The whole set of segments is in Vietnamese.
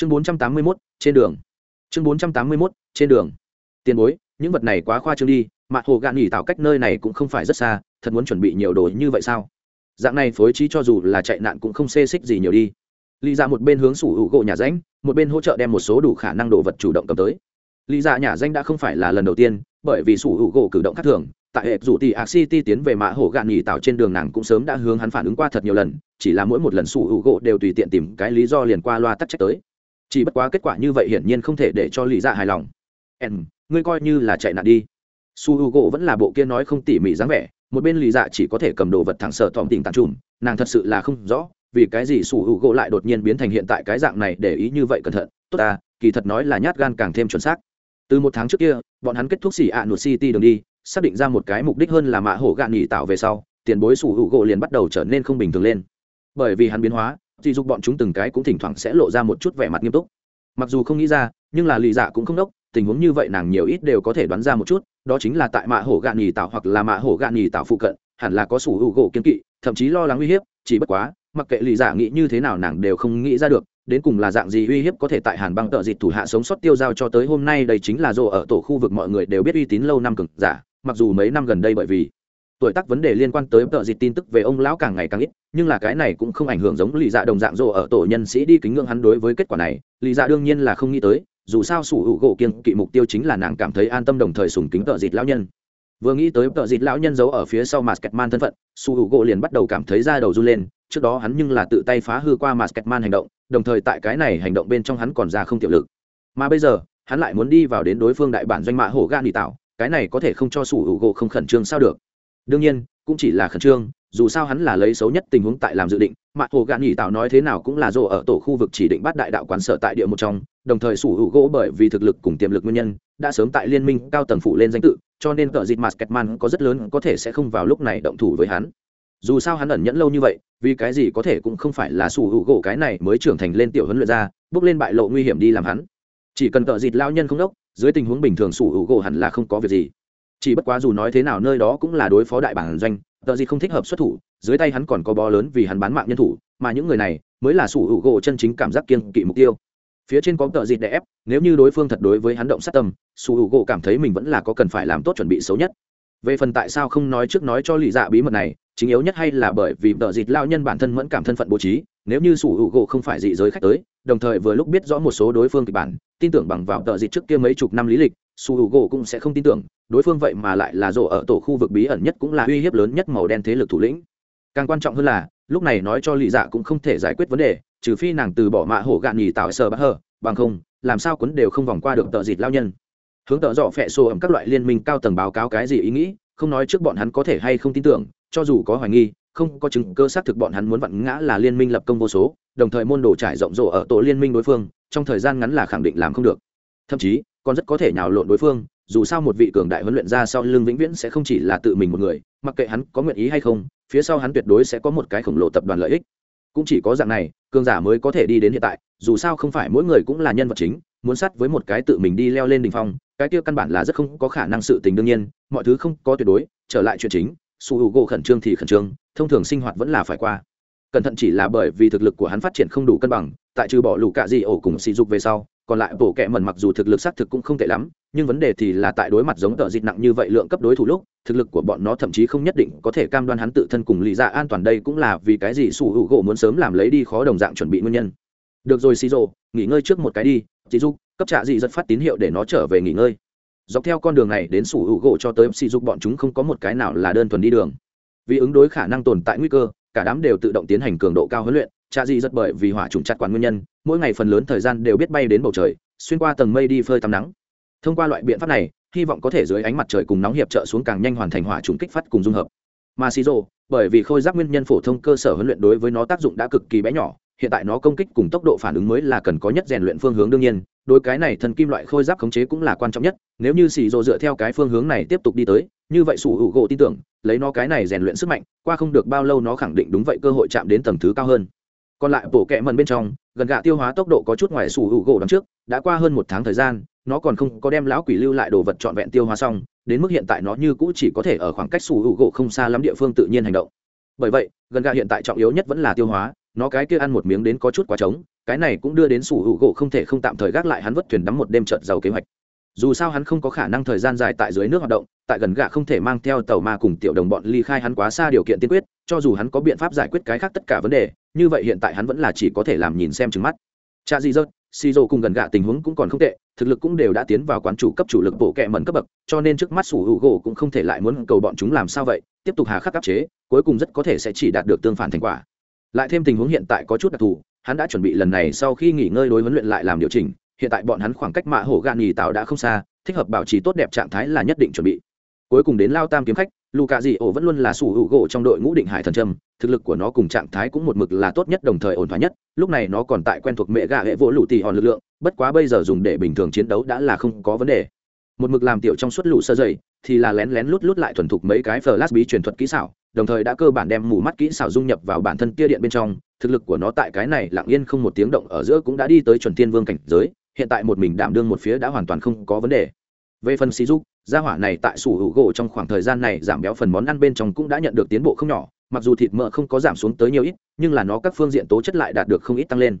chương bốn trăm tám mươi mốt, trên đường. Chương bốn trăm tám mươi mốt, trên đường. Tiền bối, những vật này quá khoa trương đi mạ hồ gạn nghỉ tạo cách nơi này cũng không phải rất xa, thật muốn chuẩn bị nhiều đồ như vậy sao? Dạng này phối trí cho dù là chạy nạn cũng không xê xích gì nhiều đi. Lý ra một bên hướng sủ hữu gỗ nhà ránh một bên hỗ trợ đem một số đủ khả năng đồ vật chủ động cầm tới. Lý ra nhà danh đã không phải là lần đầu tiên, bởi vì sủ hữu gỗ cử động khác thường, tại hệ rủ tỷ ạc city tiến về mã hổ gạn nghỉ tạo trên đường nàng cũng sớm đã hướng hắn phản ứng qua thật nhiều lần, chỉ là mỗi một lần sủ hữu gỗ đều tùy tiện tìm cái lý do liền qua loa tắc trách tới chỉ bất quá kết quả như vậy hiển nhiên không thể để cho lý dạ hài lòng. Em, ngươi coi như là chạy nạn đi. Su h u gỗ vẫn là bộ kia nói không tỉ mỉ dáng vẻ, một bên lý dạ chỉ có thể cầm đồ vật thẳng sợ tỏm tình tàn trùm, nàng thật sự là không rõ, vì cái gì su h u gỗ lại đột nhiên biến thành hiện tại cái dạng này để ý như vậy cẩn thận. Tốt ta, kỳ thật nói là nhát gan càng thêm chuẩn xác. Từ một tháng trước kia, bọn hắn kết thúc xỉ ạ nụt city đường đi, xác định ra một cái mục đích hơn là mạ hổ gạn nghỉ tạo về sau, tiền bối su h u gỗ liền bắt đầu trở nên không bình thường lên. Bởi vì hắn biến hóa thì dục bọn chúng từng cái cũng thỉnh thoảng sẽ lộ ra một chút vẻ mặt nghiêm túc. Mặc dù không nghĩ ra, nhưng là lì dạ cũng không đốc, tình huống như vậy nàng nhiều ít đều có thể đoán ra một chút, đó chính là tại mạ hổ gạn nhì tạo hoặc là mạ hổ gạn nhì tạo phụ cận, hẳn là có sủ hữu gỗ kiên kỵ, thậm chí lo lắng uy hiếp, chỉ bất quá, mặc kệ lì dạ nghĩ như thế nào nàng đều không nghĩ ra được, đến cùng là dạng gì uy hiếp có thể tại hàn băng tợ dịt thủ hạ sống sót tiêu dao cho tới hôm nay đây chính là rộ ở tổ khu vực mọi người đều biết uy tín lâu năm cực giả, mặc dù mấy năm gần đây bởi vì tuổi tác vấn đề liên quan tới tợ dịt tin tức về ông lão càng ngày càng ít, nhưng là cái này cũng không ảnh hưởng giống lì dạ đồng dạng rộ ở tổ nhân sĩ đi kính ngưỡng hắn đối với kết quả này. Lì dạ đương nhiên là không nghĩ tới, dù sao sủ hữu gỗ kiên kỵ mục tiêu chính là nàng cảm thấy an tâm đồng thời sùng kính tợ dịt lão nhân. Vừa nghĩ tới tợ dịt lão nhân giấu ở phía sau masketman thân phận, sủ hữu gỗ liền bắt đầu cảm thấy da đầu run lên, trước đó hắn nhưng là tự tay phá hư qua masketman hành động, đồng thời tại cái này hành động bên trong hắn còn ra không tiểu lực. Mà bây giờ, hắn lại muốn đi vào đến đối phương đại bản doanh mạ hổ gan đi tạo cái này có thể không cho sủ hữu gỗ không khẩn trương sao được đương nhiên, cũng chỉ là khẩn trương, dù sao hắn là lấy xấu nhất tình huống tại làm dự định, mà hồ gạn nghỉ tạo nói thế nào cũng là rộ ở tổ khu vực chỉ định bắt đại đạo quán sở tại địa một trong, đồng thời sủ hữu gỗ bởi vì thực lực cùng tiềm lực nguyên nhân, đã sớm tại liên minh cao tầng phụ lên danh tự, cho nên tờ dịt masketman có rất lớn có thể sẽ không vào lúc này động thủ với hắn. Dù sao hắn ẩn nhẫn lâu như vậy, vì cái gì có thể cũng không phải là sủ hữu gỗ cái này mới trưởng thành lên tiểu huấn luyện ra bước lên bại lộ nguy hiểm đi làm hắn. Chỉ cần tờ dịt lao nhân không đốc, dưới tình huống bình thường sủ hữu gỗ hẳn là không có việc gì chỉ bất quá dù nói thế nào nơi đó cũng là đối phó đại bản doanh, tờ gì không thích hợp xuất thủ, dưới tay hắn còn có bó lớn vì hắn bán mạng nhân thủ, mà những người này mới là sủ hữu gỗ chân chính cảm giác kiên kỵ mục tiêu. Phía trên có tờ gì đè ép, nếu như đối phương thật đối với hắn động sát tâm, sủ hữu gỗ cảm thấy mình vẫn là có cần phải làm tốt chuẩn bị xấu nhất. Về phần tại sao không nói trước nói cho lì dạ bí mật này, chính yếu nhất hay là bởi vì tờ dịt lao nhân bản thân mẫn cảm thân phận bố trí, nếu như sủ hữu gỗ không phải dị giới khách tới, đồng thời vừa lúc biết rõ một số đối phương kịch bản, tin tưởng bằng vào tờ dịt trước kia mấy chục năm lý lịch, sủ hữu gỗ cũng sẽ không tin tưởng đối phương vậy mà lại là rộ ở tổ khu vực bí ẩn nhất cũng là uy hiếp lớn nhất màu đen thế lực thủ lĩnh. Càng quan trọng hơn là, lúc này nói cho lì dạ cũng không thể giải quyết vấn đề, trừ phi nàng từ bỏ mạ hổ gạn nhì tạo sờ bát hờ, bằng không, làm sao quấn đều không vòng qua được tợ dịt lao nhân. Hướng tợ dọ phẹ xô ẩm các loại liên minh cao tầng báo cáo cái gì ý nghĩ, không nói trước bọn hắn có thể hay không tin tưởng, cho dù có hoài nghi, không có chứng cơ xác thực bọn hắn muốn vặn ngã là liên minh lập công vô số, đồng thời môn đồ trải rộng rộ ở tổ liên minh đối phương, trong thời gian ngắn là khẳng định làm không được. Thậm chí, còn rất có thể nhào lộn đối phương dù sao một vị cường đại huấn luyện ra sau lưng vĩnh viễn sẽ không chỉ là tự mình một người, mặc kệ hắn có nguyện ý hay không, phía sau hắn tuyệt đối sẽ có một cái khổng lồ tập đoàn lợi ích. Cũng chỉ có dạng này, cường giả mới có thể đi đến hiện tại, dù sao không phải mỗi người cũng là nhân vật chính, muốn sắt với một cái tự mình đi leo lên đ ỉ n h phong, cái kia căn bản là rất không có khả năng sự tình đương nhiên, mọi thứ không có tuyệt đối, trở lại chuyện chính, su h u gỗ khẩn trương thì khẩn trương, thông thường sinh hoạt vẫn là phải qua. Cẩn thận chỉ là bởi vì thực lực của hắn phát triển không đủ cân bằng, tại trừ bỏ lũ cạ gì ổ cùng sỉ dục về sau, còn lại bộ kệ mần mặc dù thực lực xác thực cũng không tệ lắm nhưng vấn đề thì là tại đối mặt giống tờ dịch nặng như vậy lượng cấp đối thủ lúc, thực lực của bọn nó thậm chí không nhất định có thể cam đoan hắn tự thân cùng lý ra an toàn đây cũng là vì cái gì sủ hữu gỗ muốn sớm làm lấy đi khó đồng dạng chuẩn bị nguyên nhân. Được rồi xì rộ nghỉ ngơi trước một cái đi chị dục cấp trạ dị giật phát tín hiệu để nó trở về nghỉ ngơi. Dọc theo con đường này đến sủ hữu gỗ cho tới xì dục bọn chúng không có một cái nào là đơn thuần đi đường. Vì ứng đối khả năng tồn tại nguy cơ, cả đám đều tự động tiến hành cường độ cao huấn luyện, trạ dị rất bởi vì hỏa trùng chặt quản nguyên nhân, mỗi ngày phần lớn thời gian đều biết bay đến bầu trời, xuyên qua tầng mây đi phơi tắm nắng thông qua loại biện pháp này, hy vọng có thể dưới ánh mặt trời cùng nóng hiệp trợ xuống càng nhanh hoàn thành hỏa trùng kích phát cùng dung hợp. Mà xì rồ bởi vì khôi giác nguyên nhân phổ thông cơ sở huấn luyện đối với nó tác dụng đã cực kỳ bé nhỏ, hiện tại nó công kích cùng tốc độ phản ứng mới là cần có nhất rèn luyện phương hướng đương nhiên, đối cái này thần kim loại khôi giáp khống chế cũng là quan trọng nhất, nếu như xì rồ dựa theo cái phương hướng này tiếp tục đi tới, như vậy sủ hữu gỗ tin tưởng, lấy nó cái này rèn luyện sức mạnh, qua không được bao lâu nó khẳng định đúng vậy cơ hội chạm đến tầng thứ cao hơn. Còn lại bộ kẹ mần bên trong gần gạ tiêu hóa tốc độ có chút ngoài sủ hữu gỗ đằng trước, đã qua hơn một tháng thời gian, nó còn không có đem lão quỷ lưu lại đồ vật trọn vẹn tiêu hóa xong, đến mức hiện tại nó như cũ chỉ có thể ở khoảng cách sủ hữu gỗ không xa lắm địa phương tự nhiên hành động. Bởi vậy, gần gạ hiện tại trọng yếu nhất vẫn là tiêu hóa, nó cái kia ăn một miếng đến có chút quá trống, cái này cũng đưa đến sủ hữu gỗ không thể không tạm thời gác lại hắn vất thuyền đắm một đêm trợt giàu kế hoạch dù sao hắn không có khả năng thời gian dài tại dưới nước hoạt động, tại gần gạ không thể mang theo tàu ma cùng tiểu đồng bọn ly khai hắn quá xa điều kiện tiên quyết, cho dù hắn có biện pháp giải quyết cái khác tất cả vấn đề, như vậy hiện tại hắn vẫn là chỉ có thể làm nhìn xem trừng mắt. Cha di rớt si rô cùng gần gạ tình huống cũng còn không tệ, thực lực cũng đều đã tiến vào quán chủ cấp chủ lực bộ kẹ mẩn cấp bậc, cho nên trước mắt sủ hữu gỗ cũng không thể lại muốn cầu bọn chúng làm sao vậy, tiếp tục hà khắc áp chế, cuối cùng rất có thể sẽ chỉ đạt được tương phản thành quả. Lại thêm tình huống hiện tại có chút đặc thù, hắn đã chuẩn bị lần này sau khi nghỉ ngơi đối huấn luyện lại làm điều chỉnh hiện tại bọn hắn khoảng cách mạ hổ gạn nghỉ tạo đã không xa, thích hợp bảo trì tốt đẹp trạng thái là nhất định chuẩn bị. Cuối cùng đến lao tam kiếm khách, luka dị ổ vẫn luôn là sủ hữu gỗ trong đội ngũ định hải thần trâm thực lực của nó cùng trạng thái cũng một mực là tốt nhất đồng thời ổn thỏa nhất, lúc này nó còn tại quen thuộc mẹ gà hệ vỗ lụ tì hòn lực lượng, bất quá bây giờ dùng để bình thường chiến đấu đã là không có vấn đề. Một mực làm tiểu trong suốt lụ sơ dày thì là lén lén lút lút lại thuần thục mấy cái flash bí truyền thuật kỹ xảo, đồng thời đã cơ bản đem mù mắt kỹ xảo dung nhập vào bản thân kia điện bên trong, thực lực của nó tại cái này lặng yên không một tiếng động ở giữa cũng đã đi tới chuẩn tiên vương cảnh giới hiện tại một mình đảm đương một phía đã hoàn toàn không có vấn đề. Về phần xí dục gia hỏa này tại sủ hữu gỗ trong khoảng thời gian này giảm béo phần món ăn bên trong cũng đã nhận được tiến bộ không nhỏ mặc dù thịt mỡ không có giảm xuống tới nhiều ít nhưng là nó các phương diện tố chất lại đạt được không ít tăng lên.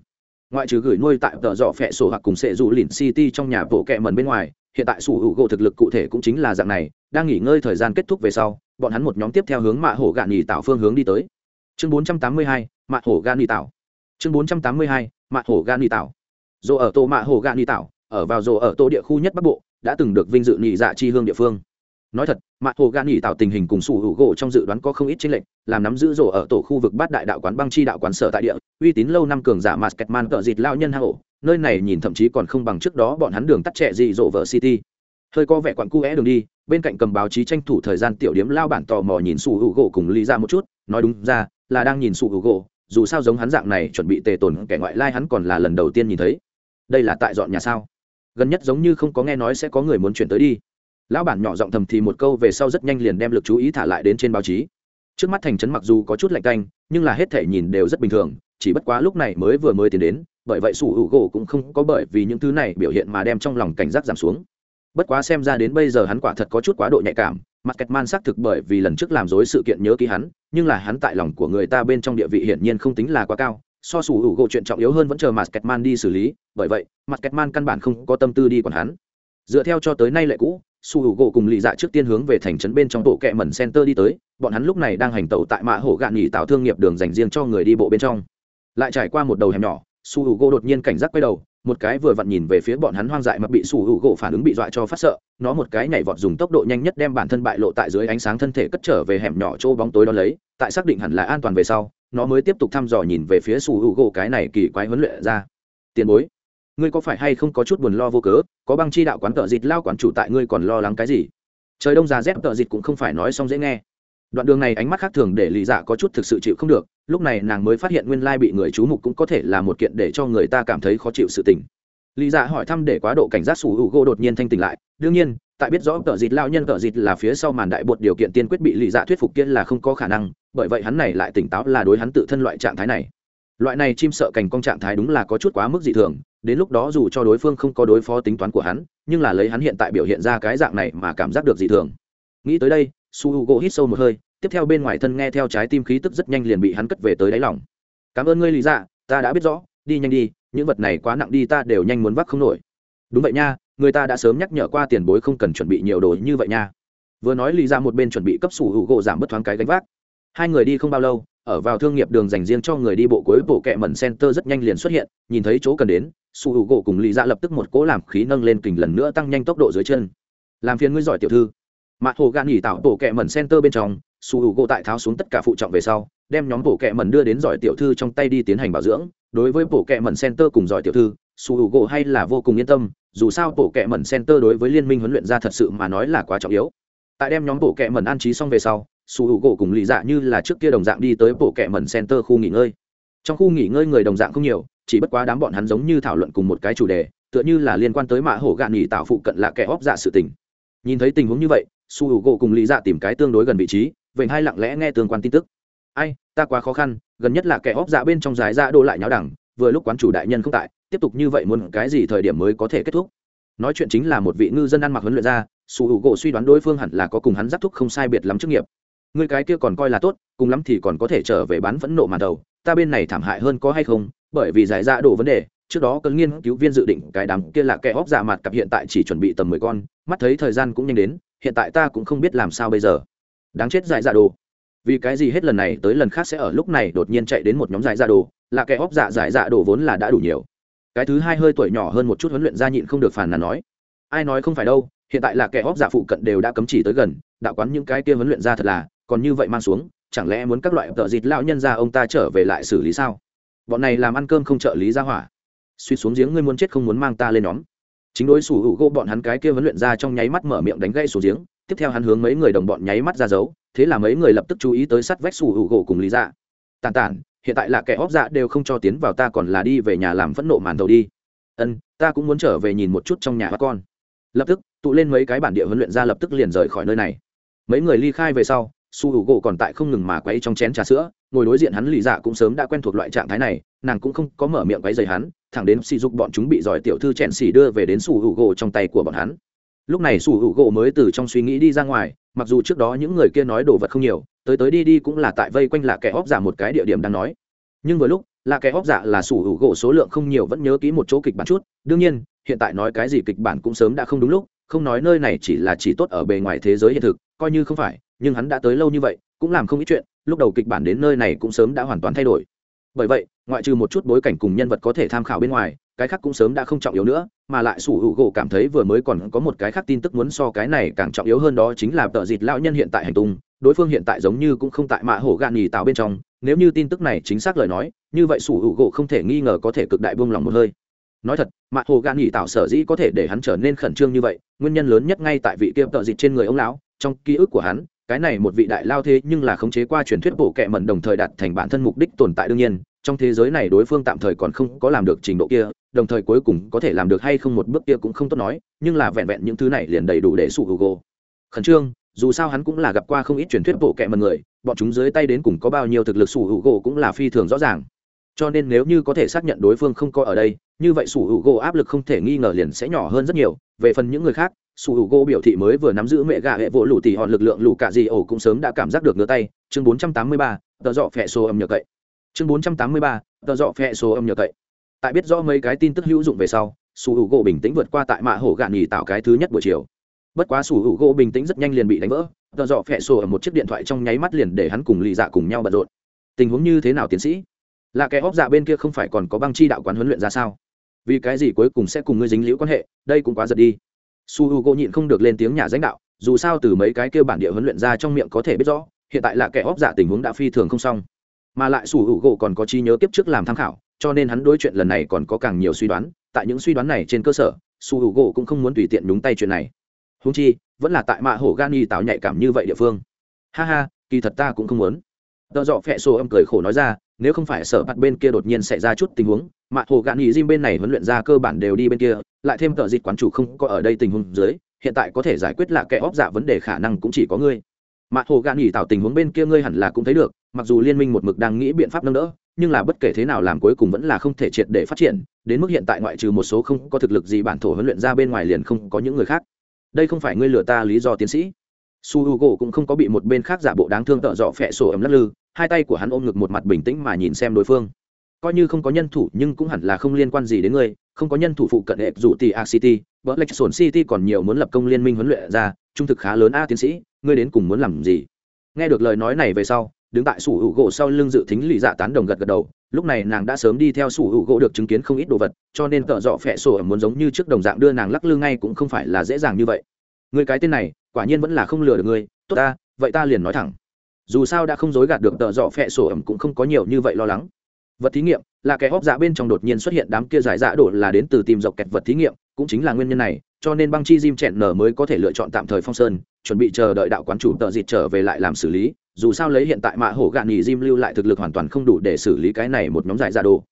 Ngoại trừ gửi nuôi tại tợ dọ phẹ sổ hoặc cùng sệ dù lìn city trong nhà bộ kẹ mần bên ngoài hiện tại sủ hữu gỗ thực lực cụ thể cũng chính là dạng này đang nghỉ ngơi thời gian kết thúc về sau bọn hắn một nhóm tiếp theo hướng mạ hổ gạn nghỉ tạo phương hướng đi tới. Chương 482, mạ hổ gạn nghỉ tạo chương 482, mạ hổ gạn nghỉ tạo dồ ở tô mạ hồ gạn nghỉ tạo ở vào dồ ở tô địa khu nhất bắc bộ, đã từng được vinh dự nhị dạ chi hương địa phương. Nói thật, mạ hồ gan nhị tạo tình hình cùng sủ hữu gỗ trong dự đoán có không ít chênh lệch, làm nắm giữ rổ ở tổ khu vực bát đại đạo quán băng chi đạo quán sở tại địa, uy tín lâu năm cường giả masketman cỡ dịt lao nhân hà hổ nơi này nhìn thậm chí còn không bằng trước đó bọn hắn đường tắt trẻ dị rổ vợ city. Hơi có vẻ quặn cu é đường đi, bên cạnh cầm báo chí tranh thủ thời gian tiểu điếm lao bản tò mò nhìn sủ hữu gỗ cùng lý ra một chút, nói đúng ra, là đang nhìn sủ hữu gỗ, dù sao giống hắn dạng này chuẩn bị tề tồn kẻ ngoại lai hắn còn là lần đầu tiên nhìn thấy đây là tại dọn nhà sao? Gần nhất giống như không có nghe nói sẽ có người muốn chuyển tới đi. Lão bản nhỏ giọng thầm thì một câu về sau rất nhanh liền đem lực chú ý thả lại đến trên báo chí. Trước mắt thành trấn mặc dù có chút lạnh canh nhưng là hết thể nhìn đều rất bình thường, chỉ bất quá lúc này mới vừa mới tiến đến, bởi vậy sủ hữu gỗ cũng không có bởi vì những thứ này biểu hiện mà đem trong lòng cảnh giác giảm xuống. Bất quá xem ra đến bây giờ hắn quả thật có chút quá độ nhạy cảm mặt kẹt man xác thực bởi vì lần trước làm dối sự kiện nhớ ký hắn, nhưng là hắn tại lòng của người ta bên trong địa vị hiển nhiên không tính là quá cao so sủ hữu gỗ chuyện trọng yếu hơn vẫn chờ mặt kẹt man đi xử lý, bởi vậy mặt kẹt man căn bản không có tâm tư đi còn hắn. Dựa theo cho tới nay lệ cũ su hữu gỗ cùng lì dạ trước tiên hướng về thành trấn bên trong bộ kẹ mẩn center đi tới, bọn hắn lúc này đang hành tẩu tại mạ hổ gạn nghỉ tạo thương nghiệp đường dành riêng cho người đi bộ bên trong. Lại trải qua một đầu hẻm nhỏ su hữu gỗ đột nhiên cảnh giác quay đầu, một cái vừa vặn nhìn về phía bọn hắn hoang dại mà bị su hữu gỗ phản ứng bị dọa cho phát sợ, nó một cái nhảy vọt dùng tốc độ nhanh nhất đem bản thân bại lộ tại dưới ánh sáng thân thể cất trở về hẻm nhỏ chỗ bóng tối đó lấy, tại xác định hẳn là an toàn về sau nó mới tiếp tục thăm dò nhìn về phía sủ hữu gỗ cái này kỳ quái huấn luyện ra. Tiền bối, ngươi có phải hay không có chút buồn lo vô cớ? Có băng chi đạo quán tợ dịt lao quán chủ tại ngươi còn lo lắng cái gì? Trời đông già rét tợ dịt cũng không phải nói xong dễ nghe. Đoạn đường này ánh mắt khác thường để lì dạ có chút thực sự chịu không được, lúc này nàng mới phát hiện nguyên lai bị người chú mục cũng có thể là một kiện để cho người ta cảm thấy khó chịu sự tình. Lì dạ hỏi thăm để quá độ cảnh giác sủ hữu gỗ đột nhiên thanh tỉnh lại, đương nhiên tại biết rõ tờ dịt lao nhân tờ dịt là phía sau màn đại bột điều kiện tiên quyết bị lì dạ thuyết phục kia là không có khả năng, bởi vậy hắn này lại tỉnh táo là đối hắn tự thân loại trạng thái này. Loại này chim sợ cành cong trạng thái đúng là có chút quá mức dị thường, đến lúc đó dù cho đối phương không có đối phó tính toán của hắn, nhưng là lấy hắn hiện tại biểu hiện ra cái dạng này mà cảm giác được dị thường. Nghĩ tới đây, su h u gỗ hít sâu một hơi, tiếp theo bên ngoài thân nghe theo trái tim khí tức rất nhanh liền bị hắn cất về tới đáy lòng. Cảm ơn ngươi lý dạ ta đã biết rõ, đi nhanh đi, những vật này quá nặng đi ta đều nhanh muốn vác không nổi. Đúng vậy nha người ta đã sớm nhắc nhở qua tiền bối không cần chuẩn bị nhiều đồ như vậy nha. Vừa nói Lì ra một bên chuẩn bị cấp sủ hữu gỗ giảm bớt thoáng cái gánh vác. Hai người đi không bao lâu, ở vào thương nghiệp đường dành riêng cho người đi bộ cuối bộ kẹ mẩn center rất nhanh liền xuất hiện, nhìn thấy chỗ cần đến, sủ hữu gỗ cùng lì ra lập tức một cỗ làm khí nâng lên kình lần nữa tăng nhanh tốc độ dưới chân. Làm phiền ngươi giỏi tiểu thư. Mặt hồ gan nghỉ tạo bộ kẹ mẩn center bên trong, sủ hữu gỗ tại tháo xuống tất cả phụ trọng về sau, đem nhóm bộ kẹ mẩn đưa đến giỏi tiểu thư trong tay đi tiến hành bảo dưỡng. Đối với bộ kẹ mẩn center cùng giỏi tiểu thư su hữu gỗ hay là vô cùng yên tâm, dù sao bộ kệ mẩn center đối với liên minh huấn luyện ra thật sự mà nói là quá trọng yếu. Tại đem nhóm bộ kệ mẩn an trí xong về sau, su hữu gỗ cùng lì dạ như là trước kia đồng dạng đi tới bộ kệ mẩn center khu nghỉ ngơi. Trong khu nghỉ ngơi người đồng dạng không nhiều, chỉ bất quá đám bọn hắn giống như thảo luận cùng một cái chủ đề, tựa như là liên quan tới mạ hổ gạn nghỉ tạo phụ cận là kẻ óp dạ sự tình. Nhìn thấy tình huống như vậy, su hữu gỗ cùng lý dạ tìm cái tương đối gần vị trí vậy hai lặng lẽ nghe tương quan tin tức. Ai, ta quá khó khăn, gần nhất là kẻ óp dạ bên trong dài dạ đô lại nháo đẳng vừa lúc quán chủ đại nhân không tại tiếp tục như vậy muốn cái gì thời điểm mới có thể kết thúc? Nói chuyện chính là một vị ngư dân ăn mặc huấn luyện ra sủ hữu gỗ suy đoán đối phương hẳn là có cùng hắn giáp thúc không sai biệt lắm chức nghiệp. Người cái kia còn coi là tốt, cùng lắm thì còn có thể trở về bán phẫn nộ màn đầu, ta bên này thảm hại hơn có hay không? Bởi vì giải ra đủ vấn đề, trước đó cơn nghiên cứu viên dự định cái đám kia là kẻ óc giả mặt cặp hiện tại chỉ chuẩn bị tầm mười con, mắt thấy thời gian cũng nhanh đến, hiện tại ta cũng không biết làm sao bây giờ. Đáng chết giải dạ đồ. Vì cái gì hết lần này tới lần khác sẽ ở lúc này đột nhiên chạy đến một nhóm giải dạ đồ, là kẻ óc dạ giải dạ đồ vốn là đã đủ nhiều cái thứ hai hơi tuổi nhỏ hơn một chút huấn luyện ra nhịn không được phản là nói, ai nói không phải đâu, hiện tại là kẻ óc giả phụ cận đều đã cấm chỉ tới gần, đạo quán những cái kia huấn luyện ra thật là, còn như vậy mang xuống, chẳng lẽ muốn các loại tợ dịt lão nhân ra ông ta trở về lại xử lý sao? Bọn này làm ăn cơm không trợ lý ra hỏa. Suy xuống giếng, ngươi muốn chết không muốn mang ta lên nhóm. Chính đối sủ hữu gỗ bọn hắn cái kia huấn luyện ra trong nháy mắt mở miệng đánh gây xuống giếng, tiếp theo hắn hướng mấy người đồng bọn nháy mắt ra giấu thế là mấy người lập tức chú ý tới sắt vách sủ hữu gỗ cùng lý ra tàn tản hiện tại là kẻ óc dạ đều không cho tiến vào, ta còn là đi về nhà làm phẫn nộ màn đầu đi. Ân, ta cũng muốn trở về nhìn một chút trong nhà các con. Lập tức, tụ lên mấy cái bản địa huấn luyện ra lập tức liền rời khỏi nơi này. Mấy người ly khai về sau, su hữu gỗ còn tại không ngừng mà quấy trong chén trà sữa, ngồi đối diện hắn lì dạ cũng sớm đã quen thuộc loại trạng thái này, nàng cũng không có mở miệng quấy dày hắn, thẳng đến sỉ dục bọn chúng bị giỏi tiểu thư chèn xỉ đưa về đến su hữu gỗ trong tay của bọn hắn. Lúc này su hữu gỗ mới từ trong suy nghĩ đi ra ngoài, mặc dù trước đó những người kia nói đồ vật không nhiều tới tới đi đi cũng là tại vây quanh là kẻ óc giả một cái địa điểm đang nói. Nhưng vừa lúc, là kẻ óc giả là sủ hữu gỗ số lượng không nhiều vẫn nhớ kỹ một chỗ kịch bản chút. Đương nhiên, hiện tại nói cái gì kịch bản cũng sớm đã không đúng lúc, không nói nơi này chỉ là chỉ tốt ở bề ngoài thế giới hiện thực, coi như không phải, nhưng hắn đã tới lâu như vậy, cũng làm không ít chuyện, lúc đầu kịch bản đến nơi này cũng sớm đã hoàn toàn thay đổi. Bởi vậy, ngoại trừ một chút bối cảnh cùng nhân vật có thể tham khảo bên ngoài, cái khác cũng sớm đã không trọng yếu nữa, mà lại sủ hữu gỗ cảm thấy vừa mới còn có một cái khác tin tức muốn so cái này càng trọng yếu hơn đó chính là tợ dịt lão nhân hiện tại hành tung đối phương hiện tại giống như cũng không tại mạ hổ gạn nhì tạo bên trong, nếu như tin tức này chính xác lời nói, như vậy sủ hữu gỗ không thể nghi ngờ có thể cực đại buông lòng một hơi. Nói thật, mạ hồ gạn nhì tạo sở dĩ có thể để hắn trở nên khẩn trương như vậy, nguyên nhân lớn nhất ngay tại vị kia tợ dịch trên người ông lão, trong ký ức của hắn, cái này một vị đại lao thế nhưng là khống chế qua truyền thuyết bộ kệ mẩn đồng thời đạt thành bản thân mục đích tồn tại đương nhiên, trong thế giới này đối phương tạm thời còn không có làm được trình độ kia, đồng thời cuối cùng có thể làm được hay không một bước kia cũng không tốt nói, nhưng là vẹn vẹn những thứ này liền đầy đủ để sụ Gỗ khẩn trương dù sao hắn cũng là gặp qua không ít truyền thuyết bộ kệ mẩn người bọn chúng dưới tay đến cùng có bao nhiêu thực lực sủ hữu gỗ cũng là phi thường rõ ràng. Cho nên nếu như có thể xác nhận đối phương không có ở đây như vậy sủ hữu gỗ áp lực không thể nghi ngờ liền sẽ nhỏ hơn rất nhiều. Về phần những người khác sủ hữu gỗ biểu thị mới vừa nắm giữ mẹ gà hệ vỗ lù tỉ hòn lực lượng lù cạ gì ổ cũng sớm đã cảm giác được ngứa tay. Chương 483, tờ dọ phẹ số âm nhờ cậy. Chương 483, tờ dọ phẹ số âm nhờ cậy. Tại biết rõ mấy cái tin tức hữu dụng về sau sủ hữu gỗ bình tĩnh vượt qua tại mạ hổ gạn nghỉ tạo cái thứ nhất buổi chiều bất quá sủ hữu gỗ bình tĩnh rất nhanh liền bị đánh vỡ tờ dọ phẹ sổ ở một chiếc điện thoại trong nháy mắt liền để hắn cùng lì dạ cùng nhau bận rộn. Tình huống như thế nào tiến sĩ? Là kẻ óc dạ bên kia không phải còn có băng chi đạo quán huấn luyện ra sao? Vì cái gì cuối cùng sẽ cùng ngươi dính liễu quan hệ, đây cũng quá giật đi. Su h u gỗ nhịn không được lên tiếng nhà danh đạo, dù sao từ mấy cái kêu bản địa huấn luyện ra trong miệng có thể biết rõ, hiện tại là kẻ óc dạ tình huống đã phi thường không xong. Mà lại su h u gỗ còn có chi nhớ tiếp trước làm tham khảo, cho nên hắn đối chuyện lần này còn có càng nhiều suy đoán, tại những suy đoán này trên cơ sở, su h u gỗ cũng không muốn tùy tiện nhúng tay chuyện này húng chi, vẫn là tại mạ hổ gan y tạo nhạy cảm như vậy địa phương. Ha ha, kỳ thật ta cũng không muốn. Tợ dọ phẹ xô âm cười khổ nói ra, nếu không phải sợ bắt bên kia đột nhiên xảy ra chút tình huống, mạ hồ gạn nghỉ Jim bên này huấn luyện ra cơ bản đều đi bên kia, lại thêm tợ dịch quán chủ không có ở đây tình huống dưới, hiện tại có thể giải quyết là kẻ óc giả vấn đề khả năng cũng chỉ có ngươi. Mạ hồ gạn nghỉ tạo tình huống bên kia ngươi hẳn là cũng thấy được, mặc dù liên minh một mực đang nghĩ biện pháp nâng đỡ, nhưng là bất kể thế nào làm cuối cùng vẫn là không thể triệt để phát triển, đến mức hiện tại ngoại trừ một số không có thực lực gì bản thổ huấn luyện ra bên ngoài liền không có những người khác đây không phải ngươi lừa ta lý do tiến sĩ. Su h u g o cũng không có bị một bên khác giả bộ đáng thương tợ dọ phẹ sổ ấm lắc lư, hai tay của hắn ôm ngực một mặt bình tĩnh mà nhìn xem đối phương. Coi như không có nhân thủ nhưng cũng hẳn là không liên quan gì đến ngươi, không có nhân thủ phụ cận hệ dù tỷ a city vợ lệch sổn city còn nhiều muốn lập công liên minh huấn luyện ra, trung thực khá lớn a tiến sĩ, ngươi đến cùng muốn làm gì? Nghe được lời nói này về sau đứng tại sủ hữu gỗ sau lưng dự tính lì dạ tán đồng gật gật đầu, lúc này nàng đã sớm đi theo sủ hữu gỗ được chứng kiến không ít đồ vật, cho nên cỡ dọ phẹ sổ muốn giống như trước đồng dạng đưa nàng lắc lư ngay cũng không phải là dễ dàng như vậy. Người cái tên này, quả nhiên vẫn là không lừa được ngươi tốt ta, vậy ta liền nói thẳng. Dù sao đã không dối gạt được tợ dọ phẹ sổ ẩm cũng không có nhiều như vậy lo lắng. Vật thí nghiệm, là kẻ hóc dạ bên trong đột nhiên xuất hiện đám kia giải dạ đổ là đến từ tìm dọc kẹt vật thí nghiệm, cũng chính là nguyên nhân này cho nên băng chi Jim chẹn nở mới có thể lựa chọn tạm thời phong sơn, chuẩn bị chờ đợi đạo quán chủ tợ dịt trở về lại làm xử lý. Dù sao lấy hiện tại mạ hổ gạn nhì Jim lưu lại thực lực hoàn toàn không đủ để xử lý cái này một nhóm giải ra đồ.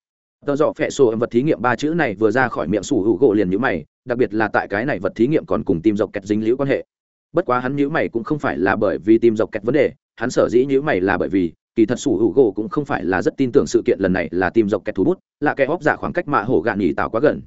Tờ dọ phệ sổ âm vật thí nghiệm ba chữ này vừa ra khỏi miệng sủ hữu gỗ liền nhíu mày, đặc biệt là tại cái này vật thí nghiệm còn cùng tìm dọc kẹt dính liễu quan hệ. Bất quá hắn nhíu mày cũng không phải là bởi vì tìm dọc kẹt vấn đề, hắn sở dĩ nhíu mày là bởi vì, kỳ thật sủ hữu gỗ cũng không phải là rất tin tưởng sự kiện lần này là tìm dọc kẹt thú bút, là kẻ hóp giả khoảng cách mạ hổ gạn nhỉ tạo quá gần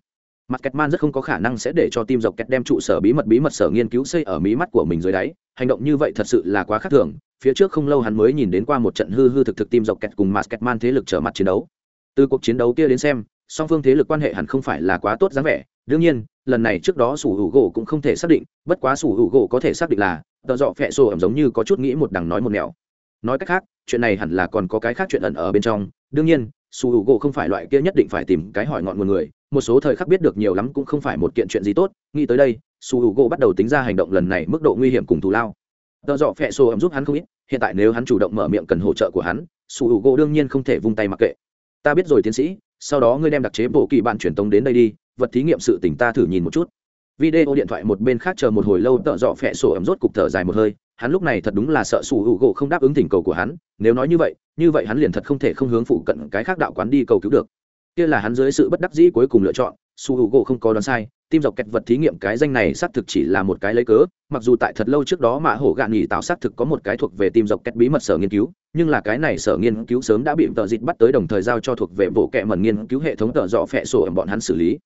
mặt kẹt man rất không có khả năng sẽ để cho tim dọc kẹt đem trụ sở bí mật bí mật sở nghiên cứu xây ở mí mắt của mình dưới đáy. Hành động như vậy thật sự là quá khác thường. Phía trước không lâu hắn mới nhìn đến qua một trận hư hư thực thực tim dọc kẹt cùng mặt kẹt man thế lực trở mặt chiến đấu. Từ cuộc chiến đấu kia đến xem, song phương thế lực quan hệ hẳn không phải là quá tốt dáng vẻ. Đương nhiên, lần này trước đó sủ hữu gỗ cũng không thể xác định, bất quá sủ hữu gỗ có thể xác định là tợ dọ phẹ sổ ẩm giống như có chút nghĩ một đằng nói một nẻo. Nói cách khác, chuyện này hẳn là còn có cái khác chuyện ẩn ở bên trong. Đương nhiên, sủ hữu gỗ không phải loại kia nhất định phải tìm cái hỏi ngọn nguồn người một số thời khắc biết được nhiều lắm cũng không phải một kiện chuyện gì tốt, nghĩ tới đây, su h u g o bắt đầu tính ra hành động lần này mức độ nguy hiểm cùng thù lao. Tợ dọ phẹ sổ ẩm giúp hắn không ít, hiện tại nếu hắn chủ động mở miệng cần hỗ trợ của hắn, su h u g o đương nhiên không thể vung tay mặc kệ. Ta biết rồi tiến sĩ, sau đó ngươi đem đặc chế bộ kỳ bạn truyền tống đến đây đi, vật thí nghiệm sự tỉnh ta thử nhìn một chút. Video điện thoại một bên khác chờ một hồi lâu, tợ dọ phẹ sổ ẩm rốt cục thở dài một hơi, hắn lúc này thật đúng là sợ sủ hữu gỗ không đáp ứng thỉnh cầu của hắn, nếu nói như vậy như vậy hắn liền thật không thể không hướng phụ cận cái khác đạo quán đi cầu cứu được kia là hắn dưới sự bất đắc dĩ cuối cùng lựa chọn, su hữu gỗ không có đoán sai tim dọc kẹt vật thí nghiệm cái danh này xác thực chỉ là một cái lấy cớ, mặc dù tại thật lâu trước đó mạ hổ gạn nghỉ tạo xác thực có một cái thuộc về tim dọc kẹt bí mật sở nghiên cứu, nhưng là cái này sở nghiên cứu sớm đã bị tờ dịch bắt tới đồng thời giao cho thuộc về bộ kệ mẩn nghiên cứu hệ thống tờ dọ phẹ sổ ở bọn hắn xử lý.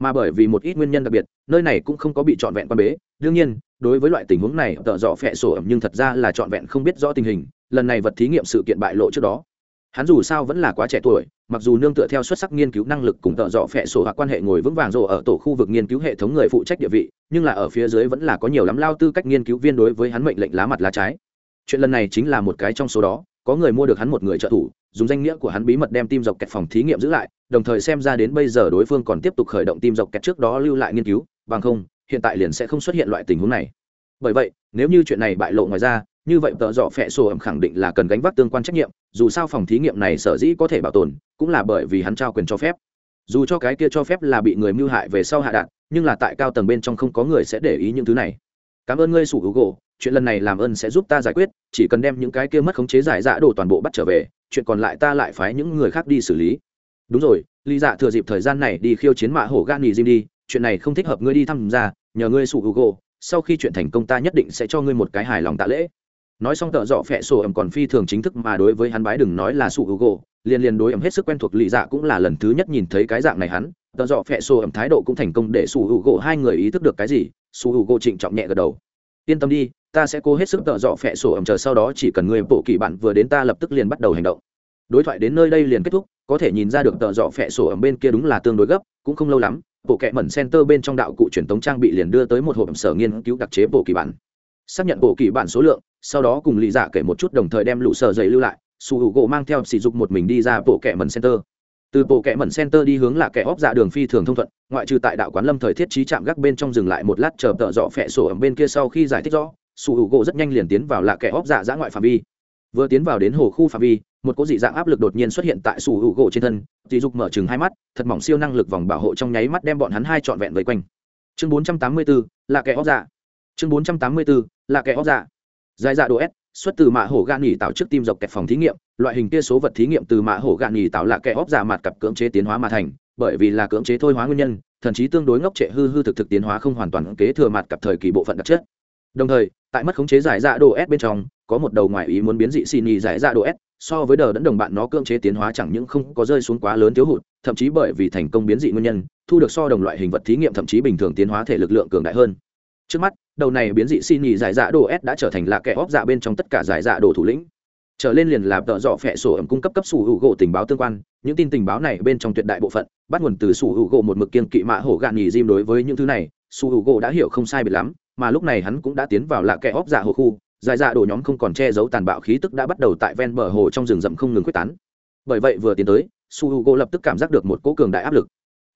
Mà bởi vì một ít nguyên nhân đặc biệt, nơi này cũng không có bị trọn vẹn quan bế. Đương nhiên, đối với loại tình huống này, tợ dọ phẹ sổ ẩm nhưng thật ra là trọn vẹn không biết rõ tình hình, lần này vật thí nghiệm sự kiện bại lộ trước đó hắn dù sao vẫn là quá trẻ tuổi, mặc dù nương tựa theo xuất sắc nghiên cứu năng lực cùng tợ dọ phẹ sổ hoặc quan hệ ngồi vững vàng rộ ở tổ khu vực nghiên cứu hệ thống người phụ trách địa vị, nhưng là ở phía dưới vẫn là có nhiều lắm lao tư cách nghiên cứu viên đối với hắn mệnh lệnh lá mặt lá trái. Chuyện lần này chính là một cái trong số đó, có người mua được hắn một người trợ thủ, dùng danh nghĩa của hắn bí mật đem tim dọc kẹt phòng thí nghiệm giữ lại, đồng thời xem ra đến bây giờ đối phương còn tiếp tục khởi động tim dọc kẹt trước đó lưu lại nghiên cứu, bằng không, hiện tại liền sẽ không xuất hiện loại tình huống này. Bởi vậy, nếu như chuyện này bại lộ ngoài ra như vậy tợ dọ phẹ sổ ẩm khẳng định là cần gánh vác tương quan trách nhiệm, dù sao phòng thí nghiệm này sở dĩ có thể bảo tồn, cũng là bởi vì hắn trao quyền cho phép. Dù cho cái kia cho phép là bị người mưu hại về sau hạ đạn, nhưng là tại cao tầng bên trong không có người sẽ để ý những thứ này. Cảm ơn ngươi, sủ hữu gỗ. Chuyện lần này làm ơn sẽ giúp ta giải quyết, chỉ cần đem những cái kia mất khống chế giải dạ đồ toàn bộ bắt trở về, chuyện còn lại ta lại phái những người khác đi xử lý. Đúng rồi, lý dạ thừa dịp thời gian này đi khiêu chiến mạ hổ gan nghỉ diêm đi, chuyện này không thích hợp ngươi đi thăm ra nhờ ngươi, sủ hữu gỗ. Sau khi chuyện thành công ta nhất định sẽ cho ngươi một cái hài lòng tạ lễ nói xong tợ dọ phẹ sổ ẩm còn phi thường chính thức mà đối với hắn bái đừng nói là sụ hữu gỗ liền liền đối ẩm hết sức quen thuộc lì dạ cũng là lần thứ nhất nhìn thấy cái dạng này hắn. Tợ dọ phẹ sổ ẩm thái độ cũng thành công để sụ hữu gỗ hai người ý thức được cái gì, sụ hữu gỗ trịnh trọng nhẹ gật đầu. Yên tâm đi, ta sẽ cố hết sức tợ dọ phẹ sổ ẩm chờ sau đó chỉ cần người bộ kỳ bạn vừa đến ta lập tức liền bắt đầu hành động. Đối thoại đến nơi đây liền kết thúc, có thể nhìn ra được tợ dọ phẹ sổ ẩm bên kia đúng là tương đối gấp, cũng không lâu lắm, bộ kệ mẩn center bên trong đạo cụ truyền thống trang bị liền đưa tới một hộp sở nghiên cứu đặc chế bộ kỳ bản xác nhận bộ kỳ bản số lượng sau đó cùng lì dạ kể một chút đồng thời đem lũ sở dày lưu lại su hữu gỗ mang theo sỉ dục một mình đi ra bộ kệ mẩn center. Từ bộ kệ mẩn center đi hướng là kẻ óc dạ đường phi thường thông thuận ngoại trừ tại đạo quán lâm thời thiết trí chạm gác bên trong dừng lại một lát chờ tợ dọ phẹ sổ ẩm bên kia sau khi giải thích rõ su hữu gỗ rất nhanh liền tiến vào là kẻ óc dạ giã ngoại phạm vi. Vừa tiến vào đến hồ khu phạm vi một cỗ dị dạng áp lực đột nhiên xuất hiện tại su hữu gỗ trên thân dị dục mở chừng hai mắt thật mỏng siêu năng lực vòng bảo hộ trong nháy mắt đem bọn hắn hai trọn vẹn vây quanh. Chương bốn trăm tám mươi 484, là kẻ óc dạ. Chương bốn trăm tám mươi 484, là kẻ óc dạ. Dài dạ đồ s, xuất từ mạ hổ gan nghỉ tạo trước tim dọc kẹt phòng thí nghiệm, loại hình kia số vật thí nghiệm từ mạ hổ gan nghỉ tạo là kẻ óc dạ mặt cặp cưỡng chế tiến hóa mà thành, bởi vì là cưỡng chế thôi hóa nguyên nhân thần chí tương đối ngốc trệ hư hư thực thực tiến hóa không hoàn toàn kế thừa mặt cặp thời kỳ bộ phận đặc chất. Đồng thời, tại mất khống chế giải dạ đồ s bên trong, có một đầu ngoài ý muốn biến dị xì nhì giải dạ đồ s, so với đờ đẫn đồng bạn nó cưỡng chế tiến hóa chẳng những không có rơi xuống quá lớn thiếu hụt, thậm chí bởi vì thành công biến dị nguyên nhân, thu được so đồng loại hình vật thí nghiệm thậm chí bình thường tiến hóa thể lực lượng cường đại hơn trước mắt, đầu này biến dị xin nhì giải dạ đồ s đã trở thành là kẻ óp dạ bên trong tất cả giải dạ đồ thủ lĩnh. Trở lên liền làm tợ dọ phẹ sổ ẩm cung cấp cấp sủ hữu gỗ tình báo tương quan, những tin tình báo này bên trong tuyệt đại bộ phận, bắt nguồn từ sủ hữu gỗ một mực kiên kỵ mạ hổ gạn nhì diêm đối với những thứ này, sủ hữu gỗ đã hiểu không sai biệt lắm, mà lúc này hắn cũng đã tiến vào là kẻ óp dạ hồ khu, Giải dạ đồ nhóm không còn che giấu tàn bạo khí tức đã bắt đầu tại ven bờ hồ trong rừng rậm không ngừng quyết tán. Bởi vậy vừa tiến tới su h u g o lập tức cảm giác được một cỗ cường đại áp lực.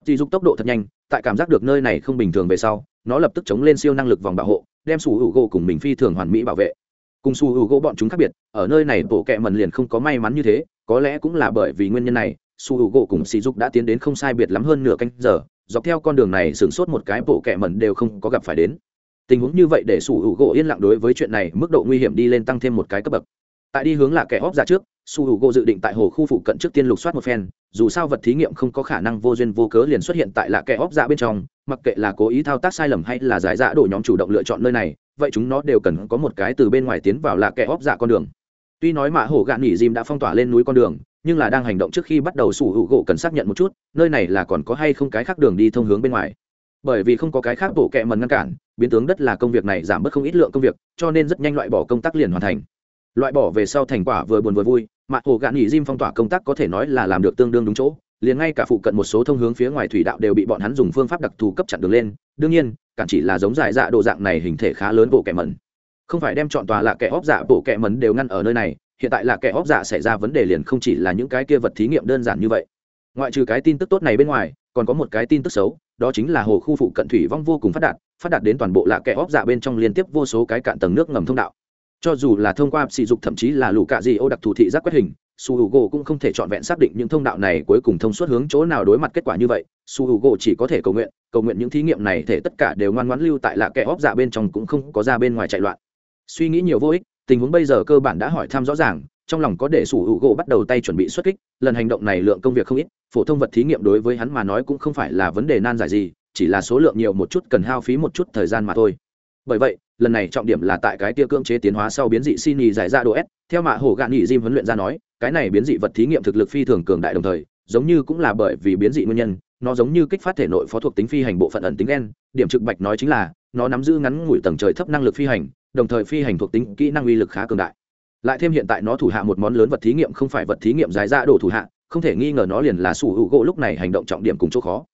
Dì dục tốc độ thật nhanh, tại cảm giác được nơi này không bình thường về sau nó lập tức chống lên siêu năng lực vòng bảo hộ, đem su hữu u cùng mình phi thường hoàn mỹ bảo vệ. Cùng su hữu u bọn chúng khác biệt, ở nơi này bộ kẹ mần liền không có may mắn như thế, có lẽ cũng là bởi vì nguyên nhân này, su hữu u cùng sỉ dục đã tiến đến không sai biệt lắm hơn nửa canh giờ, dọc theo con đường này sửng sốt một cái bộ kẹ mần đều không có gặp phải đến. Tình huống như vậy để su hữu gỗ yên lặng đối với chuyện này mức độ nguy hiểm đi lên tăng thêm một cái cấp bậc. Tại đi hướng là kẻ óc ra trước su hữu gỗ dự định tại hồ khu phụ cận trước tiên lục soát một phen, dù sao vật thí nghiệm không có khả năng vô duyên vô cớ liền xuất hiện tại lạ kẽ óc dạ bên trong, mặc kệ là cố ý thao tác sai lầm hay là giải dạ đổ nhóm chủ động lựa chọn nơi này, vậy chúng nó đều cần có một cái từ bên ngoài tiến vào lạ kẽ óc dạ con đường. Tuy nói mạ hổ gạn nghỉ dìm đã phong tỏa lên núi con đường, nhưng là đang hành động trước khi bắt đầu sủ hữu gỗ cần xác nhận một chút, nơi này là còn có hay không cái khác đường đi thông hướng bên ngoài. Bởi vì không có cái khác bộ kệ mần ngăn cản, biến tướng đất là công việc này giảm bớt không ít lượng công việc, cho nên rất nhanh loại bỏ công tác liền hoàn thành. Loại bỏ về sau thành quả vừa buồn vừa vui mặt hồ gạn nghỉ diêm phong tỏa công tác có thể nói là làm được tương đương đúng chỗ, liền ngay cả phụ cận một số thông hướng phía ngoài thủy đạo đều bị bọn hắn dùng phương pháp đặc thù cấp chặn đường lên, đương nhiên, cản chỉ là giống dại dạ độ dạng này hình thể khá lớn bộ kẻ mẩn. Không phải đem chọn tòa là kẻ óc dạ bộ kẻ mẩn đều ngăn ở nơi này, hiện tại là kẻ óc dạ xảy ra vấn đề liền không chỉ là những cái kia vật thí nghiệm đơn giản như vậy. Ngoại trừ cái tin tức tốt này bên ngoài, còn có một cái tin tức xấu, đó chính là hồ khu phụ cận thủy vong vô cùng phát đạt phát đạt đến toàn bộ là kẻ óc dạ bên trong liên tiếp vô số cái cạn tầng nước ngầm thông đạo cho dù là thông qua sử dụng thậm chí là lũ cạ gì ô đặc thù thị giác quét hình, su h u gỗ cũng không thể trọn vẹn xác định những thông đạo này cuối cùng thông suốt hướng chỗ nào đối mặt kết quả như vậy. Su h u gỗ chỉ có thể cầu nguyện cầu nguyện những thí nghiệm này thể tất cả đều ngoan ngoãn lưu tại lạ kẻ óc dạ bên trong cũng không có ra bên ngoài chạy loạn. Suy nghĩ nhiều vô ích, tình huống bây giờ cơ bản đã hỏi thăm rõ ràng, trong lòng có để sủ hữu gỗ bắt đầu tay chuẩn bị xuất kích, lần hành động này lượng công việc không ít, phổ thông vật thí nghiệm đối với hắn mà nói cũng không phải là vấn đề nan giải gì, chỉ là số lượng nhiều một chút cần hao phí một chút thời gian mà thôi. Bởi vậy lần này trọng điểm là tại cái tia cưỡng chế tiến hóa sau biến dị xin nhì giải ra độ s theo mạ hồ gạn nhị diêm huấn luyện ra nói, cái này biến dị vật thí nghiệm thực lực phi thường cường đại đồng thời, giống như cũng là bởi vì biến dị nguyên nhân, nó giống như kích phát thể nội phó thuộc tính phi hành bộ phận ẩn tính đen điểm trực bạch nói chính là, nó nắm giữ ngắn ngủi tầng trời thấp năng lực phi hành, đồng thời phi hành thuộc tính kỹ năng uy lực khá cường đại. Lại thêm hiện tại nó thủ hạ một món lớn vật thí nghiệm không phải vật thí nghiệm giải ra đồ thủ hạ, không thể nghi ngờ nó liền là sủ hữu gỗ lúc này hành động trọng điểm cùng chỗ khó.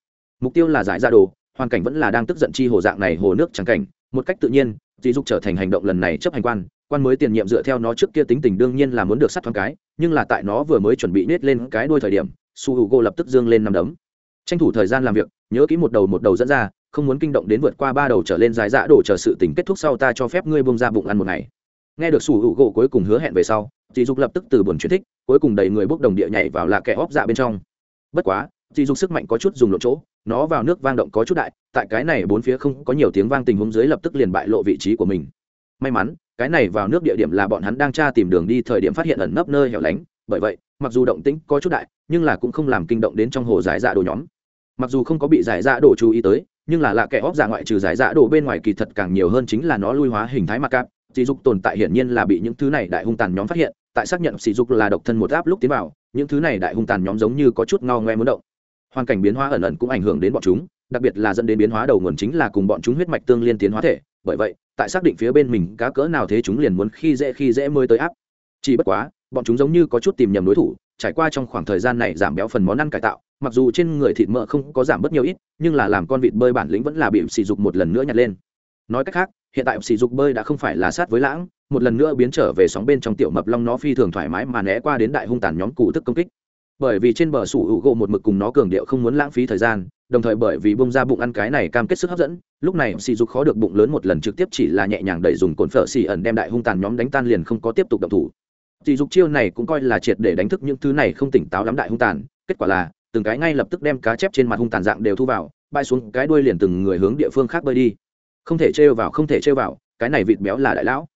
Mục tiêu là giải ra đồ, hoàn cảnh vẫn là đang tức giận chi hồ dạng này hồ nước trắng cảnh một cách tự nhiên dì dục trở thành hành động lần này chấp hành quan quan mới tiền nhiệm dựa theo nó trước kia tính tình đương nhiên là muốn được sắt thoáng cái, nhưng là tại nó vừa mới chuẩn bị nết lên cái đuôi thời điểm, su h u g o lập tức dương lên nằm đấm. Tranh thủ thời gian làm việc, nhớ kỹ một đầu một đầu dẫn ra, không muốn kinh động đến vượt qua ba đầu trở lên dài dã đổ chờ sự tình kết thúc sau ta cho phép ngươi bông ra bụng ăn một ngày. Nghe được su h u g o cuối cùng hứa hẹn về sau dì dục lập tức từ buồn chuyển thích, cuối cùng đầy người bốc đồng địa nhảy vào là kẻ óp dạ bên trong. Bất quá dì dục sức mạnh có chút dùng lộ chỗ nó vào nước vang động có chút đại, tại cái này bốn phía không có nhiều tiếng vang tình huống dưới lập tức liền bại lộ vị trí của mình. May mắn, cái này vào nước địa điểm là bọn hắn đang tra tìm đường đi thời điểm phát hiện ẩn nấp nơi hẻo lánh, bởi vậy, mặc dù động tĩnh có chút đại, nhưng là cũng không làm kinh động đến trong hồ giải dạ đồ nhóm. Mặc dù không có bị giải dạ đồ chú ý tới, nhưng là lạ kẻ óc giả ngoại trừ giải dạ đồ bên ngoài kỳ thật càng nhiều hơn chính là nó lui hóa hình thái mặc cạp. Sỉ dục tồn tại hiển nhiên là bị những thứ này đại hung tàn nhóm phát hiện, tại xác nhận sỉ dục là độc thân một áp lúc tiến vào, những thứ này đại hung tàn nhóm giống như có chút ngao ngoe muốn động hoàn cảnh biến hóa ẩn ẩn cũng ảnh hưởng đến bọn chúng, đặc biệt là dẫn đến biến hóa đầu nguồn chính là cùng bọn chúng huyết mạch tương liên tiến hóa thể. Bởi vậy, tại xác định phía bên mình cá cỡ nào thế chúng liền muốn khi dễ khi dễ mới tới áp. Chỉ bất quá, bọn chúng giống như có chút tìm nhầm đối thủ, trải qua trong khoảng thời gian này giảm béo phần món ăn cải tạo, mặc dù trên người thịt mỡ không có giảm bớt nhiều ít, nhưng là làm con vịt bơi bản lĩnh vẫn là bị sỉ dục một lần nữa nhặt lên. Nói cách khác, hiện tại sỉ dục bơi đã không phải là sát với lãng, một lần nữa biến trở về sóng bên trong tiểu mập long nó phi thường thoải mái mà né qua đến đại hung tàn nhóm cụ thức công kích bởi vì trên bờ sủ hữu gỗ một mực cùng nó cường điệu không muốn lãng phí thời gian, đồng thời bởi vì bông ra bụng ăn cái này cam kết sức hấp dẫn, lúc này sỉ dục khó được bụng lớn một lần trực tiếp chỉ là nhẹ nhàng đẩy dùng cồn phở xỉ ẩn đem đại hung tàn nhóm đánh tan liền không có tiếp tục động thủ. Sỉ dục chiêu này cũng coi là triệt để đánh thức những thứ này không tỉnh táo lắm đại hung tàn, kết quả là, từng cái ngay lập tức đem cá chép trên mặt hung tàn dạng đều thu vào bay xuống cái đuôi liền từng người hướng địa phương khác bơi đi. Không thể trêu vào, không thể trêu vào, cái này vịt béo là đại lão.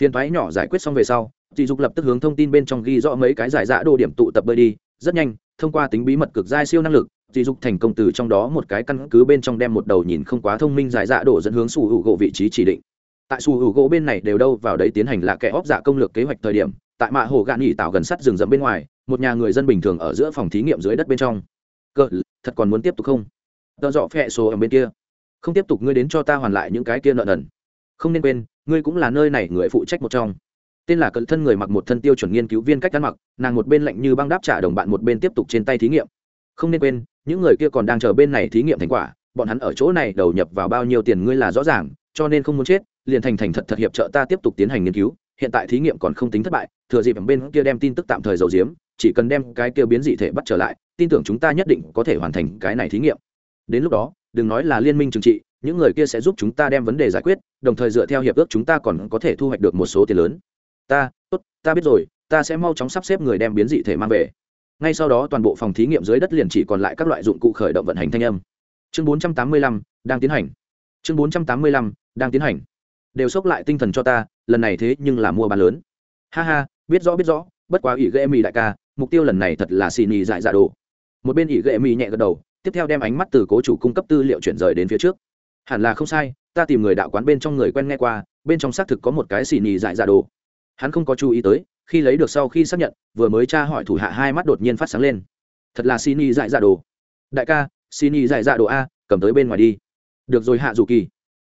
Phiền toái nhỏ giải quyết xong về sau, sỉ dục lập tức hướng thông tin bên trong ghi rõ mấy cái giải dạ đồ điểm tụ tập bơi đi rất nhanh, thông qua tính bí mật cực giai siêu năng lực dì dục thành công từ trong đó một cái căn cứ bên trong đem một đầu nhìn không quá thông minh dài dạ đổ dẫn hướng su hữu gỗ vị trí chỉ định. Tại su hữu gỗ bên này đều đâu vào đấy tiến hành là kẻ óp dạ công lược kế hoạch thời điểm, tại mạ hồ gạn nghỉ tạo gần sắt rừng rậm bên ngoài, một nhà người dân bình thường ở giữa phòng thí nghiệm dưới đất bên trong. Cơ, thật còn muốn tiếp tục không? Tợ dọ phẹ số ở bên kia. Không tiếp tục, ngươi đến cho ta hoàn lại những cái kia nợ nần. Không nên quên, ngươi cũng là nơi này người phụ trách một trong tên là cận thân người mặc một thân tiêu chuẩn nghiên cứu viên cách ăn mặc, nàng một bên lạnh như băng đáp trả đồng bạn một bên tiếp tục trên tay thí nghiệm. Không nên quên, những người kia còn đang chờ bên này thí nghiệm thành quả, bọn hắn ở chỗ này đầu nhập vào bao nhiêu tiền ngươi là rõ ràng, cho nên không muốn chết, liền thành thành thật thật hiệp trợ ta tiếp tục tiến hành nghiên cứu, hiện tại thí nghiệm còn không tính thất bại, thừa dịp bên kia đem tin tức tạm thời giấu giếm, chỉ cần đem cái kia biến dị thể bắt trở lại, tin tưởng chúng ta nhất định có thể hoàn thành cái này thí nghiệm. Đến lúc đó, đừng nói là liên minh trừng trị, những người kia sẽ giúp chúng ta đem vấn đề giải quyết, đồng thời dựa theo hiệp ước chúng ta còn có thể thu hoạch được một số tiền lớn ta tốt ta biết rồi ta sẽ mau chóng sắp xếp người đem biến dị thể mang về. Ngay sau đó toàn bộ phòng thí nghiệm dưới đất liền chỉ còn lại các loại dụng cụ khởi động vận hành thanh âm. Chương 485, đang tiến hành. Chương 485, đang tiến hành. Đều xốc lại tinh thần cho ta lần này thế nhưng là mua bán lớn. Ha ha biết rõ biết rõ bất quá ỷ ghệ mì đại ca mục tiêu lần này thật là xì nhì dại dạ đồ. Một bên ỷ ghệ mì nhẹ gật đầu tiếp theo đem ánh mắt từ cố chủ cung cấp tư liệu chuyển rời đến phía trước. Hẳn là không sai ta tìm người đạo quán bên trong người quen nghe qua bên trong xác thực có một cái xì nhì dại dạ đồ hắn không có chú ý tới, khi lấy được sau khi xác nhận, vừa mới tra hỏi thủ hạ hai mắt đột nhiên phát sáng lên. Thật là xin y dại dạ đồ. Đại ca, xin y dại dạ đồ a, cầm tới bên ngoài đi. Được rồi hạ dù kỳ.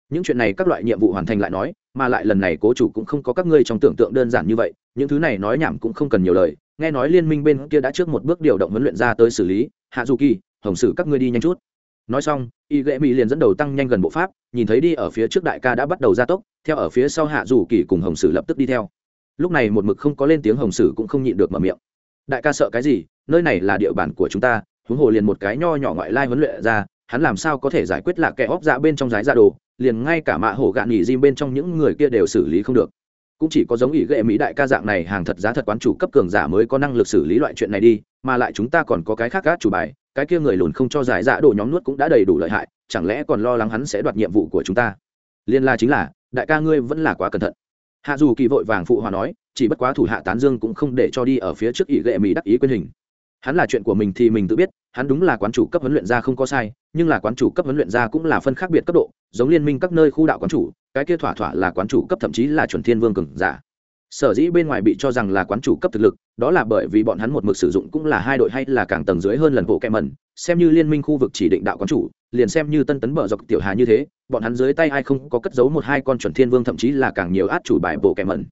Những chuyện này các loại nhiệm vụ hoàn thành lại nói, mà lại lần này cố chủ cũng không có các ngươi trong tưởng tượng đơn giản như vậy, những thứ này nói nhảm cũng không cần nhiều lời, nghe nói liên minh bên kia đã trước một bước điều động huấn luyện ra tới xử lý. Hạ dù kỳ, hồng sử các ngươi đi nhanh chút. Nói xong, y ghệ mỹ liền dẫn đầu tăng nhanh gần bộ pháp, nhìn thấy đi ở phía trước đại ca đã bắt đầu gia tốc, theo ở phía sau hạ dù kỳ cùng hồng sử lập tức đi theo lúc này một mực không có lên tiếng hồng sử cũng không nhịn được mở miệng. Đại ca sợ cái gì? Nơi này là địa bàn của chúng ta, huống hồ liền một cái nho nhỏ ngoại lai huấn luyện ra, hắn làm sao có thể giải quyết là kẻ óc dạ bên trong giái ra dạ đồ, liền ngay cả mạ hổ gạn nghỉ diêm bên trong những người kia đều xử lý không được. Cũng chỉ có giống ỷ ghệ mỹ đại ca dạng này, hàng thật giá thật quán chủ cấp cường giả mới có năng lực xử lý loại chuyện này đi, mà lại chúng ta còn có cái khác gác chủ bài, cái kia người lùn không cho giải dạ đồ nhóm nuốt cũng đã đầy đủ lợi hại, chẳng lẽ còn lo lắng hắn sẽ đoạt nhiệm vụ của chúng ta? Liên la chính là, đại ca ngươi vẫn là quá cẩn thận hạ dù kỳ vội vàng phụ hòa nói, chỉ bất quá thủ hạ tán dương cũng không để cho đi ở phía trước ỷ gệ mỹ đắc ý quyên hình. Hắn là chuyện của mình thì mình tự biết, hắn đúng là quán chủ cấp huấn luyện gia không có sai, nhưng là quán chủ cấp huấn luyện gia cũng là phân khác biệt cấp độ, giống liên minh các nơi khu đạo quán chủ, cái kia thỏa thỏa là quán chủ cấp thậm chí là chuẩn thiên vương cường giả. Sở dĩ bên ngoài bị cho rằng là quán chủ cấp thực lực, đó là bởi vì bọn hắn một mực sử dụng cũng là hai đội hay là càng tầng dưới hơn lần bộ kẹ mẩn, xem như liên minh khu vực chỉ định đạo quán chủ, liền xem như tân tấn bờ dọc tiểu hà như thế bọn hắn dưới tay ai không có cất giấu một hai con chuẩn thiên vương, thậm chí là càng nhiều át chủ bài bộ kẻ mẩn.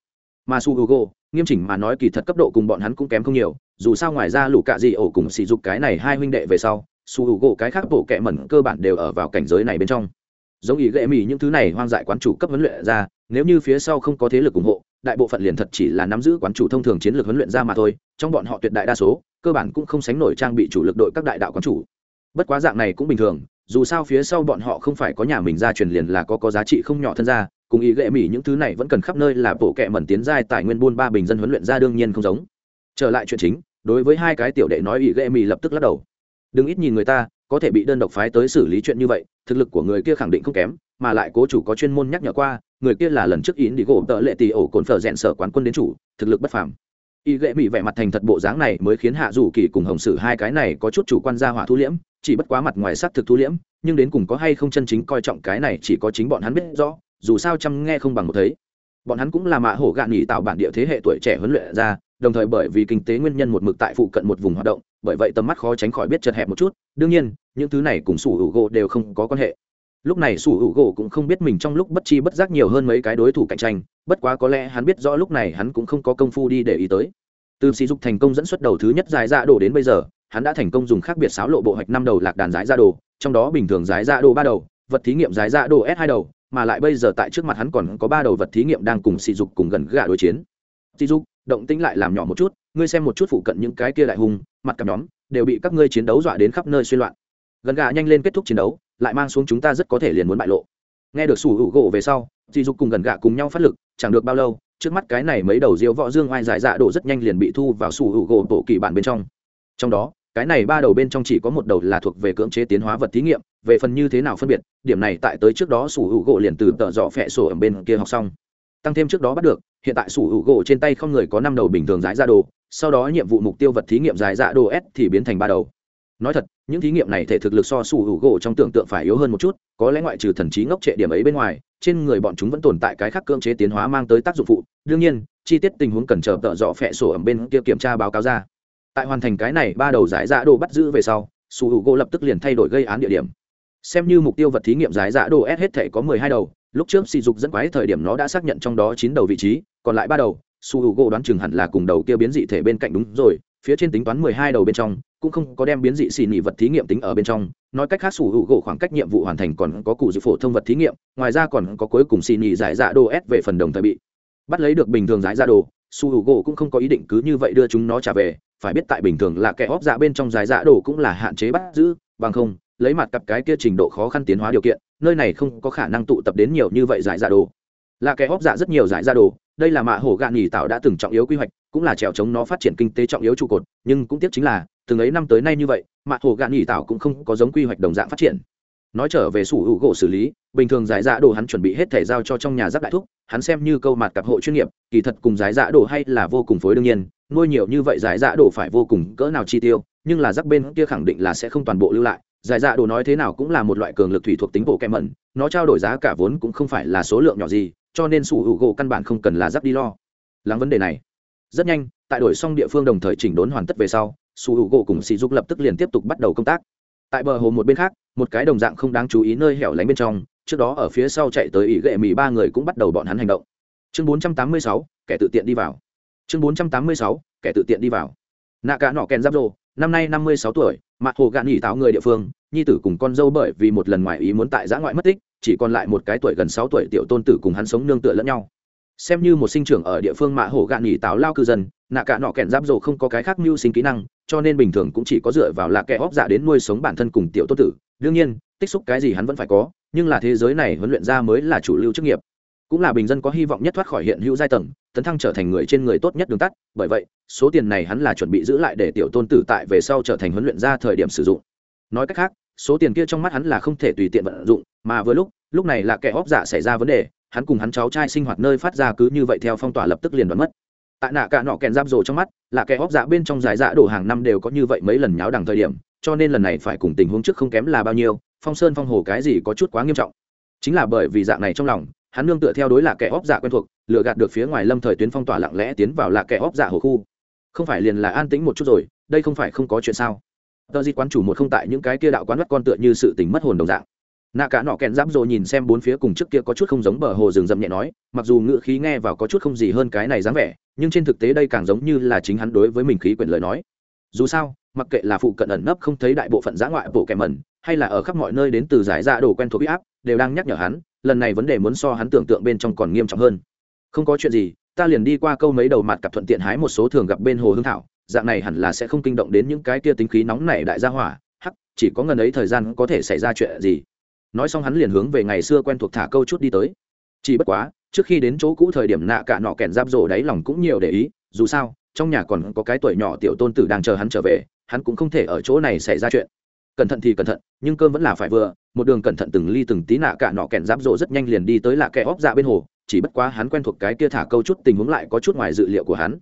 Mà su hugo, nghiêm chỉnh mà nói kỳ thật cấp độ cùng bọn hắn cũng kém không nhiều, dù sao ngoài ra lũ cạ dị ổ cùng sỉ dục cái này hai huynh đệ về sau, su hugo cái khác bộ kẻ mẩn cơ bản đều ở vào cảnh giới này bên trong. Giống ý ghệ mỹ những thứ này hoang dại quán chủ cấp huấn luyện ra, nếu như phía sau không có thế lực ủng hộ, đại bộ phận liền thật chỉ là nắm giữ quán chủ thông thường chiến lược huấn luyện ra mà thôi, trong bọn họ tuyệt đại đa số, cơ bản cũng không sánh nổi trang bị chủ lực đội các đại đạo quán chủ. Bất quá dạng này cũng bình thường dù sao phía sau bọn họ không phải có nhà mình ra truyền liền là có có giá trị không nhỏ thân ra, cùng ý ghệ mỹ những thứ này vẫn cần khắp nơi là bộ kệ mẩn tiến giai tài nguyên buôn ba bình dân huấn luyện ra đương nhiên không giống. Trở lại chuyện chính, đối với hai cái tiểu đệ nói ý ghệ mỹ lập tức lắc đầu. Đừng ít nhìn người ta, có thể bị đơn độc phái tới xử lý chuyện như vậy, thực lực của người kia khẳng định không kém, mà lại cố chủ có chuyên môn nhắc nhở qua, người kia là lần trước yến đi gỗ tợ lệ tì ổ cồn phở rẽn sở quán quân đến chủ, thực lực bất phàm y ghệ mỹ vẻ mặt thành thật bộ dáng này mới khiến hạ dù kỳ cùng hồng sử hai cái này có chút chủ quan ra hỏa thu liễm, chỉ bất quá mặt ngoài s thực thu liễm, nhưng đến cùng có hay không chân chính coi trọng cái này chỉ có chính bọn hắn biết rõ, dù sao chăm nghe không bằng một thấy. Bọn hắn cũng là mạ hổ gạn nghỉ tạo bản địa thế hệ tuổi trẻ huấn luyện ra, đồng thời bởi vì kinh tế nguyên nhân một mực tại phụ cận một vùng hoạt động, bởi vậy tầm mắt khó tránh khỏi biết chật hẹp một chút, đương nhiên, những thứ này cùng sủ hữu gỗ đều không có quan hệ. Lúc này sủ hữu gỗ cũng không biết mình trong lúc bất chi bất giác nhiều hơn mấy cái đối thủ cạnh tranh, bất quá có lẽ hắn biết rõ lúc này hắn cũng không có công phu đi để ý tới từ sỉ dục thành công dẫn xuất đầu thứ nhất giải ra đồ đến bây giờ, hắn đã thành công dùng khác biệt sáo lộ bộ hoạch năm đầu lạc đàn giải ra đồ, trong đó bình thường giải ra đồ ba đầu, vật thí nghiệm giải ra đồ s hai đầu, mà lại bây giờ tại trước mặt hắn còn có ba đầu vật thí nghiệm đang cùng sỉ dục cùng gần gà đối chiến. Sỉ dục, động tĩnh lại làm nhỏ một chút, ngươi xem một chút phụ cận những cái kia đại hùng mặt cặp nhóm, đều bị các ngươi chiến đấu dọa đến khắp nơi xuyên loạn. Gần gà nhanh lên kết thúc chiến đấu, lại mang xuống chúng ta rất có thể liền muốn bại lộ. Nghe được sủ hữu gỗ về sau dì dục cùng gần gạ cùng nhau phát lực, chẳng được bao lâu trước mắt cái này mấy đầu diêu võ dương oai giải dạ đổ rất nhanh liền bị thu vào sủ hữu gỗ bộ kỳ bản bên trong. Trong đó, cái này ba đầu bên trong chỉ có một đầu là thuộc về cưỡng chế tiến hóa vật thí nghiệm, về phần như thế nào phân biệt, điểm này tại tới trước đó sủ hữu gỗ liền từ tợ dọ phẹ sổ ở bên kia học xong. Tăng thêm trước đó bắt được, hiện tại sủ hữu gỗ trên tay không người có năm đầu bình thường giải dạ đồ sau đó nhiệm vụ mục tiêu vật thí nghiệm giải dạ đồ s thì biến thành ba đầu. Nói thật những thí nghiệm này thể thực lực so sủ hữu gỗ trong tưởng tượng phải yếu hơn một chút, có lẽ ngoại trừ thần trí ngốc trệ điểm ấy bên ngoài, trên người bọn chúng vẫn tồn tại cái khác cưỡng chế tiến hóa mang tới tác dụng phụ. Đương nhiên, chi tiết tình huống cần chờ tợ dọ phẹ sổ ẩm bên kia kiểm tra báo cáo ra. Tại hoàn thành cái này ba đầu giải dạ đồ bắt giữ về sau, sủ hữu gỗ lập tức liền thay đổi gây án địa điểm. Xem như mục tiêu vật thí nghiệm giải dạ đồ s hết thể có mười hai đầu, lúc trước sỉ dục dẫn quái thời điểm nó đã xác nhận trong đó chín đầu vị trí, còn lại ba đầu su h u gỗ đoán chừng hẳn là cùng đầu kia biến dị thể bên cạnh đúng rồi, phía trên tính toán mười hai đầu bên trong cũng không có đem biến dị xì nị vật thí nghiệm tính ở bên trong, nói cách khác sủ hữu gỗ khoảng cách nhiệm vụ hoàn thành còn có cụ dự phổ thông vật thí nghiệm, ngoài ra còn có cuối cùng xì nị giải dạ đồ s về phần đồng thời bị bắt lấy được bình thường giải dạ đồ sủ hữu gỗ cũng không có ý định cứ như vậy đưa chúng nó trả về, phải biết tại bình thường là kẻ óp dạ bên trong giải dạ đồ cũng là hạn chế bắt giữ, bằng không, lấy mặt cặp cái kia trình độ khó khăn tiến hóa điều kiện, nơi này không có khả năng tụ tập đến nhiều như vậy giải dạ đồ. Là kẻ óp dạ rất nhiều giải dạ đồ đây là mạ hổ gạn nghỉ tạo đã từng trọng yếu quy hoạch, cũng là trèo chống nó phát triển kinh tế trọng yếu trụ cột, nhưng cũng tiếc chính là, từng ấy năm tới nay như vậy, mạ hổ gạn nghỉ tạo cũng không có giống quy hoạch đồng dạng phát triển. Nói trở về sủ hữu gỗ xử lý, bình thường giải dạ đồ hắn chuẩn bị hết thể giao cho trong nhà giáp đại thúc, hắn xem như câu mặt cặp hộ chuyên nghiệp, kỳ thật cùng giải dạ đồ hay là vô cùng phối đương nhiên, nuôi nhiều như vậy giải dạ đồ phải vô cùng cỡ nào chi tiêu, nhưng là giáp bên kia khẳng định là sẽ không toàn bộ lưu lại. Giải dạ đồ nói thế nào cũng là một loại cường lực thủy thuộc tính bộ kẹm mẩn, nó trao đổi giá cả vốn cũng không phải là số lượng nhỏ gì cho nên sủ hữu gỗ căn bản không cần là giáp đi lo. Lắng vấn đề này. Rất nhanh tại đổi xong địa phương đồng thời chỉnh đốn hoàn tất về sau sủ hữu gỗ cùng sỉ dục lập tức liền tiếp tục bắt đầu công tác. Tại bờ hồ một bên khác một cái đồng dạng không đáng chú ý nơi hẻo lánh bên trong trước đó ở phía sau chạy tới ỷ gệ mỹ ba người cũng bắt đầu bọn hắn hành động. Chương 486, kẻ tự tiện đi vào. Chương 486, kẻ tự tiện đi vào. Nạ cả nọ kèn giáp rồ năm nay năm mươi sáu tuổi mặt hồ gạn nghỉ táo người địa phương nhi tử cùng con dâu bởi vì một lần ngoài ý muốn tại giã ngoại mất tích chỉ còn lại một cái tuổi gần sáu tuổi tiểu tôn tử cùng hắn sống nương tựa lẫn nhau. Xem như một sinh trưởng ở địa phương mạ hổ gạn nghỉ táo lao cư dân, nạ cả nọ kẹn giáp rồ không có cái khác mưu sinh kỹ năng, cho nên bình thường cũng chỉ có dựa vào là kẻ óc dạ đến nuôi sống bản thân cùng tiểu tôn tử. Đương nhiên, tích xúc cái gì hắn vẫn phải có, nhưng là thế giới này huấn luyện ra mới là chủ lưu chức nghiệp. Cũng là bình dân có hy vọng nhất thoát khỏi hiện hữu giai tầng, tấn thăng trở thành người trên người tốt nhất đường tắt. Bởi vậy, số tiền này hắn là chuẩn bị giữ lại để tiểu tôn tử tại về sau trở thành huấn luyện ra thời điểm sử dụng. Nói cách khác số tiền kia trong mắt hắn là không thể tùy tiện vận dụng, mà vừa lúc lúc này là kẻ óc giả xảy ra vấn đề, hắn cùng hắn cháu trai sinh hoạt nơi phát ra cứ như vậy theo phong tỏa lập tức liền đoán mất. Tại nạ cả nọ kèn giáp rồ trong mắt, là kẻ óc dạ bên trong dài dạ đổ hàng năm đều có như vậy mấy lần nháo đằng thời điểm, cho nên lần này phải cùng tình huống trước không kém là bao nhiêu, phong sơn phong hồ cái gì có chút quá nghiêm trọng. Chính là bởi vì dạng này trong lòng, hắn nương tựa theo đối là kẻ óc dạ quen thuộc lựa gạt được phía ngoài lâm thời tuyến phong tỏa lặng lẽ tiến vào là kẻ óc dạ hồ khu. Không phải liền là an tĩnh một chút rồi, đây không phải không có chuyện sao? Tờ di quán chủ một không tại những cái kia đạo quán bắt con tựa như sự tình mất hồn đồng dạng. Nạ cả nọ kẹn giáp rồi nhìn xem bốn phía cùng trước kia có chút không giống bờ hồ rừng rậm nhẹ nói, mặc dù ngựa khí nghe vào có chút không gì hơn cái này dáng vẻ, nhưng trên thực tế đây càng giống như là chính hắn đối với mình khí quyển lời nói. Dù sao, mặc kệ là phụ cận ẩn nấp không thấy đại bộ phận giã ngoại bộ kẻ mẩn, hay là ở khắp mọi nơi đến từ giải dạ đồ quen thuộc bị áp đều đang nhắc nhở hắn, lần này vấn đề muốn so hắn tưởng tượng bên trong còn nghiêm trọng hơn. Không có chuyện gì, ta liền đi qua câu mấy đầu mặt cặp thuận tiện hái một số thường gặp bên hồ hương thảo dạng này hẳn là sẽ không kinh động đến những cái kia tính khí nóng nảy đại gia hỏa, hắc, chỉ có ngần ấy thời gian có thể xảy ra chuyện gì. Nói xong hắn liền hướng về ngày xưa quen thuộc thả câu chút đi tới. Chỉ bất quá, trước khi đến chỗ cũ thời điểm nạ cả nọ kèn giáp rổ đáy lòng cũng nhiều để ý, dù sao, trong nhà còn có cái tuổi nhỏ tiểu tôn tử đang chờ hắn trở về, hắn cũng không thể ở chỗ này xảy ra chuyện. Cẩn thận thì cẩn thận, nhưng cơm vẫn là phải vừa, một đường cẩn thận từng ly từng tí nạ cả nọ kèn giáp rổ rất nhanh liền đi tới lạ kẻ óc dạ bên hồ, chỉ bất quá hắn quen thuộc cái kia thả câu chút tình huống lại có chút ngoài dự liệu của hắn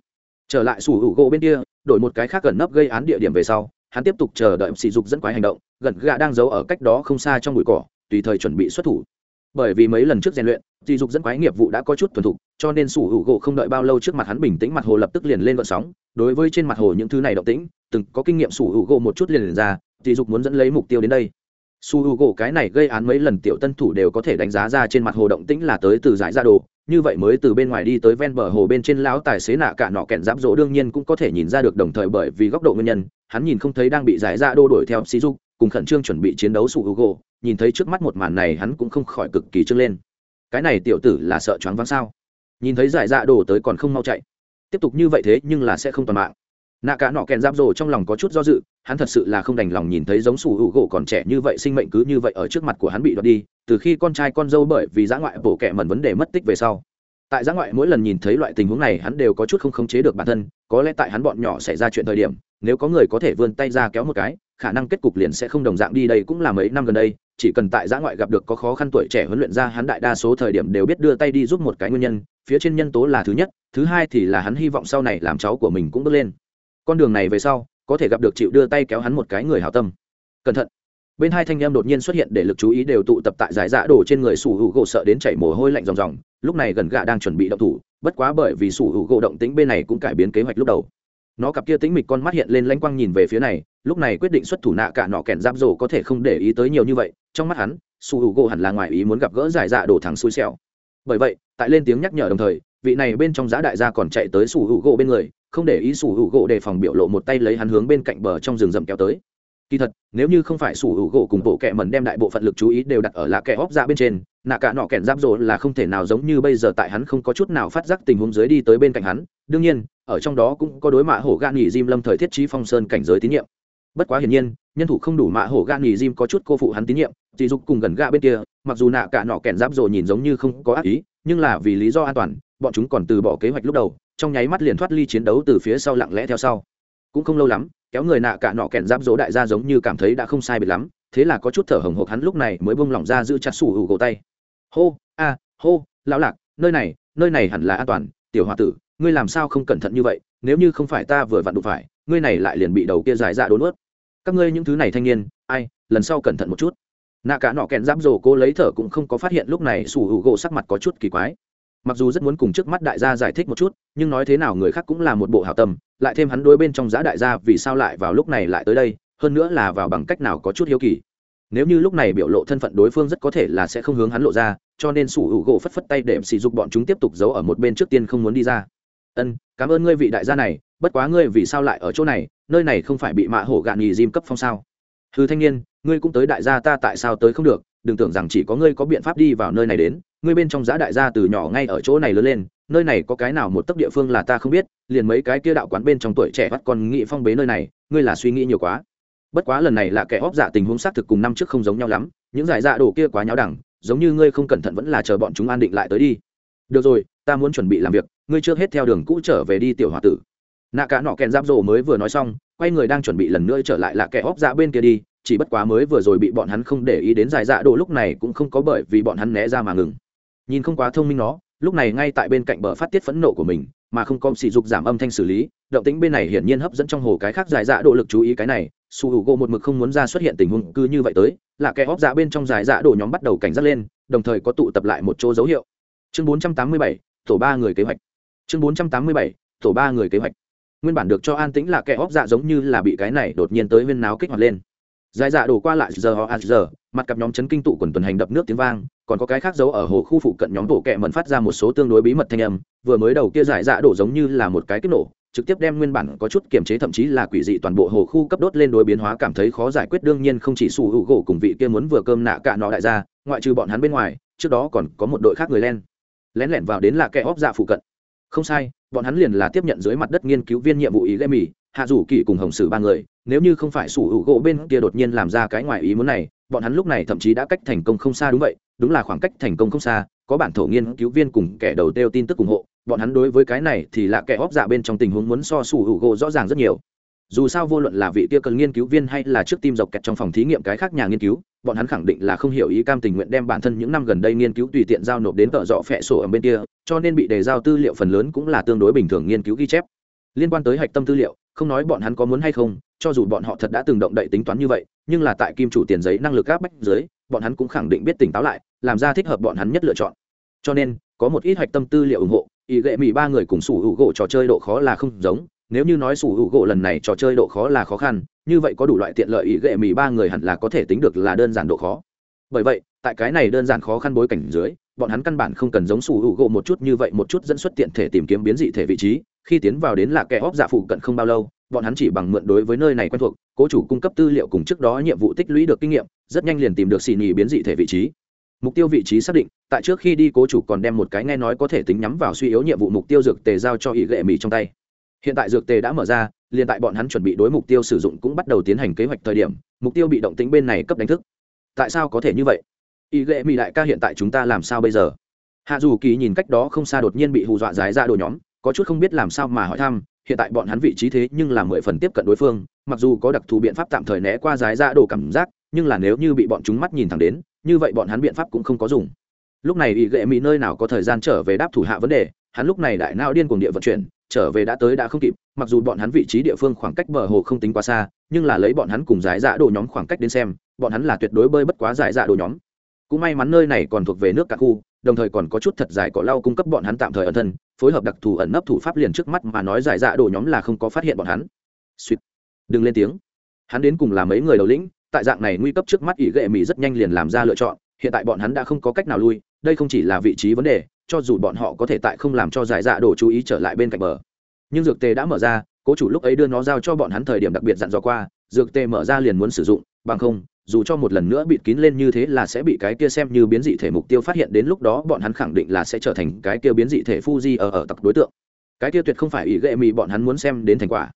trở lại sủ hữu gỗ bên kia đổi một cái khác gần nấp gây án địa điểm về sau hắn tiếp tục chờ đợi sỉ dục dẫn quái hành động gần gạ đang giấu ở cách đó không xa trong bụi cỏ tùy thời chuẩn bị xuất thủ. Bởi vì mấy lần trước rèn luyện sỉ dục dẫn quái nghiệp vụ đã có chút thuần thục cho nên sủ hữu gỗ không đợi bao lâu trước mặt hắn bình tĩnh mặt hồ lập tức liền lên vận sóng. Đối với trên mặt hồ những thứ này động tĩnh từng có kinh nghiệm sủ hữu gỗ một chút liền, liền ra sỉ dục muốn dẫn lấy mục tiêu đến đây. Su h u gỗ cái này gây án mấy lần tiểu tân thủ đều có thể đánh giá ra trên mặt hồ động tĩnh là tới từ giải ra đồ như vậy mới từ bên ngoài đi tới ven bờ hồ bên trên lão tài xế nạ cả nọ kẹn giáp rỗ đương nhiên cũng có thể nhìn ra được đồng thời bởi vì góc độ nguyên nhân, hắn nhìn không thấy đang bị giải ra đô đuổi theo sĩ dục, cùng khẩn trương chuẩn bị chiến đấu sụ h gỗ nhìn thấy trước mắt một màn này hắn cũng không khỏi cực kỳ trưng lên. Cái này tiểu tử là sợ choáng váng sao? Nhìn thấy giải dạ ra đồ tới còn không mau chạy. Tiếp tục như vậy thế nhưng là sẽ không toàn mạng. Nạ cả nọ kèn giáp rồ trong lòng có chút do dự hắn thật sự là không đành lòng nhìn thấy giống sủ hữu gỗ còn trẻ như vậy, sinh mệnh cứ như vậy ở trước mặt của hắn bị đoạt đi, từ khi con trai con dâu bởi vì giã ngoại bổ kẹ mẩn vấn đề mất tích về sau. Tại giã ngoại mỗi lần nhìn thấy loại tình huống này, hắn đều có chút không khống chế được bản thân, có lẽ tại hắn bọn nhỏ xảy ra chuyện thời điểm, nếu có người có thể vươn tay ra kéo một cái, khả năng kết cục liền sẽ không đồng dạng đi đây cũng là mấy năm gần đây, chỉ cần tại giã ngoại gặp được có khó khăn tuổi trẻ huấn luyện ra hắn đại đa số thời điểm đều biết đưa tay đi giúp một cái nguyên nhân, phía trên nhân tố là thứ nhất, thứ hai thì là hắn hy vọng sau này làm cháu của mình cũng bước lên. Con đường này về sau có thể gặp được chịu đưa tay kéo hắn một cái người hảo tâm. Cẩn thận. Bên hai thanh em đột nhiên xuất hiện để lực chú ý đều tụ tập tại giải dạ đổ trên người sủ hữu gỗ sợ đến chảy mồ hôi lạnh ròng ròng, lúc này gần gạ đang chuẩn bị động thủ, bất quá bởi vì sủ hữu gỗ động tính bên này cũng cải biến kế hoạch lúc đầu. Nó cặp kia tính mịch con mắt hiện lên lanh quang nhìn về phía này, lúc này quyết định xuất thủ nạ cả nọ kẹn giáp rổ có thể không để ý tới nhiều như vậy, trong mắt hắn, sủ hữu gỗ hẳn là ngoài ý muốn gặp gỡ giải dạ đổ thẳng xui xẻo. Bởi vậy, tại lên tiếng nhắc nhở đồng thời, vị này bên trong giá đại gia còn chạy tới sủ hữu gỗ bên người không để ý sủ hữu gỗ đề phòng biểu lộ một tay lấy hắn hướng bên cạnh bờ trong rừng rậm kéo tới. Kỳ thật, nếu như không phải sủ hữu gỗ cùng bộ kẹ mần đem đại bộ phận lực chú ý đều đặt ở là kẻ óc ra bên trên, nạ cả nọ kẹn giáp rộ là không thể nào giống như bây giờ tại hắn không có chút nào phát giác tình huống dưới đi tới bên cạnh hắn. Đương nhiên, ở trong đó cũng có đối mạ hổ gan nghỉ diêm lâm thời thiết trí phong sơn cảnh giới tín nhiệm. Bất quá hiển nhiên, nhân thủ không đủ mạ hổ gan nghỉ diêm có chút cô phụ hắn tín nhiệm chỉ dục cùng gần gạ bên kia, mặc dù nạ cả nọ kẹn giáp rộ nhìn giống như không có ác ý, nhưng là vì lý do an toàn bọn chúng còn từ bỏ kế hoạch lúc đầu, trong nháy mắt liền thoát ly chiến đấu từ phía sau lặng lẽ theo sau. Cũng không lâu lắm, kéo người nạ cả nọ kẹn giáp dỗ đại gia giống như cảm thấy đã không sai biệt lắm, thế là có chút thở hồng hộc hắn lúc này mới bông lỏng ra giữ chặt sủ hữu gỗ tay. Hô, a, hô, lão lạc, nơi này nơi này hẳn là an toàn, tiểu h o a tử, ngươi làm sao không cẩn thận như vậy, nếu như không phải ta vừa vặn đụng phải, ngươi này lại liền bị đầu kia dài dạ đốn ướt. Các ngươi những thứ này thanh niên, ai, lần sau cẩn thận một chút. Nạ cả nọ kẹn giáp rổ cô lấy thở cũng không có phát hiện lúc này sủ hữu gỗ sắc mặt có chút kỳ quái mặc dù rất muốn cùng trước mắt đại gia giải thích một chút, nhưng nói thế nào người khác cũng là một bộ hảo tâm, lại thêm hắn đối bên trong giã đại gia vì sao lại vào lúc này lại tới đây, hơn nữa là vào bằng cách nào có chút hiếu kỳ. Nếu như lúc này biểu lộ thân phận đối phương rất có thể là sẽ không hướng hắn lộ ra, cho nên sủ hữu gỗ phất phất tay để sỉ dục bọn chúng tiếp tục giấu ở một bên trước tiên không muốn đi ra. Ân, cảm ơn ngươi vị đại gia này, bất quá ngươi vì sao lại ở chỗ này, nơi này không phải bị mạ hổ gạn nhì diêm cấp phong sao? Hư thanh niên, ngươi cũng tới đại gia ta tại sao tới không được, đừng tưởng rằng chỉ có ngươi có biện pháp đi vào nơi này đến ngươi bên trong giã đại gia từ nhỏ ngay ở chỗ này lớn lên, nơi này có cái nào một tấc địa phương là ta không biết, liền mấy cái kia đạo quán bên trong tuổi trẻ bắt còn nghị phong bế nơi này, ngươi là suy nghĩ nhiều quá. Bất quá lần này là kẻ óc dạ tình huống xác thực cùng năm trước không giống nhau lắm, những giải dạ đồ kia quá nháo đẳng, giống như ngươi không cẩn thận vẫn là chờ bọn chúng an định lại tới đi. Được rồi, ta muốn chuẩn bị làm việc, ngươi trước hết theo đường cũ trở về đi tiểu h tử. Nạ cả nọ kèn giáp rổ mới vừa nói xong, quay người đang chuẩn bị lần nữa trở lại là kẻ óc dạ bên kia đi, chỉ bất quá mới vừa rồi bị bọn hắn không để ý đến giải dạ đồ lúc này cũng không có bởi vì bọn hắn né ra mà ngừng nhìn không quá thông minh nó lúc này ngay tại bên cạnh bờ phát tiết phẫn nộ của mình mà không có sỉ dục giảm âm thanh xử lý động tĩnh bên này hiển nhiên hấp dẫn trong hồ cái khác dài dạ độ lực chú ý cái này su hữu gỗ một mực không muốn ra xuất hiện tình huống cứ như vậy tới là kẻ hóp dạ bên trong dài dạ độ nhóm bắt đầu cảnh giác lên đồng thời có tụ tập lại một chỗ dấu hiệu. Chương 487, tổ ba người kế hoạch. Chương 487, tổ ba người kế hoạch. Nguyên bản được cho an tĩnh là kẻ hóp dạ giống như là bị cái này đột nhiên tới viên náo kích hoạt lên dài dạ đổ qua lại giờ họ à giờ mặt cặp nhóm chấn kinh tụ quần tuần hành đập nước tiếng vang, còn có cái khác giấu ở hồ khu phụ cận nhóm bộ kẹ mẩn phát ra một số tương đối bí mật thanh âm, vừa mới đầu kia giải dạ đổ giống như là một cái kích nổ, trực tiếp đem nguyên bản có chút kiềm chế thậm chí là quỷ dị toàn bộ hồ khu cấp đốt lên đối biến hóa cảm thấy khó giải quyết, đương nhiên không chỉ sủ hữu gỗ cùng vị kia muốn vừa cơm nạ cả nó đại gia, ngoại trừ bọn hắn bên ngoài, trước đó còn có một đội khác người len, lén lẻn vào đến là kẻ óp dạ phụ cận. Không sai, bọn hắn liền là tiếp nhận dưới mặt đất nghiên cứu viên nhiệm vụ ý lê mì hạ rủ kỳ cùng hồng sử ba người, nếu như không phải sủ hữu gỗ bên kia đột nhiên làm ra cái ngoài ý muốn này, bọn hắn lúc này thậm chí đã cách thành công không xa đúng vậy, đúng là khoảng cách thành công không xa, có bản thổ nghiên cứu viên cùng kẻ đầu têu tin tức ủng hộ, bọn hắn đối với cái này thì là kẻ óp dạ bên trong tình huống muốn so sủ hữu gỗ rõ ràng rất nhiều. Dù sao vô luận là vị kia cần nghiên cứu viên hay là trước tim dọc kẹt trong phòng thí nghiệm cái khác nhà nghiên cứu, bọn hắn khẳng định là không hiểu ý cam tình nguyện đem bản thân những năm gần đây nghiên cứu tùy tiện giao nộp đến tợ dọ phẹ sổ ở bên kia, cho nên bị đề giao tư liệu phần lớn cũng là tương đối bình thường nghiên cứu ghi chép. Liên quan tới hạch tâm tư liệu không nói bọn hắn có muốn hay không, cho dù bọn họ thật đã từng động đậy tính toán như vậy, nhưng là tại kim chủ tiền giấy năng lực áp bách dưới, bọn hắn cũng khẳng định biết tỉnh táo lại, làm ra thích hợp bọn hắn nhất lựa chọn. Cho nên, có một ít hạch tâm tư liệu ủng hộ, ý gệ mỹ ba người cùng sủ hữu gỗ trò chơi độ khó là không giống, nếu như nói sủ hữu gỗ lần này trò chơi độ khó là khó khăn, như vậy có đủ loại tiện lợi ý gệ mỹ ba người hẳn là có thể tính được là đơn giản độ khó. Bởi vậy, tại cái này đơn giản khó khăn bối cảnh dưới bọn hắn căn bản không cần giống sủ hữu gỗ một chút như vậy một chút dẫn xuất tiện thể tìm kiếm biến dị thể vị trí, khi tiến vào đến là kẻ óp giả phụ cận không bao lâu, bọn hắn chỉ bằng mượn đối với nơi này quen thuộc, cố chủ cung cấp tư liệu cùng trước đó nhiệm vụ tích lũy được kinh nghiệm, rất nhanh liền tìm được xì nhì biến dị thể vị trí. Mục tiêu vị trí xác định, tại trước khi đi cố chủ còn đem một cái nghe nói có thể tính nhắm vào suy yếu nhiệm vụ mục tiêu dược tề giao cho ý gệ mỹ trong tay. Hiện tại dược tề đã mở ra, liền tại bọn hắn chuẩn bị đối mục tiêu sử dụng cũng bắt đầu tiến hành kế hoạch thời điểm, mục tiêu bị động tính bên này cấp đánh thức. Tại sao có thể như vậy? Ý lệ mỹ đại ca hiện tại chúng ta làm sao bây giờ? Hạ dù kỳ nhìn cách đó không xa đột nhiên bị hù dọa dài ra đồ nhóm, có chút không biết làm sao mà hỏi thăm, hiện tại bọn hắn vị trí thế nhưng là mười phần tiếp cận đối phương, mặc dù có đặc thù biện pháp tạm thời né qua dài ra đồ cảm giác, nhưng là nếu như bị bọn chúng mắt nhìn thẳng đến, như vậy bọn hắn biện pháp cũng không có dùng. Lúc này ý lệ mỹ nơi nào có thời gian trở về đáp thủ hạ vấn đề, hắn lúc này đại nao điên cuồng địa vận chuyển, trở về đã tới đã không kịp, mặc dù bọn hắn vị trí địa phương khoảng cách bờ hồ không tính quá xa, nhưng là lấy bọn hắn cùng giải dạ đồ nhóm khoảng cách đến xem, bọn hắn là tuyệt đối bơi bất quá giải dạ đồ nhóm cũng may mắn nơi này còn thuộc về nước cả khu, đồng thời còn có chút thật dài cỏ lau cung cấp bọn hắn tạm thời ẩn thân, phối hợp đặc thù ẩn nấp thủ pháp liền trước mắt mà nói giải dạ đồ nhóm là không có phát hiện bọn hắn. Suýt đừng lên tiếng. Hắn đến cùng là mấy người đầu lĩnh, tại dạng này nguy cấp trước mắt ỷ ghệ mỹ rất nhanh liền làm ra lựa chọn, hiện tại bọn hắn đã không có cách nào lui, đây không chỉ là vị trí vấn đề, cho dù bọn họ có thể tại không làm cho giải dạ đồ chú ý trở lại bên cạnh bờ. Nhưng dược tề đã mở ra, cố chủ lúc ấy đưa nó giao cho bọn hắn thời điểm đặc biệt dặn dò qua, dược tề mở ra liền muốn sử dụng, bằng không dù cho một lần nữa bịt kín lên như thế là sẽ bị cái kia xem như biến dị thể mục tiêu phát hiện đến lúc đó bọn hắn khẳng định là sẽ trở thành cái kia biến dị thể Fuji ở ở tập đối tượng. Cái kia tuyệt không phải ý ghệ mì bọn hắn muốn xem đến thành quả.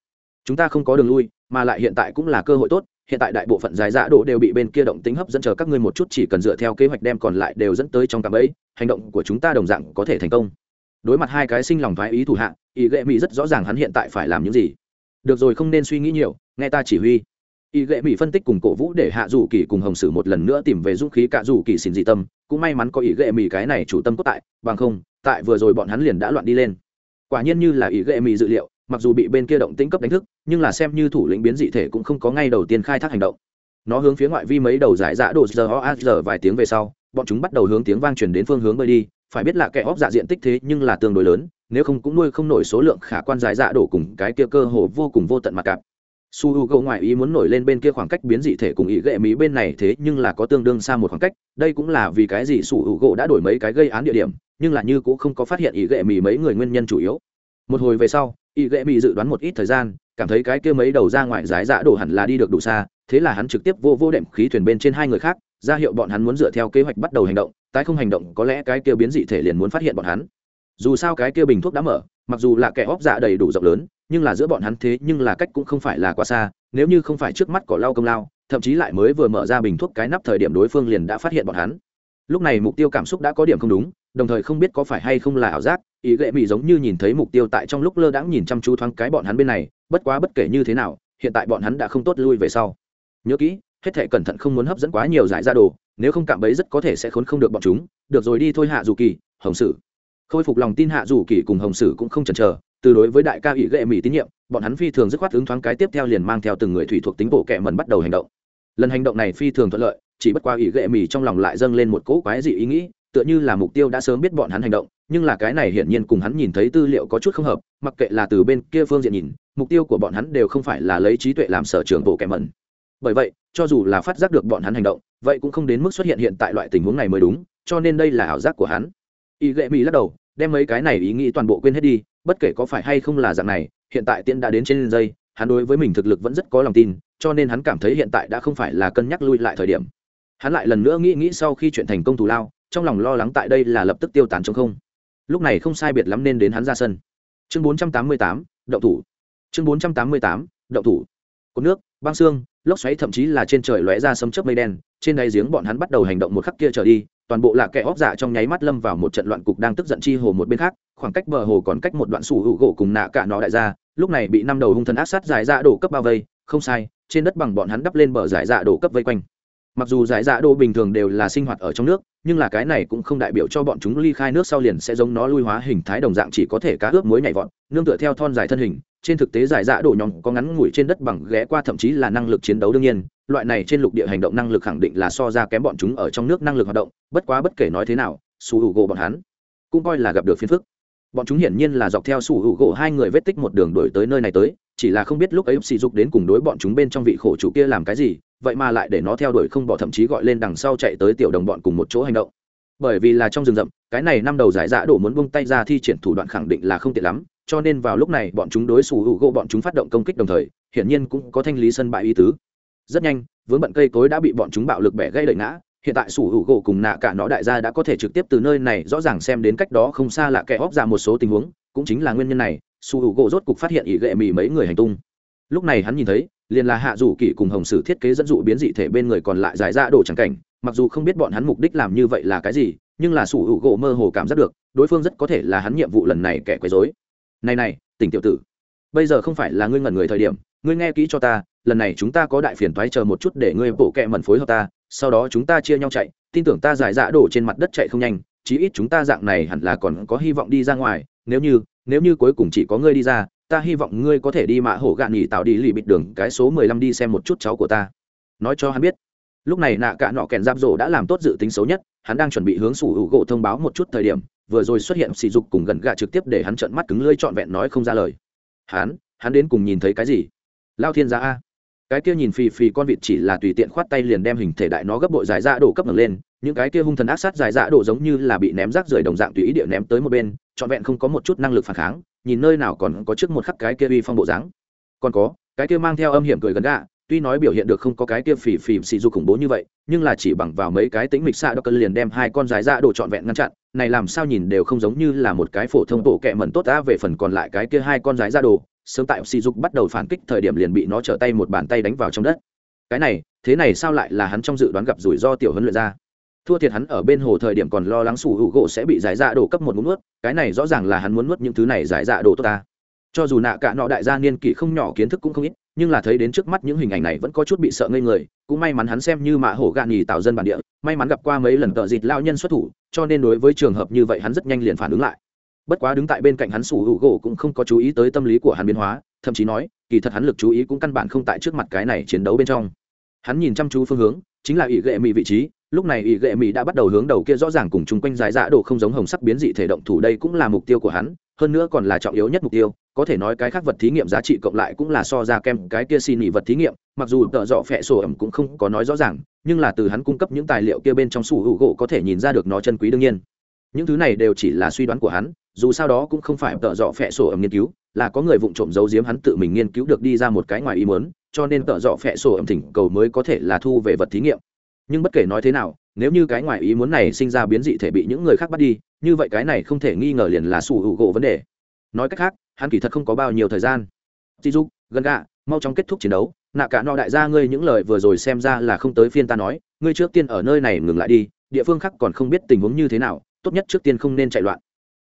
Chúng ta không có đường lui, mà lại hiện tại cũng là cơ hội tốt, hiện tại đại bộ phận giải dạ độ đều bị bên kia động tính hấp dẫn chờ các ngươi một chút chỉ cần dựa theo kế hoạch đem còn lại đều dẫn tới trong cạm ấy, hành động của chúng ta đồng dạng có thể thành công. Đối mặt hai cái sinh lòng thoái ý thủ hạ, ý ghệ mì rất rõ ràng hắn hiện tại phải làm những gì. Được rồi không nên suy nghĩ nhiều, nghe ta chỉ huy y ghệ mỹ phân tích cùng cổ vũ để hạ dù kỳ cùng hồng sử một lần nữa tìm về dũng khí cả dù kỳ xin dị tâm, cũng may mắn có ý ghệ mỹ cái này chủ tâm cốt tại, bằng không, tại vừa rồi bọn hắn liền đã loạn đi lên. Quả nhiên như là ý ghệ mỹ dự liệu, mặc dù bị bên kia động tĩnh cấp đánh thức, nhưng là xem như thủ lĩnh biến dị thể cũng không có ngay đầu tiên khai thác hành động. Nó hướng phía ngoại vi mấy đầu giải dạ đồ giờ ho giờ vài tiếng về sau, bọn chúng bắt đầu hướng tiếng vang truyền đến phương hướng bơi đi, phải biết là kẻ óc dạ diện tích thế nhưng là tương đối lớn, nếu không cũng nuôi không nổi số lượng khả quan giải dạ đổ cùng cái kia cơ hồ vô cùng vô tận mặt cạp su h u gỗ ngoại ý muốn nổi lên bên kia khoảng cách biến dị thể cùng ý ghệ mỹ bên này thế nhưng là có tương đương xa một khoảng cách, đây cũng là vì cái gì su h u gỗ đã đổi mấy cái gây án địa điểm, nhưng là như cũng không có phát hiện ý ghệ mỹ mấy người nguyên nhân chủ yếu. Một hồi về sau, ý ghệ mỹ dự đoán một ít thời gian, cảm thấy cái kia mấy đầu ra ngoài rái dạ đổ hẳn là đi được đủ xa, thế là hắn trực tiếp vô vô đệm khí thuyền bên trên hai người khác, ra hiệu bọn hắn muốn dựa theo kế hoạch bắt đầu hành động, tái không hành động có lẽ cái kia biến dị thể liền muốn phát hiện bọn hắn. Dù sao cái kia bình thuốc đã mở, mặc dù là kẻ óp dạ đầy đủ rộng lớn nhưng là giữa bọn hắn thế nhưng là cách cũng không phải là quá xa, nếu như không phải trước mắt cỏ lau công lao, thậm chí lại mới vừa mở ra bình thuốc cái nắp thời điểm đối phương liền đã phát hiện bọn hắn. Lúc này mục tiêu cảm xúc đã có điểm không đúng, đồng thời không biết có phải hay không là ảo giác, ý ghệ mỹ giống như nhìn thấy mục tiêu tại trong lúc lơ đãng nhìn chăm chú thoáng cái bọn hắn bên này, bất quá bất kể như thế nào, hiện tại bọn hắn đã không tốt lui về sau. Nhớ kỹ, hết thể cẩn thận không muốn hấp dẫn quá nhiều giải ra đồ, nếu không cảm bẫy rất có thể sẽ khốn không được bọn chúng. Được rồi đi thôi hạ dù kỳ, hồng sử. Khôi phục lòng tin hạ dù kỳ cùng hồng sử cũng không chần chờ từ đối với đại ca ủy ghệ mỹ tín nhiệm, bọn hắn phi thường dứt khoát ứng thoáng cái tiếp theo liền mang theo từng người thủy thuộc tính bộ kệ mần bắt đầu hành động. Lần hành động này phi thường thuận lợi, chỉ bất qua ủy ghệ mỹ trong lòng lại dâng lên một cỗ quái dị ý nghĩ, tựa như là mục tiêu đã sớm biết bọn hắn hành động, nhưng là cái này hiển nhiên cùng hắn nhìn thấy tư liệu có chút không hợp, mặc kệ là từ bên kia phương diện nhìn, mục tiêu của bọn hắn đều không phải là lấy trí tuệ làm sở trường bộ kẻ mẩn. Bởi vậy, cho dù là phát giác được bọn hắn hành động, vậy cũng không đến mức xuất hiện hiện tại loại tình huống này mới đúng, cho nên đây là ảo giác của hắn. Ý ghệ mỹ lắc đầu, đem mấy cái này ý nghĩ toàn bộ quên hết đi bất kể có phải hay không là dạng này hiện tại tiễn đã đến trên dây hắn đối với mình thực lực vẫn rất có lòng tin cho nên hắn cảm thấy hiện tại đã không phải là cân nhắc lui lại thời điểm. Hắn lại lần nữa nghĩ nghĩ sau khi chuyện thành công thù lao trong lòng lo lắng tại đây là lập tức tiêu tán chống không. Lúc này không sai biệt lắm nên đến hắn ra sân. Chương 488, động thủ. Chương 488, động thủ. Cột nước băng xương lốc xoáy thậm chí là trên trời lóe ra sấm chớp mây đen trên đáy giếng bọn hắn bắt đầu hành động một khắc kia trở đi toàn bộ là kẻ óc dạ trong nháy mắt lâm vào một trận loạn cục đang tức giận chi hồ một bên khác, khoảng cách bờ hồ còn cách một đoạn sủ hữu gỗ cùng nạ cả nó đại ra lúc này bị năm đầu hung thần ác sát giải dạ đổ cấp bao vây, không sai, trên đất bằng bọn hắn đắp lên bờ giải dạ đổ cấp vây quanh mặc dù giải dạ đô bình thường đều là sinh hoạt ở trong nước, nhưng là cái này cũng không đại biểu cho bọn chúng ly khai nước sau liền sẽ giống nó lui hóa hình thái đồng dạng chỉ có thể cá ướp muối nhảy vọt, nương tựa theo thon dài thân hình, trên thực tế giải dạ đổ nhóm có ngắn ngủi trên đất bằng ghé qua thậm chí là năng lực chiến đấu đương nhiên, loại này trên lục địa hành động năng lực khẳng định là so ra kém bọn chúng ở trong nước năng lực hoạt động, bất quá bất kể nói thế nào, su hữu gỗ bọn hắn cũng coi là gặp được phiền phức. Bọn chúng hiển nhiên là dọc theo su hữu gỗ hai người vết tích một đường đổi tới nơi này tới, chỉ là không biết lúc ấy sỉ dục đến cùng đối bọn chúng bên trong vị khổ chủ kia làm cái gì vậy mà lại để nó theo đuổi không bỏ thậm chí gọi lên đằng sau chạy tới tiểu đồng bọn cùng một chỗ hành động. Bởi vì là trong rừng rậm, cái này năm đầu giải dạ đổ muốn buông tay ra thi triển thủ đoạn khẳng định là không tiện lắm, cho nên vào lúc này bọn chúng đối xù hữu gỗ bọn chúng phát động công kích đồng thời, hiển nhiên cũng có thanh lý sân bãi ý tứ. Rất nhanh, vướng bận cây cối đã bị bọn chúng bạo lực bẻ gây đợi ngã, hiện tại sủ hữu gỗ cùng nạ cả nó đại gia đã có thể trực tiếp từ nơi này rõ ràng xem đến cách đó không xa là kẻ óc ra một số tình huống, cũng chính là nguyên nhân này sủ hữu gỗ rốt cục phát hiện ỷ gệ mì mấy người hành tung lúc này hắn nhìn thấy, liền là hạ rủ kỷ cùng hồng sử thiết kế dẫn dụ biến dị thể bên người còn lại giải ra đồ chẳng cảnh. Mặc dù không biết bọn hắn mục đích làm như vậy là cái gì, nhưng là sủ hữu gỗ mơ hồ cảm giác được, đối phương rất có thể là hắn nhiệm vụ lần này kẻ quấy dối này này, tỉnh tiểu tử, bây giờ không phải là ngươi ngẩn người thời điểm, ngươi nghe kỹ cho ta, lần này chúng ta có đại phiền thoái chờ một chút để ngươi bổ kẹ mẩn phối hợp ta, sau đó chúng ta chia nhau chạy, tin tưởng ta giải dạ đổ trên mặt đất chạy không nhanh, chí ít chúng ta dạng này hẳn là còn có hy vọng đi ra ngoài, nếu như nếu như cuối cùng chỉ có ngươi đi ra ta hy vọng ngươi có thể đi mạ hổ gạn nghỉ tạo đi lì bịt đường, cái số mười lăm đi xem một chút cháu của ta. Nói cho hắn biết. Lúc này nạ cả nọ kèn giáp rổ đã làm tốt dự tính xấu nhất, hắn đang chuẩn bị hướng sủ hữu gỗ thông báo một chút thời điểm, vừa rồi xuất hiện sỉ dục cùng gần gạ trực tiếp để hắn trợn mắt cứng lưỡi trọn vẹn nói không ra lời. Hắn hắn đến cùng nhìn thấy cái gì? Lao thiên gia a. Cái kia nhìn phì phì con vịt chỉ là tùy tiện khoát tay liền đem hình thể đại nó gấp bội dài ra đổ cấp ngẩng lên những cái kia hung thần ác sát dài dạ đổ giống như là bị ném rác rưởi đồng dạng tùy ý địa ném tới một bên, trọn vẹn không có một chút năng lực phản kháng, nhìn nơi nào còn có trước một khắc cái kia uy phong bộ dáng. Còn có, cái kia mang theo âm hiểm cười gần gạ, tuy nói biểu hiện được không có cái kia phì phì xì du khủng bố như vậy, nhưng là chỉ bằng vào mấy cái tính mịch xạ đ cân liền đem hai con dài dã đồ trọn vẹn ngăn chặn, này làm sao nhìn đều không giống như là một cái phổ thông bộ kẹ mẩn tốt đã về phần còn lại cái kia hai con dài dã đồ sớm tại xì dục bắt đầu phản kích thời điểm liền bị nó trở tay một bàn tay đánh vào trong đất. Cái này, thế này sao lại là hắn trong dự đoán gặp rủi ro tiểu huấn luyện ra? Thua thiệt hắn ở bên hồ thời điểm còn lo lắng sủ hữu gỗ sẽ bị giải dạ đổ cấp một muốn nuốt, cái này rõ ràng là hắn muốn nuốt những thứ này giải dạ đổ tốt ta. Cho dù nạ cả nọ đại gia niên kỷ không nhỏ kiến thức cũng không ít, nhưng là thấy đến trước mắt những hình ảnh này vẫn có chút bị sợ ngây người, cũng may mắn hắn xem như mạ hổ gạn nhì tạo dân bản địa, may mắn gặp qua mấy lần tợ dịt lao nhân xuất thủ, cho nên đối với trường hợp như vậy hắn rất nhanh liền phản ứng lại. Bất quá đứng tại bên cạnh hắn sủ hữu gỗ cũng không có chú ý tới tâm lý của hắn biến hóa, thậm chí nói, kỳ thật hắn lực chú ý cũng căn bản không tại trước mặt cái này chiến đấu bên trong. Hắn nhìn chăm chú phương hướng, chính là ỷ gệ mỹ vị trí lúc này ỷ gệ mỹ đã bắt đầu hướng đầu kia rõ ràng cùng chung quanh dài dạ đồ không giống hồng sắc biến dị thể động thủ đây cũng là mục tiêu của hắn, hơn nữa còn là trọng yếu nhất mục tiêu, có thể nói cái khác vật thí nghiệm giá trị cộng lại cũng là so ra kem cái kia xin nghỉ vật thí nghiệm, mặc dù tợ dọ phẹ sổ ẩm cũng không có nói rõ ràng, nhưng là từ hắn cung cấp những tài liệu kia bên trong sủ hữu gỗ có thể nhìn ra được nó chân quý đương nhiên. Những thứ này đều chỉ là suy đoán của hắn, dù sao đó cũng không phải tợ dọ phẹ sổ ẩm nghiên cứu, là có người vụng trộm giấu giếm hắn tự mình nghiên cứu được đi ra một cái ngoài ý muốn, cho nên tợ dọ phẹ sổ ẩm thỉnh cầu mới có thể là thu về vật thí nghiệm nhưng bất kể nói thế nào, nếu như cái ngoài ý muốn này sinh ra biến dị thể bị những người khác bắt đi, như vậy cái này không thể nghi ngờ liền là sủ hữu gỗ vấn đề. Nói cách khác, hắn kỳ thật không có bao nhiêu thời gian. Chị dục, gần gạ, mau chóng kết thúc chiến đấu. Nạ cả nọ đại gia ngươi những lời vừa rồi xem ra là không tới phiên ta nói, ngươi trước tiên ở nơi này ngừng lại đi, địa phương khác còn không biết tình huống như thế nào, tốt nhất trước tiên không nên chạy loạn.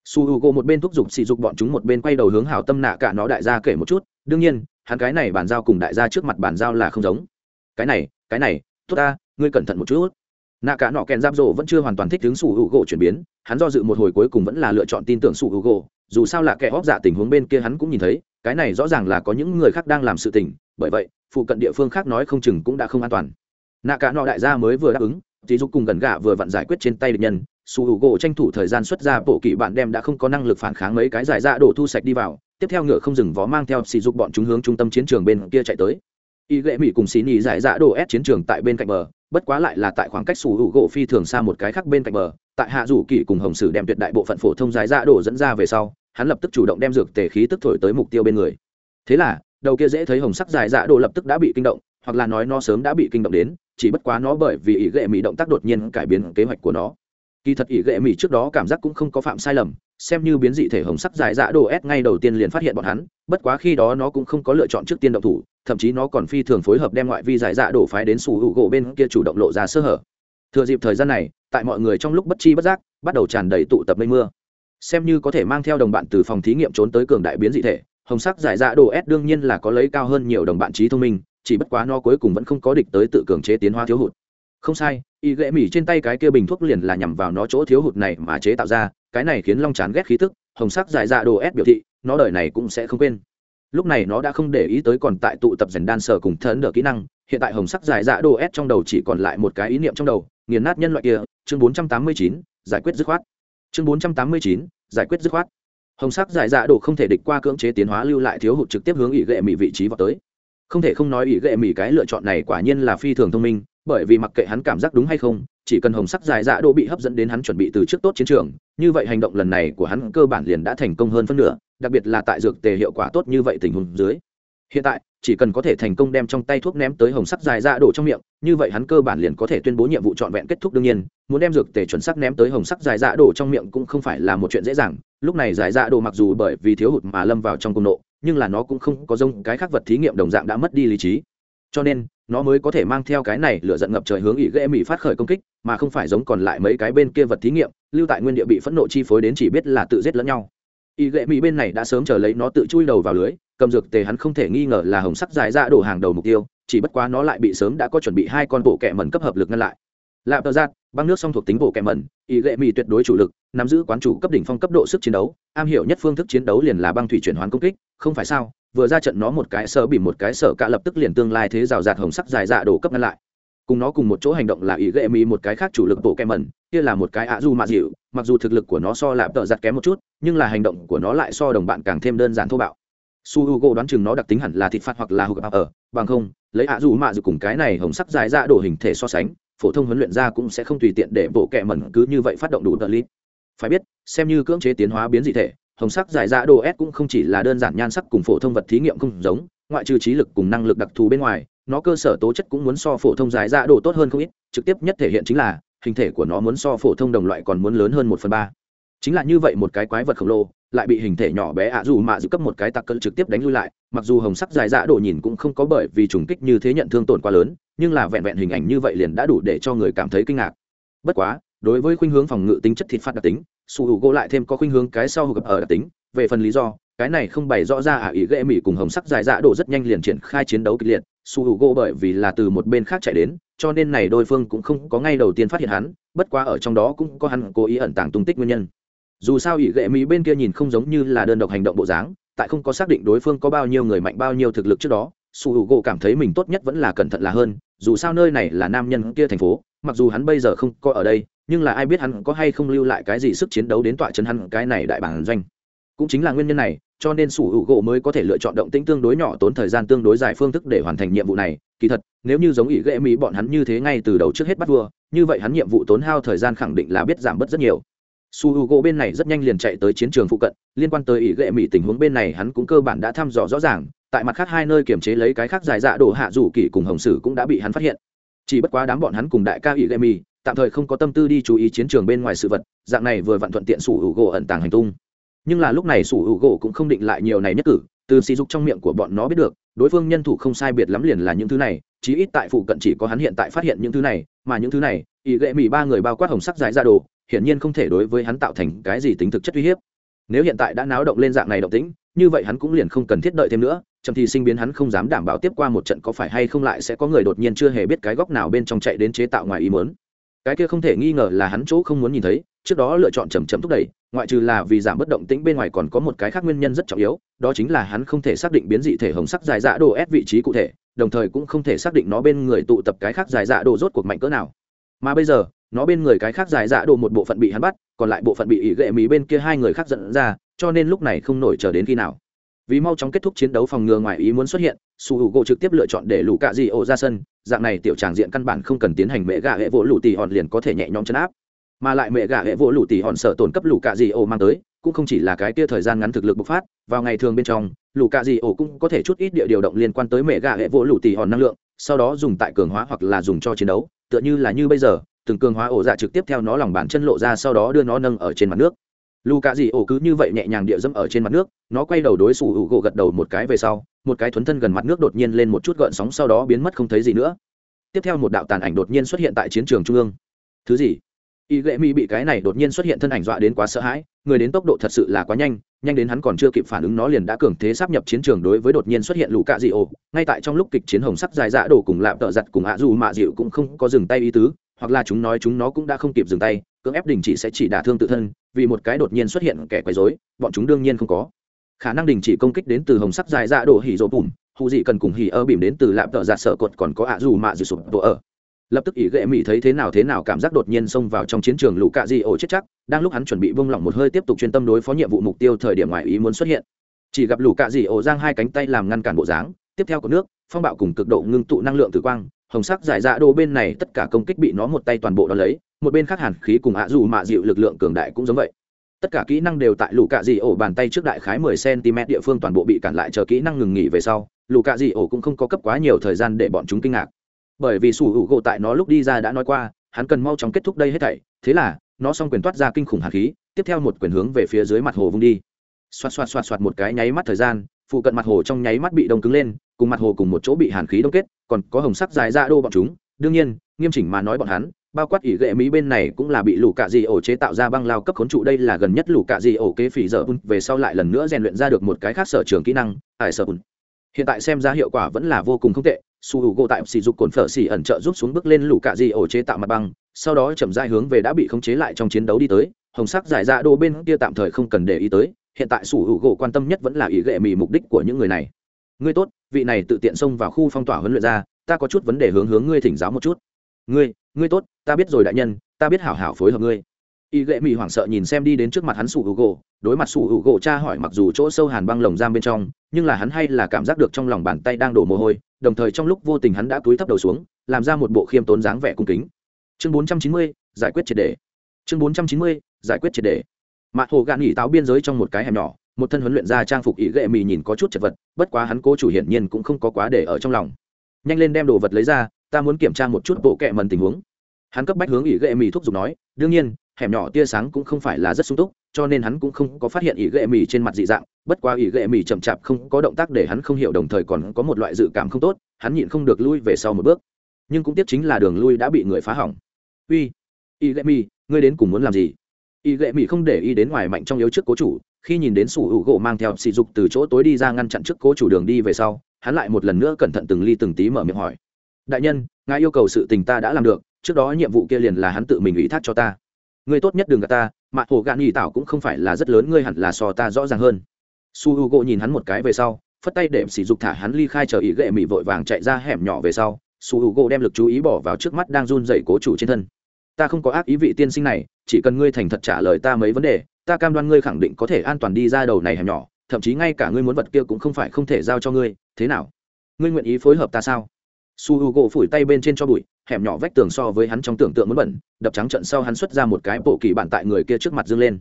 Su h u g o một bên thúc giục sỉ dục bọn chúng một bên quay đầu hướng hào tâm nạ cả nó đại gia kể một chút, đương nhiên, hắn cái này bàn giao cùng đại gia trước mặt bàn giao là không giống. Cái này cái này, tốt ta ngươi cẩn thận một chút. Nạ cả nọ kèn giáp rộ vẫn chưa hoàn toàn thích hướng sủ hữu gỗ chuyển biến, hắn do dự một hồi cuối cùng vẫn là lựa chọn tin tưởng sủ hữu gỗ, dù sao là kẻ óc dạ tình huống bên kia hắn cũng nhìn thấy, cái này rõ ràng là có những người khác đang làm sự tình, bởi vậy, phụ cận địa phương khác nói không chừng cũng đã không an toàn. Nạ cả nọ đại gia mới vừa đáp ứng dì dục cùng gần gạ vừa vặn giải quyết trên tay địch nhân su h u gỗ tranh thủ thời gian xuất ra bộ kỵ bạn đem đã không có năng lực phản kháng mấy cái giải ra đổ thu sạch đi vào, tiếp theo ngựa không dừng vó mang theo sỉ dục bọn chúng hướng trung tâm chiến trường bên kia chạy tới. Y ghệ mỹ cùng xí nhì giải dạ đổ ép chiến trường tại bên cạnh bờ bất quá lại là tại khoảng cách sủ hữu gỗ phi thường xa một cái khác bên cạnh bờ, tại hạ rủ kỵ cùng hồng sử đem tuyệt đại bộ phận phổ thông dài dạ đổ dẫn ra về sau, hắn lập tức chủ động đem dược tề khí tức thổi tới mục tiêu bên người. Thế là, đầu kia dễ thấy hồng sắc dài dạ đổ lập tức đã bị kinh động, hoặc là nói nó sớm đã bị kinh động đến, chỉ bất quá nó bởi vì ý ghệ mỹ động tác đột nhiên cải biến kế hoạch của nó. Kỳ thật ý ghệ mỹ trước đó cảm giác cũng không có phạm sai lầm xem như biến dị thể hồng sắc dài dạ đồ s ngay đầu tiên liền phát hiện bọn hắn, bất quá khi đó nó cũng không có lựa chọn trước tiên động thủ, thậm chí nó còn phi thường phối hợp đem ngoại vi giải dạ đổ phái đến sủ hữu gỗ bên kia chủ động lộ ra sơ hở. Thừa dịp thời gian này, tại mọi người trong lúc bất chi bất giác, bắt đầu tràn đầy tụ tập mây mưa. Xem như có thể mang theo đồng bạn từ phòng thí nghiệm trốn tới cường đại biến dị thể, hồng sắc giải dạ đồ s đương nhiên là có lấy cao hơn nhiều đồng bạn trí thông minh, chỉ bất quá nó cuối cùng vẫn không có địch tới tự cường chế tiến hóa thiếu hụt không sai y ghệ mỉ trên tay cái kia bình thuốc liền là nhằm vào nó chỗ thiếu hụt này mà chế tạo ra cái này khiến long chán ghét khí tức hồng sắc dài dạ đồ ép biểu thị nó đời này cũng sẽ không quên. Lúc này nó đã không để ý tới còn tại tụ tập dần đan sở cùng thân đỡ kỹ năng hiện tại hồng sắc dài dạ đồ ép trong đầu chỉ còn lại một cái ý niệm trong đầu nghiền nát nhân loại kia chương 489, giải quyết dứt khoát. Chương 489, giải quyết dứt khoát. Hồng sắc dài dạ đồ không thể địch qua cưỡng chế tiến hóa lưu lại thiếu hụt trực tiếp hướng ỷ ghệ mỉ vị trí vào tới. Không thể không nói ỷ ghệ mỉ cái lựa chọn này quả nhiên là phi thường thông minh bởi vì mặc kệ hắn cảm giác đúng hay không, chỉ cần hồng sắc dài dạ đỗ bị hấp dẫn đến hắn chuẩn bị từ trước tốt chiến trường, như vậy hành động lần này của hắn cơ bản liền đã thành công hơn phân nửa, đặc biệt là tại dược tề hiệu quả tốt như vậy tình huống dưới. Hiện tại, chỉ cần có thể thành công đem trong tay thuốc ném tới hồng sắc dài dạ đổ trong miệng, như vậy hắn cơ bản liền có thể tuyên bố nhiệm vụ trọn vẹn kết thúc đương nhiên, muốn đem dược tề chuẩn sắc ném tới hồng sắc dài dạ đổ trong miệng cũng không phải là một chuyện dễ dàng. Lúc này dài dạ đổ mặc dù bởi vì thiếu hụt mà lâm vào trong cung nộ, nhưng là nó cũng không có giống cái khác vật thí nghiệm đồng dạng đã mất đi lý trí. Cho nên nó mới có thể mang theo cái này lửa giận ngập trời hướng ỷ ghệ mỹ phát khởi công kích, mà không phải giống còn lại mấy cái bên kia vật thí nghiệm, lưu tại nguyên địa bị phẫn nộ chi phối đến chỉ biết là tự giết lẫn nhau. Ỷ ghệ mỹ bên này đã sớm chờ lấy nó tự chui đầu vào lưới, cầm dược tề hắn không thể nghi ngờ là hồng sắc dài ra dạ đổ hàng đầu mục tiêu, chỉ bất quá nó lại bị sớm đã có chuẩn bị hai con bộ kẹ mẩn cấp hợp lực ngăn lại. Lạp tờ giác băng nước song thuộc tính bộ kẹ mẩn, ỷ ghệ mỹ tuyệt đối chủ lực, nắm giữ quán chủ cấp đỉnh phong cấp độ sức chiến đấu, am hiểu nhất phương thức chiến đấu liền là băng thủy chuyển hoán công kích, không phải sao? Vừa ra trận nó một cái sở bị một cái sở cả lập tức liền tương lai thế rào rạt hồng sắc dài dạ đổ cấp ngăn lại. Cùng nó cùng một chỗ hành động là ý ghệ mỹ một cái khác chủ lực bộ kem mẩn, kia là một cái ạ du mạ dịu, mặc dù thực lực của nó so lạp tợ giặt kém một chút, nhưng là hành động của nó lại so đồng bạn càng thêm đơn giản thô bạo. Su h u g o đoán chừng nó đặc tính hẳn là thịt phạt hoặc là hụt ở, bằng không, lấy ạ du mạ dịu cùng cái này hồng sắc dài dạ đổ hình thể so sánh, phổ thông huấn luyện ra cũng sẽ không tùy tiện để bộ kẹ mẩn cứ như vậy phát động đủ tợ lít. Phải biết, xem như cưỡng chế tiến hóa biến dị thể hồng sắc giải dạ đồ s cũng không chỉ là đơn giản nhan sắc cùng phổ thông vật thí nghiệm không giống, ngoại trừ trí lực cùng năng lực đặc thù bên ngoài, nó cơ sở tố chất cũng muốn so phổ thông giải dạ đồ tốt hơn không ít, trực tiếp nhất thể hiện chính là, hình thể của nó muốn so phổ thông đồng loại còn muốn lớn hơn một phần ba. Chính là như vậy một cái quái vật khổng lồ, lại bị hình thể nhỏ bé ạ dù mà giữ cấp một cái tặc cân trực tiếp đánh lui lại, mặc dù hồng sắc dài dạ đồ nhìn cũng không có bởi vì trùng kích như thế nhận thương tổn quá lớn, nhưng là vẹn vẹn hình ảnh như vậy liền đã đủ để cho người cảm thấy kinh ngạc. Bất quá, đối với khuynh hướng phòng ngự tính chất thịt phát đặc tính sủ hữu gỗ lại thêm có khuynh hướng cái sau gặp ở đặc tính, về phần lý do, cái này không bày rõ ra ả ý ghệ mỹ cùng hồng sắc dài dạ đổ rất nhanh liền triển khai chiến đấu kịch liệt. Su h u gỗ bởi vì là từ một bên khác chạy đến, cho nên này đôi phương cũng không có ngay đầu tiên phát hiện hắn, bất quá ở trong đó cũng có hắn cố ý ẩn tàng tung tích nguyên nhân. Dù sao ỷ ghệ mỹ bên kia nhìn không giống như là đơn độc hành động bộ dáng, tại không có xác định đối phương có bao nhiêu người mạnh bao nhiêu thực lực trước đó sủ hữu gỗ cảm thấy mình tốt nhất vẫn là cẩn thận là hơn, dù sao nơi này là nam nhân kia thành phố, mặc dù hắn bây giờ không có ở đây, nhưng là ai biết hắn có hay không lưu lại cái gì sức chiến đấu đến tọa chân hắn cái này đại bản doanh. Cũng chính là nguyên nhân này, cho nên sủ hữu gỗ mới có thể lựa chọn động tĩnh tương đối nhỏ tốn thời gian tương đối dài phương thức để hoàn thành nhiệm vụ này. Kỳ thật, nếu như giống ỷ ghệ mỹ bọn hắn như thế ngay từ đầu trước hết bắt vua, như vậy hắn nhiệm vụ tốn hao thời gian khẳng định là biết giảm bớt rất nhiều. Su h u gỗ bên này rất nhanh liền chạy tới chiến trường phụ cận, liên quan tới ý ghệ mỹ tình huống bên này hắn cũng cơ bản đã thăm dò rõ ràng tại mặt khác hai nơi kiểm chế lấy cái khác dài dạ đổ hạ rủ kỳ cùng hồng sử cũng đã bị hắn phát hiện. Chỉ bất quá đám bọn hắn cùng đại ca ỷ ghệ mỹ tạm thời không có tâm tư đi chú ý chiến trường bên ngoài sự vật, dạng này vừa vặn thuận tiện sủ hữu gỗ ẩn tàng hành tung. Nhưng là lúc này sủ hữu gỗ cũng không định lại nhiều này nhất cử, từ sỉ dục trong miệng của bọn nó biết được, đối phương nhân thủ không sai biệt lắm liền là những thứ này, chí ít tại phụ cận chỉ có hắn hiện tại phát hiện những thứ này, mà những thứ này ỷ lệ mỹ ba người bao quát hồng sắc dài ra dạ đồ, hiển nhiên không thể đối với hắn tạo thành cái gì tính thực chất uy hiếp. Nếu hiện tại đã náo động lên dạng này động tĩnh như vậy hắn cũng liền không cần thiết đợi thêm nữa trầm thì sinh biến hắn không dám đảm bảo tiếp qua một trận có phải hay không lại sẽ có người đột nhiên chưa hề biết cái góc nào bên trong chạy đến chế tạo ngoài ý muốn. Cái kia không thể nghi ngờ là hắn chỗ không muốn nhìn thấy, trước đó lựa chọn chầm chậm thúc đẩy, ngoại trừ là vì giảm bất động tĩnh bên ngoài còn có một cái khác nguyên nhân rất trọng yếu, đó chính là hắn không thể xác định biến dị thể hồng sắc dài dạ đồ ép vị trí cụ thể, đồng thời cũng không thể xác định nó bên người tụ tập cái khác dài dạ đồ rốt cuộc mạnh cỡ nào. Mà bây giờ, nó bên người cái khác dài dạ đồ một bộ phận bị hắn bắt, còn lại bộ phận bị ỉ gệ mí bên kia hai người khác dẫn ra cho nên lúc này không nổi chờ đến khi nào. Vì mau chóng kết thúc chiến đấu phòng ngừa ngoài ý muốn xuất hiện, su hữu gỗ trực tiếp lựa chọn để lũ cạ di ổ ra sân, dạng này tiểu tràng diện căn bản không cần tiến hành mẹ gà hệ vỗ lũ tỉ hòn liền có thể nhẹ nhõm chấn áp. Mà lại mẹ gà hệ vỗ lũ tỉ hòn sợ tổn cấp lũ cạ di ổ mang tới, cũng không chỉ là cái kia thời gian ngắn thực lực bộc phát, vào ngày thường bên trong, lũ cạ di ổ cũng có thể chút ít địa điều động liên quan tới mẹ gà hệ vỗ lũ tỉ hòn năng lượng, sau đó dùng tại cường hóa hoặc là dùng cho chiến đấu, tựa như là như bây giờ, từng cường hóa ổ dạ trực tiếp theo nó lòng bàn chân lộ ra sau đó đưa nó nâng ở trên mặt nước lù cạ dị ổ cứ như vậy nhẹ nhàng địa dẫm ở trên mặt nước, nó quay đầu đối sủ hữu gỗ gật đầu một cái về sau, một cái thuấn thân gần mặt nước đột nhiên lên một chút gợn sóng sau đó biến mất không thấy gì nữa. Tiếp theo một đạo tàn ảnh đột nhiên xuất hiện tại chiến trường trung ương. Thứ gì? Y ghệ mi bị cái này đột nhiên xuất hiện thân ảnh dọa đến quá sợ hãi, người đến tốc độ thật sự là quá nhanh nhanh đến hắn còn chưa kịp phản ứng nó liền đã cường thế sắp nhập chiến trường đối với đột nhiên xuất hiện lũ cạ dị ổ. Ngay tại trong lúc kịch chiến hồng sắc dài dã đổ cùng lạp tợ giặt cùng ạ dù mạ dịu cũng không có dừng tay ý tứ, hoặc là chúng nói chúng nó cũng đã không kịp dừng tay cưỡng ép đình chỉ sẽ chỉ đả thương tự thân, vì một cái đột nhiên xuất hiện kẻ quấy rối, bọn chúng đương nhiên không có. Khả năng đình chỉ công kích đến từ hồng sắc dài dạ đổ hỉ rộ bùm hụ dị cần cùng hỉ ơ bìm đến từ lạp tợ dạ sợ cột còn có ạ dù mạ dù sụp tổ ở. Lập tức ỷ ghệ mỹ thấy thế nào thế nào cảm giác đột nhiên xông vào trong chiến trường lũ cạ dị ổ chết chắc, đang lúc hắn chuẩn bị bông lỏng một hơi tiếp tục chuyên tâm đối phó nhiệm vụ mục tiêu thời điểm ngoài ý muốn xuất hiện. Chỉ gặp lũ cạ dị ổ giang hai cánh tay làm ngăn cản bộ dáng, tiếp theo có nước, phong bạo cùng cực độ ngưng tụ năng lượng tử quang, hồng sắc giải dạ đô bên này tất cả công kích bị nó một tay toàn bộ đ lấy một bên khác hàn khí cùng ạ dù mạ dịu lực lượng cường đại cũng giống vậy. Tất cả kỹ năng đều tại lũ cạ dị ổ bàn tay trước đại khái mười cm địa phương toàn bộ bị cản lại chờ kỹ năng ngừng nghỉ về sau, lũ cạ dị ổ cũng không có cấp quá nhiều thời gian để bọn chúng kinh ngạc. Bởi vì sủ hữu gỗ tại nó lúc đi ra đã nói qua, hắn cần mau chóng kết thúc đây hết thảy, thế là, nó xong quyền toát ra kinh khủng hạt khí, tiếp theo một quyền hướng về phía dưới mặt hồ vung đi. Xoạt xoạt xoạt xoạt một cái nháy mắt thời gian, phụ cận mặt hồ trong nháy mắt bị đông cứng lên, cùng mặt hồ cùng một chỗ bị hàn khí đông kết, còn có hồng sắc dài ra đô bọn chúng. Đương nhiên, nghiêm chỉnh mà nói bọn hắn bao quát ỷ ghệ mỹ bên này cũng là bị lũ cạ dị ổ chế tạo ra băng lao cấp khốn trụ. Đây là gần nhất lũ cạ dị ổ kế phỉ dở về sau lại lần nữa rèn luyện ra được một cái khác sở trường kỹ năng, ải sở hiện tại xem ra hiệu quả vẫn là vô cùng không tệ. Su hữu gỗ tại sỉ dục cồn phở xỉ ẩn trợ rút xuống bước lên lũ cạ dị ổ chế tạo mặt băng, sau đó chậm dai hướng về đã bị khống chế lại trong chiến đấu đi tới. Hồng sắc giải dạ ra đô bên kia tạm thời không cần để ý tới. Hiện tại su hữu gỗ quan tâm nhất vẫn là ỷ ghệ mì mục đích của những người này. Ngươi tốt, vị này tự tiện xông vào khu phong tỏa huấn luyện ra, ta có chút vấn đề hướng hướng ngươi thỉnh giáo một chút. Ngươi ngươi tốt, ta biết rồi đại nhân, ta biết hảo hảo phối hợp ngươi. Y lệ mỹ hoảng sợ nhìn xem đi đến trước mặt hắn sủ hữu gỗ, đối mặt sủ hữu gỗ cha hỏi mặc dù chỗ sâu hàn băng lồng giam bên trong, nhưng là hắn hay là cảm giác được trong lòng bàn tay đang đổ mồ hôi, đồng thời trong lúc vô tình hắn đã túi thấp đầu xuống, làm ra một bộ khiêm tốn dáng vẻ cung kính. Chương bốn trăm chín mươi, giải quyết triệt đề. Chương bốn trăm chín mươi, giải quyết triệt đề. Mạ hồ gạn nghỉ táo biên giới trong một cái hẻm nhỏ, một thân huấn luyện ra trang phục ý ghệ mì nhìn có chút chật vật, bất quá hắn cố chủ hiển nhiên cũng không có quá để ở trong lòng. Nhanh lên đem đồ vật lấy ra ta muốn kiểm tra một chút bộ kệ mần tình huống. Hắn cấp bách hướng ỷ ghệ mì thúc giục nói, đương nhiên, hẻm nhỏ tia sáng cũng không phải là rất sung túc, cho nên hắn cũng không có phát hiện ỷ ghệ mì trên mặt dị dạng, bất quá ỷ ghệ mì chậm chạp không có động tác để hắn không hiểu đồng thời còn có một loại dự cảm không tốt, hắn nhịn không được lui về sau một bước. Nhưng cũng tiếc chính là đường lui đã bị người phá hỏng. Uy, ỷ ghệ mì, ngươi đến cùng muốn làm gì? Ỷ ghệ mì không để ý đến ngoài mạnh trong yếu trước cố chủ, khi nhìn đến sủ hữu gỗ mang theo sỉ dục từ chỗ tối đi ra ngăn chặn trước cố chủ đường đi về sau, hắn lại một lần nữa cẩn thận từng ly từng tí mở miệng hỏi đại nhân, ngài yêu cầu sự tình ta đã làm được, trước đó nhiệm vụ kia liền là hắn tự mình ủy thác cho ta. Ngươi tốt nhất đừng gạt ta, mà hồ gạn nhị tảo cũng không phải là rất lớn, ngươi hẳn là so ta rõ ràng hơn. Su h u gỗ nhìn hắn một cái về sau, phất tay để sỉ dục thả hắn ly khai chờ ý gệ mị vội vàng chạy ra hẻm nhỏ về sau, su h u gỗ đem lực chú ý bỏ vào trước mắt đang run dậy cố chủ trên thân. Ta không có ác ý vị tiên sinh này, chỉ cần ngươi thành thật trả lời ta mấy vấn đề, ta cam đoan ngươi khẳng định có thể an toàn đi ra đầu này hẻm nhỏ, thậm chí ngay cả ngươi muốn vật kia cũng không phải không thể giao cho ngươi, thế nào? Ngươi nguyện ý phối hợp ta sao? Su h u gỗ phủi tay bên trên cho bụi, hẻm nhỏ vách tường so với hắn trong tưởng tượng muốn bẩn, đập trắng trận sau hắn xuất ra một cái bộ kỳ bản tại người kia trước mặt dâng lên.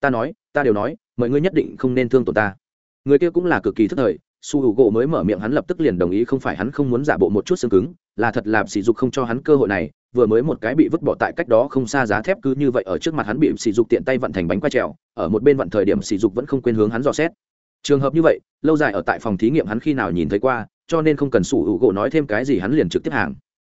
Ta nói, ta đều nói, mọi người nhất định không nên thương tổn ta. Người kia cũng là cực kỳ thức thời, su h u gỗ mới mở miệng hắn lập tức liền đồng ý không phải hắn không muốn giả bộ một chút xương cứng, là thật là sỉ dục không cho hắn cơ hội này, vừa mới một cái bị vứt bỏ tại cách đó không xa giá thép cứ như vậy ở trước mặt hắn bị sỉ dục tiện tay vận thành bánh quay trèo, ở một bên vận thời điểm sỉ dục vẫn không quên hướng hắn dò xét. Trường hợp như vậy, lâu dài ở tại phòng thí nghiệm hắn khi nào nhìn thấy qua cho nên không cần sủ hữu gỗ nói thêm cái gì hắn liền trực tiếp hàng.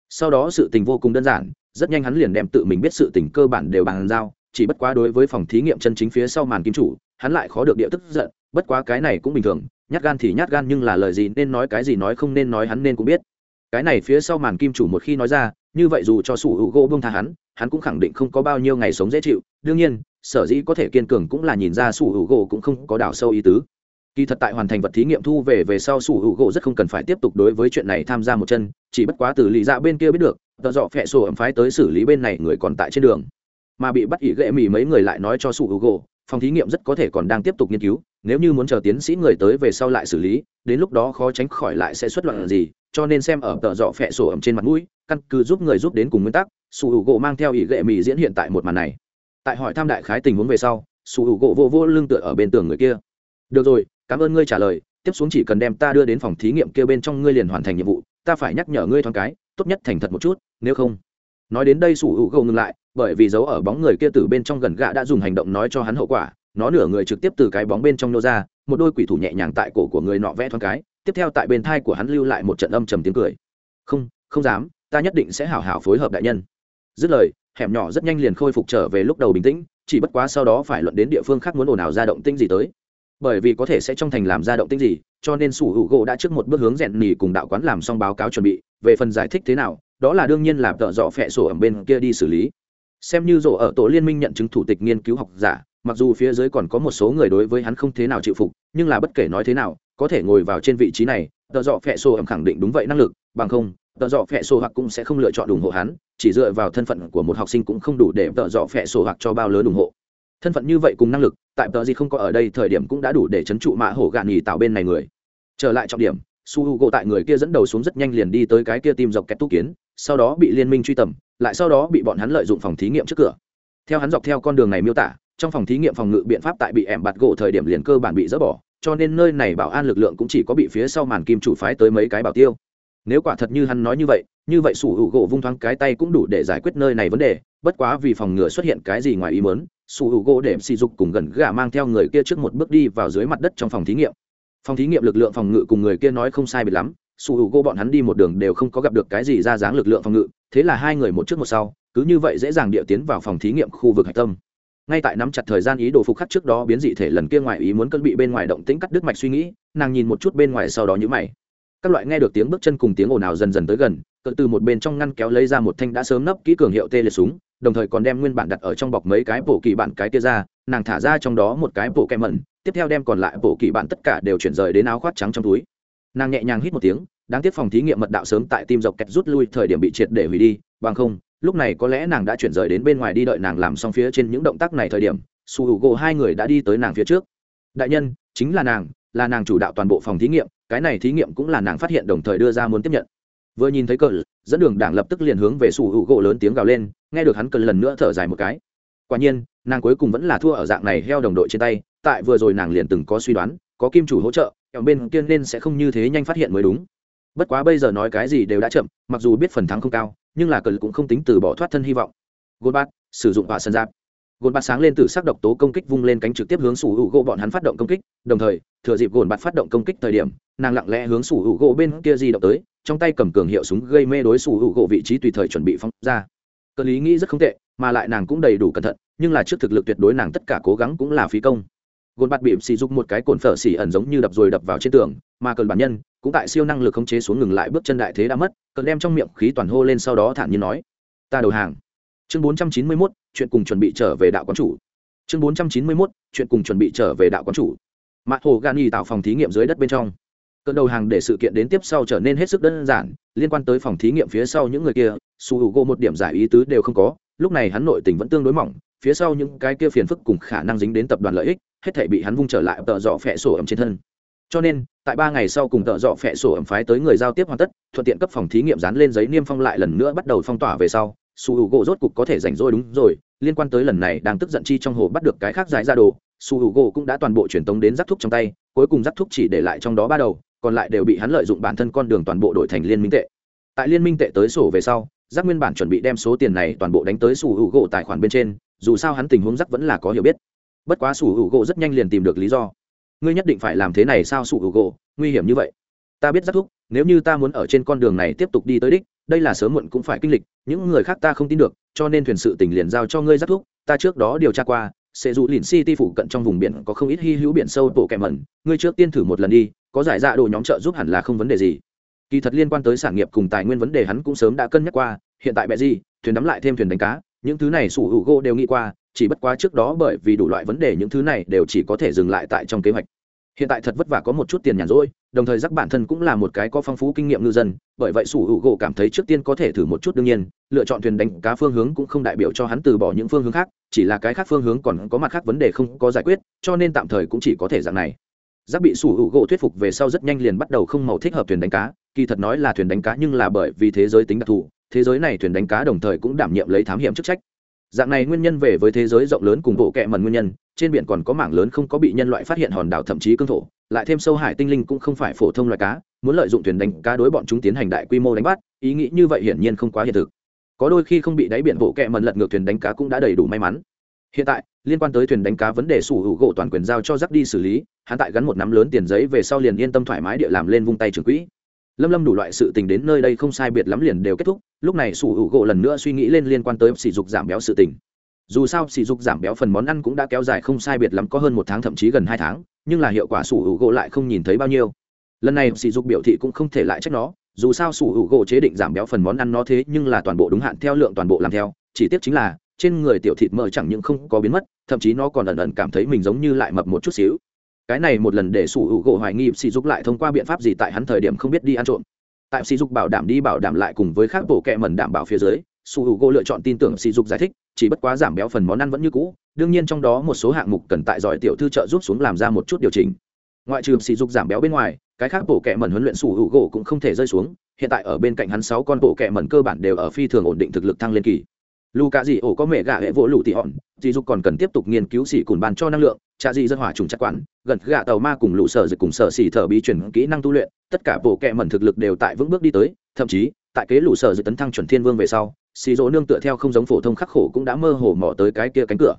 Sau đó sự tình vô cùng đơn giản, rất nhanh hắn liền đem tự mình biết sự tình cơ bản đều bàn giao, chỉ bất quá đối với phòng thí nghiệm chân chính phía sau màn kim chủ, hắn lại khó được địa tức giận, bất quá cái này cũng bình thường, nhát gan thì nhát gan nhưng là lời gì nên nói cái gì nói không nên nói hắn nên cũng biết. Cái này phía sau màn kim chủ một khi nói ra, như vậy dù cho sủ hữu gỗ bông tha hắn hắn cũng khẳng định không có bao nhiêu ngày sống dễ chịu. Đương nhiên, sở dĩ có thể kiên cường cũng là nhìn ra sủ hữu gỗ cũng không có đảo sâu ý tứ kỳ thật tại hoàn thành vật thí nghiệm thu về về sau sủ hữu gỗ rất không cần phải tiếp tục đối với chuyện này tham gia một chân, chỉ bất quá từ lý dạ bên kia biết được, tợ dọ phẹ sổ ẩm phái tới xử lý bên này người còn tại trên đường. Mà bị bắt ỉ ghệ mì mấy người lại nói cho sủ hữu gỗ, phòng thí nghiệm rất có thể còn đang tiếp tục nghiên cứu, nếu như muốn chờ tiến sĩ người tới về sau lại xử lý, đến lúc đó khó tránh khỏi lại sẽ xuất loạn gì, cho nên xem ở tợ dọ phẹ sổ ẩm trên mặt mũi, căn cứ giúp người giúp đến cùng nguyên tắc, sủ hữu gỗ mang theo ỉ ghệ mì diễn hiện tại một màn này. Tại hỏi tham đại khái tình huống về sau, sủ hữu gỗ vô vô lưng tựa ở bên tường người kia. Được rồi cảm ơn ngươi trả lời, tiếp xuống chỉ cần đem ta đưa đến phòng thí nghiệm kia bên trong ngươi liền hoàn thành nhiệm vụ, ta phải nhắc nhở ngươi thoáng cái, tốt nhất thành thật một chút, nếu không. Nói đến đây sủ hữu gâu ngừng lại, bởi vì dấu ở bóng người kia từ bên trong gần gạ đã dùng hành động nói cho hắn hậu quả, nó nửa người trực tiếp từ cái bóng bên trong nô ra, một đôi quỷ thủ nhẹ nhàng tại cổ của người nọ vẽ thoáng cái, tiếp theo tại bên thai của hắn lưu lại một trận âm trầm tiếng cười. Không không dám, ta nhất định sẽ hảo hảo phối hợp đại nhân. Dứt lời, hẻm nhỏ rất nhanh liền khôi phục trở về lúc đầu bình tĩnh, chỉ bất quá sau đó phải luận đến địa phương khác muốn ồn ào ra động tinh gì tới bởi vì có thể sẽ trong thành làm ra động tĩnh gì, cho nên sủ hữu gỗ đã trước một bước hướng rèn nỉ cùng đạo quán làm xong báo cáo chuẩn bị, về phần giải thích thế nào, đó là đương nhiên là tợ dọ phẹ sổ ở bên kia đi xử lý. Xem như rổ ở tổ liên minh nhận chứng thủ tịch nghiên cứu học giả, mặc dù phía dưới còn có một số người đối với hắn không thế nào chịu phục, nhưng là bất kể nói thế nào, có thể ngồi vào trên vị trí này, tợ dọ phẹ sổ ẩm khẳng định đúng vậy năng lực, bằng không, tợ dọ phẹ sổ hoặc cũng sẽ không lựa chọn ủng hộ hắn, chỉ dựa vào thân phận của một học sinh cũng không đủ để tợ dọ phẹ sổ hoặc cho bao lớn ủng hộ thân phận như vậy cùng năng lực, tại tờ gì không có ở đây, thời điểm cũng đã đủ để chấn trụ mạ hổ gạn nhì tạo bên này người. Trở lại trọng điểm, su h u gỗ tại người kia dẫn đầu xuống rất nhanh liền đi tới cái kia tìm dọc kẹt tu kiến, sau đó bị liên minh truy tầm, lại sau đó bị bọn hắn lợi dụng phòng thí nghiệm trước cửa. Theo hắn dọc theo con đường này miêu tả, trong phòng thí nghiệm phòng ngự biện pháp tại bị ẻm bạt gỗ thời điểm liền cơ bản bị dỡ bỏ, cho nên nơi này bảo an lực lượng cũng chỉ có bị phía sau màn kim chủ phái tới mấy cái bảo tiêu. Nếu quả thật như hắn nói như vậy như vậy sủ hữu gỗ vung thoáng cái tay cũng đủ để giải quyết nơi này vấn đề bất quá vì phòng ngừa xuất hiện cái gì ngoài ý mớn su hữu gỗ để sỉ dục cùng gần gà mang theo người kia trước một bước đi vào dưới mặt đất trong phòng thí nghiệm. Phòng thí nghiệm lực lượng phòng ngự cùng người kia nói không sai biệt lắm, su hữu gỗ bọn hắn đi một đường đều không có gặp được cái gì ra dáng lực lượng phòng ngự, thế là hai người một trước một sau, cứ như vậy dễ dàng địa tiến vào phòng thí nghiệm khu vực hạch tâm. Ngay tại nắm chặt thời gian ý đồ phục khắc trước đó biến dị thể lần kia ngoài ý muốn cân bị bên ngoài động tĩnh cắt đứt mạch suy nghĩ, nàng nhìn một chút bên ngoài sau đó nhữ mày. Các loại nghe được tiếng bước chân cùng tiếng ồn ào dần dần tới gần, cỡ từ một bên trong ngăn kéo lấy ra một thanh đã sớm nấp kỹ cường hiệu tê liệt súng đồng thời còn đem nguyên bản đặt ở trong bọc mấy cái bộ kỳ bản cái kia ra, nàng thả ra trong đó một cái bộ kem mẩn, tiếp theo đem còn lại bộ kỳ bản tất cả đều chuyển rời đến áo khoác trắng trong túi. Nàng nhẹ nhàng hít một tiếng, đáng tiếc phòng thí nghiệm mật đạo sớm tại tim dọc kẹt rút lui, thời điểm bị triệt để hủy đi, bằng không, lúc này có lẽ nàng đã chuyển rời đến bên ngoài đi đợi nàng làm xong phía trên những động tác này thời điểm, su h u gỗ hai người đã đi tới nàng phía trước. Đại nhân, chính là nàng là nàng chủ đạo toàn bộ phòng thí nghiệm, cái này thí nghiệm cũng là nàng phát hiện đồng thời đưa ra muốn tiếp nhận. Vừa nhìn thấy cờ, dẫn đường đảng lập tức liền hướng về sủ hữu gỗ lớn tiếng gào lên nghe được hắn cần lần nữa thở dài một cái. Quả nhiên, nàng cuối cùng vẫn là thua ở dạng này heo đồng đội trên tay, tại vừa rồi nàng liền từng có suy đoán, có kim chủ hỗ trợ kẹo bên kia nên sẽ không như thế nhanh phát hiện mới đúng. Bất quá bây giờ nói cái gì đều đã chậm, mặc dù biết phần thắng không cao, nhưng là cờ cũng không tính từ bỏ thoát thân hy vọng. Gôn bát, sử dụng hỏa sân giáp. Gồn bạt sáng lên từ sắc độc tố công kích vung lên cánh trực tiếp hướng sủ hữu gỗ bọn hắn phát động công kích, đồng thời, thừa dịp gồn bạt phát động công kích thời điểm, nàng lặng lẽ hướng sủ hữu gỗ bên kia di động tới, trong tay cầm cường hiệu súng gây mê đối sủ hữu gỗ vị trí tùy thời chuẩn bị phóng ra cơ lý nghĩ rất không tệ, mà lại nàng cũng đầy đủ cẩn thận, nhưng là trước thực lực tuyệt đối nàng tất cả cố gắng cũng là phí công. Gồn bạt bịm xì dục một cái cồn phở xì ẩn giống như đập rồi đập vào trên tường, mà cơn bản nhân cũng tại siêu năng lực khống chế xuống ngừng lại bước chân đại thế đã mất, cơn đem trong miệng khí toàn hô lên sau đó thản nhiên nói, ta đầu hàng. Chương bốn trăm chín mươi mốt, chuyện cùng chuẩn bị trở về đạo quán chủ. Chương bốn trăm chín mươi mốt, chuyện cùng chuẩn bị trở về đạo quán chủ. Mặt hồ gani tạo phòng thí nghiệm dưới đất bên trong cỡ đầu hàng để sự kiện đến tiếp sau trở nên hết sức đơn giản, liên quan tới phòng thí nghiệm phía sau những người kia, su hữu gỗ một điểm giải ý tứ đều không có, lúc này hắn nội tình vẫn tương đối mỏng, phía sau những cái kia phiền phức cùng khả năng dính đến tập đoàn lợi ích, hết thể bị hắn vung trở lại tợ dọ phẹ sổ ẩm trên thân. Cho nên, tại ba ngày sau cùng tợ dọ phẹ sổ ẩm phái tới người giao tiếp hoàn tất, thuận tiện cấp phòng thí nghiệm dán lên giấy niêm phong lại lần nữa bắt đầu phong tỏa về sau, su h u gỗ rốt cục có thể rảnh rỗi đúng rồi, liên quan tới lần này đang tức giận chi trong hồ bắt được cái khác giải ra đồ, su h u gỗ cũng đã toàn bộ truyền tống đến giáp thúc trong tay, cuối cùng giáp thúc chỉ để lại trong đó ba đầu còn lại đều bị hắn lợi dụng bản thân con đường toàn bộ đổi thành liên minh tệ. Tại liên minh tệ tới sổ về sau, giác nguyên bản chuẩn bị đem số tiền này toàn bộ đánh tới sủ hữu gỗ tài khoản bên trên, dù sao hắn tình huống giác vẫn là có hiểu biết. Bất quá sủ hữu gỗ rất nhanh liền tìm được lý do. Ngươi nhất định phải làm thế này sao sủ hữu gỗ? Nguy hiểm như vậy. Ta biết giác thuốc nếu như ta muốn ở trên con đường này tiếp tục đi tới đích, đây là sớm muộn cũng phải kinh lịch, những người khác ta không tin được, cho nên thuyền sự tình liền giao cho ngươi giáp thuốc ta trước đó điều tra qua sẽ dù lìn city phụ cận trong vùng biển có không ít hy hữu biển sâu bộ kẹm mẩn, ngươi trước tiên thử một lần đi, có giải ra đồ nhóm trợ giúp hẳn là không vấn đề gì. Kỳ thật liên quan tới sản nghiệp cùng tài nguyên vấn đề hắn cũng sớm đã cân nhắc qua, hiện tại bẹ gì, thuyền đắm lại thêm thuyền đánh cá, những thứ này sủ hữu gỗ đều nghĩ qua, chỉ bất quá trước đó bởi vì đủ loại vấn đề những thứ này đều chỉ có thể dừng lại tại trong kế hoạch hiện tại thật vất vả có một chút tiền nhàn rỗi, đồng thời giác bản thân cũng là một cái có phong phú kinh nghiệm ngư dân, bởi vậy sủ hữu gỗ cảm thấy trước tiên có thể thử một chút đương nhiên, lựa chọn thuyền đánh cá phương hướng cũng không đại biểu cho hắn từ bỏ những phương hướng khác, chỉ là cái khác phương hướng còn có mặt khác vấn đề không có giải quyết, cho nên tạm thời cũng chỉ có thể dạng này. Giác bị sủ hữu gỗ thuyết phục về sau rất nhanh liền bắt đầu không màu thích hợp thuyền đánh cá, kỳ thật nói là thuyền đánh cá nhưng là bởi vì thế giới tính đặc thù, thế giới này thuyền đánh cá đồng thời cũng đảm nhiệm lấy thám hiểm chức trách dạng này nguyên nhân về với thế giới rộng lớn cùng bộ kệ mần nguyên nhân, trên biển còn có mảng lớn không có bị nhân loại phát hiện hòn đảo thậm chí cương thổ, lại thêm sâu hải tinh linh cũng không phải phổ thông loài cá, muốn lợi dụng thuyền đánh cá đối bọn chúng tiến hành đại quy mô đánh bắt, ý nghĩ như vậy hiển nhiên không quá hiện thực. Có đôi khi không bị đáy biển bộ kệ mần lật ngược thuyền đánh cá cũng đã đầy đủ may mắn. Hiện tại, liên quan tới thuyền đánh cá vấn đề sủ hữu gỗ toàn quyền giao cho giáp đi xử lý, hắn tại gắn một nắm lớn tiền giấy về sau liền yên tâm thoải mái địa làm lên vung tay trường quỹ lâm lâm đủ loại sự tình đến nơi đây không sai biệt lắm liền đều kết thúc, lúc này sủ hữu gỗ lần nữa suy nghĩ lên liên quan tới sỉ dục giảm béo sự tình. Dù sao sỉ dục giảm béo phần món ăn cũng đã kéo dài không sai biệt lắm có hơn một tháng thậm chí gần hai tháng, nhưng là hiệu quả sủ hữu gỗ lại không nhìn thấy bao nhiêu. Lần này sỉ dục biểu thị cũng không thể lại trách nó, dù sao sủ hữu gỗ chế định giảm béo phần món ăn nó thế nhưng là toàn bộ đúng hạn theo lượng toàn bộ làm theo, chỉ tiếc chính là, trên người tiểu thịt mỡ chẳng những không có biến mất, thậm chí nó còn ẩn ẩn cảm thấy mình giống như lại mập một chút xíu cái này một lần để sủ hữu gỗ hoài nghi sỉ dục lại thông qua biện pháp gì tại hắn thời điểm không biết đi ăn trộm. Tại sỉ dục bảo đảm đi bảo đảm lại cùng với các bộ kệ mẩn đảm bảo phía dưới, sủ hữu u gỗ lựa chọn tin tưởng sỉ dục giải thích, chỉ bất quá giảm béo phần món ăn vẫn như cũ, đương nhiên trong đó một số hạng mục cần tại giỏi tiểu thư trợ giúp xuống làm ra một chút điều chỉnh. Ngoại trừ sỉ dục giảm béo bên ngoài, cái khác bộ kệ mẩn huấn luyện sủ hữu u gỗ cũng không thể rơi xuống, hiện tại ở bên cạnh hắn sáu con bộ kệ mẩn cơ bản đều ở phi thường ổn định thực lực thăng lên kỳ. Lù cả gì ổ có mẹ gà hệ vỗ lũ tị hòn dì dục còn cần tiếp tục nghiên cứu xỉ cùn bàn cho năng lượng trạ dị dân hỏa trùng chắc quản, gần gạ tàu ma cùng lũ sở dịch cùng sở xỉ thở bí chuyển kỹ năng tu luyện, tất cả bộ kệ mẩn thực lực đều tại vững bước đi tới, thậm chí, tại kế lũ sở dịch tấn thăng chuẩn thiên vương về sau, xì dỗ nương tựa theo không giống phổ thông khắc khổ cũng đã mơ hồ mò tới cái kia cánh cửa.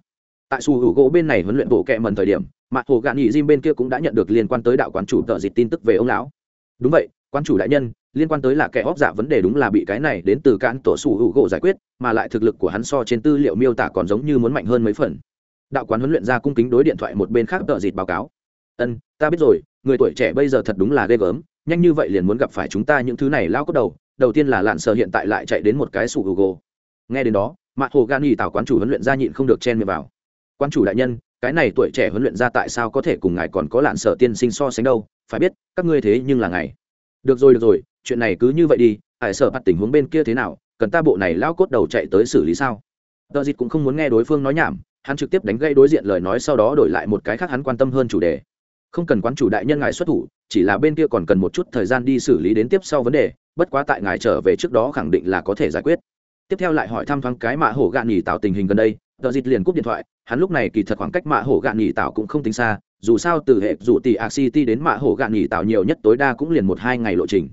Tại su hữu gỗ bên này huấn luyện bộ kệ mẩn thời điểm mặt hồ gạn nhị diêm bên kia cũng đã nhận được liên quan tới đạo quán chủ tợ dịch tin tức về ông lão. Đúng vậy quan chủ đại nhân, liên quan tới là kẻ óc giả vấn đề đúng là bị cái này đến từ cán tổ su hữu gỗ giải quyết, mà lại thực lực của hắn so trên tư liệu miêu tả còn giống như muốn mạnh hơn mấy phần đạo quán huấn luyện ra cung kính đối điện thoại một bên khác tợ dịt báo cáo. Ân, ta biết rồi, người tuổi trẻ bây giờ thật đúng là ghê gớm, nhanh như vậy liền muốn gặp phải chúng ta những thứ này lao cốt đầu đầu tiên là lạn sợ hiện tại lại chạy đến một cái sủ google. nghe đến đó mạ hồ gan y tào quán chủ huấn luyện ra nhịn không được chen miệng vào. Quan chủ đại nhân, cái này tuổi trẻ huấn luyện ra tại sao có thể cùng ngài còn có lạn sợ tiên sinh so sánh đâu, phải biết, các ngươi thế nhưng là ngài. Được rồi được rồi, chuyện này cứ như vậy đi, hải sợ bắt tình huống bên kia thế nào, cần ta bộ này lao cốt đầu chạy tới xử lý sao? Tờ dịt cũng không muốn nghe đối phương nói nhảm hắn trực tiếp đánh gây đối diện lời nói sau đó đổi lại một cái khác hắn quan tâm hơn chủ đề. Không cần quán chủ đại nhân ngài xuất thủ, chỉ là bên kia còn cần một chút thời gian đi xử lý đến tiếp sau vấn đề, bất quá tại ngài trở về trước đó khẳng định là có thể giải quyết. Tiếp theo lại hỏi thăm thoáng cái mạ hổ gạn nghỉ tạo tình hình gần đây, tờ dịt liền cúp điện thoại, hắn lúc này kỳ thật khoảng cách mạ hổ gạn nghỉ tạo cũng không tính xa, dù sao từ hệ dù tỷ a city đến mạ hổ gạn nghỉ tạo nhiều nhất tối đa cũng liền một hai ngày lộ trình.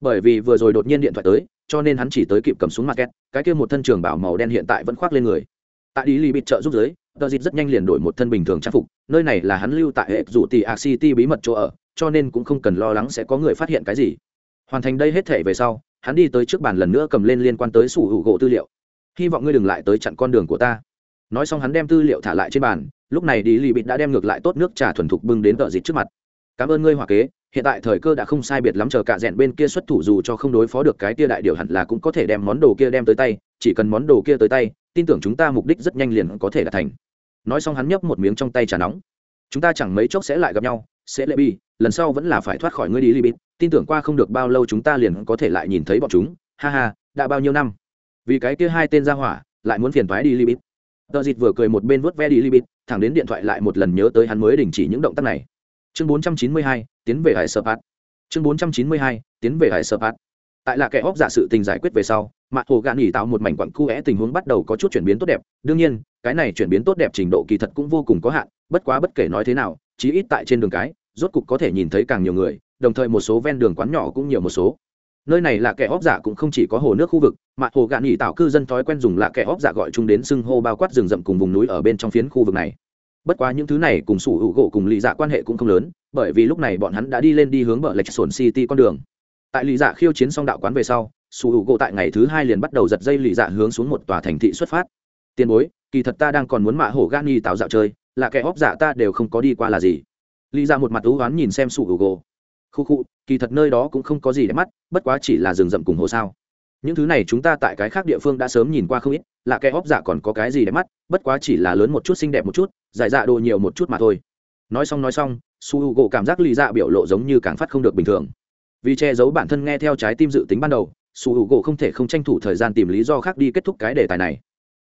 Bởi vì vừa rồi đột nhiên điện thoại tới, cho nên hắn chỉ tới kịp cầm súng market cái kia một thân trường bảo màu đen hiện tại vẫn khoác lên người tại đi lì bịt trợ giúp giới tờ dịt rất nhanh liền đổi một thân bình thường trang phục. Nơi này là hắn lưu tại hệ dù tỷ a city bí mật chỗ ở, cho nên cũng không cần lo lắng sẽ có người phát hiện cái gì. Hoàn thành đây hết thể về sau, hắn đi tới trước bàn lần nữa cầm lên liên quan tới sủ hữu gỗ tư liệu. Hy vọng ngươi đừng lại tới chặn con đường của ta. Nói xong hắn đem tư liệu thả lại trên bàn, lúc này đi lì bịt đã đem ngược lại tốt nước trà thuần thục bưng đến tờ dịt trước mặt. Cảm ơn ngươi hòa kế, hiện tại thời cơ đã không sai biệt lắm chờ cả rẽn bên kia xuất thủ dù cho không đối phó được cái kia đại điều hẳn là cũng có thể đem món đồ kia đem tới tay, chỉ cần món đồ kia tới tay tin tưởng chúng ta mục đích rất nhanh liền có thể đạt thành. Nói xong hắn nhấp một miếng trong tay trà nóng. Chúng ta chẳng mấy chốc sẽ lại gặp nhau sẽ lệ bi lần sau vẫn là phải thoát khỏi ngươi đi libit tin tưởng qua không được bao lâu chúng ta liền có thể lại nhìn thấy bọn chúng. Ha ha đã bao nhiêu năm? Vì cái kia hai tên ra hỏa lại muốn phiền thoái đi libit. Tờ dịt vừa cười một bên vớt ve đi libit thẳng đến điện thoại lại một lần nhớ tới hắn mới đình chỉ những động tác này. Chương 492, tiến về hải sơ bạt. Chương 492, tiến về hải sơ bạt tại là kẻ óc giả sự tình giải quyết về sau mạ hồ gạn nghỉ tạo một mảnh quặng cu é tình huống bắt đầu có chút chuyển biến tốt đẹp. Đương nhiên, cái này chuyển biến tốt đẹp trình độ kỳ thật cũng vô cùng có hạn, bất quá bất kể nói thế nào, chí ít tại trên đường cái, rốt cục có thể nhìn thấy càng nhiều người, đồng thời một số ven đường quán nhỏ cũng nhiều một số. Nơi này là kẻ óc giả cũng không chỉ có hồ nước khu vực, mà hồ gạn nghỉ tạo cư dân thói quen dùng là kẻ óc giả gọi chung đến xưng hô bao quát rừng rậm cùng vùng núi ở bên trong phiến khu vực này. Bất quá những thứ này cùng sủ hữu gỗ cùng lì dạ quan hệ cũng không lớn, bởi vì lúc này bọn hắn đã đi lên đi hướng bờ lệch sồn city con đường tại lì dạ khiêu chiến xong đạo quán về sau, sủ hữu gỗ tại ngày thứ hai liền bắt đầu giật dây lì dạ hướng xuống một tòa thành thị xuất phát. Tiền bối, kỳ thật ta đang còn muốn mạ hổ gan nghi tạo dạo chơi, là kẻ óc dạ ta đều không có đi qua là gì. Lì dạ một mặt thú oán nhìn xem sủ hữu gỗ. Khu khu, kỳ thật nơi đó cũng không có gì để mắt, bất quá chỉ là rừng rậm cùng hồ sao. Những thứ này chúng ta tại cái khác địa phương đã sớm nhìn qua không ít, là kẻ óc dạ còn có cái gì để mắt, bất quá chỉ là lớn một chút xinh đẹp một chút, giải dạ đồ nhiều một chút mà thôi. Nói xong nói xong su h u gỗ cảm giác lì dạ biểu lộ giống như càng phát không được bình thường vì che giấu bản thân nghe theo trái tim dự tính ban đầu, su h u gỗ không thể không tranh thủ thời gian tìm lý do khác đi kết thúc cái đề tài này.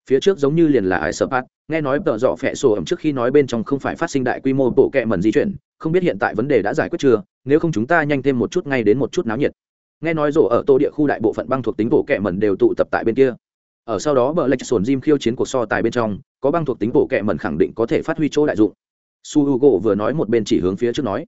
Phía trước giống như liền là ai sợ bát, nghe nói tợ dọ phẹ sổ ẩm trước khi nói bên trong không phải phát sinh đại quy mô bộ kẹ mần di chuyển, không biết hiện tại vấn đề đã giải quyết chưa, nếu không chúng ta nhanh thêm một chút ngay đến một chút náo nhiệt. Nghe nói rổ ở tô địa khu đại bộ phận băng thuộc tính bộ kẹ mần đều tụ tập tại bên kia. Ở sau đó bờ lệch sồn jim khiêu chiến cuộc so tài bên trong, có băng thuộc tính bộ kẹ mần khẳng định có thể phát huy chỗ đại dụng. Su h u g o vừa nói một bên chỉ hướng phía trước nói.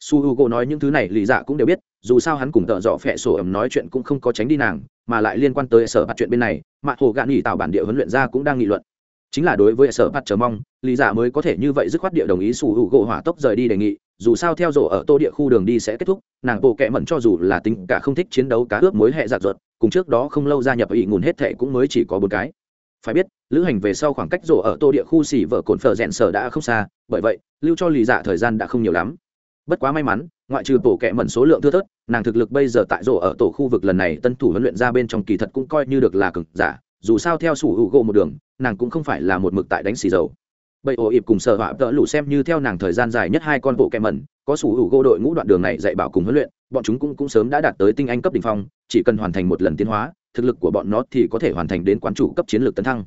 Su h u g o nói những thứ này lì dạ cũng đều biết dù sao hắn cùng tợ dọ phẹ sổ ẩm nói chuyện cũng không có tránh đi nàng, mà lại liên quan tới sở bạt chuyện bên này mạ hồ gạn nghỉ tạo bản địa huấn luyện ra cũng đang nghị luận. Chính là đối với sở bạt chờ mong, lý giả mới có thể như vậy dứt khoát địa đồng ý sủ hữu gỗ hỏa tốc rời đi đề nghị, dù sao theo rổ ở tô địa khu đường đi sẽ kết thúc, nàng bộ kệ mẩn cho dù là tính cả không thích chiến đấu cá ướp mối hệ giặt ruột, cùng trước đó không lâu gia nhập ý nguồn hết thệ cũng mới chỉ có bốn cái. Phải biết, lữ hành về sau khoảng cách rổ ở tô địa khu xỉ vợ cồn phở rẽn sở đã không xa, bởi vậy, lưu cho lì dạ thời gian đã không nhiều lắm bất quá may mắn, ngoại trừ tổ kẹ mẩn số lượng thưa thớt, nàng thực lực bây giờ tại rổ ở tổ khu vực lần này tân thủ huấn luyện ra bên trong kỳ thật cũng coi như được là cực giả, dù sao theo sủ hữu gỗ một đường, nàng cũng không phải là một mực tại đánh xì dầu. Bậy ổ ịp cùng sợ họa tợ lũ xem như theo nàng thời gian dài nhất hai con bộ kẹ mẩn, có sủ hữu gỗ đội ngũ đoạn đường này dạy bảo cùng huấn luyện, bọn chúng cũng cũng sớm đã đạt tới tinh anh cấp đ ỉ n h phong, chỉ cần hoàn thành một lần tiến hóa, thực lực của bọn nó thì có thể hoàn thành đến quán chủ cấp chiến lược tấn thăng.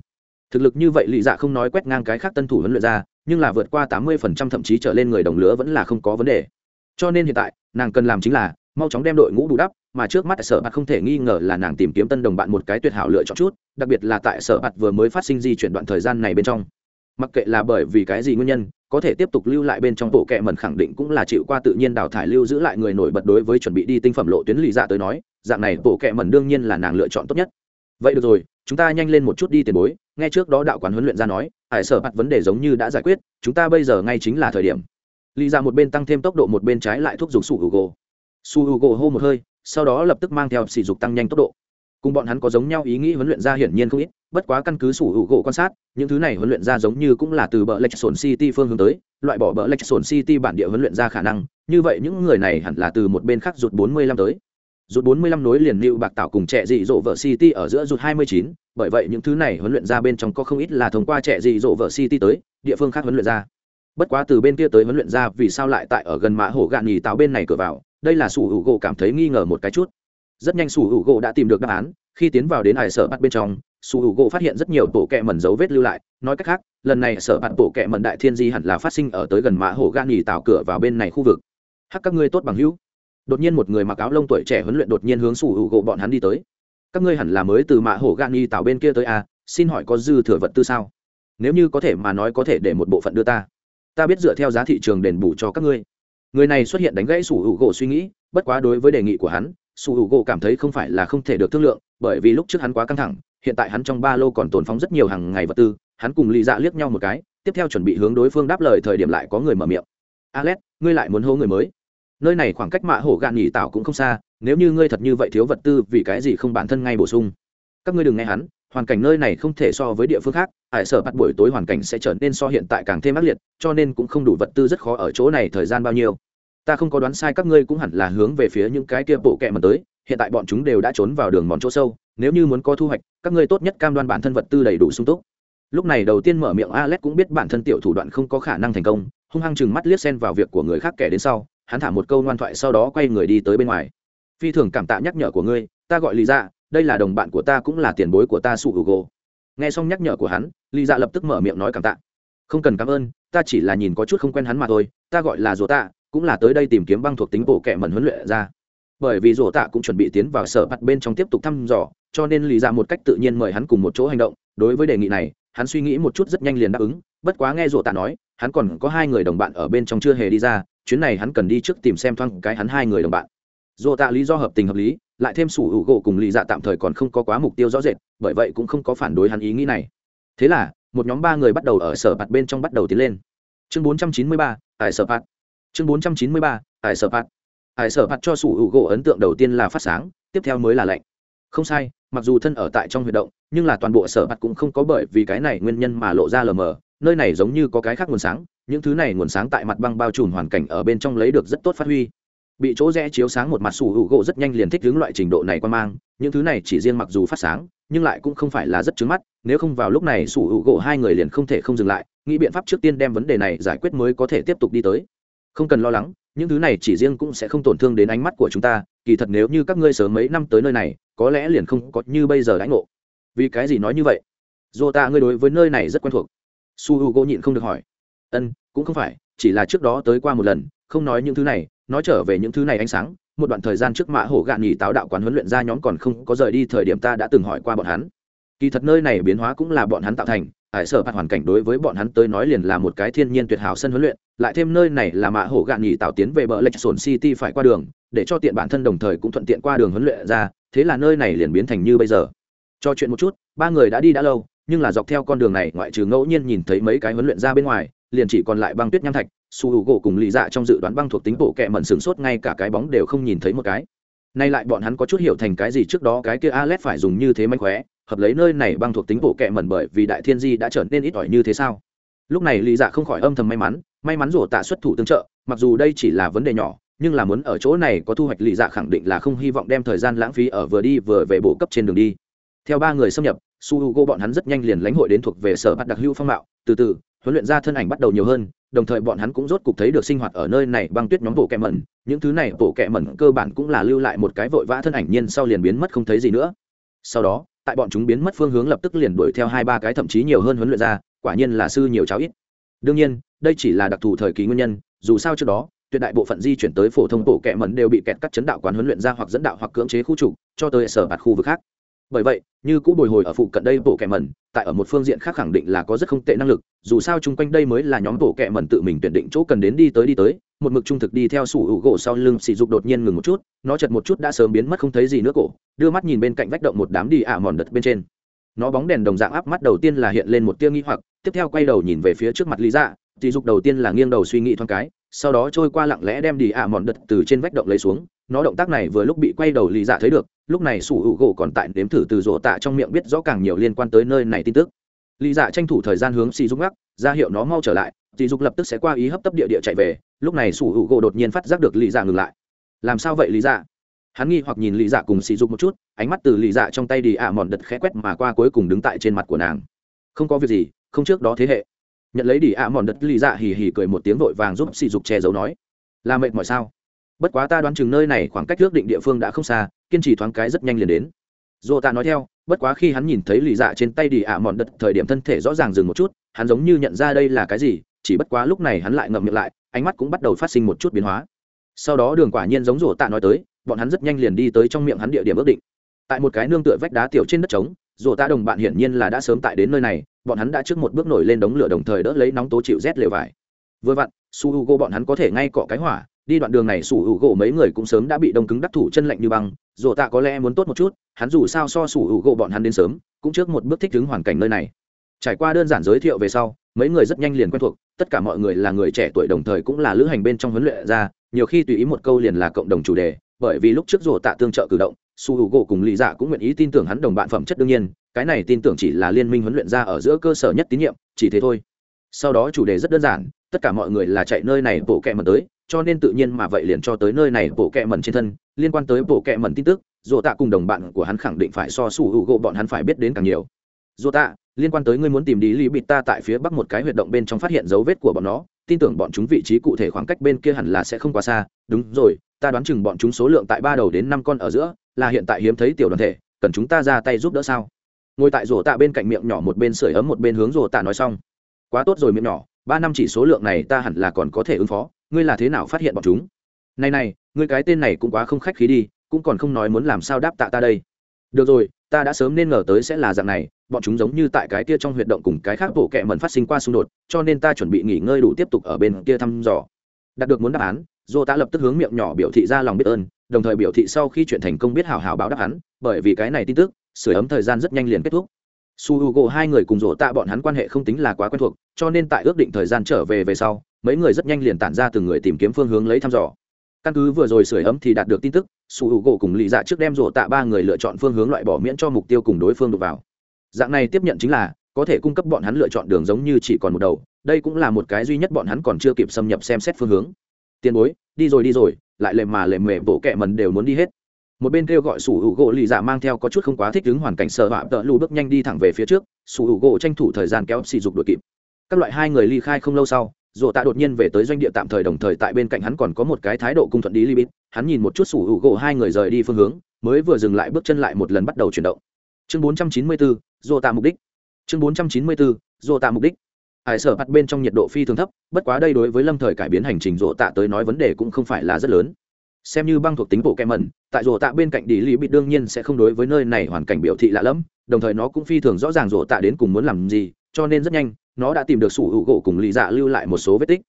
Thực lực như vậy lì dạ không nói quét ngang cái khác tân thủ huấn luyện ra nhưng là vượt qua tám mươi phần trăm thậm chí trở lên người đồng lứa vẫn là không có vấn đề. Cho nên hiện tại, nàng cần làm chính là, mau chóng đem đội ngũ bù đắp, mà trước mắt sở bạt không thể nghi ngờ là nàng tìm kiếm tân đồng bạn một cái tuyệt hảo lựa chọn chút, đặc biệt là tại sở bạt vừa mới phát sinh di chuyển đoạn thời gian này bên trong. Mặc kệ là bởi vì cái gì nguyên nhân, có thể tiếp tục lưu lại bên trong bộ kệ mẩn khẳng định cũng là chịu qua tự nhiên đào thải lưu giữ lại người nổi bật đối với chuẩn bị đi tinh phẩm lộ tuyến lì dạ tới nói, dạng này bộ kệ mẩn đương nhiên là nàng lựa chọn tốt nhất. Vậy được rồi chúng ta nhanh lên một chút đi tiền bối, nghe trước đó đạo quán huấn luyện ra nói, hải sở mặt vấn đề giống như đã giải quyết, chúng ta bây giờ ngay chính là thời điểm. Lì ra một bên tăng thêm tốc độ một bên trái lại thúc giục su hugo. Su hugo hô một hơi, sau đó lập tức mang theo sỉ dục tăng nhanh tốc độ. Cùng bọn hắn có giống nhau ý nghĩ huấn luyện ra hiển nhiên không ít, bất quá căn cứ sủ hữu gỗ quan sát, những thứ này huấn luyện ra giống như cũng là từ bờ lệch sồn city phương hướng tới, loại bỏ bờ lệch sồn city bản địa huấn luyện ra khả năng, như vậy những người này hẳn là từ một bên khác rụt bốn mươi lăm tới rút 45 nối liền lưu bạc tạo cùng trẻ dị dỗ vợ city ở giữa rút 29, bởi vậy những thứ này huấn luyện ra bên trong có không ít là thông qua trẻ dị dỗ vợ city tới địa phương khác huấn luyện ra. Bất quá từ bên kia tới huấn luyện ra vì sao lại tại ở gần mã hổ gạn nhì tạo bên này cửa vào đây là sủ hữu gỗ cảm thấy nghi ngờ một cái chút. Rất nhanh sủ hữu gỗ đã tìm được đáp án khi tiến vào đến hải sở bắt bên trong sủ hữu gỗ phát hiện rất nhiều tổ kẹ mẩn dấu vết lưu lại nói cách khác lần này sở bắt tổ kẹ mẩn đại thiên di hẳn là phát sinh ở tới gần mã hổ gạn nhì tạo cửa vào bên này khu vực. Hắc các ngươi tốt bằng hữu đột nhiên một người mặc áo lông tuổi trẻ huấn luyện đột nhiên hướng sủ hữu gỗ bọn hắn đi tới. Các ngươi hẳn là mới từ mạ hổ gan y tạo bên kia tới à, xin hỏi có dư thừa vật tư sao? Nếu như có thể mà nói có thể để một bộ phận đưa ta. Ta biết dựa theo giá thị trường đền bù cho các ngươi. Người này xuất hiện đánh gãy sủ hữu gỗ suy nghĩ bất quá đối với đề nghị của hắn sủ hữu gỗ cảm thấy không phải là không thể được thương lượng bởi vì lúc trước hắn quá căng thẳng hiện tại hắn trong ba lô còn tồn phóng rất nhiều hàng ngày vật tư hắn cùng lì dạ liếc nhau một cái tiếp theo chuẩn bị hướng đối phương đáp lời thời điểm lại có người mở miệng. Alex ngươi lại muốn hô người mới nơi này khoảng cách mạ hổ gạn nhị tạo cũng không xa, nếu như ngươi thật như vậy thiếu vật tư, vì cái gì không bản thân ngay bổ sung? Các ngươi đừng nghe hắn, hoàn cảnh nơi này không thể so với địa phương khác, hải sở bắt buổi tối hoàn cảnh sẽ trở nên so hiện tại càng thêm ác liệt, cho nên cũng không đủ vật tư rất khó ở chỗ này thời gian bao nhiêu. Ta không có đoán sai các ngươi cũng hẳn là hướng về phía những cái kia bộ kẹ mà tới, hiện tại bọn chúng đều đã trốn vào đường mòn chỗ sâu, nếu như muốn có thu hoạch, các ngươi tốt nhất cam đoan bản thân vật tư đầy đủ sung túc. Lúc này đầu tiên mở miệng alex cũng biết bản thân tiểu thủ đoạn không có khả năng thành công, hung hăng chừng mắt liếc xen vào việc của người khác kẻ đến sau hắn thả một câu ngoan thoại sau đó quay người đi tới bên ngoài. Phi thường cảm tạ nhắc nhở của ngươi, ta gọi lý dạ đây là đồng bạn của ta cũng là tiền bối của ta su hugo. Nghe xong nhắc nhở của hắn lý dạ lập tức mở miệng nói cảm tạ. Không cần cảm ơn, ta chỉ là nhìn có chút không quen hắn mà thôi, ta gọi là rùa tạ, cũng là tới đây tìm kiếm băng thuộc tính bộ kệ mẩn huấn luyện ra. Bởi vì rổ tạ cũng chuẩn bị tiến vào sở mặt bên trong tiếp tục thăm dò, cho nên lý dạ một cách tự nhiên mời hắn cùng một chỗ hành động. Đối với đề nghị này, hắn suy nghĩ một chút rất nhanh liền đáp ứng, bất quá nghe rổ tạ nói, hắn còn có hai người đồng bạn ở bên trong chưa hề đi ra chuyến này hắn cần đi trước tìm xem thoáng cái hắn hai người đồng bạn. Dù tạ lý do hợp tình hợp lý lại thêm sủ hữu gỗ cùng lì dạ tạm thời còn không có quá mục tiêu rõ rệt bởi vậy cũng không có phản đối hắn ý nghĩ này. Thế là một nhóm ba người bắt đầu ở sở bạt bên trong bắt đầu tiến lên. Chương 493, tại sở bạt chương 493, tại sở bạt tại sở bạt cho sủ hữu gỗ ấn tượng đầu tiên là phát sáng tiếp theo mới là lạnh. Không sai mặc dù thân ở tại trong huy động nhưng là toàn bộ sở bạt cũng không có bởi vì cái này nguyên nhân mà lộ ra lờ mờ nơi này giống như có cái khác nguồn sáng những thứ này nguồn sáng tại mặt băng bao trùm hoàn cảnh ở bên trong lấy được rất tốt phát huy. Bị chỗ rẽ chiếu sáng một mặt sủ hữu gỗ rất nhanh liền thích hướng loại trình độ này qua mang, những thứ này chỉ riêng mặc dù phát sáng, nhưng lại cũng không phải là rất trứng mắt, nếu không vào lúc này sủ hữu gỗ hai người liền không thể không dừng lại, nghĩ biện pháp trước tiên đem vấn đề này giải quyết mới có thể tiếp tục đi tới. Không cần lo lắng, những thứ này chỉ riêng cũng sẽ không tổn thương đến ánh mắt của chúng ta, kỳ thật nếu như các ngươi sớm mấy năm tới nơi này, có lẽ liền không có như bây giờ đãi ngộ. Vì cái gì nói như vậy? Dù ta, ngươi đối với nơi này rất quen thuộc. Su h u gỗ nhịn không được hỏi ân, cũng không phải, chỉ là trước đó tới qua một lần, không nói những thứ này, nói trở về những thứ này ánh sáng, một đoạn thời gian trước mã hổ gạn nghỉ táo đạo quán huấn luyện ra nhóm còn không có rời đi thời điểm ta đã từng hỏi qua bọn hắn. Kỳ thật nơi này biến hóa cũng là bọn hắn tạo thành ải sở hạt hoàn cảnh đối với bọn hắn tới nói liền là một cái thiên nhiên tuyệt hảo sân huấn luyện, lại thêm nơi này là mã hổ gạn nghỉ tạo tiến về bờ lệch sồn city phải qua đường, để cho tiện bản thân đồng thời cũng thuận tiện qua đường huấn luyện ra, thế là nơi này liền biến thành như bây giờ. Cho chuyện một chút, ba người đã đi đã lâu, nhưng là dọc theo con đường này, ngoại trừ ngẫu nhiên nhìn thấy mấy cái huấn luyện ra bên ngoài liền chỉ còn lại băng tuyết nham thạch, su hữu gỗ cùng lì dạ trong dự đoán băng thuộc tính bộ kẹ mẩn sửng sốt ngay cả cái bóng đều không nhìn thấy một cái. Nay lại bọn hắn có chút hiểu thành cái gì trước đó, cái kia alet phải dùng như thế mánh khóe, hợp lấy nơi này băng thuộc tính bộ kẹ mẩn bởi vì đại thiên di đã trở nên ít ỏi như thế sao? Lúc này lì dạ không khỏi âm thầm may mắn may mắn rổ tạ xuất thủ tương trợ, mặc dù đây chỉ là vấn đề nhỏ, nhưng là muốn ở chỗ này có thu hoạch lì dạ khẳng định là không hy vọng đem thời gian lãng phí ở vừa đi vừa về bộ cấp trên đường đi. Theo ba người xâm nhập, su h u g o bọn hắn rất nhanh liền lãnh hội đến thuộc về sở bắt đặc hữu phong mạo, từ từ huấn luyện ra thân ảnh bắt đầu nhiều hơn, đồng thời bọn hắn cũng rốt cục thấy được sinh hoạt ở nơi này băng tuyết nhóm bộ kẹ mẩn. Những thứ này bộ kẹ mẩn cơ bản cũng là lưu lại một cái vội vã thân ảnh, nhiên sau liền biến mất không thấy gì nữa. Sau đó, tại bọn chúng biến mất phương hướng lập tức liền đuổi theo hai ba cái thậm chí nhiều hơn huấn luyện ra, quả nhiên là sư nhiều cháo ít. Đương nhiên, đây chỉ là đặc thù thời kỳ nguyên nhân, dù sao trước đó, tuyệt đại bộ phận di chuyển tới phổ thông bộ kẹ mẩn đều bị kẹt các chấn đạo quán huấn luyện ra hoặc dẫn đạo hoặc cưỡng chế khu trục, cho tới sở bạt khu vực khác bởi vậy, như cũ bồi hồi ở phụ cận đây bộ kẹ mẩn, tại ở một phương diện khác khẳng định là có rất không tệ năng lực, dù sao chung quanh đây mới là nhóm bộ kẹ mẩn tự mình tuyển định chỗ cần đến đi tới đi tới, một mực trung thực đi theo sủ hữu gỗ sau lưng sỉ dục đột nhiên ngừng một chút, nó chật một chút đã sớm biến mất không thấy gì nữa cổ, đưa mắt nhìn bên cạnh vách động một đám đi ả mòn đật bên trên. Nó bóng đèn đồng dạng áp mắt đầu tiên là hiện lên một tia nghi hoặc, tiếp theo quay đầu nhìn về phía trước mặt lý dạ sỉ dục đầu tiên là nghiêng đầu suy nghĩ thoáng cái, sau đó trôi qua lặng lẽ đem đi ả mòn đật từ trên vách động lấy xuống, nó động tác này vừa lúc bị quay đầu lý dạ thấy được lúc này sủ hữu gỗ còn tại nếm thử từ rổ tạ trong miệng biết rõ càng nhiều liên quan tới nơi này tin tức. Lý dạ tranh thủ thời gian hướng xì dục ngắc, ra hiệu nó mau trở lại dì dục lập tức sẽ qua ý hấp tấp địa địa chạy về, lúc này sủ hữu gỗ đột nhiên phát giác được lý dạ ngừng lại. Làm sao vậy lý dạ? Hắn nghi hoặc nhìn lý dạ cùng sỉ dục một chút, ánh mắt từ lý dạ trong tay đi ạ mòn đật khẽ quét mà qua cuối cùng đứng tại trên mặt của nàng. Không có việc gì, không trước đó thế hệ. Nhận lấy đi ạ mòn đật, lý dạ hì hì cười một tiếng vội vàng giúp sỉ dục che giấu nói, là mệt mỏi sao? Bất quá ta đoán chừng nơi này khoảng cách ước định địa phương đã không xa, kiên trì thoáng cái rất nhanh liền đến. Dù ta nói theo, bất quá khi hắn nhìn thấy lì dạ trên tay đi ạ mòn đật thời điểm thân thể rõ ràng dừng một chút, hắn giống như nhận ra đây là cái gì, chỉ bất quá lúc này hắn lại ngậm miệng lại, ánh mắt cũng bắt đầu phát sinh một chút biến hóa. Sau đó đường quả nhiên giống rổ tạ nói tới, bọn hắn rất nhanh liền đi tới trong miệng hắn địa điểm ước định. Tại một cái nương tựa vách đá tiểu trên đất trống rổ tạ đồng bạn hiển nhiên là đã sớm tại đến nơi này, bọn hắn đã trước một bước nổi lên đống lửa đồng thời đỡ lấy nóng tố chịu rét lều vải. Vừa vặn, su h u g o bọn hắn có thể ngay cọ cái hỏa đi đoạn đường này sủ hữu gỗ mấy người cũng sớm đã bị đông cứng đắc thủ chân lạnh như băng dồ tạ có lẽ muốn tốt một chút, hắn dù sao so sủ hữu gỗ bọn hắn đến sớm, cũng trước một bước thích ứng hoàn cảnh nơi này. Trải qua đơn giản giới thiệu về sau, mấy người rất nhanh liền quen thuộc, tất cả mọi người là người trẻ tuổi đồng thời cũng là lữ hành bên trong huấn luyện ra, nhiều khi tùy ý một câu liền là cộng đồng chủ đề, bởi vì lúc trước rổ tạ tương trợ cử động su hữu gỗ cùng lý dạ cũng nguyện ý tin tưởng hắn đồng bạn phẩm chất đương nhiên, cái này tin tưởng chỉ là liên minh huấn luyện ra ở giữa cơ sở nhất tín nhiệm, chỉ thế thôi. Sau đó chủ đề rất đơn giản tất cả mọi người là chạy nơi này bộ kẹ mẩn tới, cho nên tự nhiên mà vậy liền cho tới nơi này bộ kẹ mẩn trên thân. Liên quan tới bộ kẹ mẩn tin tức dỗ tạ cùng đồng bạn của hắn khẳng định phải so sủ hữu gỗ bọn hắn phải biết đến càng nhiều. Dỗ tạ liên quan tới ngươi muốn tìm đi lý bịt ta tại phía bắc một cái huyệt động bên trong phát hiện dấu vết của bọn nó, tin tưởng bọn chúng vị trí cụ thể khoảng cách bên kia hẳn là sẽ không quá xa. Đúng rồi, ta đoán chừng bọn chúng số lượng tại ba đầu đến năm con ở giữa, là hiện tại hiếm thấy tiểu đoàn thể, cần chúng ta ra tay giúp đỡ sao? Ngồi tại rổ tạ bên cạnh miệng nhỏ một bên sưởi ấm một bên hướng rổ tạ nói xong. Quá tốt rồi miệng nhỏ ba năm chỉ số lượng này ta hẳn là còn có thể ứng phó, ngươi là thế nào phát hiện bọn chúng? Này này, ngươi cái tên này cũng quá không khách khí đi, cũng còn không nói muốn làm sao đáp tạ ta đây. Được rồi, ta đã sớm nên ngờ tới sẽ là dạng này, bọn chúng giống như tại cái kia trong huyệt động cùng cái khác bộ kệ mẩn phát sinh qua xung đột, cho nên ta chuẩn bị nghỉ ngơi đủ tiếp tục ở bên kia thăm dò. Đạt được muốn đáp án, dô ta lập tức hướng miệng nhỏ biểu thị ra lòng biết ơn, đồng thời biểu thị sau khi chuyện thành công biết hào hào báo đáp án, bởi vì cái này tin tức sửa ấm thời gian rất nhanh liền kết thúc su h u gỗ hai người cùng rổ tạ bọn hắn quan hệ không tính là quá quen thuộc, cho nên tại ước định thời gian trở về về sau, mấy người rất nhanh liền tản ra từng người tìm kiếm phương hướng lấy thăm dò. Căn cứ vừa rồi sửa ấm thì đạt được tin tức, su h u gỗ cùng lì dạ trước đem rổ tạ ba người lựa chọn phương hướng loại bỏ miễn cho mục tiêu cùng đối phương đục vào. Dạng này tiếp nhận chính là, có thể cung cấp bọn hắn lựa chọn đường giống như chỉ còn một đầu, đây cũng là một cái duy nhất bọn hắn còn chưa kịp xâm nhập xem xét phương hướng. Tiền bối, đi rồi đi rồi, lại lệ mà lệ mề bộ kẹ mần đều muốn đi hết một bên kêu gọi sủ hữu gỗ lì dạ mang theo có chút không quá thích ứng hoàn cảnh sợ họa tợ lù bước nhanh đi thẳng về phía trước sủ hữu gỗ tranh thủ thời gian kéo xì dục đội kịp. Các loại hai người ly khai không lâu sau dồ tạ đột nhiên về tới doanh địa tạm thời đồng thời tại bên cạnh hắn còn có một cái thái độ cung thuận đi li bít hắn nhìn một chút sủ hữu gỗ hai người rời đi phương hướng mới vừa dừng lại bước chân lại một lần bắt đầu chuyển động. Chương 494, dồ tạ mục đích. Chương 494, dồ tạ mục đích. Hải sở bắt bên trong nhiệt độ phi thường thấp bất quá đây đối với lâm thời cải biến hành trình dồ tạ tới nói vấn đề cũng không phải là rất lớn xem như băng thuộc tính bộ kem mẩn, tại rổ tạ bên cạnh đi lì bịt đương nhiên sẽ không đối với nơi này hoàn cảnh biểu thị lạ lẫm, đồng thời nó cũng phi thường rõ ràng rổ tạ đến cùng muốn làm gì, cho nên rất nhanh, nó đã tìm được sủ hữu gỗ cùng lì dạ lưu lại một số vết tích.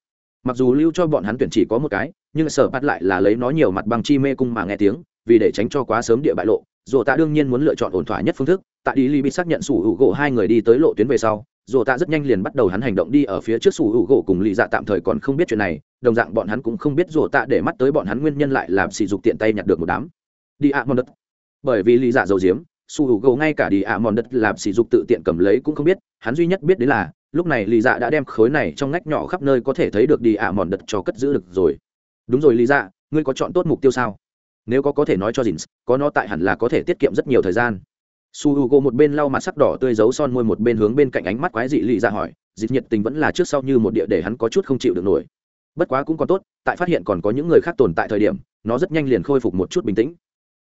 Mặc dù lưu cho bọn hắn tuyển chỉ có một cái, nhưng sở bắt lại là lấy nó nhiều mặt băng chi mê cung mà nghe tiếng, vì để tránh cho quá sớm địa bại lộ rổ tạ đương nhiên muốn lựa chọn ổn thỏa nhất phương thức. Tại đi lì bịt xác nhận sủ hữu gỗ hai người đi tới lộ tuyến về sau dù tạ rất nhanh liền bắt đầu hắn hành động đi ở phía trước sủ hữu gỗ cùng lì dạ tạm thời còn không biết chuyện này, đồng dạng bọn hắn cũng không biết dù tạ để mắt tới bọn hắn nguyên nhân lại làm sỉ dục tiện tay nhặt được một đám. Đi ạ mòn đất. Bởi vì lì dạ dầu diếm sủ hữu gỗ ngay cả đi ạ mòn đất làm sỉ dục tự tiện cầm lấy cũng không biết, hắn duy nhất biết đến là, lúc này lì dạ đã đem khối này trong ngách nhỏ khắp nơi có thể thấy được đi ạ mòn đất cho cất giữ được rồi. Đúng rồi, lì dạ ngươi có chọn tốt mục tiêu sao? Nếu có có thể nói cho dins có nó tại hẳn là có thể tiết kiệm rất nhiều thời gian su h u g o một bên lau mặt sắc đỏ tươi giấu son môi, một bên hướng bên cạnh ánh mắt quái dị lì ra hỏi dịp nhiệt tình vẫn là trước sau như một địa để hắn có chút không chịu được nổi. Bất quá cũng còn tốt, tại phát hiện còn có những người khác tồn tại thời điểm, nó rất nhanh liền khôi phục một chút bình tĩnh.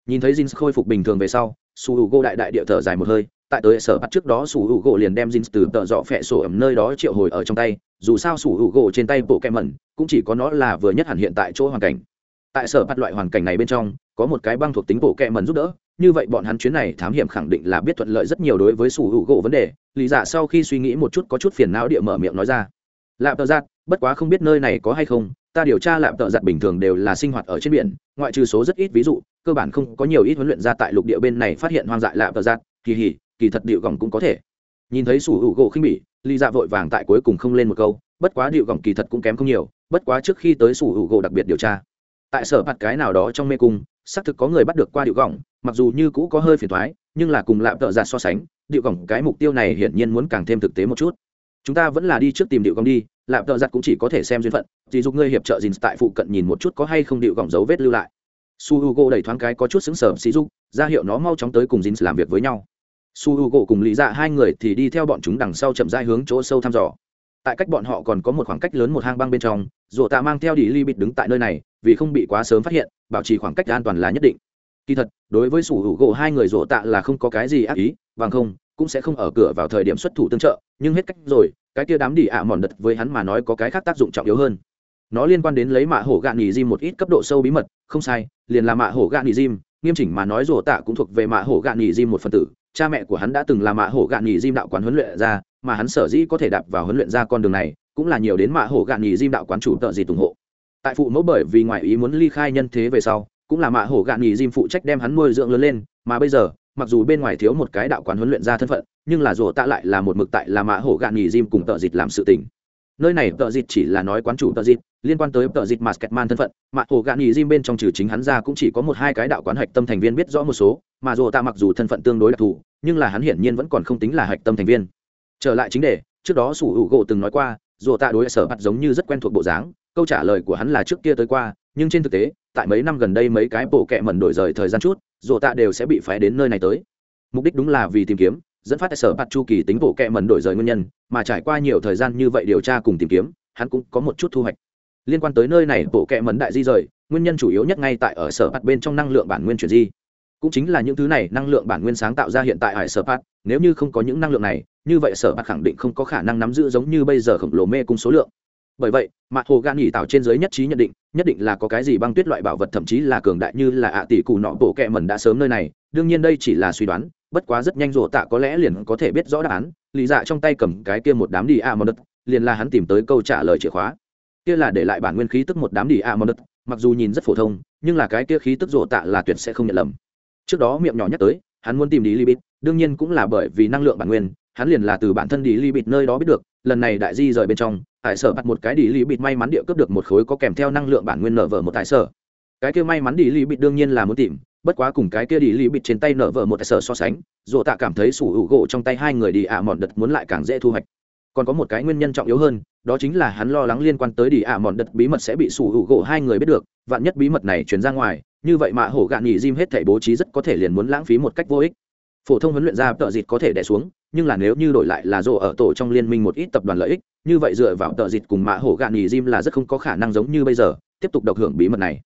Nhìn thấy Jin khôi phục bình thường về sau, su h u g o đại đại địa thở dài một hơi, tại tới sở bắt trước đó su h u g o liền đem Jin từ tợ dọ phẹ sổ ẩm nơi đó triệu hồi ở trong tay, dù sao su h u g o trên tay bộ kem mẩn, cũng chỉ có nó là vừa nhất hẳn hiện tại chỗ hoàn cảnh. Tại sở bắt loại hoàn cảnh này bên trong, có một cái băng thuộc tính bộ kem mẩn giúp đỡ như vậy bọn hắn chuyến này thám hiểm khẳng định là biết thuận lợi rất nhiều đối với sủ hữu gỗ vấn đề lý giả dạ sau khi suy nghĩ một chút có chút phiền não địa mở miệng nói ra. Lạp tợ giặt, bất quá không biết nơi này có hay không, ta điều tra lạp tợ giặt bình thường đều là sinh hoạt ở trên biển, ngoại trừ số rất ít ví dụ, cơ bản không có nhiều ít huấn luyện ra tại lục địa bên này phát hiện hoang dại lạp tợ giặt, kỳ hỉ, kỳ thật điệu gỏng cũng có thể. Nhìn thấy sủ hữu gỗ khinh bỉ lý dạ vội vàng tại cuối cùng không lên một câu, bất quá điệu gỏng kỳ thật cũng kém không nhiều, bất quá trước khi tới sủ hữu gỗ đặc biệt điều tra tại sở mặt cái nào đó trong mê cung, xác thực có người bắt được qua điệu gỏng mặc dù như cũ có hơi phiền thoái nhưng là cùng lạm tợ giả so sánh, điệu gỏng cái mục tiêu này hiển nhiên muốn càng thêm thực tế một chút. Chúng ta vẫn là đi trước tìm điệu gỏng đi, lạm tợ giặt cũng chỉ có thể xem duyên phận, chỉ dục ngươi hiệp trợ dìn tại phụ cận nhìn một chút có hay không điệu gỏng dấu vết lưu lại. Su h u g o đẩy thoáng cái có chút xứng sở sĩ dục, ra hiệu nó mau chóng tới cùng dìn làm việc với nhau. Su h u g o cùng lý dạ hai người thì đi theo bọn chúng đằng sau chậm dai hướng chỗ sâu thăm dò. Tại cách bọn họ còn có một khoảng cách lớn một hang băng bên trong rổ tạ mang theo đi Li bịt đứng tại nơi này, vì không bị quá sớm phát hiện, bảo trì khoảng cách an toàn là nhất định. Kỳ thật, đối với sủ hữu gỗ hai người rổ tạ là không có cái gì ác ý, bằng không, cũng sẽ không ở cửa vào thời điểm xuất thủ tương trợ, nhưng hết cách rồi, cái kia đám đi ạ mòn đật với hắn mà nói có cái khác tác dụng trọng yếu hơn. Nó liên quan đến lấy mạ hổ gạn nghỉ diêm một ít cấp độ sâu bí mật, không sai, liền là mạ hổ gạn nghỉ diêm nghiêm chỉnh mà nói rổ tạ cũng thuộc về mạ hổ gạn nghỉ diêm một phần tử. Cha mẹ của hắn đã từng là mạ hổ gạn nghỉ diêm đạo quán huấn luyện ra, mà hắn sở dĩ có thể đạp vào huấn luyện ra con đường này cũng là nhiều đến mạ hổ gạn nhì diêm đạo quán chủ tợ gì ủng hộ. Tại phụ mẫu bởi vì ngoại ý muốn ly khai nhân thế về sau, cũng là mạ hổ gạn nhì diêm phụ trách đem hắn nuôi dưỡng lớn lên, mà bây giờ, mặc dù bên ngoài thiếu một cái đạo quán huấn luyện ra thân phận, nhưng là rổ tạ lại là một mực tại là mạ hổ gạn nhì diêm cùng tợ dịch làm sự tình. Nơi này tợ dịch chỉ là nói quán chủ tợ dịch liên quan tới tợ dịch masketman thân phận, mạ hổ gạn nhì diêm bên trong trừ chính hắn ra cũng chỉ có một hai cái đạo quán hạch tâm thành viên biết rõ một số, mà rổ tạ mặc dù thân phận tương đối đặc thù, nhưng là hắn hiển nhiên vẫn còn không tính là hạch tâm thành viên. Trở lại chính đề, trước đó sủ hữu gỗ từng nói qua dù tạ đối sở mặt giống như rất quen thuộc bộ dáng, câu trả lời của hắn là trước kia tới qua, nhưng trên thực tế, tại mấy năm gần đây mấy cái bộ kệ mẩn đổi rời thời gian chút, dù tạ đều sẽ bị phái đến nơi này tới. Mục đích đúng là vì tìm kiếm, dẫn phát sở mặt chu kỳ tính bộ kệ mẩn đổi rời nguyên nhân, mà trải qua nhiều thời gian như vậy điều tra cùng tìm kiếm, hắn cũng có một chút thu hoạch. Liên quan tới nơi này, bộ kệ mẩn đại di rời, nguyên nhân chủ yếu nhất ngay tại ở sở mặt bên trong năng lượng bản nguyên chuyển di cũng chính là những thứ này năng lượng bản nguyên sáng tạo ra hiện tại hải sở pat nếu như không có những năng lượng này, như vậy sở pat khẳng định không có khả năng nắm giữ giống như bây giờ khổng lồ mê cung số lượng. Bởi vậy mặt hồ gan nghỉ tạo trên giới nhất trí nhận định, nhất định là có cái gì băng tuyết loại bảo vật thậm chí là cường đại như là ạ tỷ cù nọ bộ kẹ mẩn đã sớm nơi này. Đương nhiên đây chỉ là suy đoán, bất quá rất nhanh rổ tạ có lẽ liền có thể biết rõ đáp án. Lý dạ trong tay cầm cái kia một đám đi a mòn đất, liền là hắn tìm tới câu trả lời chìa khóa. Kia là để lại bản nguyên khí tức một đám đi a mòn đất, mặc dù nhìn rất phổ thông, nhưng là cái kia khí tức rổ tạ là tuyệt sẽ không nhận lầm trước đó miệng nhỏ nhắc tới, hắn muốn tìm đi libit đương nhiên cũng là bởi vì năng lượng bản nguyên, hắn liền là từ bản thân đi libit nơi đó biết được, lần này đại di rời bên trong, tại sở bắt một cái đi libit may mắn địa cướp được một khối có kèm theo năng lượng bản nguyên nở vở một tại sở. Cái kia may mắn đi libit đương nhiên là muốn tìm, bất quá cùng cái kia đi libit trên tay nở vở một tại sở so sánh dồ tạ cảm thấy sủ hữu gỗ trong tay hai người đi ạ mòn đật muốn lại càng dễ thu hoạch. Còn có một cái nguyên nhân trọng yếu hơn, đó chính là hắn lo lắng liên quan tới đi ạ mòn đật bí mật sẽ bị sủ hữu gỗ hai người biết được, vạn nhất bí mật này truyền ra ngoài như vậy mà hổ gạn nghỉ diêm hết thể bố trí rất có thể liền muốn lãng phí một cách vô ích. Phổ thông huấn luyện ra tợ dịt có thể đẻ xuống, nhưng là nếu như đổi lại là rộ ở tổ trong liên minh một ít tập đoàn lợi ích, như vậy dựa vào tợ dịt cùng mạ hổ gạn nghỉ diêm là rất không có khả năng giống như bây giờ, tiếp tục độc hưởng bí mật này.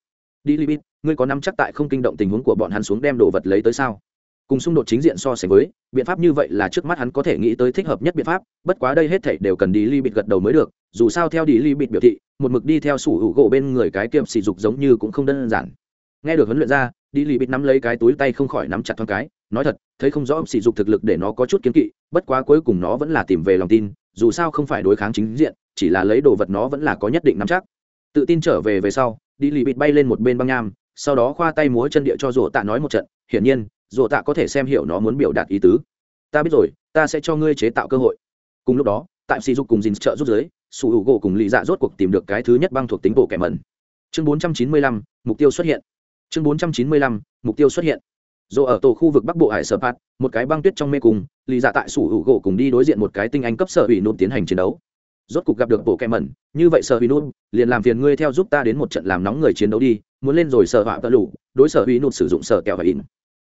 Đi libit ngươi có nắm chắc tại không kinh động tình huống của bọn hắn xuống đem đồ vật lấy tới sao? Cùng xung đột chính diện so sánh với, biện pháp như vậy là trước mắt hắn có thể nghĩ tới thích hợp nhất biện pháp, bất quá đây hết thảy đều cần đi li gật đầu mới được, dù sao theo đi li biểu thị, một mực đi theo sủ hữu gỗ bên người cái kiệm sỉ dục giống như cũng không đơn giản nghe được huấn luyện ra đi li nắm lấy cái túi tay không khỏi nắm chặt thoáng cái. Nói thật thấy không rõ sỉ dục thực lực để nó có chút kiến kỵ bất quá cuối cùng nó vẫn là tìm về lòng tin dù sao không phải đối kháng chính diện chỉ là lấy đồ vật nó vẫn là có nhất định nắm chắc. Tự tin trở về về sau đi lì bịt bay lên một bên băng nham sau đó khoa tay múa chân địa cho rổ tạ nói một trận hiển nhiên rổ tạ có thể xem hiểu nó muốn biểu đạt ý tứ. Ta biết rồi ta sẽ cho ngươi chế tạo cơ hội. Cùng lúc đó tại sỉ dục cùng dình trợ rút giới sủ hữu gỗ cùng lì dạ rốt cuộc tìm được cái thứ nhất băng thuộc tính bộ kẻ mẩn. Chương 495, mục tiêu xuất hiện chương 495, mục tiêu xuất hiện. Dù ở tổ khu vực bắc bộ hải sở pat một cái băng tuyết trong mê cung lì dạ tại sủ hữu gỗ cùng đi đối diện một cái tinh anh cấp sở ủy nôn tiến hành chiến đấu. Rốt cục gặp được bộ kẹ mẩn như vậy sở hủy nút liền làm phiền ngươi theo giúp ta đến một trận làm nóng người chiến đấu đi muốn lên rồi sở họa tợ lụ đối sở hủy nút sử dụng sở kẹo và in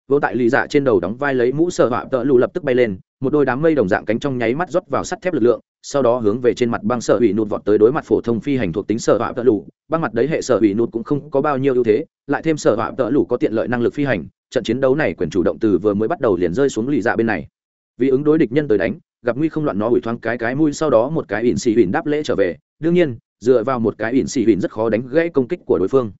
vô tại lì dạ trên đầu đóng vai lấy mũ sở họa tợ lụ lập tức bay lên một đôi đám mây đồng dạng cánh trong nháy mắt rót vào sắt thép lực lượng, sau đó hướng về trên mặt băng sở hủy nụt vọt tới đối mặt phổ thông phi hành thuộc tính sở hạ tợ lụ băng mặt đấy hệ sở hủy nụt cũng không có bao nhiêu ưu thế, lại thêm sở hạ tợ lụ có tiện lợi năng lực phi hành, trận chiến đấu này quyền chủ động từ vừa mới bắt đầu liền rơi xuống lì dạ bên này. Vì ứng đối địch nhân tới đánh, gặp nguy không loạn nó ủi thoáng cái cái mũi, sau đó một cái ỉn xì ỉn đáp lễ trở về. Đương nhiên, dựa vào một cái ỉn xì ỉn rất khó đánh gãy công kích của đối phương.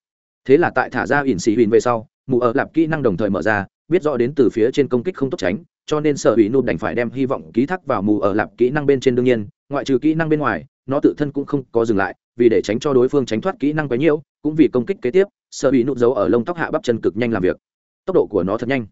Thế là tại thả ra ỉn xì ỉn về sau, mù ở lạp kỹ năng đồng thời mở ra, biết rõ đến từ phía trên công kích không tốt tránh cho nên sở ủy nụ đành phải đem hy vọng ký thác vào mù ở lạp kỹ năng bên trên đương nhiên, ngoại trừ kỹ năng bên ngoài, nó tự thân cũng không có dừng lại, vì để tránh cho đối phương tránh thoát kỹ năng quấy nhiễu cũng vì công kích kế tiếp, sở ủy nụ giấu ở lông tóc hạ bắp chân cực nhanh làm việc. Tốc độ của nó thật nhanh.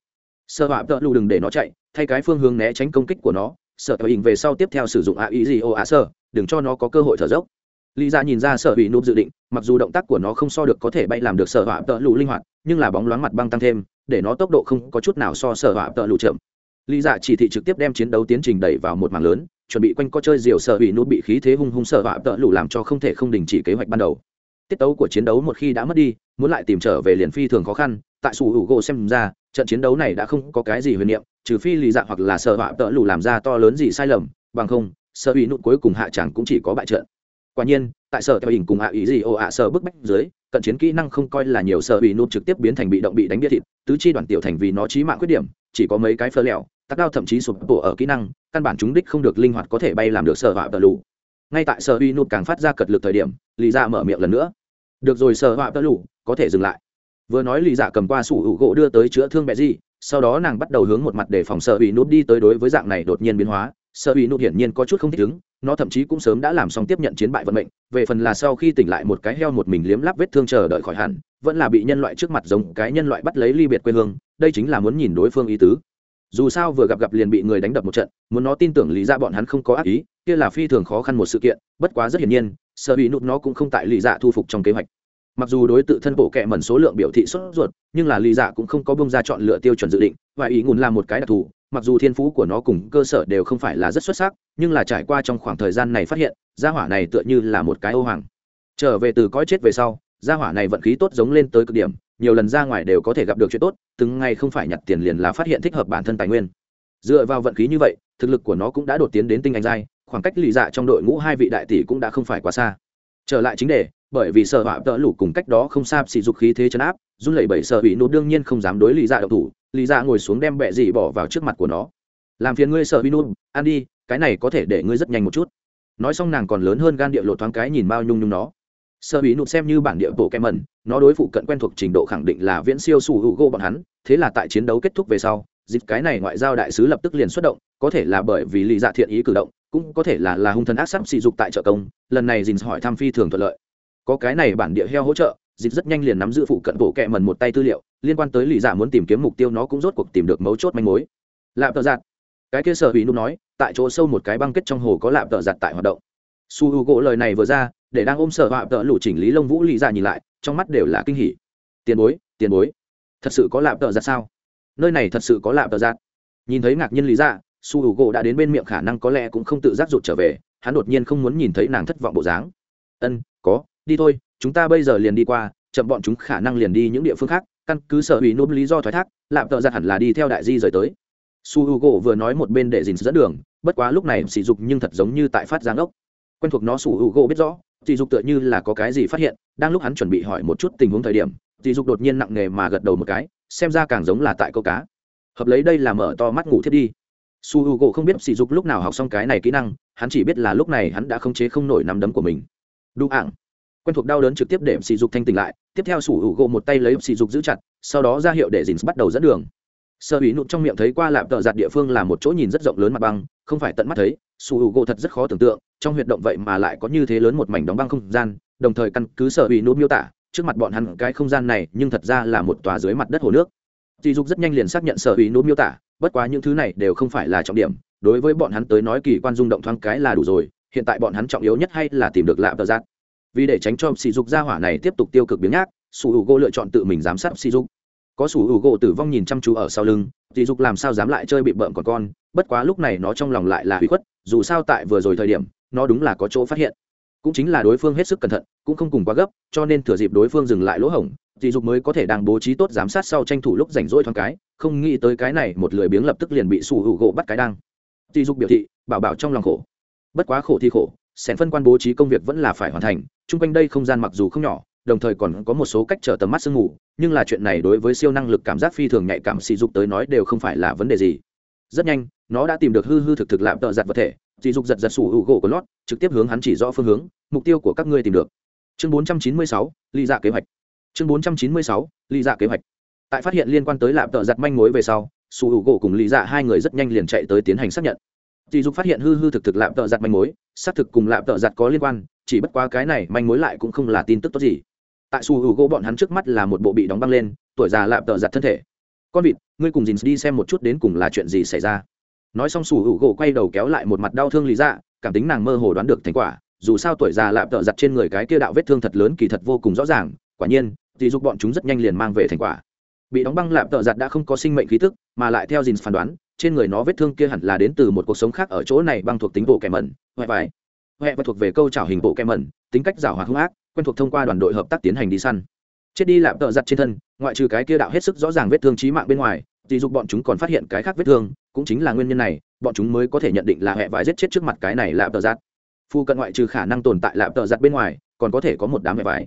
Sợ họa tợ lù đừng để nó chạy, thay cái phương hướng né tránh công kích của nó sợ hình về sau tiếp theo sử dụng a ý gì ô ạ sơ, đừng cho nó có cơ hội thở dốc. Lý ra nhìn ra sợ bị nụ dự định, mặc dù động tác của nó không so được có thể bay làm được sợ họa tợ lù linh hoạt, nhưng là bóng loáng mặt băng tăng thêm, để nó tốc độ không có chút nào so sợ họa tợ lù chậm lý dạ chỉ thị trực tiếp đem chiến đấu tiến trình đẩy vào một mảng lớn, chuẩn bị quanh co chơi diều sợ bị nút bị khí thế hung hung sợ vạ tợ lụ làm cho không thể không đình chỉ kế hoạch ban đầu. Tiết tấu của chiến đấu một khi đã mất đi, muốn lại tìm trở về liền phi thường khó khăn, tại sủ hữu gỗ xem ra, trận chiến đấu này đã không có cái gì huyền niệm, trừ phi lì dạ hoặc là sợ vạ tợ lủ làm ra to lớn gì sai lầm, bằng không sợ ủy nút cuối cùng hạ chẳng cũng chỉ có bại trận. Quả nhiên, tại sở theo hình cùng hạ ý gì ồ ạ sợ bức bách dưới, cận chiến kỹ năng không coi là nhiều sợ ủy nút trực tiếp biến thành bị động bị đánh bia thịt, tứ chi đoàn tiểu thành vì nó trí mạng khuyết điểm, chỉ có mấy cái phơ lẹo tắc đao thậm chí sụp bộ ở kỹ năng, căn bản chúng đích không được linh hoạt có thể bay làm được sợ họa tờ lù. Ngay tại sở uy nụt càng phát ra cật lực thời điểm lì dạ mở miệng lần nữa. Được rồi sợ họa tờ lù, có thể dừng lại. Vừa nói lì dạ cầm qua sủ hữu gỗ đưa tới chữa thương mẹ di sau đó nàng bắt đầu hướng một mặt để phòng sợ uy nụt đi tới đối với dạng này đột nhiên biến hóa. Sợ uy nụt hiển nhiên có chút không thích ứng, nó thậm chí cũng sớm đã làm xong tiếp nhận chiến bại vận mệnh, về phần là sau khi tỉnh lại một cái heo một mình liếm lắp vết thương chờ đợi khỏi hẳn, vẫn là bị nhân loại trước mặt giống cái nhân loại bắt lấy ly biệt quê hương, đây chính là muốn nhìn đối phương ý tứ dù sao vừa gặp gặp liền bị người đánh đập một trận, muốn nó tin tưởng lý ra bọn hắn không có ác ý, kia là phi thường khó khăn một sự kiện, bất quá rất hiển nhiên, sợ bị nụt nó cũng không tại lý dạ thu phục trong kế hoạch. Mặc dù đối tự thân bộ kệ mẩn số lượng biểu thị sốt ruột, nhưng là lý dạ cũng không có bông ra chọn lựa tiêu chuẩn dự định, và ý ngùn là một cái đặc thù, mặc dù thiên phú của nó cùng cơ sở đều không phải là rất xuất sắc, nhưng là trải qua trong khoảng thời gian này phát hiện, gia hỏa này tựa như là một cái ô hoàng. Trở về từ cõi chết về sau, gia hỏa này vận khí tốt giống lên tới cực điểm nhiều lần ra ngoài đều có thể gặp được chuyện tốt, từng ngày không phải nhặt tiền liền là phát hiện thích hợp bản thân tài nguyên. Dựa vào vận khí như vậy, thực lực của nó cũng đã đột tiến đến tinh anh giai, khoảng cách lì dạ trong đội ngũ hai vị đại tỷ cũng đã không phải quá xa. Trở lại chính đề, bởi vì sợ hỏa tợ lủ cùng cách đó không xa sỉ dục khí thế chấn áp, run lẩy bẩy sợ bị nút đương nhiên không dám đối lì dạ độc thủ, lì dạ ngồi xuống đem bẹ gì bỏ vào trước mặt của nó. Làm phiền ngươi sợ bị nút ăn đi, cái này có thể để ngươi rất nhanh một chút. Nói xong nàng còn lớn hơn gan địa lộ thoáng cái nhìn bao nhung nhung nó sơ bí nụt xem như bản địa bộ kem mẩn nó đối phụ cận quen thuộc trình độ khẳng định là viễn siêu sủ hữu gỗ bọn hắn, thế là tại chiến đấu kết thúc về sau dịp cái này ngoại giao đại sứ lập tức liền xuất động, có thể là bởi vì lý dạ thiện ý cử động, cũng có thể là là hung thần ác sắp sỉ dục tại trợ công, lần này dình hỏi thăm phi thường thuận lợi. Có cái này bản địa heo hỗ trợ dịp rất nhanh liền nắm giữ phụ cận bộ kẹ mần một tay tư liệu, liên quan tới lý dạ muốn tìm kiếm mục tiêu nó cũng rốt cuộc tìm được mấu chốt manh mối. Lạp tợ giặt cái kia sở hủy nụ nói, tại chỗ sâu một cái băng kết trong hồ có lạp tợ giặt tại hoạt động su h u gỗ lời này vừa ra, để đang ôm sở họa tợ lụ chỉnh lý lông vũ lý dạ nhìn lại, trong mắt đều là kinh hỉ. Tiền bối tiền bối, thật sự có lạp tợ giặt sao? Nơi này thật sự có lạp tợ giặt. Nhìn thấy ngạc nhiên lý dạ su h u gỗ đã đến bên miệng khả năng có lẽ cũng không tự giác rụt trở về, hắn đột nhiên không muốn nhìn thấy nàng thất vọng bộ dáng. Ân, có, đi thôi, chúng ta bây giờ liền đi qua, chậm bọn chúng khả năng liền đi những địa phương khác, căn cứ sở hủy nộp lý do thoái thác, lạp tợ giặt hẳn là đi theo đại di rời tới. Su h u gỗ vừa nói một bên để dình dẫn đường, bất quá lúc này sỉ dục nhưng thật giống như tại phát giang ốc quen thuộc nó sủ hữu gỗ biết rõ dì dục tựa như là có cái gì phát hiện, đang lúc hắn chuẩn bị hỏi một chút tình huống thời điểm dì dục đột nhiên nặng nề mà gật đầu một cái, xem ra càng giống là tại câu cá. Hợp lấy đây là mở to mắt ngủ thiết đi. Su h u gỗ không biết sỉ dục lúc nào học xong cái này kỹ năng, hắn chỉ biết là lúc này hắn đã không chế không nổi nắm đấm của mình. Đu ảng. Quen thuộc đau đớn trực tiếp để sỉ dục thanh tỉnh lại, tiếp theo su h u gỗ một tay lấy sỉ dục giữ chặt, sau đó ra hiệu để dình bắt đầu dẫn đường. Sơ ý nụt trong miệng thấy qua lạp tợ giặt địa phương là một chỗ nhìn rất rộng lớn mặt băng, không phải tận mắt thấy sủ hữu gỗ thật rất khó tưởng tượng, trong huyệt động vậy mà lại có như thế lớn một mảnh đóng băng không gian, đồng thời căn cứ sở ý nụt miêu tả, trước mặt bọn hắn cái không gian này nhưng thật ra là một tòa dưới mặt đất hồ nước. Dì dục rất nhanh liền xác nhận sở ý nụt miêu tả, bất quá những thứ này đều không phải là trọng điểm, đối với bọn hắn tới nói kỳ quan rung động thoáng cái là đủ rồi, hiện tại bọn hắn trọng yếu nhất hay là tìm được lạ tợ giác. Vì để tránh cho sỉ dục gia hỏa này tiếp tục tiêu cực biến nhác, sủ hữu gỗ lựa chọn tự mình giám sát sỉ dục. Có sủ hữu gỗ tử vong nhìn chăm chú ở sau lưng, sỉ dục làm sao dám lại chơi bị bợm còn con, bất quá lúc này nó trong lòng lại là hủy khuất dù sao tại vừa rồi thời điểm nó đúng là có chỗ phát hiện. Cũng chính là đối phương hết sức cẩn thận cũng không cùng quá gấp cho nên thừa dịp đối phương dừng lại lỗ hổng dì dục mới có thể đang bố trí tốt giám sát sau tranh thủ lúc rảnh rỗi thoáng cái không nghĩ tới cái này một lười biếng lập tức liền bị sủ hữu gỗ bắt cái đang dì dục biểu thị bảo bảo trong lòng khổ. Bất quá khổ thì khổ sẻn phân quan bố trí công việc vẫn là phải hoàn thành chung quanh đây không gian mặc dù không nhỏ đồng thời còn có một số cách trở tầm mắt sương ngủ, nhưng là chuyện này đối với siêu năng lực cảm giác phi thường nhạy cảm sỉ dục tới nói đều không phải là vấn đề gì rất nhanh nó đã tìm được hư hư thực thực lạm tợ giặt vật thể dị dục giật giật sủ hữu gỗ của lót trực tiếp hướng hắn chỉ rõ phương hướng mục tiêu của các ngươi tìm được chương 496, ly dạ kế hoạch chương 496, ly dạ kế hoạch tại phát hiện liên quan tới lạm tợ giặt manh mối về sau sủ hữu gỗ cùng ly dạ hai người rất nhanh liền chạy tới tiến hành xác nhận dị dục phát hiện hư hư thực thực lạm tợ giặt manh mối, xác thực cùng lạm tợ giặt có liên quan, chỉ bất quá cái này manh mối lại cũng không là tin tức tốt gì. Tại su hữu gỗ bọn hắn trước mắt là một bộ bị đóng băng lên, tuổi già lạm tợ giặt thân thể. Con vịt, ngươi cùng Dìn đi xem một chút đến cùng là chuyện gì xảy ra. Nói xong sủ hữu gỗ quay đầu kéo lại một mặt đau thương lý dạ, cảm tính nàng mơ hồ đoán được thành quả, dù sao tuổi già lạm tợ giặt trên người cái kia đạo vết thương thật lớn kỳ thật vô cùng rõ ràng, quả nhiên, thì dục bọn chúng rất nhanh liền mang về thành quả. Bị đóng băng lạm tợ giặt đã không có sinh mệnh khí tức, mà lại theo Dìn phán đoán, trên người nó vết thương kia hẳn là đến từ một cuộc sống khác ở chỗ này băng thuộc tính bộ kẻ mẩn huệ vải huệ và thuộc về câu trào hình bộ kẻ mẩn tính cách giảo hoạt hung ác quen thuộc thông qua đoàn đội hợp tác tiến hành đi săn chết đi lạm tợ giặt trên thân, ngoại trừ cái kia đạo hết sức rõ ràng vết thương trí mạng bên ngoài, thì dục bọn chúng còn phát hiện cái khác vết thương, cũng chính là nguyên nhân này, bọn chúng mới có thể nhận định là hệ vải giết chết trước mặt cái này lạm tợ giặt. Phu cận ngoại trừ khả năng tồn tại lạm tợ giặt bên ngoài, còn có thể có một đám hẹ vải.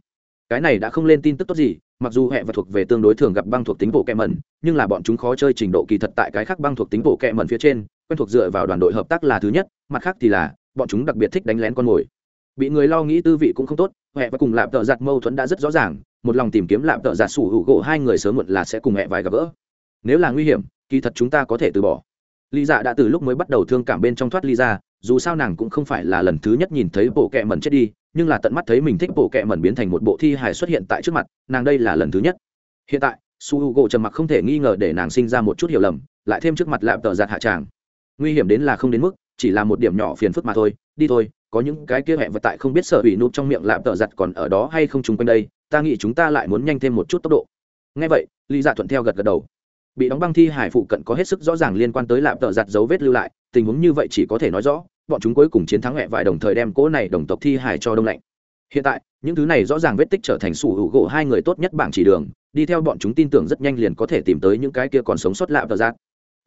Cái này đã không lên tin tức tốt gì, mặc dù hệ và thuộc về tương đối thường gặp băng thuộc tính bộ kẹ mẩn, nhưng là bọn chúng khó chơi trình độ kỳ thật tại cái khác băng thuộc tính bộ kẹ mẩn phía trên, quen thuộc dựa vào đoàn đội hợp tác là thứ nhất, mặt khác thì là, bọn chúng đặc biệt thích đánh lén con mồi. Bị người lo nghĩ tư vị cũng không tốt hệ và cùng lạp tợ giặt mâu thuẫn đã rất rõ ràng một lòng tìm kiếm lạm tợ giả sủ hữu gỗ hai người sớm muộn là sẽ cùng mẹ vài gặp gỡ. Nếu là nguy hiểm, kỳ thật chúng ta có thể từ bỏ. Lý dạ đã từ lúc mới bắt đầu thương cảm bên trong thoát ly ra dạ, dù sao nàng cũng không phải là lần thứ nhất nhìn thấy bộ kẹ mẩn chết đi, nhưng là tận mắt thấy mình thích bộ kẹ mẩn biến thành một bộ thi hài xuất hiện tại trước mặt, nàng đây là lần thứ nhất. Hiện tại, su h u gỗ trầm mặc không thể nghi ngờ để nàng sinh ra một chút hiểu lầm, lại thêm trước mặt lạp tợ giạt hạ tràng. Nguy hiểm đến là không đến mức, chỉ là một điểm nhỏ phiền phức mà thôi, đi thôi, có những cái kia hẹn vật tại không biết sợ ủy nút trong miệng lạp tợ giặt còn ở đó hay không chung quanh đây ta nghĩ chúng ta lại muốn nhanh thêm một chút tốc độ. Ngay vậy, lý dạ thuận theo gật gật đầu. Bị đóng băng thi hải phụ cận có hết sức rõ ràng liên quan tới lạp tợ giặt dấu vết lưu lại, tình huống như vậy chỉ có thể nói rõ, bọn chúng cuối cùng chiến thắng mẹ vải đồng thời đem cỗ này đồng tộc thi hải cho đông lạnh. Hiện tại, những thứ này rõ ràng vết tích trở thành sủ hữu gỗ hai người tốt nhất bảng chỉ đường, đi theo bọn chúng tin tưởng rất nhanh liền có thể tìm tới những cái kia còn sống sót lạm tợ giặt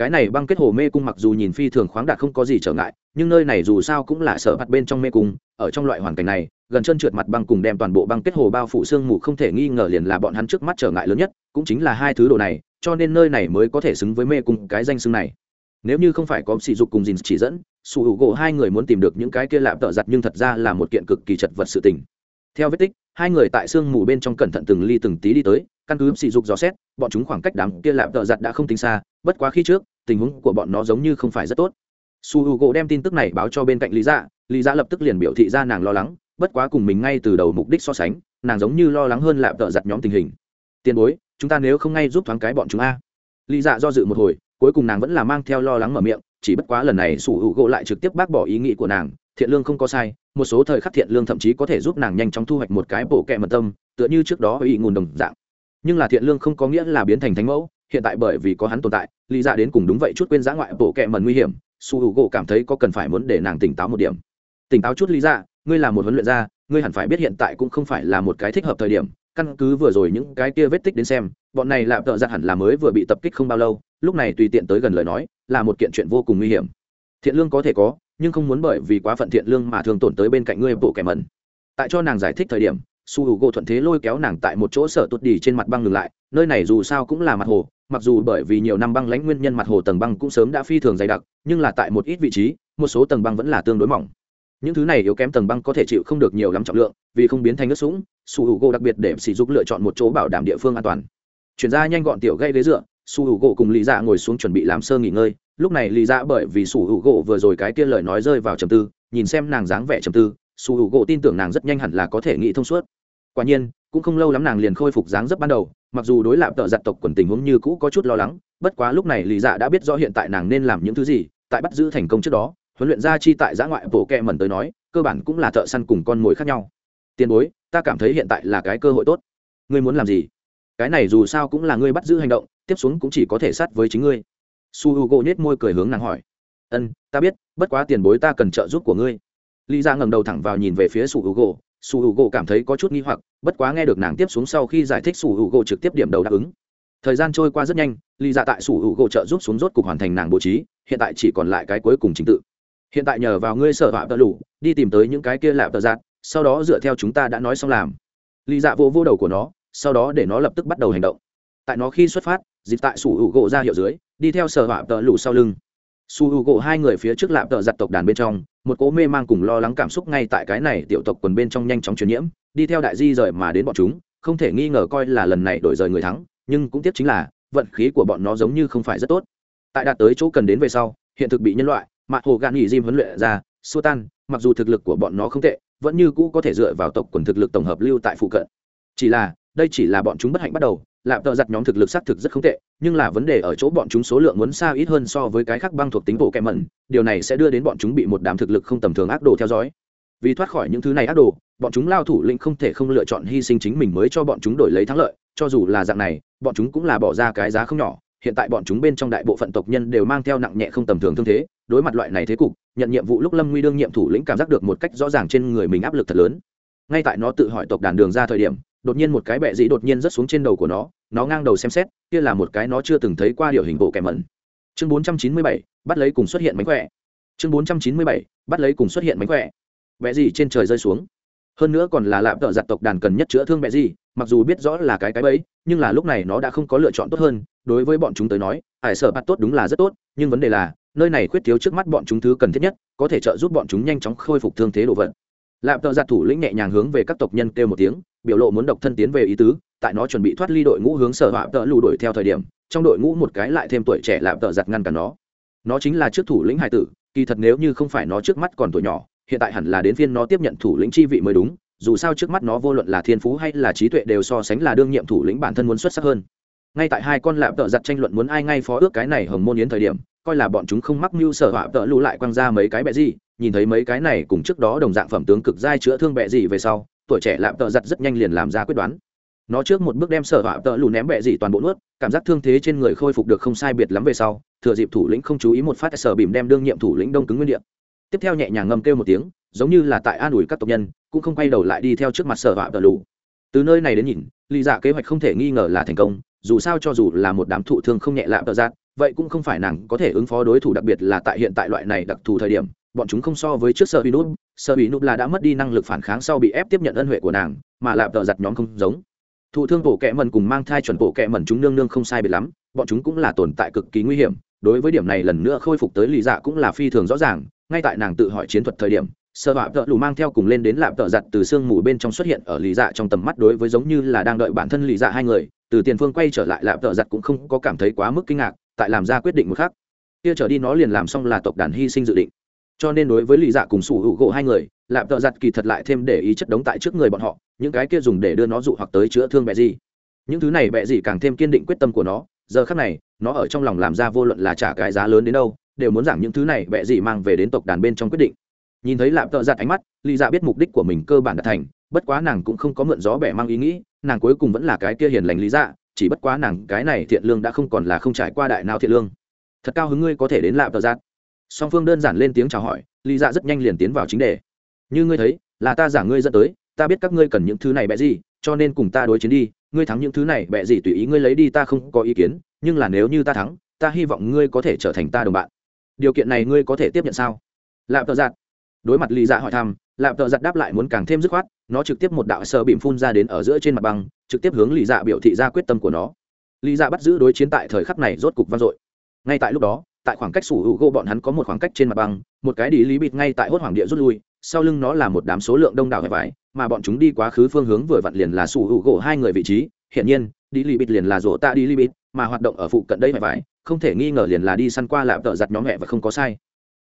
cái này băng kết hồ mê cung mặc dù nhìn phi thường khoáng đạt không có gì trở ngại, nhưng nơi này dù sao cũng là sở mặt bên trong mê cung, ở trong loại hoàn cảnh này, gần chân trượt mặt băng cùng đem toàn bộ băng kết hồ bao phủ sương mù không thể nghi ngờ liền là bọn hắn trước mắt trở ngại lớn nhất, cũng chính là hai thứ đồ này, cho nên nơi này mới có thể xứng với mê cung cái danh xưng này. Nếu như không phải có sỉ dục cùng dìn chỉ dẫn sủ hữu gỗ hai người muốn tìm được những cái kia lạp tợ giặt nhưng thật ra là một kiện cực kỳ chật vật sự tình. Theo vết tích, hai người tại sương mù bên trong cẩn thận từng ly từng tí đi tới, căn cứ sỉ dục dò xét, bọn chúng khoảng cách đám kia lạp tợ giặt đã không tính xa, bất quá khi trước tình huống của bọn nó giống như không phải rất tốt. Su h u gỗ đem tin tức này báo cho bên cạnh lý dạ lý dạ lập tức liền biểu thị ra nàng lo lắng, bất quá cùng mình ngay từ đầu mục đích so sánh, nàng giống như lo lắng hơn lạp tợ giặt nhóm tình hình. Tiền bối, chúng ta nếu không ngay giúp thoáng cái bọn chúng a. Lý dạ do dự một hồi, cuối cùng nàng vẫn là mang theo lo lắng mở miệng, chỉ bất quá lần này su h u gỗ lại trực tiếp bác bỏ ý nghĩ của nàng, thiện lương không có sai, một số thời khắc thiện lương thậm chí có thể giúp nàng nhanh chóng thu hoạch một cái bộ kẹ mật tâm, tựa như trước đó ý ngùn đồng dạng. Nhưng là thiện lương không có nghĩa là biến thành thánh mẫu, hiện tại bởi vì có hắn tồn tại lý dạ đến cùng đúng vậy chút quên giã ngoại bộ kẹ mần nguy hiểm, su h u gỗ cảm thấy có cần phải muốn để nàng tỉnh táo một điểm. Tỉnh táo chút lý dạ ngươi là một huấn luyện gia, ngươi hẳn phải biết hiện tại cũng không phải là một cái thích hợp thời điểm. Căn cứ vừa rồi những cái kia vết tích đến xem, bọn này lạp tợ giặt hẳn là mới vừa bị tập kích không bao lâu, lúc này tùy tiện tới gần lời nói, là một kiện chuyện vô cùng nguy hiểm. Thiện lương có thể có, nhưng không muốn bởi vì quá phận thiện lương mà thường tổn tới bên cạnh ngươi bộ kẻ mẩn. Tại cho nàng giải thích thời điểm su h u gỗ thuận thế lôi kéo nàng tại một chỗ sở tụt đi trên mặt băng ngừng lại, nơi này dù sao cũng là mặt hồ, mặc dù bởi vì nhiều năm băng lãnh nguyên nhân mặt hồ tầng băng cũng sớm đã phi thường dày đặc, nhưng là tại một ít vị trí, một số tầng băng vẫn là tương đối mỏng. Những thứ này yếu kém tầng băng có thể chịu không được nhiều lắm trọng lượng, vì không biến thành nước sũng, su h u gỗ đặc biệt để sỉ dục lựa chọn một chỗ bảo đảm địa phương an toàn. Chuyển ra nhanh gọn tiểu gây ghế dựa, su h u gỗ cùng lý dạ ngồi xuống chuẩn bị làm sơ nghỉ ngơi. Lúc này lý dạ bởi vì su h u gỗ vừa rồi cái kia lời nói rơi vào trầm tư, nhìn xem nàng dáng vẻ trầm tư, su h u gỗ tin tưởng nàng rất nhanh hẳn là có thể nghĩ thông suốt quả nhiên, cũng không lâu lắm nàng liền khôi phục dáng dấp ban đầu, mặc dù đối lạp tợ giặt tộc quần tình huống như cũ có chút lo lắng, bất quá lúc này lì dạ đã biết rõ hiện tại nàng nên làm những thứ gì, tại bắt giữ thành công trước đó, huấn luyện gia chi tại giã ngoại bộ kẹ mẩn tới nói, cơ bản cũng là thợ săn cùng con mồi khác nhau. Tiền bối, ta cảm thấy hiện tại là cái cơ hội tốt. Ngươi muốn làm gì? Cái này dù sao cũng là ngươi bắt giữ hành động, tiếp xuống cũng chỉ có thể sát với chính ngươi. Su h u g o nhét môi cười hướng nàng hỏi. Ân, ta biết, bất quá tiền bối ta cần trợ giúp của ngươi. Lý dạ ra ngầm đầu thẳng vào nhìn về phía su h u g o su h u cảm thấy có chút nghi hoặc, bất quá nghe được nàng tiếp xuống sau khi giải thích su h u trực tiếp điểm đầu đáp ứng. Thời gian trôi qua rất nhanh, lý Dạ tại su h u g trợ giúp xuống rốt cục hoàn thành nàng bố trí, hiện tại chỉ còn lại cái cuối cùng trình tự. Hiện tại nhờ vào ngươi sở họa tợ lủ, đi tìm tới những cái kia lạp tợ giạt sau đó dựa theo chúng ta đã nói xong làm. Lý dạ vô vô đầu của nó, sau đó để nó lập tức bắt đầu hành động. Tại nó khi xuất phát, dịp tại sủ hữu gỗ ra hiệu dưới, đi theo sở họa tợ lụ sau lưng su h u gộ hai người phía trước lạp tợ giặt tộc đàn bên trong, một cố mê mang cùng lo lắng cảm xúc ngay tại cái này tiểu tộc quần bên trong nhanh chóng truyền nhiễm, đi theo đại di rời mà đến bọn chúng, không thể nghi ngờ coi là lần này đổi rời người thắng, nhưng cũng tiếc chính là, vận khí của bọn nó giống như không phải rất tốt. Tại đạt tới chỗ cần đến về sau, hiện thực bị nhân loại mạ hồ gạn nghỉ diêm huấn luyện ra, xua tan, mặc dù thực lực của bọn nó không tệ, vẫn như cũ có thể dựa vào tộc quần thực lực tổng hợp lưu tại phụ cận. Chỉ là, đây chỉ là bọn chúng bất hạnh bắt đầu lạp tợ giặt nhóm thực lực xác thực rất không tệ, nhưng là vấn đề ở chỗ bọn chúng số lượng muốn xa ít hơn so với cái khác băng thuộc tính bộ kẹm mẩn, điều này sẽ đưa đến bọn chúng bị một đám thực lực không tầm thường ác đồ theo dõi. Vì thoát khỏi những thứ này ác đồ, bọn chúng lao thủ lĩnh không thể không lựa chọn hy sinh chính mình mới cho bọn chúng đổi lấy thắng lợi, cho dù là dạng này, bọn chúng cũng là bỏ ra cái giá không nhỏ, hiện tại bọn chúng bên trong đại bộ phận tộc nhân đều mang theo nặng nhẹ không tầm thường thương thế, đối mặt loại này thế cục, nhận nhiệm vụ lúc lâm nguy đương nhiệm thủ lĩnh cảm giác được một cách rõ ràng trên người mình áp lực thật lớn. Ngay tại nó tự hỏi tộc đàn đường ra thời điểm đột nhiên một cái bẹ dĩ đột nhiên rớt xuống trên đầu của nó nó ngang đầu xem xét kia là một cái nó chưa từng thấy qua điều hình bộ kẻ mẩn. Chương 497, bắt lấy cùng xuất hiện mánh khỏe. Chương 497, bắt lấy cùng xuất hiện mánh khỏe. Bẹ dĩ trên trời rơi xuống. Hơn nữa còn là lạm tợ giặt tộc đàn cần nhất chữa thương bẹ dĩ, mặc dù biết rõ là cái cái bẫy nhưng là lúc này nó đã không có lựa chọn tốt hơn. Đối với bọn chúng tới nói ải sợ bắt tốt đúng là rất tốt nhưng vấn đề là nơi này khuyết thiếu trước mắt bọn chúng thứ cần thiết nhất có thể trợ giúp bọn chúng nhanh chóng khôi phục thương thế đồ vật lạm tợ giặt thủ lĩnh nhẹ nhàng hướng về các tộc nhân kêu một tiếng, biểu lộ muốn độc thân tiến về ý tứ, tại nó chuẩn bị thoát ly đội ngũ hướng sở họa tợ lù đuổi theo thời điểm, trong đội ngũ một cái lại thêm tuổi trẻ lạm tợ giặt ngăn cản nó. Nó chính là trước thủ lĩnh hải tử, kỳ thật nếu như không phải nó trước mắt còn tuổi nhỏ, hiện tại hẳn là đến phiên nó tiếp nhận thủ lĩnh chi vị mới đúng, dù sao trước mắt nó vô luận là thiên phú hay là trí tuệ đều so sánh là đương nhiệm thủ lĩnh bản thân muốn xuất sắc hơn. Ngay tại hai con lạm tợ giặt tranh luận muốn ai ngay phó ước cái này hồng môn yến thời điểm, coi là bọn chúng không mắc mưu sở họa tợ lù lại quăng ra mấy cái bẹ gì nhìn thấy mấy cái này cùng trước đó đồng dạng phẩm tướng cực giai chữa thương bệ gì về sau, tuổi trẻ lạm tợ giặt rất nhanh liền làm ra quyết đoán. Nó trước một bước đem sở họa tợ lù ném bệ gì toàn bộ nuốt, cảm giác thương thế trên người khôi phục được không sai biệt lắm về sau, thừa dịp thủ lĩnh không chú ý một phát sở bìm đem đương nhiệm thủ lĩnh đông cứng nguyên địa. Tiếp theo nhẹ nhàng ngâm kêu một tiếng, giống như là tại an ủi các tộc nhân, cũng không quay đầu lại đi theo trước mặt sở họa tợ lù. Từ nơi này đến nhìn, lý dạ kế hoạch không thể nghi ngờ là thành công, dù sao cho dù là một đám thụ thương không nhẹ lạm tợ giặt vậy cũng không phải nàng có thể ứng phó đối thủ đặc biệt là tại hiện tại loại này đặc thù thời điểm bọn chúng không so với trước sợ bị nút sơ bị nút là đã mất đi năng lực phản kháng sau bị ép tiếp nhận ân huệ của nàng, mà lạp tợ giặt nhóm không giống. Thụ thương bộ kẹ mần cùng mang thai chuẩn bộ kẹ mần chúng nương nương không sai biệt lắm, bọn chúng cũng là tồn tại cực kỳ nguy hiểm. Đối với điểm này lần nữa khôi phục tới lì dạ cũng là phi thường rõ ràng, ngay tại nàng tự hỏi chiến thuật thời điểm sợ họa tợ lù mang theo cùng lên đến lạp tợ giặt từ sương mù bên trong xuất hiện ở lì dạ trong tầm mắt đối với giống như là đang đợi bản thân lì dạ hai người. Từ tiền phương quay trở lại lạp tợ giặt cũng không có cảm thấy quá mức kinh ngạc, tại làm ra quyết định một khác kia trở đi nó liền làm xong là tộc đàn hy sinh dự định cho nên đối với lì dạ cùng sủ hữu gỗ hai người, lạp tợ giặt kỳ thật lại thêm để ý chất đống tại trước người bọn họ, những cái kia dùng để đưa nó dụ hoặc tới chữa thương bẹ gì. Những thứ này bẹ gì càng thêm kiên định quyết tâm của nó, giờ khác này, nó ở trong lòng làm ra vô luận là trả cái giá lớn đến đâu, đều muốn rằng những thứ này bẹ gì mang về đến tộc đàn bên trong quyết định. Nhìn thấy lạp tợ giặt ánh mắt, lì dạ biết mục đích của mình cơ bản đã thành, bất quá nàng cũng không có mượn gió bẻ mang ý nghĩ, nàng cuối cùng vẫn là cái kia hiền lành lý dạ chỉ bất quá nàng cái này thiện lương đã không còn là không trải qua đại nào thiện lương. Thật cao hứng ngươi có thể đến lạp tợ giặt song phương đơn giản lên tiếng chào hỏi, lý dạ rất nhanh liền tiến vào chính đề. Như ngươi thấy, là ta giả ngươi dẫn tới, ta biết các ngươi cần những thứ này bẹ gì, cho nên cùng ta đối chiến đi, ngươi thắng những thứ này bẹ gì tùy ý ngươi lấy đi ta không có ý kiến, nhưng là nếu như ta thắng, ta hy vọng ngươi có thể trở thành ta đồng bạn. Điều kiện này ngươi có thể tiếp nhận sao? Lạp tợ giặt đối mặt lý dạ hỏi thăm, lạp tợ giặt đáp lại muốn càng thêm dứt khoát, nó trực tiếp một đạo sơ bìm phun ra đến ở giữa trên mặt băng, trực tiếp hướng lý dạ biểu thị ra quyết tâm của nó. Lý dạ bắt giữ đối chiến tại thời khắc này rốt cục vang dội. Ngay tại lúc đó tại khoảng cách sủ hữu gỗ bọn hắn có một khoảng cách trên mặt băng, một cái đi lý bịt ngay tại hốt hoàng địa rút lui, sau lưng nó là một đám số lượng đông đảo hẹp vải, mà bọn chúng đi quá khứ phương hướng vừa vặn liền là sủ hữu gỗ hai người vị trí, hiển nhiên đi lý bịt liền là rổ tạ đi lý bịt, mà hoạt động ở phụ cận đây hẹp vải, không thể nghi ngờ liền là đi săn qua lạp tợ giặt nhóm hẹ và không có sai.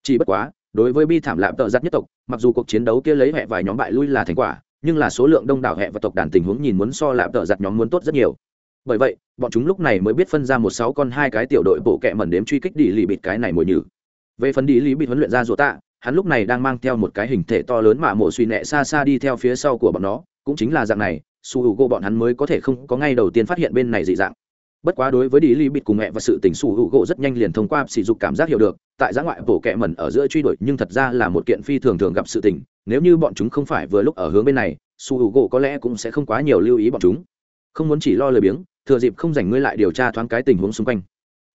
Chỉ bất quá, đối với bi thảm lạp tợ giặt nhất tộc, mặc dù cuộc chiến đấu kia lấy hẹ vài nhóm bại lui là thành quả, nhưng là số lượng đông đảo hẹ và tộc đàn tình huống nhìn muốn so lạp tợ giặt nhóm muốn tốt rất nhiều bởi vậy, bọn chúng lúc này mới biết phân ra một sáu con hai cái tiểu đội bộ kẹ mẩn đếm truy kích đi lì bịt cái này mồi nhử. Về phần đi lì bịt huấn luyện ra rùa tạ, hắn lúc này đang mang theo một cái hình thể to lớn mà mộ suy nẹ xa xa đi theo phía sau của bọn nó, cũng chính là dạng này, su hữu gỗ bọn hắn mới có thể không có ngay đầu tiên phát hiện bên này dị dạng. Bất quá đối với đi lì bịt cùng mẹ và sự tình su hữu gỗ rất nhanh liền thông qua sỉ dục cảm giác hiểu được, tại giã ngoại bổ kẹ mẩn ở giữa truy đuổi nhưng thật ra là một kiện phi thường thường gặp sự tình, nếu như bọn chúng không phải vừa lúc ở hướng bên này, su hữu gỗ có lẽ cũng sẽ không quá nhiều lưu ý bọn chúng. Không muốn chỉ lo lười biếng thừa dịp không dành ngươi lại điều tra thoáng cái tình huống xung quanh.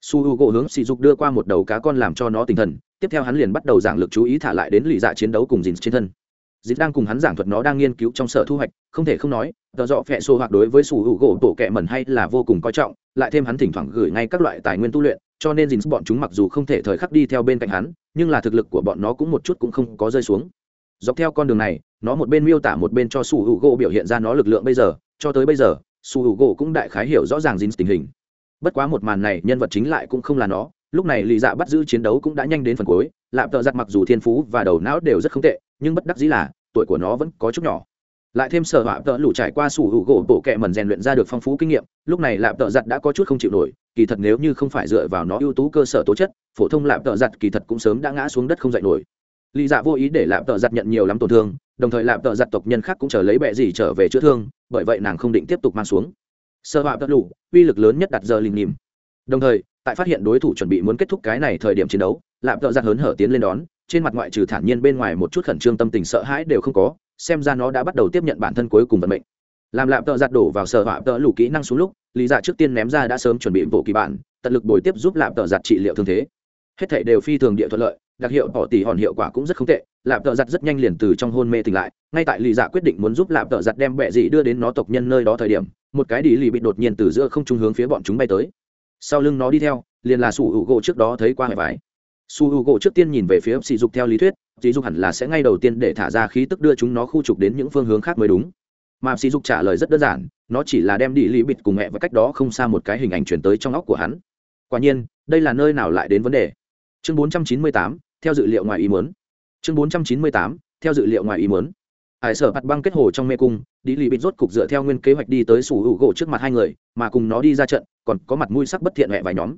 Su h u gỗ hướng sỉ dục đưa qua một đầu cá con làm cho nó tinh thần, tiếp theo hắn liền bắt đầu giảng lực chú ý thả lại đến lì dạ chiến đấu cùng dìn trên thân. Dìn đang cùng hắn giảng thuật nó đang nghiên cứu trong sở thu hoạch, không thể không nói, tờ dọ phẹ xô hoặc đối với su h u gỗ tổ kẹ mẩn hay là vô cùng coi trọng, lại thêm hắn thỉnh thoảng gửi ngay các loại tài nguyên tu luyện, cho nên dìn bọn chúng mặc dù không thể thời khắc đi theo bên cạnh hắn, nhưng là thực lực của bọn nó cũng một chút cũng không có rơi xuống. Dọc theo con đường này, nó một bên miêu tả một bên cho su h u gỗ biểu hiện ra nó lực lượng bây giờ, cho tới bây giờ su h u gỗ cũng đại khái hiểu rõ ràng dính tình hình. Bất quá một màn này, nhân vật chính lại cũng không là nó. Lúc này lì dạ bắt giữ chiến đấu cũng đã nhanh đến phần cuối. Lạp tợ giặt mặc dù thiên phú và đầu não đều rất không tệ, nhưng bất đắc dĩ là, tuổi của nó vẫn có chút nhỏ. Lại thêm sở họa tợ lủ trải qua sủ hữu gỗ bộ kẹ mần rèn luyện ra được phong phú kinh nghiệm, lúc này lạp tợ giặt đã có chút không chịu nổi. Kỳ thật nếu như không phải dựa vào nó ưu tú cơ sở tố chất, phổ thông lạp tợ giặt kỳ thật cũng sớm đã ngã xuống đất không dậy nổi. Lì dạ vô ý để lạp tợ giặt nhận nhiều lắm tổn thương đồng thời lạp tợ giặt tộc nhân khác cũng chờ lấy bệ gì trở về chữa thương, bởi vậy nàng không định tiếp tục mang xuống. Sơ họa tật lụ, uy lực lớn nhất đặt giờ lìm nhìm. Đồng thời, tại phát hiện đối thủ chuẩn bị muốn kết thúc cái này thời điểm chiến đấu, lạp tợ giặt hớn hở tiến lên đón, trên mặt ngoại trừ thản nhiên bên ngoài một chút khẩn trương tâm tình sợ hãi đều không có, xem ra nó đã bắt đầu tiếp nhận bản thân cuối cùng vận mệnh. Làm lạp tợ giặt đổ vào sở họa tợ lụ kỹ năng xuống lúc, lý dạ trước tiên ném ra đã sớm chuẩn bị bộ kỳ bản, tận lực bồi tiếp giúp lạp tợ giặt trị liệu thương thế. Hết thảy đều phi thường địa thuận lợi, đặc hiệu bỏ tỷ hòn hiệu quả cũng rất không tệ lạp tợ giặt rất nhanh liền từ trong hôn mê tỉnh lại ngay tại Lì dạ quyết định muốn giúp lạp tợ giặt đem bệ dị đưa đến nó tộc nhân nơi đó thời điểm một cái đi lì bị đột nhiên từ giữa không trung hướng phía bọn chúng bay tới. Sau lưng nó đi theo liền là su hữu gỗ trước đó thấy qua hệ vải. Su hữu gỗ trước tiên nhìn về phía sỉ dục theo lý thuyết sỉ dục hẳn là sẽ ngay đầu tiên để thả ra khí tức đưa chúng nó khu trục đến những phương hướng khác mới đúng. Mà sỉ dục trả lời rất đơn giản nó chỉ là đem đi Lì bịt cùng mẹ và cách đó không xa một cái hình ảnh chuyển tới trong óc của hắn. Quả nhiên đây là nơi nào lại đến vấn đề? Chương 498, theo dự liệu ngoài ý muốn chương 498, theo dự liệu ngoài ý muốn. Hải sở mặt băng kết hồ trong mê cung đi lì bịt rốt cục dựa theo nguyên kế hoạch đi tới su h u gỗ trước mặt hai người mà cùng nó đi ra trận còn có mặt mũi sắc bất thiện mẹ vài nhóm.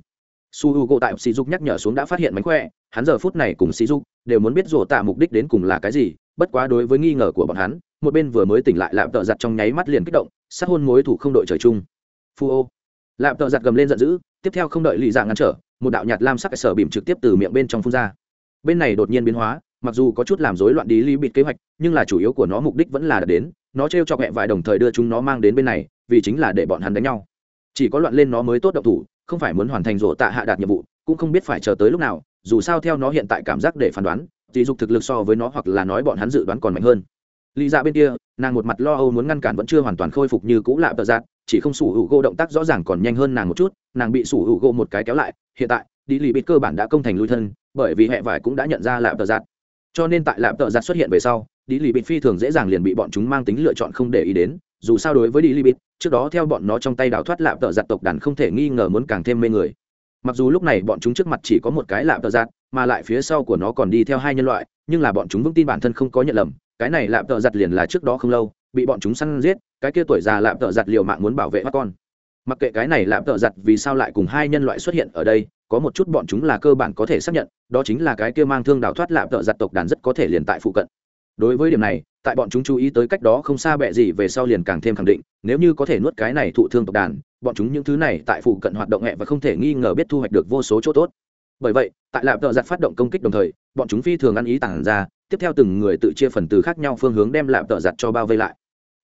Su h u gỗ tại sỉ dục nhắc nhở xuống đã phát hiện mánh khỏe hắn giờ phút này cùng sỉ dục đều muốn biết rổ tạ mục đích đến cùng là cái gì bất quá đối với nghi ngờ của bọn hắn một bên vừa mới tỉnh lại lạm tợ giặt trong nháy mắt liền kích động sát hôn mối thủ không đội trời chung. Phu ô. Lạm tợ giặt gầm lên giận dữ tiếp theo không đợi lì dạng ngăn trở một đạo nhạt lam sắc sở bìm trực tiếp từ miệng bên trong phun ra. Bên này đột nhiên biến hóa mặc dù có chút làm rối loạn đi ly bịt kế hoạch, nhưng là chủ yếu của nó mục đích vẫn là đến, nó t r e o cho hẹ vải đồng thời đưa chúng nó mang đến bên này, vì chính là để bọn hắn đánh nhau. Chỉ có loạn lên nó mới tốt động thủ, không phải muốn hoàn thành rổ tạ hạ đạt nhiệm vụ, cũng không biết phải chờ tới lúc nào, dù sao theo nó hiện tại cảm giác để phán đoán tỷ dục thực lực so với nó hoặc là nói bọn hắn dự đoán còn mạnh hơn. Lý dạ bên kia, nàng một mặt lo âu muốn ngăn cản vẫn chưa hoàn toàn khôi phục như cũ lạ tờ giạt chỉ không sủ hữu gỗ động tác rõ ràng còn nhanh hơn nàng một chút, nàng bị sủ hữu gỗ một cái kéo lại, hiện tại, đi lì bịt cơ bản đã công thành lui thân, bởi vì hệ vải cũng đã nhận ra lạ tờ giạt cho nên tại lạp tợ giặt xuất hiện về sau đi lì bịt phi thường dễ dàng liền bị bọn chúng mang tính lựa chọn không để ý đến, dù sao đối với đi lì bịt, trước đó theo bọn nó trong tay đào thoát lạp tợ giặt tộc đàn không thể nghi ngờ muốn càng thêm mê người. Mặc dù lúc này bọn chúng trước mặt chỉ có một cái lạp tợ giặt, mà lại phía sau của nó còn đi theo hai nhân loại, nhưng là bọn chúng vững tin bản thân không có nhận lầm, cái này lạp tợ giặt liền là trước đó không lâu, bị bọn chúng săn giết, cái kia tuổi già lạp tợ giặt liều mạng muốn bảo vệ mắt con. Mặc kệ cái này lạp tợ giặt vì sao lại cùng hai nhân loại xuất hiện ở đây có một chút bọn chúng là cơ bản có thể xác nhận, đó chính là cái kia mang thương đào thoát lạp tợ giặt tộc đàn rất có thể liền tại phụ cận. Đối với điểm này, tại bọn chúng chú ý tới cách đó không xa bẹ gì về sau liền càng thêm khẳng định, nếu như có thể nuốt cái này thụ thương tộc đàn, bọn chúng những thứ này tại phụ cận hoạt động nhẹ và không thể nghi ngờ biết thu hoạch được vô số chỗ tốt. Bởi vậy, tại lạp tợ giặt phát động công kích đồng thời, bọn chúng phi thường ăn ý tản ra, tiếp theo từng người tự chia phần từ khác nhau phương hướng đem lạp tợ giặt cho bao vây lại.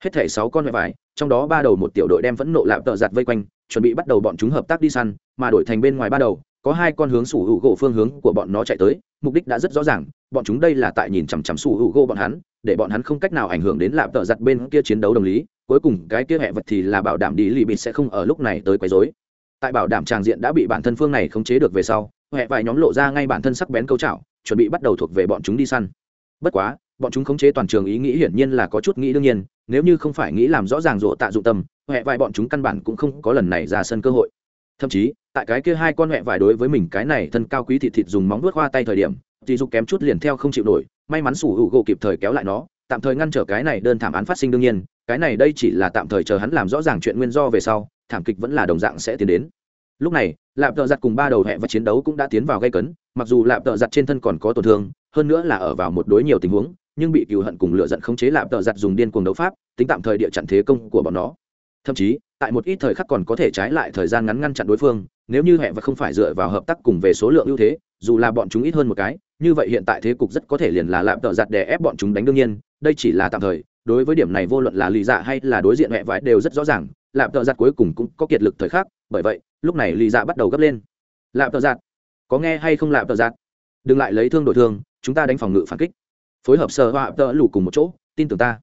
Hết thảy sáu con mẹ vải, trong đó ba đầu một tiểu đội đem phẫn nộ lạp tợ giặt vây quanh, chuẩn bị bắt đầu bọn chúng hợp tác đi săn, mà đổi thành bên ngoài ba đầu có hai con hướng sủ hữu gỗ phương hướng của bọn nó chạy tới, mục đích đã rất rõ ràng, bọn chúng đây là tại nhìn chằm chằm sủ hữu gỗ bọn hắn, để bọn hắn không cách nào ảnh hưởng đến lạp tợ giặt bên kia chiến đấu đồng lý, cuối cùng cái kia hẹ vật thì là bảo đảm đi lì bịt sẽ không ở lúc này tới quấy rối. Tại bảo đảm tràng diện đã bị bản thân phương này khống chế được về sau hẹ vài nhóm lộ ra ngay bản thân sắc bén câu chảo, chuẩn bị bắt đầu thuộc về bọn chúng đi săn. Bất quá, bọn chúng khống chế toàn trường ý nghĩ hiển nhiên là có chút nghĩ đương nhiên, nếu như không phải nghĩ làm rõ ràng rộ tạ dụng tâm huệ vài bọn chúng căn bản cũng không có lần này ra sân cơ hội. Thậm chí tại cái kia hai con mẹ vải đối với mình cái này thân cao quý thịt thịt dùng móng vuốt hoa tay thời điểm, thì dục kém chút liền theo không chịu nổi, may mắn sủ hữu gỗ kịp thời kéo lại nó, tạm thời ngăn trở cái này đơn thảm án phát sinh đương nhiên, cái này đây chỉ là tạm thời chờ hắn làm rõ ràng chuyện nguyên do về sau, thảm kịch vẫn là đồng dạng sẽ tiến đến. Lúc này, lạp tợ giặt cùng ba đầu hẹ và chiến đấu cũng đã tiến vào gây cấn, mặc dù lạp tợ giặt trên thân còn có tổn thương, hơn nữa là ở vào một đối nhiều tình huống, nhưng bị cựu hận cùng lựa giận khống chế lạp tợ giặt dùng điên cuồng đấu pháp, tính tạm thời địa chặn thế công của bọn nó thậm chí, tại một ít thời khắc còn có thể trái lại thời gian ngắn ngăn chặn đối phương, nếu như hẹ và không phải dựa vào hợp tác cùng về số lượng ưu thế, dù là bọn chúng ít hơn một cái, như vậy hiện tại thế cục rất có thể liền là lạm tợ giặt để ép bọn chúng đánh đương nhiên, đây chỉ là tạm thời, đối với điểm này vô luận là lì dạ hay là đối diện hẹ vải đều rất rõ ràng, lạm tợ giặt cuối cùng cũng có kiệt lực thời khắc, bởi vậy, lúc này lì dạ bắt đầu gấp lên. Lạm tợ giặt, có nghe hay không lạm tợ giặt? Đừng lại lấy thương đổi thương, chúng ta đánh phòng ngự phản kích. Phối hợp sơ họa tợ lủ cùng một chỗ, tin tưởng ta.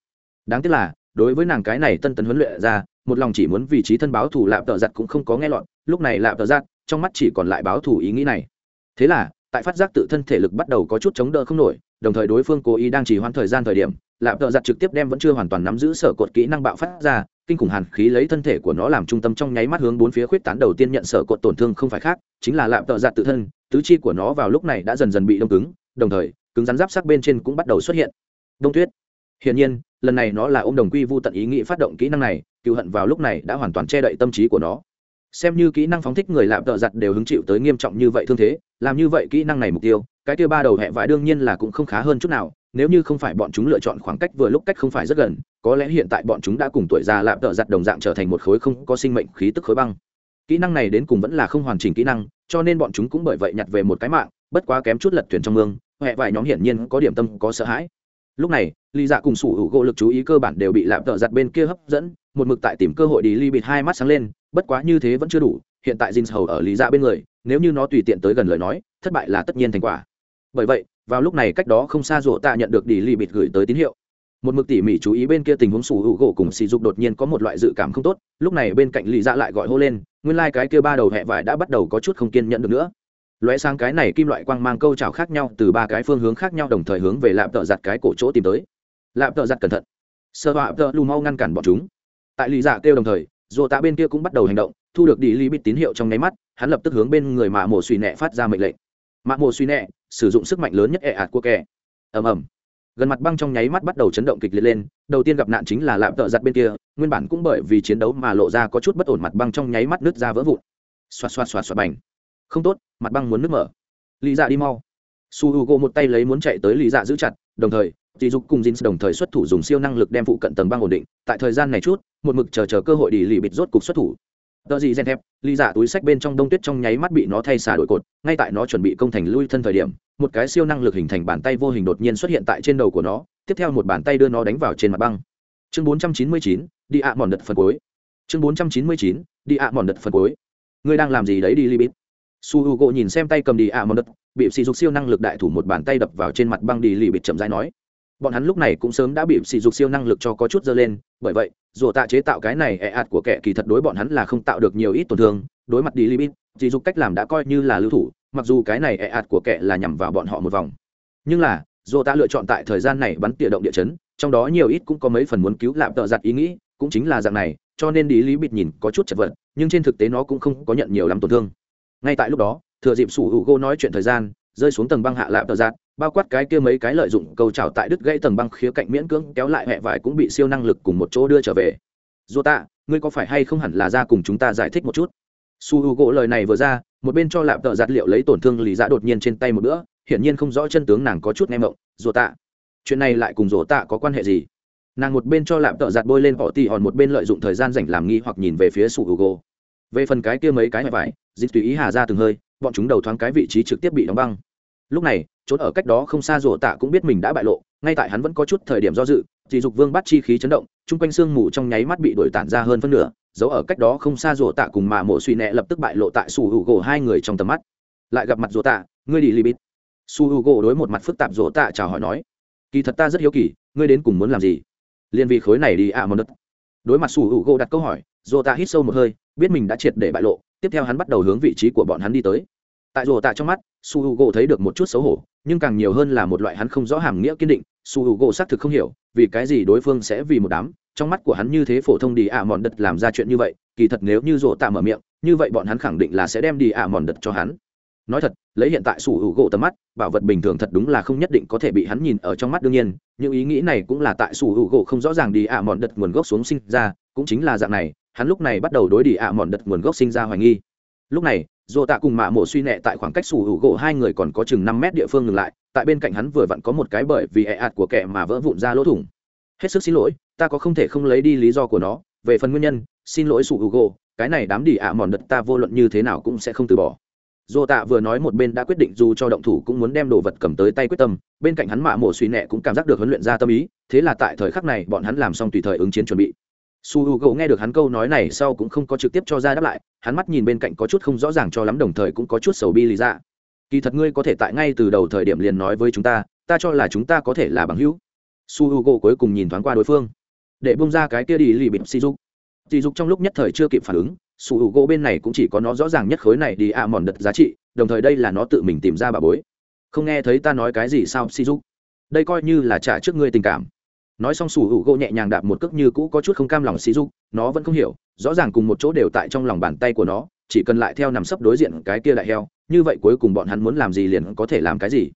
Đáng tiếc là, đối với nàng cái này tân tấn huấn luyện ra một lòng chỉ muốn vị trí thân báo thủ lạp tợ giặt cũng không có nghe lọt, lúc này lạp tợ giặt trong mắt chỉ còn lại báo thủ ý nghĩ này. Thế là, tại phát giác tự thân thể lực bắt đầu có chút chống đỡ không nổi, đồng thời đối phương cố ý đang chỉ hoãn thời gian thời điểm, lạp tợ giặt trực tiếp đem vẫn chưa hoàn toàn nắm giữ sở cột kỹ năng bạo phát ra, kinh khủng hàn khí lấy thân thể của nó làm trung tâm trong nháy mắt hướng bốn phía khuyết tán đầu tiên nhận sở cột tổn thương không phải khác, chính là lạp tợ giặt tự thân, tứ chi của nó vào lúc này đã dần dần bị đông cứng, đồng thời, cứng rắn giáp sắc bên trên cũng bắt đầu xuất hiện. Đông tuyết. Hiển nhiên, lần này nó là ô m đồng quy vô tận ý nghĩ phát động kỹ năng này cựu hận vào lúc này đã hoàn toàn che đậy tâm trí của nó. Xem như kỹ năng phóng thích người lạm tợ giặt đều hứng chịu tới nghiêm trọng như vậy thương thế, làm như vậy kỹ năng này mục tiêu, cái tiêu ba đầu hẹ vải đương nhiên là cũng không khá hơn chút nào, nếu như không phải bọn chúng lựa chọn khoảng cách vừa lúc cách không phải rất gần, có lẽ hiện tại bọn chúng đã cùng tuổi già lạm tợ giặt đồng dạng trở thành một khối không có sinh mệnh khí tức khối băng. Kỹ năng này đến cùng vẫn là không hoàn chỉnh kỹ năng, cho nên bọn chúng cũng bởi vậy nhặt về một cái mạng, bất quá kém chút lật thuyền trong mương, hẹ vài nhóm hiển nhiên có điểm tâm, có sợ hãi. Lúc này Lý dạ cùng sủ hữu gỗ lực chú ý cơ bản đều bị lạm tợ giặt bên kia hấp dẫn, một mực tại tìm cơ hội đi ly bịt hai mắt sáng lên, bất quá như thế vẫn chưa đủ, hiện tại Jin hầu ở lý dạ bên người, nếu như nó tùy tiện tới gần lời nói, thất bại là tất nhiên thành quả. Bởi vậy, vào lúc này cách đó không xa rộ tạ nhận được đi ly bịt gửi tới tín hiệu. Một mực tỉ mỉ chú ý bên kia tình huống sủ hữu gỗ cùng sỉ dục đột nhiên có một loại dự cảm không tốt, lúc này bên cạnh lý dạ lại gọi hô lên, nguyên lai、like、cái kia ba đầu hẹ vải đã bắt đầu có chút không kiên nhận được nữa. Lóe sang cái này kim loại quang mang câu trào khác nhau từ ba cái phương hướng khác nhau đồng thời hướng về lạm tợ giặt cái cổ chỗ tìm tới lạm tợ giặt cẩn thận. Sơ họa tợ lù mau ngăn cản bọn chúng. Tại lì dạ kêu đồng thời dù tạ bên kia cũng bắt đầu hành động, thu được đi lý bít tín hiệu trong nháy mắt, hắn lập tức hướng bên người mạ mổ suy nẹ phát ra mệnh lệnh. Mạ mổ suy nẹ, sử dụng sức mạnh lớn nhất ẹ ạt của kẻ. Ầm ầm. Gần mặt băng trong nháy mắt bắt đầu chấn động kịch liệt lên, đầu tiên gặp nạn chính là lạm tợ giặt bên kia, nguyên bản cũng bởi vì chiến đấu mà lộ ra có chút bất ổn mặt băng trong nháy mắt nứt ra vỡ vụn. Xoạt xoạt xoạt xoạt bành. Không tốt, mặt băng muốn nứt mở. Lý dạ đi mau. Su h u g o một tay lấy muốn chạy tới lý dạ giữ chặt, đồng thời dì dục cùng Jin đồng thời xuất thủ dùng siêu năng lực đem phụ cận tầng băng ổn định. Tại thời gian này chút một mực chờ chờ cơ hội đi lì bịt rốt cục xuất thủ. Tờ gì gen thép lý giả dạ túi sách bên trong đông tuyết trong nháy mắt bị nó thay xả đổi cột ngay tại nó chuẩn bị công thành lui thân thời điểm một cái siêu năng lực hình thành bàn tay vô hình đột nhiên xuất hiện tại trên đầu của nó tiếp theo một bàn tay đưa nó đánh vào trên mặt băng. Chương 499, đi ạ mòn đợt phần cuối. Chương 499, đi ạ mòn đợt phần cuối. Ngươi đang làm gì đấy đi libit su h u gỗ nhìn xem tay cầm đi ạ mòn đợt bị sỉ dục siêu năng lực đại thủ một bàn tay đập vào trên mặt băng đi libit chậm rãi nói bọn hắn lúc này cũng sớm đã bị sỉ dục siêu năng lực cho có chút dơ lên, bởi vậy, dù tạ chế tạo cái này ẹ ạt của kẻ kỳ thật đối bọn hắn là không tạo được nhiều ít tổn thương, đối mặt đi libit sỉ dục cách làm đã coi như là lưu thủ, mặc dù cái này ẹ ạt của kẻ là nhằm vào bọn họ một vòng. Nhưng là, dù tạ lựa chọn tại thời gian này bắn tỉa động địa chấn, trong đó nhiều ít cũng có mấy phần muốn cứu lạm tợ giặt ý nghĩ, cũng chính là dạng này, cho nên đi lý bịt nhìn có chút chật vật, nhưng trên thực tế nó cũng không có nhận nhiều lắm tổn thương. Ngay tại lúc đó, thừa dịp sủ hữu gô nói chuyện thời gian, rơi xuống tầng băng hạ lạm tợ giặt bao quát cái kia mấy cái lợi dụng câu trào tại đứt gãy tầng băng khía cạnh miễn cưỡng kéo lại hẹ vải cũng bị siêu năng lực cùng một chỗ đưa trở về. Dù tạ, ngươi có phải hay không hẳn là ra cùng chúng ta giải thích một chút? Su h u gỗ lời này vừa ra, một bên cho lạp tợ giặt liệu lấy tổn thương lì dạ đột nhiên trên tay một bữa, hiển nhiên không rõ chân tướng nàng có chút nghe mộng dù tạ, chuyện này lại cùng dô tạ có quan hệ gì? Nàng một bên cho lạp tợ giặt bôi lên họ tì hòn, một bên lợi dụng thời gian dành làm nghi hoặc nhìn về phía su h u gỗ. Về phần cái kia mấy cái hẹ vải, dịch tùy ý hà ra từng hơi, bọn chúng đầu thoáng cái vị trí trực tiếp bị đóng băng. Lúc này trốn ở cách đó không xa rổ tạ cũng biết mình đã bại lộ, ngay tại hắn vẫn có chút thời điểm do dự dì dục vương bắt chi khí chấn động, chung quanh sương mù trong nháy mắt bị đổi tản ra hơn phân nửa giấu ở cách đó không xa rổ tạ cùng mà mộ suy nẹ lập tức bại lộ tại su hữu gỗ hai người trong tầm mắt. Lại gặp mặt rổ tạ, ngươi đi libit. Su hữu gỗ đối một mặt phức tạp rổ tạ chào hỏi nói, kỳ thật ta rất hiếu kỳ, ngươi đến cùng muốn làm gì? Liên vị khối này đi ạ à mòn đất đối mặt su hữu gỗ đặt câu hỏi rổ tạ hít sâu một hơi, biết mình đã triệt để bại lộ, tiếp theo hắn bắt đầu hướng vị trí của bọn hắn đi tới. Tại rổ tạ trong mắt, su hữu gỗ thấy được một chút xấu hổ nhưng càng nhiều hơn là một loại hắn không rõ hàm nghĩa kiên định, su hữu gỗ xác thực không hiểu, vì cái gì đối phương sẽ vì một đám, trong mắt của hắn như thế phổ thông đi ạ mòn đật làm ra chuyện như vậy, kỳ thật nếu như rổ tạ mở miệng, như vậy bọn hắn khẳng định là sẽ đem đi ạ mòn đật cho hắn. Nói thật, lấy hiện tại sủ hữu gỗ tầm mắt, bảo vật bình thường thật đúng là không nhất định có thể bị hắn nhìn ở trong mắt đương nhiên, những ý nghĩ này cũng là tại sủ hữu gỗ không rõ ràng đi ạ mòn đật nguồn gốc xuống sinh ra, cũng chính là dạng này, hắn lúc này bắt đầu đối đi ạ mòn đật nguồn gốc sinh ra hoài nghi. Lúc này dồ tạ cùng mạ mộ suy nẹ tại khoảng cách sủ hữu gỗ hai người còn có chừng năm mét địa phương ngừng lại, tại bên cạnh hắn vừa vặn có một cái bởi vì ẹ ạt của kẻ mà vỡ vụn ra lỗ thủng. Hết sức xin lỗi, ta có không thể không lấy đi lý do của nó. Về phần nguyên nhân, xin lỗi sủ hữu gỗ, cái này đám đi ạ mòn đật ta vô luận như thế nào cũng sẽ không từ bỏ. Dồ tạ vừa nói một bên đã quyết định dù cho động thủ cũng muốn đem đồ vật cầm tới tay quyết tâm, bên cạnh hắn mạ mộ suy nẹ cũng cảm giác được huấn luyện ra tâm ý, thế là tại thời khắc này bọn hắn làm xong tùy thời ứng chiến chuẩn bị su h u gỗ nghe được hắn câu nói này sau cũng không có trực tiếp cho ra đáp lại, hắn mắt nhìn bên cạnh có chút không rõ ràng cho lắm, đồng thời cũng có chút sầu bi lý ra kỳ thật ngươi có thể tại ngay từ đầu thời điểm liền nói với chúng ta ta cho là chúng ta có thể là bằng hữu. Su h u gỗ cuối cùng nhìn thoáng qua đối phương. Để bung ra cái kia đi, lì bịp si dục. Si dục trong lúc nhất thời chưa kịp phản ứng, su h u gỗ bên này cũng chỉ có nó rõ ràng nhất khối này đi ạ mòn đật giá trị, đồng thời đây là nó tự mình tìm ra bà bối. Không nghe thấy ta nói cái gì sao si dục? Đây coi như là trả trước ngươi tình cảm nói xong sủ hữu gỗ nhẹ nhàng đạp một cước như cũ có chút không cam lòng xí dục, nó vẫn không hiểu, rõ ràng cùng một chỗ đều tại trong lòng bàn tay của nó, chỉ cần lại theo nằm sấp đối diện cái kia đại heo, như vậy cuối cùng bọn hắn muốn làm gì liền có thể làm cái gì.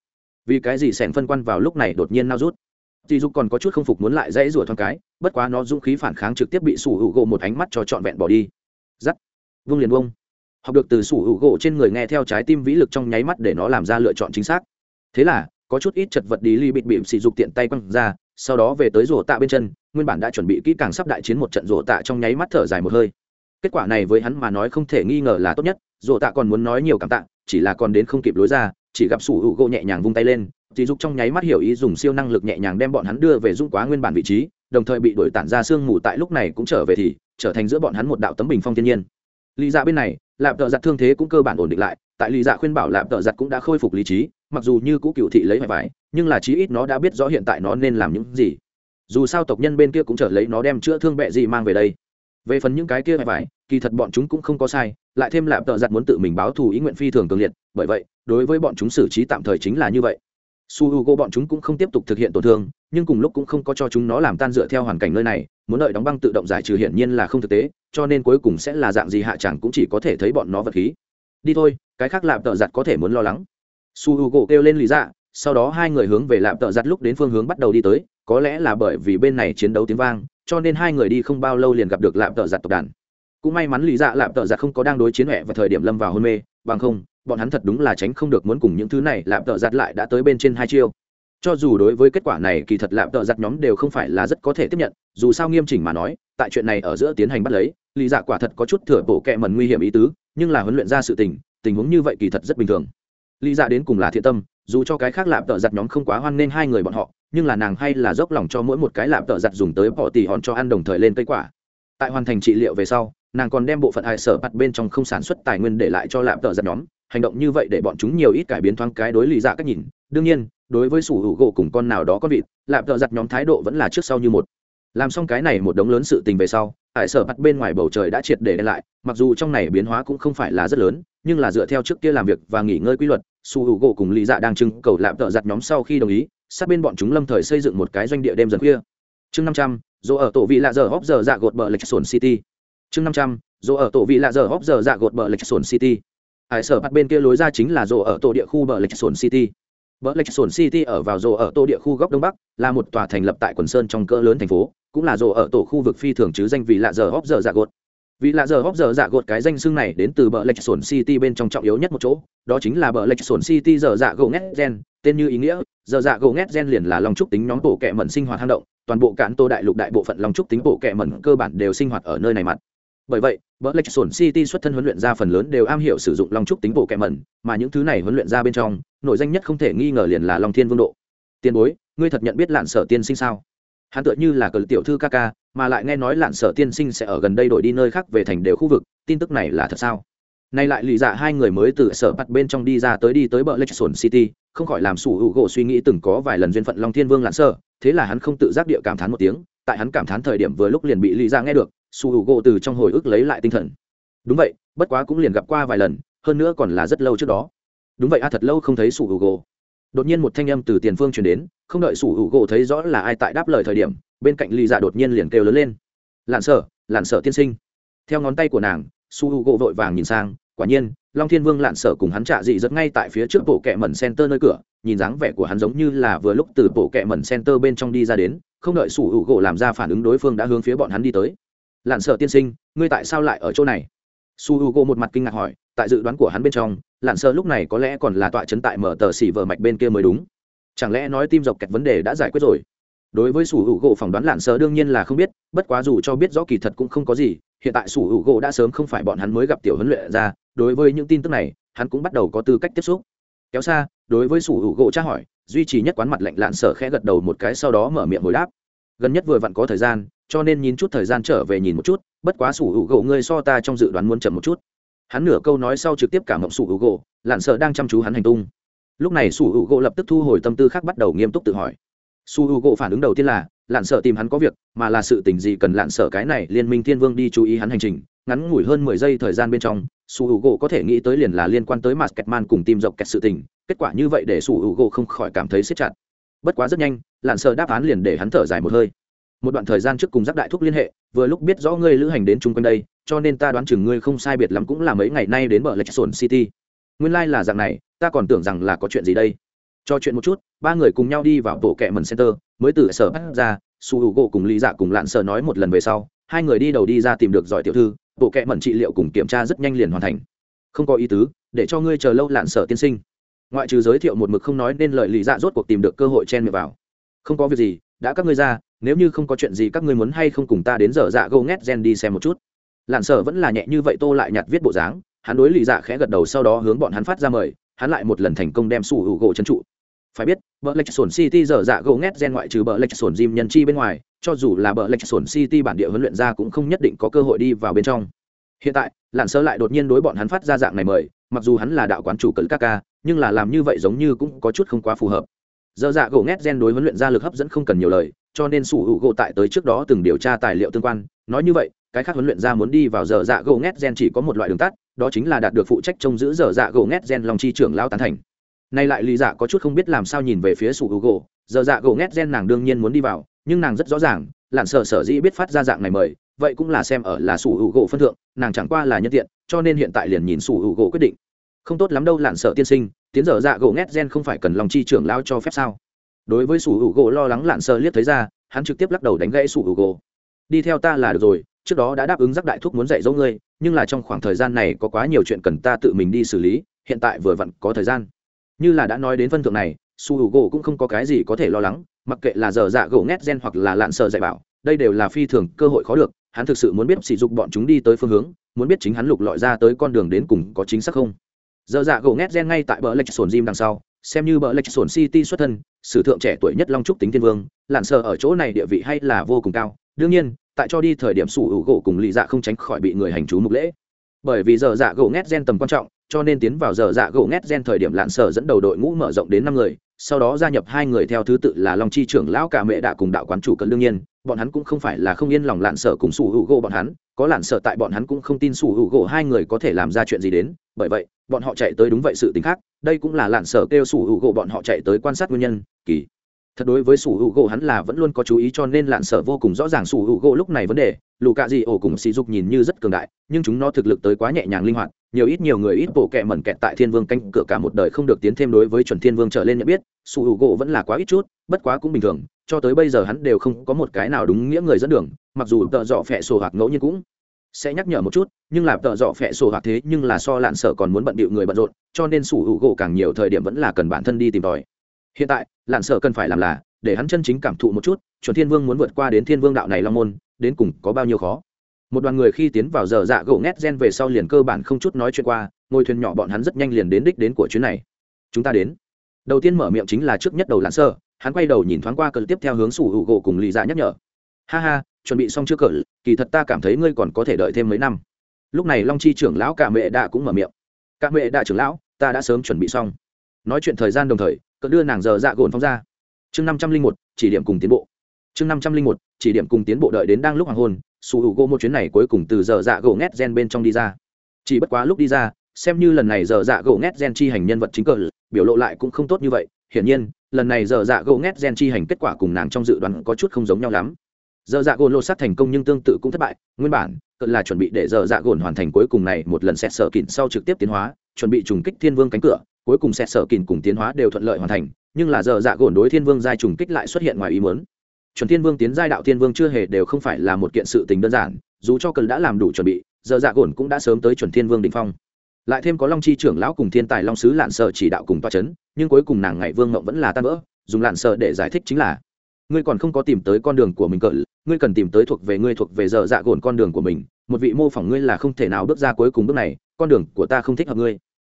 Vì cái gì sẻn phân quan vào lúc này đột nhiên nao rút? Dì dục còn có chút không phục muốn lại dãy rủa thoáng cái, bất quá nó dũng khí phản kháng trực tiếp bị sủ hữu gỗ một ánh mắt cho trọn vẹn bỏ đi. Giắt. Vung liền vung. Học được từ sủ hữu gỗ trên người nghe theo trái tim vĩ lực trong nháy mắt để nó làm ra lựa chọn chính xác. Thế là có chút ít chật vật đi ly bịt bịm sỉ dục tiện tay quăng ra, sau đó về tới rổ tạ bên chân, nguyên bản đã chuẩn bị kỹ càng sắp đại chiến một trận rổ tạ trong nháy mắt thở dài một hơi. Kết quả này với hắn mà nói không thể nghi ngờ là tốt nhất rổ tạ còn muốn nói nhiều cảm tạ, chỉ là còn đến không kịp lối ra, chỉ gặp sủ hữu gỗ nhẹ nhàng vung tay lên dì dục trong nháy mắt hiểu ý dùng siêu năng lực nhẹ nhàng đem bọn hắn đưa về dung quá nguyên bản vị trí, đồng thời bị đổi tản ra sương mù tại lúc này cũng trở về thì trở thành giữa bọn hắn một đạo tấm bình phong thiên nhiên. Lý dạ bên này, lạp tợ giặt thương thế cũng cơ bản ổn định lại tại lý dạ khuyên bảo lạp tợ giặt cũng đã khôi phục lý trí, mặc dù như cũ cựu thị lấy vải vải, nhưng là chí ít nó đã biết rõ hiện tại nó nên làm những gì. Dù sao tộc nhân bên kia cũng trở lấy nó đem chữa thương bẹ gì mang về đây. Về phần những cái kia vải vải, kỳ thật bọn chúng cũng không có sai, lại thêm lạp tợ giặt muốn tự mình báo thù ý nguyện phi thường cường liệt, bởi vậy, đối với bọn chúng xử trí tạm thời chính là như vậy. Su h u g bọn chúng cũng không tiếp tục thực hiện tổn thương, nhưng cùng lúc cũng không có cho chúng nó làm tan dựa theo hoàn cảnh nơi này, muốn đợi đóng băng tự động giải trừ hiển nhiên là không thực tế, cho nên cuối cùng sẽ là dạng gì hạ chẳng cũng chỉ có thể thấy bọn nó vật khí. Đi thôi cái khác lạp tợ giặt có thể muốn lo lắng. Su h u gỗ kêu lên lý dạ sau đó hai người hướng về lạp tợ giặt lúc đến phương hướng bắt đầu đi tới, có lẽ là bởi vì bên này chiến đấu tiếng vang, cho nên hai người đi không bao lâu liền gặp được lạp tợ giặt tộc đàn. Cũng may mắn lý dạ lạp tợ giặt không có đang đối chiến huệ vào thời điểm lâm vào hôn mê, bằng không, bọn hắn thật đúng là tránh không được muốn cùng những thứ này lạp tợ giặt lại đã tới bên trên hai chiêu. Cho dù đối với kết quả này kỳ thật lạp tợ giặt nhóm đều không phải là rất có thể tiếp nhận, dù sao nghiêm chỉnh mà nói, tại chuyện này ở giữa tiến hành bắt lấy lý dạ quả thật có chút thừa bổ kẹ mần nguy hiểm ý tứ, nhưng là huấn luyện ra sự tình tình huống như vậy kỳ thật rất bình thường. Lý dạ đến cùng là thiện tâm, dù cho cái khác lạp tợ giặt nhóm không quá hoan nên hai người bọn họ, nhưng là nàng hay là dốc lòng cho mỗi một cái lạp tợ giặt dùng tới bỏ tỉ hòn cho ăn đồng thời lên cây quả. Tại hoàn thành trị liệu về sau, nàng còn đem bộ phận hại sở bắt bên trong không sản xuất tài nguyên để lại cho lạp tợ giặt nhóm, hành động như vậy để bọn chúng nhiều ít cải biến thoáng cái đối lý dạ cách nhìn. Đương nhiên, đối với sủ hữu gỗ cùng con nào đó có vịt, lạp tợ giặt nhóm thái độ vẫn là trước sau như một làm xong cái này một đống lớn sự tình về sau, hải sở bắt bên ngoài bầu trời đã triệt để đen lại, mặc dù trong này biến hóa cũng không phải là rất lớn, nhưng là dựa theo trước kia làm việc và nghỉ ngơi quy luật, su hữu gỗ cùng lý dạ đang trưng cầu lạm tợ giặt nhóm sau khi đồng ý, sát bên bọn chúng lâm thời xây dựng một cái doanh địa đêm dần khuya. Chương năm trăm, dỗ ở tổ vị lạ giờ hóc giờ dạ gột bờ lệch sồn city. Chương năm trăm, dỗ ở tổ vị lạ giờ hóc giờ dạ gột bờ lệch sồn city. Hải sở bắt bên kia lối ra chính là dỗ ở tổ địa khu bờ lệch sồn city bờ lệch sồn city ở vào rồ ở Tô địa khu góc đông bắc, là một tòa thành lập tại quần sơn trong cỡ lớn thành phố, cũng là rồ ở tổ khu vực phi thường chứ danh vì lạ giờ hóc giờ dạ gột. Vì lạ giờ hóc giờ dạ gột cái danh xưng này đến từ bờ lệch sồn city bên trong trọng yếu nhất một chỗ, đó chính là bờ lệch sồn city giờ dạ gỗ ngét gen, tên như ý nghĩa, giờ dạ gỗ ngét gen liền là long trúc tính nhóm bộ kệ mẩn sinh hoạt hang động, toàn bộ cản tô đại lục đại bộ phận long trúc tính bộ kệ mẩn cơ bản đều sinh hoạt ở nơi này mặt bởi vậy bờ lệch sổn city xuất thân huấn luyện ra phần lớn đều am hiểu sử dụng long trúc tính bộ kẹ mẩn, mà những thứ này huấn luyện ra bên trong nội danh nhất không thể nghi ngờ liền là long thiên vương độ. Tiền bối, ngươi thật nhận biết lạn sở tiên sinh sao? Hắn tựa như là cờ tiểu thư ca ca, mà lại nghe nói lạn sở tiên sinh sẽ ở gần đây đổi đi nơi khác về thành đều khu vực, tin tức này là thật sao? Nay lại lì dạ hai người mới từ sở bắt bên trong đi ra tới đi tới bờ lệch sổn city, không khỏi làm sủ hữu gỗ suy nghĩ từng có vài lần duyên phận long thiên vương lạn sở, thế là hắn không tự giác địa cảm thán một tiếng, tại hắn cảm thán thời điểm vừa lúc liền bị lì dạ nghe được Sửu U gỗ từ trong hồi ức lấy lại tinh thần. Đúng vậy, bất quá cũng liền gặp qua vài lần, hơn nữa còn là rất lâu trước đó. Đúng vậy a thật lâu không thấy Sửu U gỗ đột nhiên một thanh âm từ tiền phương truyền đến, không đợi Sửu U gỗ thấy rõ là ai tại đáp lời thời điểm, bên cạnh lì dạ đột nhiên liền kêu lớn lên. Lạn sở lạn sở tiên sinh. Theo ngón tay của nàng, su h u gỗ vội vàng nhìn sang, quả nhiên, long thiên vương lạn sở cùng hắn trả dị rất ngay tại phía trước bộ kẹ mẩn center nơi cửa, nhìn dáng vẻ của hắn giống như là vừa lúc từ bộ kẹ mẩn center bên trong đi ra đến, không đợi sủ hữu u gỗ làm ra phản ứng đối phương đã hướng phía bọn hắn đi tới lạn sở tiên sinh, ngươi tại sao lại ở chỗ này? Su h u gỗ một mặt kinh ngạc hỏi, tại dự đoán của hắn bên trong, lạn sở lúc này có lẽ còn là tọa chấn tại mở tờ xỉ vợ mạch bên kia mới đúng. Chẳng lẽ nói tim dọc kẹt vấn đề đã giải quyết rồi? Đối với sủ hữu gỗ phỏng đoán lạn sơ đương nhiên là không biết, bất quá dù cho biết rõ kỳ thật cũng không có gì, hiện tại sủ hữu gỗ đã sớm không phải bọn hắn mới gặp tiểu huấn luyện ra, đối với những tin tức này, hắn cũng bắt đầu có tư cách tiếp xúc. Kéo xa, đối với sủ hữu gỗ tra hỏi, duy trì nhất quán mặt lạnh, lạn sở khẽ gật đầu một cái sau đó mở miệng hồi đáp gần nhất vừa vặn có thời gian, cho nên nhìn chút thời gian trở về nhìn một chút, bất quá sủ hữu gỗ ngươi so ta trong dự đoán muốn chậm một chút. Hắn nửa câu nói sau trực tiếp cảm mộng sủ hữu gỗ lạn sợ đang chăm chú hắn hành tung. Lúc này sủ hữu gỗ lập tức thu hồi tâm tư khác bắt đầu nghiêm túc tự hỏi. Su h u gỗ phản ứng đầu tiên là lạn sợ tìm hắn có việc, mà là sự tình gì cần lạn sợ cái này liên minh thiên vương đi chú ý hắn hành trình. Ngắn ngủi hơn mười giây thời gian bên trong su h u gỗ có thể nghĩ tới liền là liên quan tới mặt kẹt man cùng tìm dọc kẹt sự tình. Kết quả như vậy để su h u gỗ không khỏi cảm thấy xếp chặt bất quá rất nhanh, lạn sờ đáp án liền để hắn thở dài một hơi. Một đoạn thời gian trước cùng giác đại thúc liên hệ, vừa lúc biết rõ ngươi lữ hành đến chung quanh đây, cho nên ta đoán chừng ngươi không sai biệt lắm cũng là mấy ngày nay đến bờ lệch sồn city. Nguyên lai、like、là dạng này, ta còn tưởng rằng là có chuyện gì đây. Cho chuyện một chút, ba người cùng nhau đi vào bộ kẹ mần center, mới từ sở bắt ra, su h u gỗ cùng lý dạ cùng lạn sở nói một lần về sau, hai người đi đầu đi ra tìm được giỏi tiểu thư, bộ kẹ mần trị liệu cùng kiểm tra rất nhanh liền hoàn thành. Không có ý tứ, để cho ngươi chờ lâu lạn sở tiên sinh ngoại trừ giới thiệu một mực không nói nên lời lì dạ rốt cuộc tìm được cơ hội chen miệng vào. Không có việc gì, đã các ngươi ra, nếu như không có chuyện gì các ngươi muốn hay không cùng ta đến giờ dạ gâu ngét gen đi xem một chút. Lặn sở vẫn là nhẹ như vậy tô lại nhặt viết bộ dáng, hắn đối lì dạ khẽ gật đầu sau đó hướng bọn hắn phát ra mời, hắn lại một lần thành công đem sủ hữu gỗ trấn trụ. Phải biết, bờ lệch sổn city giờ dạ gỗ ngét gen ngoại trừ bờ lệch sổn diêm nhân chi bên ngoài, cho dù là bờ lệch sổn city bản địa huấn luyện ra cũng không nhất định có cơ hội đi vào bên trong. Hiện tại lặn sơ lại đột nhiên đối bọn hắn phát ra dạng này mời, mặc dù hắn là đạo quán chủ cận ca ca nhưng là làm như vậy giống như cũng có chút không quá phù hợp. Dở dạ gỗ nét gen đối huấn luyện ra lực hấp dẫn không cần nhiều lời, cho nên sủ hữu gỗ tại tới trước đó từng điều tra tài liệu tương quan. Nói như vậy, cái khác huấn luyện ra muốn đi vào Dở dạ gỗ nét gen chỉ có một loại đường tắt, đó chính là đạt được phụ trách trông giữ Dở dạ gỗ nét gen lòng chi trưởng lao tán thành. Nay lại lý dạ có chút không biết làm sao nhìn về phía sủ hữu gỗ Dở dạ gỗ nét gen nàng đương nhiên muốn đi vào, nhưng nàng rất rõ ràng lặn sở sở dĩ biết phát ra dạng này mời, vậy cũng là xem ở là sủ hữu gỗ phân thượng, nàng chẳng qua là nhân tiện, cho nên hiện tại liền nhìn sủ hữu gỗ quyết định không tốt lắm đâu lạn sợ tiên sinh, tiến giờ dạ gỗ ngét gen không phải cần lòng chi trưởng lao cho phép sao? Đối với sủ hữu gỗ lo lắng lạn sợ liếc thấy ra, hắn trực tiếp lắc đầu đánh gãy sủ hữu gỗ. Đi theo ta là được rồi, trước đó đã đáp ứng giác đại thúc muốn dạy dỗ ngươi, nhưng là trong khoảng thời gian này có quá nhiều chuyện cần ta tự mình đi xử lý, hiện tại vừa vặn có thời gian. Như là đã nói đến phân thượng này su hữu u gỗ cũng không có cái gì có thể lo lắng, mặc kệ là giờ dạ gỗ ngét gen hoặc là lạn sợ dạy bảo, đây đều là phi thường cơ hội khó được, hắn thực sự muốn biết sỉ dục bọn chúng đi tới phương hướng, muốn biết chính hắn lục lọi ra tới con đường đến cùng có chính xác không giờ dạ gỗ ngét gen ngay tại bờ lệch sồn gym đằng sau, xem như bờ lệch sồn city xuất thân, sử thượng trẻ tuổi nhất long trúc tính thiên vương lạn sờ ở chỗ này địa vị hay là vô cùng cao. Đương nhiên, tại cho đi thời điểm sủ hữu gỗ cùng lì dạ không tránh khỏi bị người hành chú mục lễ. Bởi vì giờ dạ gỗ ngét gen tầm quan trọng, cho nên tiến vào giờ dạ gỗ ngét gen thời điểm lạn sở dẫn đầu đội ngũ mở rộng đến năm người, sau đó gia nhập hai người theo thứ tự là long chi trưởng lão cả mẹ đạ cùng đạo quán chủ cận đương nhiên bọn hắn cũng không phải là không yên lòng lạn sở cùng sủ hữu gỗ bọn hắn, có lạn sở tại bọn hắn cũng không tin sủ hữu gỗ hai người có thể làm ra chuyện gì đến, bởi vậy, bọn họ chạy tới đúng vậy sự t khác, đây cũng là lạn sở kêu sủ hữu gỗ bọn họ chạy tới quan sát nguyên nhân, kỳ. Thật đối với sủ hữu gỗ hắn là vẫn luôn có chú ý cho nên lạn sở vô cùng rõ ràng sủ hữu gỗ lúc này vấn đề, lù cạ dị ổ cùng sỉ dục nhìn như rất cường đại, nhưng chúng nó thực lực tới quá nhẹ nhàng linh hoạt, nhiều ít nhiều người ít bộ kẹ mẩn kẹt tại thiên vương canh cửa cả một đời không được tiến thêm đối với chuẩn thiên vương trở lên nhận biết sủ hữu gỗ vẫn là quá ít chút, bất quá cũng bình thường, cho tới bây giờ hắn đều không có một cái nào đúng nghĩa người dẫn đường, mặc dù tợ dọ phẹ sổ hoặc ngẫu nhiên cũng sẽ nhắc nhở một chút, nhưng là tợ dọ phẹ sổ hoặc thế nhưng là so lạn sở còn muốn bận bịu người bận rộn, cho nên sủ hữu gỗ càng nhiều thời điểm vẫn là cần bản thân đi tìm tòi. Hiện tại, lạn sở cần phải làm là, để hắn chân chính cảm thụ một chút, chuẩn thiên vương muốn vượt qua đến thiên vương đạo này long môn, đến cùng có bao nhiêu khó. Một đoàn người khi tiến vào giờ dạ gỗ ngét gen về sau liền cơ bản không chút nói chuyện qua ngôi thuyền nhỏ bọn hắn rất nhanh liền đến đích đến của chuyến này. Chúng ta đến đầu tiên mở miệng chính là trước nhất đầu lặn sơ, hắn quay đầu nhìn thoáng qua cờ tiếp theo hướng sủ hữu gỗ cùng lì dạ nhắc nhở. Ha ha, chuẩn bị xong chưa cờ? Kỳ thật ta cảm thấy ngươi còn có thể đợi thêm mấy năm. Lúc này long chi trưởng lão cả mẹ đã cũng mở miệng. Cả mẹ đã trưởng lão, ta đã sớm chuẩn bị xong. Nói chuyện thời gian đồng thời, cờ đưa nàng giờ dạ gồn phóng ra. Chương năm trăm linh một, chỉ điểm cùng tiến bộ. Chương năm trăm linh một, chỉ điểm cùng tiến bộ đợi đến đang lúc hoàng hôn, sủ hữu gỗ một chuyến này cuối cùng từ giờ dạ gỗ ngét gen bên trong đi ra. Chỉ bất quá lúc đi ra xem như lần này giờ dạ gỗ ngét gen chi hành nhân vật chính cờ, biểu lộ lại cũng không tốt như vậy. Hiển nhiên, lần này giờ dạ gỗ ngét gen chi hành kết quả cùng nàng trong dự đoán có chút không giống nhau lắm. Giờ dạ gỗ lô sát thành công nhưng tương tự cũng thất bại. Nguyên bản cỡ là chuẩn bị để giờ dạ gỗ hoàn thành cuối cùng này một lần xét sở kín sau trực tiếp tiến hóa, chuẩn bị trùng kích thiên vương cánh cửa. Cuối cùng xét sở kín cùng tiến hóa đều thuận lợi hoàn thành, nhưng là giờ dạ gỗ đối thiên vương giai trùng kích lại xuất hiện ngoài ý muốn. Chuẩn thiên vương tiến giai đạo thiên vương chưa hề đều không phải là một kiện sự tình đơn giản, dù cho cần đã làm đủ chuẩn bị, giờ dạ gồn cũng đã sớm tới chuẩn thiên vương đỉnh phong lại thêm có long chi trưởng lão cùng thiên tài long sứ lạn sợ chỉ đạo cùng toa c h ấ n nhưng cuối cùng nàng ngày vương mộng vẫn là tan vỡ, dùng lạn sợ để giải thích chính là, ngươi còn không có tìm tới con đường của mình cỡ, ngươi cần tìm tới thuộc về ngươi thuộc về giờ dạ gồn con đường của mình, một vị mô phỏng ngươi là không thể nào bước ra cuối cùng bước này, con đường của ta không thích hợp ngươi.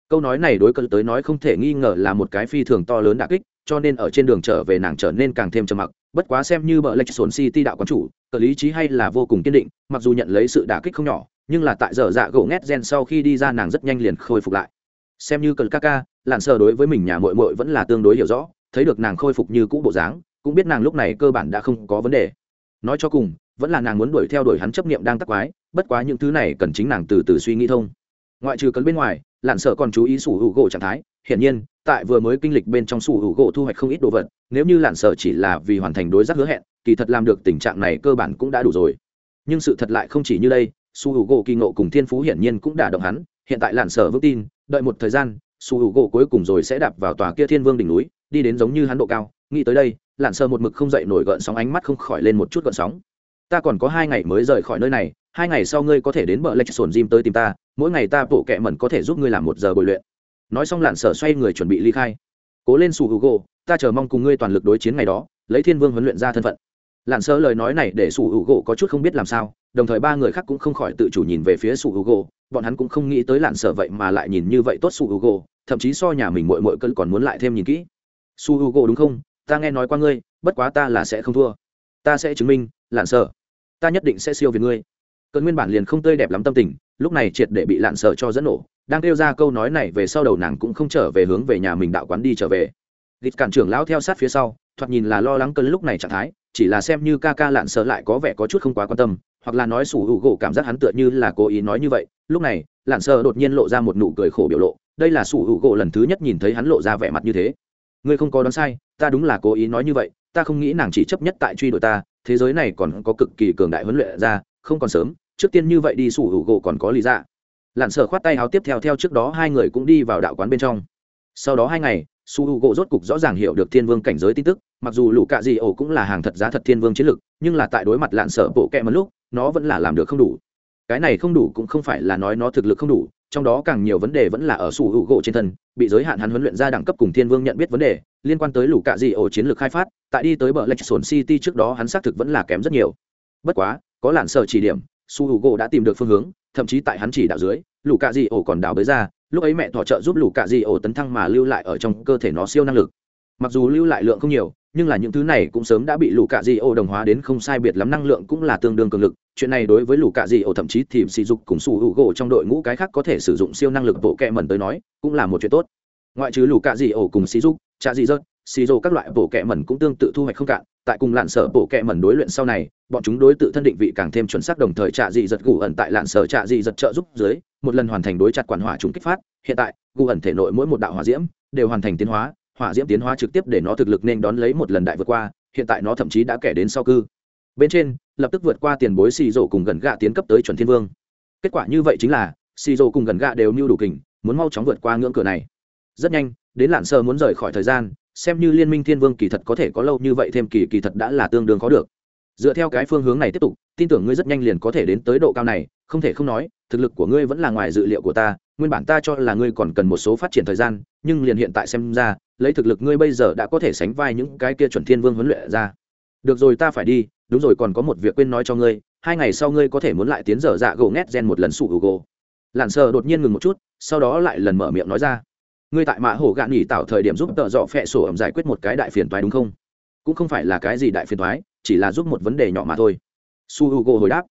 Câu nói này đối cỡ tới nói không thể nghi ngờ là một cái phi thường to lớn đà kích, cho nên ở trên đường trở về nàng trở nên càng thêm trầm mặc, bất quá xem như bờ lệch sồn city đạo quán chủ, cỡ lý trí hay là vô cùng kiên định, mặc dù nhận lấy sự đả kích không nhỏ nhưng là tại giờ dạ gỗ ngét gen sau khi đi ra nàng rất nhanh liền khôi phục lại. Xem như cờ ca ca lặn sờ đối với mình nhà mội mội vẫn là tương đối hiểu rõ, thấy được nàng khôi phục như cũ bộ dáng, cũng biết nàng lúc này cơ bản đã không có vấn đề. Nói cho cùng, vẫn là nàng muốn đuổi theo đuổi hắn chấp niệm đang tắc quái, bất quá những thứ này cần chính nàng từ từ suy nghĩ thông. Ngoại trừ cấn bên ngoài lặn sợ còn chú ý sủ hữu gỗ trạng thái, hiển nhiên, tại vừa mới kinh lịch bên trong sủ hữu gỗ thu hoạch không ít đồ vật, nếu như lặn sợ chỉ là vì hoàn thành đối giác hứa hẹn, kỳ thật làm được tình trạng này cơ bản cũng đã đủ rồi. Nhưng sự thật lại không chỉ như đây su U gỗ kỳ ngộ cùng thiên phú hiển nhiên cũng đã động hắn, hiện tại lạn sở vững tin, đợi một thời gian, su U gỗ cuối cùng rồi sẽ đạp vào tòa kia thiên vương đỉnh núi, đi đến giống như hắn độ cao, nghĩ tới đây, lạn sơ một mực không dậy nổi gợn sóng ánh mắt không khỏi lên một chút gợn sóng. Ta còn có hai ngày mới rời khỏi nơi này, hai ngày sau ngươi có thể đến bờ lệch sồn gym tới tìm ta, mỗi ngày ta bổ kẹ mẩn có thể giúp ngươi làm một giờ bồi luyện. Nói xong lạn sở xoay người chuẩn bị ly khai. Cố lên sủ hữu gỗ ta chờ mong cùng ngươi toàn lực đối chiến ngày đó, lấy thiên vương huấn luyện ra thân phận lặn sơ lời nói này để sủ hữu gỗ có chút không biết làm sao, đồng thời ba người khác cũng không khỏi tự chủ nhìn về phía sủ hữu gỗ bọn hắn cũng không nghĩ tới lạn sơ vậy mà lại nhìn như vậy tốt sủ hữu gỗ thậm chí so nhà mình mội mội cân còn muốn lại thêm nhìn kỹ. Sủ hữu gỗ đúng không? Ta nghe nói qua ngươi, bất quá ta là sẽ không thua. Ta sẽ chứng minh, lạn sơ, ta nhất định sẽ siêu về ngươi. Cơn nguyên bản liền không tươi đẹp lắm tâm tình, lúc này triệt để bị lạn sơ cho dẫn nổ, đang kêu ra câu nói này về sau đầu nàng cũng không trở về hướng về nhà mình đạo quán đi trở về. Lịch cản trưởng lão theo sát phía sau, thoạt nhìn là lo lắng cơn lúc này trạng thái chỉ là xem như ca ca lạn sợ lại có vẻ có chút không quá quan tâm, hoặc là nói sủ hữu gỗ cảm giác hắn tựa như là cố ý nói như vậy. Lúc này, lạn sợ đột nhiên lộ ra một nụ cười khổ biểu lộ, đây là sủ hữu gỗ lần thứ nhất nhìn thấy hắn lộ ra vẻ mặt như thế. Ngươi không có đoán sai, ta đúng là cố ý nói như vậy, ta không nghĩ nàng chỉ chấp nhất tại truy đuổi ta, thế giới này còn có cực kỳ cường đại huấn luyện ra, không còn sớm, trước tiên như vậy đi sủ hữu gỗ còn có lý dạ. ra lặn sở khoát tay áo tiếp theo theo trước đó hai người cũng đi vào đạo quán bên trong. Sau đó hai ngày su h u gỗ rốt cục rõ ràng hiểu được thiên vương cảnh giới tin tức mặc dù lũ cạ dị ổ cũng là hàng thật giá thật thiên vương chiến lực, nhưng là tại đối mặt lạn sở bộ kẹ một lúc, nó vẫn là làm được không đủ. Cái này không đủ cũng không phải là nói nó thực lực không đủ, trong đó càng nhiều vấn đề vẫn là ở su hữu gỗ trên thân, bị giới hạn hắn huấn luyện ra đẳng cấp cùng thiên vương nhận biết vấn đề, liên quan tới lũ cạ dị ổ chiến lược khai phát, tại đi tới bờ lệch sồn city trước đó hắn xác thực vẫn là kém rất nhiều. Bất quá, có lạn sở chỉ điểm su hữu gỗ đã tìm được phương hướng, thậm chí tại hắn chỉ đạo dưới, lũ cạ dị ổ còn đào bới ra, lúc ấy mẹ thọ trợ giúp lũ cạ dị ổ tấn thăng mà lưu lại ở trong cơ thể nó siêu năng lực. Mặc dù lưu lại lượng không nhiều nhưng là những thứ này cũng sớm đã bị lũ cạ di ô đồng hóa đến không sai biệt lắm năng lượng cũng là tương đương cường lực. Chuyện này đối với lũ cạ di ô thậm chí thì sỉ dục cùng sủ hữu gỗ trong đội ngũ cái khác có thể sử dụng siêu năng lực bộ kẹ mẩn tới nói, cũng là một chuyện tốt. Ngoại trừ lũ cạ di ô cùng sỉ dục trạ di rớt xì rồ các loại bộ kẹ mẩn cũng tương tự thu hoạch không cạn. Tại cùng lạn sở bộ kẹ mẩn đối luyện sau này, bọn chúng đối tự thân định vị càng thêm chuẩn xác đồng thời trạ dị giật gù ẩn tại lạn sở trạ dị giật trợ giúp dưới, một lần hoàn thành đối chặt quản hỏa chúng kích phát. Hiện tại, gù ẩn thể nội mỗi một đạo hỏa diễm đều hoàn thành tiến hóa hỏa diễm tiến hóa trực tiếp để nó thực lực nên đón lấy một lần đại vượt qua, hiện tại nó thậm chí đã kẻ đến sau cư. Bên trên, lập tức vượt qua tiền bối xì rổ cùng gần gạ tiến cấp tới chuẩn thiên vương. Kết quả như vậy chính là xì rổ cùng gần gạ đều mưu đủ kình, muốn mau chóng vượt qua ngưỡng cửa này. Rất nhanh, đến lạn sơ muốn rời khỏi thời gian, xem như liên minh thiên vương kỳ thật có thể có lâu như vậy thêm kỳ kỳ thật đã là tương đương có được. Dựa theo cái phương hướng này tiếp tục, tin tưởng ngươi rất nhanh liền có thể đến tới độ cao này, không thể không nói thực lực của ngươi vẫn là ngoài dự liệu của ta, nguyên bản ta cho là ngươi còn cần một số phát triển thời gian, nhưng liền hiện tại xem ra, lấy thực lực ngươi bây giờ đã có thể sánh vai những cái kia chuẩn thiên vương huấn luyện ra. Được rồi ta phải đi, đúng rồi còn có một việc quên nói cho ngươi, hai ngày sau ngươi có thể muốn lại tiến dở dạ gỗ ngét gen một lần sụ gỗ lặn sờ đột nhiên ngừng một chút, sau đó lại lần mở miệng nói ra. Ngươi tại mã hổ gạn nghỉ tạo thời điểm giúp tợ dọ phẹ sổ ẩm giải quyết một cái đại phiền toái đúng không? Cũng không phải là cái gì đại phiền toái, chỉ là giúp một vấn đề nhỏ mà thôi. Su h u g o hồi đáp.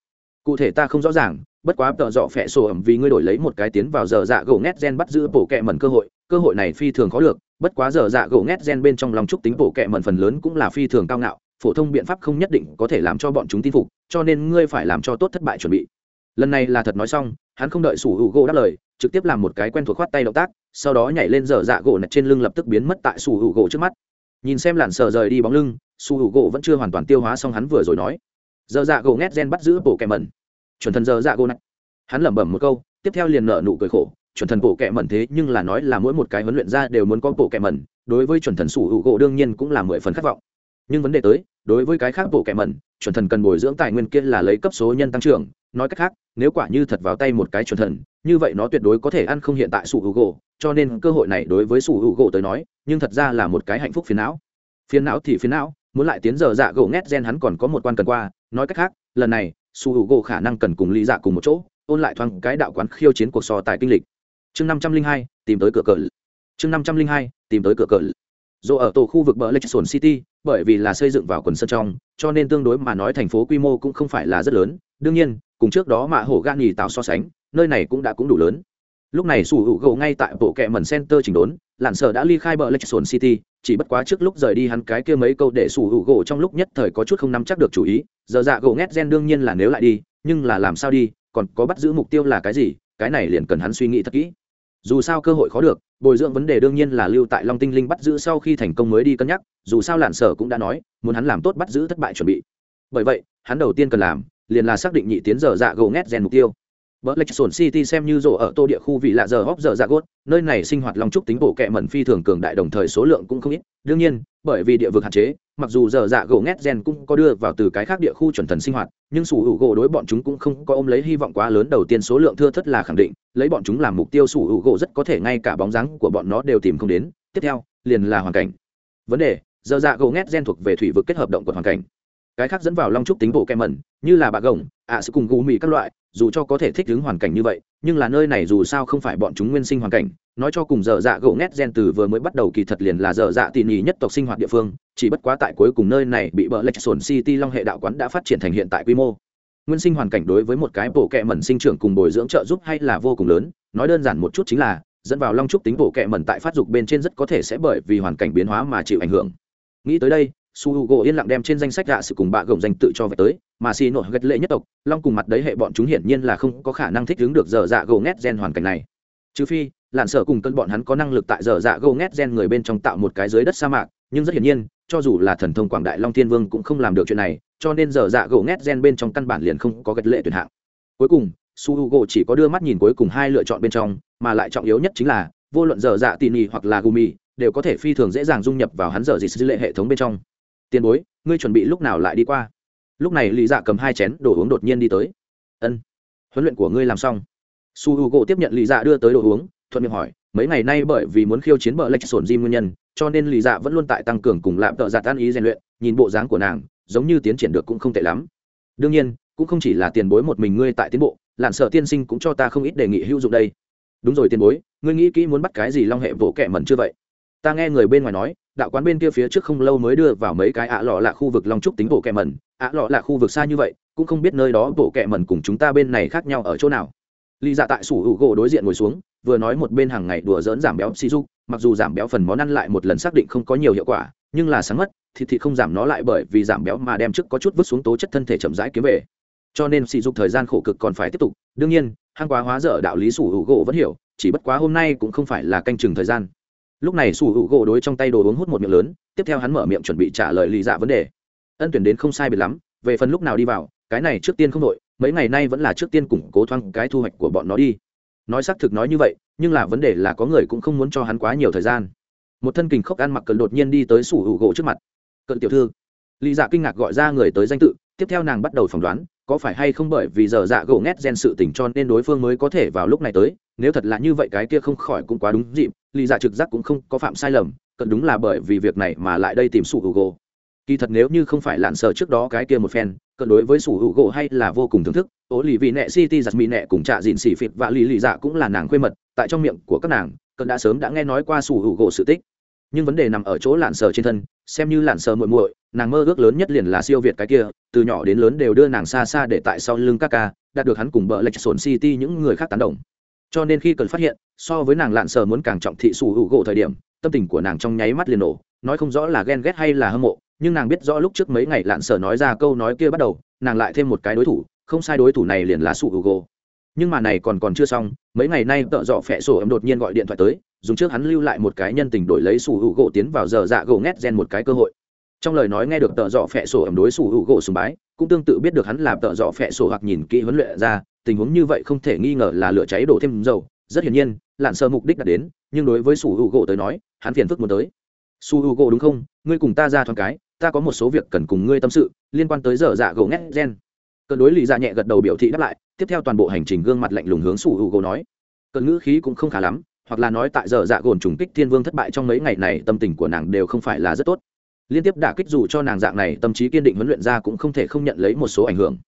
Cụ thể ta không rõ ràng bất quá tợ dọ phẹ sổ ẩm vì ngươi đổi lấy một cái tiến vào giờ dạ gỗ ngét gen bắt giữ bổ kẹ mẩn cơ hội cơ hội này phi thường khó được, bất quá giờ dạ gỗ ngét gen bên trong lòng trúc tính bổ kẹ mẩn phần lớn cũng là phi thường cao ngạo, phổ thông biện pháp không nhất định có thể làm cho bọn chúng tin phục, cho nên ngươi phải làm cho tốt thất bại chuẩn bị. Lần này là thật nói xong, hắn không đợi sủ hữu gỗ đáp lời, trực tiếp làm một cái quen thuộc khoát tay động tác, sau đó nhảy lên dở dạ gỗ nạch trên lưng lập tức biến mất tại sủ hữu gỗ trước mắt. Nhìn xem làn sờ rời đi bóng lưng, sủ hữu gỗ vẫn chưa hoàn toàn tiêu hóa xong hắn vừa rồi nói. Dở dạ gỗ ngét gen bắt giữ bộ kẹ mẩn chuẩn thần giờ dạ gỗ nạch hắn lẩm bẩm một câu, tiếp theo liền nở nụ cười khổ, chuẩn thần bộ kẹ mẩn thế nhưng là nói là mỗi một cái huấn luyện ra đều muốn có bộ kẹ mẩn, đối với chuẩn thần sủ hữu gỗ đương nhiên cũng là mười phần khát vọng. Nhưng vấn đề tới, đối với cái khác bộ kẹ mẩn, chuẩn thần cần bồi dưỡng tài nguyên kia là lấy cấp số nhân tăng trưởng, nói cách khác, nếu quả như thật vào tay một cái chuẩn thần, như vậy nó tuyệt đối có thể ăn không hiện tại sủ hữu gỗ, cho nên cơ hội này đối với sủ hữu gỗ tới nói, nhưng thật ra là một cái hạnh phúc phiền não. Phiền não thì phiền não, muốn lại tiến giờ dạ gỗ ngét gen hắn còn có một quan cần qua, nói cách khác, lần này su h u g o khả năng cần cùng lý dạ cùng một chỗ, ôn lại thoáng cái đạo quán khiêu chiến cuộc so tài kinh lịch. Chương năm trăm linh hai, tìm tới cửa cờ. Chương năm trăm linh hai, tìm tới cửa cờ. Dù ở tổ khu vực bờ lake sồn city, bởi vì là xây dựng vào quần sân trong, cho nên tương đối mà nói thành phố quy mô cũng không phải là rất lớn. Đương nhiên, cùng trước đó mạ hổ gan nhì tạo so sánh, nơi này cũng đã cũng đủ lớn lúc này sủ hữu gỗ ngay tại bộ kệ mần center chỉnh đốn, lặn sở đã ly khai bờ lệch sồn city, chỉ bất quá trước lúc rời đi hắn cái kia mấy câu để sủ hữu gỗ trong lúc nhất thời có chút không nắm chắc được chủ ý, giờ dạ gỗ ngét gen đương nhiên là nếu lại đi, nhưng là làm sao đi, còn có bắt giữ mục tiêu là cái gì, cái này liền cần hắn suy nghĩ thật kỹ. Dù sao cơ hội khó được, bồi dưỡng vấn đề đương nhiên là lưu tại long tinh linh bắt giữ sau khi thành công mới đi cân nhắc, dù sao lạn sở cũng đã nói, muốn hắn làm tốt bắt giữ thất bại chuẩn bị. Bởi vậy, hắn đầu tiên cần làm, liền là xác định nhị tiến giờ dạ gỗ ngét gen mục tiêu. Bờ Lạch Sồn City xem như rổ ở tô địa khu vị lạ giờ hóc giờ dạ gốt, nơi này sinh hoạt long trúc tính bộ kệ mẩn phi thường cường đại đồng thời số lượng cũng không ít. Đương nhiên, bởi vì địa vực hạn chế, mặc dù giờ dạ gỗ ngét gen cũng có đưa vào từ cái khác địa khu chuẩn thần sinh hoạt, nhưng sủ hữu gỗ đối bọn chúng cũng không có ôm lấy hy vọng quá lớn đầu tiên số lượng thưa thất là khẳng định, lấy bọn chúng làm mục tiêu sủ hữu gỗ rất có thể ngay cả bóng dáng của bọn nó đều tìm không đến. Tiếp theo, liền là hoàn cảnh. Vấn đề, giờ dạ gỗ ngét gen thuộc về thủy vực kết hợp động của hoàn cảnh cái khác dẫn vào long trúc tính bộ kem mẩn, như là bạc gồng, ạ sẽ cùng gù mì các loại, dù cho có thể thích ứng hoàn cảnh như vậy, nhưng là nơi này dù sao không phải bọn chúng nguyên sinh hoàn cảnh. Nói cho cùng dở dạ gỗ ngét gen từ vừa mới bắt đầu kỳ thật liền là dở dạ tỉ nhì nhất tộc sinh hoạt địa phương, chỉ bất quá tại cuối cùng nơi này bị bờ lệch sồn city long hệ đạo quán đã phát triển thành hiện tại quy mô. Nguyên sinh hoàn cảnh đối với một cái bộ kẹ mẩn sinh trưởng cùng bồi dưỡng trợ giúp hay là vô cùng lớn, nói đơn giản một chút chính là, dẫn vào long trúc tính bộ kẹ mẩn tại phát dục bên trên rất có thể sẽ bởi vì hoàn cảnh biến hóa mà chịu ảnh hưởng. Nghĩ tới đây su h u gỗ yên lặng đem trên danh sách gạ sự cùng bạ gồng danh tự cho về tới, mà xì nội gật lệ nhất tộc, long cùng mặt đấy hệ bọn chúng hiển nhiên là không có khả năng thích ứng được dở dạ gỗ ngét gen hoàn cảnh này. Trừ phi, lạn sở cùng cân bọn hắn có năng lực tại dở dạ gỗ ngét gen người bên trong tạo một cái dưới đất sa mạc, nhưng rất hiển nhiên, cho dù là thần thông quảng đại long thiên vương cũng không làm được chuyện này, cho nên dở dạ gỗ ngét gen bên trong căn bản liền không có gật lệ tuyển hạng. Cuối cùng, su h u gỗ chỉ có đưa mắt nhìn cuối cùng hai lựa chọn bên trong, mà lại trọng yếu nhất chính là, vô luận dở dạ tỉ nỉ hoặc là gumi đều có thể phi thường dễ dàng dung nhập vào hắn dở dị sư lệ hệ thống bên trong tiền bối, ngươi chuẩn bị lúc nào lại đi qua? Lúc này lý dạ cầm hai chén đồ uống đột nhiên đi tới. Ân, huấn luyện của ngươi làm xong. Su h u gỗ tiếp nhận lý dạ đưa tới đồ uống, thuận miệng hỏi, mấy ngày nay bởi vì muốn khiêu chiến bờ lệch sổn di nguyên nhân, cho nên lý dạ vẫn luôn tại tăng cường cùng lạm tợ giạt tan ý rèn luyện, nhìn bộ dáng của nàng, giống như tiến triển được cũng không tệ lắm. Đương nhiên, cũng không chỉ là tiền bối một mình ngươi tại tiến bộ, lạn sợ tiên sinh cũng cho ta không ít đề nghị hữu dụng đây. Đúng rồi tiền bối, ngươi nghĩ kỹ muốn bắt cái gì long hệ vỗ kẻ mẩn chưa vậy? Ta nghe người bên ngoài nói, đạo quán bên kia phía trước không lâu mới đưa vào mấy cái ạ lọ là khu vực long trúc tính bộ kẹ mẩn. ạ lọ là khu vực xa như vậy, cũng không biết nơi đó bộ kẹ mẩn cùng chúng ta bên này khác nhau ở chỗ nào. Lý dạ tại sủ hữu gỗ đối diện ngồi xuống, vừa nói một bên hàng ngày đùa dỡn giảm béo xì dục, mặc dù giảm béo phần món ăn lại một lần xác định không có nhiều hiệu quả, nhưng là sáng mất thì thì không giảm nó lại bởi vì giảm béo mà đem trước có chút vứt xuống tố chất thân thể chậm rãi kiếm về. Cho nên sỉ dục thời gian khổ cực còn phải tiếp tục. Đương nhiên hang quá hóa dở đạo lý sủ hữu gỗ vẫn hiểu, chỉ bất quá hôm nay cũng không phải là canh chừng thời gian lúc này sủ hữu gỗ đối trong tay đồ uống hút một miệng lớn, tiếp theo hắn mở miệng chuẩn bị trả lời lì dạ vấn đề. Ân tuyển đến không sai biệt lắm, về phần lúc nào đi vào, cái này trước tiên không đội mấy ngày nay vẫn là trước tiên củng cố thoáng cái thu hoạch của bọn nó đi. Nói xác thực nói như vậy, nhưng là vấn đề là có người cũng không muốn cho hắn quá nhiều thời gian. Một thân kình khóc ăn mặc cận đột nhiên đi tới sủ hữu gỗ trước mặt. Cận tiểu thư. Lý dạ kinh ngạc gọi ra người tới danh tự, tiếp theo nàng bắt đầu phỏng đoán, có phải hay không bởi vì giờ dạ gỗ ngét gen sự tình cho nên đối phương mới có thể vào lúc này tới nếu thật là như vậy cái kia không khỏi cũng quá đúng dịp, lý dạ trực giác cũng không có phạm sai lầm, cận đúng là bởi vì việc này mà lại đây tìm sủ hữu gỗ kỳ thật nếu như không phải lạn sờ trước đó cái kia một phen, cận đối với sủ hữu gỗ hay là vô cùng thưởng thức ố lì vị nẹ city giặt mỹ nẹ cùng trạ dìn xỉ phịt và lì lì dạ cũng là nàng khuê mật, tại trong miệng của các nàng, cận đã sớm đã nghe nói qua sủ hữu gỗ sự tích. Nhưng vấn đề nằm ở chỗ lạn sờ trên thân, xem như lạn sờ muội muội, nàng mơ ước lớn nhất liền là siêu việt cái kia, từ nhỏ đến lớn đều đưa nàng xa xa để tại sau lưng các ca đạt được hắn cùng bờ lệch sồn city những người khác tán đồng cho nên khi cần phát hiện, so với nàng lạn sờ muốn càng trọng thị sủ hữu gỗ thời điểm, tâm tình của nàng trong nháy mắt liền nổ, nói không rõ là ghen ghét hay là hâm mộ, nhưng nàng biết rõ lúc trước mấy ngày lạn sờ nói ra câu nói kia bắt đầu, nàng lại thêm một cái đối thủ, không sai đối thủ này liền là sủ hữu gỗ. Nhưng mà này còn còn chưa xong, mấy ngày nay tợ dọ phẹ sổ ấm đột nhiên gọi điện thoại tới, dùng trước hắn lưu lại một cái nhân tình đổi lấy sủ hữu gỗ tiến vào giờ dạ gỗ ngét gen một cái cơ hội. Trong lời nói nghe được tợ dọ phẹ sổ ấm đối sủ hữu gỗ sùng bái, cũng tương tự biết được hắn làm tợ dọ phẹ sổ hoặc nhìn kỹ huấn luyện ra tình huống như vậy không thể nghi ngờ là lửa cháy đổ thêm dầu. Rất hiển nhiên, lạn sơ mục đích đã đến, nhưng đối với su h u gỗ tới nói, hắn phiền phức muốn tới. Su hữu gỗ đúng không? Ngươi cùng ta ra thoáng cái, ta có một số việc cần cùng ngươi tâm sự, liên quan tới dở dạ gỗ ngét gen. Cơn đối lì dạ nhẹ gật đầu biểu thị đáp lại, tiếp theo toàn bộ hành trình gương mặt lạnh lùng hướng su h u gỗ nói. Cơn ngữ khí cũng không khá lắm, hoặc là nói tại giờ dạ gồn trùng kích thiên vương thất bại trong mấy ngày này, tâm tình của nàng đều không phải là rất tốt. Liên tiếp đả kích dù cho nàng dạng này, tâm trí kiên định huấn luyện ra cũng không thể không nhận lấy một số ảnh hưởng.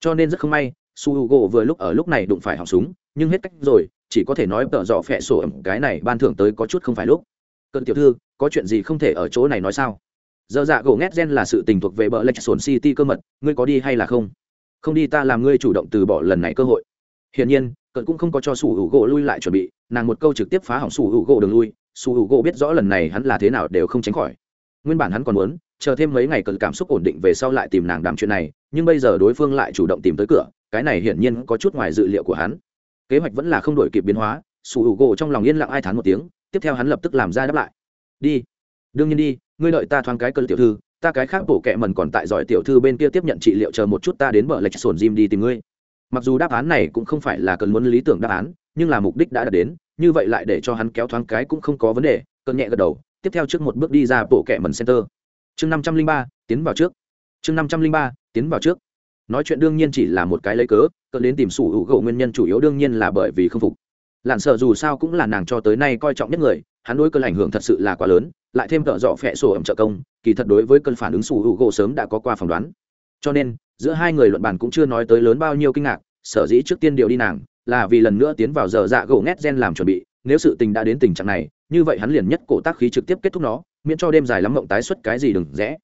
Cho nên rất không may su h u gỗ vừa lúc ở lúc này đụng phải họng súng, nhưng hết cách rồi, chỉ có thể nói tợ dọ phẹ sổ ẩm, cái này ban thưởng tới có chút không phải lúc. Cơn tiểu thư, có chuyện gì không thể ở chỗ này nói sao? Dơ dạ gỗ ngét gen là sự tình thuộc về bờ lệch sồn city cơ mật, ngươi có đi hay là không? Không đi ta làm ngươi chủ động từ bỏ lần này cơ hội. Hiển nhiên, cận cũng không có cho sủ hữu gỗ lui lại chuẩn bị, nàng một câu trực tiếp phá hỏng sủ hữu gỗ đường lui. Sủ hữu gỗ biết rõ lần này hắn là thế nào đều không tránh khỏi. Nguyên bản hắn còn muốn chờ thêm mấy ngày cần cảm xúc ổn định về sau lại tìm nàng đàm chuyện này, nhưng bây giờ đối phương lại chủ động tìm tới cửa, cái này hiển nhiên có chút ngoài dự liệu của hắn. Kế hoạch vẫn là không đổi kịp biến hóa, sủ hữu gỗ trong lòng yên lặng ai thán một tiếng, tiếp theo hắn lập tức làm ra đáp lại. Đi, đương nhiên đi, ngươi đợi ta thoáng cái cơn tiểu thư, ta cái khác bổ kẹ mần còn tại giỏi tiểu thư bên kia tiếp nhận trị liệu chờ một chút ta đến bờ lệch sồn gym đi tìm ngươi. Mặc dù đáp án này cũng không phải là cần muốn lý tưởng đáp án, nhưng là mục đích đã đạt đến, như vậy lại để cho hắn kéo thoáng cái cũng không có vấn đề, cơn nhẹ gật đầu, tiếp theo trước một bước đi ra bộ kẹ mần center chương năm trăm linh ba, tiến vào trước. Chương năm trăm linh ba, tiến vào trước. Nói chuyện đương nhiên chỉ là một cái lấy cớ cơn đến tìm sủ hữu gỗ nguyên nhân chủ yếu đương nhiên là bởi vì không phục. Lặn sợ dù sao cũng là nàng cho tới nay coi trọng nhất người, hắn đối cơn ảnh hưởng thật sự là quá lớn, lại thêm cỡ dọ phẹ sổ ẩm trợ công, kỳ thật đối với cơn phản ứng sủ hữu gỗ sớm đã có qua phỏng đoán. Cho nên, giữa hai người luận bàn cũng chưa nói tới lớn bao nhiêu kinh ngạc, sở dĩ trước tiên điều đi nàng, là vì lần nữa tiến vào giờ dạ gỗ ngét gen làm chuẩn bị nếu sự tình đã đến tình trạng này, như vậy hắn liền nhất cổ tác khí trực tiếp kết thúc nó, miễn cho đêm dài lắm mộng tái xuất cái gì đừng rẽ.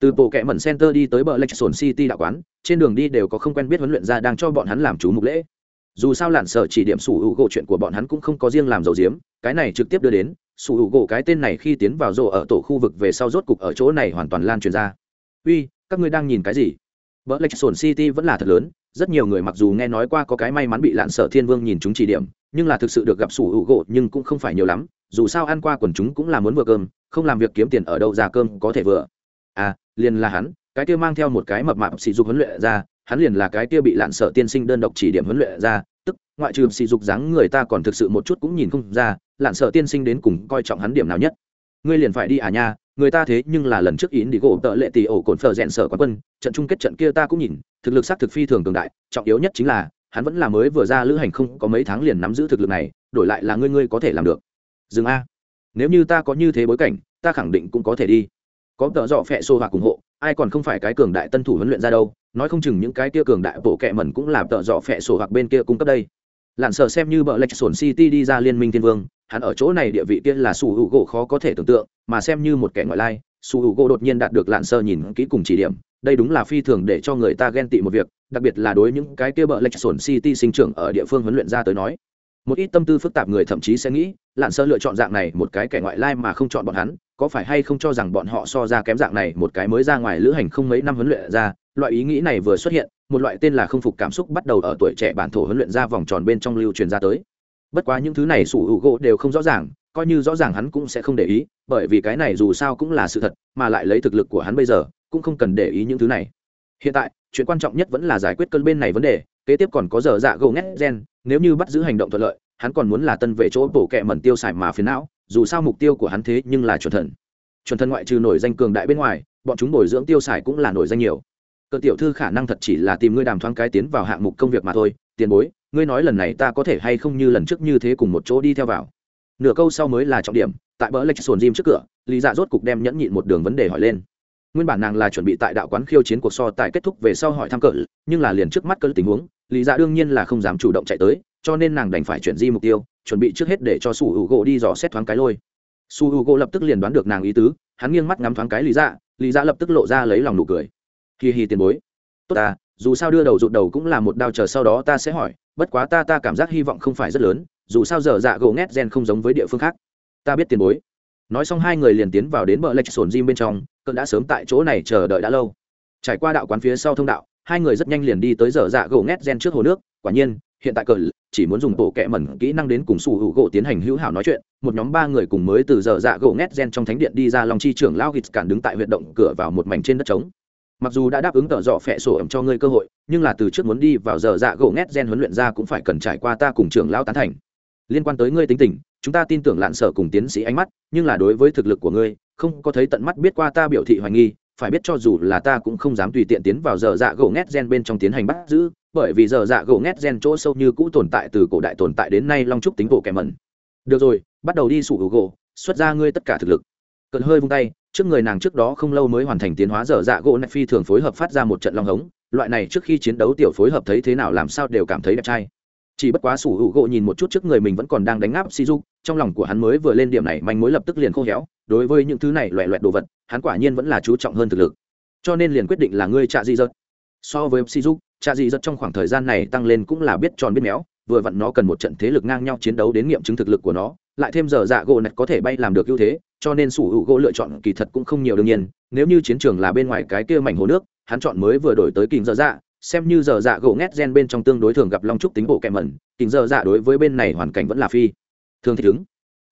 Từ bộ kệ mẩn center đi tới bờ lệch city đạo quán, trên đường đi đều có không quen biết huấn luyện ra đang cho bọn hắn làm chú mục lễ. Dù sao lản sở chỉ điểm sủ hữu gỗ chuyện của bọn hắn cũng không có riêng làm dầu diếm, cái này trực tiếp đưa đến, sủ hữu gỗ cái tên này khi tiến vào rộ ở tổ khu vực về sau rốt cục ở chỗ này hoàn toàn lan truyền ra. Uy, các ngươi đang nhìn cái gì? Bờ lệch city vẫn là thật lớn, rất nhiều người mặc dù nghe nói qua có cái may mắn bị lạn sở thiên vương nhìn chúng chỉ điểm nhưng là thực sự được gặp sủ hữu gỗ nhưng cũng không phải nhiều lắm, dù sao ăn qua quần chúng cũng là muốn vừa cơm, không làm việc kiếm tiền ở đâu ra cơm có thể vừa. À liền là hắn, cái kia mang theo một cái mập mạp sỉ dục huấn luyện ra, hắn liền là cái kia bị lạn sở tiên sinh đơn độc chỉ điểm huấn luyện ra, tức, ngoại trừ sỉ dục dáng người ta còn thực sự một chút cũng nhìn không ra, lạn sở tiên sinh đến cùng coi trọng hắn điểm nào nhất. Ngươi liền phải đi à nha, người ta thế nhưng là lần trước yến đi gỗ tợ lệ tỷ ổ cồn phở rẽn sở quán quân, trận chung kết trận kia ta cũng nhìn, thực lực xác thực phi thường cường đại, trọng yếu nhất chính là hắn vẫn là mới vừa ra lữ hành không có mấy tháng liền nắm giữ thực lực này, đổi lại là ngươi ngươi có thể làm được. Dừng a. Nếu như ta có như thế bối cảnh, ta khẳng định cũng có thể đi. Có tợ dọ phẹ xô hoặc ủng hộ, ai còn không phải cái cường đại tân thủ huấn luyện ra đâu, nói không chừng những cái kia cường đại bộ kệ mẩn cũng làm tợ dọ phẹ sổ hoặc bên kia cung cấp đây. Lặn sợ xem như bờ lệch sổn city đi ra liên minh thiên vương, hắn ở chỗ này địa vị kia là su hữu gỗ khó có thể tưởng tượng, mà xem như một kẻ ngoại lai su hữu gỗ đột nhiên đạt được lặn sợ nhìn kỹ cùng chỉ điểm, đây đúng là phi thường để cho người ta ghen tị một việc đặc biệt là đối những cái kia bợ lệch sổn city sinh trưởng ở địa phương huấn luyện ra tới nói. Một ít tâm tư phức tạp người thậm chí sẽ nghĩ, lạn sơ lựa chọn dạng này một cái kẻ ngoại lai mà không chọn bọn hắn, có phải hay không cho rằng bọn họ so ra kém dạng này một cái mới ra ngoài lữ hành không mấy năm huấn luyện ra, loại ý nghĩ này vừa xuất hiện, một loại tên là không phục cảm xúc bắt đầu ở tuổi trẻ bản thổ huấn luyện ra vòng tròn bên trong lưu truyền ra tới. Bất quá những thứ này sủ hữu gỗ đều không rõ ràng, coi như rõ ràng hắn cũng sẽ không để ý, bởi vì cái này dù sao cũng là sự thật, mà lại lấy thực lực của hắn bây giờ, cũng không cần để ý những thứ này. Hiện tại chuyện quan trọng nhất vẫn là giải quyết cơn bên này vấn đề, kế tiếp còn có giờ dạ gỗ ngét gen, nếu như bắt giữ hành động thuận lợi, hắn còn muốn là tân về chỗ bổ kẹ mẩn tiêu xài mà phiền não, dù sao mục tiêu của hắn thế nhưng là chuẩn thần. Chuẩn thần ngoại trừ nổi danh cường đại bên ngoài, bọn chúng bồi dưỡng tiêu xài cũng là nổi danh nhiều. Cờ tiểu thư khả năng thật chỉ là tìm ngươi đàm thoáng cái tiến vào hạng mục công việc mà thôi, tiền bối, ngươi nói lần này ta có thể hay không như lần trước như thế cùng một chỗ đi theo vào? Nửa câu sau mới là trọng điểm, tại bờ lệch sồn diêm trước cửa, lý dạ rốt cục đem nhẫn nhịn một đường vấn đề hỏi lên nguyên bản nàng là chuẩn bị tại đạo quán khiêu chiến cuộc so tài kết thúc về sau hỏi thăm cỡ nhưng là liền trước mắt cỡ tình huống, lý dạ đương nhiên là không dám chủ động chạy tới, cho nên nàng đành phải chuyển di mục tiêu, chuẩn bị trước hết để cho su hữu gỗ đi dò xét thoáng cái lôi. Su hữu gỗ lập tức liền đoán được nàng ý tứ, hắn nghiêng mắt ngắm thoáng cái lý dạ lý dạ lập tức lộ ra lấy lòng nụ cười. Hì hì tiền bối. Tốt ta dù sao đưa đầu rụt đầu cũng là một đao chờ sau đó ta sẽ hỏi, bất quá ta ta cảm giác hy vọng không phải rất lớn, dù sao giờ dạ gỗ nét gen không giống với địa phương khác. Ta biết tiền bối nói xong hai người liền tiến vào đến bờ lệch sồn gym bên trong, cơn đã sớm tại chỗ này chờ đợi đã lâu. Trải qua đạo quán phía sau thông đạo, hai người rất nhanh liền đi tới giờ dạ gỗ ngét gen trước hồ nước. Quả nhiên, hiện tại cờ chỉ muốn dùng bộ kẹ mẩn kỹ năng đến cùng sủ hữu gỗ tiến hành hữu hảo nói chuyện. Một nhóm ba người cùng mới từ giờ dạ gỗ ngét gen trong thánh điện đi ra lòng chi trưởng lao hít cản đứng tại huyệt động cửa vào một mảnh trên đất trống. Mặc dù đã đáp ứng tợ dọ phẹ sổ ẩm cho ngươi cơ hội, nhưng là từ trước muốn đi vào giờ dạ gỗ ngét gen huấn luyện ra cũng phải cần trải qua ta cùng trưởng lao tán thành. Liên quan tới ngươi tính tình chúng ta tin tưởng lạn sở cùng tiến sĩ ánh mắt, nhưng là đối với thực lực của ngươi, không có thấy tận mắt biết qua ta biểu thị hoài nghi, phải biết cho dù là ta cũng không dám tùy tiện tiến vào giờ dạ gỗ ngét gen bên trong tiến hành bắt giữ, bởi vì giờ dạ gỗ ngét gen chỗ sâu như cũ tồn tại từ cổ đại tồn tại đến nay long trúc tính bộ kẻ mẩn. Được rồi, bắt đầu đi sủ hữu gỗ xuất ra ngươi tất cả thực lực. Cận hơi vung tay, trước người nàng trước đó không lâu mới hoàn thành tiến hóa dở dạ gỗ nạch phi thường phối hợp phát ra một trận long hống, loại này trước khi chiến đấu tiểu phối hợp thấy thế nào làm sao đều cảm thấy đẹp trai chỉ bất quá sủ hữu gỗ nhìn một chút trước người mình vẫn còn đang đánh áp si du trong lòng của hắn mới vừa lên điểm này, manh mối lập tức liền khô héo. Đối với những thứ này loẹ loẹt đồ vật, hắn quả nhiên vẫn là chú trọng hơn thực lực. Cho nên liền quyết định là ngươi trạ di dật. So với si du trạ di dật trong khoảng thời gian này tăng lên cũng là biết tròn biết méo, vừa vặn nó cần một trận thế lực ngang nhau chiến đấu đến nghiệm chứng thực lực của nó, lại thêm giờ dạ gỗ nạch có thể bay làm được ưu thế, cho nên sủ hữu gỗ lựa chọn kỳ thật cũng không nhiều đương nhiên. Nếu như chiến trường là bên ngoài cái kia mảnh hồ nước, hắn chọn mới vừa đổi tới kình dở dạ xem như giờ dạ gỗ ngét gen bên trong tương đối thường gặp long trúc tính bộ kẹm mẩn kính giờ dạ đối với bên này hoàn cảnh vẫn là phi thường thích ứng.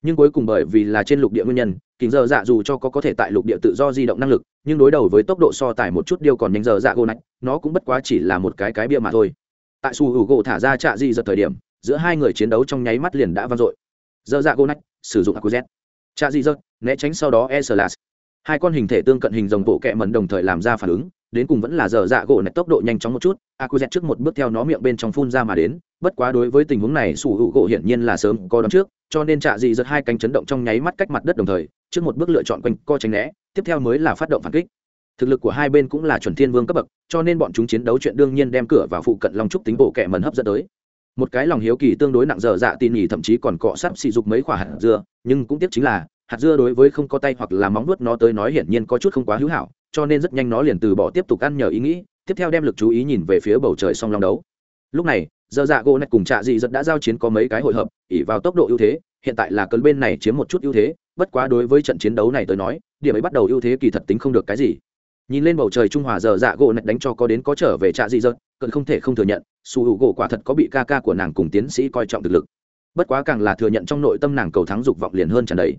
Nhưng cuối cùng bởi vì là trên lục địa nguyên nhân kính giờ dạ dù cho có có thể tại lục địa tự do di động năng lực, nhưng đối đầu với tốc độ so tải một chút điều còn nhanh giờ dạ gỗ nạch nó cũng bất quá chỉ là một cái cái bia mà thôi. Tại su hữu gỗ thả ra trạ di giật thời điểm, giữa hai người chiến đấu trong nháy mắt liền đã vang dội. Giờ dạ gỗ nạch sử dụng aquaz trạ di giật, né tránh sau đó e slas hai con hình thể tương cận hình dòng bộ kẹ mẩn đồng thời làm ra phản ứng đến cùng vẫn là giờ dạ gỗ nạch tốc độ nhanh chóng một chút aquaz trước một bước theo nó miệng bên trong phun ra mà đến, bất quá đối với tình huống này, sủ hữu gỗ hiển nhiên là sớm có đón trước, cho nên trạ dị giật hai cánh chấn động trong nháy mắt cách mặt đất đồng thời, trước một bước lựa chọn quanh co tránh né, tiếp theo mới là phát động phản kích. Thực lực của hai bên cũng là chuẩn thiên vương cấp bậc, cho nên bọn chúng chiến đấu chuyện đương nhiên đem cửa vào phụ cận long trúc tính bộ kẻ mần hấp dẫn tới. Một cái lòng hiếu kỳ tương đối nặng dở dạ tin nhỉ thậm chí còn cọ sắp xì dục mấy quả hạt dưa, nhưng cũng tiếc chính là hạt dưa đối với không có tay hoặc là móng nuốt nó tới nói hiển nhiên có chút không quá hữu hảo, cho nên rất nhanh nó liền từ bỏ tiếp tục ăn nhờ ý nghĩ, tiếp theo đem lực chú ý nhìn về phía bầu trời song long đấu. Lúc này, giờ dạ gỗ này cùng trạ dị giật đã giao chiến có mấy cái hội hợp ỉ vào tốc độ ưu thế, hiện tại là cơn bên này chiếm một chút ưu thế, bất quá đối với trận chiến đấu này tới nói, điểm ấy bắt đầu ưu thế kỳ thật tính không được cái gì. Nhìn lên bầu trời trung hòa giờ dạ gỗ này đánh cho có đến có trở về trạ dị giật, cơn không thể không thừa nhận, su hữu gỗ quả thật có bị ca ca của nàng cùng tiến sĩ coi trọng thực lực. Bất quá càng là thừa nhận trong nội tâm nàng cầu thắng dục vọng liền hơn tràn đầy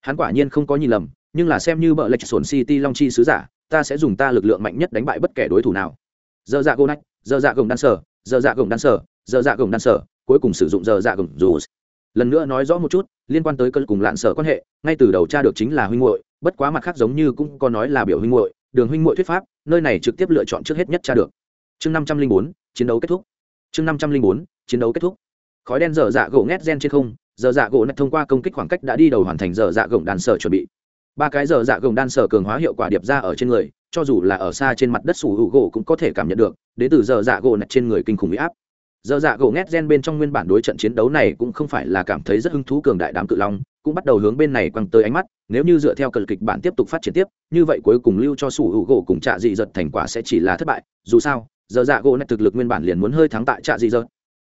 hắn quả nhiên không có nhìn lầm, nhưng là xem như bợ lệch sổn city long chi sứ giả, ta sẽ dùng ta lực lượng mạnh nhất đánh bại bất kể đối thủ nào. Dơ dạ gô nách dơ dạ gồng đan sở dơ dạ gồng đan sở dơ dạ gồng đan sở, cuối cùng sử dụng dơ dạ gồng dù. Lần nữa nói rõ một chút, liên quan tới cơn cùng lạn sở quan hệ, ngay từ đầu tra được chính là huynh muội, bất quá mặt khác giống như cũng có nói là biểu huynh muội, đường huynh muội thuyết pháp, nơi này trực tiếp lựa chọn trước hết nhất tra được. Chương năm trăm linh bốn, chiến đấu kết thúc. Chương năm trăm linh bốn, chiến đấu kết thúc. Khói đen dở dạ gỗ ngét gen trên không Giờ dạ gỗ nạch thông qua công kích khoảng cách đã đi đầu hoàn thành giờ dạ gồng đan sở chuẩn bị. Ba cái giờ dạ gồng đan sở cường hóa hiệu quả điệp ra ở trên người, cho dù là ở xa trên mặt đất sủ hữu gỗ cũng có thể cảm nhận được, đến từ giờ dạ gỗ nạch trên người kinh khủng huy áp. Giờ dạ gỗ ngét gen bên trong nguyên bản đối trận chiến đấu này cũng không phải là cảm thấy rất hứng thú cường đại đám cự long, cũng bắt đầu hướng bên này quăng tới ánh mắt, nếu như dựa theo cờ kịch bản tiếp tục phát triển tiếp, như vậy cuối cùng lưu cho sủ hữu gỗ cùng trạ dị giật thành quả sẽ chỉ là thất bại. Dù sao, giờ dạ gỗ nạch thực lực nguyên bản liền muốn hơi thắng tại trạ dị giật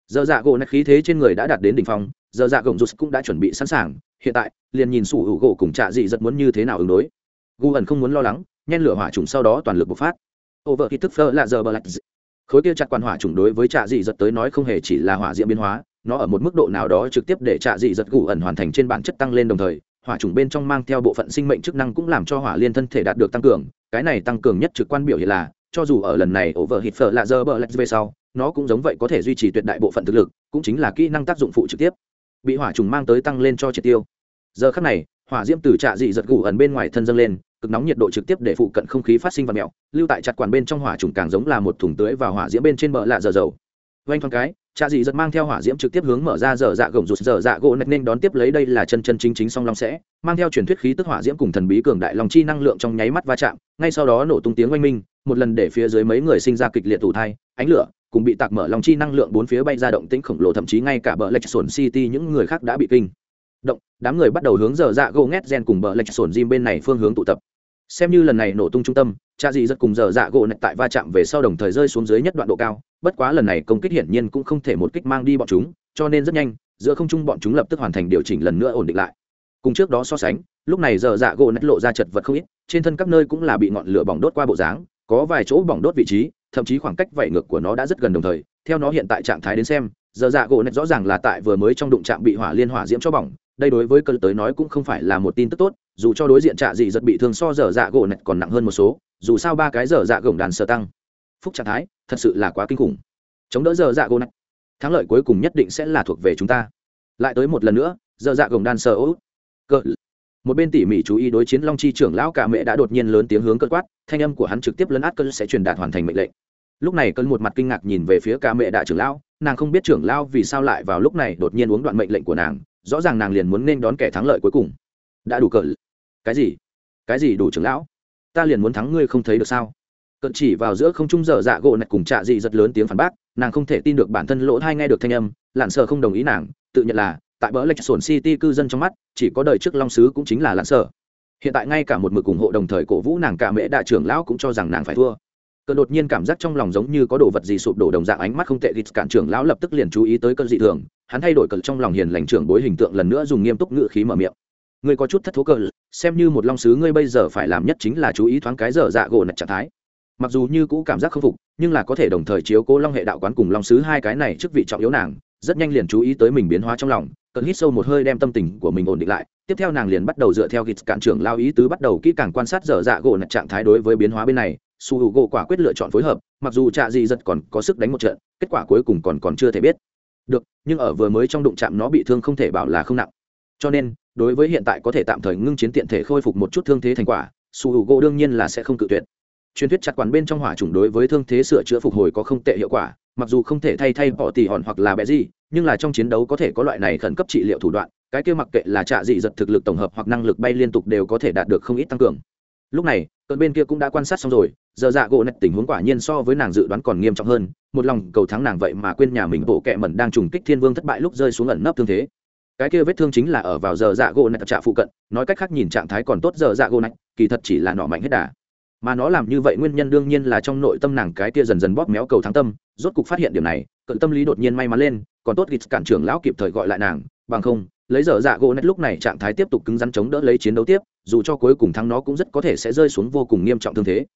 giờ dạ gỗ nạch khí thế trên người đã đạt đến đỉnh phong, giờ dạ gồng rút cũng đã chuẩn bị sẵn sàng. Hiện tại, liền nhìn sủ hữu gỗ cùng trạ dị giật muốn như thế nào ứng đối. Gu ẩn không muốn lo lắng, nhen lửa hỏa trùng sau đó toàn lực bộc phát. Ô vợ ký tức phơ là giờ bờ lạch khối kia chặt quan hỏa trùng đối với trạ dị giật tới nói không hề chỉ là hỏa diễm biến hóa, nó ở một mức độ nào đó trực tiếp để trạ dị giật gu ẩn hoàn thành trên bản chất tăng lên đồng thời, hỏa trùng bên trong mang theo bộ phận sinh mệnh chức năng cũng làm cho hỏa liên thân thể đạt được tăng cường. Cái này tăng cường nhất trực quan biểu hiện là, cho dù ở lần này over hít phở lạ dơ bờ lạch về sau nó cũng giống vậy có thể duy trì tuyệt đại bộ phận thực lực, cũng chính là kỹ năng tác dụng phụ trực tiếp. Bị hỏa trùng mang tới tăng lên cho triệt tiêu. Giờ khắc này, hỏa diễm từ trạ dị giật gù ẩn bên ngoài thân dâng lên, cực nóng nhiệt độ trực tiếp để phụ cận không khí phát sinh và mẹo lưu tại chặt quản bên trong hỏa trùng càng giống là một thùng tưới và hỏa diễm bên trên bờ lạ dở dầu. Vanh thoáng cái, trạ dị giật mang theo hỏa diễm trực tiếp hướng mở ra dở dạ gồng rụt, dở dạ gỗ nạch nên đón tiếp lấy đây là chân chân chính chính song long sẽ, mang theo truyền thuyết khí tức hỏa diễm cùng thần bí cường đại long chi năng lượng trong nháy mắt va chạm, ngay sau đó nổ tung tiếng oanh minh, một lần để phía dưới mấy người sinh ra kịch liệt tủ thai, ánh lửa cùng bị tạc mở lòng chi năng lượng bốn phía bay ra động tĩnh khổng lồ, thậm chí ngay cả bờ lệch sồn city những người khác đã bị kinh. Động, đám người bắt đầu hướng dở dạ gỗ ngét gen cùng bờ lệch sồn gym bên này phương hướng tụ tập. Xem như lần này nổ tung trung tâm, cha dì rất cùng dở dạ gỗ nạch tại va chạm về sau đồng thời rơi xuống dưới nhất đoạn độ cao, bất quá lần này công kích hiển nhiên cũng không thể một kích mang đi bọn chúng, cho nên rất nhanh, giữa không trung bọn chúng lập tức hoàn thành điều chỉnh lần nữa ổn định lại. Cùng trước đó so sánh, lúc này dở dạ gỗ nạch lộ ra chật vật không ít, trên thân các nơi cũng là bị ngọn lửa bỏng đốt qua bộ dáng, có vài chỗ bỏng đốt vị trí thậm chí khoảng cách vảy ngược của nó đã rất gần đồng thời, theo nó hiện tại trạng thái đến xem, giờ dạ gỗ nẹt rõ ràng là tại vừa mới trong đụng chạm bị hỏa liên hỏa diễm cho bỏng, đây đối với cơn tới nói cũng không phải là một tin tức tốt, dù cho đối diện trạ dị giật bị thương so dở dạ gỗ nẹt còn nặng hơn một số, dù sao ba cái dở dạ gồng đàn sơ tăng. Phúc trạng thái, thật sự là quá kinh khủng. Chống đỡ dở dạ gỗ nẹt thắng lợi cuối cùng nhất định sẽ là thuộc về chúng ta. Lại tới một lần nữa dở dạ gồng đàn sơ út. Cơ một bên tỉ mỉ chú ý đối chiến long chi trưởng lão cả mẹ đã đột nhiên lớn tiếng hướng cơn quát, thanh âm của hắn trực tiếp lấn át cơn sẽ truyền đạt hoàn thành mệnh lệnh lúc này cơn một mặt kinh ngạc nhìn về phía ca mẹ đại trưởng lão, nàng không biết trưởng lão vì sao lại vào lúc này đột nhiên uống đoạn mệnh lệnh của nàng, rõ ràng nàng liền muốn nên đón kẻ thắng lợi cuối cùng. Đã đủ cỡ cái gì? Cái gì đủ trưởng lão? Ta liền muốn thắng ngươi không thấy được sao? Cận chỉ vào giữa không trung dở dạ gỗ này cùng trạ dị rất lớn tiếng phản bác, nàng không thể tin được bản thân lỗ thai nghe được thanh âm lặn sợ không đồng ý nàng, tự nhận là, tại bờ lệch sổn city cư dân trong mắt, chỉ có đời trước long sứ cũng chính là lặn sợ hiện tại ngay cả một mực ủng hộ đồng thời cổ vũ nàng cả mẹ đại trưởng lão cũng cho rằng nàng phải thua cơn đột nhiên cảm giác trong lòng giống như có đồ vật gì sụp đổ đồng dạng ánh mắt không tệ gịt cản trưởng lão lập tức liền chú ý tới cơn dị thường, hắn thay đổi cơn trong lòng hiền lành trưởng bối hình tượng lần nữa dùng nghiêm túc ngự khí mở miệng. Ngươi có chút thất thố cờ, xem như một long sứ ngươi bây giờ phải làm nhất chính là chú ý thoáng cái dở dạ gỗ nạch trạng thái. Mặc dù như cũ cảm giác khâm phục, nhưng là có thể đồng thời chiếu cố long hệ đạo quán cùng long sứ hai cái này trước vị trọng yếu nàng, rất nhanh liền chú ý tới mình biến hóa trong lòng cần hít sâu một hơi đem tâm tình của mình ổn định lại, tiếp theo nàng liền bắt đầu dựa theo gịt cản trưởng lao ý tứ bắt đầu kỹ càng quan sát dở dạ gỗ nạch trạng thái đối với biến hóa bên này su hữu gỗ quả quyết lựa chọn phối hợp, mặc dù trạ dị giật còn có sức đánh một trận, kết quả cuối cùng còn còn chưa thể biết. Được, nhưng ở vừa mới trong đụng chạm nó bị thương không thể bảo là không nặng. Cho nên, đối với hiện tại có thể tạm thời ngưng chiến tiện thể khôi phục một chút thương thế thành quả, su hữu gỗ đương nhiên là sẽ không cự tuyệt. Truyền thuyết chặt quản bên trong hỏa chủng đối với thương thế sửa chữa phục hồi có không tệ hiệu quả, mặc dù không thể thay thay bỏ tỉ hòn hoặc là bé gì, nhưng là trong chiến đấu có thể có loại này khẩn cấp trị liệu thủ đoạn, cái kia mặc kệ là trạ dị giật thực lực tổng hợp hoặc năng lực bay liên tục đều có thể đạt được không ít tăng cường. Lúc này, cơn bên kia cũng đã quan sát xong rồi giờ dạ gỗ nạch tình huống quả nhiên so với nàng dự đoán còn nghiêm trọng hơn, một lòng cầu thắng nàng vậy mà quên nhà mình bộ kẹ mẩn đang trùng kích thiên vương thất bại lúc rơi xuống ẩn nấp thương thế. Cái kia vết thương chính là ở vào giờ dạ gỗ nạch trạ phụ cận, nói cách khác nhìn trạng thái còn tốt giờ dạ gỗ nạch kỳ thật chỉ là nọ mạnh hết đà. Mà nó làm như vậy nguyên nhân đương nhiên là trong nội tâm nàng cái kia dần dần bóp méo cầu thắng tâm, rốt cục phát hiện điểm này, cận tâm lý đột nhiên may mắn lên, còn tốt gịt cản trưởng lão kịp thời gọi lại nàng, bằng không, lấy giờ dạ gỗ nét lúc này trạng thái tiếp tục cứng rắn chống đỡ lấy chiến đấu tiếp, dù cho cuối cùng thắng nó cũng rất có thể sẽ rơi xuống vô cùng nghiêm trọng thương thế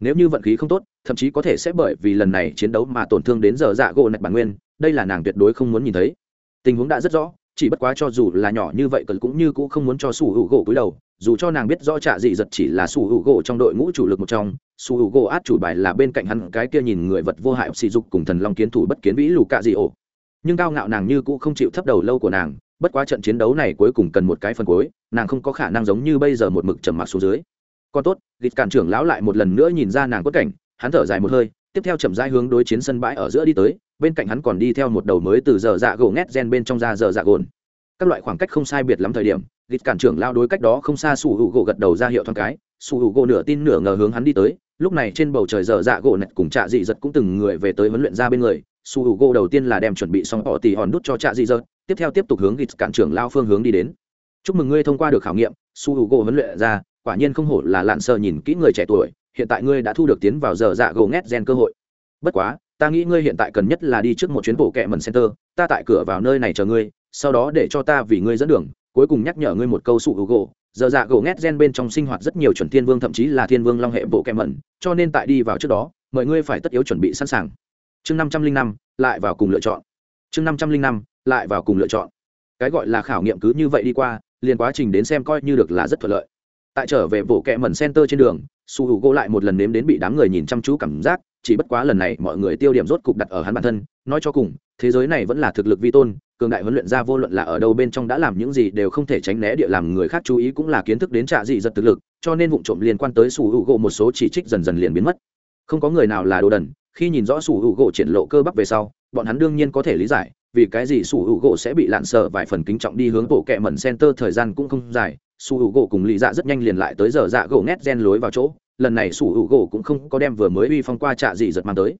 nếu như vận khí không tốt, thậm chí có thể sẽ bởi vì lần này chiến đấu mà tổn thương đến giờ dạ gỗ nạch bản nguyên, đây là nàng tuyệt đối không muốn nhìn thấy. Tình huống đã rất rõ, chỉ bất quá cho dù là nhỏ như vậy cần cũng như cũng không muốn cho sủ hữu gỗ cúi đầu, dù cho nàng biết rõ trả dị giật chỉ là sủ hữu gỗ trong đội ngũ chủ lực một trong sủ hữu gỗ át chủ bài là bên cạnh hắn cái kia nhìn người vật vô hại sỉ dục cùng thần long kiến thủ bất kiến vĩ lù cạ dị ổ. Nhưng cao ngạo nàng như cũng không chịu thấp đầu lâu của nàng, bất quá trận chiến đấu này cuối cùng cần một cái phần cuối, nàng không có khả năng giống như bây giờ một mực trầm mặc xuống dưới còn tốt, gịt cản trưởng lão lại một lần nữa nhìn ra nàng quất cảnh, hắn thở dài một hơi, tiếp theo chậm rãi hướng đối chiến sân bãi ở giữa đi tới, bên cạnh hắn còn đi theo một đầu mới từ giờ dạ gỗ ngét gen bên trong ra giờ dạ gồn. Các loại khoảng cách không sai biệt lắm thời điểm, gịt cản trưởng lao đối cách đó không xa sủ hữu gỗ gật đầu ra hiệu thoáng cái, sủ hữu gỗ nửa tin nửa ngờ hướng hắn đi tới, lúc này trên bầu trời giờ dạ gỗ nẹt cùng trạ dị giật cũng từng người về tới huấn luyện ra bên người, sủ hữu gỗ đầu tiên là đem chuẩn bị xong họ tỉ hòn đút cho trạ dị giật tiếp theo tiếp tục hướng gịt cản trưởng lao phương hướng đi đến. Chúc mừng ngươi thông qua được khảo nghiệm, sủ hữu gỗ huấn luyện ra quả nhiên không hổ là lạn sơ nhìn kỹ người trẻ tuổi, hiện tại ngươi đã thu được tiến vào giờ dạ gỗ ngét gen cơ hội. Bất quá, ta nghĩ ngươi hiện tại cần nhất là đi trước một chuyến bộ kẹ mần center, ta tại cửa vào nơi này chờ ngươi, sau đó để cho ta vì ngươi dẫn đường, cuối cùng nhắc nhở ngươi một câu sụ gỗ giờ dạ gỗ ngét gen bên trong sinh hoạt rất nhiều chuẩn thiên vương thậm chí là thiên vương long hệ bộ kẹ mẩn, cho nên tại đi vào trước đó, mời ngươi phải tất yếu chuẩn bị sẵn sàng. Chương năm trăm linh năm, lại vào cùng lựa chọn. Chương năm trăm linh năm, lại vào cùng lựa chọn. Cái gọi là khảo nghiệm cứ như vậy đi qua, liền quá trình đến xem coi như được là rất thuận lợi tại trở về bộ kẹ mẩn center trên đường, su h u gỗ lại một lần nếm đến bị đám người nhìn chăm chú cảm giác, chỉ bất quá lần này mọi người tiêu điểm rốt cục đặt ở hắn bản thân, nói cho cùng, thế giới này vẫn là thực lực vi tôn, cường đại huấn luyện ra vô luận là ở đâu bên trong đã làm những gì đều không thể tránh né địa làm người khác chú ý cũng là kiến thức đến trạ dị giật thực lực, cho nên vụ trộm liên quan tới su h u gỗ một số chỉ trích dần dần liền biến mất. Không có người nào là đồ đần, khi nhìn rõ su h u gỗ triển lộ cơ bắp về sau, bọn hắn đương nhiên có thể lý giải, vì cái gì sủ hữu gỗ sẽ bị lạn sợ vài phần kính trọng đi hướng bộ kẹ mẩn center thời gian cũng không dài su h u gỗ cùng lý dạ rất nhanh liền lại tới giờ dạ gỗ nét gen lối vào chỗ. Lần này su h u gỗ cũng không có đem vừa mới uy phong qua trạ dị giật mang tới.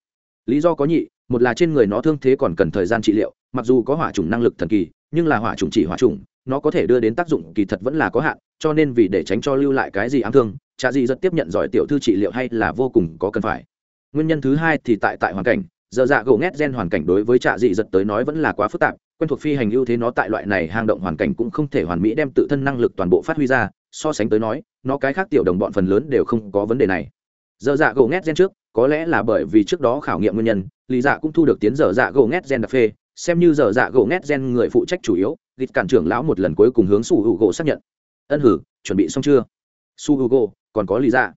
Lý do có nhị, một là trên người nó thương thế còn cần thời gian trị liệu, mặc dù có hỏa trùng năng lực thần kỳ, nhưng là hỏa trùng chỉ hỏa trùng nó có thể đưa đến tác dụng kỳ thật vẫn là có hạn, cho nên vì để tránh cho lưu lại cái gì ám thương, trạ dị giật tiếp nhận giỏi tiểu thư trị liệu hay là vô cùng có cần phải. Nguyên nhân thứ hai thì tại tại hoàn cảnh, giờ dạ gỗ nét gen hoàn cảnh đối với trạ dị giật tới nói vẫn là quá phức tạp quen thuộc phi hành ưu thế nó tại loại này hang động hoàn cảnh cũng không thể hoàn mỹ đem tự thân năng lực toàn bộ phát huy ra, so sánh tới nói, nó cái khác tiểu đồng bọn phần lớn đều không có vấn đề này. Dở dạ gỗ ngét gen trước, có lẽ là bởi vì trước đó khảo nghiệm nguyên nhân, lý dạ cũng thu được tiến dở dạ gỗ ngét gen đặc phê, xem như dở dạ gỗ ngét gen người phụ trách chủ yếu, gịt cản trưởng lão một lần cuối cùng hướng su hữu gỗ xác nhận. Ân hử, chuẩn bị xong chưa? Su hữu gỗ, còn có lý dạ.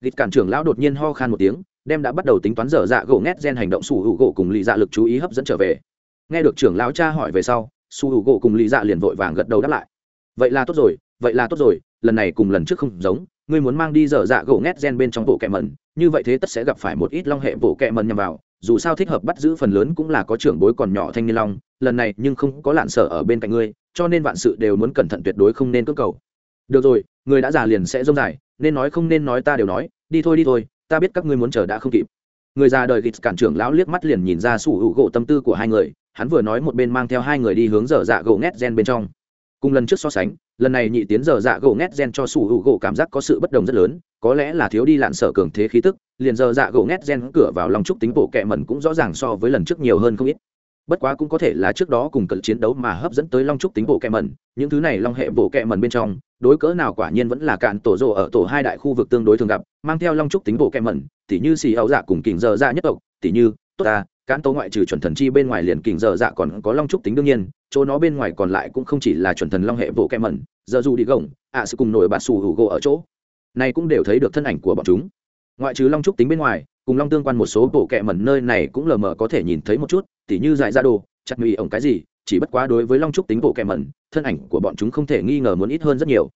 Gịt cản trưởng lão đột nhiên ho khan một tiếng, đem đã bắt đầu tính toán dở dạ gỗ ngét gen hành động su hữu gỗ cùng lý dạ lực chú ý hấp dẫn trở về nghe được trưởng lão cha hỏi về sau, su hữu gỗ cùng lý dạ liền vội vàng gật đầu đáp lại. Vậy là tốt rồi, vậy là tốt rồi, lần này cùng lần trước không giống, ngươi muốn mang đi dở dạ gỗ ngét gen bên trong bộ kẹ mẩn, như vậy thế tất sẽ gặp phải một ít long hệ bộ kẹ mẩn nhằm vào, dù sao thích hợp bắt giữ phần lớn cũng là có trưởng bối còn nhỏ thanh niên long, lần này nhưng không có lạn sở ở bên cạnh ngươi, cho nên vạn sự đều muốn cẩn thận tuyệt đối không nên cưỡng cầu. Được rồi, người đã già liền sẽ rông dài, nên nói không nên nói ta đều nói, đi thôi đi thôi, ta biết các ngươi muốn chờ đã không kịp. Người già đời gịt cản trưởng lão liếc mắt liền nhìn ra sủ hữu gỗ tâm tư của hai người hắn vừa nói một bên mang theo hai người đi hướng dở dạ gỗ nét gen bên trong. Cùng lần trước so sánh, lần này nhị tiến dở dạ gỗ nét gen cho sủ hữu gỗ cảm giác có sự bất đồng rất lớn, có lẽ là thiếu đi lạn sở cường thế khí tức, liền dở dạ gỗ nét gen cửa vào lòng trúc tính bộ kẹ mẩn cũng rõ ràng so với lần trước nhiều hơn không ít. Bất quá cũng có thể là trước đó cùng cận chiến đấu mà hấp dẫn tới long trúc tính bộ kẹ mẩn, những thứ này long hệ bộ kẹ mẩn bên trong, đối cỡ nào quả nhiên vẫn là cạn tổ rồ ở tổ hai đại khu vực tương đối thường gặp, mang theo long trúc tính bộ kẹ mẩn, tỉ như xì áo dạ cùng kình dở dạ nhất tộc, tỉ như tốt ta, cán tố ngoại trừ chuẩn thần chi bên ngoài liền kình dở dạ còn có long trúc tính đương nhiên, chỗ nó bên ngoài còn lại cũng không chỉ là chuẩn thần long hệ bộ kẹ mẩn, giờ dù đi gồng, ạ sự cùng nổi bạt xù hữu gỗ ở chỗ. Này cũng đều thấy được thân ảnh của bọn chúng. Ngoại trừ long trúc tính bên ngoài, cùng long tương quan một số bộ kẹ mẩn nơi này cũng lờ mờ có thể nhìn thấy một chút, tỉ như dại ra đồ, chặt mì ổng cái gì, chỉ bất quá đối với long trúc tính bộ kẹ mẩn, thân ảnh của bọn chúng không thể nghi ngờ muốn ít hơn rất nhiều.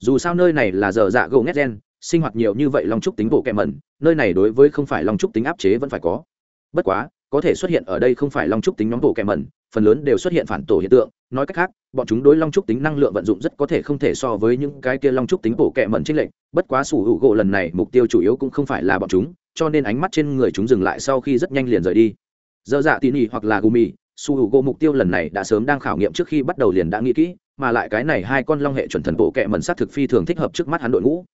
Dù sao nơi này là giờ dạ gỗ ngét gen, sinh hoạt nhiều như vậy long trúc tính bộ kẹ mẩn, nơi này đối với không phải long trúc tính áp chế vẫn phải có bất quá, có thể xuất hiện ở đây không phải long trúc tính nhóm bộ kẻ mẩn, phần lớn đều xuất hiện phản tổ hiện tượng. Nói cách khác, bọn chúng đối long trúc tính năng lượng vận dụng rất có thể không thể so với những cái kia long trúc tính bộ kẻ mẩn trích lệnh bất quá sủ hữu gỗ lần này mục tiêu chủ yếu cũng không phải là bọn chúng, cho nên ánh mắt trên người chúng dừng lại sau khi rất nhanh liền rời đi. Dơ dạ tỉ nỉ hoặc là gumi su hữu gỗ mục tiêu lần này đã sớm đang khảo nghiệm trước khi bắt đầu liền đã nghĩ kỹ, mà lại cái này hai con long hệ chuẩn thần bộ kệ mẩn sát thực phi thường thích hợp trước mắt hắn đội ngũ.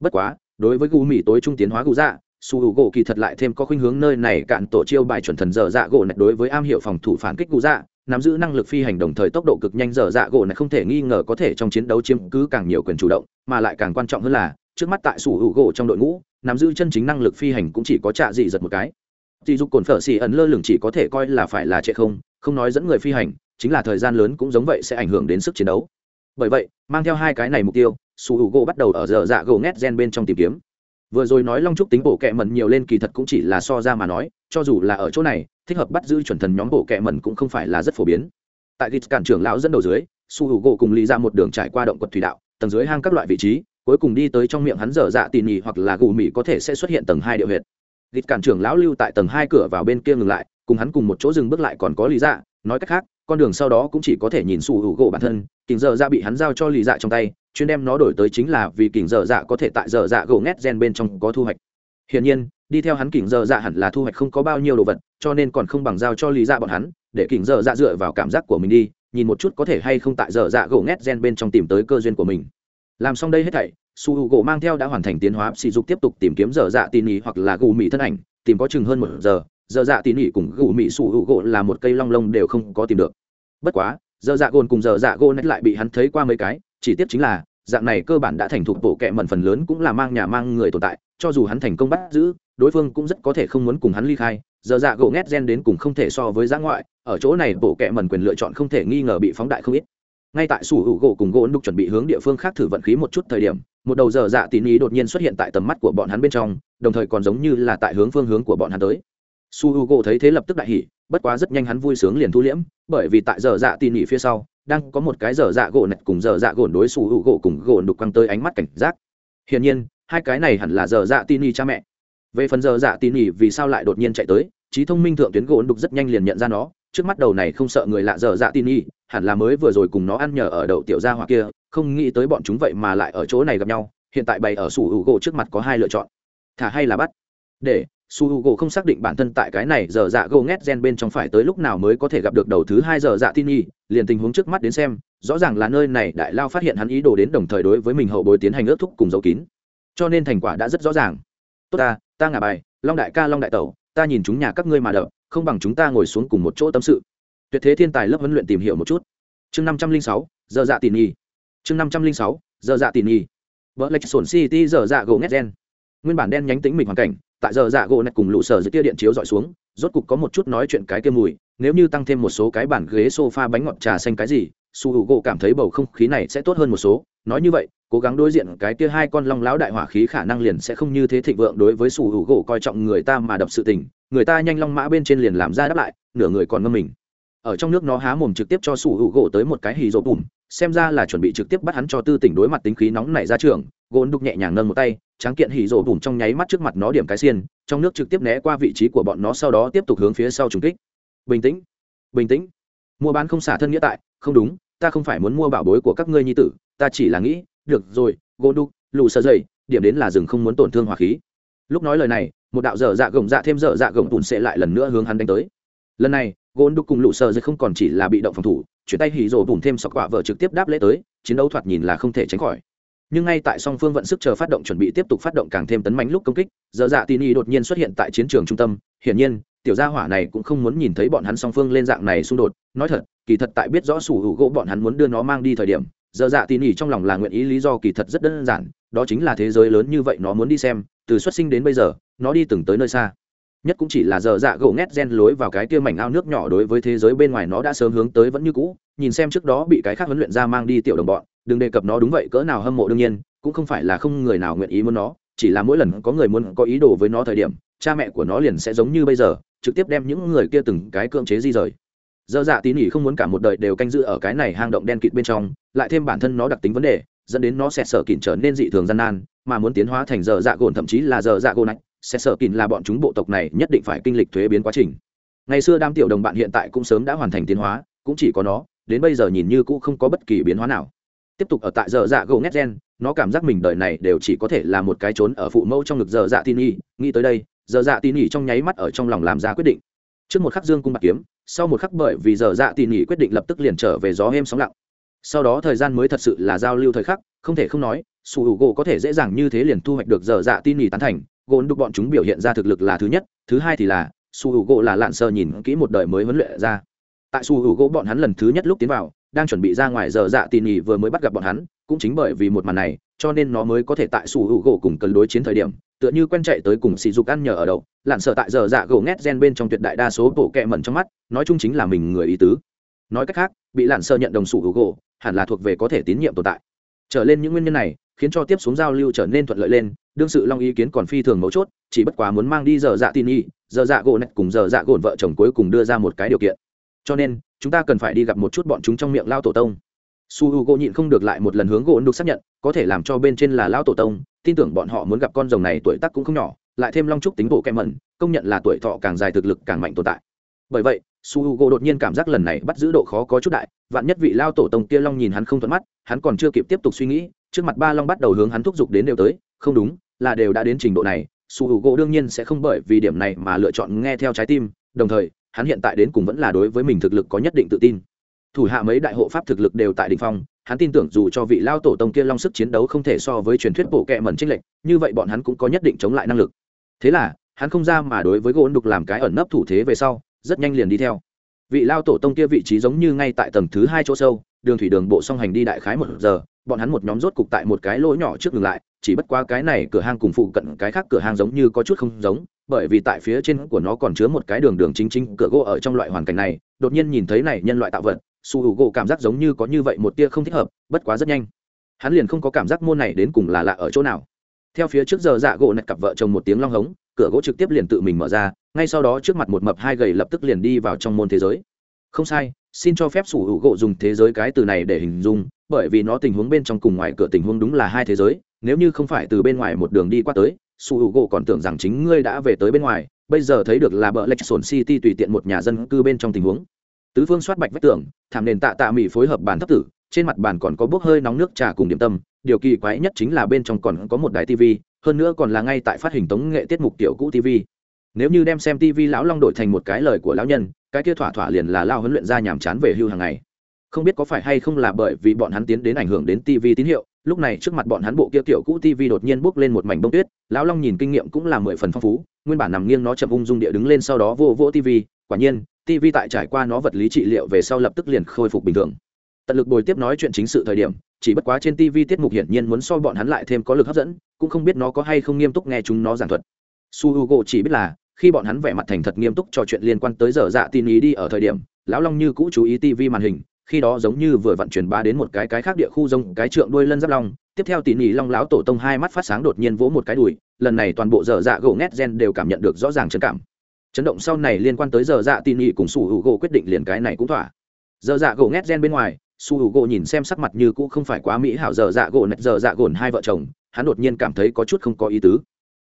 Bất quá, đối với gu tối trung tiến hóa gù dạ su h u gỗ kỳ thật lại thêm có khuynh hướng nơi này cạn tổ chiêu bài chuẩn thần dở dạ gỗ này đối với am hiểu phòng thủ phản kích cụ dạ nắm giữ năng lực phi hành đồng thời tốc độ cực nhanh dở dạ gỗ này không thể nghi ngờ có thể trong chiến đấu chiếm cứ càng nhiều quyền chủ động, mà lại càng quan trọng hơn là, trước mắt tại su h u gỗ trong đội ngũ, nắm giữ chân chính năng lực phi hành cũng chỉ có trạ dị giật một cái. Dị dục cồn phở xì ẩn lơ lửng chỉ có thể coi là phải là trệ không không nói dẫn người phi hành, chính là thời gian lớn cũng giống vậy sẽ ảnh hưởng đến sức chiến đấu. Bởi vậy, mang theo hai cái này mục tiêu, su hữu gỗ bắt đầu ở dở dạ gỗ ngét gen bên trong tìm kiếm vừa rồi nói long trúc tính bộ kẹ mẩn nhiều lên kỳ thật cũng chỉ là so ra mà nói, cho dù là ở chỗ này, thích hợp bắt giữ chuẩn thần nhóm bộ kẹ mẩn cũng không phải là rất phổ biến. Tại git cản trưởng lão dẫn đầu dưới, su hữu gỗ cùng lý ra một đường trải qua động quật thủy đạo, tầng dưới hang các loại vị trí, cuối cùng đi tới trong miệng hắn dở dạ tỉ nhì hoặc là gù mì có thể sẽ xuất hiện tầng hai điệu huyệt. Git cản trưởng lão lưu tại tầng hai cửa vào bên kia ngừng lại, cùng hắn cùng một chỗ dừng bước lại còn có lý dạ nói cách khác, con đường sau đó cũng chỉ có thể nhìn su hữu gỗ bản thân, kính dở dạ bị hắn giao cho lý dạ trong tay chuyên đem nó đổi tới chính là vì kỉnh dở dạ có thể tại dở dạ gỗ ngét gen bên trong có thu hoạch. Hiển nhiên, đi theo hắn kỉnh dở dạ hẳn là thu hoạch không có bao nhiêu đồ vật, cho nên còn không bằng giao cho lý dạ bọn hắn, để kỉnh dở dạ dựa vào cảm giác của mình đi, nhìn một chút có thể hay không tại dở dạ gỗ ngét gen bên trong tìm tới cơ duyên của mình. Làm xong đây hết thảy, su h u gỗ mang theo đã hoàn thành tiến hóa sỉ dục tiếp tục tìm kiếm dở dạ tỉ ý hoặc là gù mỹ thân ảnh, tìm có chừng hơn một giờ, dở dạ tỉ ý cùng gù mỹ su h u gỗ là một cây long lông đều không có tìm được. Bất quá, dở dạ gồn cùng dở dạ gỗ nách lại bị hắn thấy qua mấy cái chỉ tiếp chính là, dạng này cơ bản đã thành thục bộ kệ mẩn phần lớn cũng là mang nhà mang người tồn tại, cho dù hắn thành công bắt giữ, đối phương cũng rất có thể không muốn cùng hắn ly khai. Giờ dạ gỗ ngét gen đến cùng không thể so với giã ngoại, ở chỗ này bộ kệ mẩn quyền lựa chọn không thể nghi ngờ bị phóng đại không ít. Ngay tại sủ hữu gỗ cùng gỗ đục chuẩn bị hướng địa phương khác thử vận khí một chút thời điểm, một đầu giờ dạ tín ý đột nhiên xuất hiện tại tầm mắt của bọn hắn bên trong, đồng thời còn giống như là tại hướng phương hướng của bọn hắn tới. Su h u gỗ thấy thế lập tức đại hỉ bất quá rất nhanh hắn vui sướng liền thu liễm, bởi vì tại giờ dạ tỉ nỉ phía sau, đang có một cái giờ dạ gỗ nạch cùng giờ dạ gỗ đối xù hữu gỗ cùng gỗ đục căng tới ánh mắt cảnh giác. Hiển nhiên, hai cái này hẳn là giờ dạ tỉ nỉ cha mẹ. Về phần giờ dạ tỉ nỉ vì sao lại đột nhiên chạy tới, trí thông minh thượng tuyến gỗ đục rất nhanh liền nhận ra nó, trước mắt đầu này không sợ người lạ giờ dạ tin y hẳn là mới vừa rồi cùng nó ăn nhờ ở đậu tiểu gia hoặc kia, không nghĩ tới bọn chúng vậy mà lại ở chỗ này gặp nhau, hiện tại bày ở su hữu gỗ trước mặt có hai lựa chọn. Thả hay là bắt? Để su hữu gỗ không xác định bản thân tại cái này giờ dạ gỗ ngét gen bên trong phải tới lúc nào mới có thể gặp được đầu thứ hai giờ dạ tin y liền tình huống trước mắt đến xem, rõ ràng là nơi này đại lao phát hiện hắn ý đồ đến đồng thời đối với mình hậu bối tiến hành ước thúc cùng dấu kín. Cho nên thành quả đã rất rõ ràng. Tốt ta ta ngả bài, long đại ca, long đại tẩu, ta nhìn chúng nhà các ngươi mà đợi, không bằng chúng ta ngồi xuống cùng một chỗ tâm sự. Tuyệt thế thiên tài lớp huấn luyện tìm hiểu một chút. Chương năm trăm linh sáu, giờ dạ tin nhi. Chương năm trăm linh sáu, giờ dạ tin nhi. Vợ lệch sổn city, giờ dạ gỗ ngét gen. Nguyên bản đen nhánh tính mình hoàn cảnh tại giờ dạ gỗ nạch cùng lũ sở dưới tia điện chiếu dọi xuống, rốt cục có một chút nói chuyện cái kia mùi, nếu như tăng thêm một số cái bản ghế sofa bánh ngọt trà xanh cái gì, su hữu gỗ cảm thấy bầu không khí này sẽ tốt hơn một số. Nói như vậy, cố gắng đối diện cái kia hai con long lão đại hỏa khí khả năng liền sẽ không như thế thịnh vượng đối với su hữu gỗ coi trọng người ta mà đập sự tình. Người ta nhanh long mã bên trên liền làm ra đáp lại, nửa người còn ngâm mình. Ở trong nước nó há mồm trực tiếp cho su hữu gỗ tới một cái hì rộ bùm xem ra là chuẩn bị trực tiếp bắt hắn cho tư tỉnh đối mặt tính khí nóng này ra trường, gôn đục nhẹ nhàng nâng một tay, tráng kiện hỉ rổ bùn trong nháy mắt trước mặt nó điểm cái xiên, trong nước trực tiếp né qua vị trí của bọn nó sau đó tiếp tục hướng phía sau trùng kích. Bình tĩnh bình tĩnh. Mua bán không xả thân nghĩa tại, không đúng, ta không phải muốn mua bảo bối của các ngươi nhi tử, ta chỉ là nghĩ, được rồi, gôn đục, lù sợ dày điểm đến là rừng không muốn tổn thương hỏa khí. Lúc nói lời này, một đạo dở dạ gồng dạ thêm dở dạ gồng bùn sẽ lại lần nữa hướng hắn đánh tới. Lần này, gôn đục cùng lù sợ dày không còn chỉ là bị động phòng thủ chuyển tay hỉ rồ bùn thêm sọc quả vợ trực tiếp đáp lễ tới, chiến đấu thoạt nhìn là không thể tránh khỏi. Nhưng ngay tại song phương vận sức chờ phát động chuẩn bị tiếp tục phát động càng thêm tấn mánh lúc công kích dở dạ tin y đột nhiên xuất hiện tại chiến trường trung tâm. Hiển nhiên, tiểu gia hỏa này cũng không muốn nhìn thấy bọn hắn song phương lên dạng này xung đột. Nói thật, kỳ thật tại biết rõ sủ hữu gỗ bọn hắn muốn đưa nó mang đi thời điểm, giờ dạ tin y trong lòng là nguyện ý lý do kỳ thật rất đơn giản, đó chính là thế giới lớn như vậy nó muốn đi xem, từ xuất sinh đến bây giờ, nó đi từng tới nơi xa nhất cũng chỉ là giờ dạ gỗ ngét gen lối vào cái kia mảnh ao nước nhỏ đối với thế giới bên ngoài nó đã sớm hướng tới vẫn như cũ, nhìn xem trước đó bị cái khác huấn luyện ra mang đi tiểu đồng bọn, đừng đề cập nó đúng vậy, cỡ nào hâm mộ đương nhiên, cũng không phải là không người nào nguyện ý muốn nó, chỉ là mỗi lần có người muốn có ý đồ với nó thời điểm, cha mẹ của nó liền sẽ giống như bây giờ, trực tiếp đem những người kia từng cái cưỡng chế di rời. Dơ dạ tín nhỉ không muốn cả một đời đều canh giữ ở cái này hang động đen kịt bên trong, lại thêm bản thân nó đặc tính vấn đề, dẫn đến nó sẽ sợ kịn trở nên dị thường gian nan, mà muốn tiến hóa thành dơ dạ gồn thậm chí là dơ dạ gồn nạch sẽ sợ kín là bọn chúng bộ tộc này nhất định phải kinh lịch thuế biến quá trình. Ngày xưa đam tiểu đồng bạn hiện tại cũng sớm đã hoàn thành tiến hóa, cũng chỉ có nó, đến bây giờ nhìn như cũng không có bất kỳ biến hóa nào. Tiếp tục ở tại giờ dạ gỗ ngét gen, nó cảm giác mình đời này đều chỉ có thể là một cái trốn ở phụ mẫu trong ngực giờ dạ tin y nghĩ tới đây, giờ dạ tin y trong nháy mắt ở trong lòng làm ra quyết định. Trước một khắc dương cung bạc kiếm, sau một khắc bởi vì giờ dạ tin y quyết định lập tức liền trở về gió êm sóng lặng. Sau đó thời gian mới thật sự là giao lưu thời khắc, không thể không nói, su h u gỗ có thể dễ dàng như thế liền thu hoạch được giờ dạ tin y tán thành gôn đục bọn chúng biểu hiện ra thực lực là thứ nhất, thứ hai thì là, su h u gỗ là lạn sơ nhìn kỹ một đời mới huấn luyện ra. Tại su h u gỗ bọn hắn lần thứ nhất lúc tiến vào, đang chuẩn bị ra ngoài giờ dạ tỉ nỉ vừa mới bắt gặp bọn hắn, cũng chính bởi vì một màn này, cho nên nó mới có thể tại su h u gỗ cùng cần đối chiến thời điểm, tựa như quen chạy tới cùng sỉ dục ăn nhờ ở đậu lặn sợ tại giờ dạ gỗ ngét gen bên trong tuyệt đại đa số bộ kẹ mẩn trong mắt, nói chung chính là mình người ý tứ. Nói cách khác, bị lặn sợ nhận đồng sủ hữu gỗ, hẳn là thuộc về có thể tín nhiệm tồn tại. Trở lên những nguyên nhân này, khiến cho tiếp xuống giao lưu trở nên thuận lợi lên đương sự long ý kiến còn phi thường mấu chốt, chỉ bất quá muốn mang đi giờ dạ tin y giờ dạ gỗ nạch cùng giờ dạ gồn vợ chồng cuối cùng đưa ra một cái điều kiện. Cho nên, chúng ta cần phải đi gặp một chút bọn chúng trong miệng lao tổ tông. Su h u gỗ nhịn không được lại một lần hướng gỗ đục xác nhận, có thể làm cho bên trên là lao tổ tông, tin tưởng bọn họ muốn gặp con rồng này tuổi tác cũng không nhỏ, lại thêm long trúc tính bộ kem mẩn, công nhận là tuổi thọ càng dài thực lực càng mạnh tồn tại. Bởi vậy, su h u gỗ đột nhiên cảm giác lần này bắt giữ độ khó có chút đại, vạn nhất vị lao tổ tông kia long nhìn hắn không thuận mắt, hắn còn chưa kịp tiếp tục suy nghĩ, trước mặt ba long bắt đầu hướng hắn thúc giục đến đều tới, không đúng là đều đã đến trình độ này, su hữu gỗ đương nhiên sẽ không bởi vì điểm này mà lựa chọn nghe theo trái tim, đồng thời, hắn hiện tại đến cùng vẫn là đối với mình thực lực có nhất định tự tin. Thủ hạ mấy đại hộ pháp thực lực đều tại đỉnh phong, hắn tin tưởng dù cho vị lao tổ tông kia long sức chiến đấu không thể so với truyền thuyết bộ kệ mẩn trích lệnh như vậy bọn hắn cũng có nhất định chống lại năng lực. Thế là, hắn không ra mà đối với gỗ đục làm cái ẩn nấp thủ thế về sau, rất nhanh liền đi theo. Vị lao tổ tông kia vị trí giống như ngay tại tầng thứ hai chỗ sâu đường thủy đường bộ song hành đi đại khái một giờ, bọn hắn một nhóm rốt cục tại một cái lỗ nhỏ trước ngừng lại, chỉ bất qua cái này cửa hang cùng phụ cận cái khác cửa hang giống như có chút không giống, bởi vì tại phía trên của nó còn chứa một cái đường đường chính chính cửa gỗ ở trong loại hoàn cảnh này, đột nhiên nhìn thấy này nhân loại tạo vật, su hữu gỗ cảm giác giống như có như vậy một tia không thích hợp, bất quá rất nhanh. Hắn liền không có cảm giác môn này đến cùng là lạ ở chỗ nào. Theo phía trước giờ dạ gỗ nạch cặp vợ chồng một tiếng long hống, cửa gỗ trực tiếp liền tự mình mở ra, ngay sau đó trước mặt một mập hai gầy lập tức liền đi vào trong môn thế giới không sai, xin cho phép sủ hữu gỗ dùng thế giới cái từ này để hình dung, bởi vì nó tình huống bên trong cùng ngoài cửa tình huống đúng là hai thế giới, nếu như không phải từ bên ngoài một đường đi qua tới, sủ hữu gỗ còn tưởng rằng chính ngươi đã về tới bên ngoài, bây giờ thấy được là bờ lệch sồn city tùy tiện một nhà dân cư bên trong tình huống. Tứ phương soát bạch vách tường, thảm nền tạ tạ mỹ phối hợp bàn thấp tử, trên mặt bàn còn có bốc hơi nóng nước trà cùng điểm tâm, điều kỳ quái nhất chính là bên trong còn có một đài tv hơn nữa còn là ngay tại phát hình tống nghệ tiết mục tiểu cũ tv nếu như đem xem tv lão long đổi thành một cái lời của lão nhân cái kia thỏa thỏa liền là lao huấn luyện ra nhàm chán về hưu hàng ngày. Không biết có phải hay không là bởi vì bọn hắn tiến đến ảnh hưởng đến tv tín hiệu, lúc này trước mặt bọn hắn bộ kia kiểu cũ tv đột nhiên bốc lên một mảnh bông tuyết, lão long nhìn kinh nghiệm cũng là mười phần phong phú, nguyên bản nằm nghiêng nó chậm ung dung địa đứng lên sau đó vô vỗ tv quả nhiên tv tại trải qua nó vật lý trị liệu về sau lập tức liền khôi phục bình thường. Tận lực bồi tiếp nói chuyện chính sự thời điểm, chỉ bất quá trên tv tiết mục hiển nhiên muốn so bọn hắn lại thêm có lực hấp dẫn, cũng không biết nó có hay không nghiêm túc nghe chúng nó giảng thuật. Su h u g o chỉ biết là khi bọn hắn vẻ mặt thành thật nghiêm túc trò chuyện liên quan tới giờ dạ tin ý đi ở thời điểm, lão long như cũ chú ý tv màn hình, khi đó giống như vừa vận chuyển ba đến một cái cái khác địa khu rông, cái trượng đuôi lân giáp long. Tiếp theo tỉ nỉ long lão tổ tông hai mắt phát sáng đột nhiên vỗ một cái đùi, lần này toàn bộ dở dạ gỗ nét gen đều cảm nhận được rõ ràng chấn cảm. Chấn động sau này liên quan tới dở dạ tỉ nỉ cùng su hữu gỗ quyết định liền cái này cũng thỏa. Dở dạ gỗ nét gen bên ngoài, su hữu gỗ nhìn xem sắc mặt như cũ không phải quá mỹ hảo dở dạ gỗ nét dở dạ gồn hai vợ chồng, hắn đột nhiên cảm thấy có chút không có ý tứ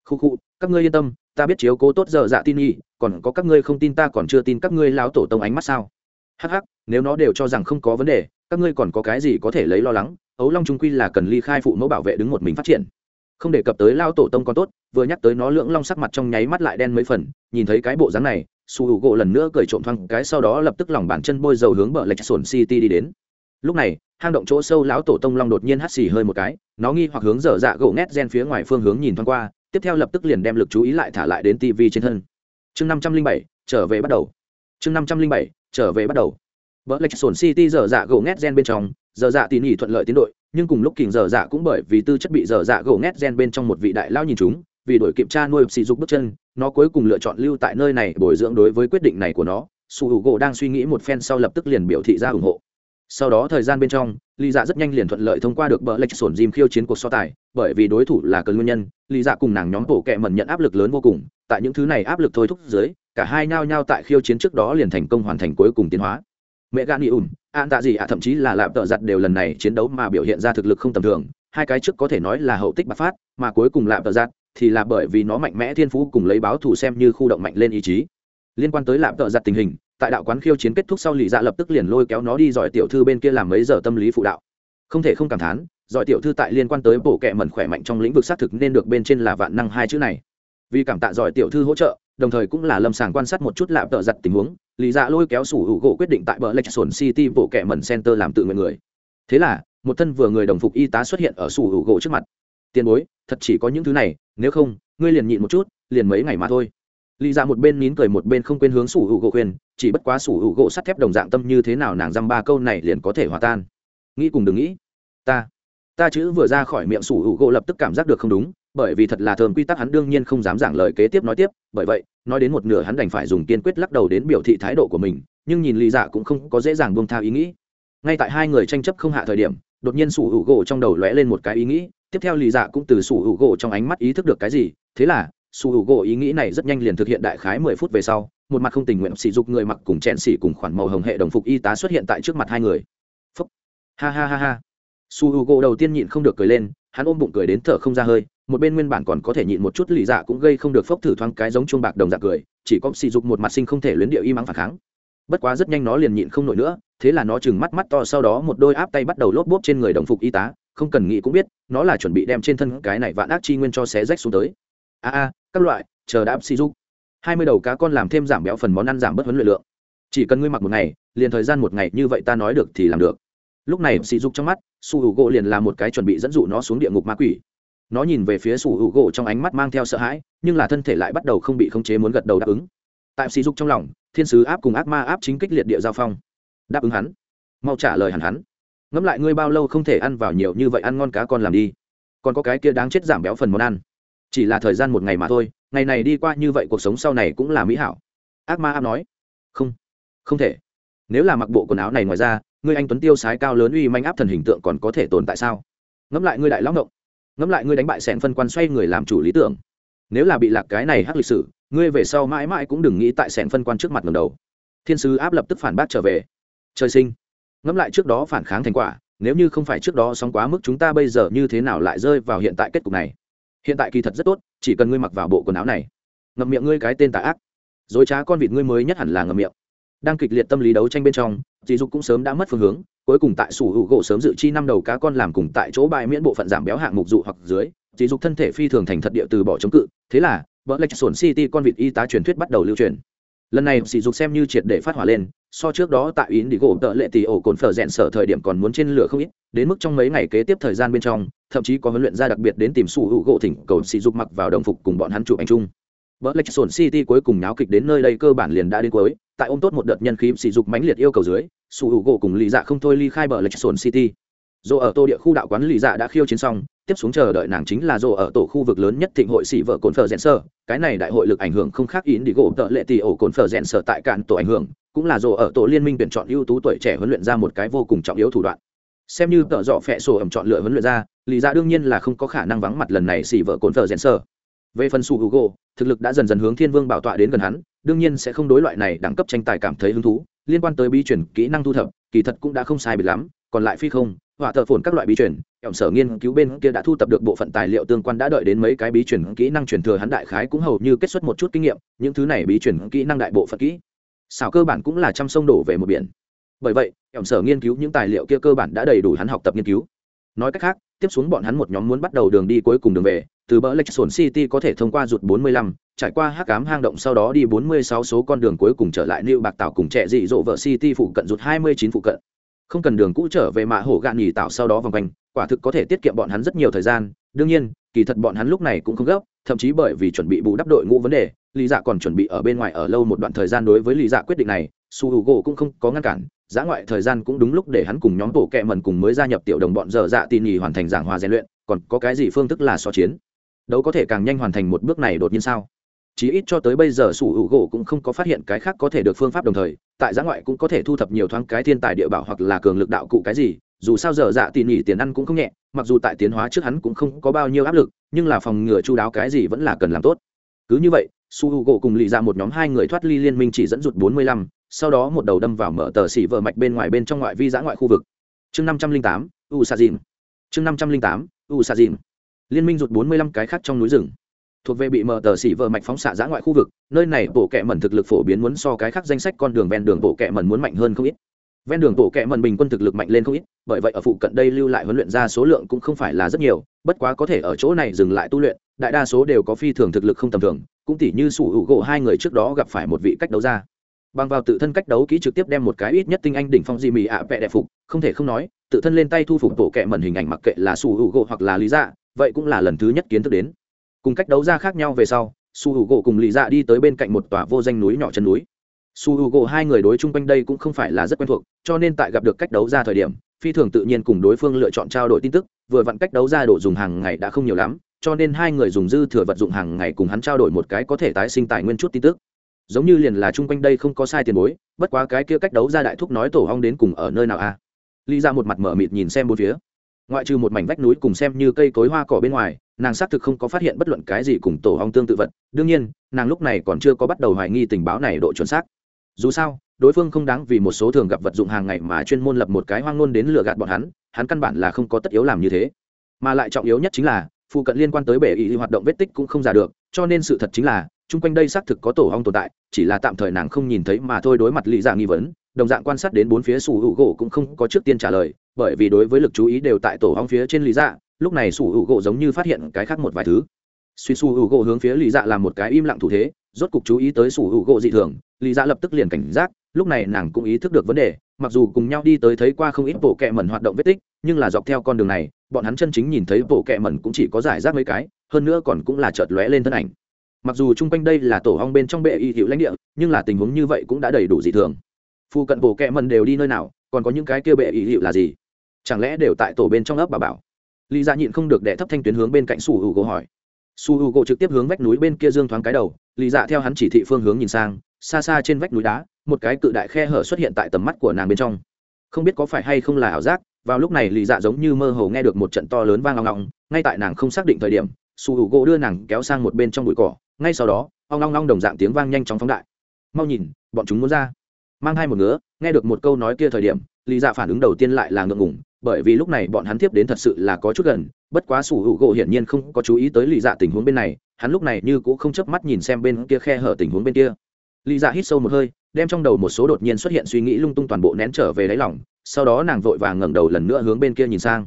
khu khu, các ngươi yên tâm, ta biết chiếu cố tốt giờ dạ tin nhi còn có các ngươi không tin ta còn chưa tin các ngươi lão tổ tông ánh mắt sao? Hắc hắc, nếu nó đều cho rằng không có vấn đề, các ngươi còn có cái gì có thể lấy lo lắng? Ấu long trung quy là cần ly khai phụ mẫu bảo vệ đứng một mình phát triển. Không đề cập tới lao tổ tông còn tốt, vừa nhắc tới nó lưỡng long sắc mặt trong nháy mắt lại đen mấy phần, nhìn thấy cái bộ dáng này, su hữu gỗ lần nữa cởi trộm thoang cái sau đó lập tức lòng bàn chân bôi dầu hướng bờ lệch sồn city đi đến. Lúc này, hang động chỗ sâu lão tổ tông long đột nhiên hắt xì hơi một cái, nó nghi hoặc hướng dở dạ gỗ ngét gen phía ngoài phương hướng nhìn thoáng qua tiếp theo lập tức liền đem lực chú ý lại thả lại đến tv trên thân. Chương năm trăm linh bảy, trở về bắt đầu. Chương năm trăm linh bảy, trở về bắt đầu. Vợ lệch sổn city dở dạ gỗ ngét gen bên trong, dở dạ tỉ nỉ thuận lợi tiến đội, nhưng cùng lúc kình dở dạ cũng bởi vì tư chất bị dở dạ gỗ ngét gen bên trong một vị đại lao nhìn chúng, vì đổi kiểm tra nuôi sỉ dục bước chân, nó cuối cùng lựa chọn lưu tại nơi này bồi dưỡng đối với quyết định này của nó. Su hữu gỗ đang suy nghĩ một phen sau lập tức liền biểu thị ra ủng hộ. Sau đó thời gian bên trong, lý dạ rất nhanh liền thuận lợi thông qua được bờ lệch sổn dìm khiêu chiến cuộc so tài bởi vì đối thủ là cơn nguyên nhân, lý dạ cùng nàng nhóm bộ kệ mẩn nhận áp lực lớn vô cùng, tại những thứ này áp lực thôi thúc dưới, cả hai nhao nhao tại khiêu chiến trước đó liền thành công hoàn thành cuối cùng tiến hóa. Mẹ gan y ùn an tạ gì ạ, thậm chí là lạp tợ giặt đều lần này chiến đấu mà biểu hiện ra thực lực không tầm thường, hai cái trước có thể nói là hậu tích bạc phát, mà cuối cùng lạp tợ giặt thì là bởi vì nó mạnh mẽ thiên phú cùng lấy báo thù xem như khu động mạnh lên ý chí. Liên quan tới lạp tợ giặt tình hình, tại đạo quán khiêu chiến kết thúc sau lì dạ lập tức liền lôi kéo nó đi giỏi tiểu thư bên kia làm mấy giờ tâm lý phụ đạo. Không thể không cảm thán giỏi tiểu thư tại liên quan tới bộ kệ mẩn khỏe mạnh trong lĩnh vực xác thực nên được bên trên là vạn năng hai chữ này. Vì cảm tạ giỏi tiểu thư hỗ trợ, đồng thời cũng là lâm sàng quan sát một chút lạm tợ giặt tình huống, Lý dạ lôi kéo sủ hữu gỗ quyết định tại bờ lệch sồn city bộ kệ mẩn center làm tự nguyện người. Thế là, một thân vừa người đồng phục y tá xuất hiện ở sủ hữu gỗ trước mặt. Tiền bối, thật chỉ có những thứ này, nếu không, ngươi liền nhịn một chút, liền mấy ngày mà thôi. Lý ra một bên nín cười một bên không quên hướng sủ hữu gỗ khuyên, chỉ bất quá sủ hữu gỗ sắt thép đồng dạng tâm như thế nào nàng dăm ba câu này liền có thể hòa tan. Nghĩ cùng đừng nghĩ, ta ta chữ vừa ra khỏi miệng sủ hữu gỗ lập tức cảm giác được không đúng, bởi vì thật là thơm quy tắc hắn đương nhiên không dám giảng lời kế tiếp nói tiếp, bởi vậy, nói đến một nửa hắn đành phải dùng kiên quyết lắc đầu đến biểu thị thái độ của mình, nhưng nhìn lý dạ cũng không có dễ dàng buông tha ý nghĩ. Ngay tại hai người tranh chấp không hạ thời điểm, đột nhiên sủ hữu gỗ trong đầu lóe lên một cái ý nghĩ, tiếp theo lý dạ cũng từ sủ hữu gỗ trong ánh mắt ý thức được cái gì, thế là, sủ hữu gỗ ý nghĩ này rất nhanh liền thực hiện đại khái mười phút về sau, một mặt không tình nguyện sỉ dục người mặc cùng chẹn xỉ cùng khoản màu hồng hệ đồng phục y tá xuất hiện tại trước mặt hai người. Phúc. Ha ha ha ha su h u gỗ đầu tiên nhịn không được cười lên, hắn ôm bụng cười đến thở không ra hơi, một bên nguyên bản còn có thể nhịn một chút lì dạ cũng gây không được phốc thử thoáng cái giống chuông bạc đồng dạ cười, chỉ có sỉ dục một mặt sinh không thể luyến điệu y mắng phản kháng. Bất quá rất nhanh nó liền nhịn không nổi nữa, thế là nó chừng mắt mắt to sau đó một đôi áp tay bắt đầu lốp bốp trên người đồng phục y tá, không cần nghĩ cũng biết, nó là chuẩn bị đem trên thân cái này vạn ác chi nguyên cho xé rách xuống tới. A a, các loại, chờ đã xì dục. Hai mươi đầu cá con làm thêm giảm béo phần món ăn giảm bớt huấn luyện lượng. Chỉ cần ngươi mặc một ngày, liền thời gian một ngày như vậy ta nói được thì làm được lúc này sỉ dục trong mắt, su hữu gỗ liền là một cái chuẩn bị dẫn dụ nó xuống địa ngục ma quỷ. Nó nhìn về phía su hữu gỗ trong ánh mắt mang theo sợ hãi, nhưng là thân thể lại bắt đầu không bị khống chế muốn gật đầu đáp ứng. Tại sỉ dục trong lòng, thiên sứ áp cùng ác ma áp chính kích liệt địa giao phong. Đáp ứng hắn. Mau trả lời hẳn hắn. Ngẫm lại ngươi bao lâu không thể ăn vào nhiều như vậy ăn ngon cá con làm đi. Còn có cái kia đáng chết giảm béo phần món ăn. Chỉ là thời gian một ngày mà thôi, ngày này đi qua như vậy cuộc sống sau này cũng là mỹ hảo. Ác ma áp nói. Không. Không thể. Nếu là mặc bộ quần áo này ngoài ra ngươi anh tuấn tiêu sái cao lớn uy manh áp thần hình tượng còn có thể tồn tại sao? Ngẫm lại ngươi đại lão động ngẫm lại ngươi đánh bại sẹn phân quan xoay người làm chủ lý tưởng. Nếu là bị lạc cái này hắc lịch sử, ngươi về sau mãi mãi cũng đừng nghĩ tại sẹn phân quan trước mặt lần đầu. Thiên sứ áp lập tức phản bác trở về. Trời sinh. Ngẫm lại trước đó phản kháng thành quả, nếu như không phải trước đó sóng quá mức chúng ta bây giờ như thế nào lại rơi vào hiện tại kết cục này? Hiện tại kỳ thật rất tốt, chỉ cần ngươi mặc vào bộ quần áo này. Ngậm miệng ngươi cái tên tà ác. Dối trá con vịt ngươi mới nhất hẳn là ngậm miệng đang kịch liệt tâm lý đấu tranh bên trong dì dục cũng sớm đã mất phương hướng, cuối cùng tại sủ hữu gỗ sớm dự chi năm đầu cá con làm cùng tại chỗ bài miễn bộ phận giảm béo hạng mục dụ hoặc dưới dì dục thân thể phi thường thành thật địa từ bỏ chống cự, thế là vợ lệch sổn city con vịt y tá truyền thuyết bắt đầu lưu truyền. Lần này sỉ dục xem như triệt để phát hỏa lên, so trước đó tại ý đi gỗ tợ lệ tỷ ổ cồn phở rẽn sở thời điểm còn muốn trên lửa không ít, đến mức trong mấy ngày kế tiếp thời gian bên trong, thậm chí có huấn luyện gia đặc biệt đến tìm sủ hữu gỗ thỉnh cầu sỉ dục mặc vào đồng phục cùng bọn hắn chụp ảnh chung. Bờ lịch sổn City cuối cùng náo kịch đến nơi đây cơ bản liền đã đến cuối, tại ôm tốt một đợt nhân khí sỉ dục mãnh liệt yêu cầu dưới, Su Hugo cùng Lý Dạ không thôi ly khai bờ lịch sổn City. Dù ở tô địa khu đạo quán Lý Dạ đã khiêu chiến xong, tiếp xuống chờ đợi nàng chính là dù ở tổ khu vực lớn nhất thịnh hội sĩ vợ cồn phở rèn sở. cái này đại hội lực ảnh hưởng không khác yến đi gỗ tợ lệ tỷ ổ cồn phở rèn sở tại cạn tổ ảnh hưởng, cũng là dù ở tổ liên minh tuyển chọn ưu tú tuổi trẻ huấn luyện ra một cái vô cùng trọng yếu thủ đoạn. Xem như tợ dọ phệ sổ ẩm chọn lựa huấn luyện ra, Lý Dạ đương nhiên là không có khả năng vắng mặt lần này sĩ vợ cồn phở rèn sở về phần su hugo, thực lực đã dần dần hướng thiên vương bảo tọa đến gần hắn, đương nhiên sẽ không đối loại này đẳng cấp tranh tài cảm thấy hứng thú. Liên quan tới bí chuyển kỹ năng thu thập, kỳ thật cũng đã không sai biệt lắm, còn lại phi không, hỏa thợ phồn các loại bí chuyển ẻm sở nghiên cứu bên kia đã thu thập được bộ phận tài liệu tương quan đã đợi đến mấy cái bí chuyển kỹ năng truyền thừa hắn đại khái cũng hầu như kết xuất một chút kinh nghiệm, những thứ này bí chuyển kỹ năng đại bộ phận kỹ. Xảo cơ bản cũng là trăm sông đổ về một biển. Bởi vậy ẻm sở nghiên cứu những tài liệu kia cơ bản đã đầy đủ hắn học tập nghiên cứu. Nói cách khác, tiếp xuống bọn hắn một nhóm muốn bắt đầu đường đi cuối cùng đường về từ bờ lệch sồn city có thể thông qua rụt 45, trải qua hắc cám hang động sau đó đi 46 số con đường cuối cùng trở lại Lưu Bạc Tạo cùng trẻ dị dỗ vợ city phụ cận rụt 29 phụ cận. Không cần đường cũ trở về mạ hổ gạn nhì tạo sau đó vòng quanh quả thực có thể tiết kiệm bọn hắn rất nhiều thời gian. Đương nhiên kỳ thật bọn hắn lúc này cũng không gấp thậm chí bởi vì chuẩn bị bù đắp đội ngũ vấn đề lý dạ còn chuẩn bị ở bên ngoài ở lâu một đoạn thời gian đối với lý dạ quyết định này su hữu gỗ cũng không có ngăn cản. Giã ngoại thời gian cũng đúng lúc để hắn cùng nhóm tổ kẹ mần cùng mới gia nhập tiểu đồng bọn dở dạ tin nhì hoàn thành giảng hòa rèn luyện còn có cái gì phương thức là so chiến đấu có thể càng nhanh hoàn thành một bước này đột nhiên sao? Chí ít cho tới bây giờ sủ hữu gỗ cũng không có phát hiện cái khác có thể được phương pháp đồng thời, tại giã ngoại cũng có thể thu thập nhiều thoáng cái thiên tài địa bảo hoặc là cường lực đạo cụ cái gì, dù sao dở dạ tỉ nhỉ tiền ăn cũng không nhẹ, mặc dù tại tiến hóa trước hắn cũng không có bao nhiêu áp lực, nhưng là phòng ngừa chu đáo cái gì vẫn là cần làm tốt. Cứ như vậy su hữu gỗ cùng lì ra dạ một nhóm hai người thoát ly liên minh chỉ dẫn rụt bốn mươi lăm, sau đó một đầu đâm vào mở tờ xỉ vợ mạch bên ngoài bên trong ngoại vi giã ngoại khu vực. Chương năm trăm linh tám u sa dìm chương năm trăm linh tám u sa dìm liên minh rụt bốn mươi lăm cái khác trong núi rừng. Thuộc về bị mở tờ xỉ vợ mạch phóng xạ giã ngoại khu vực, nơi này bộ kệ mẩn thực lực phổ biến muốn so cái khác danh sách con đường ven đường bộ kệ mẩn muốn mạnh hơn không ít. Ven đường bộ kệ mẩn bình quân thực lực mạnh lên không ít, bởi vậy ở phụ cận đây lưu lại huấn luyện ra số lượng cũng không phải là rất nhiều, bất quá có thể ở chỗ này dừng lại tu luyện, đại đa số đều có phi thường thực lực không tầm thường, cũng tỉ như sủ hữu gỗ hai người trước đó gặp phải một vị cách đấu ra bằng vào tự thân cách đấu kỹ trực tiếp đem một cái ít nhất tinh anh đỉnh phong di mì ạ vẽ đẹp phục, không thể không nói, tự thân lên tay thu phục bộ kệ mẩn hình ảnh mặc kệ là sủ hữu gỗ hoặc là lý dạ vậy cũng là lần thứ nhất kiến thức đến. Cùng cách đấu ra khác nhau về sau, su h u gỗ cùng lì dạ đi tới bên cạnh một tòa vô danh núi nhỏ chân núi. Su h u gỗ hai người đối chung quanh đây cũng không phải là rất quen thuộc, cho nên tại gặp được cách đấu ra thời điểm, phi thường tự nhiên cùng đối phương lựa chọn trao đổi tin tức, vừa vặn cách đấu ra đồ dùng hàng ngày đã không nhiều lắm, cho nên hai người dùng dư thừa vật dụng hàng ngày cùng hắn trao đổi một cái có thể tái sinh tài nguyên chút tin tức. Giống như liền là chung quanh đây không có sai tiền bối, bất quá cái kia cách đấu ra đại thúc nói tổ hong đến cùng ở nơi nào a à? ra dạ một mặt mở mịt nhìn xem bốn phía ngoại trừ một mảnh vách núi cùng xem như cây cối hoa cỏ bên ngoài, nàng xác thực không có phát hiện bất luận cái gì cùng tổ hong tương tự vật. Đương nhiên, nàng lúc này còn chưa có bắt đầu hoài nghi tình báo này độ chuẩn xác. Dù sao, đối phương không đáng vì một số thường gặp vật dụng hàng ngày mà chuyên môn lập một cái hoang ngôn đến lừa gạt bọn hắn hắn căn bản là không có tất yếu làm như thế. Mà lại trọng yếu nhất chính là, phụ cận liên quan tới bể ý hoạt động vết tích cũng không giả được, cho nên sự thật chính là, chung quanh đây xác thực có tổ hong tồn tại, chỉ là tạm thời nàng không nhìn thấy mà thôi đối mặt lý giả nghi vấn đồng dạng quan sát đến bốn phía sủ hữu gỗ cũng không có trước tiên trả lời, bởi vì đối với lực chú ý đều tại tổ hong phía trên lý dạ lúc này sủ hữu gỗ giống như phát hiện cái khác một vài thứ. Suy sủ hữu gỗ hướng phía lý dạ làm một cái im lặng thủ thế, rốt cục chú ý tới sủ hữu gỗ dị thường, lý dạ lập tức liền cảnh giác, lúc này nàng cũng ý thức được vấn đề, mặc dù cùng nhau đi tới thấy qua không ít bộ kẹ mẩn hoạt động vết tích, nhưng là dọc theo con đường này, bọn hắn chân chính nhìn thấy bộ kẹ mẩn cũng chỉ có giải rác mấy cái, hơn nữa còn cũng là chợt lóe lên thân ảnh. Mặc dù chung quanh đây là tổ hong bên trong bệ y hiệu lãnh địa, nhưng là tình huống như vậy cũng đã đầy đủ dị thường phụ cận bộ kẹ mần đều đi nơi nào, còn có những cái kia bệ ý hiệu là gì? Chẳng lẽ đều tại tổ bên trong ấp bà bảo? Lý dạ nhịn không được đẻ thấp thanh tuyến hướng bên cạnh su hữu gỗ hỏi. Su hữu gỗ trực tiếp hướng vách núi bên kia dương thoáng cái đầu, lý dạ theo hắn chỉ thị phương hướng nhìn sang, xa xa trên vách núi đá, một cái cự đại khe hở xuất hiện tại tầm mắt của nàng bên trong. Không biết có phải hay không là ảo giác, vào lúc này lý dạ giống như mơ hồ nghe được một trận to lớn vang long long ngay tại nàng không xác định thời điểm, su hữu gỗ đưa nàng kéo sang một bên trong bụi cỏ, ngay sau đó, ong long long đồng dạng tiếng vang nhanh chóng phóng đại. Mau nhìn, bọn chúng muốn ra mang hai một ngứa, nghe được một câu nói kia thời điểm, lý dạ phản ứng đầu tiên lại là ngượng ngủng bởi vì lúc này bọn hắn tiếp đến thật sự là có chút gần, bất quá sủ hữu gỗ hiển nhiên không có chú ý tới lý dạ tình huống bên này, hắn lúc này như cũng không chớp mắt nhìn xem bên kia khe hở tình huống bên kia. Lý dạ hít sâu một hơi, đem trong đầu một số đột nhiên xuất hiện suy nghĩ lung tung toàn bộ nén trở về đáy lòng, sau đó nàng vội vàng ngẩng đầu lần nữa hướng bên kia nhìn sang.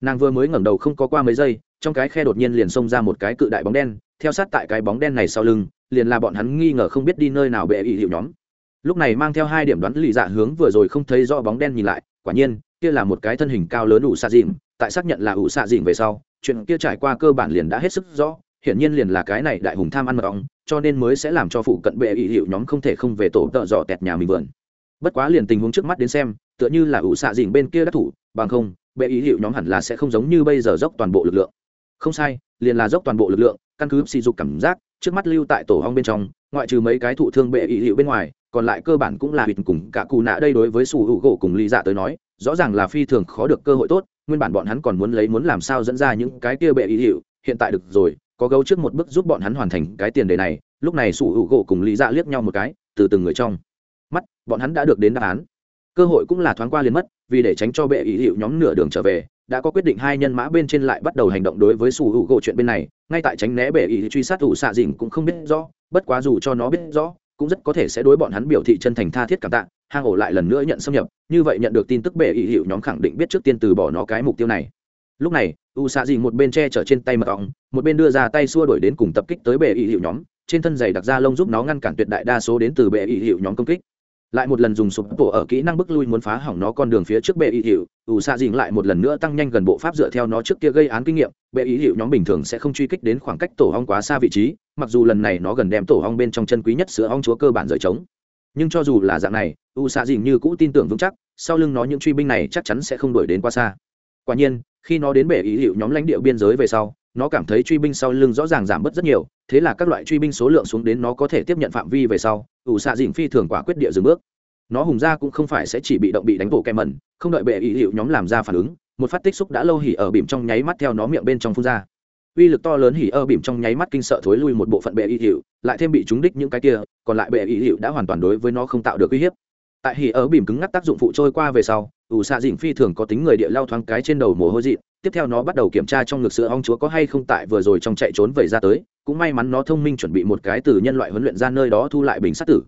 Nàng vừa mới ngẩng đầu không có qua mấy giây, trong cái khe đột nhiên liền xông ra một cái cự đại bóng đen, theo sát tại cái bóng đen này sau lưng, liền là bọn hắn nghi ngờ không biết đi nơi nào bệ ý hiệu nhóm lúc này mang theo hai điểm đoán lì dạ hướng vừa rồi không thấy rõ bóng đen nhìn lại, quả nhiên, kia là một cái thân hình cao lớn ủ xạ dìm tại xác nhận là ủ xạ dìm về sau, chuyện kia trải qua cơ bản liền đã hết sức rõ, hiển nhiên liền là cái này đại hùng tham ăn mật ong, cho nên mới sẽ làm cho phụ cận bệ ý hiệu nhóm không thể không về tổ tợ dò tẹt nhà mình vườn. Bất quá liền tình huống trước mắt đến xem, tựa như là ủ xạ dìm bên kia đắc thủ, bằng không, bệ ý hiệu nhóm hẳn là sẽ không giống như bây giờ dốc toàn bộ lực lượng. Không sai, liền là dốc toàn bộ lực lượng, căn cứ sỉ dục cảm giác, trước mắt lưu tại tổ hong bên trong, ngoại trừ mấy cái thụ thương bệ ý hiệu bên ngoài còn lại cơ bản cũng là hụt cùng cả cù nạ đây đối với sủ hữu gỗ cùng lý dạ tới nói, rõ ràng là phi thường khó được cơ hội tốt, nguyên bản bọn hắn còn muốn lấy muốn làm sao dẫn ra những cái kia bệ ý hiệu, hiện tại được rồi, có gấu trước một bước giúp bọn hắn hoàn thành cái tiền đề này, lúc này sủ hữu gỗ cùng lý dạ liếc nhau một cái, từ từng người trong mắt, bọn hắn đã được đến đáp án. Cơ hội cũng là thoáng qua liền mất, vì để tránh cho bệ ý hiệu nhóm nửa đường trở về, đã có quyết định hai nhân mã bên trên lại bắt đầu hành động đối với sủ hữu gỗ chuyện bên này, ngay tại tránh né bệ ý truy sát ủ xạ dình cũng không biết rõ, bất quá dù cho nó biết rõ cũng rất có thể sẽ đối bọn hắn biểu thị chân thành tha thiết cảm tạ, hang ổ lại lần nữa nhận xâm nhập, như vậy nhận được tin tức bệ ý hiệu nhóm khẳng định biết trước tiên từ bỏ nó cái mục tiêu này. Lúc này, u xạ dình một bên che chở trên tay mật ong, một bên đưa ra tay xua đổi đến cùng tập kích tới bệ ý hiệu nhóm, trên thân giày đặc ra lông giúp nó ngăn cản tuyệt đại đa số đến từ bệ ý hiệu nhóm công kích lại một lần dùng sụp bộ ở kỹ năng bức lui muốn phá hỏng nó con đường phía trước bệ ý hiệu ủ xạ dình lại một lần nữa tăng nhanh gần bộ pháp dựa theo nó trước kia gây án kinh nghiệm, bệ ý hiệu nhóm bình thường sẽ không truy kích đến khoảng cách tổ hong quá xa vị trí, mặc dù lần này nó gần đem tổ hong bên trong chân quý nhất sữa hong chúa cơ bản rời trống. Nhưng cho dù là dạng này, ủ xạ dình như cũ tin tưởng vững chắc, sau lưng nó những truy binh này chắc chắn sẽ không đuổi đến quá xa. Quả nhiên, khi nó đến bệ ý hiệu nhóm lãnh địa biên giới về sau nó cảm thấy truy binh sau lưng rõ ràng giảm bớt rất nhiều, thế là các loại truy binh số lượng xuống đến nó có thể tiếp nhận phạm vi về sau, ủ xạ dình phi thường quả quyết địa dừng bước. Nó hùng ra cũng không phải sẽ chỉ bị động bị đánh bộ kem mẩn, không đợi bệ ý hiệu nhóm làm ra phản ứng, một phát tích xúc đã lâu hỉ ở bìm trong nháy mắt theo nó miệng bên trong phun ra. Uy lực to lớn hỉ ở bìm trong nháy mắt kinh sợ thối lui một bộ phận bệ ý hiệu, lại thêm bị trúng đích những cái kia, còn lại bệ ý hiệu đã hoàn toàn đối với nó không tạo được uy hiếp. Tại hỉ ở bìm cứng ngắc tác dụng phụ trôi qua về sau ủ xạ dình phi thường có tính người địa lao thoáng cái trên đầu mồ hôi dị. Tiếp theo nó bắt đầu kiểm tra trong ngực sữa ong chúa có hay không tại vừa rồi trong chạy trốn vẩy ra tới. Cũng may mắn nó thông minh chuẩn bị một cái từ nhân loại huấn luyện ra nơi đó thu lại bình sát tử.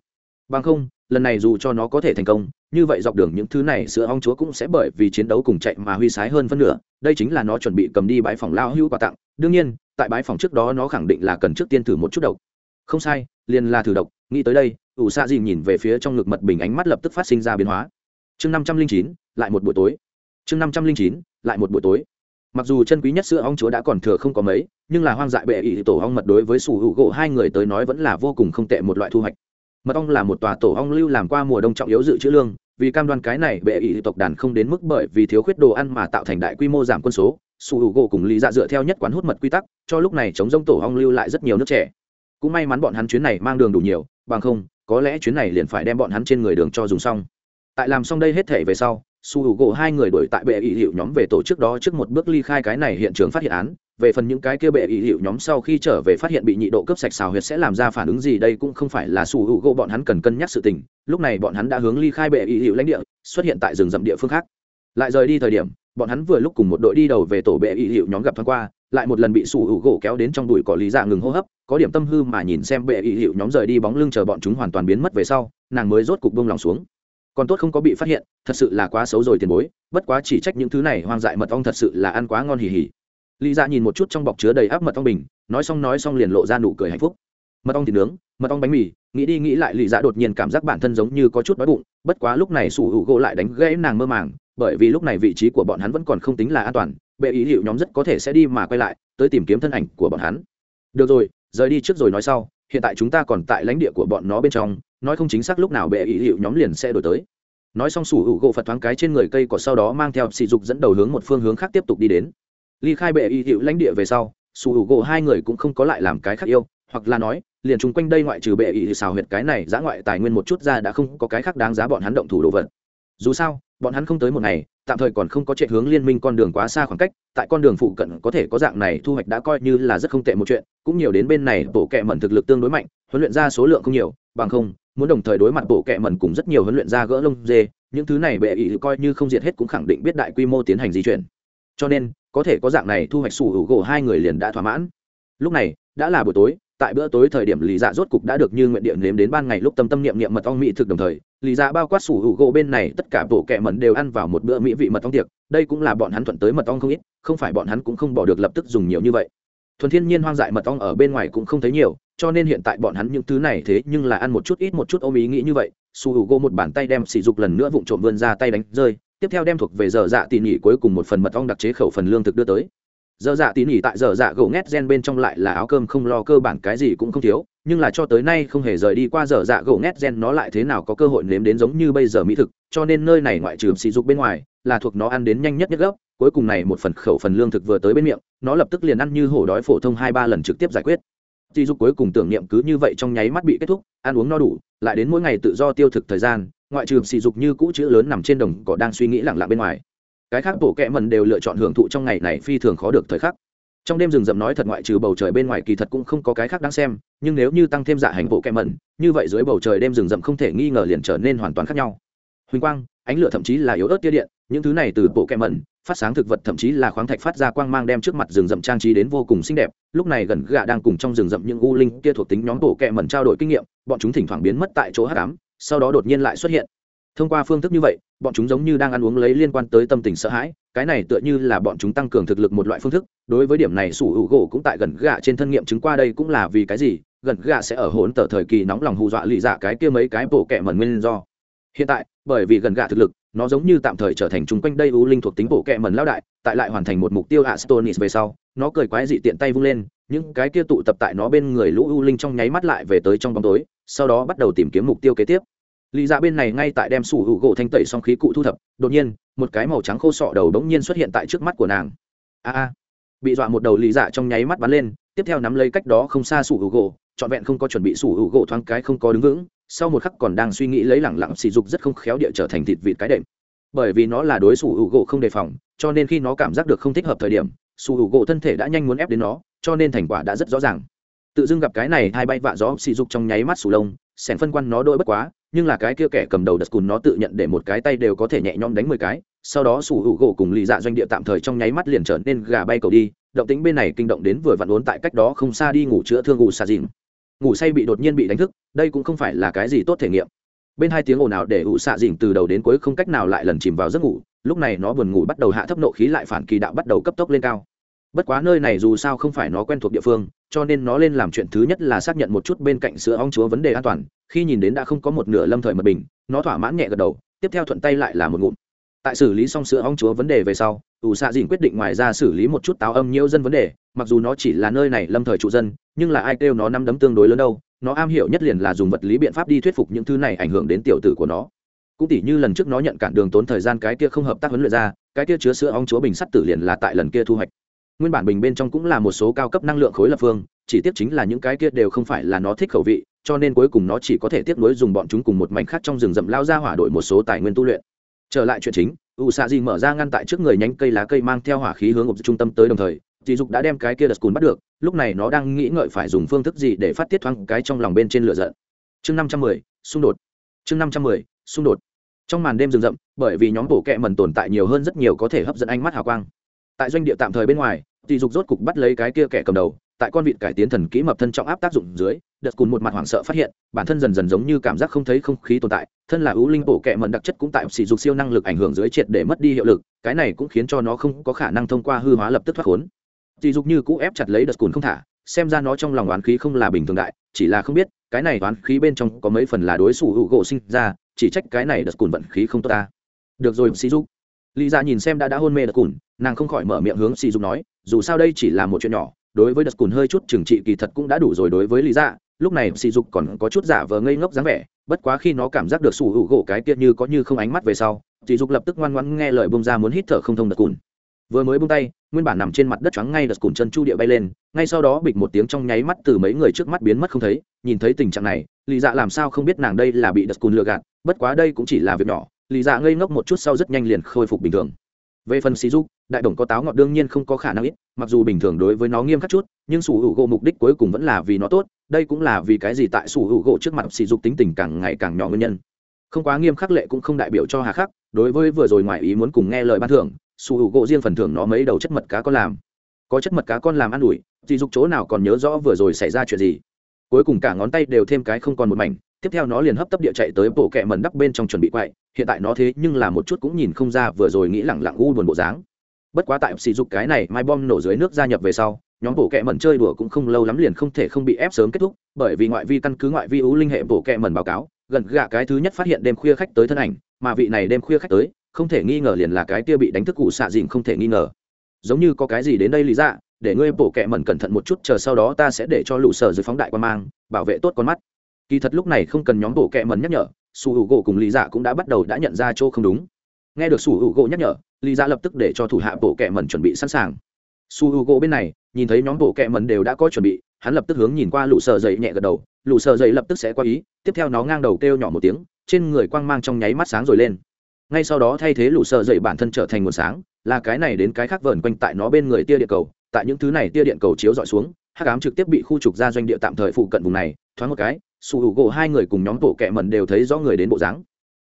Bằng không, lần này dù cho nó có thể thành công, như vậy dọc đường những thứ này sữa ong chúa cũng sẽ bởi vì chiến đấu cùng chạy mà huy sái hơn phân nửa. Đây chính là nó chuẩn bị cầm đi bãi phòng lao hữu quà tặng. Đương nhiên, tại bãi phòng trước đó nó khẳng định là cần trước tiên thử một chút độc. Không sai, liền là thử độc. Nghĩ tới đây, ủ xạ dìm nhìn về phía trong ngực mật bình ánh mắt lập tức phát sinh ra biến hóa. Chương năm trăm linh chín lại một buổi tối. Chương năm trăm linh chín, lại một buổi tối. Mặc dù chân quý nhất sữa ong chúa đã còn thừa không có mấy, nhưng là hoang dại bệ ỷ tổ ong mật đối với sủ hữu gỗ hai người tới nói vẫn là vô cùng không tệ một loại thu hoạch. Mật ong là một tòa tổ ong lưu làm qua mùa đông trọng yếu dự trữ lương, vì cam đoan cái này bệ ỷ tộc đàn không đến mức bởi vì thiếu khuyết đồ ăn mà tạo thành đại quy mô giảm quân số, sủ hữu gỗ cùng lý dạ dựa theo nhất quán hút mật quy tắc, cho lúc này chống g tổ ong lưu lại rất nhiều nước trẻ cũng may mắn bọn hắn chuyến này mang đường đủ nhiều, bằng không, có lẽ chuyến này liền phải đem bọn hắn trên người đường cho dùng xong. Tại làm xong đây hết thể về sau su h u gỗ hai người đuổi tại bệ ỷ hiệu nhóm về tổ trước đó trước một bước ly khai cái này hiện trường phát hiện án. Về phần những cái kia bệ ỷ hiệu nhóm sau khi trở về phát hiện bị nhị độ cấp sạch xào huyệt sẽ làm ra phản ứng gì đây cũng không phải là su h u gỗ bọn hắn cần cân nhắc sự tình. Lúc này bọn hắn đã hướng ly khai bệ ỷ hiệu lãnh địa, xuất hiện tại rừng rậm địa phương khác. Lại rời đi thời điểm, bọn hắn vừa lúc cùng một đội đi đầu về tổ bệ ỷ hiệu nhóm gặp thoáng qua, lại một lần bị sủ hữu gỗ kéo đến trong đùi cỏ lý dạ ngừng hô hấp, có điểm tâm hư mà nhìn xem bệ ỷ hiệu nhóm rời đi bóng lưng chờ bọn chúng hoàn toàn biến mất về sau, nàng mới rốt cục bông lòng xuống còn tốt không có bị phát hiện, thật sự là quá xấu rồi tiền bối, bất quá chỉ trách những thứ này hoang dại mật ong thật sự là ăn quá ngon hì hì lý dạ nhìn một chút trong bọc chứa đầy áp mật ong bình, nói xong nói xong liền lộ ra nụ cười hạnh phúc. Mật ong thịt nướng, mật ong bánh mì, nghĩ đi nghĩ lại lý dạ đột nhiên cảm giác bản thân giống như có chút đói bụng, bất quá lúc này sủ hữu gỗ lại đánh gãy nàng mơ màng, bởi vì lúc này vị trí của bọn hắn vẫn còn không tính là an toàn, bệ ý hiệu nhóm rất có thể sẽ đi mà quay lại, tới tìm kiếm thân ảnh của bọn hắn. Được rồi, rời đi trước rồi nói sau hiện tại chúng ta còn tại lãnh địa của bọn nó bên trong, nói không chính xác lúc nào bệ ý hiệu nhóm liền sẽ đổi tới. Nói xong sủ hữu gỗ phật thoáng cái trên người cây cỏ sau đó mang theo sỉ dục dẫn đầu hướng một phương hướng khác tiếp tục đi đến. Ly khai bệ y hiệu lãnh địa về sau, sủ hữu gỗ hai người cũng không có lại làm cái khác yêu, hoặc là nói, liền chung quanh đây ngoại trừ bệ y xào huyệt cái này giã ngoại tài nguyên một chút ra đã không có cái khác đáng giá bọn hắn động thủ đồ vật. Dù sao, bọn hắn không tới một ngày tạm thời còn không có chạy hướng liên minh con đường quá xa khoảng cách, tại con đường phụ cận có thể có dạng này thu hoạch đã coi như là rất không tệ một chuyện, cũng nhiều đến bên này bộ kệ mẩn thực lực tương đối mạnh, huấn luyện ra số lượng không nhiều, bằng không, muốn đồng thời đối mặt bộ kệ mẩn cùng rất nhiều huấn luyện ra gỡ lông dê, những thứ này bệ ý coi như không diệt hết cũng khẳng định biết đại quy mô tiến hành di chuyển. Cho nên, có thể có dạng này thu hoạch sủ hữu gỗ hai người liền đã thỏa mãn. Lúc này, đã là buổi tối tại bữa tối thời điểm lý dạ rốt cục đã được như nguyện điện nếm đến ban ngày lúc tâm tâm niệm niệm mật ong mỹ thực đồng thời, lý dạ bao quát sủ hữu gỗ bên này, tất cả bộ kẹ mẩn đều ăn vào một bữa mỹ vị mật ong tiệc. Đây cũng là bọn hắn thuận tới mật ong không ít, không phải bọn hắn cũng không bỏ được lập tức dùng nhiều như vậy. Thuần thiên nhiên hoang dại mật ong ở bên ngoài cũng không thấy nhiều, cho nên hiện tại bọn hắn những thứ này thế nhưng là ăn một chút ít một chút ôm ý nghĩ như vậy. Su hữu gỗ một bàn tay đem sỉ dục lần nữa vụng trộm vươn ra tay đánh rơi, tiếp theo đem thuộc về giờ dạ tỉ nỉ cuối cùng một phần mật ong đặc chế khẩu phần lương thực đưa tới dở dạ tỉ nỉ tại dở dạ gỗ ngét gen bên trong lại là áo cơm không lo cơ bản cái gì cũng không thiếu nhưng là cho tới nay không hề rời đi qua dở dạ gỗ ngét gen nó lại thế nào có cơ hội nếm đến giống như bây giờ mỹ thực cho nên nơi này ngoại trừ sỉ dục bên ngoài là thuộc nó ăn đến nhanh nhất nhất gốc cuối cùng này một phần khẩu phần lương thực vừa tới bên miệng nó lập tức liền ăn như hổ đói phổ thông hai ba lần trực tiếp giải quyết Tỷ dục cuối cùng tưởng niệm cứ như vậy trong nháy mắt bị kết thúc, ăn uống no đủ, lại đến mỗi ngày tự do tiêu thực thời gian, ngoại trừ sỉ dục như cũ chữ lớn nằm trên đồng cỏ đang suy nghĩ lặng lặng bên ngoài. Cái khác bộ kệ mần đều lựa chọn hưởng thụ trong ngày này phi thường khó được thời khắc. Trong đêm rừng rậm nói thật ngoại trừ bầu trời bên ngoài kỳ thật cũng không có cái khác đáng xem, nhưng nếu như tăng thêm dạ hành bộ kệ mần, như vậy dưới bầu trời đêm rừng rậm không thể nghi ngờ liền trở nên hoàn toàn khác nhau. Huỳnh quang, ánh lửa thậm chí là yếu ớt tia điện, những thứ này từ bộ kệ mần, phát sáng thực vật thậm chí là khoáng thạch phát ra quang mang đem trước mặt rừng rậm trang trí đến vô cùng xinh đẹp lúc này gần gạ đang cùng trong rừng rậm những u linh kia thuộc tính nhóm bộ kẹ mẩn trao đổi kinh nghiệm bọn chúng thỉnh thoảng biến mất tại chỗ hát ám sau đó đột nhiên lại xuất hiện thông qua phương thức như vậy, bọn chúng giống như đang ăn uống lấy liên quan tới tâm tình sợ hãi, cái này tựa như là bọn chúng tăng cường thực lực một loại phương thức, đối với điểm này sủ hữu gỗ cũng tại gần gạ trên thân nghiệm chứng qua đây cũng là vì cái gì, gần gạ sẽ ở hỗn tờ thời kỳ nóng lòng hù dọa lì dạ cái kia mấy cái bộ kẹ mẩn nguyên do. Hiện tại, bởi vì gần gạ thực lực, nó giống như tạm thời trở thành chung quanh đây u linh thuộc tính bộ kẹ mẩn lao đại, tại lại hoàn thành một mục tiêu astonis về sau, nó cười quái dị tiện tay vung lên, những cái kia tụ tập tại nó bên người lũ u linh trong nháy mắt lại về tới trong bóng tối, sau đó bắt đầu tìm kiếm mục tiêu kế tiếp lý dạ bên này ngay tại đem sủ hữu gỗ thanh tẩy xong khí cụ thu thập, đột nhiên, một cái màu trắng khô sọ đầu bỗng nhiên xuất hiện tại trước mắt của nàng. A bị dọa một đầu lý dạ trong nháy mắt bắn lên, tiếp theo nắm lấy cách đó không xa sủ hữu gỗ, trọn vẹn không có chuẩn bị sủ hữu gỗ thoáng cái không có đứng vững, sau một khắc còn đang suy nghĩ lấy lẳng lặng sỉ dục rất không khéo địa trở thành thịt vịt cái đệm. Bởi vì nó là đối sủ hữu gỗ không đề phòng, cho nên khi nó cảm giác được không thích hợp thời điểm, sủ hữu gỗ thân thể đã nhanh muốn ép đến nó, cho nên thành quả đã rất rõ ràng. Tự dưng gặp cái này hai bay vạ gió sỉ dục trong nháy mắt sủ lông, sẻn phân quan nó đôi bất quá nhưng là cái kia kẻ cầm đầu đất cùn nó tự nhận để một cái tay đều có thể nhẹ nhõm đánh mười cái, sau đó sủ hữu gỗ cùng lì dạ doanh địa tạm thời trong nháy mắt liền trở nên gà bay cầu đi, động tính bên này kinh động đến vừa vặn uốn tại cách đó không xa đi ngủ chữa thương ngủ xà dìm ngủ say bị đột nhiên bị đánh thức, đây cũng không phải là cái gì tốt thể nghiệm. Bên hai tiếng ồn ào để ủ xạ dình từ đầu đến cuối không cách nào lại lần chìm vào giấc ngủ, lúc này nó buồn ngủ bắt đầu hạ thấp nộ khí lại phản kỳ đạo bắt đầu cấp tốc lên cao bất quá nơi này dù sao không phải nó quen thuộc địa phương, cho nên nó lên làm chuyện thứ nhất là xác nhận một chút bên cạnh sữa ong chúa vấn đề an toàn, khi nhìn đến đã không có một nửa lâm thời mật bình, nó thỏa mãn nhẹ gật đầu, tiếp theo thuận tay lại là một ngụm. Tại xử lý xong sữa ong chúa vấn đề về sau ủ xạ dìn quyết định ngoài ra xử lý một chút táo âm nhiễu dân vấn đề, mặc dù nó chỉ là nơi này lâm thời trụ dân, nhưng là ai kêu nó nắm đấm tương đối lớn đâu, nó am hiểu nhất liền là dùng vật lý biện pháp đi thuyết phục những thứ này ảnh hưởng đến tiểu tử của nó. Cũng tỉ như lần trước nó nhận cản đường tốn thời gian cái kia không hợp tác huấn luyện ra, cái kia chứa sữa ong chúa bình sắt tử liền là tại lần kia thu hoạch nguyên bản bình bên trong cũng là một số cao cấp năng lượng khối lập phương, chỉ tiếc chính là những cái kia đều không phải là nó thích khẩu vị, cho nên cuối cùng nó chỉ có thể tiếp nối dùng bọn chúng cùng một mảnh khác trong rừng rậm lao ra hỏa đổi một số tài nguyên tu luyện. Trở lại chuyện chính u xạ di mở ra ngăn tại trước người nhánh cây lá cây mang theo hỏa khí hướng ộp trung tâm tới đồng thời dì dục đã đem cái kia đật cùn bắt được, lúc này nó đang nghĩ ngợi phải dùng phương thức gì để phát tiết thoáng cái trong lòng bên trên lửa giận. Chương năm trăm mười, xung đột. Chương năm trăm mười, xung đột. Trong màn đêm rừng rậm, bởi vì nhóm bổ kẹ mần tồn tại nhiều hơn rất nhiều có thể hấp dẫn ánh mắt hào quang. Tại doanh địa tạm thời bên ngoài tỷ dục rốt cục bắt lấy cái kia kẻ cầm đầu, tại con vịt cải tiến thần kỹ mập thân trọng áp tác dụng dưới, đợt cùn một mặt hoảng sợ phát hiện, bản thân dần dần giống như cảm giác không thấy không khí tồn tại, thân là ưu linh bổ kẹ mần đặc chất cũng tại sỉ dục siêu năng lực ảnh hưởng dưới triệt để mất đi hiệu lực, cái này cũng khiến cho nó không có khả năng thông qua hư hóa lập tức thoát khốn. Sỉ dục như cũ ép chặt lấy đợt cùn không thả, xem ra nó trong lòng oán khí không là bình thường đại, chỉ là không biết, cái này oán khí bên trong có mấy phần là đối xử hữu gỗ sinh ra, chỉ trách cái này đợt cùn vận khí không tốt ta. Được rồi, sỉ dục. Lý ra nhìn xem đã đã hôn mê đợt cùn, nàng không khỏi mở miệng hướng sỉ dục nói dù sao đây chỉ là một chuyện nhỏ, đối với đợt cùn hơi chút trừng trị kỳ thật cũng đã đủ rồi đối với lý Dạ. lúc này sỉ dục còn có chút giả vờ ngây ngốc dáng vẻ, bất quá khi nó cảm giác được sủ hữu gỗ cái kia như có như không ánh mắt về sau, sỉ dục lập tức ngoan ngoãn nghe lời bông ra muốn hít thở không thông đợt cùn vừa mới bông tay, nguyên bản nằm trên mặt đất trắng ngay đợt cùn chân chu địa bay lên, ngay sau đó bịch một tiếng trong nháy mắt từ mấy người trước mắt biến mất không thấy, nhìn thấy tình trạng này lì dạ làm sao không biết nàng đây là bị đợt cùn lừa gạt, bất quá đây cũng chỉ là việc nhỏ lì dạ ngây ngốc một chút sau rất nhanh liền khôi phục bình thường về phần xì dục, đại đồng có táo ngọt đương nhiên không có khả năng ít, mặc dù bình thường đối với nó nghiêm khắc chút, nhưng sủ hữu gỗ mục đích cuối cùng vẫn là vì nó tốt, đây cũng là vì cái gì tại sủ hữu gỗ trước mặt sỉ dục tính tình càng ngày càng nhỏ nguyên nhân. Không quá nghiêm khắc lệ cũng không đại biểu cho hà khắc, đối với vừa rồi ngoài ý muốn cùng nghe lời ban thưởng, sủ hữu gỗ riêng phần thưởng nó mấy đầu chất mật cá con làm. Có chất mật cá con làm ăn ủi sỉ dục chỗ nào còn nhớ rõ vừa rồi xảy ra chuyện gì. Cuối cùng cả ngón tay đều thêm cái không còn một mảnh tiếp theo nó liền hấp tấp địa chạy tới bộ kẹ mần đắp bên trong chuẩn bị quậy. Hiện tại nó thế nhưng là một chút cũng nhìn không ra vừa rồi nghĩ lẳng lặng u buồn bộ dáng. Bất quá tại sỉ dục cái này mai bom nổ dưới nước gia nhập về sau, nhóm bộ kẹ mẩn chơi đùa cũng không lâu lắm liền không thể không bị ép sớm kết thúc, bởi vì ngoại vi căn cứ ngoại vi ưu linh hệ bộ kẹ mẩn báo cáo, gần gạ cái thứ nhất phát hiện đêm khuya khách tới thân ảnh, mà vị này đêm khuya khách tới, không thể nghi ngờ liền là cái kia bị đánh thức cụ xạ dìn không thể nghi ngờ. Giống như có cái gì đến đây lý ra để ngươi bộ kẹ mẩn cẩn thận một chút, chờ sau đó ta sẽ để cho lũ sở dưới phóng đại quan mang, bảo vệ tốt con mắt kỳ thật lúc này không cần nhóm bộ kẹ mẩn nhắc nhở su hữu gỗ cùng lý dạ cũng đã bắt đầu đã nhận ra chỗ không đúng. Nghe được su hữu gỗ nhắc nhở, lý dạ lập tức để cho thủ hạ bộ kẹ mẩn chuẩn bị sẵn sàng. Su h u gỗ bên này, nhìn thấy nhóm bộ kẹ mần đều đã có chuẩn bị, hắn lập tức hướng nhìn qua lũ sợ dậy nhẹ gật đầu, lũ sợ dậy lập tức sẽ qua ý, tiếp theo nó ngang đầu kêu nhỏ một tiếng, trên người quang mang trong nháy mắt sáng rồi lên. Ngay sau đó thay thế lũ sợ dậy bản thân trở thành nguồn sáng, là cái này đến cái khác vờn quanh tại nó bên người tia địa cầu, tại những thứ này tia điện cầu chiếu dọi xuống, hắc ám trực tiếp bị khu trục ra doanh địa tạm thời phụ cận vùng này thoáng một cái sủ hữu u gỗ hai người cùng nhóm bộ kẹ mần đều thấy rõ người đến bộ dáng.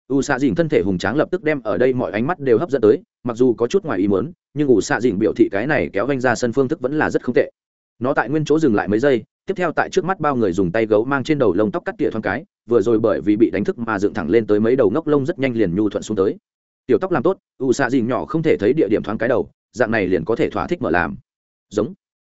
U xạ dìn thân thể hùng tráng lập tức đem ở đây mọi ánh mắt đều hấp dẫn tới, mặc dù có chút ngoài ý muốn, nhưng u xạ dìn biểu thị cái này kéo vanh ra sân phương thức vẫn là rất không tệ. Nó tại nguyên chỗ dừng lại mấy giây, tiếp theo tại trước mắt bao người dùng tay gấu mang trên đầu lông tóc cắt tỉa thoáng cái, vừa rồi bởi vì bị đánh thức mà dựng thẳng lên tới mấy đầu ngốc lông rất nhanh liền nhu thuận xuống tới. Tiểu tóc làm tốt, u xạ dìn nhỏ không thể thấy địa điểm thoáng cái đầu, dạng này liền có thể thỏa thích mở làm. Giống.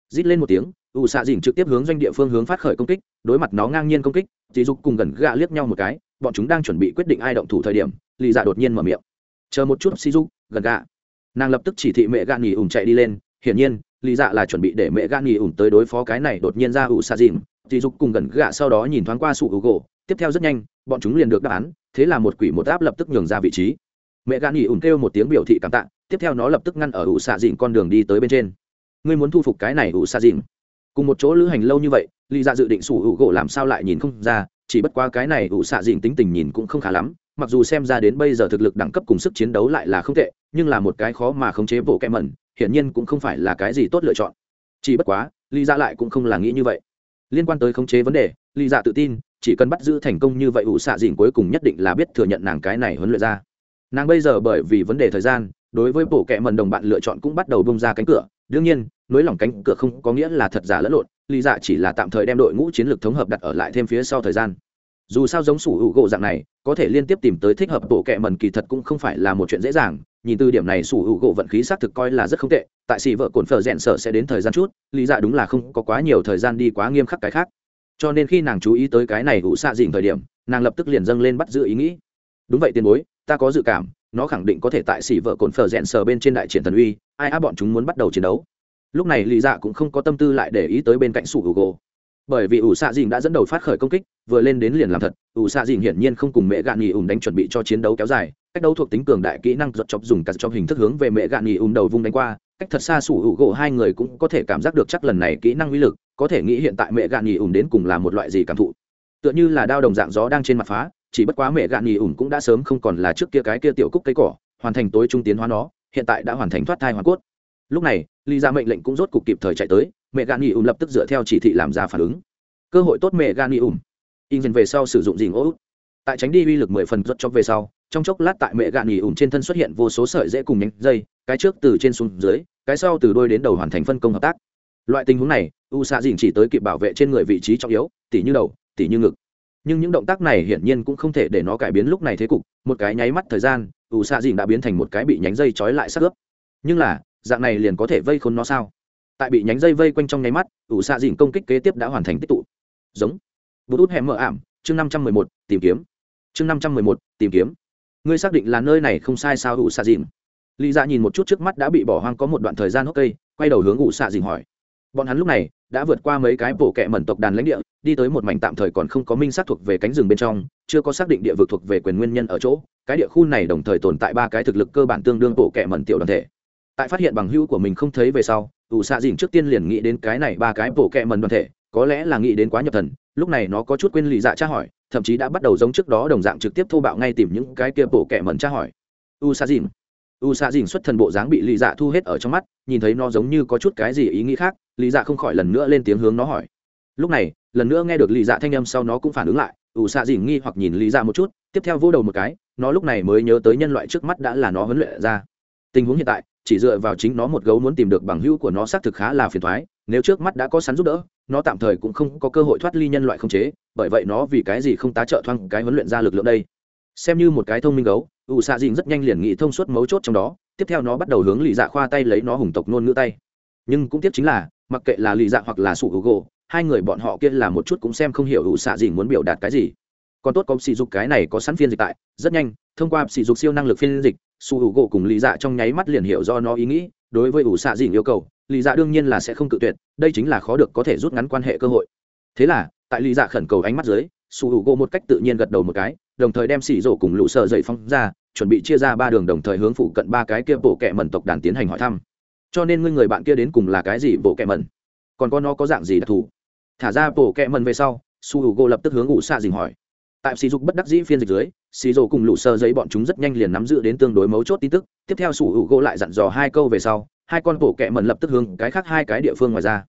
Rít lên một tiếng ủ xạ dìn trực tiếp hướng doanh địa phương hướng phát khởi công kích, đối mặt nó ngang nhiên công kích dì dục cùng gần gạ liếc nhau một cái, bọn chúng đang chuẩn bị quyết định ai động thủ thời điểm, lì dạ đột nhiên mở miệng. Chờ một chút si dục, gần gạ. Nàng lập tức chỉ thị mẹ gạ nghỉ ủng chạy đi lên, hiển nhiên lý dạ là chuẩn bị để mẹ gạ nghỉ ủng tới đối phó cái này đột nhiên ra ủ xạ dìm dì dục cùng gần gạ sau đó nhìn thoáng qua sụ hữu gỗ tiếp theo rất nhanh, bọn chúng liền được đáp án, thế là một quỷ một áp lập tức nhường ra vị trí. Mẹ gạn nghỉ ủng kêu một tiếng biểu thị cảm tạ, tiếp theo nó lập tức ngăn ở ủ xạ dìm con đường đi tới bên trên. Ngươi muốn thu phục cái này ủ xạ dìm cùng một chỗ lữ hành lâu như vậy, lý dạ dự định sủ hữu gỗ làm sao lại nhìn không ra, chỉ bất qua cái này ủ xạ dìn tính tình nhìn cũng không khá lắm, mặc dù xem ra đến bây giờ thực lực đẳng cấp cùng sức chiến đấu lại là không tệ, nhưng là một cái khó mà khống chế bộ kẹm mẩn, hiển nhiên cũng không phải là cái gì tốt lựa chọn. Chỉ bất quá, lý dạ lại cũng không là nghĩ như vậy. Liên quan tới khống chế vấn đề, lý dạ tự tin, chỉ cần bắt giữ thành công như vậy ủ xạ dìn cuối cùng nhất định là biết thừa nhận nàng cái này huấn luyện ra. Nàng bây giờ bởi vì vấn đề thời gian, đối với bộ kẹ mần đồng bạn lựa chọn cũng bắt đầu bông ra cánh cửa đương nhiên nới lỏng cánh cửa không có nghĩa là thật giả lẫn lộn, lý dạ chỉ là tạm thời đem đội ngũ chiến lược thống hợp đặt ở lại thêm phía sau thời gian. Dù sao giống sủ hữu gỗ dạng này, có thể liên tiếp tìm tới thích hợp bộ kệ mần kỳ thật cũng không phải là một chuyện dễ dàng. Nhìn từ điểm này sủ hữu gỗ vận khí xác thực coi là rất không tệ, tại xì vợ cồn phở rẽn sợ sẽ đến thời gian chút, lý dạ đúng là không có quá nhiều thời gian đi quá nghiêm khắc cái khác. Cho nên khi nàng chú ý tới cái này hữu xạ dịnh thời điểm, nàng lập tức liền dâng lên bắt giữ ý nghĩ. Đúng vậy tiền bối, ta có dự cảm nó khẳng định có thể tại xỉ vợ cồn phở rẽn sờ bên trên đại triển thần uy, ai á bọn chúng muốn bắt đầu chiến đấu. Lúc này lý dạ cũng không có tâm tư lại để ý tới bên cạnh sủ hữu gỗ bởi vì ủ xạ dìn đã dẫn đầu phát khởi công kích, vừa lên đến liền làm thật, ủ xạ dìn hiển nhiên không cùng mẹ gạn nghỉ ủng đánh chuẩn bị cho chiến đấu kéo dài, cách đấu thuộc tính cường đại kỹ năng giật chọc dùng cả trong hình thức hướng về mẹ gạn nghỉ ủng đầu vung đánh qua, cách thật xa sủ hữu gỗ hai người cũng có thể cảm giác được chắc lần này kỹ năng uy lực, có thể nghĩ hiện tại mẹ gạn nghỉ ủng đến cùng là một loại gì cảm thụ. Tựa như là đao đồng dạng gió đang trên mặt phá chỉ bất quá mẹ gạn nghỉ ủng cũng đã sớm không còn là trước kia cái kia tiểu cúc cây cỏ, hoàn thành tối trung tiến hóa nó, hiện tại đã hoàn thành thoát thai hoàn cốt. Lúc này ly ra mệnh lệnh cũng rốt cục kịp thời chạy tới, mẹ gạn nghỉ ủng lập tức dựa theo chỉ thị làm ra phản ứng. Cơ hội tốt mẹ gan ủng. In dần về sau sử dụng dình ô tại tránh đi uy lực mười phần rất cho về sau, trong chốc lát tại mẹ gạn nghỉ ủng trên thân xuất hiện vô số sợi dễ cùng nhánh dây, cái trước từ trên xuống dưới, cái sau từ đôi đến đầu hoàn thành phân công hợp tác. Loại tình huống này, u xạ dình chỉ tới kịp bảo vệ trên người vị trí trọng yếu, tỉ như đầu, tỉ như ngực nhưng những động tác này hiển nhiên cũng không thể để nó cải biến lúc này thế cục, một cái nháy mắt thời gian, ủ xạ dìn đã biến thành một cái bị nhánh dây trói lại sát ướp. Nhưng là, dạng này liền có thể vây khốn nó sao? Tại bị nhánh dây vây quanh trong nháy mắt, ủ xạ dìn công kích kế tiếp đã hoàn thành tích tụ. Giống. Bút út hẻm mở ảm, chương năm trăm mười một, tìm kiếm. Chương năm trăm mười một, tìm kiếm. Ngươi xác định là nơi này không sai sao ủ xạ dìn? Lý dạ nhìn một chút trước mắt đã bị bỏ hoang có một đoạn thời gian hốc cây quay đầu hướng ủ xạ dìn hỏi bọn hắn lúc này đã vượt qua mấy cái bộ kẹ mẩn tộc đàn lãnh địa, đi tới một mảnh tạm thời còn không có minh xác thuộc về cánh rừng bên trong, chưa có xác định địa vực thuộc về quyền nguyên nhân ở chỗ. Cái địa khu này đồng thời tồn tại ba cái thực lực cơ bản tương đương bộ kẹ mẩn tiểu đoàn thể. Tại phát hiện bằng hữu của mình không thấy về sau ủ xạ dìn trước tiên liền nghĩ đến cái này ba cái bộ kẹ mẩn đoàn thể, có lẽ là nghĩ đến quá nhập thần. Lúc này nó có chút quên lì dạ tra hỏi, thậm chí đã bắt đầu giống trước đó đồng dạng trực tiếp thô bạo ngay tìm những cái kia bộ kẹ mẩn tra hỏi. U xạ dìn. U xạ dìn xuất thần bộ dáng bị lì dạ thu hết ở trong mắt, nhìn thấy nó giống như có chút cái gì ý nghĩ khác Lý dạ không khỏi lần nữa lên tiếng hướng nó hỏi. Lúc này, lần nữa nghe được Lý dạ thanh âm sau nó cũng phản ứng lại, ủ xạ dỉ nghi hoặc nhìn Lý dạ một chút, tiếp theo vô đầu một cái, nó lúc này mới nhớ tới nhân loại trước mắt đã là nó huấn luyện ra. Tình huống hiện tại, chỉ dựa vào chính nó một gấu muốn tìm được bằng hữu của nó xác thực khá là phiền thoái nếu trước mắt đã có sắn giúp đỡ, nó tạm thời cũng không có cơ hội thoát ly nhân loại không chế, bởi vậy nó vì cái gì không tá trợ thoang cái huấn luyện ra lực lượng đây? Xem như một cái thông minh gấu, ủ xạ dìn rất nhanh liền nghĩ thông suốt mấu chốt trong đó, tiếp theo nó bắt đầu hướng lì dạ khoa tay lấy nó hùng tộc nôn ngữ tay. Nhưng cũng tiếc chính là mặc kệ là lì dạ hoặc là sủ hữu gỗ, hai người bọn họ kia là một chút cũng xem không hiểu ủ xạ gì muốn biểu đạt cái gì. Còn tốt có sỉ dục cái này có sẵn phiên dịch tại, rất nhanh, thông qua sỉ dục siêu năng lực phiên dịch su hữu gỗ cùng lý dạ trong nháy mắt liền hiểu do nó ý nghĩ, đối với ủ xạ dìn yêu cầu lý dạ đương nhiên là sẽ không cự tuyệt, đây chính là khó được có thể rút ngắn quan hệ cơ hội. Thế là, tại lý dạ khẩn cầu ánh mắt dưới su hữu gỗ một cách tự nhiên gật đầu một cái, đồng thời đem xỉ rổ cùng lũ sợ dậy phong ra, chuẩn bị chia ra ba đường đồng thời hướng phụ cận ba cái kia bộ kệ mẩn tộc đàn tiến hành hỏi thăm cho nên ngươi người bạn kia đến cùng là cái gì, bộ kẹ mần còn có nó có dạng gì đặc thù? Thả ra bộ kẹ mần về sau, su hữu gỗ lập tức hướng ủ xạ dình hỏi. Tại sỉ dục bất đắc dĩ phiên dịch dưới sỉ rồ cùng lũ sơ giấy bọn chúng rất nhanh liền nắm giữ đến tương đối mấu chốt tin tức. Tiếp theo sủ hữu gỗ lại dặn dò hai câu về sau, hai con bộ kẹ mần lập tức hướng cái khác hai cái địa phương ngoài ra.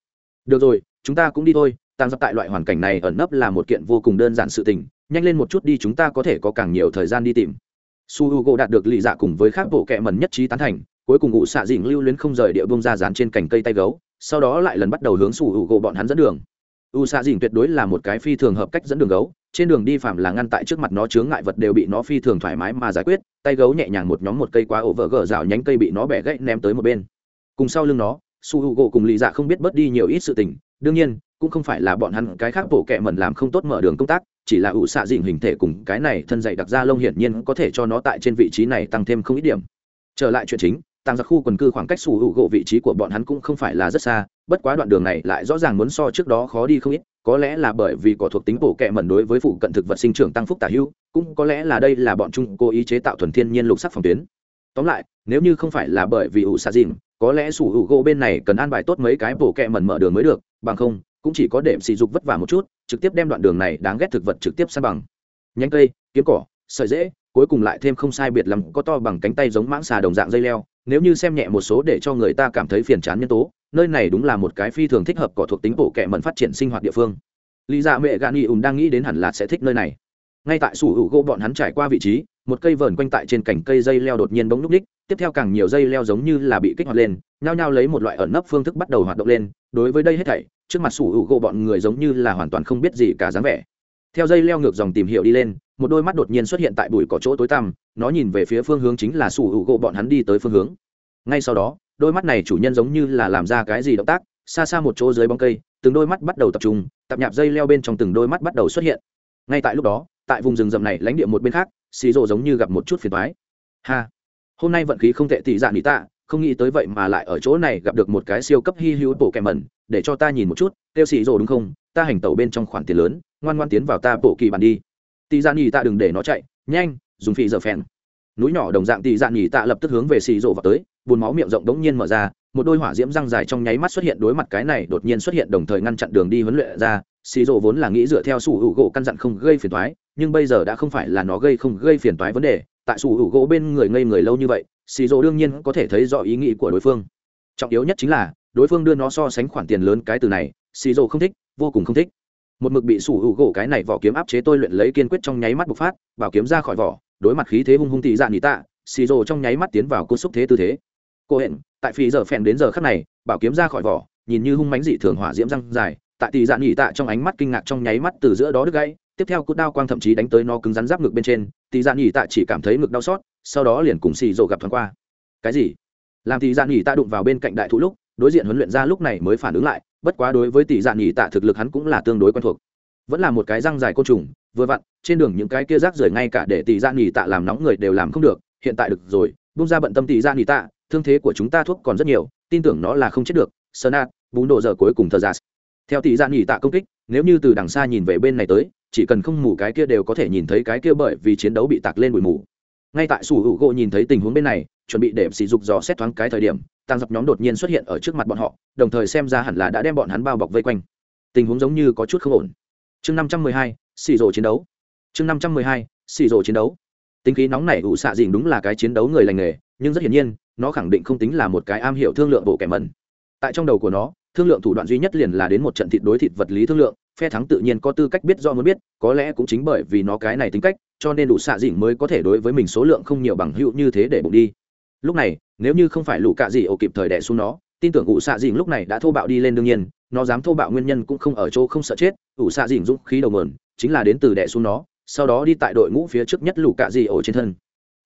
Được rồi, chúng ta cũng đi thôi tăng dập tại loại hoàn cảnh này ẩn nấp là một kiện vô cùng đơn giản sự tình, nhanh lên một chút đi, chúng ta có thể có càng nhiều thời gian đi tìm. Su h u gỗ đạt được lì dạ cùng với các bộ kẹ mần nhất trí tán thành cuối cùng ngụ xạ dình lưu luyến không rời địa bông ra dán trên cành cây tay gấu, sau đó lại lần bắt đầu hướng su hữu u gỗ bọn hắn dẫn đường. U xạ dình tuyệt đối là một cái phi thường hợp cách dẫn đường gấu, trên đường đi phạm là ngăn tại trước mặt nó chướng ngại vật đều bị nó phi thường thoải mái mà giải quyết, tay gấu nhẹ nhàng một nhóm một cây quá ổ vỡ gờ rào nhánh cây bị nó bẻ gãy ném tới một bên. Cùng sau lưng nó su h u gỗ cùng lì dạ không biết bớt đi nhiều ít sự tình, đương nhiên, cũng không phải là bọn hắn cái khác bổ kẹ mẩn làm không tốt mở đường công tác, chỉ là ủ xạ dịnh hình thể cùng cái này thân dạy đặc ra lông hiển nhiên có thể cho nó tại trên vị trí này tăng thêm không ít điểm. Trở lại chuyện chính tăng giặc khu quần cư khoảng cách sủ hữu gỗ vị trí của bọn hắn cũng không phải là rất xa, bất quá đoạn đường này lại rõ ràng muốn so trước đó khó đi không ít, có lẽ là bởi vì có thuộc tính bổ kẹ mẩn đối với phụ cận thực vật sinh trưởng tăng phúc tả hữu, cũng có lẽ là đây là bọn chúng cố ý chế tạo thuần thiên nhiên lục sắc phòng tuyến. Tóm lại, nếu như không phải là bởi vì ủ xạ dìm có lẽ sủ hữu gỗ bên này cần an bài tốt mấy cái bổ kẹ mẩn mở đường mới được, bằng không, cũng chỉ có để sỉ dục vất vả một chút, trực tiếp đem đoạn đường này đáng ghét thực vật trực tiếp san bằng. Nhánh cây, kiếm cỏ, sợi dễ cuối cùng lại thêm không sai biệt lắm, có to bằng cánh tay giống mãng xà đồng dạng dây leo nếu như xem nhẹ một số để cho người ta cảm thấy phiền chán nhân tố, nơi này đúng là một cái phi thường thích hợp cỏ thuộc tính bộ kệ mẩn phát triển sinh hoạt địa phương. Lý dạ mẹ gạn y ùn đang nghĩ đến hẳn là sẽ thích nơi này. Ngay tại sủ hữu gỗ bọn hắn trải qua vị trí, một cây vờn quanh tại trên cành cây dây leo đột nhiên bỗng núp ních, tiếp theo càng nhiều dây leo giống như là bị kích hoạt lên, nhao nhao lấy một loại ẩn nấp phương thức bắt đầu hoạt động lên. Đối với đây hết thảy, trước mặt sủ hữu gỗ bọn người giống như là hoàn toàn không biết gì cả dáng vẻ theo dây leo ngược dòng tìm hiểu đi lên, một đôi mắt đột nhiên xuất hiện tại bụi cỏ chỗ tối tăm, nó nhìn về phía phương hướng chính là sủ hữu gỗ bọn hắn đi tới phương hướng. Ngay sau đó, đôi mắt này chủ nhân giống như là làm ra cái gì động tác, xa xa một chỗ dưới bóng cây, từng đôi mắt bắt đầu tập trung, tập nhạp dây leo bên trong từng đôi mắt bắt đầu xuất hiện. Ngay tại lúc đó, tại vùng rừng rậm này lãnh địa một bên khác, xì rộ giống như gặp một chút phiền thoái ha! Hôm nay vận khí không tệ tị dạ nỉ tạ, không nghĩ tới vậy mà lại ở chỗ này gặp được một cái siêu cấp hy hữu bộ kèm mẩn, để cho ta nhìn một chút tiêu xì rộ đúng không? Ta hành tẩu bên trong khoản tiền lớn ngoan ngoan tiến vào ta bộ kỳ bàn đi. Tì dạ nghỉ tạ đừng để nó chạy, nhanh, dùng phi giờ phèn. Núi nhỏ đồng dạng tì dạ nghỉ tạ lập tức hướng về xì rộ vào tới bùn máu miệng rộng đống nhiên mở ra, một đôi hỏa diễm răng dài trong nháy mắt xuất hiện đối mặt cái này đột nhiên xuất hiện đồng thời ngăn chặn đường đi huấn luyện ra. Xì rộ vốn là nghĩ dựa theo sủ hữu gỗ căn dặn không gây phiền toái, nhưng bây giờ đã không phải là nó gây không gây phiền toái vấn đề. Tại sủ hữu gỗ bên người ngây người lâu như vậy, xì rộ đương nhiên có thể thấy rõ ý nghĩ của đối phương. Trọng yếu nhất chính là, đối phương đưa nó so sánh khoản tiền lớn cái từ này, xì rộ không thích, vô cùng không thích một mực bị sủ hữu gỗ cái này vỏ kiếm áp chế tôi luyện lấy kiên quyết trong nháy mắt bộc phát, bảo kiếm ra khỏi vỏ, đối mặt khí thế hung hung tị dạ nỉ tạ, xì rộ trong nháy mắt tiến vào cốt xúc thế tư thế. Cô hẹn tại phi giờ phèn đến giờ khắc này, bảo kiếm ra khỏi vỏ, nhìn như hung mánh dị thường hỏa diễm răng dài, tại tị dạ nhị tạ trong ánh mắt kinh ngạc trong nháy mắt từ giữa đó đứt gãy, tiếp theo cút đao quang thậm chí đánh tới nó cứng rắn giáp ngực bên trên tị dạ nhị tạ chỉ cảm thấy ngực đau xót, sau đó liền cùng xì rộ gặp thoáng qua. Cái gì? Làm tị dạ nhị tạ đụng vào bên cạnh đại thụ lúc, đối diện huấn luyện ra lúc này mới phản ứng lại bất quá đối với tỷ dạ nhị tạ thực lực hắn cũng là tương đối quen thuộc. Vẫn là một cái răng dài côn trùng, vừa vặn, trên đường những cái kia rác rưởi ngay cả để tỷ dạ nhị tạ làm nóng người đều làm không được, hiện tại được rồi bung ra bận tâm tỷ dạ nhị tạ, thương thế của chúng ta thuốc còn rất nhiều, tin tưởng nó là không chết được. Sơ nạt bún đồ giờ cuối cùng thờ giả. Theo tỷ dạ nhị tạ công kích, nếu như từ đằng xa nhìn về bên này tới, chỉ cần không mù cái kia đều có thể nhìn thấy cái kia bởi vì chiến đấu bị tạc lên bụi mù. Ngay tại sủ hữu gỗ nhìn thấy tình huống bên này, chuẩn bị để sỉ dục dò xét thoáng cái thời điểm tăng dọc nhóm đột nhiên xuất hiện ở trước mặt bọn họ, đồng thời xem ra hẳn là đã đem bọn hắn bao bọc vây quanh. Tình huống giống như có chút không ổn. Chương năm trăm mười hai, xì rồ chiến đấu. Chương năm trăm mười hai, xì rồ chiến đấu. Tính khí nóng này ủ xạ dình đúng là cái chiến đấu người lành nghề, nhưng rất hiển nhiên, nó khẳng định không tính là một cái am hiểu thương lượng bộ kẻ mẩn. Tại trong đầu của nó, thương lượng thủ đoạn duy nhất liền là đến một trận thịt đối thịt vật lý thương lượng, phe thắng tự nhiên có tư cách biết do muốn biết, có lẽ cũng chính bởi vì nó cái này tính cách, cho nên đủ xạ dỉ mới có thể đối với mình số lượng không nhiều bằng hữu như thế để bụng đi lúc này nếu như không phải lũ cạ dị ổ kịp thời đẻ xuống nó tin tưởng ủ xạ dịnh lúc này đã thô bạo đi lên đương nhiên nó dám thô bạo nguyên nhân cũng không ở chỗ không sợ chết ủ xạ dịnh dũng khí đầu mườn chính là đến từ đẻ xuống nó sau đó đi tại đội ngũ phía trước nhất lũ cạ dị ổ trên thân.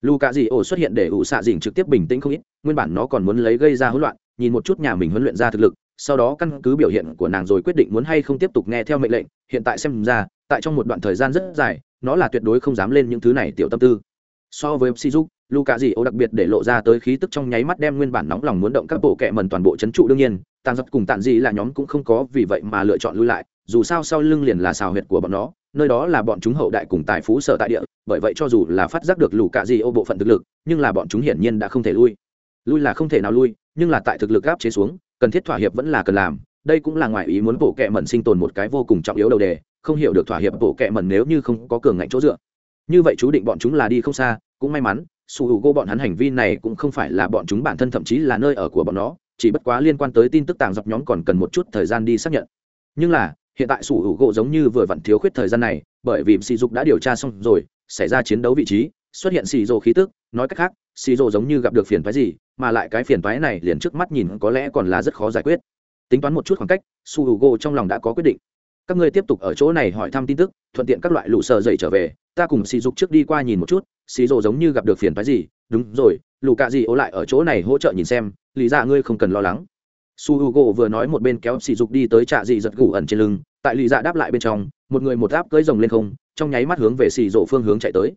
Lũ cạ dị ổ xuất hiện để ủ xạ dịnh trực tiếp bình tĩnh không ít nguyên bản nó còn muốn lấy gây ra hỗn loạn nhìn một chút nhà mình huấn luyện ra thực lực sau đó căn cứ biểu hiện của nàng rồi quyết định muốn hay không tiếp tục nghe theo mệnh lệnh hiện tại xem ra tại trong một đoạn thời gian rất dài nó là tuyệt đối không dám lên những thứ này tiểu tâm tư. So với Shizuku, Luka gì ô đặc biệt để lộ ra tới khí tức trong nháy mắt đem nguyên bản nóng lòng muốn động các bộ kệ mần toàn bộ chấn trụ đương nhiên, tàn giật cùng tàn gì là nhóm cũng không có vì vậy mà lựa chọn lui lại, dù sao sau lưng liền là xào huyệt của bọn nó, nơi đó là bọn chúng hậu đại cùng tài phú sở tại địa, bởi vậy cho dù là phát giác được Luka gì ô bộ phận thực lực, nhưng là bọn chúng hiển nhiên đã không thể lui. Lui là không thể nào lui, nhưng là tại thực lực áp chế xuống, cần thiết thỏa hiệp vẫn là cần làm, đây cũng là ngoại ý muốn bộ kệ mẩn sinh tồn một cái vô cùng trọng yếu đầu đề, không hiểu được thỏa hiệp bộ kệ mẩn nếu như không có cường ngạnh chỗ dựa như vậy chú định bọn chúng là đi không xa cũng may mắn su hữu gỗ bọn hắn hành vi này cũng không phải là bọn chúng bản thân, thậm chí là nơi ở của bọn nó, chỉ bất quá liên quan tới tin tức tàng dọc nhóm còn cần một chút thời gian đi xác nhận. Nhưng là, hiện tại sủ hữu gỗ giống như vừa vặn thiếu khuyết thời gian này, bởi vì sỉ dục đã điều tra xong rồi, xảy ra chiến đấu vị trí, xuất hiện sỉ rồ khí tức, nói cách khác sỉ rồ giống như gặp được phiền phái gì, mà lại cái phiền phái này liền trước mắt nhìn có lẽ còn là rất khó giải quyết. Tính toán một chút khoảng cách sủ hữu gỗ trong lòng đã có quyết định. Các ngươi tiếp tục ở chỗ này hỏi thăm tin tức, thuận tiện các loại lũ sợ dậy trở về, ta cùng sỉ dục trước đi qua nhìn một chút xì rồ giống như gặp được phiền phái gì. Đúng rồi, lù cạ gì ố lại ở chỗ này hỗ trợ nhìn xem lý ra dạ ngươi không cần lo lắng. Su h u g o vừa nói một bên kéo xì dục đi tới trạ dị giật gù ẩn trên lưng, tại lý dạ đáp lại bên trong, một người một áp cưỡi rồng lên không, trong nháy mắt hướng về xì rộ phương hướng chạy tới.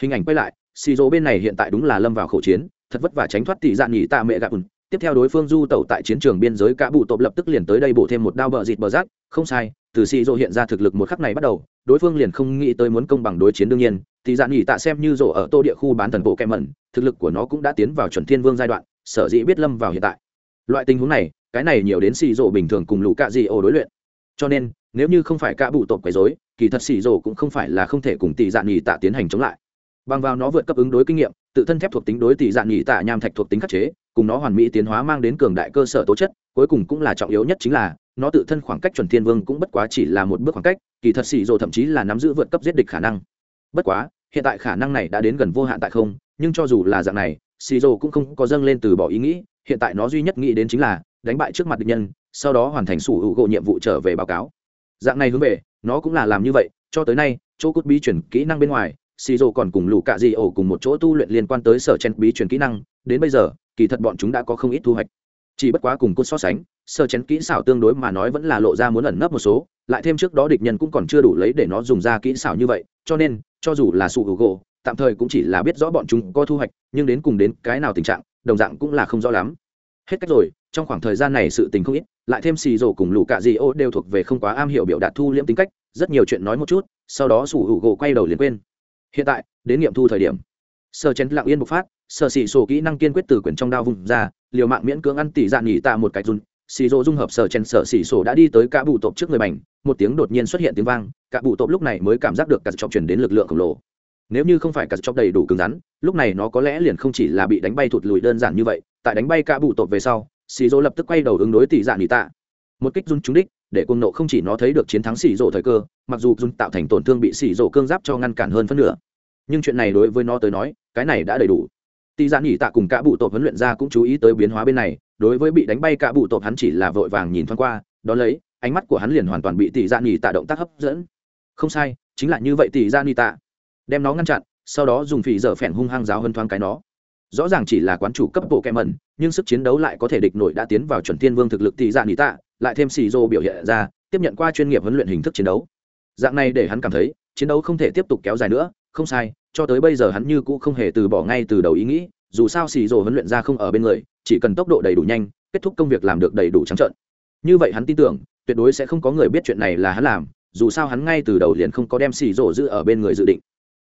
Hình ảnh quay lại, xì rộ bên này hiện tại đúng là lâm vào khẩu chiến, thật vất vả tránh thoát tỷ dạ nghỉ tạ mẹ gạ ùn tiếp theo đối phương du tẩu tại chiến trường biên giới, cả bụ tộp lập tức liền tới đây bổ thêm một đao bờ dịt bờ rác. Không sai, từ xì rộ hiện ra thực lực một khắc này bắt đầu, đối phương liền không nghĩ tới muốn công bằng đối chiến đương nhiên thì dạn nghỉ tạ xem như rổ ở tô địa khu bán thần bộ kem mẩn, thực lực của nó cũng đã tiến vào chuẩn thiên vương giai đoạn, sở dĩ biết lâm vào hiện tại. Loại tình huống này, cái này nhiều đến xì rổ bình thường cùng lũ cạ dị ổ đối luyện. Cho nên, nếu như không phải cạ bụ tộc quấy dối kỳ thật xì rổ cũng không phải là không thể cùng tỷ dạn nghỉ tạ tiến hành chống lại. Bằng vào nó vượt cấp ứng đối kinh nghiệm, tự thân thép thuộc tính đối tỷ dạn nghỉ tạ nham thạch thuộc tính khắc chế, cùng nó hoàn mỹ tiến hóa mang đến cường đại cơ sở tố chất, cuối cùng cũng là trọng yếu nhất chính là, nó tự thân khoảng cách chuẩn thiên vương cũng bất quá chỉ là một bước khoảng cách, kỳ thật xì rồ thậm chí là nắm giữ vượt cấp giết địch khả năng bất quá, hiện tại khả năng này đã đến gần vô hạn tại không, nhưng cho dù là dạng này xì rồ cũng không có dâng lên từ bỏ ý nghĩ, hiện tại nó duy nhất nghĩ đến chính là đánh bại trước mặt địch nhân, sau đó hoàn thành sủ hữu gộ nhiệm vụ trở về báo cáo. Dạng này hướng về, nó cũng là làm như vậy, cho tới nay, chỗ cút bí chuyển kỹ năng bên ngoài xì rồ còn cùng lũ cạ di ổ cùng một chỗ tu luyện liên quan tới sở chen bí chuyển kỹ năng, đến bây giờ, kỳ thật bọn chúng đã có không ít thu hoạch chỉ bất quá cùng cốt so sánh, sơ chén kỹ xảo tương đối mà nói vẫn là lộ ra muốn ẩn nấp một số, lại thêm trước đó địch nhân cũng còn chưa đủ lấy để nó dùng ra kỹ xảo như vậy, cho nên, cho dù là sụ hữu gỗ, tạm thời cũng chỉ là biết rõ bọn chúng có thu hoạch, nhưng đến cùng đến cái nào tình trạng, đồng dạng cũng là không rõ lắm. Hết cách rồi, trong khoảng thời gian này sự tình không ít, lại thêm xì rổ cùng lũ cạ dị ô đều thuộc về không quá am hiểu biểu đạt thu liễm tính cách, rất nhiều chuyện nói một chút, sau đó sủ hữu gỗ quay đầu liền quên. Hiện tại, đến nghiệm thu thời điểm. Sơ chén lặng yên bộc phát sở xỉ sổ kỹ năng kiên quyết từ quyển trong đao vùng ra, liều mạng miễn cưỡng ăn tỉ dạn nghỉ tạ một cách run. Xì rô dung hợp sở chen sở xỉ sổ đã đi tới cả bụ tộp trước người mảnh. một tiếng đột nhiên xuất hiện tiếng vang, cả bụ tộp lúc này mới cảm giác được cả chọc chuyển đến lực lượng khổng lồ. Nếu như không phải cả chọc đầy đủ cứng rắn, lúc này nó có lẽ liền không chỉ là bị đánh bay thụt lùi đơn giản như vậy, tại đánh bay cả bụ tộp về sau xì rô lập tức quay đầu ứng đối tỉ dạn nghỉ tạ. Một kích run trúng đích, để cung nộ không chỉ nó thấy được chiến thắng xì rô thời cơ, mặc dù run tạo thành tổn thương bị xì rô cương giáp cho ngăn cản hơn phân nửa. Nhưng chuyện này đối với nó tới nói, cái này đã đầy đủ tỷ giản dạ nhị tạ cùng cả bụ tộc huấn luyện ra cũng chú ý tới biến hóa bên này, đối với bị đánh bay cả bụ tộc hắn chỉ là vội vàng nhìn thoáng qua, đó lấy, ánh mắt của hắn liền hoàn toàn bị tỷ giản dạ nhị tạ động tác hấp dẫn. Không sai, chính là như vậy tỷ giản dạ nhị tạ. Đem nó ngăn chặn, sau đó dùng phỉ dở phèn hung hăng giáo hơn thoáng cái nó. Rõ ràng chỉ là quán chủ cấp bộ kẹ mẩn, nhưng sức chiến đấu lại có thể địch nổi đã tiến vào chuẩn thiên vương thực lực tỷ giản nhị tạ, lại thêm xì rô biểu hiện ra, tiếp nhận qua chuyên nghiệp huấn luyện hình thức chiến đấu. Dạng này để hắn cảm thấy, chiến đấu không thể tiếp tục kéo dài nữa, không sai cho tới bây giờ hắn như cũ không hề từ bỏ ngay từ đầu ý nghĩ, dù sao xì rồ huấn luyện ra không ở bên người, chỉ cần tốc độ đầy đủ nhanh, kết thúc công việc làm được đầy đủ trắng trợn. Như vậy hắn tin tưởng, tuyệt đối sẽ không có người biết chuyện này là hắn làm, dù sao hắn ngay từ đầu liền không có đem xì rổ giữ ở bên người dự định.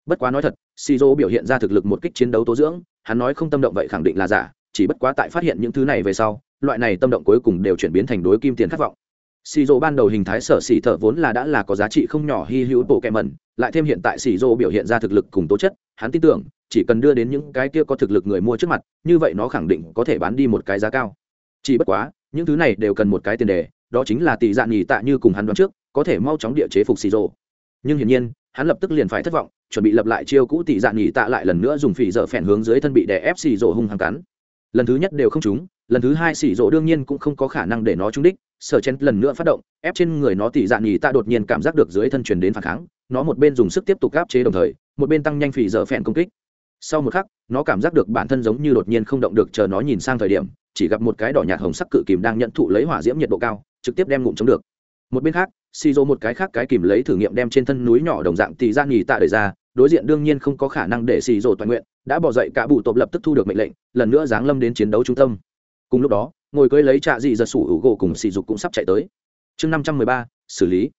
Bất quá nói thật, xì rổ biểu hiện ra thực lực một kích chiến đấu tố dưỡng, hắn nói không tâm động vậy khẳng định là giả, chỉ bất quá tại phát hiện những thứ này về sau, loại này tâm động cuối cùng đều chuyển biến thành đối kim tiền khát vọng xì rổ ban đầu hình thái sở sỉ thợ vốn là đã là có giá trị không nhỏ hy hữu bộ kẹ mẩn, lại thêm hiện tại xì rổ biểu hiện ra thực lực cùng tố chất, hắn tin tưởng, chỉ cần đưa đến những cái kia có thực lực người mua trước mặt, như vậy nó khẳng định có thể bán đi một cái giá cao. Chỉ bất quá, những thứ này đều cần một cái tiền đề, đó chính là tỷ dạng nhì tạ như cùng hắn đoán trước, có thể mau chóng địa chế phục xì rổ nhưng hiển nhiên, hắn lập tức liền phải thất vọng, chuẩn bị lập lại chiêu cũ tỷ dạng nhì tạ lại lần nữa dùng phỉ dở phèn hướng dưới thân bị đè ép xì rổ hung hăng cắn. Lần thứ nhất đều không trúng, lần thứ hai xì rổ đương nhiên cũng không có khả năng để nó trúng đích sở chen lần nữa phát động, ép trên người nó tỷ dạng nhì tạ đột nhiên cảm giác được dưới thân truyền đến phản kháng, nó một bên dùng sức tiếp tục áp chế đồng thời, một bên tăng nhanh phỉ dở phèn công kích. Sau một khắc, nó cảm giác được bản thân giống như đột nhiên không động được chờ nó nhìn sang thời điểm, chỉ gặp một cái đỏ nhạt hồng sắc cự kìm đang nhận thụ lấy hỏa diễm nhiệt độ cao, trực tiếp đem ngụm chống được. Một bên khác xì rô một cái khác cái kìm lấy thử nghiệm đem trên thân núi nhỏ đồng dạng tỷ ra dạ nghỉ tạ đời ra, đối diện đương nhiên không có khả năng để xì rô toàn nguyện, đã bỏ dậy cả bụ tộp lập tức thu được mệnh lệnh, lần nữa giáng lâm đến chiến đấu trung tâm. Cùng lúc đó ngồi cưới lấy trạ dị giật sủ hữu gỗ cùng sỉ dục cũng sắp chạy tới. Chương năm trăm mười ba, xử lý.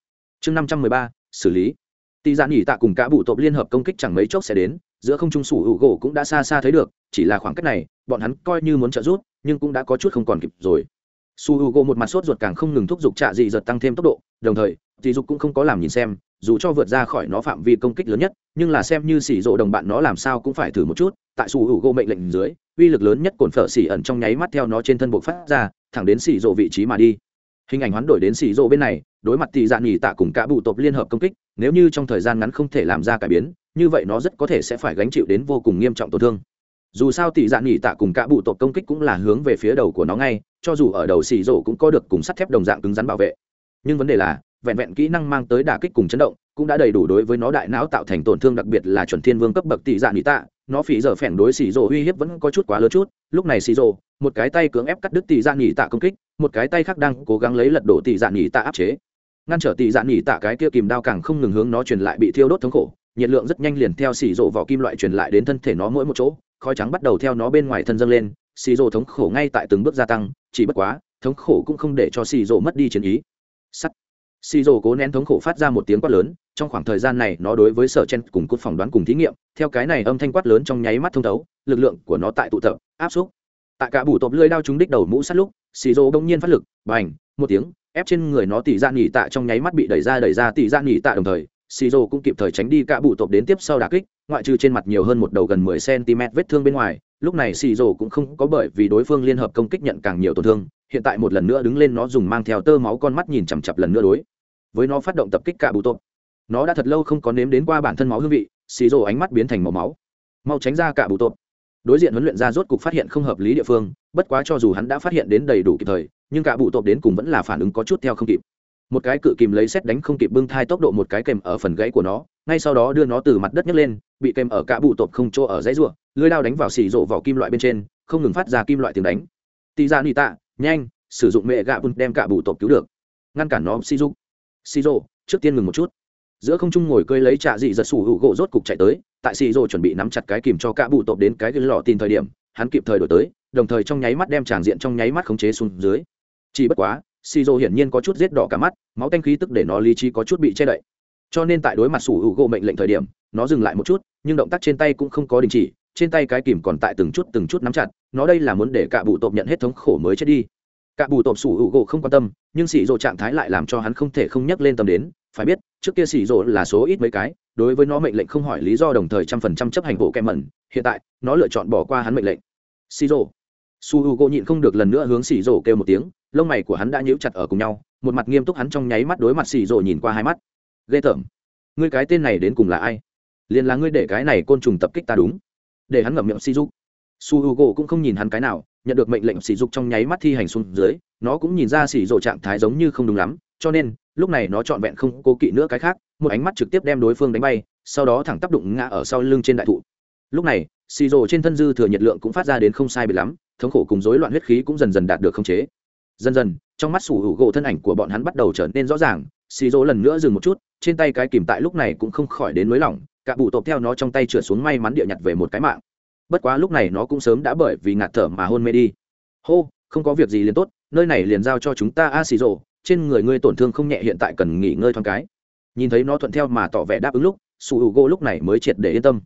Chương năm trăm mười ba, xử lý. Tỷ giãn dạ nghỉ tạ cùng cả bụ tộp liên hợp công kích chẳng mấy chốc sẽ đến, giữa không trung sủ hữu gỗ cũng đã xa xa thấy được, chỉ là khoảng cách này, bọn hắn coi như muốn trợ giúp, nhưng cũng đã có chút không còn kịp rồi. Su h u g o một mặt sốt ruột càng không ngừng thúc giục trạ dị giật tăng thêm tốc độ, đồng thời dị dục cũng không có làm nhìn xem dù cho vượt ra khỏi nó phạm vi công kích lớn nhất, nhưng là xem như xỉ rộ đồng bạn nó làm sao cũng phải thử một chút, tại su hữu u mệnh lệnh dưới, uy lực lớn nhất cồn phở xỉ ẩn trong nháy mắt theo nó trên thân buộc phát ra, thẳng đến xỉ rộ vị trí mà đi. Hình ảnh hoán đổi đến xỉ rộ bên này, đối mặt tị Dạn nghỉ tạ cùng cả bụ tộc liên hợp công kích, nếu như trong thời gian ngắn không thể làm ra cải biến, như vậy nó rất có thể sẽ phải gánh chịu đến vô cùng nghiêm trọng tổn thương. Dù sao tỷ Dạn nghỉ tạ cùng cả bụ tộc công kích cũng là hướng về phía đầu của nó ngay, cho dù ở đầu xì rổ cũng có được cùng sắt thép đồng dạng cứng rắn bảo vệ. Nhưng vấn đề là vẹn vẹn kỹ năng mang tới đả kích cùng chấn động, cũng đã đầy đủ đối với nó đại não tạo thành tổn thương đặc biệt là chuẩn thiên vương cấp bậc tỷ dạ nghỉ tạ. Nó phỉ giờ phèn đối xì rồ uy hiếp vẫn có chút quá lớn chút. Lúc này xì rồ, một cái tay cưỡng ép cắt đứt tỷ dạ nghỉ tạ công kích, một cái tay khác đang cố gắng lấy lật đổ tỷ dạ nghỉ tạ áp chế. Ngăn trở tỷ dạ nghỉ tạ cái kia kìm đao càng không ngừng hướng nó truyền lại bị thiêu đốt thống khổ. Nhiệt lượng rất nhanh liền theo xì rồ vỏ kim loại truyền lại đến thân thể nó mỗi một chỗ. Khói trắng bắt đầu theo nó bên ngoài thân dâng lên. Xì rồ thống khổ ngay tại từng bước gia tăng, chỉ bất quá, thống khổ cũng không để cho xì rồ mất đi chiến ý. Sắt xì rồ cố nén thống khổ phát ra một tiếng quát lớn, trong khoảng thời gian này nó đối với sở chen cùng cốt phỏng đoán cùng thí nghiệm, theo cái này âm thanh quát lớn trong nháy mắt thông thấu, lực lượng của nó tại tụ tập, áp xúc. Tại cả bủ tộp lưỡi đao trúng đích đầu mũ sát lúc xì rồ đông nhiên phát lực, bành, một tiếng, ép trên người nó tỉ ra nghỉ tạ trong nháy mắt bị đẩy ra đẩy ra tỉ ra nghỉ tạ đồng thời xì rồ cũng kịp thời tránh đi cả bủ tộp đến tiếp sau đà kích, ngoại trừ trên mặt nhiều hơn một đầu gần mười cm vết thương bên ngoài, lúc này xì rồ cũng không có bởi vì đối phương liên hợp công kích nhận càng nhiều tổn thương, hiện tại một lần nữa đứng lên nó dùng mang theo tơ máu con mắt nhìn chằm chặp lần nữa đối với nó phát động tập kích cả bù tộp nó đã thật lâu không có nếm đến qua bản thân máu hương vị, xì rồ ánh mắt biến thành màu máu. Mau tránh ra cả bù tộp đối diện huấn luyện ra rốt cục phát hiện không hợp lý địa phương, bất quá cho dù hắn đã phát hiện đến đầy đủ kịp thời, nhưng cả bụ tộp đến cùng vẫn là phản ứng có chút theo không kịp. Một cái cự kìm lấy xét đánh không kịp bưng thai tốc độ một cái kèm ở phần gãy của nó, ngay sau đó đưa nó từ mặt đất nhấc lên, bị kèm ở cả bụ tộp không chỗ ở dãy ruộng lưới lao đánh vào xì rộ vào kim loại bên trên, không ngừng phát ra kim loại tiếng đánh. Tì ra nị tạ, nhanh, sử dụng mẹ gạ bùn đem cả bụ tộp cứu được. Ngăn cản nó xì dục xì rộ trước tiên ngừng một chút. Giữa không trung ngồi cơi lấy trạ dị giật sủ hữu gỗ rốt cục chạy tới, tại xì rộ chuẩn bị nắm chặt cái kìm cho cả bụ tộp đến cái lò tin thời điểm, hắn kịp thời đổi tới, đồng thời trong nháy mắt đem tràng diện trong nháy mắt khống chế xuống dưới. Chỉ bất quá xì rộ hiển nhiên có chút giết đỏ cả mắt, máu tanh khí tức để nó lý trí có chút bị che đậy. Cho nên tại đối mặt sủ hữu gỗ mệnh lệnh thời điểm, nó dừng lại một chút, nhưng động tác trên tay cũng không có đình chỉ, trên tay cái kìm còn tại từng chút từng chút nắm chặt, nó đây là muốn để cả bụ tộp nhận hết thống khổ mới chết đi cả bù tổp sủ hữu gỗ không quan tâm, nhưng xì rộ trạng thái lại làm cho hắn không thể không nhắc lên tâm đến, phải biết, trước kia xì rộ là số ít mấy cái, đối với nó mệnh lệnh không hỏi lý do đồng thời trăm phần trăm chấp hành bộ kem mẩn, hiện tại, nó lựa chọn bỏ qua hắn mệnh lệnh. Xì rộ. Su h u gỗ nhịn không được lần nữa hướng xì rộ kêu một tiếng, lông mày của hắn đã nhíu chặt ở cùng nhau, một mặt nghiêm túc hắn trong nháy mắt đối mặt xì rộ nhìn qua hai mắt. Ghê tởm. Ngươi cái tên này đến cùng là ai? Liền là ngươi để cái này côn trùng tập kích ta đúng. Để hắn ngậm miệng xì giúp su h u gỗ cũng không nhìn hắn cái nào, nhận được mệnh lệnh sỉ dục trong nháy mắt thi hành xuống dưới, nó cũng nhìn ra sỉ dỗ trạng thái giống như không đúng lắm, cho nên, lúc này nó trọn vẹn không cố kỵ nữa cái khác, một ánh mắt trực tiếp đem đối phương đánh bay, sau đó thẳng tác đụng ngã ở sau lưng trên đại thụ. Lúc này xì rồ trên thân dư thừa nhiệt lượng cũng phát ra đến không sai bị lắm, thống khổ cùng rối loạn huyết khí cũng dần dần đạt được khống chế. Dần dần, trong mắt sủ hữu gỗ thân ảnh của bọn hắn bắt đầu trở nên rõ ràng xì rỗ lần nữa dừng một chút, trên tay cái kìm tại lúc này cũng không khỏi đến nới lỏng, cả bụ tộp theo nó trong tay trượt xuống may mắn địa nhặt về một cái mạng bất quá lúc này nó cũng sớm đã bởi vì ngạt thở mà hôn mê đi. Hô, không có việc gì liền tốt, nơi này liền giao cho chúng ta a xì rồ, trên người ngươi tổn thương không nhẹ hiện tại cần nghỉ ngơi thoáng cái. Nhìn thấy nó thuận theo mà tỏ vẻ đáp ứng lúc, su hữu gỗ lúc này mới triệt để yên tâm.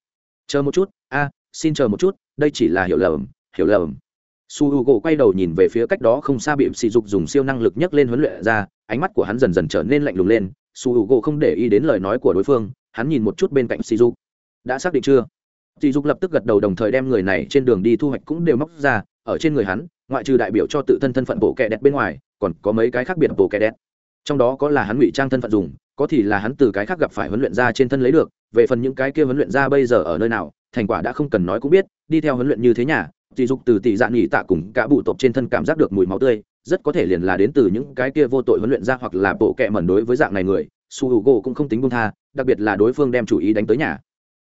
Chờ một chút, a, xin chờ một chút, đây chỉ là hiểu lầm hiểu lầm. Su h u gỗ quay đầu nhìn về phía cách đó không xa bị sỉ dục dùng siêu năng lực nhấc lên huấn luyện ra, ánh mắt của hắn dần dần trở nên lạnh lùng lên, su h u gỗ không để ý đến lời nói của đối phương, hắn nhìn một chút bên cạnh sỉ dục. Đã xác định chưa? Dì dục lập tức gật đầu đồng thời đem người này trên đường đi thu hoạch cũng đều móc ra, ở trên người hắn, ngoại trừ đại biểu cho tự thân thân phận bộ kẹ đẹp bên ngoài, còn có mấy cái khác biệt bộ kẹ đẹp trong đó có là hắn ngụy trang thân phận dùng, có thì là hắn từ cái khác gặp phải huấn luyện ra trên thân lấy được, về phần những cái kia huấn luyện ra bây giờ ở nơi nào, thành quả đã không cần nói cũng biết, đi theo huấn luyện như thế nhà, dì dục từ tỷ dạng nghỉ tạ cùng cả bụ tộc trên thân cảm giác được mùi máu tươi, rất có thể liền là đến từ những cái kia vô tội huấn luyện ra hoặc là bộ kẹ mẩn đối với dạng này người, su h u gỗ cũng không tính buông tha, đặc biệt là đối phương đem chủ ý đánh tới nhà.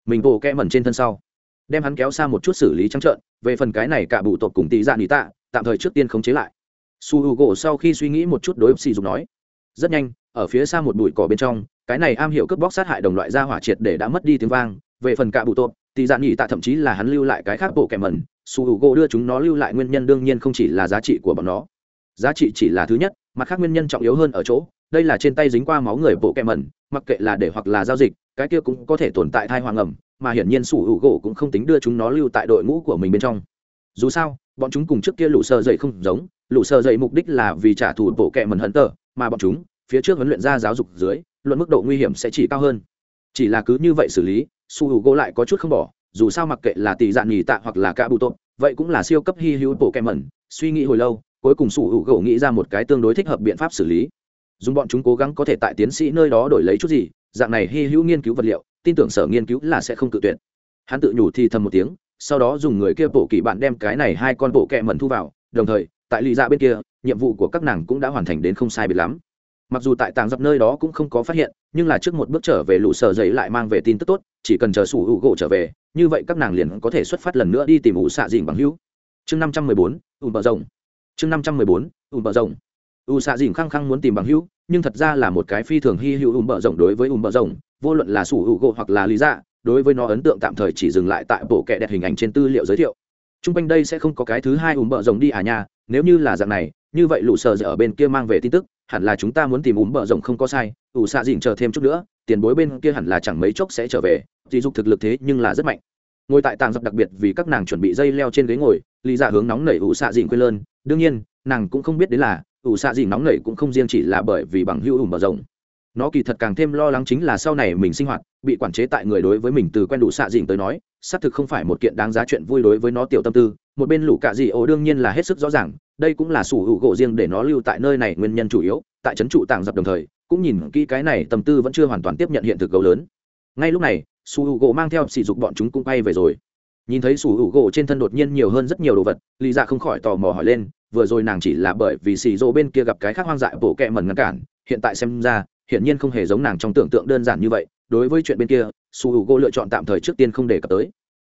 Mình bộ kẹ mẩn trên thân sau đem hắn kéo xa một chút xử lý trắng trợn, về phần cái này cả bụ tộc cùng tỷ dạ nghỉ tạ, tạm thời trước tiên khống chế lại. Su h u gỗ sau khi suy nghĩ một chút đối xì dục nói, rất nhanh, ở phía xa một bụi cỏ bên trong, cái này am hiểu cướp bóc sát hại đồng loại ra hỏa triệt để đã mất đi tiếng vang, về phần cả bụ tộc, tỷ dạ nghỉ tạ thậm chí là hắn lưu lại cái khác bộ kẻ mẩn, su h u gỗ đưa chúng nó lưu lại nguyên nhân đương nhiên không chỉ là giá trị của bọn nó. Giá trị chỉ là thứ nhất, mặt khác nguyên nhân trọng yếu hơn ở chỗ, đây là trên tay dính qua máu người bộ kẹ mẩn, mặc kệ là để hoặc là giao dịch, cái kia cũng có thể tồn tại thai hoàng ẩm mà hiển nhiên sủ hữu gỗ cũng không tính đưa chúng nó lưu tại đội ngũ của mình bên trong. Dù sao, bọn chúng cùng trước kia lũ sơ dậy không giống, lũ sơ dậy mục đích là vì trả thù bộ kẹ mần hận tờ mà bọn chúng, phía trước huấn luyện ra giáo dục dưới, luận mức độ nguy hiểm sẽ chỉ cao hơn. Chỉ là cứ như vậy xử lý su hữu gỗ lại có chút không bỏ, dù sao mặc kệ là tỷ dạng nhì tạ hoặc là cả bụ tộp, vậy cũng là siêu cấp hy hữu bộ kèm mẩn, suy nghĩ hồi lâu, cuối cùng sủ hữu gỗ nghĩ ra một cái tương đối thích hợp biện pháp xử lý. Dùng bọn chúng cố gắng có thể tại tiến sĩ nơi đó đổi lấy chút gì, dạng này hy hữu nghiên cứu vật liệu tin tưởng sở nghiên cứu là sẽ không cự tuyệt. Hắn tự nhủ thì thầm một tiếng, sau đó dùng người kia bộ kỳ bạn đem cái này hai con bộ kẹ mẩn thu vào, đồng thời, tại lì dạ bên kia, nhiệm vụ của các nàng cũng đã hoàn thành đến không sai biệt lắm. Mặc dù tại tàng dập nơi đó cũng không có phát hiện, nhưng là trước một bước trở về lũ sở giấy lại mang về tin tức tốt, chỉ cần chờ sủ hữu gỗ trở về, như vậy các nàng liền có thể xuất phát lần nữa đi tìm ủ xạ dìn bằng hữu. Chương năm trăm mười bốn ùn bờ rồng. Chương năm trăm mười bốn ùn bờ rồng. Ủ xạ dìn khăng khăng muốn tìm bằng hữu, nhưng thật ra là một cái phi thường hy hữu ùn bờ rồng đối với ùn bờ rồng vô luận là sủ hữu gỗ hoặc là lý dạ đối với nó ấn tượng tạm thời chỉ dừng lại tại bộ kệ đẹp hình ảnh trên tư liệu giới thiệu. T r u n g quanh đây sẽ không có cái thứ hai ùm bợ rồng đi à nha, nếu như là dạng này, như vậy lũ sờ ở bên kia mang về tin tức, hẳn là chúng ta muốn tìm ùm bợ rồng không có sai, ủ xạ dìn chờ thêm chút nữa, tiền bối bên kia hẳn là chẳng mấy chốc sẽ trở về, dị dục thực lực thế nhưng là rất mạnh. Ngồi tại tàng dập đặc biệt vì các nàng chuẩn bị dây leo trên ghế ngồi, lý giả hướng nóng nảy ủ xạ dịnh quên lơn, đương nhiên, nàng cũng không biết đến là, ủ xạ dịnh nóng nảy cũng không riêng chỉ là bởi vì bằng hữu ủ mở rộng nó kỳ thật càng thêm lo lắng chính là sau này mình sinh hoạt, bị quản chế tại người đối với mình từ quen đủ xạ dịnh tới nói, xác thực không phải một kiện đáng giá chuyện vui đối với nó tiểu tâm tư, một bên lũ cạ dị ổ đương nhiên là hết sức rõ ràng, đây cũng là sủ hữu gỗ riêng để nó lưu tại nơi này nguyên nhân chủ yếu, tại trấn trụ tàng dập đồng thời, cũng nhìn kỹ cái này tâm tư vẫn chưa hoàn toàn tiếp nhận hiện thực gấu lớn. Ngay lúc này, sủ hữu gỗ mang theo sỉ dục bọn chúng cũng bay về rồi. Nhìn thấy sủ hữu gỗ trên thân đột nhiên nhiều hơn rất nhiều đồ vật, lý dạ không khỏi tò mò hỏi lên, vừa rồi nàng chỉ là bởi vì xì rỗ bên kia gặp cái khác hoang dại bổ kẹ mần ngăn cản, hiện tại xem ra hiển nhiên không hề giống nàng trong tưởng tượng đơn giản như vậy, đối với chuyện bên kia, su h u gỗ lựa chọn tạm thời trước tiên không đề cập tới.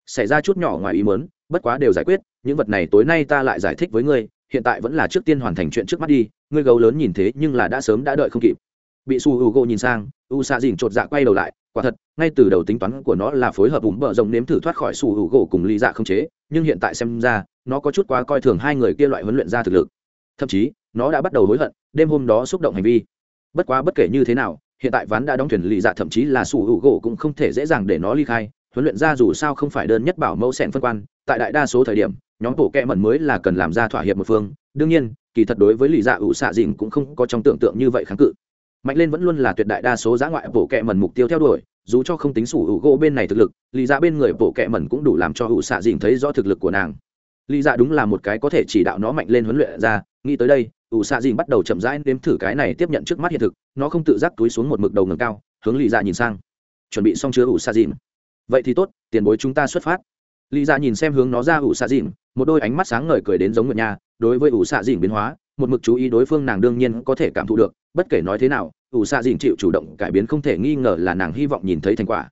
Xảy ra chút nhỏ ngoài ý mớn bất quá đều giải quyết, những vật này tối nay ta lại giải thích với ngươi, hiện tại vẫn là trước tiên hoàn thành chuyện trước mắt đi, ngươi gấu lớn nhìn thế nhưng là đã sớm đã đợi không kịp. Bị su h u gỗ nhìn sang, u xạ dìn chột dạ quay đầu lại, quả thật, ngay từ đầu tính toán của nó là phối hợp vùng bờ rồng nếm thử thoát khỏi su h u g o cùng lý dạ không chế, nhưng hiện tại xem ra, nó có chút quá coi thường hai người kia loại huấn luyện ra thực lực. Thậm chí, nó đã bắt đầu hối hận, đêm hôm đó xúc động hành vi bất quá bất kể như thế nào, hiện tại ván đã đóng thuyền lì dạ thậm chí là sủ hữu gỗ cũng không thể dễ dàng để nó ly khai. Huấn luyện ra dù sao không phải đơn nhất bảo mẫu sẹn phân quan, tại đại đa số thời điểm, nhóm bộ kẹ mẩn mới là cần làm ra thỏa hiệp một phương. Đương nhiên, kỳ thật đối với lì dạ ủ xạ dìn cũng không có trong tưởng tượng như vậy kháng cự. Mạnh lên vẫn luôn là tuyệt đại đa số giã ngoại bộ kẹ mẩn mục tiêu theo đuổi, dù cho không tính sủ hữu gỗ bên này thực lực, lì dạ bên người bộ kẹ mẩn cũng đủ làm cho ủ xạ dìn thấy rõ thực lực của nàng. Lì dạ đúng là một cái có thể chỉ đạo nó mạnh lên huấn luyện ra, nghĩ tới đây Ủ xạ dìn bắt đầu chậm rãi nếm thử cái này tiếp nhận trước mắt hiện thực, nó không tự giác túi xuống một mực đầu ngầm cao, hướng lý dạ nhìn sang. Chuẩn bị xong chứa ủ xạ dìn? Vậy thì tốt, tiền bối chúng ta xuất phát. Lý dạ nhìn xem hướng nó ra ủ xạ dìn, một đôi ánh mắt sáng ngời cười đến giống ngựa nhà, đối với ủ xạ dìn biến hóa, một mực chú ý đối phương nàng đương nhiên có thể cảm thụ được, bất kể nói thế nào, ủ xạ dìn chịu chủ động cải biến không thể nghi ngờ là nàng hy vọng nhìn thấy thành quả.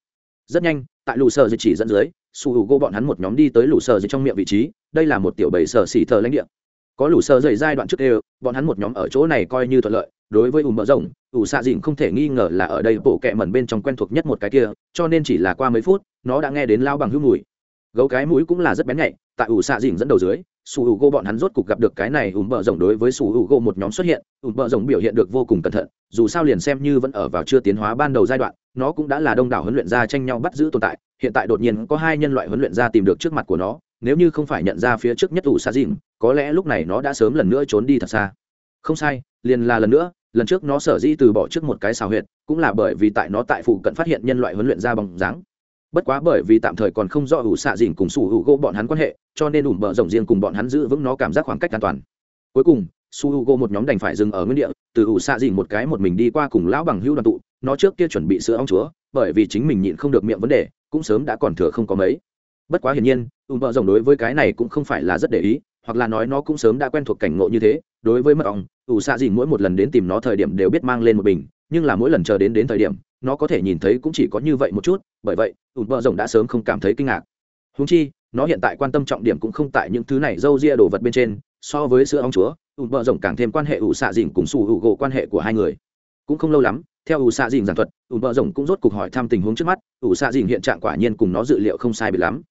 Rất nhanh, tại lù sơ dịch chỉ dẫn dưới, su hữu gô bọn hắn một nhóm đi tới lù sơ dịch trong miệng vị trí, đây là một tiểu bầy sở xỉ thờ lãnh địa. Có lù sơ dậy giai đoạn trước đều bọn hắn một nhóm ở chỗ này coi như thuận lợi, đối với ủ mở rộng, ủ xạ dìn không thể nghi ngờ là ở đây bộ kẹ mẩn bên trong quen thuộc nhất một cái kia, cho nên chỉ là qua mấy phút, nó đã nghe đến lao bằng hữu mùi. Gấu cái mũi cũng là rất bén nhạy, tại ủ xạ dìn dẫn đầu dưới su hữu gô bọn hắn rốt cục gặp được cái này ủ bờ rồng đối với su hữu gô một nhóm xuất hiện, ủ bờ rồng biểu hiện được vô cùng cẩn thận, dù sao liền xem như vẫn ở vào chưa tiến hóa ban đầu giai đoạn, nó cũng đã là đông đảo huấn luyện gia tranh nhau bắt giữ tồn tại, hiện tại đột nhiên có hai nhân loại huấn luyện gia tìm được trước mặt của nó nếu như không phải nhận ra phía trước nhất ủ xa dìm có lẽ lúc này nó đã sớm lần nữa trốn đi thật xa. Không sai, liền là lần nữa, lần trước nó sở dĩ từ bỏ trước một cái xào huyệt, cũng là bởi vì tại nó tại phụ cận phát hiện nhân loại huấn luyện ra bằng dáng. Bất quá bởi vì tạm thời còn không rõ ủ xạ dìn cùng sủ hữu gỗ bọn hắn quan hệ, cho nên ủm bờ rộng riêng cùng bọn hắn giữ vững nó cảm giác khoảng cách an toàn. Cuối cùng su hữu gỗ một nhóm đành phải dừng ở nguyên địa, từ ủ xạ dìn một cái một mình đi qua cùng lão bằng hữu đoàn tụ, nó trước kia chuẩn bị sữa ong chúa, bởi vì chính mình nhịn không được miệng vấn đề, cũng sớm đã còn thừa không có mấy. Bất quá hiển nhiên ùm bờ rồng đối với cái này cũng không phải là rất để ý, hoặc là nói nó cũng sớm đã quen thuộc cảnh ngộ như thế, đối với mật ong, ủ xạ dìn mỗi một lần đến tìm nó thời điểm đều biết mang lên một bình, nhưng là mỗi lần chờ đến đến thời điểm, nó có thể nhìn thấy cũng chỉ có như vậy một chút, bởi vậy, ùm bờ rồng đã sớm không cảm thấy kinh ngạc. Húng chi, nó hiện tại quan tâm trọng điểm cũng không tại những thứ này râu ria đồ vật bên trên, so với sữa ong chúa, ùm bờ rồng càng thêm quan hệ ủ xạ dìn cùng sủ hữu gỗ quan hệ của hai người. Cũng không lâu lắm, theo ủ xạ dìn giảng thuật ủ bờ rồng cũng rốt cuộc hỏi thăm tình huống trước mắt, ủ xạ dìn hiện trạng quả nhiên cùng nó dự liệu không sai bị lắm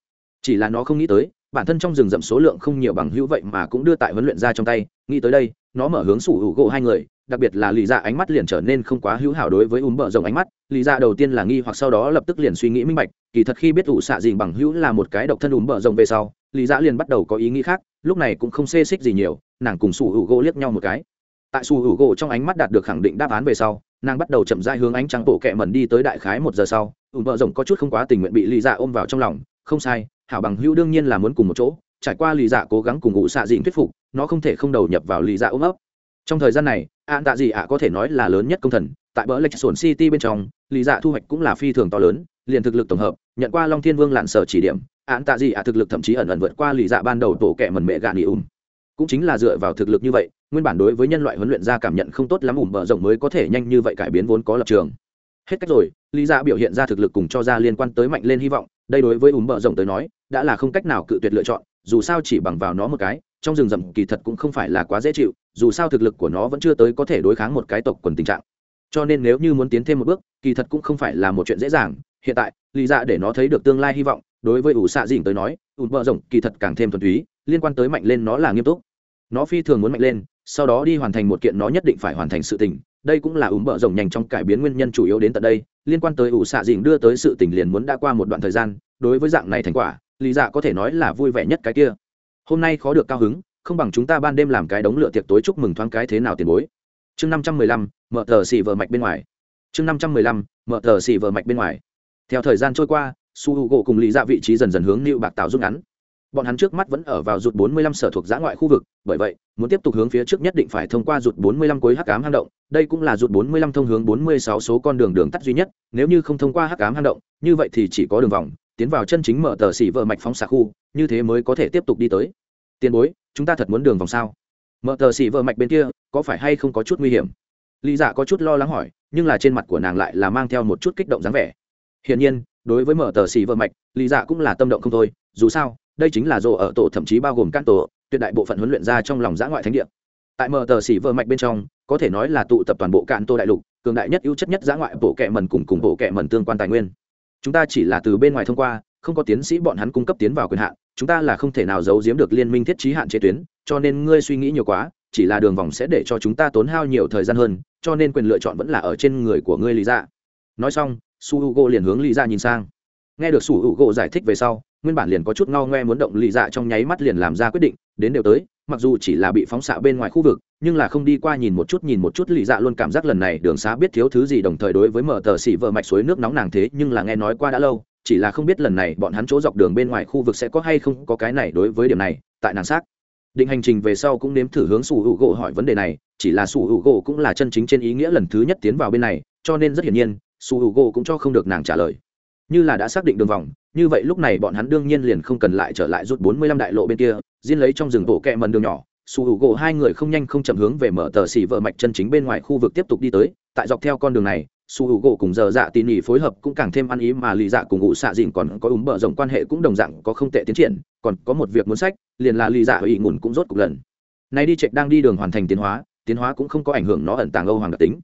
chỉ là nó không nghĩ tới, bản thân trong rừng rậm số lượng không nhiều bằng hữu vậy mà cũng đưa tại huấn luyện ra trong tay, nghĩ tới đây, nó mở hướng sủ hữu gỗ hai người, đặc biệt là lì dạ ánh mắt liền trở nên không quá hữu hảo đối với ùm bờ rồng ánh mắt. Lì dạ đầu tiên là nghi hoặc sau đó lập tức liền suy nghĩ minh bạch, kỳ thật khi biết ủ xạ dìn bằng hữu là một cái độc thân ùm bờ rồng về sau lì dạ liền bắt đầu có ý nghĩ khác, lúc này cũng không xê xích gì nhiều, nàng cùng sủ hữu gỗ liếc nhau một cái. Tại sủ hữu gỗ trong ánh mắt đạt được khẳng định đáp án về sau, nàng bắt đầu chậm dai hướng ánh trăng bổ kẹ mẩn đi tới đại khái một giờ sau ùm bờ rồng có chút không quá tình nguyện bị lì dạ ôm vào trong lòng, không sai hảo bằng hữu đương nhiên là muốn cùng một chỗ, trải qua lì dạ cố gắng cùng ngụ xạ Dịn thuyết phục, nó không thể không đầu nhập vào lì dạ ôm ấp. Trong thời gian này an tạ dị ạ có thể nói là lớn nhất công thần, tại bờ lệch sổn city bên trong, lì dạ thu hoạch cũng là phi thường to lớn, liền thực lực tổng hợp, nhận qua long thiên vương lạn sở chỉ điểm an tạ dị ạ thực lực thậm chí ẩn ẩn vượt qua lì dạ ban đầu tổ kẻ mần mẹ gạn ỉ ùm. Cũng chính là dựa vào thực lực như vậy, nguyên bản đối với nhân loại huấn luyện ra cảm nhận không tốt lắm ủm bờ rộng mới có thể nhanh như vậy cải biến vốn có lập trường. Hết cách rồi lý dạ biểu hiện ra thực lực cùng cho ra liên quan tới mạnh lên hy vọng đây đối với ủm bờ rộng tới nói, đã là không cách nào cự tuyệt lựa chọn, dù sao chỉ bằng vào nó một cái, trong rừng rậm kỳ thật cũng không phải là quá dễ chịu, dù sao thực lực của nó vẫn chưa tới có thể đối kháng một cái tộc quần tình trạng. Cho nên nếu như muốn tiến thêm một bước, kỳ thật cũng không phải là một chuyện dễ dàng, hiện tại lý dạ để nó thấy được tương lai hy vọng, đối với ủ xạ dình tới nói ủn bờ rộng kỳ thật càng thêm thuần túy, liên quan tới mạnh lên nó là nghiêm túc. Nó phi thường muốn mạnh lên, sau đó đi hoàn thành một kiện nó nhất định phải hoàn thành sự tình, đây cũng là ủ bờ rộng nhanh trong cải biến nguyên nhân chủ yếu đến tận đây liên quan tới ủ xạ dình đưa tới sự tình liền muốn đã qua một đoạn thời gian, đối với dạng này thành quả, lý dạ có thể nói là vui vẻ nhất cái kia. Hôm nay khó được cao hứng, không bằng chúng ta ban đêm làm cái đống lửa tiệc tối chúc mừng thoáng cái thế nào tiền bối. Chương năm trăm mười lăm, mở tờ xì vờ mạch bên ngoài. Chương năm trăm mười lăm, mở tờ xì vờ mạch bên ngoài. Theo thời gian trôi qua, su h u gỗ cùng lý dạ vị trí dần dần hướng nịu bạc tào rút ngắn. Bọn hắn trước mắt vẫn ở vào rụt 45 sở thuộc giã ngoại khu vực, bởi vậy muốn tiếp tục hướng phía trước nhất định phải thông qua rụt 45 cuối hắc ám hang động, đây cũng là rụt 45 thông hướng 46 số con đường đường tắt duy nhất, nếu như không thông qua hắc ám hang động, như vậy thì chỉ có đường vòng, tiến vào chân chính mở tờ xỉ vợ mạch phóng xạ khu, như thế mới có thể tiếp tục đi tới. Tiền bối, chúng ta thật muốn đường vòng sao? Mở tờ xỉ vợ mạch bên kia, có phải hay không có chút nguy hiểm? Lý dạ có chút lo lắng hỏi, nhưng là trên mặt của nàng lại là mang theo một chút kích động dáng vẻ. Hiển nhiên, đối với mở tờ xỉ vợ mạch, lý dạ cũng là tâm động không thôi, dù sao, đây chính là rồ ở tổ thậm chí bao gồm các tổ tuyệt đại bộ phận huấn luyện ra trong lòng giã ngoại thánh địa. Tại mở tờ xỉ vợ mạch bên trong, có thể nói là tụ tập toàn bộ cạn tô đại lục, cường đại nhất, ưu chất nhất giã ngoại bộ kệ mần cùng cùng bộ kệ mần tương quan tài nguyên. Chúng ta chỉ là từ bên ngoài thông qua, không có tiến sĩ bọn hắn cung cấp tiến vào quyền hạn, chúng ta là không thể nào giấu giếm được liên minh thiết trí hạn chế tuyến, cho nên ngươi suy nghĩ nhiều quá, chỉ là đường vòng sẽ để cho chúng ta tốn hao nhiều thời gian hơn, cho nên quyền lựa chọn vẫn là ở trên người của ngươi, lý ra nói xong, su h u g o liền hướng lý ra nhìn sang. Nghe được su h u g o giải thích về sau nguyên bản liền có chút ngao ngoe muốn động lì dạ trong nháy mắt liền làm ra quyết định, đến đều tới, mặc dù chỉ là bị phóng xạ bên ngoài khu vực, nhưng là không đi qua nhìn một chút, nhìn một chút lì dạ luôn cảm giác lần này đường xá biết thiếu thứ gì đồng thời đối với mở tờ xỉ vợ mạch suối nước nóng nàng thế, nhưng là nghe nói qua đã lâu, chỉ là không biết lần này bọn hắn chỗ dọc đường bên ngoài khu vực sẽ có hay không có cái này đối với điểm này, tại nàng xác. Định hành trình về sau cũng nếm thử hướng sủ hữu gỗ hỏi vấn đề này, chỉ là sủ hữu gỗ cũng là chân chính trên ý nghĩa lần thứ nhất tiến vào bên này, cho nên rất hiển nhiên, sủ hữu gỗ cũng cho không được nàng trả lời. Như là đã xác định đường vòng như vậy lúc này bọn hắn đương nhiên liền không cần lại trở lại rút bốn mươi lăm đại lộ bên kia, riêng lấy trong rừng bộ kẹ mần đường nhỏ, Su hữu gỗ hai người không nhanh không chậm hướng về mở tờ xỉ vợ mạch chân chính bên ngoài khu vực tiếp tục đi tới, tại dọc theo con đường này, su Hugo gỗ cùng giờ dạ tín nhỉ phối hợp cũng càng thêm ăn ý mà lì dạ cùng ngụ xạ dịn còn có úng bờ rộng quan hệ cũng đồng dạng có không tệ tiến triển, còn có một việc muốn sách, liền là lì dạ ủy ngủn cũng rốt cục lần. Này đi trạch đang đi đường hoàn thành tiến hóa tiến hóa cũng không có ảnh hưởng nó ẩn tàng âu hoàng đặc tính.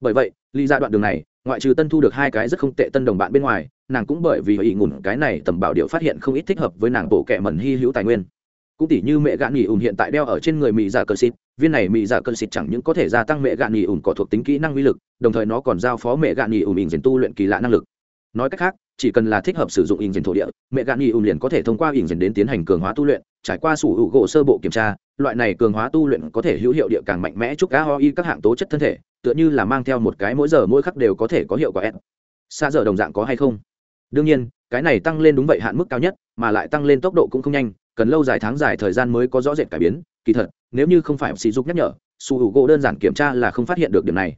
Bởi vậy, lì dạ đoạn đường này ngoại trừ tân thu được hai cái rất không tệ tân đồng bạn bên ngoài, nàng cũng bởi vì ý ngủn cái này tầm bảo điệu phát hiện không ít thích hợp với nàng bộ kệ mẩn hy hữu tài nguyên. Cũng tỉ như mẹ gạn nghỉ ủn hiện tại đeo ở trên người mỹ giả dạ cờ xịt, viên này mỹ giả dạ cờ xịt chẳng những có thể gia tăng mẹ gạn nghỉ ủn có thuộc tính kỹ năng uy lực, đồng thời nó còn giao phó mẹ gạn nghỉ ủn ỉn diện tu luyện kỳ lạ năng lực. Nói cách khác, chỉ cần là thích hợp sử dụng ỉn diện thổ địa, mẹ gạn nghỉ ủn liền có thể thông qua ỉn diện đến tiến hành cường hóa tu luyện trải qua sủ hữu gỗ sơ bộ kiểm tra, loại này cường hóa tu luyện có thể hữu hiệu địa càng mạnh mẽ chúc cá ho y các hạng tố chất thân thể, tựa như là mang theo một cái mỗi giờ mỗi khắc đều có thể có hiệu quả s xa giờ đồng dạng có hay không? Đương nhiên, cái này tăng lên đúng vậy hạn mức cao nhất, mà lại tăng lên tốc độ cũng không nhanh, cần lâu dài tháng dài thời gian mới có rõ rệt cải biến. Kỳ thật, nếu như không phải sỉ dục nhắc nhở su hữu gỗ đơn giản kiểm tra là không phát hiện được điểm này.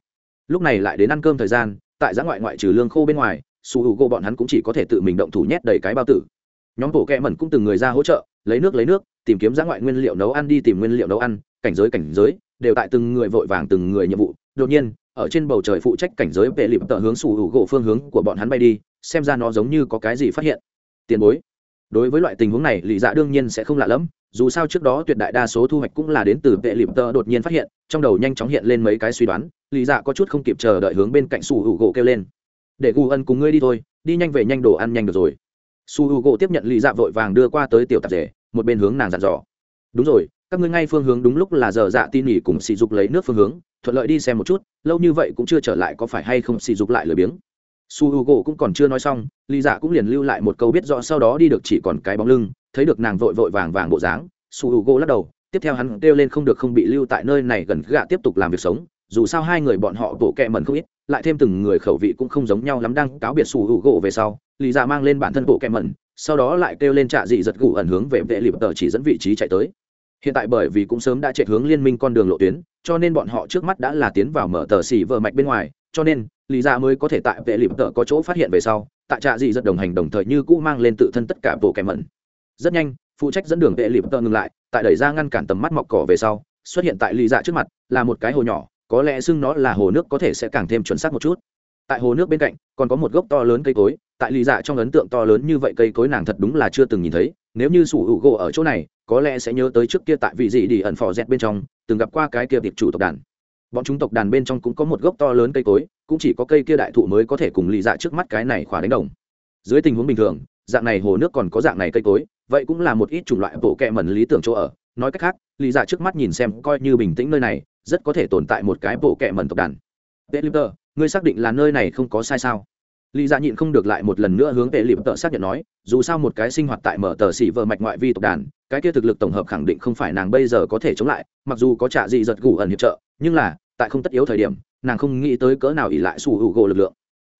Lúc này lại đến ăn cơm thời gian, tại giã ngoại ngoại trừ lương khô bên ngoài su hữu gỗ bọn hắn cũng chỉ có thể tự mình động thủ nhét đầy cái bao tử. Nhóm bộ kẹ mẩn cũng từng người ra hỗ trợ lấy nước lấy nước, tìm kiếm giã ngoại nguyên liệu nấu ăn đi tìm nguyên liệu nấu ăn, cảnh giới cảnh giới, đều tại từng người vội vàng từng người nhiệm vụ. Đột nhiên, ở trên bầu trời phụ trách cảnh giới vệ lịp tờ hướng sủ hữu gỗ phương hướng của bọn hắn bay đi, xem ra nó giống như có cái gì phát hiện. Tiền bối, đối với loại tình huống này lì dạ đương nhiên sẽ không lạ lẫm, dù sao trước đó tuyệt đại đa số thu hoạch cũng là đến từ vệ lịp tờ đột nhiên phát hiện, trong đầu nhanh chóng hiện lên mấy cái suy đoán lì dạ có chút không kịp chờ đợi hướng bên cạnh sủ hữu gỗ kêu lên. Để gu ân cùng ngươi đi thôi, đi nhanh về nhanh đồ ăn nhanh được rồi su h u gỗ tiếp nhận lì dạ vội vàng đưa qua tới tiểu tạp rể một bên hướng nàng dặn dò. Đúng rồi, các ngươi ngay phương hướng đúng lúc là giờ dạ tin nghỉ cùng sỉ dục lấy nước phương hướng, thuận lợi đi xem một chút, lâu như vậy cũng chưa trở lại có phải hay không sỉ dục lại lười biếng. Su h u gỗ cũng còn chưa nói xong lì dạ cũng liền lưu lại một câu biết rõ sau đó đi được chỉ còn cái bóng lưng, thấy được nàng vội vội vàng vàng bộ dáng, su h u gỗ lắc đầu, tiếp theo hắn kêu lên không được không bị lưu tại nơi này gần gạ tiếp tục làm việc sống, dù sao hai người bọn họ bộ kẹ mẩn không ít lại thêm từng người khẩu vị cũng không giống nhau lắm, đang cáo biệt sủ hữu gỗ về sau lì dạ mang lên bản thân bộ kẹm mẩn, sau đó lại kêu lên trạ dị giật gù ẩn hướng về vệ lịp tờ chỉ dẫn vị trí chạy tới. Hiện tại bởi vì cũng sớm đã chạy hướng liên minh con đường lộ tuyến, cho nên bọn họ trước mắt đã là tiến vào mở tờ xỉ vợ mạch bên ngoài, cho nên lý ra mới có thể tại vệ lịp tờ có chỗ phát hiện về sau, tại trạ dị giật đồng hành đồng thời như cũ mang lên tự thân tất cả bộ kèm mẩn. Rất nhanh, phụ trách dẫn đường vệ lịp tờ ngừng lại, tại đẩy ra ngăn cản tầm mắt mọc cỏ về sau, xuất hiện tại lý dạ trước mặt, là một cái hồ nhỏ có lẽ xưng nó là hồ nước có thể sẽ càng thêm chuẩn xác một chút. Tại hồ nước bên cạnh, còn có một gốc to lớn cây cối, tại lì dạ trong ấn tượng to lớn như vậy cây cối nàng thật đúng là chưa từng nhìn thấy, nếu như sủ hữu gỗ ở chỗ này, có lẽ sẽ nhớ tới trước kia tại vị gì đi ẩn phò dẹt bên trong, từng gặp qua cái kia tiệp chủ tộc đàn. Bọn chúng tộc đàn bên trong cũng có một gốc to lớn cây cối, cũng chỉ có cây kia đại thụ mới có thể cùng lì dạ trước mắt cái này khỏa đánh đồng. Dưới tình huống bình thường, dạng này hồ nước còn có dạng này cây cối, vậy cũng là một ít chủng loại bộ kẹ mẩn lý tưởng chỗ ở. Nói cách khác Lý dạ trước mắt nhìn xem coi như bình tĩnh nơi này rất có thể tồn tại một cái bộ kệ mẩn tộc đàn Vệ lip tờ ngươi xác định là nơi này không có sai sao? Lý Dạ nhịn không được lại một lần nữa hướng Vệ lip tờ xác nhận nói, dù sao một cái sinh hoạt tại mở tờ xỉ vợ mạch ngoại vi tộc đàn, cái kia thực lực tổng hợp khẳng định không phải nàng bây giờ có thể chống lại, mặc dù có trả gì giật gù ẩn hiệp trợ, nhưng là, tại không tất yếu thời điểm, nàng không nghĩ tới cỡ nào ỷ lại sủ hữu gỗ lực lượng.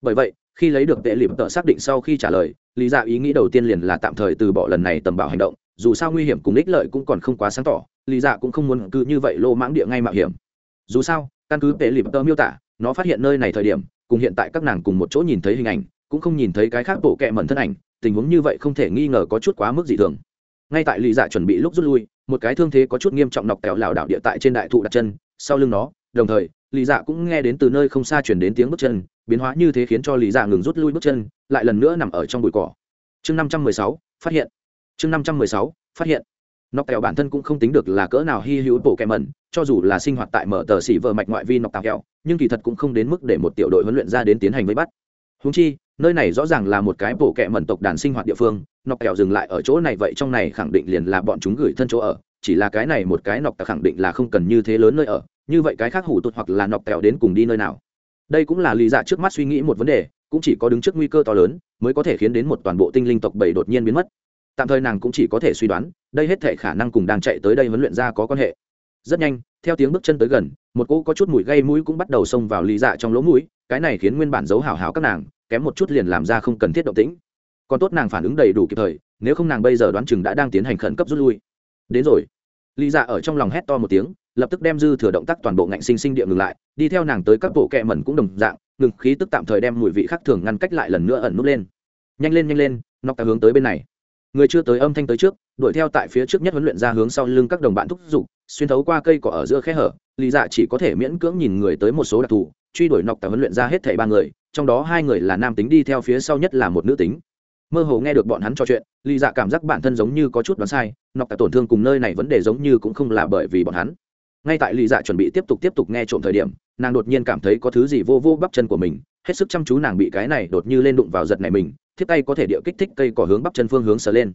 Bởi vậy, khi lấy được Vệ Liệp Tợ xác định sau khi trả lời, Lý Dạ ý nghĩ đầu tiên liền là tạm thời từ bỏ lần này tầm bảo hành động, dù sao nguy hiểm cùng ích lợi cũng còn không quá sáng tỏ, Lý Dạ cũng không muốn cứ như vậy lô mãng địa ngay mạo hiểm. Dù sao, căn cứ tệ Liệp tơ miêu tả, nó phát hiện nơi này thời điểm cùng hiện tại các nàng cùng một chỗ nhìn thấy hình ảnh cũng không nhìn thấy cái khác bộ kệ mẩn thân ảnh tình huống như vậy không thể nghi ngờ có chút quá mức dị thường. Ngay tại Lý dạ chuẩn bị lúc rút lui một cái thương thế có chút nghiêm trọng nọc tẻo lảo đảo địa tại trên đại thụ đặt chân sau lưng nó đồng thời Lý dạ cũng nghe đến từ nơi không xa chuyển đến tiếng bước chân biến hóa như thế khiến cho Lý dạ ngừng rút lui bước chân lại lần nữa nằm ở trong bụi cỏ. Chương năm trăm mười sáu phát hiện chương năm trăm mười sáu, phát hiện. Nọc kẹo bản thân cũng không tính được là cỡ nào hy hữu bộ kẹ mẩn, cho dù là sinh hoạt tại mở tờ xỉ vợ mạch ngoại vi nọc tàu kẹo, nhưng kỳ thật cũng không đến mức để một tiểu đội huấn luyện ra đến tiến hành vây bắt. Húng chi, nơi này rõ ràng là một cái bộ kẹ mẩn tộc đàn sinh hoạt địa phương, nọc kẹo dừng lại ở chỗ này vậy trong này khẳng định liền là bọn chúng gửi thân chỗ ở, chỉ là cái này một cái nọc tàu khẳng định là không cần như thế lớn nơi ở, như vậy cái khác hủ tụt hoặc là nọc kẹo đến cùng đi nơi nào. Đây cũng là lý giả trước mắt suy nghĩ một vấn đề, cũng chỉ có đứng trước nguy cơ to lớn, mới có thể khiến đến một toàn bộ tinh linh tộc bảy đột nhiên biến mất tạm thời nàng cũng chỉ có thể suy đoán, đây hết thể khả năng cùng đang chạy tới đây huấn luyện ra có quan hệ. Rất nhanh, theo tiếng bước chân tới gần, một cỗ có chút mùi gây mũi cũng bắt đầu xông vào lý dạ trong lỗ mũi, cái này khiến nguyên bản giấu hào hào các nàng, kém một chút liền làm ra không cần thiết động tĩnh. Còn tốt nàng phản ứng đầy đủ kịp thời, nếu không nàng bây giờ đoán chừng đã đang tiến hành khẩn cấp rút lui. Đến rồi. Lý dạ ở trong lòng hét to một tiếng, lập tức đem dư thừa động tác toàn bộ ngạnh sinh sinh địa ngừng lại, đi theo nàng tới các bộ kẹ mẩn cũng đồng dạng, ngừng khí tức tạm thời đem mùi vị khác thường ngăn cách lại lần nữa ẩn nút lên. Nhanh lên nhanh lên nóc ta hướng tới bên này người chưa tới âm thanh tới trước, đuổi theo tại phía trước nhất huấn luyện ra hướng sau lưng các đồng bạn thúc giục, xuyên thấu qua cây cỏ ở giữa khe hở, lý dạ chỉ có thể miễn cưỡng nhìn người tới một số đặc thù, truy đuổi nọc tại huấn luyện ra hết thảy ba người, trong đó hai người là nam tính đi theo phía sau nhất là một nữ tính. Mơ hồ nghe được bọn hắn trò chuyện, lý dạ cảm giác bản thân giống như có chút đoán sai, nọc tại tổn thương cùng nơi này vấn đề giống như cũng không là bởi vì bọn hắn. Ngay tại lý dạ chuẩn bị tiếp tục tiếp tục nghe trộm thời điểm, nàng đột nhiên cảm thấy có thứ gì vô vô bắp chân của mình, hết sức chăm chú nàng bị cái này đột như lên đụng vào giật này mình thiết tay có thể địa kích thích cây cỏ hướng bắp chân phương hướng sờ lên.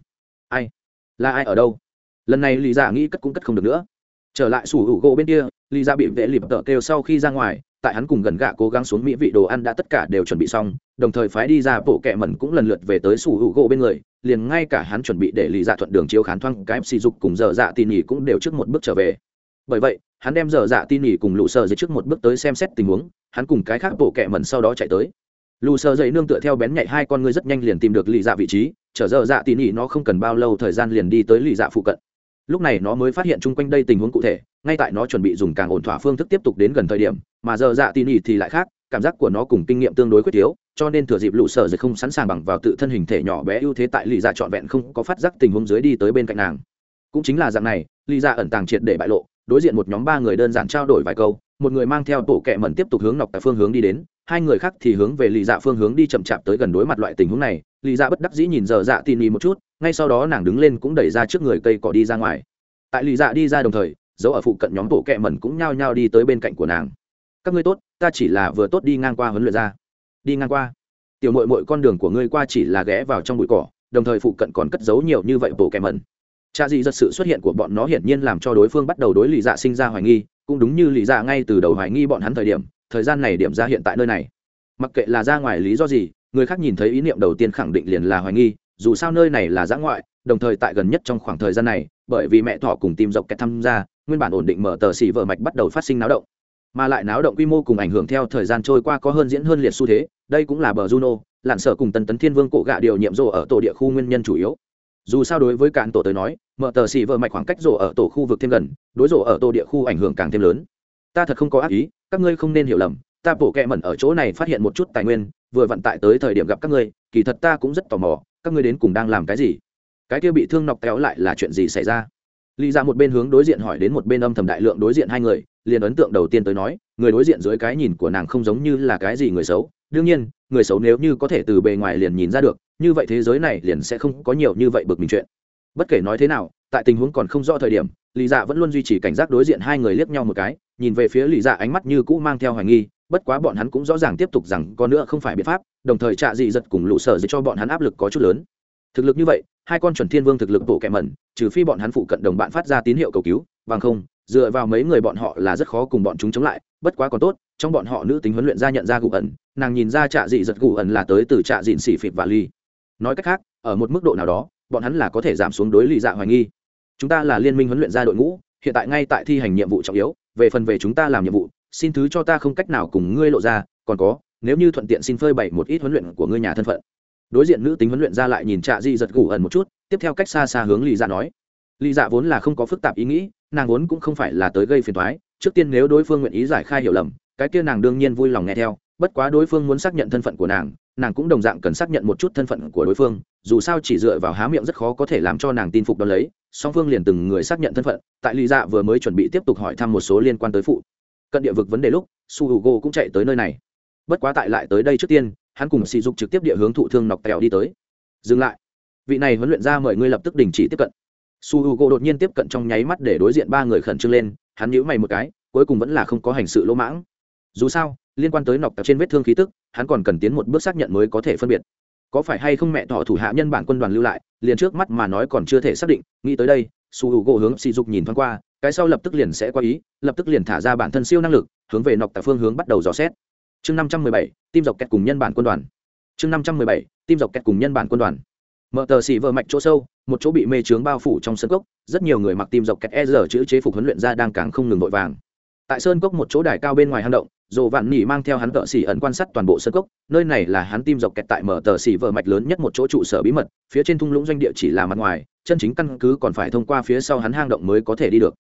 Ai? Là ai ở đâu? Lần này lì dạ nghĩ cất cũng cất không được nữa. Trở lại sủ hữu gỗ bên kia, lì dạ bị vệ lịp tợ kêu sau khi ra ngoài, tại hắn cùng gần gạ cố gắng xuống mỹ vị đồ ăn đã tất cả đều chuẩn bị xong, đồng thời phái đi ra bộ kẹ mẩn cũng lần lượt về tới sủ hữu gỗ bên người, liền ngay cả hắn chuẩn bị để lì dạ thuận đường chiếu khán thoang cái sỉ dục cùng dở dạ tin nhỉ cũng đều trước một bước trở về. Bởi vậy, hắn đem dở dạ tin nhỉ cùng lũ sợ dưới trước một bước tới xem xét tình huống, hắn cùng cái khác bộ kẹ mẩn sau đó chạy tới lù sơ dậy nương tựa theo bén nhạy hai con ngươi rất nhanh liền tìm được lì dạ vị trí, chở dở dạ tỉ nhỉ nó không cần bao lâu thời gian liền đi tới lì dạ phụ cận. Lúc này nó mới phát hiện chung quanh đây tình huống cụ thể, ngay tại nó chuẩn bị dùng càng ổn thỏa phương thức tiếp tục đến gần thời điểm, mà giờ dạ tỉ nhỉ thì lại khác, cảm giác của nó cùng kinh nghiệm tương đối quyết yếu cho nên thừa dịp lũ sở dậy không sẵn sàng bằng vào tự thân hình thể nhỏ bé ưu thế tại lì dạ trọn vẹn không có phát giác tình huống dưới đi tới bên cạnh nàng. Cũng chính là dạng này, lì dạ ẩn tàng triệt để bại lộ, đối diện một nhóm ba người đơn giản trao đổi vài câu, một người mang theo tổ kẹ mẩn tiếp tục hướng nọc tại phương hướng đi đến hai người khác thì hướng về lì dạ phương hướng đi chậm chạp tới gần đối mặt loại tình huống này, lì dạ bất đắc dĩ nhìn giờ dạ tin ý một chút, ngay sau đó nàng đứng lên cũng đẩy ra trước người cây cỏ đi ra ngoài. Tại lì dạ đi ra đồng thời, dấu ở phụ cận nhóm tổ kẹ mẩn cũng nhao nhao đi tới bên cạnh của nàng. Các ngươi tốt, ta chỉ là vừa tốt đi ngang qua huấn luyện ra. Đi ngang qua. Tiểu mội mội con đường của ngươi qua chỉ là ghé vào trong bụi cỏ, đồng thời phụ cận còn cất giấu nhiều như vậy bộ kẹ mẩn. Cha dị giật sự xuất hiện của bọn nó hiển nhiên làm cho đối phương bắt đầu đối lì dạ sinh ra hoài nghi, cũng đúng như lì dạ ngay từ đầu hoài nghi bọn hắn thời điểm thời gian này điểm ra hiện tại nơi này. Mặc kệ là ra ngoài lý do gì, người khác nhìn thấy ý niệm đầu tiên khẳng định liền là hoài nghi, dù sao nơi này là giã ngoại, đồng thời tại gần nhất trong khoảng thời gian này, bởi vì mẹ thỏ cùng tìm dọc kẹt tham gia nguyên bản ổn định mở tờ xỉ vợ mạch bắt đầu phát sinh náo động. Mà lại náo động quy mô cùng ảnh hưởng theo thời gian trôi qua có hơn diễn hơn liệt xu thế, đây cũng là bờ juno lặn sở cùng tần tấn thiên vương cổ gạ điều nhiệm rộ ở tổ địa khu nguyên nhân chủ yếu. Dù sao đối với cạn tổ tới nói, mở tờ xỉ vợ mạch khoảng cách rộ ở tổ khu vực thêm gần, đối rộ ở tổ địa khu ảnh hưởng càng thêm lớn ta thật không có ác ý, các ngươi không nên hiểu lầm, ta bổ kẹ mẩn ở chỗ này phát hiện một chút tài nguyên, vừa vận tại tới thời điểm gặp các ngươi, kỳ thật ta cũng rất tò mò, các ngươi đến cùng đang làm cái gì? Cái kia bị thương nọc kéo lại là chuyện gì xảy ra? Lý ra một bên hướng đối diện hỏi đến một bên âm thầm đại lượng đối diện hai người, liền ấn tượng đầu tiên tới nói, người đối diện dưới cái nhìn của nàng không giống như là cái gì người xấu. Đương nhiên, người xấu nếu như có thể từ bề ngoài liền nhìn ra được, như vậy thế giới này liền sẽ không có nhiều như vậy bực mình chuyện. Bất kể nói thế nào, tại tình huống còn không rõ thời điểm, lý dạ vẫn luôn duy trì cảnh giác đối diện hai người liếc nhau một cái nhìn về phía lì dạ ánh mắt như cũ mang theo hoài nghi, bất quá bọn hắn cũng rõ ràng tiếp tục rằng có nữa không phải biện pháp, đồng thời trạ dị giật cùng lũ sở dị cho bọn hắn áp lực có chút lớn. Thực lực như vậy, hai con chuẩn thiên vương thực lực bộ kẹ mẩn, trừ phi bọn hắn phụ cận đồng bạn phát ra tín hiệu cầu cứu, bằng không, dựa vào mấy người bọn họ là rất khó cùng bọn chúng chống lại, bất quá còn tốt, trong bọn họ nữ tính huấn luyện ra nhận ra gù ẩn, nàng nhìn ra trạ dị giật gù ẩn là tới từ trạ dịn xỉ phịt và ly nói cách khác, ở một mức độ nào đó, bọn hắn là có thể giảm xuống đối lì dạ hoài nghi. Chúng ta là liên minh huấn luyện ra đội ngũ, hiện tại ngay tại thi hành nhiệm vụ trọng yếu về phần về chúng ta làm nhiệm vụ, xin thứ cho ta không cách nào cùng ngươi lộ ra, còn có, nếu như thuận tiện xin phơi bày một ít huấn luyện của ngươi nhà thân phận. Đối diện nữ tính huấn luyện ra lại nhìn trạ di giật gù ẩn một chút, tiếp theo cách xa xa hướng lì dạ nói. Lì dạ vốn là không có phức tạp ý nghĩ, nàng vốn cũng không phải là tới gây phiền thoái trước tiên nếu đối phương nguyện ý giải khai hiểu lầm, cái kia nàng đương nhiên vui lòng nghe theo, bất quá đối phương muốn xác nhận thân phận của nàng nàng cũng đồng dạng cần xác nhận một chút thân phận của đối phương, dù sao chỉ dựa vào há miệng rất khó có thể làm cho nàng tin phục đón lấy song phương liền từng người xác nhận thân phận, tại lý dạ vừa mới chuẩn bị tiếp tục hỏi thăm một số liên quan tới phụ. Cận địa vực vấn đề lúc, su h u g o cũng chạy tới nơi này. Bất quá tại lại tới đây trước tiên, hắn cùng sỉ dục trực tiếp địa hướng thụ thương nọc tèo đi tới. Dừng lại. Vị này huấn luyện ra mời ngươi lập tức đình chỉ tiếp cận. Su h u g o đột nhiên tiếp cận trong nháy mắt để đối diện ba người khẩn trương lên, hắn nhíu mày một cái, cuối cùng vẫn là không có hành sự lỗ mãng. Dù sao, liên quan tới nọc tèo trên vết thương khí tức, hắn còn cần tiến một bước xác nhận mới có thể phân biệt có phải hay không mẹ thọ thủ hạ nhân bản quân đoàn lưu lại, liền trước mắt mà nói còn chưa thể xác định, nghĩ tới đây, su h u hướng sỉ dục nhìn thoáng qua, cái sau lập tức liền sẽ qua ý, lập tức liền thả ra bản thân siêu năng lực, hướng về nọc tại phương hướng bắt đầu dò xét. Chương năm trăm mười bảy, tim dọc kẹt cùng nhân bản quân đoàn. Chương năm trăm mười bảy, tim dọc kẹt cùng nhân bản quân đoàn. Mở tờ xỉ vợ mạch chỗ sâu, một chỗ bị mê trướng bao phủ trong sân cốc, rất nhiều người mặc tim dọc kẹt e rờ chữ chế phục huấn luyện ra đang càng không ngừng vội vàng. Tại sơn cốc một chỗ đài cao bên ngoài hang động dồ vạn nỉ mang theo hắn tợ xỉ ẩn quan sát toàn bộ sân cốc, nơi này là hắn tim dọc kẹt tại mở tờ xỉ vợ mạch lớn nhất một chỗ trụ sở bí mật, phía trên thung lũng doanh địa chỉ là mặt ngoài, chân chính căn cứ còn phải thông qua phía sau hắn hang động mới có thể đi được.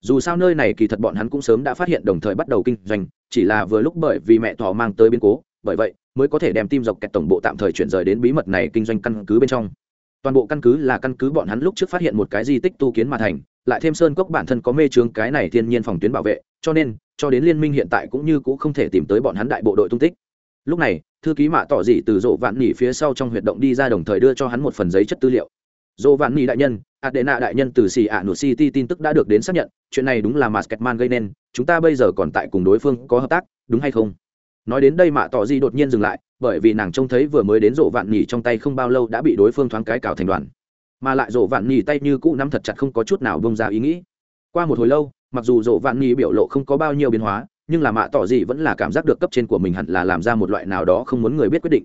Dù sao nơi này kỳ thật bọn hắn cũng sớm đã phát hiện đồng thời bắt đầu kinh doanh, chỉ là vừa lúc bởi vì mẹ thỏ mang tới biến cố, bởi vậy mới có thể đem tim dọc kẹt tổng bộ tạm thời chuyển rời đến bí mật này kinh doanh căn cứ bên trong. Toàn bộ căn cứ là căn cứ bọn hắn lúc trước phát hiện một cái di tích tu kiến mà thành, lại thêm sơn cốc bản thân có mê trướng cái này thiên nhiên phòng tuyến bảo vệ, cho nên cho đến liên minh hiện tại cũng như cũng không thể tìm tới bọn hắn đại bộ đội tung tích. Lúc này, thư ký mạ tỏ dị từ rộ vạn nỉ phía sau trong huyệt động đi ra đồng thời đưa cho hắn một phần giấy chất tư liệu. Dỗ vạn nỉ đại nhân, adena đại nhân từ xì ạ nụ city tin tức đã được đến xác nhận, chuyện này đúng là masketman gây nên, chúng ta bây giờ còn tại cùng đối phương có hợp tác, đúng hay không? Nói đến đây mạ tỏ di đột nhiên dừng lại, bởi vì nàng trông thấy vừa mới đến rộ vạn nhỉ trong tay không bao lâu đã bị đối phương thoáng cái cào thành đoàn. Mà lại rộ vạn nhì tay như cũ nắm thật chặt không có chút nào bông ra ý nghĩ. Qua một hồi lâu mặc dù rộ vạn nghi biểu lộ không có bao nhiêu biến hóa, nhưng là mạ tỏ gì vẫn là cảm giác được cấp trên của mình hẳn là làm ra một loại nào đó không muốn người biết quyết định.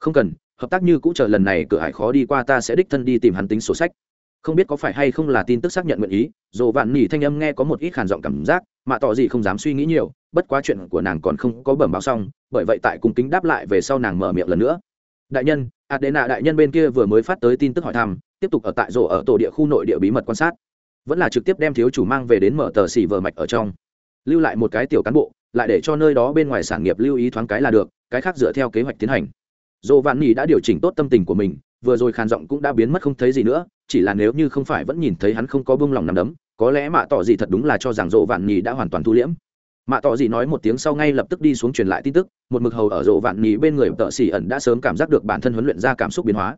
Không cần, hợp tác như cũ chờ lần này, cửa hải khó đi qua ta sẽ đích thân đi tìm hắn tính sổ sách. Không biết có phải hay không là tin tức xác nhận nguyện ý dồ vạn nỉ thanh âm nghe có một ít khàn giọng cảm giác, mạ tỏ gì không dám suy nghĩ nhiều, bất quá chuyện của nàng còn không có bẩm báo xong, bởi vậy tại cung kính đáp lại về sau nàng mở miệng lần nữa. Đại nhân, adena đại nhân bên kia vừa mới phát tới tin tức hỏi thăm, tiếp tục ở tại rổ ở tổ địa khu nội địa bí mật quan sát vẫn là trực tiếp đem thiếu chủ mang về đến mở tờ xỉ vờ mạch ở trong. Lưu lại một cái tiểu cán bộ, lại để cho nơi đó bên ngoài sản nghiệp lưu ý thoáng cái là được, cái khác dựa theo kế hoạch tiến hành. Dồ vạn nỉ đã điều chỉnh tốt tâm tình của mình, vừa rồi khàn giọng cũng đã biến mất không thấy gì nữa, chỉ là nếu như không phải vẫn nhìn thấy hắn không có bông lòng nằm đấm, có lẽ mạ tỏ gì thật đúng là cho rằng dồ vạn nỉ đã hoàn toàn thu liễm. Mạ tỏ gì nói một tiếng sau ngay lập tức đi xuống truyền lại tin tức, một mực hầu ở rộ vạn nỉ bên người tợ xỉ ẩn đã sớm cảm giác được bản thân huấn luyện ra cảm xúc biến hóa.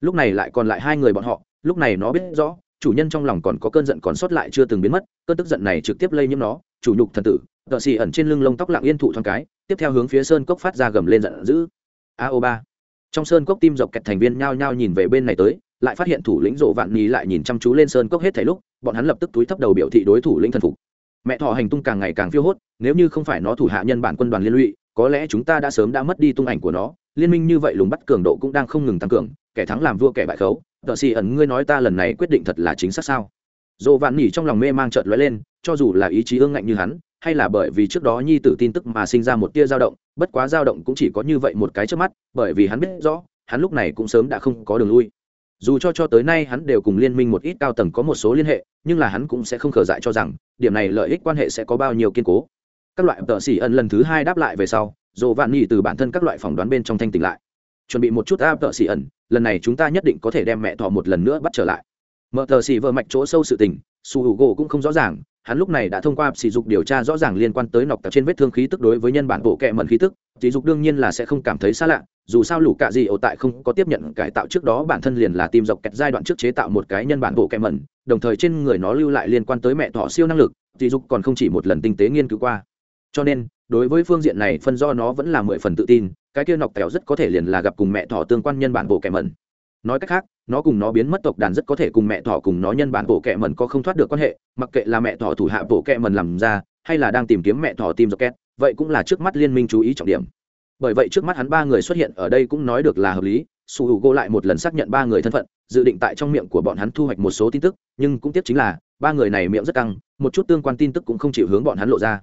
Lúc này lại còn lại hai người bọn họ, lúc này nó biết rõ chủ nhân trong lòng còn có cơn giận còn sót lại chưa từng biến mất, cơn tức giận này trực tiếp lây nhiễm nó, chủ nhục thần tử, tợ xì ẩn trên lưng lông tóc lặng yên thụ thoáng cái, tiếp theo hướng phía sơn cốc phát ra gầm lên giận dữ. A o ba. Trong sơn cốc tim dọc kẹt thành viên nhao nhao nhìn về bên này tới, lại phát hiện thủ lĩnh rộ vạn nhì lại nhìn chăm chú lên sơn cốc hết thảy lúc, bọn hắn lập tức túi thấp đầu biểu thị đối thủ lĩnh thần phục. Mẹ thọ hành tung càng ngày càng phiêu hốt, nếu như không phải nó thủ hạ nhân bản quân đoàn liên lụy, có lẽ chúng ta đã sớm đã mất đi tung ảnh của nó liên minh như vậy lùng bắt cường độ cũng đang không ngừng tăng cường, kẻ thắng làm vua kẻ bại khấu. Tờ xì ẩn, ngươi nói ta lần này quyết định thật là chính xác sao? Dồ vạn nhỉ trong lòng mê mang trợt lóe lên, cho dù là ý chí ương ngạnh như hắn, hay là bởi vì trước đó nhi tử tin tức mà sinh ra một tia dao động, bất quá dao động cũng chỉ có như vậy một cái trước mắt, bởi vì hắn biết rõ, hắn lúc này cũng sớm đã không có đường lui. Dù cho cho tới nay hắn đều cùng liên minh một ít cao tầng có một số liên hệ, nhưng là hắn cũng sẽ không khở dại cho rằng, điểm này lợi ích quan hệ sẽ có bao nhiêu kiên cố. Các loại tợ xỉ ẩn lần thứ hai đáp lại về sau dồ vạn nhỉ từ bản thân các loại phỏng đoán bên trong thanh tỉnh lại. Chuẩn bị một chút áp tợ xì ẩn, lần này chúng ta nhất định có thể đem mẹ thọ một lần nữa bắt trở lại. Mở tờ xì vợ mạch chỗ sâu sự tình, su hữu gỗ cũng không rõ ràng, hắn lúc này đã thông qua sỉ dục điều tra rõ ràng liên quan tới nọc tạp trên vết thương khí tức đối với nhân bản bộ kệ mẩn khí tức sỉ dục đương nhiên là sẽ không cảm thấy xa lạ, dù sao lũ cạ gì ổ tại không có tiếp nhận cải tạo trước đó bản thân liền là tìm dọc kẹt giai đoạn trước chế tạo một cái nhân bản bộ kệ mẩn, đồng thời trên người nó lưu lại liên quan tới mẹ thọ siêu năng lực sỉ dục còn không chỉ một lần tinh tế nghiên cứu qua cho nên, đối với phương diện này phân do nó vẫn là mười phần tự tin, cái kia nọc tèo rất có thể liền là gặp cùng mẹ thỏ tương quan nhân bản bộ kệ mẩn. Nói cách khác, nó cùng nó biến mất tộc đàn rất có thể cùng mẹ thỏ cùng nó nhân bản bộ kẻ mẩn có không thoát được quan hệ, mặc kệ là mẹ thỏ thủ hạ bộ kẻ mẩn làm ra, hay là đang tìm kiếm mẹ thỏ tìm rocket, vậy cũng là trước mắt liên minh chú ý trọng điểm. Bởi vậy trước mắt hắn ba người xuất hiện ở đây cũng nói được là hợp lý, su hữu u lại một lần xác nhận ba người thân phận, dự định tại trong miệng của bọn hắn thu hoạch một số tin tức, nhưng cũng tiếc chính là, ba người này miệng rất căng, một chút tương quan tin tức cũng không chịu hướng bọn hắn lộ ra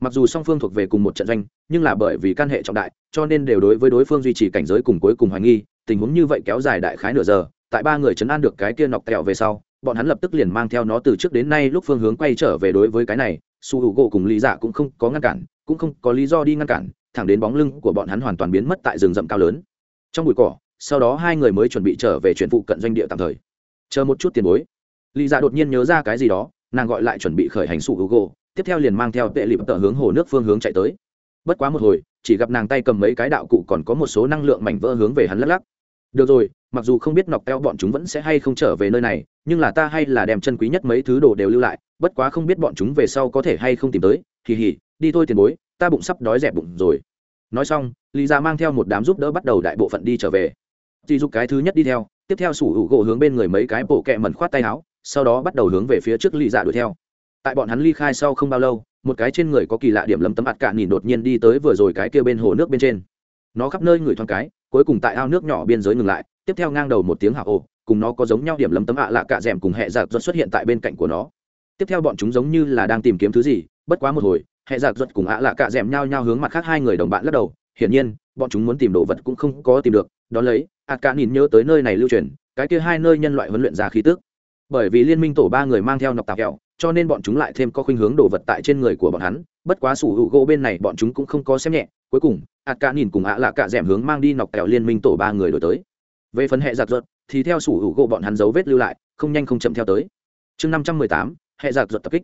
mặc dù song phương thuộc về cùng một trận doanh, nhưng là bởi vì căn hệ trọng đại, cho nên đều đối với đối phương duy trì cảnh giới cùng cuối cùng hoài nghi, tình huống như vậy kéo dài đại khái nửa giờ, tại ba người chấn an được cái kia nọc tẹo về sau, bọn hắn lập tức liền mang theo nó từ trước đến nay lúc phương hướng quay trở về đối với cái này, su h u gỗ cùng lý dạ cũng không có ngăn cản, cũng không có lý do đi ngăn cản, thẳng đến bóng lưng của bọn hắn hoàn toàn biến mất tại rừng rậm cao lớn. Trong bụi cỏ, sau đó hai người mới chuẩn bị trở về chuyện phụ cận doanh địa tạm thời. Chờ một chút tiền bối. Lý dạ đột nhiên nhớ ra cái gì đó, nàng gọi lại chuẩn bị khởi hành su h u gỗ tiếp theo liền mang theo tệ lịp tờ hướng hồ nước phương hướng chạy tới. Bất quá một hồi, chỉ gặp nàng tay cầm mấy cái đạo cụ còn có một số năng lượng mảnh vỡ hướng về hắn lắc lắc. Được rồi, mặc dù không biết nọc teo bọn chúng vẫn sẽ hay không trở về nơi này, nhưng là ta hay là đem chân quý nhất mấy thứ đồ đều lưu lại, bất quá không biết bọn chúng về sau có thể hay không tìm tới. Kỳ hỉ đi thôi tiền bối, ta bụng sắp đói dẹp bụng rồi. Nói xong, lý ra mang theo một đám giúp đỡ bắt đầu đại bộ phận đi trở về. Dì dục cái thứ nhất đi theo, tiếp theo sủ hữu gỗ hướng bên người mấy cái bộ kẹ mẩn khoát tay áo, sau đó bắt đầu hướng về phía trước lý dạ đuổi theo tại bọn hắn ly khai sau không bao lâu, một cái trên người có kỳ lạ điểm lấm tấm ạt cạn nhìn đột nhiên đi tới vừa rồi cái kia bên hồ nước bên trên. Nó khắp nơi người thoáng cái, cuối cùng tại ao nước nhỏ biên giới ngừng lại, tiếp theo ngang đầu một tiếng hạ ồ, cùng nó có giống nhau điểm lấm tấm ạ lạ cạ d cùng hệ giặc ruột xuất hiện tại bên cạnh của nó. Tiếp theo bọn chúng giống như là đang tìm kiếm thứ gì, bất quá một hồi, hệ giặc ruột cùng ạ lạ cạ d nhau nhau hướng mặt khác hai người đồng bạn lắc đầu, hiển nhiên, bọn chúng muốn tìm đồ vật cũng không có tìm được, đón lấy ạ cạ nhìn nhớ tới nơi này lưu truyền, cái kia hai nơi nhân loại huấn luyện ra khí tức bởi vì liên minh tổ ba người mang theo nọc tạc kẹo, cho nên bọn chúng lại thêm có khuynh hướng đồ vật tại trên người của bọn hắn. Bất quá sủ hữu gỗ bên này bọn chúng cũng không có xem nhẹ. Cuối cùng, ạt cả nhìn cùng ạ lạ cả d hướng mang đi nọc kẹo liên minh tổ ba người đổi tới. Về phần hệ giặc ruột, thì theo sủ hữu gỗ bọn hắn dấu vết lưu lại, không nhanh không chậm theo tới. Chương năm trăm mười tám, hệ giặc ruột tập kích.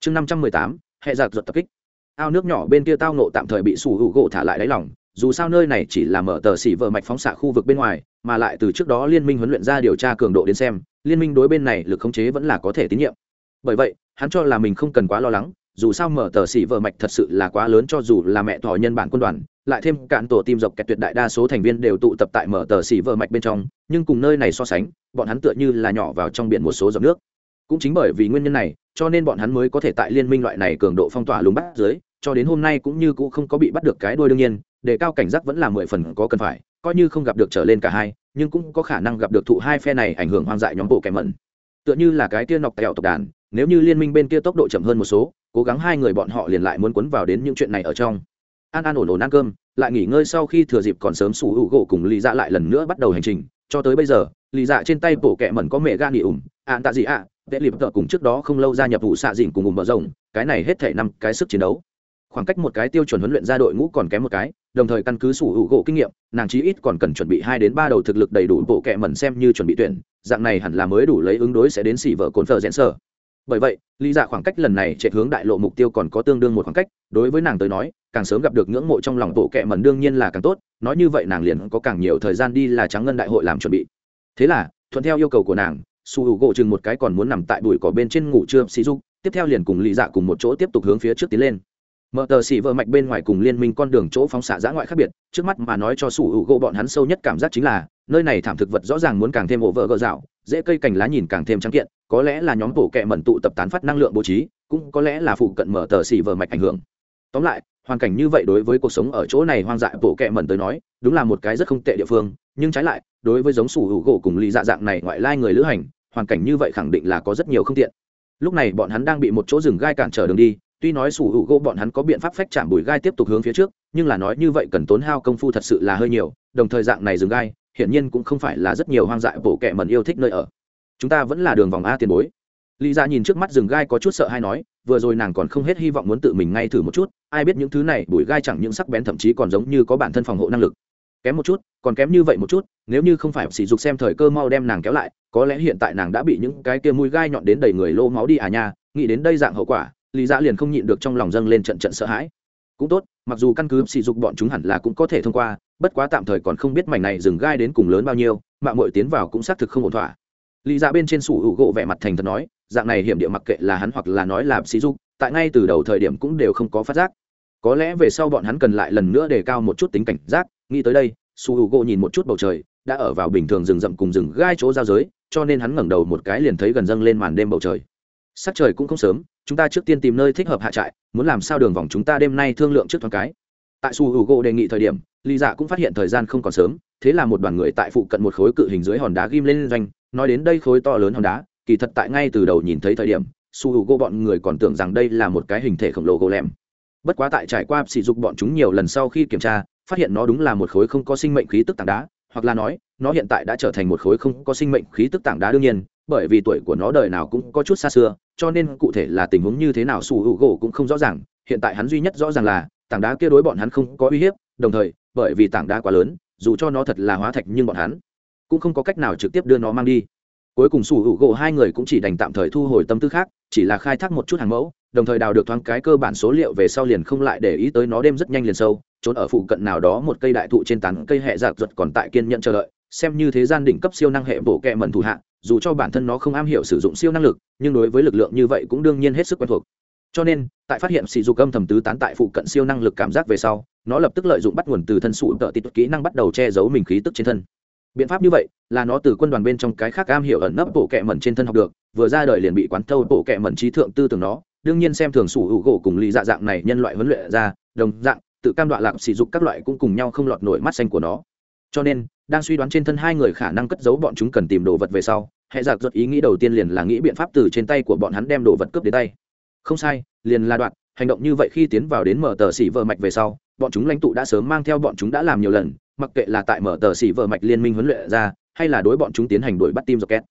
Chương năm trăm mười tám, hệ giặc ruột tập kích. Ao nước nhỏ bên kia tao nộ tạm thời bị sủ hữu gỗ thả lại đáy lỏng dù sao nơi này chỉ là mở tờ xỉ vợ mạch phóng xạ khu vực bên ngoài, mà lại từ trước đó liên minh huấn luyện ra điều tra cường độ đến xem, liên minh đối bên này lực khống chế vẫn là có thể tín nhiệm. Bởi vậy, hắn cho là mình không cần quá lo lắng, dù sao mở tờ xỉ vợ mạch thật sự là quá lớn cho dù là mẹ thỏ nhân bản quân đoàn, lại thêm cạn tổ tim dọc kẹt tuyệt đại đa số thành viên đều tụ tập tại mở tờ xỉ vợ mạch bên trong, nhưng cùng nơi này so sánh, bọn hắn tựa như là nhỏ vào trong biển một số dòng nước. Cũng chính bởi vì nguyên nhân này, cho nên bọn hắn mới có thể tại liên minh loại này cường độ phong tỏa lùng bắt dưới cho đến hôm nay cũng như cũng không có bị bắt được cái đuôi đương nhiên đề cao cảnh giác vẫn là mười phần có cần phải, coi như không gặp được trở lên cả hai, nhưng cũng có khả năng gặp được thụ hai phe này ảnh hưởng hoang dại nhóm bộ kẻ mẩn. Tựa như là cái kia nọc tẹo tộc đàn, nếu như liên minh bên kia tốc độ chậm hơn một số, cố gắng hai người bọn họ liền lại muốn cuốn vào đến những chuyện này ở trong. An an ổn ổn ăn cơm, lại nghỉ ngơi sau khi thừa dịp còn sớm sủ hữu gỗ cùng lý dạ lại lần nữa bắt đầu hành trình, cho tới bây giờ, lý dạ trên tay bổ kẹ mẩn có mẹ gan nghỉ ủng ạn tạ gì ạ, tệ lịp tợ cùng trước đó không lâu gia nhập vụ xạ dịnh cùng ủng mở rộng cái này hết thể năm cái sức chiến đấu khoảng cách một cái tiêu chuẩn huấn luyện ra đội ngũ còn kém một cái, đồng thời căn cứ sủ hữu gỗ kinh nghiệm, nàng chí ít còn cần chuẩn bị hai đến ba đầu thực lực đầy đủ bộ kẹ mẩn xem như chuẩn bị tuyển, dạng này hẳn là mới đủ lấy ứng đối sẽ đến xỉ vợ cồn phờ rẽn sở bởi vậy, lý dạ khoảng cách lần này chạy hướng đại lộ mục tiêu còn có tương đương một khoảng cách, đối với nàng tới nói, càng sớm gặp được ngưỡng mộ trong lòng bộ kẹ mẩn đương nhiên là càng tốt, nói như vậy nàng liền có càng nhiều thời gian đi là trắng ngân đại hội làm chuẩn bị. Thế là, thuận theo yêu cầu của nàng su hữu gỗ chừng một cái còn muốn nằm tại bụi cỏ bên trên ngủ trưa sỉ dục tiếp theo liền cùng lý dạ cùng một chỗ tiếp tục hướng phía trước tiến lên mở tờ xỉ vợ mạch bên ngoài cùng liên minh con đường chỗ phóng xạ giã ngoại khác biệt, trước mắt mà nói cho sủ hữu u gỗ bọn hắn sâu nhất cảm giác chính là, nơi này thảm thực vật rõ ràng muốn càng thêm ổ vợ gờ dạo, dễ cây cành lá nhìn càng thêm trắng kiện, có lẽ là nhóm bổ kẹ mẩn tụ tập tán phát năng lượng bố trí, cũng có lẽ là phụ cận mở tờ xỉ vợ mạch ảnh hưởng. Tóm lại, hoàn cảnh như vậy đối với cuộc sống ở chỗ này hoang dại bổ kẹ mẩn tới nói, đúng là một cái rất không tệ địa phương, nhưng trái lại, đối với giống sủ hữu gỗ cùng ly dạ dạng này ngoại lai người lữ hành, hoàn cảnh như vậy khẳng định là có rất nhiều không tiện. Lúc này bọn hắn đang bị một chỗ rừng gai cản trở đường đi tuy nói sủ hữu gỗ bọn hắn có biện pháp phách chạm bùi gai tiếp tục hướng phía trước, nhưng là nói như vậy cần tốn hao công phu thật sự là hơi nhiều, đồng thời dạng này dừng gai, hiển nhiên cũng không phải là rất nhiều hoang dại bổ kẹ mần yêu thích nơi ở. Chúng ta vẫn là đường vòng a tiền bối. Lý ra nhìn trước mắt rừng gai có chút sợ hay nói, vừa rồi nàng còn không hết hy vọng muốn tự mình ngay thử một chút, ai biết những thứ này bùi gai chẳng những sắc bén thậm chí còn giống như có bản thân phòng hộ năng lực. Kém một chút, còn kém như vậy một chút, nếu như không phải sỉ dục xem thời cơ mau đem nàng kéo lại, có lẽ hiện tại nàng đã bị những cái kia mũi gai nhọn đến đầy người lô máu đi à nha, nghĩ đến đây dạng hậu quả lý dạ liền không nhịn được trong lòng dâng lên trận trận sợ hãi. Cũng tốt, mặc dù căn cứ sỉ dục bọn chúng hẳn là cũng có thể thông qua, bất quá tạm thời còn không biết mảnh này rừng gai đến cùng lớn bao nhiêu mạng mội tiến vào cũng xác thực không ổn thỏa. Lý dạ bên trên sủ hữu gỗ vẻ mặt thành thật nói, dạng này hiểm địa mặc kệ là hắn hoặc là nói là sỉ dục, tại ngay từ đầu thời điểm cũng đều không có phát giác. Có lẽ về sau bọn hắn cần lại lần nữa đề cao một chút tính cảnh giác, nghĩ tới đây su h u gỗ nhìn một chút bầu trời, đã ở vào bình thường rừng rậm cùng rừng gai chỗ giao giới, cho nên hắn ngẩng đầu một cái liền thấy gần dâng lên màn đêm bầu trời sắc trời cũng không sớm, chúng ta trước tiên tìm nơi thích hợp hạ trại, muốn làm sao đường vòng chúng ta đêm nay thương lượng trước thoáng cái. Tại su hữu gỗ đề nghị thời điểm, lý dạ cũng phát hiện thời gian không còn sớm, thế là một đoàn người tại phụ cận một khối cự hình dưới hòn đá ghim lên doanh, nói đến đây khối to lớn hòn đá, kỳ thật tại ngay từ đầu nhìn thấy thời điểm, su hữu gỗ bọn người còn tưởng rằng đây là một cái hình thể khổng lồ gỗ lẻm bất quá tại trải qua sỉ dục bọn chúng nhiều lần sau khi kiểm tra, phát hiện nó đúng là một khối không có sinh mệnh khí tức tảng đá, hoặc là nói, nó hiện tại đã trở thành một khối không có sinh mệnh khí tức tảng đá đương nhiên, bởi vì tuổi của nó đời nào cũng có chút xa xưa cho nên cụ thể là tình huống như thế nào, sủ hữu gỗ cũng không rõ ràng. Hiện tại hắn duy nhất rõ ràng là, tảng đá kia đối bọn hắn không có uy hiếp, đồng thời, bởi vì tảng đá quá lớn, dù cho nó thật là hóa thạch nhưng bọn hắn cũng không có cách nào trực tiếp đưa nó mang đi. Cuối cùng sủ hữu gỗ hai người cũng chỉ đành tạm thời thu hồi tâm tư khác, chỉ là khai thác một chút hàng mẫu, đồng thời đào được thoáng cái cơ bản số liệu về sau liền không lại để ý tới nó đêm rất nhanh liền sâu, trốn ở phụ cận nào đó một cây đại thụ trên tán cây hệ giặc ruột còn tại kiên nhận chờ đợi, xem như thế gian đỉnh cấp siêu năng hệ bổ kẹ mẩn thủ hạ dù cho bản thân nó không am hiểu sử dụng siêu năng lực, nhưng đối với lực lượng như vậy cũng đương nhiên hết sức quen thuộc. Cho nên, tại phát hiện sỉ dục âm thầm tứ tán tại phụ cận siêu năng lực cảm giác về sau, nó lập tức lợi dụng bắt nguồn từ thân sụ tợ tịt kỹ năng bắt đầu che giấu mình khí tức trên thân. Biện pháp như vậy là nó từ quân đoàn bên trong cái khác am hiểu ẩn nấp bộ kẹ mẩn trên thân học được, vừa ra đời liền bị quán thâu bộ kẹ mẩn trí thượng tư tưởng nó, đương nhiên xem thường sủ hữu gỗ cùng lý dạ dạng này nhân loại huấn luyện ra, đồng dạng, tự cam đoạn lạc sỉ dục các loại cũng cùng nhau không lọt nổi mắt xanh của nó cho nên, đang suy đoán trên thân hai người khả năng cất giấu bọn chúng cần tìm đồ vật về sau, hệ giặc giật ý nghĩ đầu tiên liền là nghĩ biện pháp từ trên tay của bọn hắn đem đồ vật cướp đến tay. Không sai, liền là đoạn, hành động như vậy khi tiến vào đến mở tờ xỉ vợ mạch về sau, bọn chúng lãnh tụ đã sớm mang theo bọn chúng đã làm nhiều lần, mặc kệ là tại mở tờ xỉ vợ mạch liên minh huấn luyện ra, hay là đối bọn chúng tiến hành đuổi bắt tim rocket.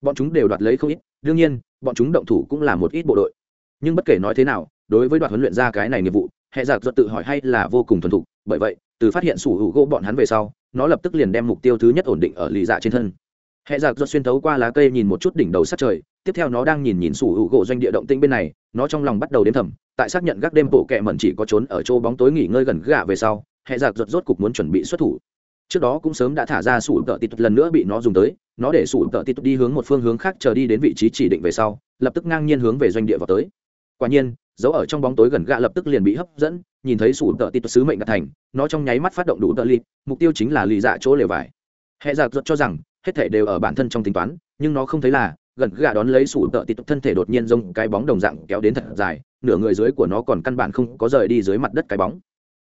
Bọn chúng đều đoạt lấy không ít, đương nhiên, bọn chúng động thủ cũng là một ít bộ đội. Nhưng bất kể nói thế nào, đối với đoạt huấn luyện ra cái này nghiệp vụ, hệ giặc giật tự hỏi hay là vô cùng thuần thục, bởi vậy, từ phát hiện sủ hữu gỗ bọn hắn về sau nó lập tức liền đem mục tiêu thứ nhất ổn định ở lì dạ trên thân. Hệ giặc do xuyên thấu qua lá cây nhìn một chút đỉnh đầu sát trời, tiếp theo nó đang nhìn nhìn sủ hữu gỗ doanh địa động tinh bên này, nó trong lòng bắt đầu đếm thầm, tại xác nhận gác đêm bộ kẹ mẩn chỉ có trốn ở chỗ bóng tối nghỉ ngơi gần gạ về sau, hệ giặc giật rốt cục muốn chuẩn bị xuất thủ. Trước đó cũng sớm đã thả ra sủ tợ tít lần nữa bị nó dùng tới, nó để sủ tợ tít đi hướng một phương hướng khác chờ đi đến vị trí chỉ định về sau, lập tức ngang nhiên hướng về doanh địa vào tới. Quả nhiên dấu ở trong bóng tối gần gạ lập tức liền bị hấp dẫn, nhìn thấy sủ tợ tít sứ mệnh đạt thành, nó trong nháy mắt phát động đủ tợ lì mục tiêu chính là lì dạ chỗ lều vải. Hệ dạ giật cho rằng, hết thể đều ở bản thân trong tính toán, nhưng nó không thấy là, gần gà đón lấy sủ tợ tít thân thể đột nhiên rông cái bóng đồng dạng kéo đến thật dài, nửa người dưới của nó còn căn bản không có rời đi dưới mặt đất cái bóng.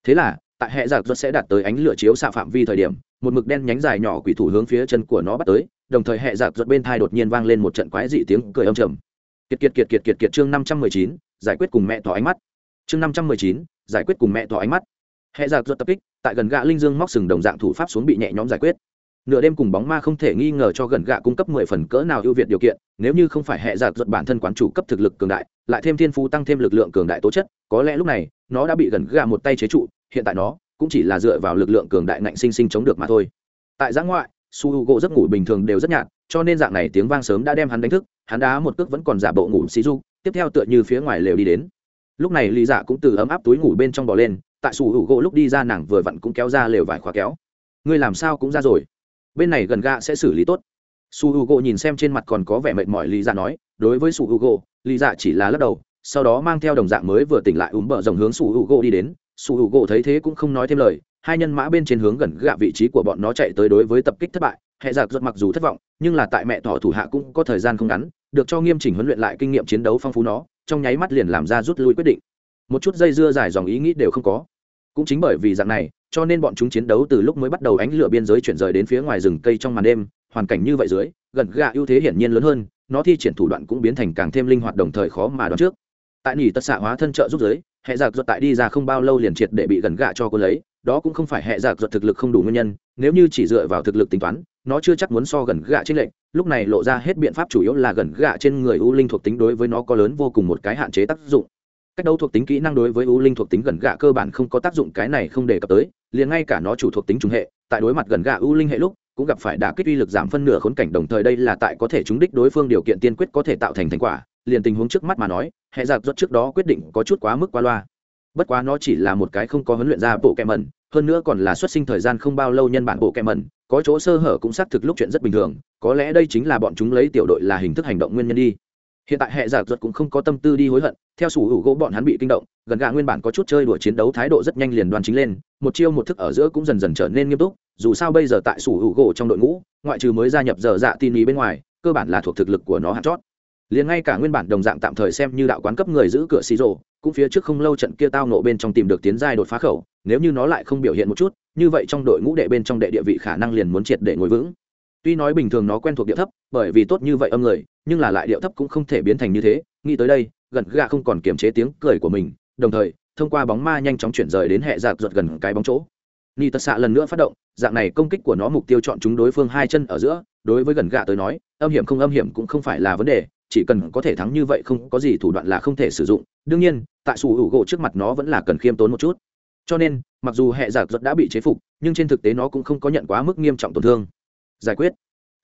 Thế là, tại hệ giặc giật sẽ đạt tới ánh lửa chiếu xạ phạm vi thời điểm, một mực đen nhánh dài nhỏ quỷ thủ hướng phía chân của nó bắt tới, đồng thời hệ giặc giật bên thai đột nhiên vang lên một trận quái dị tiếng cười âm trầm. Kiệt kiệt kiệt kiệt kiệt kiệt chương năm trăm mười chín giải quyết cùng mẹ thỏ ánh mắt. Chương năm trăm mười chín, giải quyết cùng mẹ thỏ ánh mắt. Hệ giặc ruột tập kích, tại gần gạ linh dương móc sừng đồng dạng thủ pháp xuống bị nhẹ nhõm giải quyết. Nửa đêm cùng bóng ma không thể nghi ngờ cho gần gạ cung cấp mười phần cỡ nào ưu việt điều kiện, nếu như không phải hệ giặc ruột bản thân quán chủ cấp thực lực cường đại, lại thêm thiên phú tăng thêm lực lượng cường đại tố chất, có lẽ lúc này, nó đã bị gần gạ một tay chế trụ, hiện tại nó cũng chỉ là dựa vào lực lượng cường đại ngạnh sinh sinh chống được mà thôi. Tại giã ngoại, su h u gỗ giấc ngủ bình thường đều rất nhạt, cho nên dạng này tiếng vang sớm đã đem hắn đánh thức, hắn đá một cước vẫn còn giả bộ ngủ xí du tiếp theo tựa như phía ngoài lều đi đến. Lúc này lý dạ cũng từ ấm áp túi ngủ bên trong bò lên, tại sủ hữu gỗ lúc đi ra nàng vừa vặn cũng kéo ra lều vải khóa kéo. Ngươi làm sao cũng ra rồi. Bên này gần gạ sẽ xử lý tốt. Su hữu gỗ nhìn xem trên mặt còn có vẻ mệt mỏi, lý dạ nói, đối với su hữu gỗ, lý dạ chỉ là lắc đầu, sau đó mang theo đồng dạng mới vừa tỉnh lại úm bờ dòng hướng su hữu gỗ đi đến. Su hữu gỗ thấy thế cũng không nói thêm lời, hai nhân mã bên trên hướng gần gạ vị trí của bọn nó chạy tới đối với tập kích thất bại. Hệ giặc giật mặc dù thất vọng, nhưng là tại mẹ thỏ thủ hạ cũng có thời gian không ngắn được cho nghiêm chỉnh huấn luyện lại kinh nghiệm chiến đấu phong phú nó, trong nháy mắt liền làm ra rút lui quyết định. Một chút dây dưa dài dòng ý nghĩ đều không có. Cũng chính bởi vì dạng này, cho nên bọn chúng chiến đấu từ lúc mới bắt đầu ánh lửa biên giới chuyển rời đến phía ngoài rừng cây trong màn đêm, hoàn cảnh như vậy dưới, gần gạ ưu thế hiển nhiên lớn hơn, nó thi triển thủ đoạn cũng biến thành càng thêm linh hoạt đồng thời khó mà đoán trước. Tại nỉ tật xạ hóa thân trợ giúp giới hệ giặc ruột tại đi ra không bao lâu liền triệt để bị gần gạ cho cô lấy, đó cũng không phải hệ giặc ruột thực lực không đủ nguyên nhân, nếu như chỉ dựa vào thực lực tính toán, nó chưa chắc muốn so gần gạ trên lệnh lúc này lộ ra hết biện pháp chủ yếu là gần gạ trên người u linh thuộc tính đối với nó có lớn vô cùng một cái hạn chế tác dụng. Cách đấu thuộc tính kỹ năng đối với u linh thuộc tính gần gạ cơ bản không có tác dụng, cái này không đề cập tới, liền ngay cả nó chủ thuộc tính trùng hệ, tại đối mặt gần gạ u linh hệ lúc, cũng gặp phải đả kích uy lực giảm phân nửa khốn cảnh, đồng thời đây là tại có thể trúng đích đối phương điều kiện tiên quyết có thể tạo thành thành quả, liền tình huống trước mắt mà nói, hệ giặc rốt trước đó quyết định có chút quá mức qua loa. Bất quá nó chỉ là một cái không có huấn luyện ra bộ kẹ mẩn, hơn nữa còn là xuất sinh thời gian không bao lâu nhân bản bộ kẹ mẩn có chỗ sơ hở cũng xác thực lúc chuyện rất bình thường, có lẽ đây chính là bọn chúng lấy tiểu đội là hình thức hành động nguyên nhân đi. Hiện tại hệ giả ruột cũng không có tâm tư đi hối hận, theo sủ hữu gỗ bọn hắn bị kinh động, gần gà nguyên bản có chút chơi đùa chiến đấu thái độ rất nhanh liền đoan chính lên, một chiêu một thức ở giữa cũng dần dần trở nên nghiêm túc, dù sao bây giờ tại sủ hữu gỗ trong đội ngũ, ngoại trừ mới gia nhập giờ dạ tin ý bên ngoài, cơ bản là thuộc thực lực của nó hạt chót. Liền ngay cả nguyên bản đồng dạng tạm thời xem như đạo quán cấp người giữ cửa xì rồ cũng phía trước không lâu trận kia tao nộ bên trong tìm được tiến giai đột phá khẩu, nếu như nó lại không biểu hiện một chút, như vậy trong đội ngũ đệ bên trong đệ địa vị khả năng liền muốn triệt để ngồi vững. Tuy nói bình thường nó quen thuộc điệu thấp, bởi vì tốt như vậy âm người, nhưng là lại điệu thấp cũng không thể biến thành như thế, nghĩ tới đây, gần gà không còn kiềm chế tiếng cười của mình, đồng thời, thông qua bóng ma nhanh chóng chuyển rời đến hệ giặc ruột gần cái bóng chỗ. Ni tật xạ lần nữa phát động, dạng này công kích của nó mục tiêu chọn chúng đối phương hai chân ở giữa, đối với gần gạ tới nói, âm hiểm không âm hiểm cũng không phải là vấn đề chỉ cần có thể thắng như vậy không có gì thủ đoạn là không thể sử dụng. Đương nhiên, tại sủ hữu gỗ trước mặt nó vẫn là cần khiêm tốn một chút. Cho nên, mặc dù hệ giả giật đã bị chế phục, nhưng trên thực tế nó cũng không có nhận quá mức nghiêm trọng tổn thương. Giải quyết.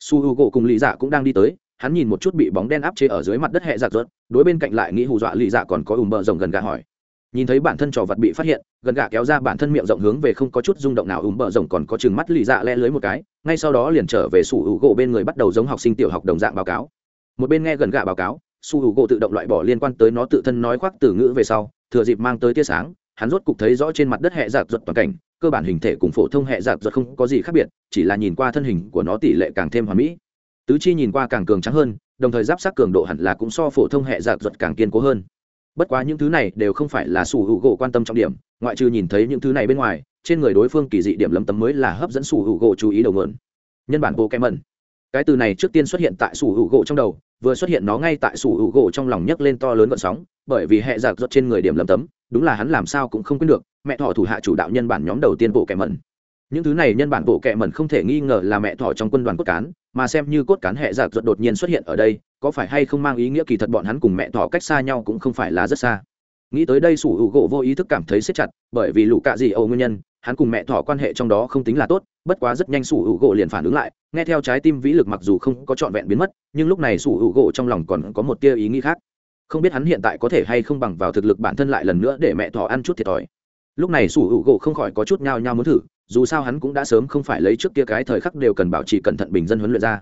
Su hữu gỗ cùng lý giả dạ cũng đang đi tới, hắn nhìn một chút bị bóng đen áp chế ở dưới mặt đất hệ giặc giật, đối bên cạnh lại nghĩ hù dọa lý giả dạ còn có ủng bờ rồng gần gà hỏi. Nhìn thấy bản thân trò vật bị phát hiện, gần gà kéo ra bản thân miệng rộng hướng về không có chút rung động nào ủng bờ rồng còn có chừng mắt lì dạ le lưới một cái, ngay sau đó liền trở về sủ hữu gỗ bên người bắt đầu giống học sinh tiểu học đồng dạng báo cáo một bên nghe gần gạ báo cáo, su h u gỗ tự động loại bỏ liên quan tới nó tự thân nói khoác từ ngữ về sau, thừa dịp mang tới tia sáng, hắn rốt cục thấy rõ trên mặt đất hệ giặc ruột toàn cảnh, cơ bản hình thể cùng phổ thông hệ giặc ruột không có gì khác biệt, chỉ là nhìn qua thân hình của nó tỷ lệ càng thêm hoàn mỹ. Tứ chi nhìn qua càng cường trắng hơn, đồng thời giáp sát cường độ hẳn là cũng so phổ thông hệ giặc ruột càng kiên cố hơn. Bất quá những thứ này đều không phải là su hữu gỗ quan tâm trọng điểm, ngoại trừ nhìn thấy những thứ này bên ngoài, trên người đối phương kỳ dị điểm lấm tấm mới là hấp dẫn su hữu gỗ chú ý đầu mượn nhân bản bộ kem mẩn cái từ này trước tiên xuất hiện tại sủ hữu gỗ trong đầu, vừa xuất hiện nó ngay tại sủ hữu gỗ trong lòng nhấc lên to lớn vận sóng, bởi vì hệ giặc giật trên người điểm lầm tấm, đúng là hắn làm sao cũng không quên được, mẹ thọ thủ hạ chủ đạo nhân bản nhóm đầu tiên bộ kẻ mẩn. Những thứ này nhân bản bộ kẻ mẩn không thể nghi ngờ là mẹ thọ trong quân đoàn cốt cán, mà xem như cốt cán hệ giặc giật đột nhiên xuất hiện ở đây, có phải hay không mang ý nghĩa kỳ thật bọn hắn cùng mẹ thọ cách xa nhau cũng không phải là rất xa. Nghĩ tới đây sủ hữu gỗ vô ý thức cảm thấy siết chặt, bởi vì lũ cạ gì âu nguyên nhân hắn cùng mẹ thỏ quan hệ trong đó không tính là tốt, bất quá rất nhanh sủ hữu gỗ liền phản ứng lại, nghe theo trái tim vĩ lực mặc dù không có trọn vẹn biến mất, nhưng lúc này sủ hữu gỗ trong lòng còn có một tia ý nghĩ khác. Không biết hắn hiện tại có thể hay không bằng vào thực lực bản thân lại lần nữa để mẹ thỏ ăn chút thiệt thòi. Lúc này sủ hữu gỗ không khỏi có chút nhao nhao muốn thử, dù sao hắn cũng đã sớm không phải lấy trước kia cái thời khắc đều cần bảo trì cẩn thận bình dân huấn luyện ra.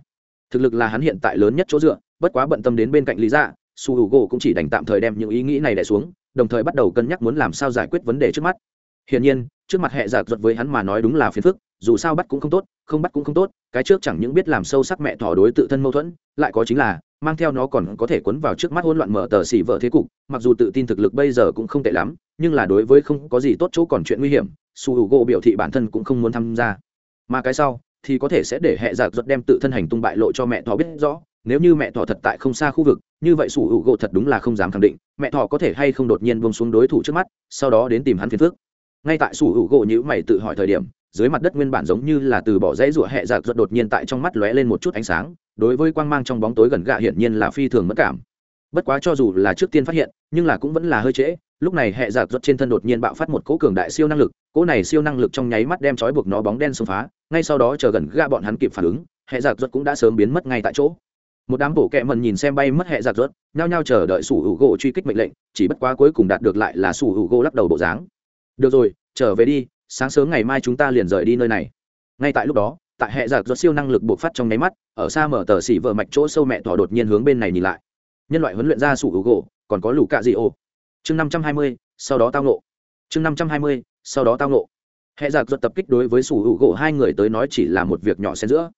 Thực lực là hắn hiện tại lớn nhất chỗ dựa, bất quá bận tâm đến bên cạnh lý dạ su hữu gỗ cũng chỉ đành tạm thời đem những ý nghĩ này đẻ xuống, đồng thời bắt đầu cân nhắc muốn làm sao giải quyết vấn đề trước mắt. Hiển nhiên trước mặt hệ giặc giật với hắn mà nói đúng là phiền phức, dù sao bắt cũng không tốt, không bắt cũng không tốt, cái trước chẳng những biết làm sâu sắc mẹ thỏ đối tự thân mâu thuẫn, lại có chính là mang theo nó còn có thể quấn vào trước mắt hỗn loạn mở tờ xỉ vợ thế cục, mặc dù tự tin thực lực bây giờ cũng không tệ lắm, nhưng là đối với không có gì tốt chỗ còn chuyện nguy hiểm, su hữu gỗ biểu thị bản thân cũng không muốn tham gia. Mà cái sau, thì có thể sẽ để hệ giặc giật đem tự thân hành tung bại lộ cho mẹ thỏ biết rõ, nếu như mẹ thỏ thật tại không xa khu vực, như vậy sủ hữu gỗ thật đúng là không dám khẳng định, mẹ thỏ có thể hay không đột nhiên buông xuống đối thủ trước mắt, sau đó đến tìm hắn phiền phước ngay tại sủ hữu gỗ nhữ mày tự hỏi thời điểm, dưới mặt đất nguyên bản giống như là từ bỏ dãy rụa hẹ giặc ruột đột nhiên tại trong mắt lóe lên một chút ánh sáng, đối với quang mang trong bóng tối gần gạ hiển nhiên là phi thường mất cảm. Bất quá cho dù là trước tiên phát hiện, nhưng là cũng vẫn là hơi trễ, lúc này hệ giặc ruột trên thân đột nhiên bạo phát một cỗ cường đại siêu năng lực, cỗ này siêu năng lực trong nháy mắt đem trói buộc nó bóng đen xông phá, ngay sau đó chờ gần gạ bọn hắn kịp phản ứng hệ giặc ruột cũng đã sớm biến mất ngay tại chỗ. Một đám bộ kẹ mần nhìn xem bay mất hệ giặc ruột, nhao nhao chờ đợi sủ hữu gỗ truy kích mệnh lệnh, chỉ bất quá cuối cùng đạt được lại là sủ hữu gỗ lắc đầu bộ dáng được rồi, trở về đi, sáng sớm ngày mai chúng ta liền rời đi nơi này. Ngay tại lúc đó, tại hệ giặc do siêu năng lực bộc phát trong nháy mắt, ở xa mở tờ xỉ vợ mạch chỗ sâu mẹ thỏ đột nhiên hướng bên này nhìn lại. Nhân loại huấn luyện ra sủ hữu gỗ còn có lũ cạ dị ô. Chương năm trăm hai mươi, sau đó tao nộ chương năm trăm hai mươi, sau đó tao nộ hệ giặc do tập kích đối với sủ hữu gỗ hai người tới nói chỉ là một việc nhỏ xen giữa.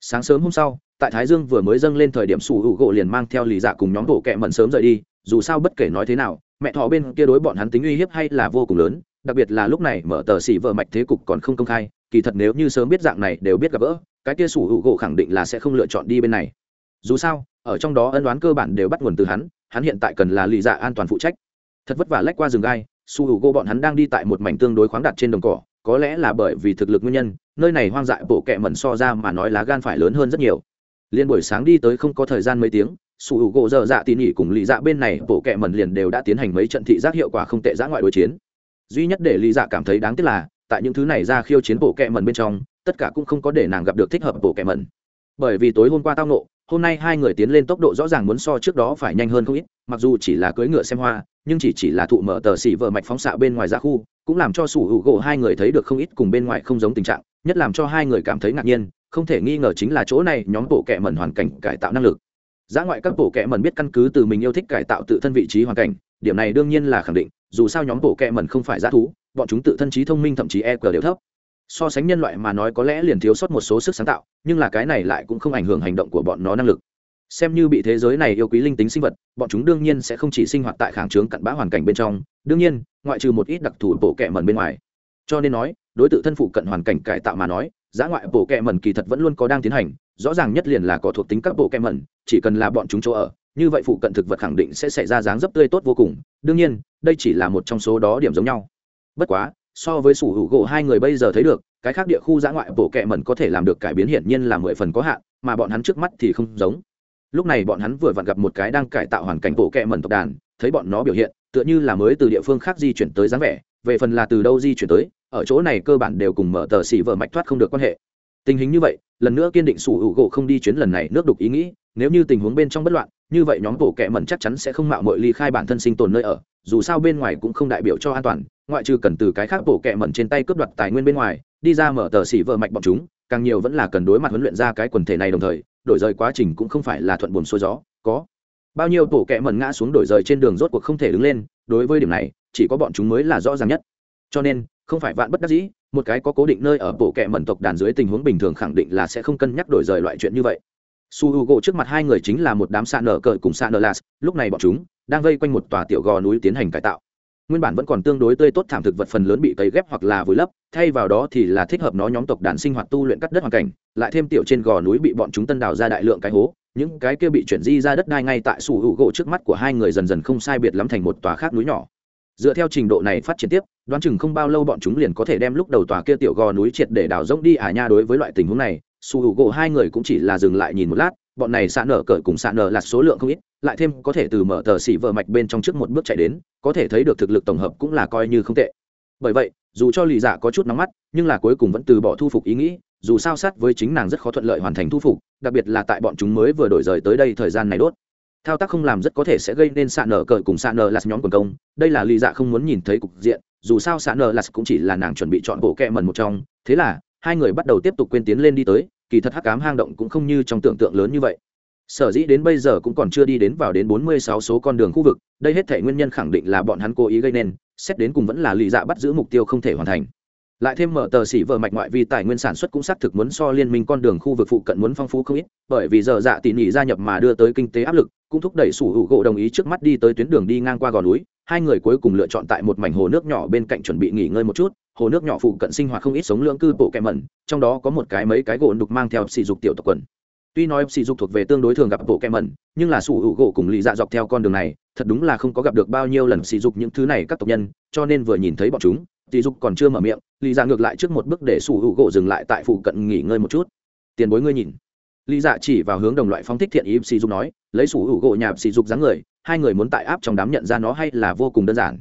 Sáng sớm hôm sau, tại thái dương vừa mới dâng lên thời điểm sủ hữu gỗ liền mang theo lì dạ cùng nhóm bộ kẹ mận sớm rời đi, dù sao bất kể nói thế nào, mẹ thỏ bên kia đối bọn hắn tính uy hiếp hay là vô cùng lớn đặc biệt là lúc này mở tờ xỉ vợ mạch thế cục còn không công khai, kỳ thật nếu như sớm biết dạng này đều biết gặp gỡ, cái kia sủ hữu gỗ khẳng định là sẽ không lựa chọn đi bên này. Dù sao, ở trong đó ân đoán cơ bản đều bắt nguồn từ hắn hắn hiện tại cần là lì dạ an toàn phụ trách. Thật vất vả lách qua rừng gai su hữu gỗ bọn hắn đang đi tại một mảnh tương đối khoáng đặt trên đồng cỏ, có lẽ là bởi vì thực lực nguyên nhân, nơi này hoang dại bộ kẹ mẩn so ra mà nói lá gan phải lớn hơn rất nhiều. Liên buổi sáng đi tới không có thời gian mấy tiếng su hữu gỗ dở dạ tỉ nỉ cùng lì dạ bên này bộ kẹ mẩn liền đều đã tiến hành mấy trận thị giác hiệu quả không tệ giã ngoại đối chiến duy nhất để lý dạ cảm thấy đáng tiếc là, tại những thứ này ra khiêu chiến bộ kẹ mần bên trong, tất cả cũng không có để nàng gặp được thích hợp bộ kẹ mần bởi vì tối hôm qua tao nộ hôm nay hai người tiến lên tốc độ rõ ràng muốn so trước đó phải nhanh hơn không ít, mặc dù chỉ là cưỡi ngựa xem hoa, nhưng chỉ chỉ là thụ mở tờ xỉ vợ mạch phóng xạ bên ngoài ra khu, cũng làm cho sủ hữu gỗ hai người thấy được không ít cùng bên ngoài không giống tình trạng, nhất làm cho hai người cảm thấy ngạc nhiên, không thể nghi ngờ chính là chỗ này nhóm bộ kẹ mẩn hoàn cảnh cải tạo năng lực. Giá ngoại các bộ kẹ mẩn biết căn cứ từ mình yêu thích cải tạo tự thân vị trí hoàn cảnh, điểm này đương nhiên là khẳng định dù sao nhóm bộ kẹ mẩn không phải g thú, bọn chúng tự thân trí thông minh thậm chí e cờ đều thấp. So sánh nhân loại mà nói có lẽ liền thiếu sót một số sức sáng tạo, nhưng là cái này lại cũng không ảnh hưởng hành động của bọn nó năng lực. Xem như bị thế giới này yêu quý linh tính sinh vật, bọn chúng đương nhiên sẽ không chỉ sinh hoạt tại kháng trướng cặn bã hoàn cảnh bên trong, đương nhiên, ngoại trừ một ít đặc thù bộ kẹ mẩn bên ngoài. Cho nên nói, đối tượng thân phụ cận hoàn cảnh cải tạo mà nói, giá ngoại bộ kẹ mẩn kỳ thật vẫn luôn có đang tiến hành, rõ ràng nhất liền là có thuộc tính các bộ kẹ mẩn, chỉ cần là bọn chúng chỗ ở như vậy phụ cận thực vật khẳng định sẽ xảy ra dáng dấp tươi tốt vô cùng. Đương nhiên, đây chỉ là một trong số đó điểm giống nhau. Bất quá, so với sủ hữu gỗ hai người bây giờ thấy được, cái khác địa khu giã ngoại bộ kệ mẩn có thể làm được cải biến hiển nhiên là mười phần có hạn, mà bọn hắn trước mắt thì không giống. Lúc này bọn hắn vừa vặn gặp một cái đang cải tạo hoàn cảnh bộ kệ mẩn tộc đàn, thấy bọn nó biểu hiện, tựa như là mới từ địa phương khác di chuyển tới dáng vẻ, về phần là từ đâu di chuyển tới, ở chỗ này cơ bản đều cùng mở tờ xỉ vợ mạch thoát không được quan hệ. Tình hình như vậy, lần nữa kiên định sủ hữu gỗ không đi chuyến lần này nước đục ý nghĩ, nếu như tình huống bên trong bất loạn như vậy nhóm bộ kệ mẩn chắc chắn sẽ không mạo muội ly khai bản thân sinh tồn nơi ở, dù sao bên ngoài cũng không đại biểu cho an toàn, ngoại trừ cần từ cái khác bộ kệ mẩn trên tay cướp đoạt tài nguyên bên ngoài, đi ra mở tờ xỉ vợ mạch bọn chúng, càng nhiều vẫn là cần đối mặt huấn luyện ra cái quần thể này đồng thời, đổi rời quá trình cũng không phải là thuận buồm xuôi gió, có. Bao nhiêu bộ kệ mẩn ngã xuống đổi rời trên đường rốt cuộc không thể đứng lên, đối với điểm này, chỉ có bọn chúng mới là rõ ràng nhất. Cho nên, không phải vạn bất đắc dĩ, một cái có cố định nơi ở bộ kệ mẩn tộc đàn dưới tình huống bình thường khẳng định là sẽ không cân nhắc đổi rời loại chuyện như vậy su h u gỗ trước mặt hai người chính là một đám xạ nở cờ cùng xạ nở las lúc này bọn chúng đang vây quanh một tòa tiểu gò núi tiến hành cải tạo. Nguyên bản vẫn còn tương đối tươi tốt thảm thực vật phần lớn bị cấy ghép hoặc là vùi lấp, thay vào đó thì là thích hợp nó nhóm tộc đàn sinh hoạt tu luyện cắt đất hoàn cảnh, lại thêm tiểu trên gò núi bị bọn chúng tân đào ra đại lượng cái hố, những cái kia bị chuyển di ra đất đai ngay tại sủ hữu gỗ trước mắt của hai người dần dần không sai biệt lắm thành một tòa khác núi nhỏ. Dựa theo trình độ này phát triển tiếp, đoán chừng không bao lâu bọn chúng liền có thể đem lúc đầu tòa kia tiểu gò núi triệt để đào rỗng đi à nha đối với loại tình huống này su h u gỗ hai người cũng chỉ là dừng lại nhìn một lát, bọn này xạ nở cởi cùng xạ nở là số lượng không ít, lại thêm có thể từ mở tờ xỉ vợ mạch bên trong trước một bước chạy đến, có thể thấy được thực lực tổng hợp cũng là coi như không tệ. Bởi vậy, dù cho lì dạ có chút nóng mắt, nhưng là cuối cùng vẫn từ bỏ thu phục ý nghĩ, dù sao sát với chính nàng rất khó thuận lợi hoàn thành thu phục, đặc biệt là tại bọn chúng mới vừa đổi rời tới đây thời gian này đốt. Thao tác không làm rất có thể sẽ gây nên xạ nở cởi cùng xạ nở là nhóm quần công, đây là lì dạ không muốn nhìn thấy cục diện, dù sao xạ nở là cũng chỉ là nàng chuẩn bị chọn bộ kẹ mần một trong, thế là hai người bắt đầu tiếp tục quên tiến lên đi tới, kỳ thật hắc cám hang động cũng không như trong tưởng tượng lớn như vậy. Sở dĩ đến bây giờ cũng còn chưa đi đến vào đến 46 số con đường khu vực, đây hết thể nguyên nhân khẳng định là bọn hắn cố ý gây nên, xét đến cùng vẫn là lì dạ bắt giữ mục tiêu không thể hoàn thành. Lại thêm mở tờ xỉ vợ mạch ngoại vi tài nguyên sản xuất cũng xác thực muốn so liên minh con đường khu vực phụ cận muốn phong phú không ít, bởi vì giờ dạ tỉ nỉ gia nhập mà đưa tới kinh tế áp lực, cũng thúc đẩy sủ hữu gỗ đồng ý trước mắt đi tới tuyến đường đi ngang qua gò núi, hai người cuối cùng lựa chọn tại một mảnh hồ nước nhỏ bên cạnh chuẩn bị nghỉ ngơi một chút hồ nước nhỏ phụ cận sinh hoạt không ít sống lưỡng cư bộ kẹm mẩn, trong đó có một cái mấy cái gỗ đục mang theo sỉ dục tiểu tộc quần. Tuy nói sỉ dục thuộc về tương đối thường gặp bộ kẹm mẩn, nhưng là sủ hữu gỗ cùng lì dạ dọc theo con đường này, thật đúng là không có gặp được bao nhiêu lần sỉ dục những thứ này các tộc nhân, cho nên vừa nhìn thấy bọn chúng, sỉ dục còn chưa mở miệng, lì dạ ngược lại trước một bước để sủ hữu gỗ dừng lại tại phụ cận nghỉ ngơi một chút. Tiền bối ngươi nhìn. Lý dạ chỉ vào hướng đồng loại phóng thích thiện ý sỉ dục nói, lấy sủ hữu gỗ nhạp sỉ dục dáng người, hai người muốn tại áp trong đám nhận ra nó hay là vô cùng đơn giản.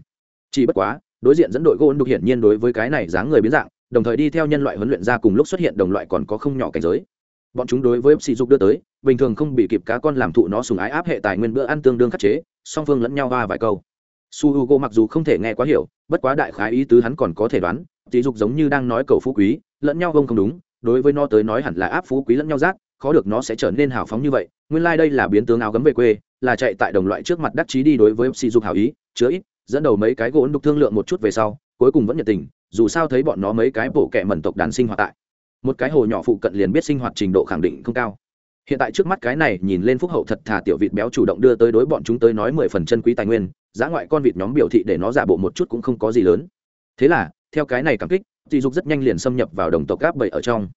Chỉ bất quá đối diện dẫn đội gỗ đục hiển nhiên đối với cái này dáng người biến dạng, đồng thời đi theo nhân loại huấn luyện ra cùng lúc xuất hiện đồng loại còn có không nhỏ cảnh giới. Bọn chúng đối với sỉ dục đưa tới, bình thường không bị kịp cá con làm thụ nó sùng ái áp hệ tài nguyên bữa ăn tương đương khắc chế, song phương lẫn nhau va vài câu. Su h u g o mặc dù không thể nghe quá hiểu, bất quá đại khái ý tứ hắn còn có thể đoán sỉ dục giống như đang nói cầu phú quý, lẫn nhau không không đúng, đối với nó tới nói hẳn là áp phú quý lẫn nhau rác, khó được nó sẽ trở nên hào phóng như vậy. Nguyên lai、like、đây là biến tướng áo gấm về quê, là chạy tại đồng loại trước mặt đắc chí đi đối với sỉ dục hảo ý, chứa ít dẫn đầu mấy cái gỗ đục thương lượng một chút về sau, cuối cùng vẫn nhiệt tình, dù sao thấy bọn nó mấy cái bổ kẹ mẩn tộc đàn sinh hoạt tại. Một cái hồ nhỏ phụ cận liền biết sinh hoạt trình độ khẳng định không cao. Hiện tại trước mắt cái này nhìn lên phúc hậu thật thà tiểu vịt béo chủ động đưa tới đối bọn chúng tới nói mười phần chân quý tài nguyên, giá ngoại con vịt nhóm biểu thị để nó giả bộ một chút cũng không có gì lớn. Thế là, theo cái này cảm kích dị dục rất nhanh liền xâm nhập vào đồng tộc gáp bậy ở trong.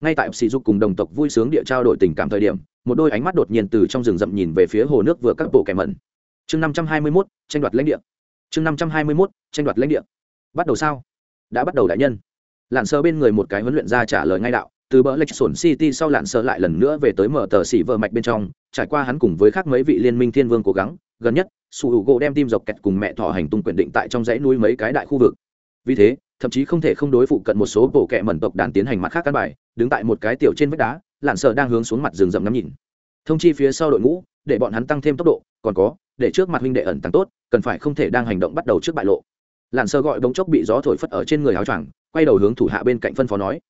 Ngay tại sỉ dục cùng đồng tộc vui sướng địa trao đổi tình cảm thời điểm, một đôi ánh mắt đột nhiên từ trong rừng rậm nhìn về phía hồ nước vừa các bộ kẻ mẩn. Chương năm trăm hai mươi mốt, tranh đoạt lãnh địa chương năm trăm hai mươi mốt, tranh đoạt lãnh địa. Bắt đầu sao? Đã bắt đầu đại nhân. Lặn sơ bên người một cái huấn luyện ra trả lời ngay đạo, từ bờ lệch sổn city sau lặn sơ lại lần nữa về tới mở tờ xỉ vợ mạch bên trong, trải qua hắn cùng với khác mấy vị liên minh thiên vương cố gắng, gần nhất, su hữu gỗ đem tim dọc kẹt cùng mẹ thọ hành tung quyền định tại trong dãy núi mấy cái đại khu vực. Vì thế, thậm chí không thể không đối phụ cận một số bộ kẹ mẩn tộc đàn tiến hành mặt khác căn bài, đứng tại một cái tiểu trên vách đá lặn sơ đang hướng xuống mặt rừng rậm ngắm nhìn. Thông chi phía sau đội ngũ, để bọn hắn tăng thêm tốc độ, còn có để trước mặt huynh đệ ẩn tàng tốt, cần phải không thể đang hành động bắt đầu trước bại lộ. Lặn sơ gọi bóng chốc bị gió thổi phất ở trên người áo choàng, quay đầu hướng thủ hạ bên cạnh phân phó nói,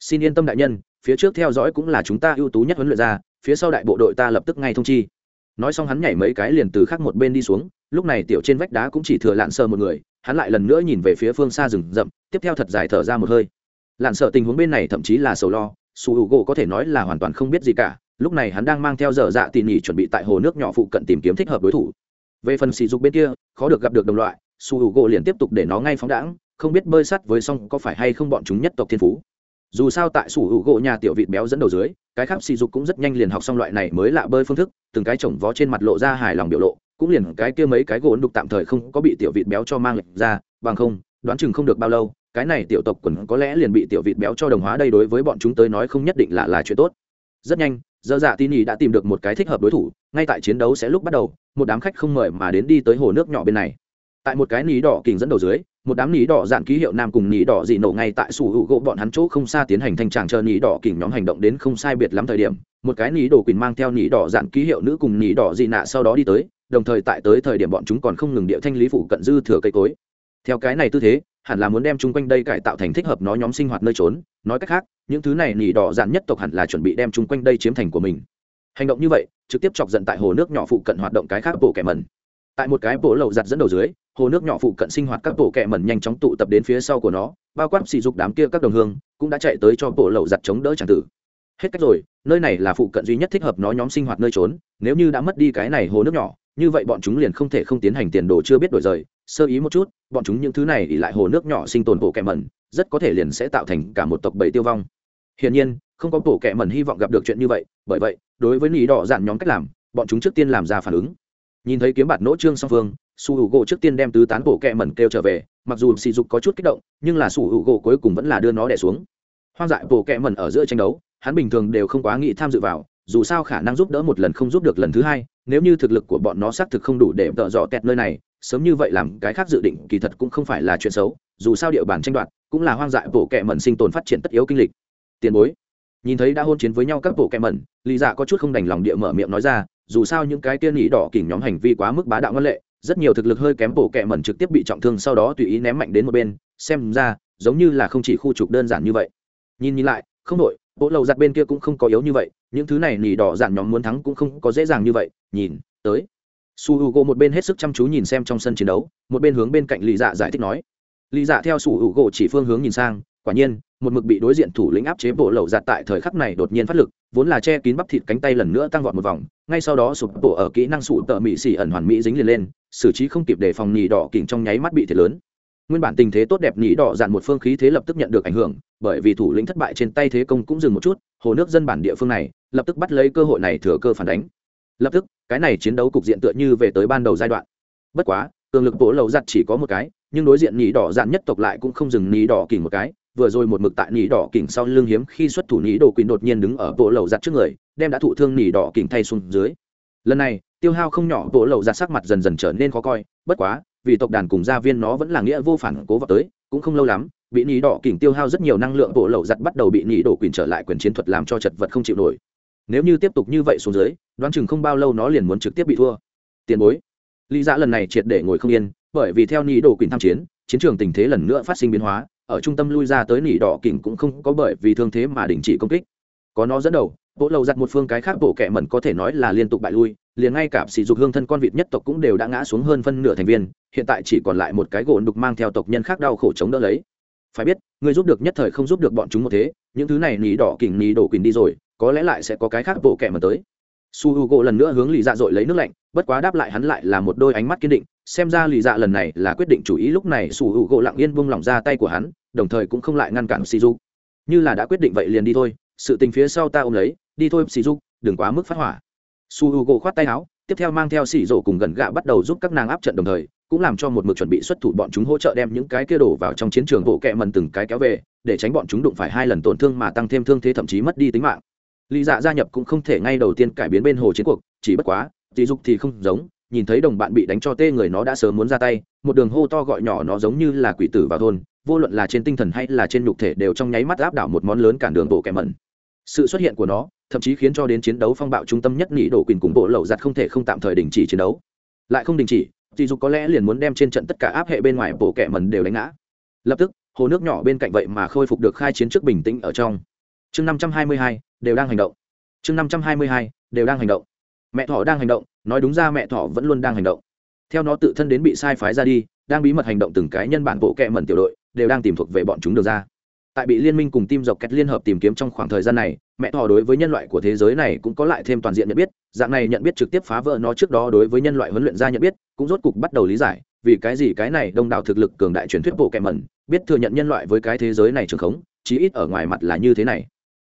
xin yên tâm đại nhân, phía trước theo dõi cũng là chúng ta ưu tú nhất huấn luyện ra phía sau đại bộ đội ta lập tức ngay thông chi. Nói xong hắn nhảy mấy cái liền từ khác một bên đi xuống, lúc này tiểu trên vách đá cũng chỉ thừa lạn sơ một người, hắn lại lần nữa nhìn về phía phương xa rừng rậm, tiếp theo thật dài thở ra một hơi. Lạn sợ tình huống bên này thậm chí là sầu lo, su hữu gỗ có thể nói là hoàn toàn không biết gì cả lúc này hắn đang mang theo dở dạ tỉ nỉ chuẩn bị tại hồ nước nhỏ phụ cận tìm kiếm thích hợp đối thủ. Về phần sỉ dục bên kia, khó được gặp được đồng loại, su h u gỗ liền tiếp tục để nó ngay phóng đãng, không biết bơi sắt với song có phải hay không bọn chúng nhất tộc thiên phú. Dù sao tại su h u gỗ nhà tiểu vịt béo dẫn đầu dưới, cái khác sỉ dục cũng rất nhanh liền học xong loại này mới lạ bơi phương thức, từng cái chồng vó trên mặt lộ ra hài lòng biểu lộ, cũng liền cái kia mấy cái gỗ đục tạm thời không có bị tiểu vịt béo cho mang lệch ra, bằng không, đoán chừng không được bao lâu, cái này tiểu tộc quần có lẽ liền bị tiểu vịt béo cho đồng hóa đây đối với bọn chúng tới nói không nhất định là là chuyện tốt rất nhanh, dơ dạ tin nhì đã tìm được một cái thích hợp đối thủ, ngay tại chiến đấu sẽ lúc bắt đầu, một đám khách không mời mà đến đi tới hồ nước nhỏ bên này. Tại một cái nỉ đỏ kình dẫn đầu dưới, một đám nỉ đỏ dạn ký hiệu nam cùng nỉ đỏ dị nổ ngay tại sủ hữu gỗ bọn hắn chỗ không xa tiến hành thanh tràng chờ nỉ đỏ kình nhóm hành động đến không sai biệt lắm thời điểm, một cái nỉ đồ quỳnh mang theo nỉ đỏ dạn ký hiệu nữ cùng nỉ đỏ dị nạ sau đó đi tới, đồng thời tại tới thời điểm bọn chúng còn không ngừng địa thanh lý phủ cận dư thừa cây cối. Theo cái này tư thế, hẳn là muốn đem chung quanh đây cải tạo thành thích hợp nó nhóm sinh hoạt nơi trốn, nói cách khác những thứ này nỉ đỏ dạn nhất tộc hẳn là chuẩn bị đem chung quanh đây chiếm thành của mình. Hành động như vậy, trực tiếp chọc giận tại hồ nước nhỏ phụ cận hoạt động cái khác bộ kẻ mẩn. Tại một cái bộ lầu giặt dẫn đầu dưới, hồ nước nhỏ phụ cận sinh hoạt các bộ kẻ mẩn nhanh chóng tụ tập đến phía sau của nó, bao quát sỉ dục đám kia các đồng hương, cũng đã chạy tới cho bộ lầu giặt chống đỡ tràng tử. Hết cách rồi, nơi này là phụ cận duy nhất thích hợp nó nhóm sinh hoạt nơi trốn, nếu như đã mất đi cái này hồ nước nhỏ, như vậy bọn chúng liền không thể không tiến hành tiền đồ chưa biết đổi rời. Sơ ý một chút, bọn chúng những thứ này ỉ lại hồ nước nhỏ sinh tồn bộ kẻ mẩn, rất có thể liền sẽ tạo thành cả một tộc bầy tiêu vong hiển nhiên, không có tổ kẻ mẩn hy vọng gặp được chuyện như vậy, bởi vậy, đối với nỉ đỏ dạn nhóm cách làm, bọn chúng trước tiên làm ra phản ứng. Nhìn thấy kiếm bạt nỗ trương song phương, su hữu gỗ trước tiên đem tứ tán bộ kẹ mẩn kêu trở về, mặc dù sỉ dục có chút kích động, nhưng là su hữu gỗ cuối cùng vẫn là đưa nó đẻ xuống. Hoang dại bộ kẹ mẩn ở giữa tranh đấu, hắn bình thường đều không quá nghĩ tham dự vào, dù sao khả năng giúp đỡ một lần không giúp được lần thứ hai, nếu như thực lực của bọn nó xác thực không đủ để tợ dọ tẹt nơi này, sớm như vậy làm cái khác dự định kỳ thật cũng không phải là chuyện xấu, dù sao địa bàn tranh đoạt, cũng là hoang dại bộ kẹ mẩn sinh tồn phát triển tất yếu kinh lịch tiền bối. Nhìn thấy đã hôn chiến với nhau các bộ kẹ mẩn, lý dạ có chút không đành lòng địa mở miệng nói ra, dù sao những cái tiên nhĩ đỏ kỉnh nhóm hành vi quá mức bá đạo ngân lệ, rất nhiều thực lực hơi kém bộ kẹ mẩn trực tiếp bị trọng thương sau đó tùy ý ném mạnh đến một bên, xem ra, giống như là không chỉ khu trục đơn giản như vậy. Nhìn nhìn lại, không đội bộ lầu giặt bên kia cũng không có yếu như vậy, những thứ này nỉ đỏ dạn nhóm muốn thắng cũng không có dễ dàng như vậy, nhìn, tới. Su h u gỗ một bên hết sức chăm chú nhìn xem trong sân chiến đấu, một bên hướng bên cạnh lì dạ giải thích nói. Lì dạ theo su h u gỗ chỉ phương hướng nhìn sang quả nhiên, một mực bị đối diện thủ lĩnh áp chế bộ lậu giạt tại thời khắc này đột nhiên phát lực, vốn là che kín bắp thịt cánh tay lần nữa tăng vọt một vòng, ngay sau đó sụp bộ ở kỹ năng sụ tợ mỹ xỉ ẩn hoàn mỹ dính liền lên, xử trí không kịp để phòng nhì đỏ kỉnh trong nháy mắt bị thiệt lớn. Nguyên bản tình thế tốt đẹp nhì đỏ dạn một phương khí thế lập tức nhận được ảnh hưởng, bởi vì thủ lĩnh thất bại trên tay thế công cũng dừng một chút, hồ nước dân bản địa phương này, lập tức bắt lấy cơ hội này thừa cơ phản đánh. Lập tức, cái này chiến đấu cục diện tựa như về tới ban đầu giai đoạn. Bất quá, cường lực bộ lậu giặt chỉ có một cái, nhưng đối diện nhì đỏ dạn nhất tộc lại cũng không dừng nhì đỏ kỉnh một cái vừa rồi một mực tại nỉ đỏ kỉnh sau lưng hiếm khi xuất thủ nỉ đồ quỳnh đột nhiên đứng ở bộ lầu giặt trước người, đem đã thụ thương nỉ đỏ kỉnh thay xuống dưới. Lần này, tiêu hao không nhỏ, bộ lầu giặt sắc mặt dần dần trở nên khó coi, bất quá, vì tộc đàn cùng gia viên nó vẫn là nghĩa vô phản cố vào tới, cũng không lâu lắm, bị nỉ đỏ kỉnh tiêu hao rất nhiều năng lượng, bộ lầu giặt bắt đầu bị nỉ đổ quỳnh trở lại quyền chiến thuật làm cho chật vật không chịu nổi. Nếu như tiếp tục như vậy xuống dưới, đoán chừng không bao lâu nó liền muốn trực tiếp bị thua. Tiền bối. Lý dạ lần này triệt để ngồi không yên, bởi vì theo nỉ đổ quỳnh tham chiến chiến trường tình thế lần nữa phát sinh biến hóa ở trung tâm lui ra tới nỉ đỏ kỉnh cũng không có bởi vì thương thế mà đình chỉ công kích. Có nó dẫn đầu, bộ lầu giặt một phương cái khác bộ kẻ mẩn có thể nói là liên tục bại lui, liền ngay cả sỉ dục hương thân con vịt nhất tộc cũng đều đã ngã xuống hơn phân nửa thành viên, hiện tại chỉ còn lại một cái gỗ đục mang theo tộc nhân khác đau khổ chống đỡ lấy. Phải biết, người giúp được nhất thời không giúp được bọn chúng một thế, những thứ này nỉ đỏ kỉnh nỉ đổ quỳnh đi rồi, có lẽ lại sẽ có cái khác bộ kẻ mẩn tới. Su h u gỗ lần nữa hướng lì dạ dội lấy nước lạnh, bất quá đáp lại hắn lại là một đôi ánh mắt kiên định xem ra lì dạ lần này là quyết định chủ ý lúc này sủ hữu gỗ lặng yên buông lỏng ra tay của hắn, đồng thời cũng không lại ngăn cản sỉ dục như là đã quyết định vậy liền đi thôi, sự tình phía sau ta ôm lấy, đi thôi sỉ dục đừng quá mức phát hỏa. Su h u gỗ khoát tay áo, tiếp theo mang theo xỉ rổ cùng gần gạ bắt đầu giúp các nàng áp trận đồng thời, cũng làm cho một mực chuẩn bị xuất thủ bọn chúng hỗ trợ đem những cái kia đổ vào trong chiến trường bộ kẹ mần từng cái kéo về, để tránh bọn chúng đụng phải hai lần tổn thương mà tăng thêm thương thế thậm chí mất đi tính mạng. Lý dạ gia nhập cũng không thể ngay đầu tiên cải biến bên hồ chiến cuộc, chỉ bất quá tỷ dục thì không giống nhìn thấy đồng bạn bị đánh cho tê người nó đã sớm muốn ra tay, một đường hô to gọi nhỏ nó giống như là quỷ tử vào thôn, vô luận là trên tinh thần hay là trên nhục thể đều trong nháy mắt áp đảo một món lớn cản đường bộ kẻ mẩn. Sự xuất hiện của nó, thậm chí khiến cho đến chiến đấu phong bạo trung tâm nhất nỉ đổ quyền cùng bộ lậu giặt không thể không tạm thời đình chỉ chiến đấu. Lại không đình chỉ, thì dù có lẽ liền muốn đem trên trận tất cả áp hệ bên ngoài bộ kẻ mẩn đều đánh ngã. Lập tức, hồ nước nhỏ bên cạnh vậy mà khôi phục được khai chiến trước bình tĩnh ở trong. Chương năm trăm hai mươi hai, đều đang hành động. Chương năm trăm hai mươi hai, đều đang hành động. Mẹ thỏ đang hành động nói đúng ra mẹ thỏ vẫn luôn đang hành động. Theo nó tự thân đến bị sai phái ra đi, đang bí mật hành động từng cái nhân bản bộ kệ mẩn tiểu đội, đều đang tìm thuộc về bọn chúng được ra. Tại bị liên minh cùng tim dọc kẹt liên hợp tìm kiếm trong khoảng thời gian này, mẹ thỏ đối với nhân loại của thế giới này cũng có lại thêm toàn diện nhận biết, dạng này nhận biết trực tiếp phá vỡ nó trước đó đối với nhân loại huấn luyện ra nhận biết, cũng rốt cục bắt đầu lý giải, vì cái gì cái này đông đảo thực lực cường đại truyền thuyết bộ kệ mẩn, biết thừa nhận nhân loại với cái thế giới này trường khống, chí ít ở ngoài mặt là như thế này.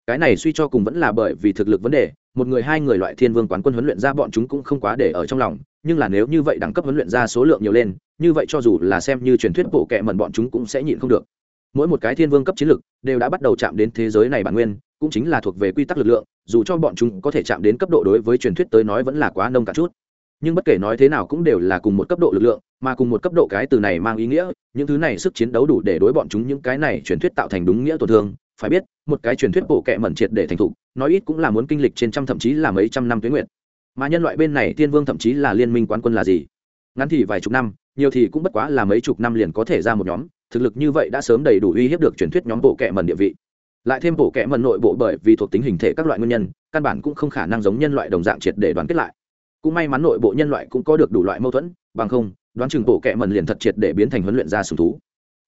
Cái này suy cho cùng vẫn là bởi vì thực lực vấn đề một người hai người loại thiên vương quán quân huấn luyện ra bọn chúng cũng không quá để ở trong lòng, nhưng là nếu như vậy đẳng cấp huấn luyện ra số lượng nhiều lên, như vậy cho dù là xem như truyền thuyết bộ kệ mẩn bọn chúng cũng sẽ nhịn không được. Mỗi một cái thiên vương cấp chiến lực đều đã bắt đầu chạm đến thế giới này bản nguyên, cũng chính là thuộc về quy tắc lực lượng, dù cho bọn chúng có thể chạm đến cấp độ đối với truyền thuyết tới nói vẫn là quá nông cả chút. Nhưng bất kể nói thế nào cũng đều là cùng một cấp độ lực lượng, mà cùng một cấp độ cái từ này mang ý nghĩa, những thứ này sức chiến đấu đủ để đối bọn chúng những cái này truyền thuyết tạo thành đúng nghĩa tổn thương phải biết, một cái truyền thuyết bộ kệ mẩn triệt để thành thục, nói ít cũng là muốn kinh lịch trên trăm thậm chí là mấy trăm năm tuyến nguyện mà nhân loại bên này tiên vương thậm chí là liên minh quán quân là gì? Ngắn thì vài chục năm, nhiều thì cũng bất quá là mấy chục năm liền có thể ra một nhóm, thực lực như vậy đã sớm đầy đủ uy hiếp được truyền thuyết nhóm bộ kệ mẩn địa vị. Lại thêm bộ kệ mẩn nội bộ bởi vì thuộc tính hình thể các loại nguyên nhân, căn bản cũng không khả năng giống nhân loại đồng dạng triệt để đoàn kết lại. Cũng may mắn nội bộ nhân loại cũng có được đủ loại mâu thuẫn, bằng không, đoán chừng bộ kệ mẩn liền thật triệt để biến thành huấn luyện ra sùng thú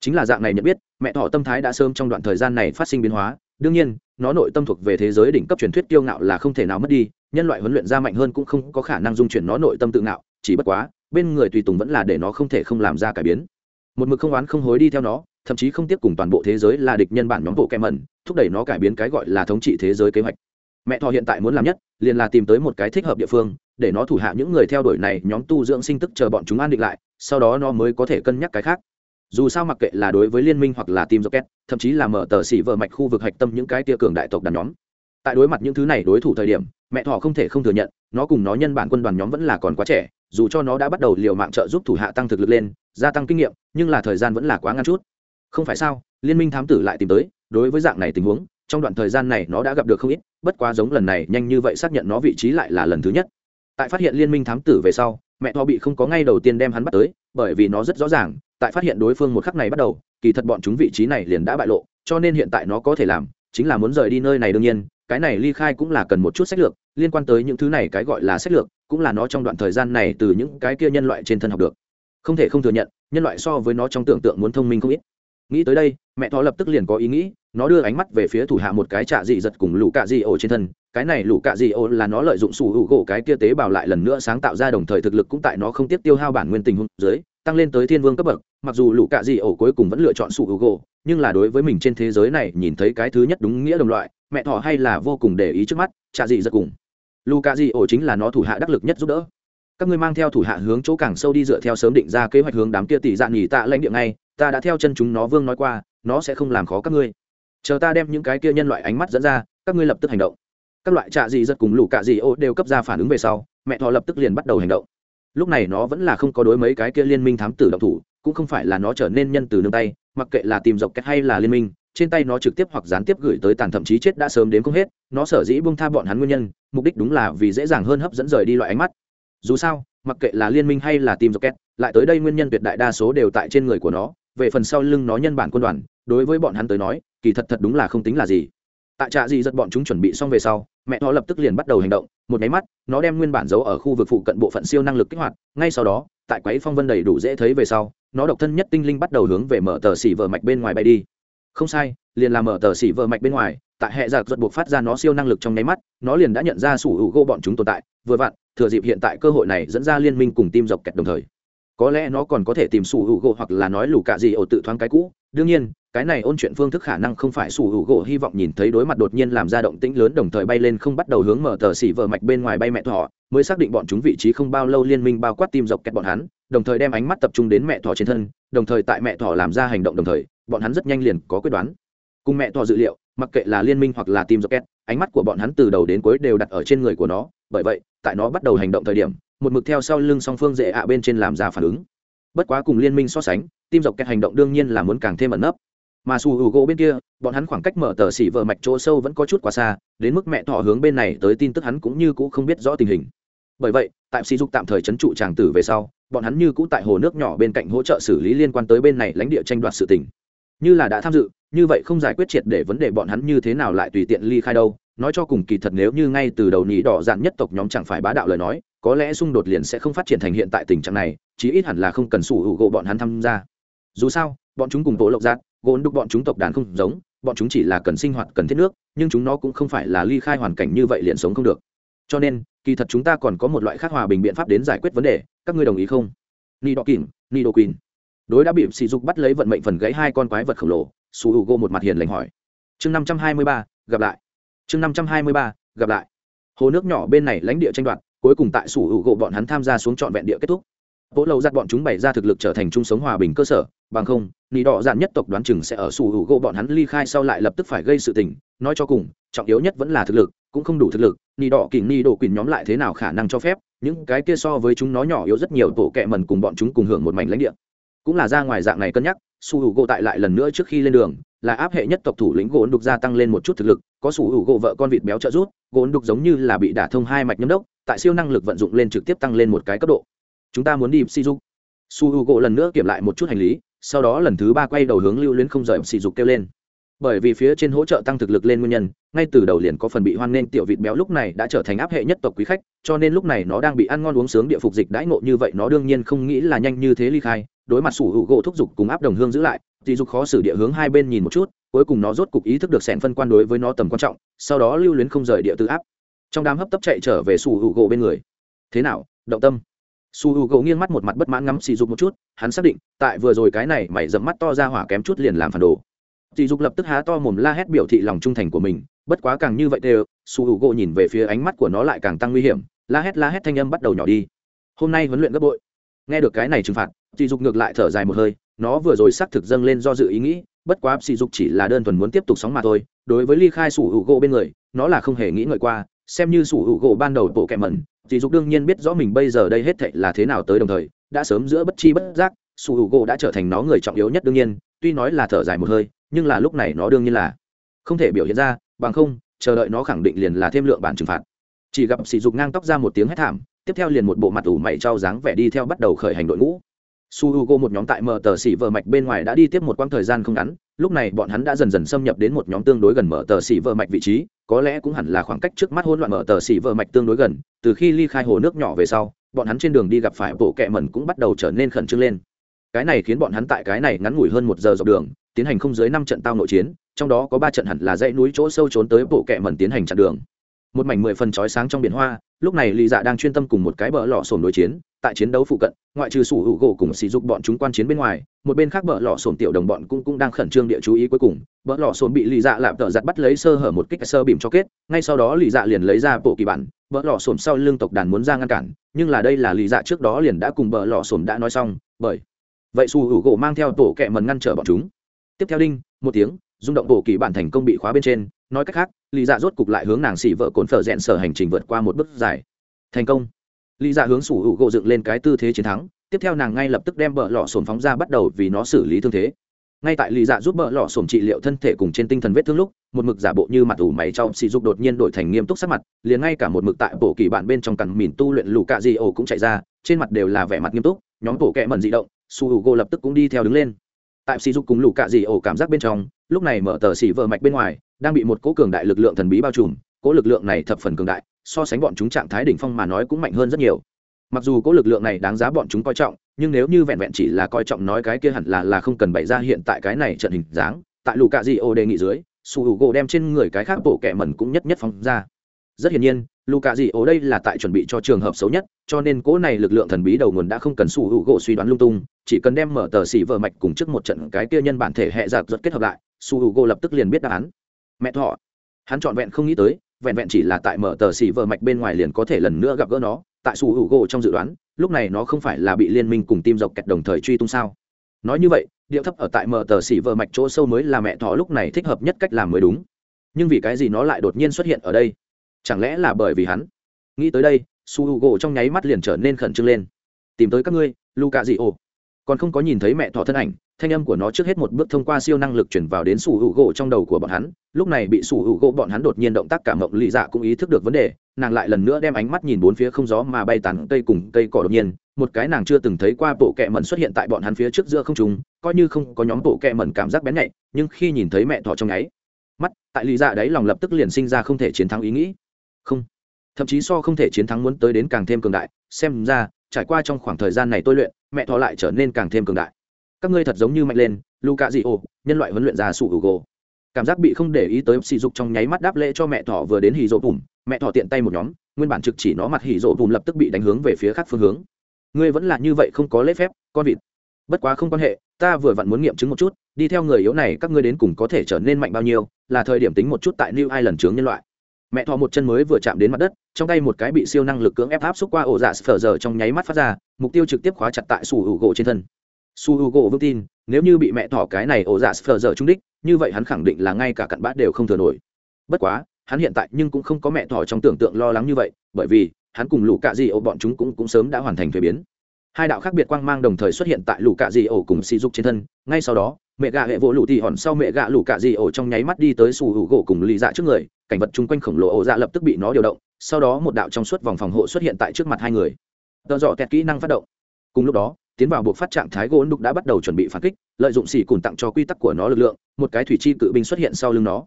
chính là dạng này nhận biết, mẹ thọ tâm thái đã sớm trong đoạn thời gian này phát sinh biến hóa. Đương nhiên, nó nội tâm thuộc về thế giới đỉnh cấp truyền thuyết kiêu ngạo là không thể nào mất đi, nhân loại huấn luyện ra mạnh hơn cũng không có khả năng dung chuyển nó nội tâm tự ngạo, chỉ bất quá, bên người tùy tùng vẫn là để nó không thể không làm ra cải biến. Một mực không oán không hối đi theo nó, thậm chí không tiếp cùng toàn bộ thế giới là địch nhân bản nhóm bộ kem mẩn, thúc đẩy nó cải biến cái gọi là thống trị thế giới kế hoạch. Mẹ thọ hiện tại muốn làm nhất, liền là tìm tới một cái thích hợp địa phương, để nó thủ hạ những người theo đuổi này nhóm tu dưỡng sinh tức chờ bọn chúng an định lại, sau đó nó mới có thể cân nhắc cái khác dù sao mặc kệ là đối với liên minh hoặc là team rocket, thậm chí là mở tờ xỉ vợ mạch khu vực hạch tâm những cái tia cường đại tộc đàn nhóm. Tại đối mặt những thứ này đối thủ thời điểm, mẹ thỏ không thể không thừa nhận, nó cùng nó nhân bản quân đoàn nhóm vẫn là còn quá trẻ, dù cho nó đã bắt đầu liều mạng trợ giúp thủ hạ tăng thực lực lên, gia tăng kinh nghiệm, nhưng là thời gian vẫn là quá ngắn chút. Không phải sao, liên minh thám tử lại tìm tới, đối với dạng này tình huống, trong đoạn thời gian này nó đã gặp được không ít, bất quá giống lần này, nhanh như vậy xác nhận nó vị trí lại là lần thứ nhất. Tại phát hiện liên minh thám tử về sau, mẹ thọ bị không có ngay đầu tiên đem hắn bắt tới, bởi vì nó rất rõ ràng tại phát hiện đối phương một khắc này bắt đầu, kỳ thật bọn chúng vị trí này liền đã bại lộ, cho nên hiện tại nó có thể làm, chính là muốn rời đi nơi này đương nhiên, cái này ly khai cũng là cần một chút sách lược, liên quan tới những thứ này cái gọi là sách lược, cũng là nó trong đoạn thời gian này từ những cái kia nhân loại trên thân học được. Không thể không thừa nhận, nhân loại so với nó trong tưởng tượng muốn thông minh không ít. Nghĩ tới đây, mẹ thỏ lập tức liền có ý nghĩ, nó đưa ánh mắt về phía thủ hạ một cái trạ dị giật cùng lũ cạ dị ổ trên thân, cái này lũ cạ dị ổ là nó lợi dụng sủ hữu gỗ cái kia tế bào lại lần nữa sáng tạo ra đồng thời thực lực cũng tại nó không tiếp tiêu hao bản nguyên tình huống dưới tăng lên tới thiên vương cấp bậc, mặc dù lũ cạ dị ổ cuối cùng vẫn lựa chọn sụ hữu gỗ nhưng là đối với mình trên thế giới này nhìn thấy cái thứ nhất đúng nghĩa đồng loại, mẹ thỏ hay là vô cùng để ý trước mắt trạ dị giật cùng. Lũ cạ dị ổ chính là nó thủ hạ đắc lực nhất giúp đỡ. Các ngươi mang theo thủ hạ hướng chỗ càng sâu đi dựa theo sớm định ra kế hoạch hướng đám kia tỷ dạ nghỉ tạ lãnh địa ngay, ta đã theo chân chúng nó vương nói qua, nó sẽ không làm khó các ngươi. Chờ ta đem những cái kia nhân loại ánh mắt dẫn ra, các ngươi lập tức hành động. Các loại trạ dị giật cùng lũ cạ dị ô đều cấp ra phản ứng về sau, mẹ thọ lập tức liền bắt đầu hành động lúc này nó vẫn là không có đối mấy cái kia liên minh thám tử động thủ, cũng không phải là nó trở nên nhân từ nương tay, mặc kệ là tìm dọc cách hay là liên minh, trên tay nó trực tiếp hoặc gián tiếp gửi tới tàn thậm chí chết đã sớm đến không hết, nó sở dĩ buông tha bọn hắn nguyên nhân, mục đích đúng là vì dễ dàng hơn hấp dẫn rời đi loại ánh mắt. Dù sao, mặc kệ là liên minh hay là tìm dọc két lại tới đây nguyên nhân tuyệt đại đa số đều tại trên người của nó, về phần sau lưng nó nhân bản quân đoàn, đối với bọn hắn tới nói, kỳ thật thật đúng là không tính là gì tại trạ dị giật bọn chúng chuẩn bị xong về sau, mẹ nó lập tức liền bắt đầu hành động, một máy mắt, nó đem nguyên bản giấu ở khu vực phụ cận bộ phận siêu năng lực kích hoạt, ngay sau đó, tại quấy phong vân đầy đủ dễ thấy về sau, nó độc thân nhất tinh linh bắt đầu hướng về mở tờ xỉ vợ mạch bên ngoài bay đi. Không sai, liền là mở tờ xỉ vợ mạch bên ngoài, tại hệ giặc giật buộc phát ra nó siêu năng lực trong nháy mắt, nó liền đã nhận ra sủ hữu gỗ bọn chúng tồn tại, vừa vặn, thừa dịp hiện tại cơ hội này dẫn ra liên minh cùng tim dọc kẹt đồng thời. Có lẽ nó còn có thể tìm sủ hữu gỗ hoặc là nói lù cạ gì ổ tự thoáng cái cũ đương nhiên, cái này ôn chuyện phương thức khả năng không phải sủ hữu gỗ hy vọng nhìn thấy đối mặt đột nhiên làm ra động tĩnh lớn đồng thời bay lên không bắt đầu hướng mở tờ xỉ vợ mạch bên ngoài bay mẹ thỏ, mới xác định bọn chúng vị trí không bao lâu liên minh bao quát tim dọc kẹt bọn hắn, đồng thời đem ánh mắt tập trung đến mẹ thỏ trên thân, đồng thời tại mẹ thỏ làm ra hành động đồng thời, bọn hắn rất nhanh liền có quyết đoán. Cùng mẹ thỏ dự liệu, mặc kệ là liên minh hoặc là tim dọc kẹt, ánh mắt của bọn hắn từ đầu đến cuối đều đặt ở trên người của nó, bởi vậy, tại nó bắt đầu hành động thời điểm, một mực theo sau lưng song phương dễ ạ bên trên làm ra phản ứng bất quá cùng liên minh so sánh tim dọc kẹt hành động đương nhiên là muốn càng thêm ẩn nấp. Mà su hữu gỗ bên kia, bọn hắn khoảng cách mở tờ xỉ vợ mạch chỗ sâu vẫn có chút quá xa, đến mức mẹ thọ hướng bên này tới tin tức hắn cũng như cũ không biết rõ tình hình. Bởi vậy, tại sỉ dục tạm thời trấn trụ tràng tử về sau, bọn hắn như cũ tại hồ nước nhỏ bên cạnh hỗ trợ xử lý liên quan tới bên này lãnh địa tranh đoạt sự tình. Như là đã tham dự, như vậy không giải quyết triệt để vấn đề bọn hắn như thế nào lại tùy tiện ly khai đâu, nói cho cùng kỳ thật nếu như ngay từ đầu nhị đỏ dạn nhất tộc nhóm chẳng phải bá đạo lời nói có lẽ xung đột liền sẽ không phát triển thành hiện tại tình trạng này, chí ít hẳn là không cần sủ hữu gỗ bọn hắn tham gia. Dù sao, bọn chúng cùng bộ lộc giác gỗ đục bọn chúng tộc đàn không giống, bọn chúng chỉ là cần sinh hoạt, cần thiết nước, nhưng chúng nó cũng không phải là ly khai hoàn cảnh như vậy liền sống không được. Cho nên, kỳ thật chúng ta còn có một loại khác hòa bình biện pháp đến giải quyết vấn đề, các ngươi đồng ý không? Ni đọ kìm, ni đô quỳnh. Đối đã bị sỉ dục bắt lấy vận mệnh phần gãy hai con quái vật khổng lồ su h u một mặt hiền lành hỏi. Chương năm trăm hai mươi ba, gặp lại. Chương năm trăm hai mươi ba, gặp lại. Hồ nước nhỏ bên này lãnh địa tranh đoạt cuối cùng tại sủ hữu gỗ bọn hắn tham gia xuống trọn vẹn địa kết thúc. Bố lầu giặt bọn chúng bày ra thực lực trở thành chung sống hòa bình cơ sở, bằng không, nị đỏ dạn nhất tộc đoán chừng sẽ ở sủ hữu gỗ bọn hắn ly khai sau lại lập tức phải gây sự tình. Nói cho cùng, trọng yếu nhất vẫn là thực lực, cũng không đủ thực lực, nị đỏ kìm ni đổ quỳnh nhóm lại thế nào khả năng cho phép, những cái kia so với chúng nó nhỏ yếu rất nhiều tổ kẹ mần cùng bọn chúng cùng hưởng một mảnh lãnh địa. Cũng là ra ngoài dạng này cân nhắc su hữu gỗ tại lại lần nữa trước khi lên đường, là áp hệ nhất tộc thủ lĩnh gỗ đục gia tăng lên một chút thực lực, có su hữu gỗ vợ con vịt béo trợ rút gỗ đục giống như là bị đả thông hai mạch nhâm đốc tại siêu năng lực vận dụng lên trực tiếp tăng lên một cái cấp độ. Chúng ta muốn đi si dục su h u gỗ lần nữa kiểm lại một chút hành lý, sau đó lần thứ ba quay đầu hướng lưu luyến không rời sỉ dục kêu lên. Bởi vì phía trên hỗ trợ tăng thực lực lên nguyên nhân, ngay từ đầu liền có phần bị hoan nghênh tiểu vịt béo lúc này đã trở thành áp hệ nhất tộc quý khách, cho nên lúc này nó đang bị ăn ngon uống sướng địa phục dịch đãi ngộ như vậy nó đương nhiên không nghĩ là nhanh như thế ly khai, đối mặt sủ hữu gỗ thúc giục cùng áp đồng hương giữ lại thì dục khó xử địa hướng hai bên nhìn một chút, cuối cùng nó rốt cục ý thức được sẻn phân quan đối với nó tầm quan trọng, sau đó lưu luyến không rời địa tự áp trong đám hấp tấp chạy trở về su h u gỗ bên người. Thế nào, động tâm? Su h u gỗ nghiêng mắt một mặt bất mãn ngắm sỉ dục một chút, hắn xác định, tại vừa rồi cái này mày dẫm mắt to ra hỏa kém chút liền làm phản đồ. Sỉ dục lập tức há to mồm la hét biểu thị lòng trung thành của mình, bất quá càng như vậy đều su h u gỗ nhìn về phía ánh mắt của nó lại càng tăng nguy hiểm, la hét la hét thanh âm bắt đầu nhỏ đi. Hôm nay huấn luyện gấp bội. Nghe được cái này trừng phạt sỉ dục ngược lại thở dài một hơi, nó vừa rồi xác thực dâng lên do dự ý nghĩ, bất quá sỉ dục chỉ là đơn thuần muốn tiếp tục sóng mà thôi, đối với ly khai xù u gỗ bên người, nó là không hề nghĩ ngợi qua xem như sủ hữu gỗ ban đầu bộ kẹm mẩn, thì dục đương nhiên biết rõ mình bây giờ đây hết thệ là thế nào tới đồng thời, đã sớm giữa bất chi bất giác, sủ hữu gỗ đã trở thành nó người trọng yếu nhất đương nhiên, tuy nói là thở dài một hơi, nhưng là lúc này nó đương nhiên là không thể biểu hiện ra, bằng không, chờ đợi nó khẳng định liền là thêm lượng bản trừng phạt. Chỉ gặp sỉ dục ngang tóc ra một tiếng hét thảm, tiếp theo liền một bộ mặt ủ mày trao dáng vẻ đi theo bắt đầu khởi hành đội ngũ. Su h u g o một nhóm tại mờ tờ xỉ vờ mạch bên ngoài đã đi tiếp một quãng thời gian không ngắn lúc này bọn hắn đã dần dần xâm nhập đến một nhóm tương đối gần mở tờ xỉ vợ mạch vị trí, có lẽ cũng hẳn là khoảng cách trước mắt hỗn loạn mở tờ xỉ vợ mạch tương đối gần, từ khi ly khai hồ nước nhỏ về sau, bọn hắn trên đường đi gặp phải bộ kẹ mẩn cũng bắt đầu trở nên khẩn trương lên. Cái này khiến bọn hắn tại cái này ngắn ngủi hơn một giờ dọc đường, tiến hành không dưới năm trận tao nội chiến, trong đó có ba trận hẳn là dãy núi chỗ sâu trốn tới bộ kẹ mẩn tiến hành chặn đường một mảnh mười phần chói sáng trong biển hoa, lúc này lì dạ đang chuyên tâm cùng một cái bờ lọ sổm đối chiến, tại chiến đấu phụ cận, ngoại trừ sủ hữu gỗ cùng sỉ dục bọn chúng quan chiến bên ngoài, một bên khác bờ lọ sổm tiểu đồng bọn cũng cũng đang khẩn trương địa chú ý cuối cùng. Bờ lọ sổm bị lì dạ lạm tợ giặt bắt lấy sơ hở một kích sơ bìm cho kết, ngay sau đó lì dạ liền lấy ra bộ kỳ bản, bờ lọ sổm sau lưng tộc đàn muốn ra ngăn cản, nhưng là đây là lì dạ trước đó liền đã cùng bờ lọ sổm đã nói xong, bởi vậy sủ hữu gỗ mang theo tổ kẹ mần ngăn trở bọn chúng. Tiếp theo đinh, một tiếng, rung động bộ kỳ bản thành công bị khóa bên trên nói cách khác, lý dạ rốt cục lại hướng nàng xỉ vợ cồn phở rẽn sở hành trình vượt qua một bước dài. Thành công. Lý dạ hướng sủ hữu gỗ dựng lên cái tư thế chiến thắng, tiếp theo nàng ngay lập tức đem bờ lọ sồn phóng ra bắt đầu vì nó xử lý thương thế. Ngay tại lý dạ giúp bờ lọ sồn trị liệu thân thể cùng trên tinh thần vết thương lúc, một mực giả bộ như mặt ủ mày trong xì dục đột nhiên đổi thành nghiêm túc sắc mặt, liền ngay cả một mực tại bộ kỳ bạn bên trong cằn mìn tu luyện lù cạ di ổ cũng chạy ra, trên mặt đều là vẻ mặt nghiêm túc, nhóm bộ kẹ mẩn dị động su hữu gỗ lập tức cũng đi theo đứng lên. Tại xì dục cùng lù cạ di ổ cảm giác bên trong, lúc này mở tờ xỉ vợ mạch bên ngoài đang bị một cố cường đại lực lượng thần bí bao trùm cố lực lượng này thập phần cường đại, so sánh bọn chúng trạng thái đỉnh phong mà nói cũng mạnh hơn rất nhiều. Mặc dù cố lực lượng này đáng giá bọn chúng coi trọng, nhưng nếu như vẹn vẹn chỉ là coi trọng nói cái kia hẳn là là không cần bày ra hiện tại cái này trận hình dáng, tại lù cạ di ô đề nghị dưới, su h u gỗ đem trên người cái khác bộ kẻ mẩn cũng nhất nhất phóng ra. Rất hiển nhiên lù cạ di ô đây là tại chuẩn bị cho trường hợp xấu nhất, cho nên cố này lực lượng thần bí đầu nguồn đã không cần su h u gỗ suy đoán lung tung, chỉ cần đem mở tờ xỉ vợ mạch cùng trước một trận cái kia nhân bản thể hệ giặc rất kết hợp lại, su h u gỗ lập tức liền biết đáp án mẹ thọ. Hắn trọn vẹn không nghĩ tới, vẹn vẹn chỉ là tại mở tờ xỉ vợ mạch bên ngoài liền có thể lần nữa gặp gỡ nó, tại su hữu gỗ trong dự đoán, lúc này nó không phải là bị liên minh cùng tim dọc kẹt đồng thời truy tung sao. Nói như vậy, điệu thấp ở tại mở tờ xỉ vợ mạch chỗ sâu mới là mẹ thọ lúc này thích hợp nhất cách làm mới đúng. Nhưng vì cái gì nó lại đột nhiên xuất hiện ở đây? Chẳng lẽ là bởi vì hắn? Nghĩ tới đây, su hữu gỗ trong nháy mắt liền trở nên khẩn trương lên. Tìm tới các ngươi luka dị ồ còn không có nhìn thấy mẹ thọ thân ảnh, thanh âm của nó trước hết một bước thông qua siêu năng lực chuyển vào đến sủ hữu gỗ trong đầu của bọn hắn. Lúc này bị sủ hữu gỗ bọn hắn đột nhiên động tác cảm mộng lì dạ cũng ý thức được vấn đề, nàng lại lần nữa đem ánh mắt nhìn bốn phía không gió mà bay tàn cây cùng cây cỏ đột nhiên. Một cái nàng chưa từng thấy qua bộ kẹ mẩn xuất hiện tại bọn hắn phía trước giữa không trùng coi như không có nhóm bộ kẹ mẩn cảm giác bén nhạy, nhưng khi nhìn thấy mẹ thọ trong nháy mắt, tại lì dạ đấy lòng lập tức liền sinh ra không thể chiến thắng ý nghĩ. Không, thậm chí so không thể chiến thắng muốn tới đến càng thêm cường đại. Xem ra, trải qua trong khoảng thời gian này tôi luyện mẹ thọ lại trở nên càng thêm cường đại. Các ngươi thật giống như mạnh lên Luca dị ô nhân loại huấn luyện ra sụ hữu cảm giác bị không để ý tới sỉ dục trong nháy mắt đáp lễ cho mẹ thỏ vừa đến hì rỗ bùm. Mẹ thỏ tiện tay một nhóm, nguyên bản trực chỉ nó mặt hì rỗ bùm lập tức bị đánh hướng về phía khác phương hướng. Ngươi vẫn là như vậy không có lễ phép, con vịt. Bất quá không quan hệ, ta vừa vặn muốn nghiệm chứng một chút, đi theo người yếu này các ngươi đến cùng có thể trở nên mạnh bao nhiêu, là thời điểm tính một chút tại new ireland chướng nhân loại mẹ thọ một chân mới vừa chạm đến mặt đất, trong tay một cái bị siêu năng lực cưỡng ép áp xúc qua ổ dạ phở giờ trong nháy mắt phát ra, mục tiêu trực tiếp khóa chặt tại su hữu gỗ trên thân. Su hữu u gỗ vững tin, nếu như bị mẹ thọ cái này ổ dạ sờ giờ trung đích, như vậy hắn khẳng định là ngay cả cặn bát đều không thừa nổi. Bất quá, hắn hiện tại nhưng cũng không có mẹ thỏ trong tưởng tượng lo lắng như vậy, bởi vì, hắn cùng lũ cạ di ổ bọn chúng cũng cũng sớm đã hoàn thành thuế biến. Hai đạo khác biệt quang mang đồng thời xuất hiện tại lũ cạ di ổ cùng sỉ dục trên thân, ngay sau đó mẹ gạ hệ vỗ lũ tỉ hòn sau mẹ gạ lũ cạ gì ổ trong nháy mắt đi tới sủ hữu gỗ cùng lì dạ trước người, cảnh vật chung quanh khổng lồ ổ dạ lập tức bị nó điều động, sau đó một đạo trong suốt vòng phòng hộ xuất hiện tại trước mặt hai người. Tợ dọ tẹt kỹ năng phát động. Cùng lúc đó, tiến vào buộc phát trạng thái gỗ đục đã bắt đầu chuẩn bị phản kích, lợi dụng xỉ cùn tặng cho quy tắc của nó lực lượng, một cái thủy chi cự binh xuất hiện sau lưng nó.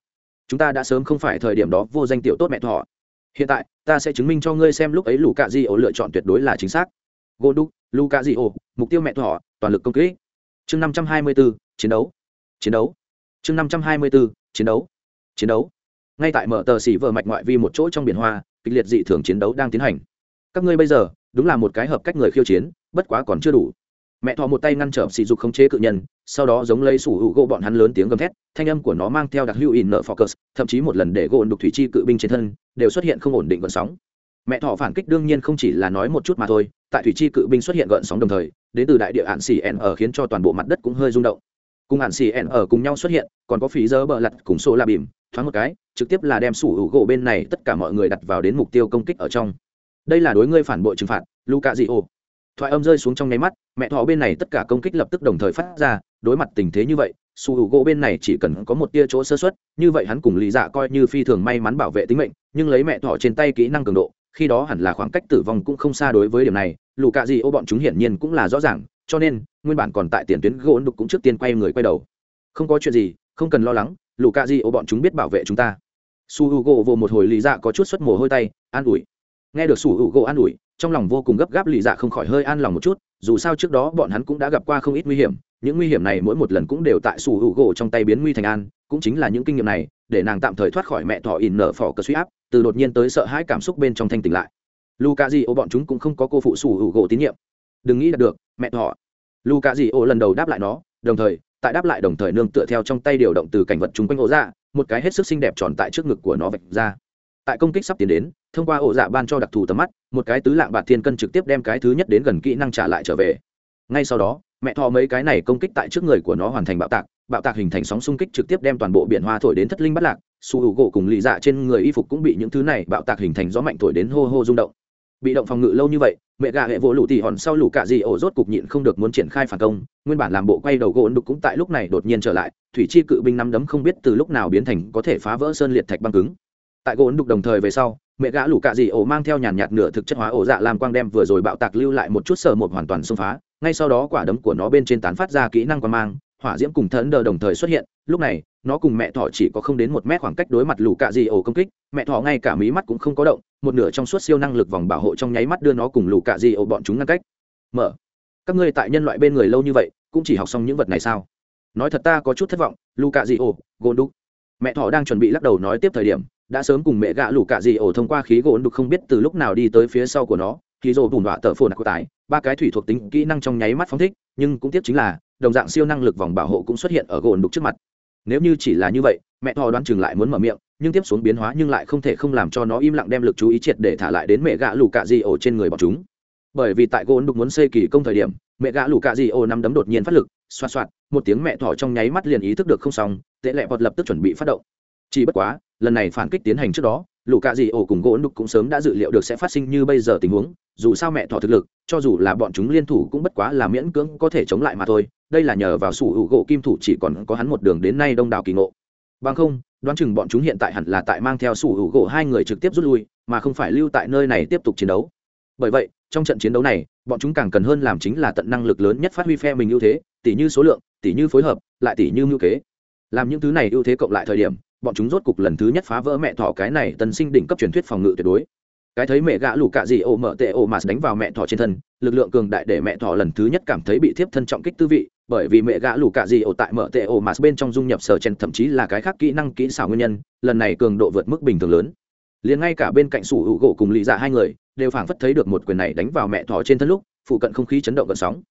Chúng ta đã sớm không phải thời điểm đó, vô danh tiểu tốt mẹ thọ. Hiện tại, ta sẽ chứng minh cho ngươi xem lúc ấy lù cạ di ổ lựa chọn tuyệt đối là chính xác. Gỗ đục lù cạ di ổ, mục tiêu mẹ thọ, toàn lực công kích. Chương năm trăm hai mươi bốn chiến đấu chiến đấu. Chương năm trăm hai mươi bốn chiến đấu chiến đấu. Ngay tại mở tờ xỉ vợ mạch ngoại vi một chỗ trong biển hoa, kịch liệt dị thường chiến đấu đang tiến hành. Các ngươi bây giờ, đúng là một cái hợp cách người khiêu chiến, bất quá còn chưa đủ. Mẹ thọ một tay ngăn trở sỉ dục không chế cự nhân, sau đó giống lấy sủ hữu gỗ bọn hắn lớn tiếng gầm thét, thanh âm của nó mang theo đặc hữu in nợ focus thậm chí một lần để gỗ đục thủy chi cự binh trên thân, đều xuất hiện không ổn định gợn sóng. Mẹ thọ phản kích đương nhiên không chỉ là nói một chút mà thôi, tại thủy chi cự binh xuất hiện gợn sóng đồng thời, đến từ đại địa hạn xỉ ẻn ở khiến cho toàn bộ mặt đất cũng hơi rung động cùng hạn xì ẻn ở cùng nhau xuất hiện, còn có phí dơ bờ lặt cùng xô la bìm, thoáng một cái, trực tiếp là đem sủ hữu gỗ bên này tất cả mọi người đặt vào đến mục tiêu công kích ở trong. Đây là đối ngươi phản bội trừng phạt luca dị ô thoại âm rơi xuống trong nháy mắt, mẹ thọ bên này tất cả công kích lập tức đồng thời phát ra, đối mặt tình thế như vậy su hữu gỗ bên này chỉ cần có một tia chỗ sơ xuất như vậy hắn cùng lý dạ coi như phi thường may mắn bảo vệ tính mệnh, nhưng lấy mẹ thọ trên tay kỹ năng cường độ, khi đó hẳn là khoảng cách tử vong cũng không xa đối với điểm này lù cạ gì ô bọn chúng hiển nhiên cũng là rõ ràng cho nên, nguyên bản còn tại tiền tuyến gỗ đục cũng trước tiên quay người quay đầu. Không có chuyện gì, không cần lo lắng, lũ cạ di ô bọn chúng biết bảo vệ chúng ta. Su h u gỗ vô một hồi lì dạ có chút xuất mồ hôi tay, an ủi. Nghe được su h u gỗ an ủi, trong lòng vô cùng gấp gáp lì dạ không khỏi hơi an lòng một chút, dù sao trước đó bọn hắn cũng đã gặp qua không ít nguy hiểm, những nguy hiểm này mỗi một lần cũng đều tại su h u gỗ trong tay biến nguy thành an, cũng chính là những kinh nghiệm này, để nàng tạm thời thoát khỏi mẹ thỏ ỉn nở phỏ cờ suy áp, từ đột nhiên tới sợ hãi cảm xúc bên trong thanh tỉnh lại. Lu di ô bọn chúng cũng không có cô phụ su h u gỗ tín nhiệm đừng nghĩ được, mẹ họ. lu cạ di ô lần đầu đáp lại nó, đồng thời, tại đáp lại đồng thời nương tựa theo trong tay điều động từ cảnh vật chung quanh ổ dạ một cái hết sức xinh đẹp tròn tại trước ngực của nó vạch ra. Tại công kích sắp tiến đến, thông qua ổ dạ ban cho đặc thù tầm mắt, một cái tứ lạng bạc thiên cân trực tiếp đem cái thứ nhất đến gần kỹ năng trả lại trở về. Ngay sau đó, mẹ thọ mấy cái này công kích tại trước người của nó hoàn thành bạo tạc bạo tạc hình thành sóng xung kích trực tiếp đem toàn bộ biển hoa thổi đến thất linh bắt lạc su hữu gỗ cùng lì dạ trên người y phục cũng bị những thứ này bạo tạc hình thành gió mạnh thổi đến hô hô rung động bị động phòng ngự lâu như vậy, mẹ gà hệ vỗ lụ tỉ hòn sau lũ cạ gì ổ rốt cục nhịn không được muốn triển khai phản công, nguyên bản làm bộ quay đầu gỗ đục cũng tại lúc này đột nhiên trở lại, thủy chi cự binh nắm đấm không biết từ lúc nào biến thành có thể phá vỡ sơn liệt thạch băng cứng. Tại gỗ đục đồng thời về sau, mẹ gã lũ cạ gì ổ mang theo nhàn nhạt nửa thực chất hóa ổ dạ làm quang đem vừa rồi bạo tạc lưu lại một chút sờ một hoàn toàn xông phá, ngay sau đó quả đấm của nó bên trên tán phát ra kỹ năng quan mang, hỏa diễm cùng thẫn đờ đồng thời xuất hiện, lúc này nó cùng mẹ thỏ chỉ có không đến một mét khoảng cách đối mặt lũ cạ gì ổ công kích, mẹ thỏ ngay cả mí mắt cũng không có động, một nửa trong suốt siêu năng lực vòng bảo hộ trong nháy mắt đưa nó cùng lũ cạ gì ổ bọn chúng ngăn cách. Mở, các ngươi tại nhân loại bên người lâu như vậy, cũng chỉ học xong những vật này sao? Nói thật ta có chút thất vọng lũ cạ gì ổ gôn đúc mẹ thỏ đang chuẩn bị lắc đầu nói tiếp thời điểm, đã sớm cùng mẹ gạ lũ cạ gì ổ thông qua khí gôn đục không biết từ lúc nào đi tới phía sau của nó, khí rồ bùn đọa tờ phồn nạc tái ba cái thủy thuộc tính kỹ năng trong nháy mắt phóng thích, nhưng cũng tiếp chính là, đồng dạng siêu năng lực vòng bảo hộ cũng xuất hiện ở gỗ đục trước mặt nếu như chỉ là như vậy, mẹ thò đoán chừng lại muốn mở miệng, nhưng tiếp xuống biến hóa nhưng lại không thể không làm cho nó im lặng đem lực chú ý triệt để thả lại đến mẹ gạ lù cạ di ổ trên người bọn chúng. Bởi vì tại gỗ đục muốn xây kỳ công thời điểm, mẹ gạ lù cạ di ổ nắm đấm đột nhiên phát lực, xoa xoạt, một tiếng mẹ thỏ trong nháy mắt liền ý thức được không xong, tệ lẹ vọt lập tức chuẩn bị phát động. Chỉ bất quá, lần này phản kích tiến hành trước đó, lù cạ di ổ cùng gỗ đục cũng sớm đã dự liệu được sẽ phát sinh như bây giờ tình huống dù sao mẹ thỏ thực lực, cho dù là bọn chúng liên thủ cũng bất quá là miễn cưỡng có thể chống lại mà thôi, đây là nhờ vào sủ hữu gỗ kim thủ chỉ còn có hắn một đường đến nay đông đảo kỳ ngộ. Bằng không, đoán chừng bọn chúng hiện tại hẳn là tại mang theo sủ hữu gỗ hai người trực tiếp rút lui, mà không phải lưu tại nơi này tiếp tục chiến đấu. Bởi vậy, trong trận chiến đấu này, bọn chúng càng cần hơn làm chính là tận năng lực lớn nhất phát huy phe mình ưu thế tỷ như số lượng tỷ như phối hợp, lại tỷ như mưu kế. Làm những thứ này ưu thế cộng lại thời điểm, bọn chúng rốt cục lần thứ nhất phá vỡ mẹ thỏ cái này tân sinh đỉnh cấp truyền thuyết phòng ngự tuyệt đối cái thấy mẹ gã lù cạ gì ô mở tệ ô mà đánh vào mẹ thỏ trên thân, lực lượng cường đại để mẹ thỏ lần thứ nhất cảm thấy bị thiếp thân trọng kích tư vị, bởi vì mẹ gã lù cạ gì ô tại mở tệ ô mà bên trong dung nhập sở chen thậm chí là cái khác kỹ năng kỹ xảo nguyên nhân, lần này cường độ vượt mức bình thường lớn. Liền ngay cả bên cạnh sủ hữu gỗ cùng lì dạ hai người, đều phảng phất thấy được một quyền này đánh vào mẹ thỏ trên thân lúc, phụ cận không khí chấn động gần sóng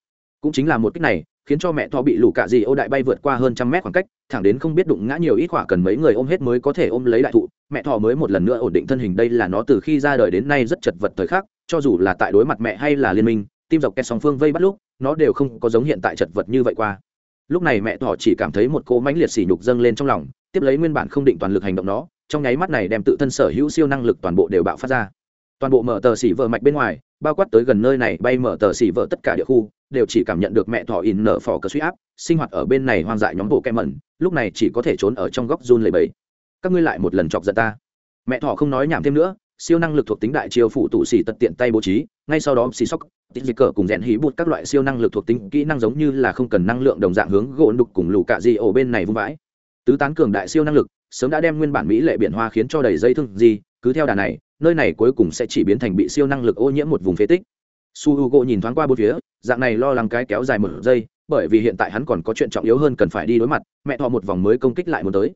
cũng chính là một cách này, khiến cho mẹ thỏ bị lũ cạ dì ô đại bay vượt qua hơn trăm mét khoảng cách, thẳng đến không biết đụng ngã nhiều ít quả cần mấy người ôm hết mới có thể ôm lấy đại thụ. Mẹ thỏ mới một lần nữa ổn định thân hình, đây là nó từ khi ra đời đến nay rất chật vật thời khắc, cho dù là tại đối mặt mẹ hay là liên minh, tim dọc kẹt song phương vây bắt lúc, nó đều không có giống hiện tại chật vật như vậy qua. Lúc này mẹ thỏ chỉ cảm thấy một cỗ mãnh liệt sỉ nhục dâng lên trong lòng, tiếp lấy nguyên bản không định toàn lực hành động nó, trong nháy mắt này đem tự thân sở hữu siêu năng lực toàn bộ đều bạo phát ra. Toàn bộ mở tờ xỉ vợ mạch bên ngoài bao quát tới gần nơi này bay mở tờ xỉ vợ tất cả địa khu, đều chỉ cảm nhận được mẹ thỏ in nở phò cờ suy áp, sinh hoạt ở bên này hoang dại nhóm bộ kem mẩn, lúc này chỉ có thể trốn ở trong góc run lầy bầy. Các ngươi lại một lần chọc giận ta. Mẹ thỏ không nói nhảm thêm nữa, siêu năng lực thuộc tính đại chiêu phụ tụ xỉ tật tiện tay bố trí, ngay sau đó xì sóc tích dịch cờ cùng rẽn hí bút các loại siêu năng lực thuộc tính kỹ năng giống như là không cần năng lượng đồng dạng hướng gỗ đục cùng lù cạ di ổ bên này vung vãi. Tứ tán cường đại siêu năng lực, sớm đã đem nguyên bản mỹ lệ biển hoa khiến cho đầy dây thương gì cứ theo đà này nơi này cuối cùng sẽ chỉ biến thành bị siêu năng lực ô nhiễm một vùng phế tích. Su h u g o nhìn thoáng qua bốn phía, dạng này lo lắng cái kéo dài một giây, bởi vì hiện tại hắn còn có chuyện trọng yếu hơn cần phải đi đối mặt, mẹ thọ một vòng mới công kích lại muốn tới.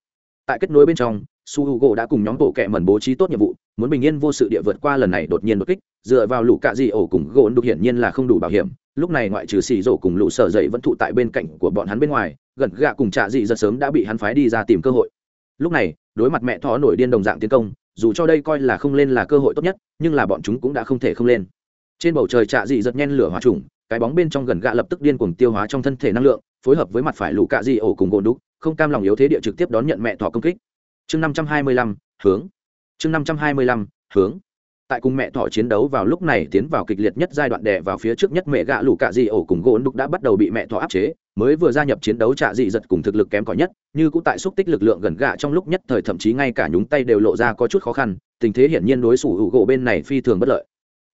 Tại kết nối bên trong, su h u g o đã cùng nhóm bộ kẹ mẩn bố trí tốt nhiệm vụ, muốn bình yên vô sự địa vượt qua lần này đột nhiên đột kích, dựa vào lũ cạ dị ổ cùng gỗ đục hiển nhiên là không đủ bảo hiểm, lúc này ngoại trừ xì rổ cùng lũ sở dậy vẫn thụ tại bên cạnh của bọn hắn bên ngoài, gần gạ cùng trạ dị rất sớm đã bị hắn phái đi ra tìm cơ hội. Lúc này, đối mặt mẹ thỏ nổi điên đồng dạng tiến công dù cho đây coi là không lên là cơ hội tốt nhất, nhưng là bọn chúng cũng đã không thể không lên. Trên bầu trời trạ dị giật nhen lửa hóa trùng, cái bóng bên trong gần gạ lập tức điên cuồng tiêu hóa trong thân thể năng lượng, phối hợp với mặt phải lũ cạ dị ổ cùng gồn đục không cam lòng yếu thế địa trực tiếp đón nhận mẹ thỏ công kích. Chương năm trăm hai mươi lăm, hướng. Chương năm trăm hai mươi lăm, hướng. Tại cùng mẹ thỏ chiến đấu vào lúc này tiến vào kịch liệt nhất giai đoạn đè vào phía trước nhất mẹ gạ lũ cạ dị ổ cùng gồn đục đã bắt đầu bị mẹ thỏ áp chế mới vừa gia nhập chiến đấu trạ dị giật cùng thực lực kém cỏi nhất, như cũng tại xúc tích lực lượng gần gạ trong lúc nhất thời thậm chí ngay cả nhúng tay đều lộ ra có chút khó khăn, tình thế hiển nhiên đối xử hữu gỗ bên này phi thường bất lợi.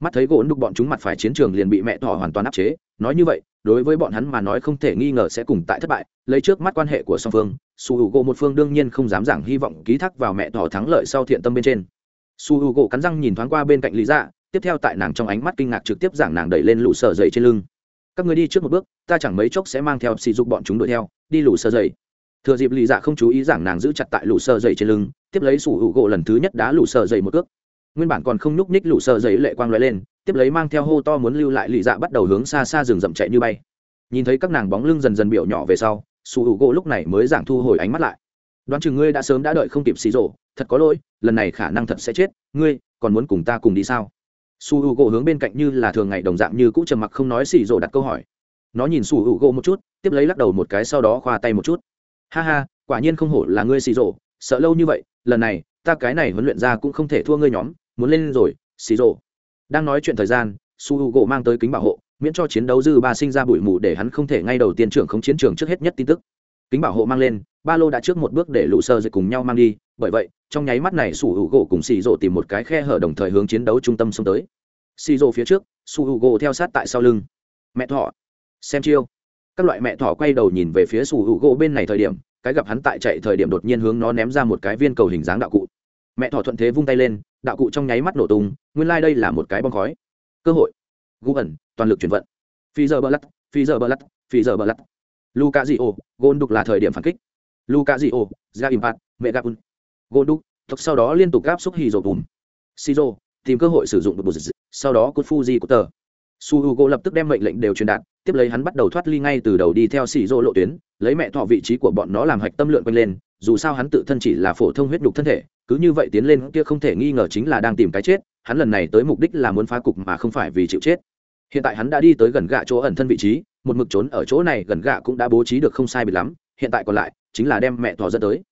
Mắt thấy gỗ đục bọn chúng mặt phải chiến trường liền bị mẹ thỏ hoàn toàn áp chế, nói như vậy, đối với bọn hắn mà nói không thể nghi ngờ sẽ cùng tại thất bại, lấy trước mắt quan hệ của song phương su h u gỗ một phương đương nhiên không dám giảng hy vọng ký thác vào mẹ thỏ thắng lợi sau thiện tâm bên trên. Su h u gỗ cắn răng nhìn thoáng qua bên cạnh lý dạ tiếp theo tại nàng trong ánh mắt kinh ngạc trực tiếp giảng nàng đẩy lên lũ sờ dậy trên lưng các người đi trước một bước, ta chẳng mấy chốc sẽ mang theo sỉ dục bọn chúng đuổi theo, đi lù sờ dày thừa dịp lì dạ không chú ý giảng nàng giữ chặt tại lù sờ dày trên lưng, tiếp lấy sủ hữu gỗ lần thứ nhất đá lù sờ dày một cước. Nguyên bản còn không nhúc nhích lù sờ dày lệ quang lóe lên, tiếp lấy mang theo hô to muốn lưu lại lì dạ bắt đầu hướng xa xa rừng rậm chạy như bay. Nhìn thấy các nàng bóng lưng dần dần biểu nhỏ về sau, sủ hữu gỗ lúc này mới giảng thu hồi ánh mắt lại. Đoán chừng ngươi đã sớm đã đợi không kịp xì rộ, thật có lỗi, lần này khả năng thật sẽ chết, ngươi còn muốn cùng ta cùng đi sao? Su h u gỗ hướng bên cạnh như là thường ngày đồng dạng như cũ trầm mặc không nói xì rộ đặt câu hỏi. Nó nhìn su h u gỗ một chút, tiếp lấy lắc đầu một cái sau đó khoa tay một chút. Ha ha, quả nhiên không hổ là ngươi xì rộ. Sợ lâu như vậy, lần này, ta cái này huấn luyện ra cũng không thể thua ngươi nhóm, muốn lên rồi xì rộ. Đang nói chuyện thời gian, su h u gỗ mang tới kính bảo hộ, miễn cho chiến đấu dư ba sinh ra bụi mù để hắn không thể ngay đầu tiên trưởng không chiến trường trước hết nhất tin tức kính bảo hộ mang lên ba lô đã trước một bước để lũ sơ dịch cùng nhau mang đi bởi vậy trong nháy mắt này su h u gỗ cùng xì rộ tìm một cái khe hở đồng thời hướng chiến đấu trung tâm xông tới. Xì rộ phía trước su h u gỗ theo sát tại sau lưng. Mẹ thọ xem chiêu. Các loại mẹ thỏ quay đầu nhìn về phía sủ hữu gỗ bên này thời điểm cái gặp hắn tại chạy thời điểm đột nhiên hướng nó ném ra một cái viên cầu hình dáng đạo cụ. Mẹ thỏ thuận thế vung tay lên đạo cụ trong nháy mắt nổ tung nguyên lai、like、đây là một cái bom khói. Cơ hội. Gu ẩn toàn lực chuyển vận. Phi giờ bờ lắc, phi giờ bờ lắc, phi giờ bờ lắc luka di ô gôn đục là thời điểm phản kích. Luka di ô ra impact mẹ gap gôn đục thật sau đó liên tục gáp xúc hì rổ bùn shizo, tìm cơ hội sử dụng bột sau đó cút fuji của tờ su Hugo lập tức đem mệnh lệnh đều truyền đạt, tiếp lấy hắn bắt đầu thoát ly ngay từ đầu đi theo xì rô lộ tuyến, lấy mẹ thọ vị trí của bọn nó làm hạch tâm lượn quanh lên, dù sao hắn tự thân chỉ là phổ thông huyết đục thân thể, cứ như vậy tiến lên kia không thể nghi ngờ chính là đang tìm cái chết, hắn lần này tới mục đích là muốn phá cục mà không phải vì chịu chết hiện tại hắn đã đi tới gần gạ chỗ ẩn thân vị trí, một mực trốn ở chỗ này gần gạ cũng đã bố trí được không sai bị lắm, hiện tại còn lại chính là đem mẹ thọ dẫn tới.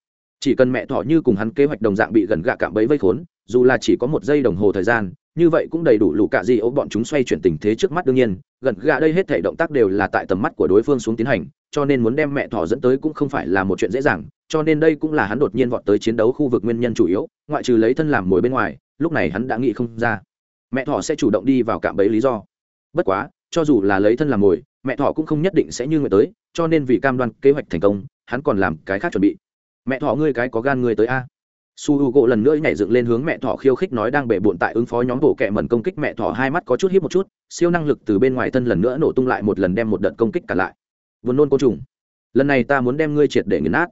Chỉ cần mẹ thọ như cùng hắn kế hoạch đồng dạng bị gần gạ cạm bẫy vây khốn, dù là chỉ có một giây đồng hồ thời gian, như vậy cũng đầy đủ lũ cả gì ấu bọn chúng xoay chuyển tình thế trước mắt đương nhiên, gần gạ đây hết thể động tác đều là tại tầm mắt của đối phương xuống tiến hành, cho nên muốn đem mẹ thỏ dẫn tới cũng không phải là một chuyện dễ dàng, cho nên đây cũng là hắn đột nhiên vọt tới chiến đấu khu vực nguyên nhân chủ yếu, ngoại trừ lấy thân làm mồi bên ngoài, lúc này hắn đã nghĩ không ra. Mẹ thỏ sẽ chủ động đi vào cạm bẫy lý do bất quá, cho dù là lấy thân làm mồi, mẹ thỏ cũng không nhất định sẽ như người tới, cho nên vì cam đoan kế hoạch thành công, hắn còn làm cái khác chuẩn bị. Mẹ thỏ ngươi cái có gan ngươi tới a. Su h u gỗ lần nữa nhảy dựng lên hướng mẹ thỏ khiêu khích nói đang bể bụn tại ứng phó nhóm bộ kẹ mẩn công kích. Mẹ thỏ hai mắt có chút hiếp một chút, siêu năng lực từ bên ngoài thân lần nữa nổ tung lại một lần đem một đợt công kích cả lại. Vườn nôn côn trùng. Lần này ta muốn đem ngươi triệt để nghiền nát.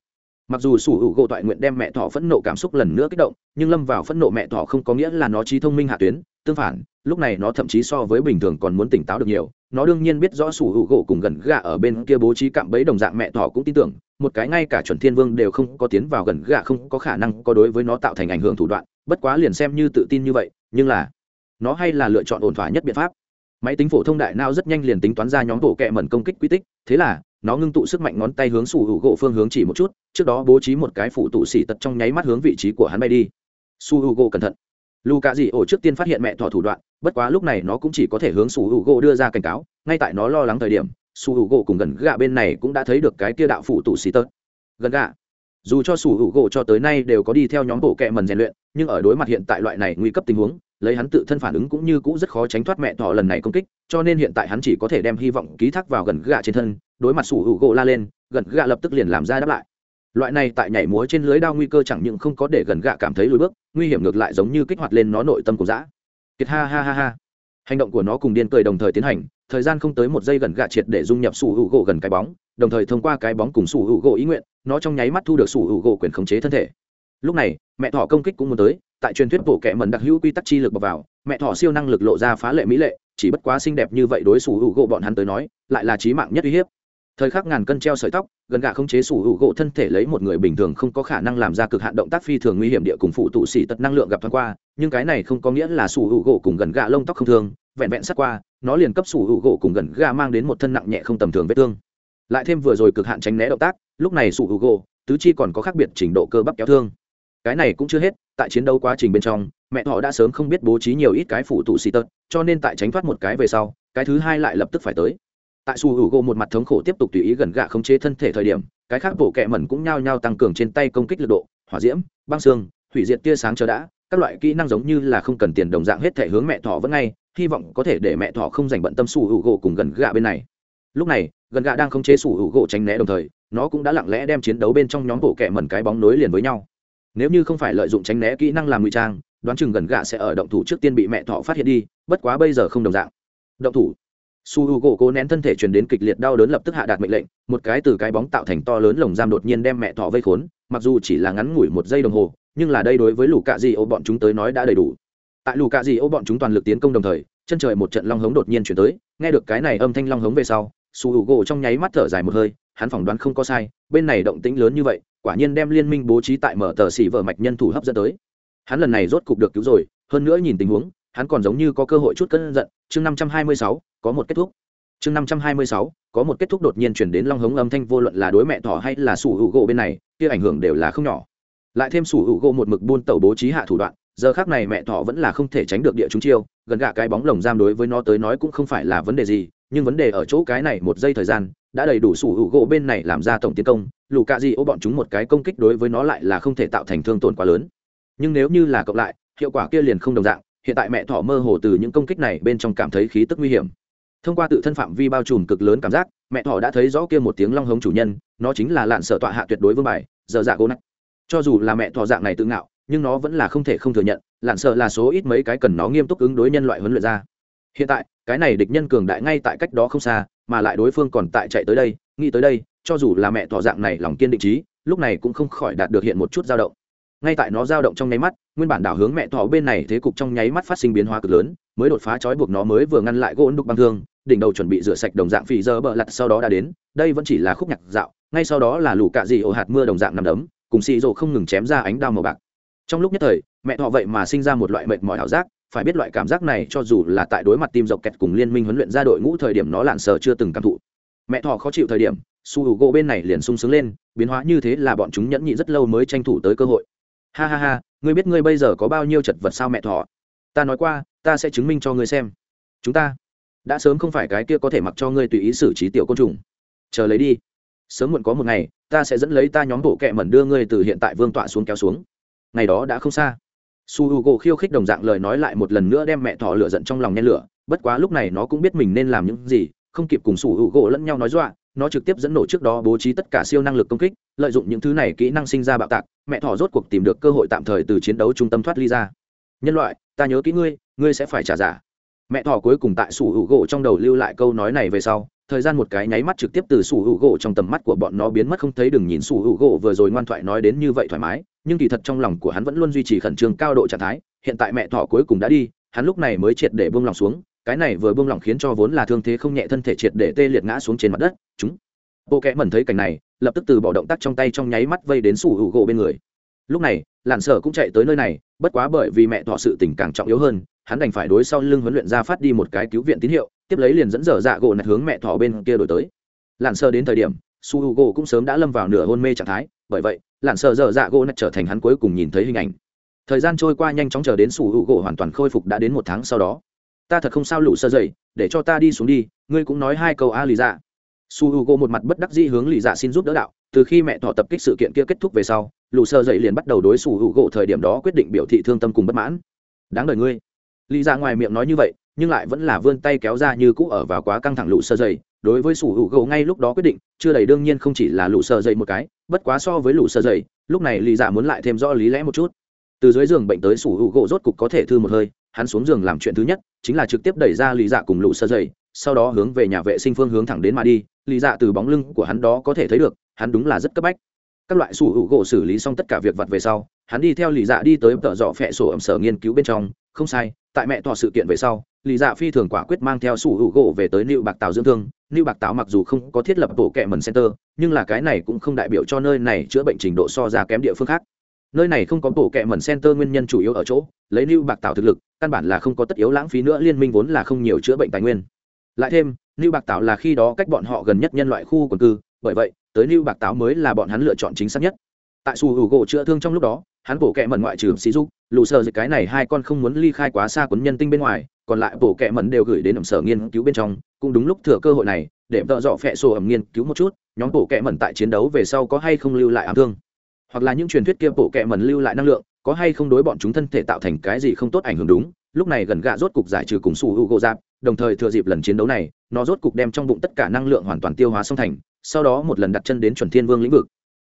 Mặc dù sủ hữu gỗ toại nguyện đem mẹ thỏ phẫn nộ cảm xúc lần nữa kích động, nhưng lâm vào phẫn nộ mẹ thỏ không có nghĩa là nó trí thông minh hạ tuyến tương phản, lúc này nó thậm chí so với bình thường còn muốn tỉnh táo được nhiều. Nó đương nhiên biết rõ sủ hữu gỗ cùng gần gà ở bên kia bố trí cạm bẫy đồng dạng mẹ thỏ cũng tin tưởng, một cái ngay cả chuẩn thiên vương đều không có tiến vào gần gà không có khả năng có đối với nó tạo thành ảnh hưởng thủ đoạn, bất quá liền xem như tự tin như vậy, nhưng là nó hay là lựa chọn ổn thỏa nhất biện pháp. Máy tính phổ thông đại não rất nhanh liền tính toán ra nhóm bộ kẹ mẩn công kích quy tích, thế là nó ngưng tụ sức mạnh ngón tay hướng sủ hữu gỗ phương hướng chỉ một chút, trước đó bố trí một cái phụ tụ xỉ tật trong nháy mắt hướng vị trí của hắn bay đi. Su hữu gỗ cẩn thận lù cạ dị ổ trước tiên phát hiện mẹ thỏ thủ đoạn, bất quá lúc này nó cũng chỉ có thể hướng su hữu gỗ đưa ra cảnh cáo, ngay tại nó lo lắng thời điểm su hữu gỗ cùng gần gạ bên này cũng đã thấy được cái kia đạo phủ tù xì tật gần gạ. Dù cho su hữu gỗ cho tới nay đều có đi theo nhóm bộ kẹ mần rèn luyện, nhưng ở đối mặt hiện tại loại này nguy cấp tình huống, lấy hắn tự thân phản ứng cũng như cũ rất khó tránh thoát mẹ thỏ lần này công kích, cho nên hiện tại hắn chỉ có thể đem hy vọng ký thác vào gần gạ trên thân, đối mặt sủ hữu gỗ la lên, gần gạ lập tức liền làm ra đáp lại loại này tại nhảy múa trên lưới đao nguy cơ chẳng những không có để gần gạ cảm thấy lùi bước, nguy hiểm ngược lại giống như kích hoạt lên nó nội tâm của dã. Kiệt ha ha ha ha. Hành động của nó cùng điên cười đồng thời tiến hành, thời gian không tới một giây gần gạ triệt để dung nhập sủ hữu gỗ gần cái bóng, đồng thời thông qua cái bóng cùng sủ hữu gỗ ý nguyện, nó trong nháy mắt thu được sủ hữu gỗ quyền khống chế thân thể. Lúc này, mẹ thỏ công kích cũng muốn tới, tại truyền thuyết bộ kệ mẩn đặc hữu quy tắc chi lực bọc vào, mẹ thỏ siêu năng lực lộ ra phá lệ mỹ lệ, chỉ bất quá xinh đẹp như vậy đối sủ hữu gỗ bọn hắn tới nói, lại là trí mạng nhất uy hiếp thời khắc ngàn cân treo sợi tóc, gần gà không chế sủ hữu gỗ thân thể lấy một người bình thường không có khả năng làm ra cực hạn động tác phi thường nguy hiểm địa cùng phụ tụ xỉ tật năng lượng gặp thoáng qua, nhưng cái này không có nghĩa là sủ hữu gỗ cùng gần gà lông tóc không thương vẹn vẹn sát qua, nó liền cấp sủ hữu gỗ cùng gần gà mang đến một thân nặng nhẹ không tầm thường vết thương. Lại thêm vừa rồi cực hạn tránh né động tác, lúc này sủ hữu gỗ, tứ chi còn có khác biệt trình độ cơ bắp kéo thương. Cái này cũng chưa hết, tại chiến đấu quá trình bên trong, mẹ họ đã sớm không biết bố trí nhiều ít cái phụ tụ xì tật, cho nên tại tránh thoát một cái về sau, cái thứ hai lại lập tức phải tới tại su hữu gỗ một mặt thống khổ tiếp tục tùy ý gần gạ khống chế thân thể thời điểm, cái khác bộ kẹ mẩn cũng nhao nhao tăng cường trên tay công kích lực độ, hỏa diễm, băng xương, hủy diệt tia sáng chờ đã, các loại kỹ năng giống như là không cần tiền đồng dạng hết thể hướng mẹ thỏ vẫn ngay, hy vọng có thể để mẹ thỏ không dành bận tâm su hữu gỗ cùng gần gạ bên này. Lúc này, gần gạ đang khống chế su hữu gỗ tránh né đồng thời, nó cũng đã lặng lẽ đem chiến đấu bên trong nhóm bộ kẹ mẩn cái bóng nối liền với nhau. Nếu như không phải lợi dụng tránh né kỹ năng làm ngụy trang, đoán chừng gần gạ sẽ ở động thủ trước tiên bị mẹ thỏ phát hiện đi, bất quá bây giờ không đồng dạng. Động thủ su h u gỗ cố nén thân thể truyền đến kịch liệt đau đớn lập tức hạ đạt mệnh lệnh, một cái từ cái bóng tạo thành to lớn lồng giam đột nhiên đem mẹ thỏ vây khốn, mặc dù chỉ là ngắn ngủi một giây đồng hồ, nhưng là đây đối với lũ cạ di ô bọn chúng tới nói đã đầy đủ. Tại lũ cạ di ô bọn chúng toàn lực tiến công đồng thời, chân trời một trận long hống đột nhiên chuyển tới, nghe được cái này âm thanh long hống về sau, su h u gỗ trong nháy mắt thở dài một hơi, hắn phỏng đoán không có sai, bên này động tĩnh lớn như vậy, quả nhiên đem liên minh bố trí tại mở tờ xỉ vợ mạch nhân thủ hấp dẫn tới. Hắn lần này rốt cục được cứu rồi, hơn nữa nhìn tình huống, hắn còn giống như có cơ hội chút cân giận, chương năm trăm hai mươi sáu có một kết thúc. Chương năm trăm hai mươi sáu, có một kết thúc đột nhiên chuyển đến long hống âm thanh vô luận là đối mẹ thỏ hay là sủ hữu gỗ bên này, kia ảnh hưởng đều là không nhỏ. Lại thêm sủ hữu gỗ một mực buôn tẩu bố trí hạ thủ đoạn, giờ khác này mẹ thỏ vẫn là không thể tránh được địa chúng chiêu, gần gạ cái bóng lồng giam đối với nó tới nói cũng không phải là vấn đề gì, nhưng vấn đề ở chỗ cái này một giây thời gian, đã đầy đủ sủ hữu gỗ bên này làm ra tổng tiến công, lù cạ gì ô bọn chúng một cái công kích đối với nó lại là không thể tạo thành thương tổn quá lớn. Nhưng nếu như là cộng lại, hiệu quả kia liền không đồng dạng, hiện tại mẹ thỏ mơ hồ từ những công kích này bên trong cảm thấy khí tức nguy hiểm thông qua tự thân phạm vi bao trùm cực lớn cảm giác, mẹ thỏ đã thấy rõ kia một tiếng long hống chủ nhân, nó chính là lạn sở tọa hạ tuyệt đối vương bài, giờ dạ gỗ nách cho dù là mẹ thỏ dạng này tự ngạo, nhưng nó vẫn là không thể không thừa nhận, lạn sợ là số ít mấy cái cần nó nghiêm túc ứng đối nhân loại huấn luyện ra. Hiện tại, cái này địch nhân cường đại ngay tại cách đó không xa, mà lại đối phương còn tại chạy tới đây, nghĩ tới đây, cho dù là mẹ thỏ dạng này lòng kiên định trí, lúc này cũng không khỏi đạt được hiện một chút dao động. Ngay tại nó dao động trong nháy mắt, nguyên bản đảo hướng mẹ thỏ bên này thế cục trong nháy mắt phát sinh biến hóa cực lớn, mới đột phá trói buộc nó mới vừa ngăn lại gỗ đục băng thương đỉnh đầu chuẩn bị rửa sạch đồng dạng phì dơ bờ lặt sau đó đã đến, đây vẫn chỉ là khúc nhạc dạo, ngay sau đó là lũ cạ dị ổ hạt mưa đồng dạng nằm đấm, cùng xì rồ không ngừng chém ra ánh đao màu bạc. Trong lúc nhất thời, mẹ thọ vậy mà sinh ra một loại mệt mỏi ảo giác, phải biết loại cảm giác này cho dù là tại đối mặt tim dọc kẹt cùng liên minh huấn luyện ra đội ngũ thời điểm nó lạn sờ chưa từng cảm thụ. Mẹ thọ khó chịu thời điểm, su hữu gỗ bên này liền sung sướng lên, biến hóa như thế là bọn chúng nhẫn nhị rất lâu mới tranh thủ tới cơ hội. Ha ha ha, ngươi biết ngươi bây giờ có bao nhiêu chật vật sao mẹ thọ? Ta nói qua, ta sẽ chứng minh cho ngươi xem. Chúng ta đã sớm không phải cái kia có thể mặc cho ngươi tùy ý xử trí tiểu côn trùng. Chờ lấy đi. Sớm muộn có một ngày, ta sẽ dẫn lấy ta nhóm bộ kệ mẩn đưa ngươi từ hiện tại vương tọa xuống kéo xuống. Ngày đó đã không xa. Su h u gỗ khiêu khích đồng dạng lời nói lại một lần nữa đem mẹ thỏ lửa giận trong lòng nhen lửa, bất quá lúc này nó cũng biết mình nên làm những gì, không kịp cùng su h u gỗ lẫn nhau nói dọa, nó trực tiếp dẫn nổ trước đó bố trí tất cả siêu năng lực công kích, lợi dụng những thứ này kỹ năng sinh ra bạo tạc, mẹ thỏ rốt cuộc tìm được cơ hội tạm thời từ chiến đấu trung tâm thoát ly ra. Nhân loại, ta nhớ kỹ ngươi ngươi sẽ phải trả giả mẹ thỏ cuối cùng tại sủ hữu gỗ trong đầu lưu lại câu nói này về sau, thời gian một cái nháy mắt trực tiếp từ sủ hữu gỗ trong tầm mắt của bọn nó biến mất, không thấy đừng nhìn sủ hữu gỗ vừa rồi ngoan thoại nói đến như vậy thoải mái, nhưng kỳ thật trong lòng của hắn vẫn luôn duy trì khẩn trương cao độ trạng thái, hiện tại mẹ thỏ cuối cùng đã đi, hắn lúc này mới triệt để buông lòng xuống, cái này vừa buông lòng khiến cho vốn là thương thế không nhẹ thân thể triệt để tê liệt ngã xuống trên mặt đất, chúng. Bộ kẽ mẩn thấy cảnh này, lập tức từ bỏ động tác trong tay trong nháy mắt vây đến sủ hữu gỗ bên người. Lúc này làn sở cũng chạy tới nơi này, bất quá bởi vì mẹ thọ sự tình càng trọng yếu hơn hắn đành phải đối sau lưng huấn luyện ra phát đi một cái cứu viện tín hiệu, tiếp lấy liền dẫn dở dạ gỗ nạch hướng mẹ thỏ bên kia đổi tới. Lặn sơ đến thời điểm, su h u gỗ cũng sớm đã lâm vào nửa hôn mê trạng thái, bởi vậy lặn sơ dở dạ gỗ nạch trở thành hắn cuối cùng nhìn thấy hình ảnh. Thời gian trôi qua nhanh chóng chờ đến su h u gỗ hoàn toàn khôi phục đã đến một tháng sau đó. Ta thật không sao lũ sơ dậy, để cho ta đi xuống đi, ngươi cũng nói hai câu a lì dạ. Su h u gỗ một mặt bất đắc dĩ hướng lì dạ xin giúp đỡ đạo, từ khi mẹ thọ tập kích sự kiện kia kết thúc về sau, lũ sơ dậy liền bắt đầu đối su h u gỗ thời điểm đó quyết định biểu thị thương tâm cùng bất mãn. Đáng đời ngươi. Lý dạ ngoài miệng nói như vậy, nhưng lại vẫn là vươn tay kéo ra như cũ ở vào quá căng thẳng lũ sơ dày. Đối với sủ hữu gỗ ngay lúc đó quyết định, chưa đầy đương nhiên không chỉ là lũ sơ dày một cái, bất quá so với lũ sơ dày, lúc này Lý dạ muốn lại thêm rõ lý lẽ một chút. Từ dưới giường bệnh tới sủ hữu gỗ rốt cục có thể thư một hơi, hắn xuống giường làm chuyện thứ nhất, chính là trực tiếp đẩy ra Lý dạ cùng lũ sơ dày, sau đó hướng về nhà vệ sinh phương hướng thẳng đến mà đi. Lý dạ từ bóng lưng của hắn đó có thể thấy được, hắn đúng là rất cấp bách. Các loại sủ hữu gỗ xử lý xong tất cả việc vặt về sau, hắn đi theo Lý dạ đi tới tợ dọ phẹ sổ ẩm sở nghiên cứu bên trong không sai tại mẹ thọ sự kiện về sau lý dạ phi thường quả quyết mang theo sủ hữu gỗ về tới lưu Bạc Táo dưỡng thương. lưu Bạc Táo mặc dù không có thiết lập bộ kệ mần center, nhưng là cái này cũng không đại biểu cho nơi này chữa bệnh trình độ so ra kém địa phương khác. Nơi này không có bộ kệ mần center nguyên nhân chủ yếu ở chỗ, lấy lưu Bạc Táo thực lực, căn bản là không có tất yếu lãng phí nữa liên minh vốn là không nhiều chữa bệnh tài nguyên. Lại thêm, lưu Bạc Táo là khi đó cách bọn họ gần nhất nhân loại khu quần cư, bởi vậy, tới lưu Bạc Táo mới là bọn hắn lựa chọn chính xác nhất. Tại Su Hữu gỗ chữa thương trong lúc đó, hắn bổ kẹ mẩn ngoại trừ sĩ dục, lù sơ dịch cái này hai con không muốn ly khai quá xa quấn nhân tinh bên ngoài, còn lại bổ kẹ mẩn đều gửi đến ẩm sở nghiên cứu bên trong cũng đúng lúc thừa cơ hội này để vợ dọ phẹ sổ ẩm nghiên cứu một chút nhóm bổ kẹ mẩn tại chiến đấu về sau có hay không lưu lại ám thương. Hoặc là những truyền thuyết kia bổ kẹ mẩn lưu lại năng lượng có hay không đối bọn chúng thân thể tạo thành cái gì không tốt ảnh hưởng đúng lúc này gần gạ rốt cục giải trừ cùng su hữu gỗ giáp đồng thời thừa dịp lần chiến đấu này nó rốt cục đem trong bụng tất cả năng lượng hoàn toàn tiêu hóa xong thành sau đó một lần đặt chân đến chuẩn thiên vương lĩnh vực.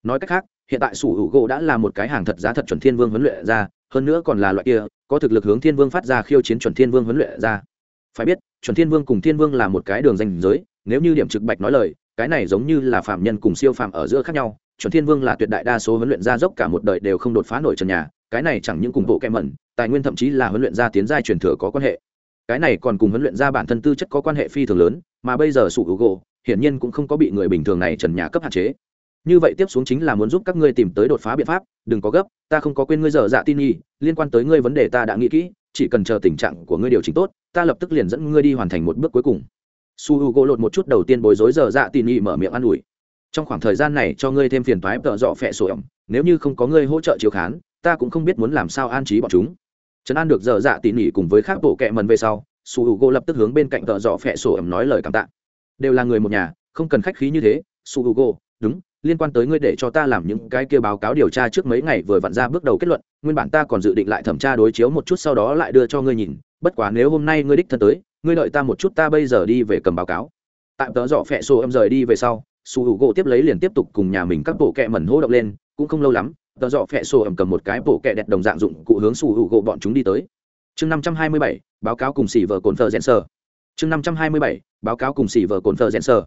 Nói cách khác hiện tại sủ hữu gỗ đã là một cái hàng thật giá thật chuẩn thiên vương huấn luyện ra, hơn nữa còn là loại kia, có thực lực hướng thiên vương phát ra khiêu chiến chuẩn thiên vương huấn luyện ra. Phải biết, chuẩn thiên vương cùng thiên vương là một cái đường danh giới, nếu như điểm trực bạch nói lời, cái này giống như là phạm nhân cùng siêu phạm ở giữa khác nhau, chuẩn thiên vương là tuyệt đại đa số huấn luyện gia dốc cả một đời đều không đột phá nổi trần nhà, cái này chẳng những cùng bộ kẹm mẩn, tài nguyên thậm chí là huấn luyện gia tiến giai truyền thừa có quan hệ. Cái này còn cùng huấn luyện gia bản thân tư chất có quan hệ phi thường lớn, mà bây giờ sủ hữu gỗ, hiển nhiên cũng không có bị người bình thường này trần nhà cấp hạn chế như vậy tiếp xuống chính là muốn giúp các ngươi tìm tới đột phá biện pháp, đừng có gấp, ta không có quên ngươi dở dạ tin nhi, liên quan tới ngươi vấn đề ta đã nghĩ kỹ, chỉ cần chờ tình trạng của ngươi điều chỉnh tốt, ta lập tức liền dẫn ngươi đi hoàn thành một bước cuối cùng. Su h u gỗ lột một chút đầu tiên bối rối dở dạ tin nhi mở miệng an ủi. Trong khoảng thời gian này cho ngươi thêm phiền toái tợ dọ phẹ sổ ẩm, nếu như không có ngươi hỗ trợ chiếu khán, ta cũng không biết muốn làm sao an trí bọn chúng. Trấn an được dở dạ tin nhi cùng với khác bộ kệ mần về sau, su h u gỗ lập tức hướng bên cạnh tợ dọ phẹ sổ ẩm nói lời cảm tạ. Đều là người một nhà, không cần khách khí như thế, su h u gỗ đúng liên quan tới ngươi để cho ta làm những cái kia báo cáo điều tra trước mấy ngày vừa vặn ra bước đầu kết luận, nguyên bản ta còn dự định lại thẩm tra đối chiếu một chút sau đó lại đưa cho ngươi nhìn, bất quá nếu hôm nay ngươi đích thân tới, ngươi đợi ta một chút ta bây giờ đi về cầm báo cáo. Tạm tớ dọ phẹ xô em rời đi về sau, su hữu gỗ tiếp lấy liền tiếp tục cùng nhà mình các bộ kẹ mẩn hô động lên, cũng không lâu lắm tớ dọ phẹ xô em cầm một cái bộ kẹ đẹp đồng dạng dụng cụ hướng su hữu gỗ bọn chúng đi tới. Chương năm trăm hai mươi bảy, báo cáo cùng xỉ vợ cồn thờ rẽn sơ chương năm trăm hai mươi bảy, báo cáo cùng xỉ vợ cồn thờ rẽn sơ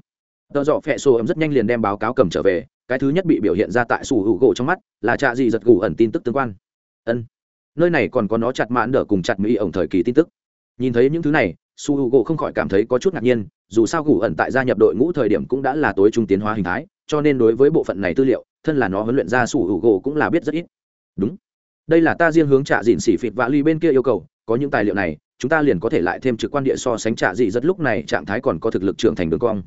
tờ dọ phẹ sổ ấm rất nhanh liền đem báo cáo cầm trở về, cái thứ nhất bị biểu hiện ra tại sủ hữu gỗ trong mắt là trạ gì giật gù ẩn tin tức tương quan. Ân, nơi này còn có nó chặt mãn đỡ cùng chặt mỹ ổng thời kỳ tin tức. Nhìn thấy những thứ này su h u gỗ không khỏi cảm thấy có chút ngạc nhiên, dù sao gù ẩn tại gia nhập đội ngũ thời điểm cũng đã là tối trung tiến hóa hình thái, cho nên đối với bộ phận này tư liệu, thân là nó huấn luyện ra su h u gỗ cũng là biết rất ít. Đúng. Đây là ta riêng hướng trạ dịn xỉ phịt vạ ly bên kia yêu cầu, có những tài liệu này, chúng ta liền có thể lại thêm trực quan địa so sánh trạ dị rất lúc này trạng thái còn có thực lực trưởng thành đường cong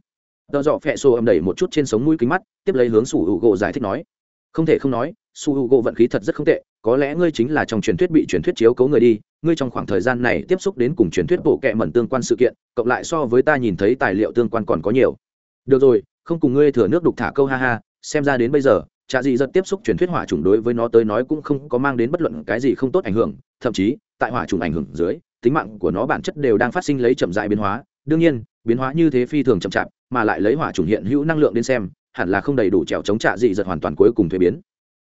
tợ dọ phẹ xô âm đẩy một chút trên sống mũi kính mắt, tiếp lấy hướng su h u gỗ giải thích nói. Không thể không nói su h u gỗ vận khí thật rất không tệ, có lẽ ngươi chính là trong truyền thuyết bị truyền thuyết chiếu cấu người đi, ngươi trong khoảng thời gian này tiếp xúc đến cùng truyền thuyết bộ kệ mẩn tương quan sự kiện, cộng lại so với ta nhìn thấy tài liệu tương quan còn có nhiều. Được rồi, không cùng ngươi thừa nước đục thả câu ha ha, xem ra đến bây giờ trạ dị giật tiếp xúc truyền thuyết hỏa trùng đối với nó tới nói cũng không có mang đến bất luận cái gì không tốt ảnh hưởng, thậm chí, tại hỏa trùng ảnh hưởng dưới, tính mạng của nó bản chất đều đang phát sinh lấy chậm dại biến hóa. Đương nhiên, biến hóa như thế phi thường chậm chạp mà lại lấy hỏa chủng hiện hữu năng lượng đến xem, hẳn là không đầy đủ trèo chống trạ dị giật hoàn toàn cuối cùng thuế biến.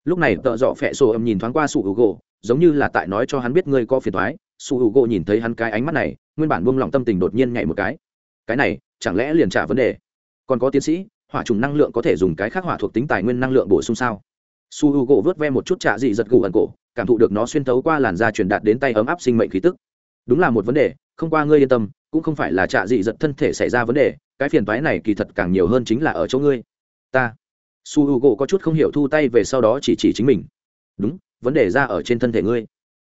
Lúc này tợ dọ phẹ sổ âm nhìn thoáng qua sủ hữu gỗ, giống như là tại nói cho hắn biết ngươi có phiền thoái sủ hữu gỗ nhìn thấy hắn cái ánh mắt này, nguyên bản buông lỏng tâm tình đột nhiên nhảy một cái. Cái này, chẳng lẽ liền trả vấn đề? Còn có tiến sĩ, hỏa trùng năng lượng có thể dùng cái khác hỏa thuộc tính tài nguyên năng lượng bổ sung sao? Su h u gỗ vớt ve một chút trạ dị giật gù ẩn cổ, cảm thụ được nó xuyên thấu qua làn da truyền đạt đến tay ấm áp sinh mệnh khí tức. Đúng là một vấn đề, không qua ngươi yên tâm, cũng không phải là trạ dị giật thân thể xảy ra vấn đề cái phiền toái này kỳ thật càng nhiều hơn chính là ở chỗ ngươi. Ta. Su h u gỗ có chút không hiểu thu tay về sau đó chỉ chỉ chính mình. Đúng, vấn đề ra ở trên thân thể ngươi.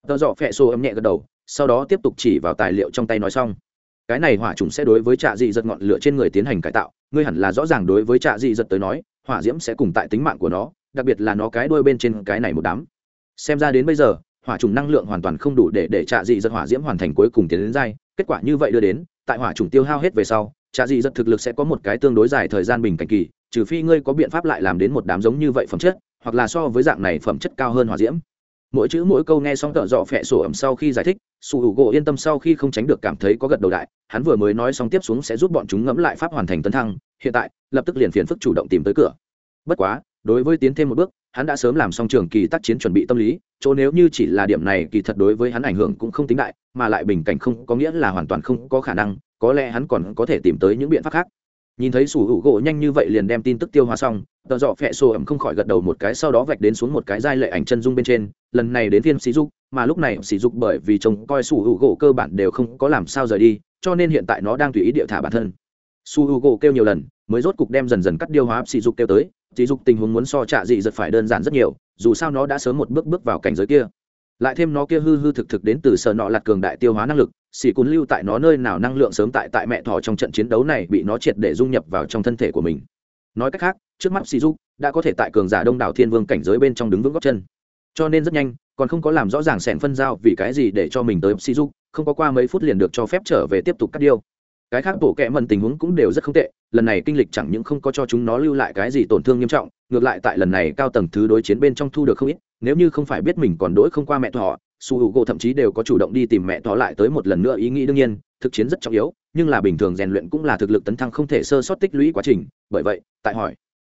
Tợ dọ phẹ xô âm nhẹ gật đầu, sau đó tiếp tục chỉ vào tài liệu trong tay nói xong. Cái này hỏa trùng sẽ đối với trạ dị giật ngọn lửa trên người tiến hành cải tạo, ngươi hẳn là rõ ràng đối với trạ dị giật tới nói, hỏa diễm sẽ cùng tại tính mạng của nó, đặc biệt là nó cái đuôi bên trên cái này một đám. Xem ra đến bây giờ, hỏa trùng năng lượng hoàn toàn không đủ để để trạ dị giật hỏa diễm hoàn thành cuối cùng tiến đến dai kết quả như vậy đưa đến, tại hỏa trùng tiêu hao hết về sau trà dị giật thực lực sẽ có một cái tương đối dài thời gian bình cảnh kỳ, trừ phi ngươi có biện pháp lại làm đến một đám giống như vậy phẩm chất, hoặc là so với dạng này phẩm chất cao hơn hỏa diễm. Mỗi chữ mỗi câu nghe xong tợ dọ phẹ sổ ẩm sau khi giải thích, Sủ hữu gỗ yên tâm sau khi không tránh được cảm thấy có gật đầu đại, hắn vừa mới nói xong tiếp xuống sẽ giúp bọn chúng ngẫm lại pháp hoàn thành tấn thăng, hiện tại, lập tức liền phiền phức chủ động tìm tới cửa. Bất quá, đối với tiến thêm một bước, hắn đã sớm làm xong trường kỳ tác chiến chuẩn bị tâm lý, chỗ nếu như chỉ là điểm này kỳ thật đối với hắn ảnh hưởng cũng không tính đại, mà lại bình cảnh không có nghĩa là hoàn toàn không có khả năng có lẽ hắn còn có thể tìm tới những biện pháp khác. Nhìn thấy sủ hữu gỗ nhanh như vậy liền đem tin tức tiêu hóa xong tờ dọ phẹ sổ ẩm không khỏi gật đầu một cái, sau đó vạch đến xuống một cái giai lệ ảnh chân dung bên trên. Lần này đến phiên sỉ dục, mà lúc này sỉ dục bởi vì chồng coi sủ hữu gỗ cơ bản đều không có làm sao rời đi, cho nên hiện tại nó đang tùy ý địa thả bản thân. Su hữu gỗ kêu nhiều lần, mới rốt cục đem dần dần cắt điêu hóa sỉ dục kêu tới. Sỉ dục tình huống muốn so trả dị giật phải đơn giản rất nhiều, dù sao nó đã sớm một bước bước vào cảnh giới kia. Lại thêm nó kia hư hư thực thực đến từ sở nọ lạt cường đại tiêu hóa năng lực xì cún lưu tại nó nơi nào năng lượng sớm tại tại mẹ thỏ trong trận chiến đấu này bị nó triệt để dung nhập vào trong thân thể của mình. Nói cách khác, trước mắt xì dục đã có thể tại cường giả đông đảo thiên vương cảnh giới bên trong đứng vững góc chân. Cho nên rất nhanh, còn không có làm rõ ràng sẻn phân giao vì cái gì để cho mình tới xì dục, không có qua mấy phút liền được cho phép trở về tiếp tục cắt điêu. Cái khác bộ kệ mần tình huống cũng đều rất không tệ, lần này kinh lịch chẳng những không có cho chúng nó lưu lại cái gì tổn thương nghiêm trọng, ngược lại tại lần này cao tầng thứ đối chiến bên trong thu được không ít, nếu như không phải biết mình còn đỗi không qua mẹ thọ su hữu gỗ thậm chí đều có chủ động đi tìm mẹ thọ lại tới một lần nữa ý nghĩ đương nhiên, thực chiến rất trọng yếu, nhưng là bình thường rèn luyện cũng là thực lực tấn thăng không thể sơ sót tích lũy quá trình, bởi vậy, tại hỏi.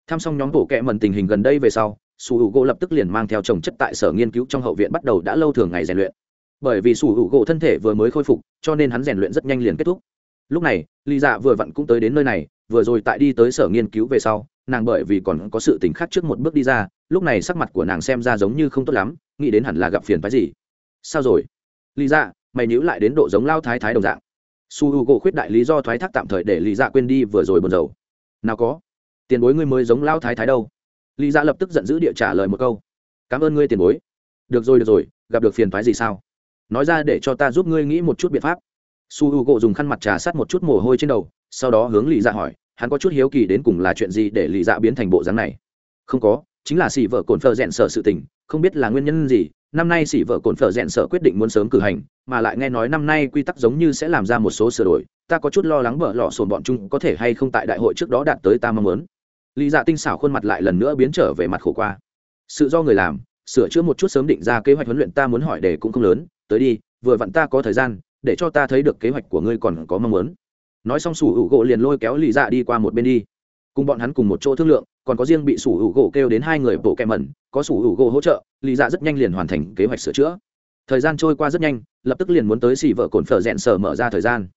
Thăm xong nhóm bộ kệ mần tình hình gần đây về sau, su hữu gỗ lập tức liền mang theo chồng chất tại sở nghiên cứu trong hậu viện bắt đầu đã lâu thường ngày rèn luyện. Bởi vì su hữu gỗ thân thể vừa mới khôi phục, cho nên hắn rèn luyện rất nhanh liền kết thúc. Lúc này, lý dạ vừa vặn cũng tới đến nơi này, vừa rồi tại đi tới sở nghiên cứu về sau, nàng bởi vì còn có sự tình khác trước một bước đi ra, lúc này sắc mặt của nàng xem ra giống như không tốt lắm, nghĩ đến hẳn là gặp phiền phái gì sao rồi? Lý dạ mày nhữ lại đến độ giống lao thái thái đồng dạng. Su h u gỗ khuyết đại lý do thoái thác tạm thời để lý dạ quên đi, vừa rồi buồn rầu. Nào có. Tiền bối ngươi mới giống lao thái thái đâu. Lý dạ lập tức giận dữ địa trả lời một câu. Cảm ơn ngươi tiền bối. Được rồi được rồi, gặp được phiền thoái gì sao? Nói ra để cho ta giúp ngươi nghĩ một chút biện pháp. Su h u gỗ dùng khăn mặt trà sát một chút mồ hôi trên đầu, sau đó hướng lý dạ hỏi, hắn có chút hiếu kỳ đến cùng là chuyện gì để lý dạ biến thành bộ dáng này? Không có, chính là xì vợ cồn phờ rẽn sợ sự tình, không biết là nguyên nhân gì năm nay sĩ vợ cồn phở rẽn sợ quyết định muốn sớm cử hành, mà lại nghe nói năm nay quy tắc giống như sẽ làm ra một số sửa đổi, ta có chút lo lắng bở lọ sồn bọn chúng có thể hay không tại đại hội trước đó đạt tới ta mong muốn. Lý dạ tinh xảo khuôn mặt lại lần nữa biến trở về mặt khổ qua. Sự do người làm, sửa chữa một chút sớm định ra kế hoạch huấn luyện ta muốn hỏi để cũng không lớn, tới đi, vừa vặn ta có thời gian, để cho ta thấy được kế hoạch của ngươi còn có mong muốn. Nói xong sủ hữu gỗ liền lôi kéo lý dạ đi qua một bên đi. Cùng bọn hắn cùng một chỗ thương lượng còn có riêng bị sủ hữu gỗ kêu đến hai người bộ kẹ mẩn, có sủ hữu gỗ hỗ trợ, lý dạ rất nhanh liền hoàn thành kế hoạch sửa chữa. Thời gian trôi qua rất nhanh, lập tức liền muốn tới xì vợ cồn phở rẽn sở mở ra thời gian.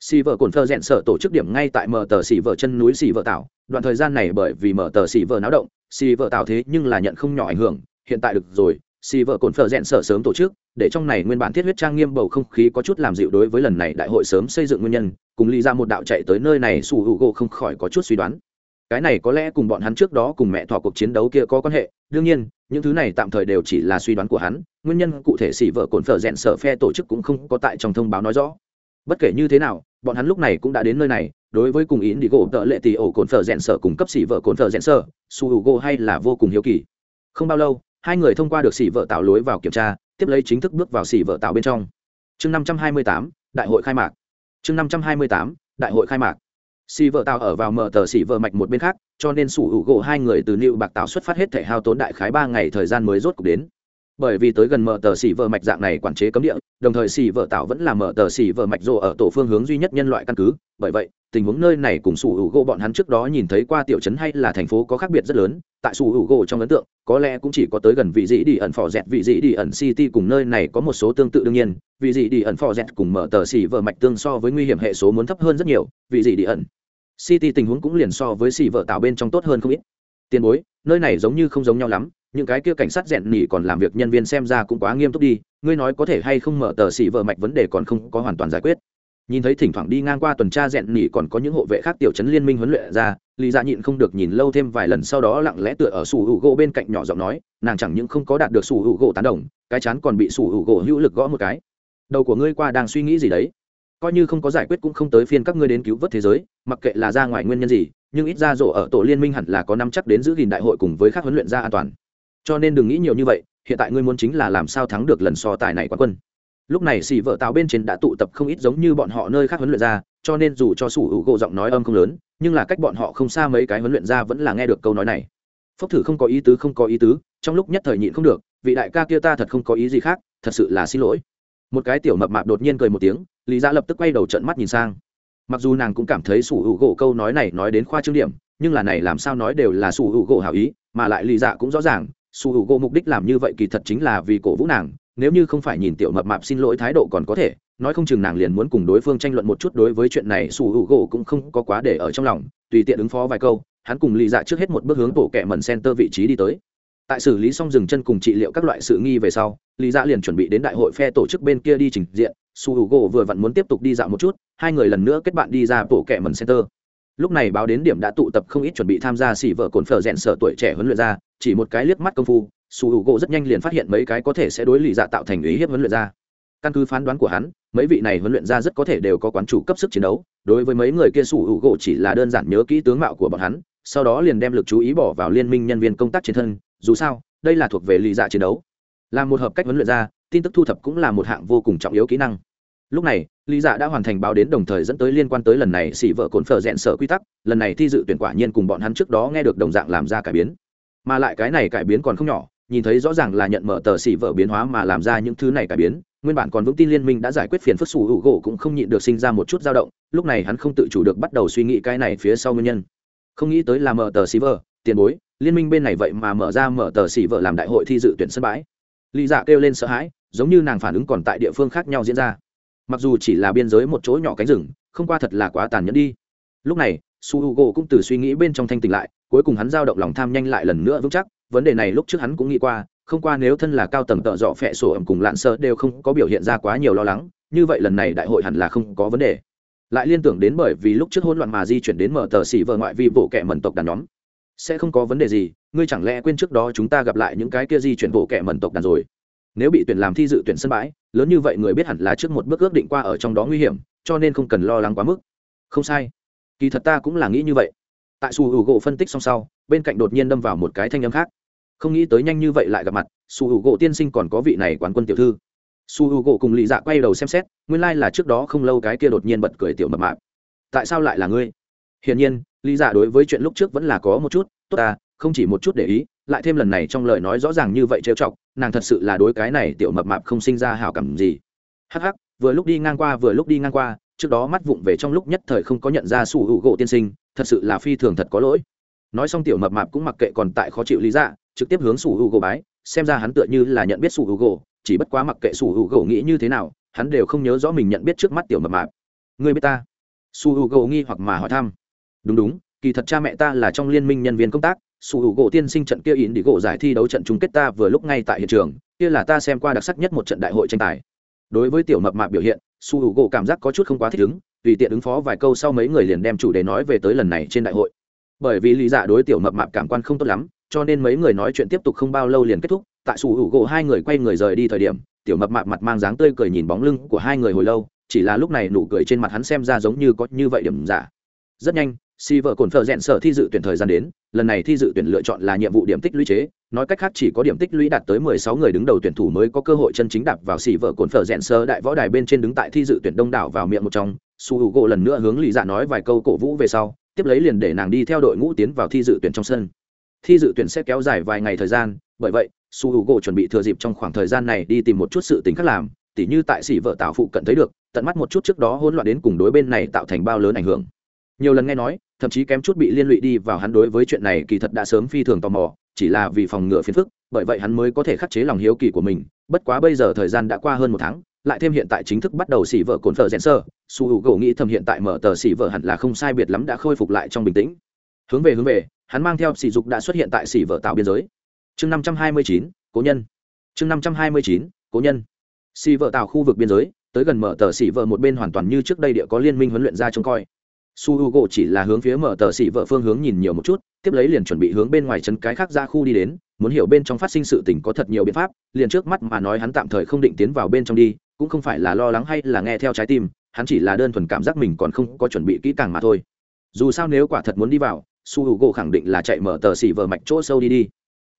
Xì vợ cồn phở rẽn sở tổ chức điểm ngay tại mở tờ xì vợ chân núi xì vợ tạo đoạn thời gian này bởi vì mở tờ xì vợ náo động, xì vợ tạo thế nhưng là nhận không nhỏ ảnh hưởng. Hiện tại được rồi, xì vợ cồn phở rẽn sở sớm tổ chức, để trong này nguyên bản thiết huyết trang nghiêm bầu không khí có chút làm dịu đối với lần này đại hội sớm xây dựng nguyên nhân, cùng lý ra một đạo chạy tới nơi này sủ hữu gỗ không khỏi có chút suy đoán cái này có lẽ cùng bọn hắn trước đó cùng mẹ thỏ cuộc chiến đấu kia có quan hệ, đương nhiên, những thứ này tạm thời đều chỉ là suy đoán của hắn, nguyên nhân cụ thể xỉ vợ cồn phở rẽn sở phe tổ chức cũng không có tại trong thông báo nói rõ. Bất kể như thế nào, bọn hắn lúc này cũng đã đến nơi này, đối với cùng ý đi gỗ tợ lệ tỷ ổ cồn phở rẽn sở cùng cấp xỉ vợ cồn phở rẽn sở, su hữu gỗ hay là vô cùng hiếu kỳ. Không bao lâu, hai người thông qua được xỉ vợ tạo lối vào kiểm tra, tiếp lấy chính thức bước vào xỉ vợ tạo bên trong. Chương năm trăm hai mươi tám, đại hội khai mạc. Chương năm trăm hai mươi tám, đại hội khai mạc xì vợ tao ở vào mở tờ xì vợ mạch một bên khác, cho nên sủ hữu gỗ hai người từ liệu bạc tạo xuất phát hết thể hao tốn đại khái ba ngày thời gian mới rốt cục đến. Bởi vì tới gần mở tờ xì vợ mạch dạng này quản chế cấm địa, đồng thời xì vợ tạo vẫn là mở tờ xì vợ mạch rộ ở tổ phương hướng duy nhất nhân loại căn cứ. Bởi vậy, tình huống nơi này cùng sủ hữu gỗ bọn hắn trước đó nhìn thấy qua tiểu trấn hay là thành phố có khác biệt rất lớn, tại sủ hữu gỗ trong ấn tượng, có lẽ cũng chỉ có tới gần vị dĩ đi ẩn phò dẹt, vị dĩ đi ẩn city cùng nơi này có một số tương tự đương nhiên, vị dĩ đi ẩn phò dẹt cùng mở tờ xì vợ mạch tương so với nguy hiểm hệ số muốn thấp hơn rất nhiều, vị dĩ đi ẩn city tình huống cũng liền so với xì vợ tạo bên trong tốt hơn không ít. Tiền bối, nơi này giống như không giống nhau lắm, những cái kia cảnh sát rèn nỉ còn làm việc nhân viên xem ra cũng quá nghiêm túc đi, ngươi nói có thể hay không mở tờ xì vợ mạch vấn đề còn không có hoàn toàn giải quyết. Nhìn thấy thỉnh thoảng đi ngang qua tuần tra rèn nỉ còn có những hộ vệ khác tiểu chấn liên minh huấn luyện ra, lý dạ nhịn không được nhìn lâu thêm vài lần sau đó lặng lẽ tựa ở sủ hữu gỗ bên cạnh nhỏ giọng nói, nàng chẳng những không có đạt được sủ hữu gỗ tán đồng, cái chán còn bị sủ hữu gỗ hữu lực gõ một cái. Đầu của ngươi qua đang suy nghĩ gì đấy? Coi như không có giải quyết cũng không tới phiên các ngươi đến cứu vớt thế giới, mặc kệ là ra ngoài nguyên nhân gì, nhưng ít ra rộ ở tổ liên minh hẳn là có năm chắc đến giữ gìn đại hội cùng với các huấn luyện gia an toàn. Cho nên đừng nghĩ nhiều như vậy, hiện tại ngươi muốn chính là làm sao thắng được lần so tài này quán quân. Lúc này xì vợ tàu bên trên đã tụ tập không ít giống như bọn họ nơi khác huấn luyện ra cho nên dù cho sủ hữu gộ giọng nói âm không lớn, nhưng là cách bọn họ không xa mấy cái huấn luyện ra vẫn là nghe được câu nói này. Phốc thử không có ý tứ, không có ý tứ, trong lúc nhất thời nhịn không được, vị đại ca kia ta thật không có ý gì khác, thật sự là xin lỗi. Một cái tiểu mập mạp đột nhiên cười một tiếng lý dạ lập tức quay đầu trận mắt nhìn sang. Mặc dù nàng cũng cảm thấy sủ hữu gỗ câu nói này nói đến khoa trương điểm, nhưng là này làm sao nói đều là sủ hữu gỗ hảo ý, mà lại lý dạ cũng rõ ràng, sủ hữu gỗ mục đích làm như vậy kỳ thật chính là vì cổ vũ nàng, nếu như không phải nhìn tiểu mập mạp xin lỗi thái độ còn có thể, nói không chừng nàng liền muốn cùng đối phương tranh luận một chút đối với chuyện này sủ hữu gỗ cũng không có quá để ở trong lòng, tùy tiện ứng phó vài câu, hắn cùng lý dạ trước hết một bước hướng tổ kẹ mần center vị trí đi tới. Tại xử lý xong dừng chân cùng trị liệu các loại sự nghi về sau, lý dạ liền chuẩn bị đến đại hội phe tổ chức bên kia đi trình diện su h u gỗ vừa vặn muốn tiếp tục đi dạo một chút, hai người lần nữa kết bạn đi ra bộ kẹ mần center. Lúc này báo đến điểm đã tụ tập không ít chuẩn bị tham gia xỉ vợ cồn phở rèn sở tuổi trẻ huấn luyện ra, chỉ một cái liếc mắt công phu, su h u gỗ rất nhanh liền phát hiện mấy cái có thể sẽ đối lì dạ tạo thành ý hiếp huấn luyện ra. Căn cứ phán đoán của hắn, mấy vị này huấn luyện ra rất có thể đều có quán chủ cấp sức chiến đấu, đối với mấy người kia su h u gỗ chỉ là đơn giản nhớ kỹ tướng mạo của bọn hắn, sau đó liền đem lực chú ý bỏ vào liên minh nhân viên công tác trên thân, dù sao, đây là thuộc về lì dạ chiến đấu. Là một hợp cách huấn luyện ra, tin tức thu thập cũng là một hạng vô cùng trọng yếu kỹ năng lúc này, lý dạ đã hoàn thành báo đến đồng thời dẫn tới liên quan tới lần này xỉ vợ cồn phở rẽn sở quy tắc, lần này thi dự tuyển quả nhiên cùng bọn hắn trước đó nghe được đồng dạng làm ra cải biến. Mà lại cái này cải biến còn không nhỏ, nhìn thấy rõ ràng là nhận mở tờ xỉ vợ biến hóa mà làm ra những thứ này cải biến, nguyên bản còn vững tin liên minh đã giải quyết phiền phức xù hữu gỗ cũng không nhịn được sinh ra một chút dao động, lúc này hắn không tự chủ được bắt đầu suy nghĩ cái này phía sau nguyên nhân. Không nghĩ tới là mở tờ xỉ vợ, tiền bối, liên minh bên này vậy mà mở ra mở tờ xỉ vợ làm đại hội thi dự tuyển sân bãi. Lý dạ kêu lên sợ hãi, giống như nàng phản ứng còn tại địa phương khác nhau diễn ra mặc dù chỉ là biên giới một chỗ nhỏ cánh rừng, không qua thật là quá tàn nhẫn đi. Lúc này, su h u g o cũng từ suy nghĩ bên trong thanh tỉnh lại, cuối cùng hắn giao động lòng tham nhanh lại lần nữa vững chắc. Vấn đề này lúc trước hắn cũng nghĩ qua, không qua nếu thân là cao tầng tợ dọ phẹ sổ ẩm cùng lạn sơ đều không có biểu hiện ra quá nhiều lo lắng, như vậy lần này đại hội hẳn là không có vấn đề. Lại liên tưởng đến bởi vì lúc trước hỗn loạn mà di chuyển đến mở tờ xỉ vợ ngoại vi bộ kẻ mẩn tộc đàn nhóm. Sẽ không có vấn đề gì, ngươi chẳng lẽ quên trước đó chúng ta gặp lại những cái kia di chuyển bộ kẻ mẩn tộc đàn rồi? Nếu bị tuyển làm thi dự tuyển sân bãi, lớn như vậy người biết hẳn là trước một bước ước định qua ở trong đó nguy hiểm, cho nên không cần lo lắng quá mức. Không sai. Kỳ thật ta cũng là nghĩ như vậy. Tại su hữu gỗ phân tích xong sau, bên cạnh đột nhiên đâm vào một cái thanh âm khác. Không nghĩ tới nhanh như vậy lại gặp mặt, su hữu gỗ tiên sinh còn có vị này quán quân tiểu thư. Su hữu gỗ cùng lì dạ quay đầu xem xét, nguyên lai、like、là trước đó không lâu cái kia đột nhiên bật cười tiểu mập mạp. Tại sao lại là ngươi? Hiển nhiên lý dạ đối với chuyện lúc trước vẫn là có một chút, tốt ta, không chỉ một chút để ý lại thêm lần này trong lời nói rõ ràng như vậy trêu chọc, nàng thật sự là đối cái này tiểu mập mạp không sinh ra hảo cảm gì. Hắc hắc, vừa lúc đi ngang qua, vừa lúc đi ngang qua, trước đó mắt vụng về trong lúc nhất thời không có nhận ra sủ hữu gỗ tiên sinh, thật sự là phi thường thật có lỗi. Nói xong tiểu mập mạp cũng mặc kệ còn tại khó chịu lý dạ trực tiếp hướng sủ hữu gỗ bái, xem ra hắn tựa như là nhận biết sủ hữu gỗ, chỉ bất quá mặc kệ sủ hữu gỗ nghĩ như thế nào, hắn đều không nhớ rõ mình nhận biết trước mắt tiểu mập mạp. Người biết ta? Su hữu gỗ nghi hoặc mà hỏi thăm. Đúng đúng, kỳ thật cha mẹ ta là trong liên minh nhân viên công tác sủ hữu gỗ tiên sinh trận kia in đi gỗ giải thi đấu trận chung kết ta vừa lúc ngay tại hiện trường, kia là ta xem qua đặc sắc nhất một trận đại hội tranh tài. Đối với tiểu mập mạp biểu hiện, sủ hữu gỗ cảm giác có chút không quá thích ứng, tùy tiện ứng phó vài câu sau mấy người liền đem chủ đề nói về tới lần này trên đại hội. Bởi vì lý giả đối tiểu mập mạp cảm quan không tốt lắm, cho nên mấy người nói chuyện tiếp tục không bao lâu liền kết thúc, tại sủ hữu gỗ hai người quay người rời đi thời điểm, tiểu mập mạp mặt mang dáng tươi cười nhìn bóng lưng của hai người hồi lâu, chỉ là lúc này nụ cười trên mặt hắn xem ra giống như có như vậy điểm giả. Rất nhanh si vợ cồn phở rẽn sở thi dự tuyển thời gian đến, lần này thi dự tuyển lựa chọn là nhiệm vụ điểm tích lũy chế, nói cách khác chỉ có điểm tích lũy đạt tới mười sáu người đứng đầu tuyển thủ mới có cơ hội chân chính đạp vào si vợ cồn phở rẽn sơ đại võ đài bên trên đứng tại thi dự tuyển đông đảo vào miệng một trong. Su hữu gỗ lần nữa hướng lì dạ nói vài câu cổ vũ về sau, tiếp lấy liền để nàng đi theo đội ngũ tiến vào thi dự tuyển trong sân. Thi dự tuyển sẽ kéo dài vài ngày thời gian, bởi vậy, su hữu gỗ chuẩn bị thừa dịp trong khoảng thời gian này đi tìm một chút sự tính khác làm, tỉ như tại sỉ vợ tạo phụ cận thấy được, tận mắt một chút trước đó hỗn loạn đến cùng đối bên này tạo thành bao lớn ảnh hưởng. Nhiều lần nghe nói thậm chí kém chút bị liên lụy đi vào hắn đối với chuyện này kỳ thật đã sớm phi thường tò mò, chỉ là vì phòng ngừa phiền phức, bởi vậy hắn mới có thể khắc chế lòng hiếu kỳ của mình. Bất quá bây giờ thời gian đã qua hơn một tháng, lại thêm hiện tại chính thức bắt đầu xỉ vợ cồn phở rẽn sơ, su hữu gỗ nghĩ thầm hiện tại mở tờ xỉ vợ hẳn là không sai biệt lắm đã khôi phục lại trong bình tĩnh. Hướng về hướng về, hắn mang theo sỉ dục đã xuất hiện tại xỉ vợ tạo biên giới. Chương năm trăm hai mươi chín, cố nhân. Chương năm trăm hai mươi chín, cố nhân. Xỉ vợ tạo khu vực biên giới, tới gần mở tờ xỉ vợ một bên hoàn toàn như trước đây địa có liên minh huấn luyện ra trông coi su h u gỗ chỉ là hướng phía mở tờ xỉ vợ phương hướng nhìn nhiều một chút, tiếp lấy liền chuẩn bị hướng bên ngoài chân cái khác ra khu đi đến, muốn hiểu bên trong phát sinh sự tình có thật nhiều biện pháp, liền trước mắt mà nói hắn tạm thời không định tiến vào bên trong đi, cũng không phải là lo lắng hay là nghe theo trái tim, hắn chỉ là đơn thuần cảm giác mình còn không có chuẩn bị kỹ càng mà thôi. Dù sao nếu quả thật muốn đi vào, su h u gỗ khẳng định là chạy mở tờ xỉ vợ mạch chỗ sâu đi đi.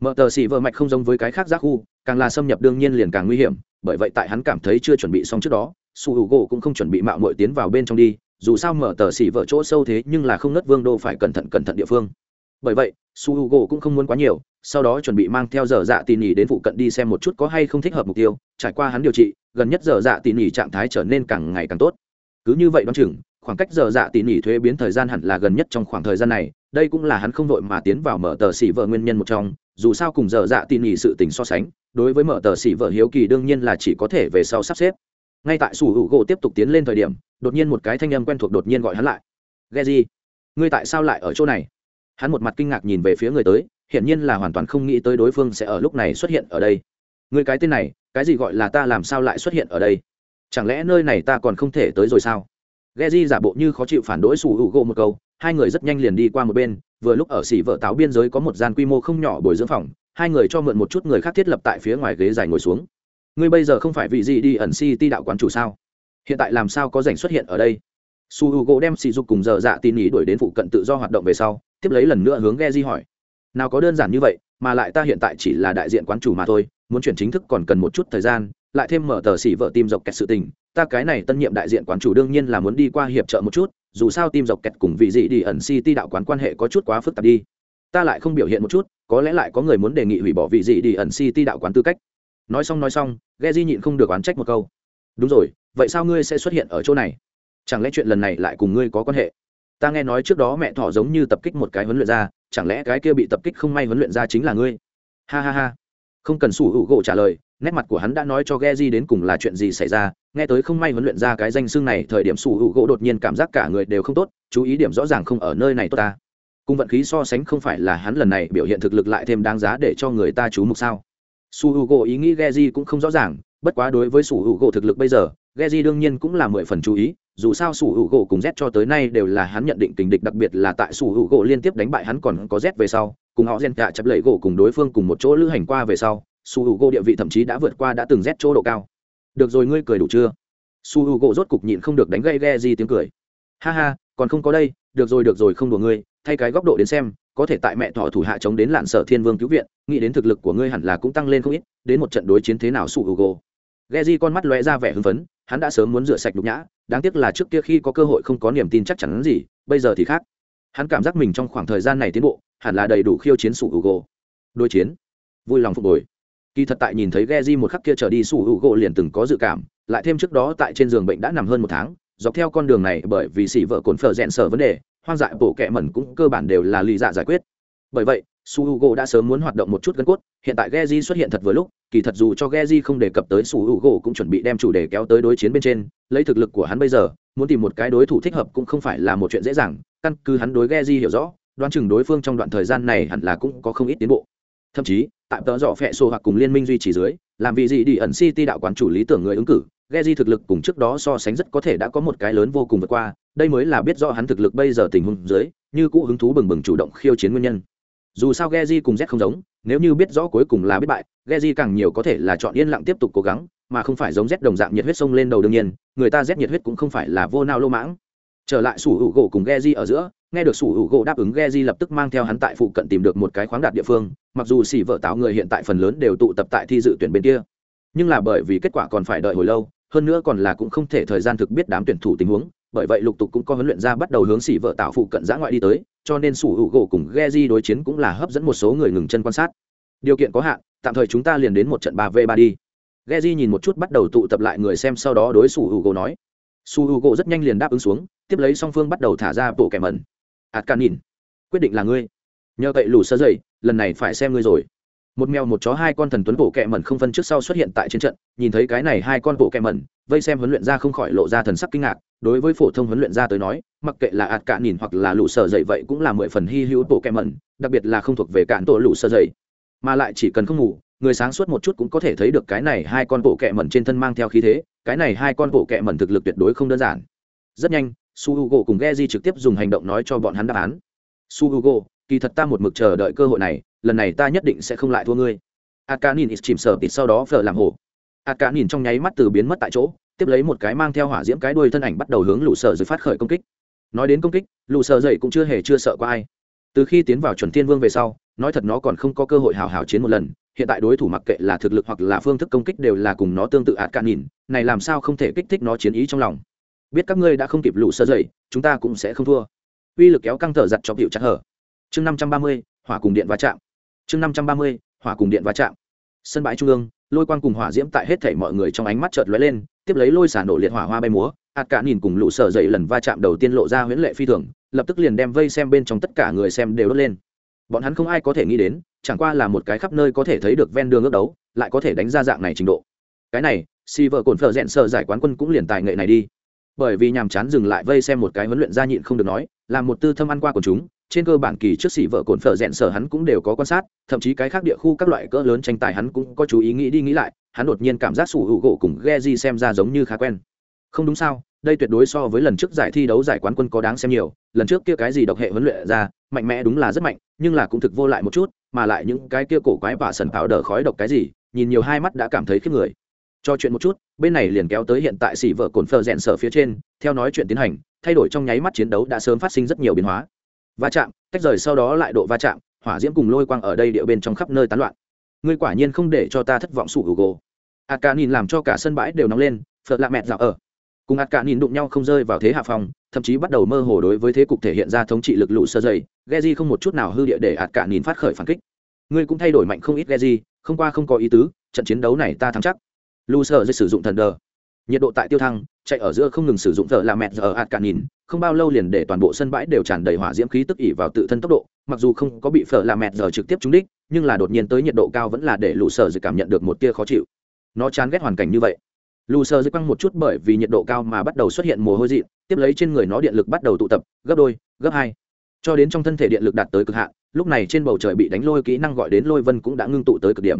Mở tờ xỉ vợ mạch không giống với cái khác giác khu, càng là xâm nhập đương nhiên liền càng nguy hiểm, bởi vậy tại hắn cảm thấy chưa chuẩn bị xong trước đó, su h u gỗ cũng không chuẩn bị mạo mội tiến vào bên trong đi dù sao mở tờ xỉ vợ chỗ sâu thế nhưng là không nớt vương đô phải cẩn thận cẩn thận địa phương. Bởi vậy, su h u g cũng không muốn quá nhiều, sau đó chuẩn bị mang theo giờ dạ tỉ nỉ đến phụ cận đi xem một chút có hay không thích hợp mục tiêu, trải qua hắn điều trị, gần nhất giờ dạ tỉ nỉ trạng thái trở nên càng ngày càng tốt. Cứ như vậy đoán chừng, khoảng cách giờ dạ tỉ nỉ thuế biến thời gian hẳn là gần nhất trong khoảng thời gian này, đây cũng là hắn không đội mà tiến vào mở tờ xỉ vợ nguyên nhân một trong, dù sao cùng giờ dạ tỉ nỉ sự tình so sánh, đối với mở tờ xỉ vợ hiếu kỳ đương nhiên là chỉ có thể về sau sắp xếp ngay tại sủ hữu gỗ tiếp tục tiến lên thời điểm, đột nhiên một cái thanh âm quen thuộc đột nhiên gọi hắn lại. Ghe gì ngươi tại sao lại ở chỗ này? Hắn một mặt kinh ngạc nhìn về phía người tới, hiển nhiên là hoàn toàn không nghĩ tới đối phương sẽ ở lúc này xuất hiện ở đây. Người cái tên này, cái gì gọi là ta làm sao lại xuất hiện ở đây? Chẳng lẽ nơi này ta còn không thể tới rồi sao? Ghe di giả bộ như khó chịu phản đối sủ hữu gỗ một câu, hai người rất nhanh liền đi qua một bên, vừa lúc ở xỉ vợ táo biên giới có một gian quy mô không nhỏ bồi dưỡng phòng, hai người cho mượn một chút người khác thiết lập tại phía ngoài ghế dài ngồi xuống ngươi bây giờ không phải vị gì đi ẩn si ti đạo quán chủ sao? Hiện tại làm sao có rảnh xuất hiện ở đây? Su h u gỗ đem sỉ dục cùng giờ dạ tin ý đuổi đến phụ cận tự do hoạt động về sau, tiếp lấy lần nữa hướng ghe di hỏi. Nào có đơn giản như vậy, mà lại ta hiện tại chỉ là đại diện quán chủ mà thôi, muốn chuyển chính thức còn cần một chút thời gian, lại thêm mở tờ xỉ vợ tim dọc kẹt sự tình, ta cái này tân nhiệm đại diện quán chủ đương nhiên là muốn đi qua hiệp trợ một chút, dù sao tim dọc kẹt cùng vị dị đi ẩn si ti đạo quán quan hệ có chút quá phức tạp đi. Ta lại không biểu hiện một chút, có lẽ lại có người muốn đề nghị hủy bỏ vị gì đi ẩn si ti đạo quán tư cách. Nói xong nói xong Geji nhịn không được oán trách một câu. Đúng rồi, vậy sao ngươi sẽ xuất hiện ở chỗ này? Chẳng lẽ chuyện lần này lại cùng ngươi có quan hệ? Ta nghe nói trước đó mẹ thỏ giống như tập kích một cái huấn luyện ra chẳng lẽ cái kia bị tập kích không may huấn luyện ra chính là ngươi? Ha ha ha. Không cần sủ hữu gỗ trả lời, nét mặt của hắn đã nói cho Geji đến cùng là chuyện gì xảy ra. Nghe tới không may huấn luyện ra cái danh xưng này, thời điểm sủ hữu gỗ đột nhiên cảm giác cả người đều không tốt, chú ý điểm rõ ràng không ở nơi này tốt ta. Cùng vận khí so sánh không phải là hắn lần này biểu hiện thực lực lại thêm đáng giá để cho người ta chú mục sao su h u g o ý nghĩ Geji cũng không rõ ràng, bất quá đối với su h u g o thực lực bây giờ Geji đương nhiên cũng là mười phần chú ý, dù sao su h u g o cùng z cho tới nay đều là hắn nhận định tình địch đặc biệt là tại su h u g o liên tiếp đánh bại hắn còn có z về sau, cùng họ gen cả chập lẩy gỗ cùng đối phương cùng một chỗ lữ hành qua về sau, su h u g o địa vị thậm chí đã vượt qua đã từng z chỗ độ cao. Được rồi ngươi cười đủ chưa? Su h u g o rốt cục nhịn không được đánh gây Geji tiếng cười. Ha ha, còn không có đây, được rồi được rồi, không đùa ngươi, thay cái góc độ đến xem có thể tại mẹ thọ thủ hạ chống đến lạn sở thiên vương cứu viện, nghĩ đến thực lực của ngươi hẳn là cũng tăng lên không ít, đến một trận đối chiến thế nào su hugo. Geji con mắt lóe ra vẻ hưng phấn, hắn đã sớm muốn rửa sạch nhục nhã, đáng tiếc là trước kia khi có cơ hội không có niềm tin chắc chắn gì, bây giờ thì khác. Hắn cảm giác mình trong khoảng thời gian này tiến bộ, hẳn là đầy đủ khiêu chiến su hugo. Đối chiến. Vui lòng phục hồi. Kỳ thật tại nhìn thấy Geji một khắc kia trở đi su hugo liền từng có dự cảm, lại thêm trước đó tại trên giường bệnh đã nằm hơn một tháng, dọc theo con đường này bởi vì xỉ vợ cồn phở rẽn sở vấn đề hoang dại bổ kệ mẩn cũng cơ bản đều là lì dạ giải quyết. Bởi vậy su h u g o đã sớm muốn hoạt động một chút gân cốt hiện tại Geji xuất hiện thật vừa lúc kỳ thật dù cho Geji không đề cập tới su h u g o cũng chuẩn bị đem chủ đề kéo tới đối chiến bên trên lấy thực lực của hắn bây giờ muốn tìm một cái đối thủ thích hợp cũng không phải là một chuyện dễ dàng căn cứ hắn đối Geji hiểu rõ đoán chừng đối phương trong đoạn thời gian này hẳn là cũng có không ít tiến bộ. Thậm chí tại tợ dọ phẹ xô hoặc cùng liên minh duy trì dưới làm vị gì đi ẩn city đạo quán chủ lý tưởng người ứng cử Geji thực lực cùng trước đó so sánh rất có thể đã có một cái lớn vô cùng vượt qua, đây mới là biết rõ hắn thực lực bây giờ tình huống dưới, như cũ hứng thú bừng bừng chủ động khiêu chiến nguyên nhân. Dù sao Geji cùng Z không giống, nếu như biết rõ cuối cùng là biết bại, Geji càng nhiều có thể là chọn yên lặng tiếp tục cố gắng, mà không phải giống Z đồng dạng nhiệt huyết sông lên đầu đương nhiên, người ta Z nhiệt huyết cũng không phải là vô nao lô mãng. Trở lại sủ hữu gỗ cùng Geji ở giữa, nghe được sủ hữu gỗ đáp ứng Geji lập tức mang theo hắn tại phụ cận tìm được một cái khoáng đạt địa phương, mặc dù xỉ vợ táo người hiện tại phần lớn đều tụ tập tại thi dự tuyển bên kia, nhưng là bởi vì kết quả còn phải đợi hồi lâu, hơn nữa còn là cũng không thể thời gian thực biết đám tuyển thủ tình huống bởi vậy lục tục cũng có huấn luyện ra bắt đầu hướng xỉ vợ tạo phụ cận giã ngoại đi tới, cho nên sủ hữu gỗ cùng Geji đối chiến cũng là hấp dẫn một số người ngừng chân quan sát. Điều kiện có hạn, tạm thời chúng ta liền đến một trận ba v ba đi. Geji nhìn một chút bắt đầu tụ tập lại người xem sau đó đối sủ hữu gỗ nói. Sủ hữu gỗ rất nhanh liền đáp ứng xuống, tiếp lấy song phương bắt đầu thả ra bộ kẻ mẩn. Ạt can nhìn. Quyết định là ngươi. Nhờ cậy lù sơ dậy, lần này phải xem ngươi rồi một mèo một chó hai con thần tuấn bộ kẹ mẩn không phân trước sau xuất hiện tại trên trận, nhìn thấy cái này hai con bộ kẹ mẩn, vây xem huấn luyện ra không khỏi lộ ra thần sắc kinh ngạc, đối với phổ thông huấn luyện ra tới nói, mặc kệ là ạt cạn nhìn hoặc là lũ sở dậy vậy cũng là mười phần hy hữu bộ kẹ mẩn, đặc biệt là không thuộc về cạn tổ lũ sở dậy. Mà lại chỉ cần không ngủ, người sáng suốt một chút cũng có thể thấy được cái này hai con bộ kẹ mẩn trên thân mang theo khí thế, cái này hai con bộ kẹ mẩn thực lực tuyệt đối không đơn giản. Rất nhanh, su h u g o cùng g di trực tiếp dùng hành động nói cho bọn hắn đáp án. Su h u g o kỳ thật ta một mực chờ đợi cơ hội này lần này ta nhất định sẽ không lại thua ngươi. Akanin ít chìm sờ tịt sau đó phở làm hổ akanin trong nháy mắt từ biến mất tại chỗ tiếp lấy một cái mang theo hỏa diễm cái đuôi thân ảnh bắt đầu hướng lũ sở rồi phát khởi công kích. Nói đến công kích lũ sở dậy cũng chưa hề chưa sợ qua ai. Từ khi tiến vào chuẩn thiên vương về sau nói thật nó còn không có cơ hội hào hào chiến một lần hiện tại đối thủ mặc kệ là thực lực hoặc là phương thức công kích đều là cùng nó tương tự Akanin, nhìn này làm sao không thể kích thích nó chiến ý trong lòng. Biết các ngươi đã không kịp lũ sờ dậy chúng ta cũng sẽ không thua. Uy lực kéo căng thở giật cho hiệu chắc hở. Chương năm trăm ba mươi hỏa cùng điện va chạm chương năm trăm ba mươi, hỏa cùng điện va chạm. Sân bãi trung ương, lôi quang cùng hỏa diễm tại hết thảy mọi người trong ánh mắt chợt lóe lên, tiếp lấy lôi xả nổ liệt hỏa hoa bay múa ạt cả nhìn cùng lũ sở dậy lần va chạm đầu tiên lộ ra huyễn lệ phi thường, lập tức liền đem vây xem bên trong tất cả người xem đều đốt lên. Bọn hắn không ai có thể nghĩ đến, chẳng qua là một cái khắp nơi có thể thấy được ven đường ước đấu, lại có thể đánh ra dạng này trình độ. Cái này si vợ cồn phở rẽn sợ giải quán quân cũng liền tài nghệ này đi. Bởi vì nhàm chán dừng lại vây xem một cái huấn luyện gia nhịn không được nói làm một tư thâm ăn qua của chúng trên cơ bản kỳ trước xỉ vợ cồn phở rẽn sở hắn cũng đều có quan sát, thậm chí cái khác địa khu các loại cỡ lớn tranh tài hắn cũng có chú ý nghĩ đi nghĩ lại, hắn đột nhiên cảm giác sủ hữu gỗ cùng ghe di xem ra giống như khá quen. Không đúng sao, đây tuyệt đối so với lần trước giải thi đấu giải quán quân có đáng xem nhiều, lần trước kia cái gì độc hệ huấn luyện ra, mạnh mẽ đúng là rất mạnh, nhưng là cũng thực vô lại một chút, mà lại những cái kia cổ quái và sần pháo đờ khói độc cái gì, nhìn nhiều hai mắt đã cảm thấy khiếp người. Cho chuyện một chút, bên này liền kéo tới hiện tại xỉ vợ cồn phở rẽn sở phía trên, theo nói chuyện tiến hành, thay đổi trong nháy mắt chiến đấu đã sớm phát sinh rất nhiều biến hóa va chạm, tách rời sau đó lại độ va chạm, hỏa diễm cùng lôi quang ở đây địa bên trong khắp nơi tán loạn. Ngươi quả nhiên không để cho ta thất vọng, sủ gồ a ca nhìn làm cho cả sân bãi đều nóng lên, phật lạ mẹt dạo ở. Cùng a ca nhìn đụng nhau không rơi vào thế hạ phòng, thậm chí bắt đầu mơ hồ đối với thế cục thể hiện ra thống trị lực lũ sơ dày. Geji không một chút nào hư địa để ạt cả nhìn phát khởi phản kích. Ngươi cũng thay đổi mạnh không ít, Geji, không qua không có ý tứ, trận chiến đấu này ta thắng chắc. Lụ sơ dây sử dụng thần đờ. Nhiệt độ tại tiêu thăng, chạy ở giữa không ngừng sử dụng thợ là mẹt giờ ở ạt cả nhìn không bao lâu liền để toàn bộ sân bãi đều tràn đầy hỏa diễm khí tức ỉ vào tự thân tốc độ, mặc dù không có bị phở là mẹt giờ trực tiếp trúng đích, nhưng là đột nhiên tới nhiệt độ cao vẫn là để lũ sở dự cảm nhận được một tia khó chịu. Nó chán ghét hoàn cảnh như vậy. Lù sờ dây quăng một chút bởi vì nhiệt độ cao mà bắt đầu xuất hiện mồ hôi dị, tiếp lấy trên người nó điện lực bắt đầu tụ tập, gấp đôi, gấp hai. Cho đến trong thân thể điện lực đạt tới cực hạn, lúc này trên bầu trời bị đánh lôi kỹ năng gọi đến lôi vân cũng đã ngưng tụ tới cực điểm.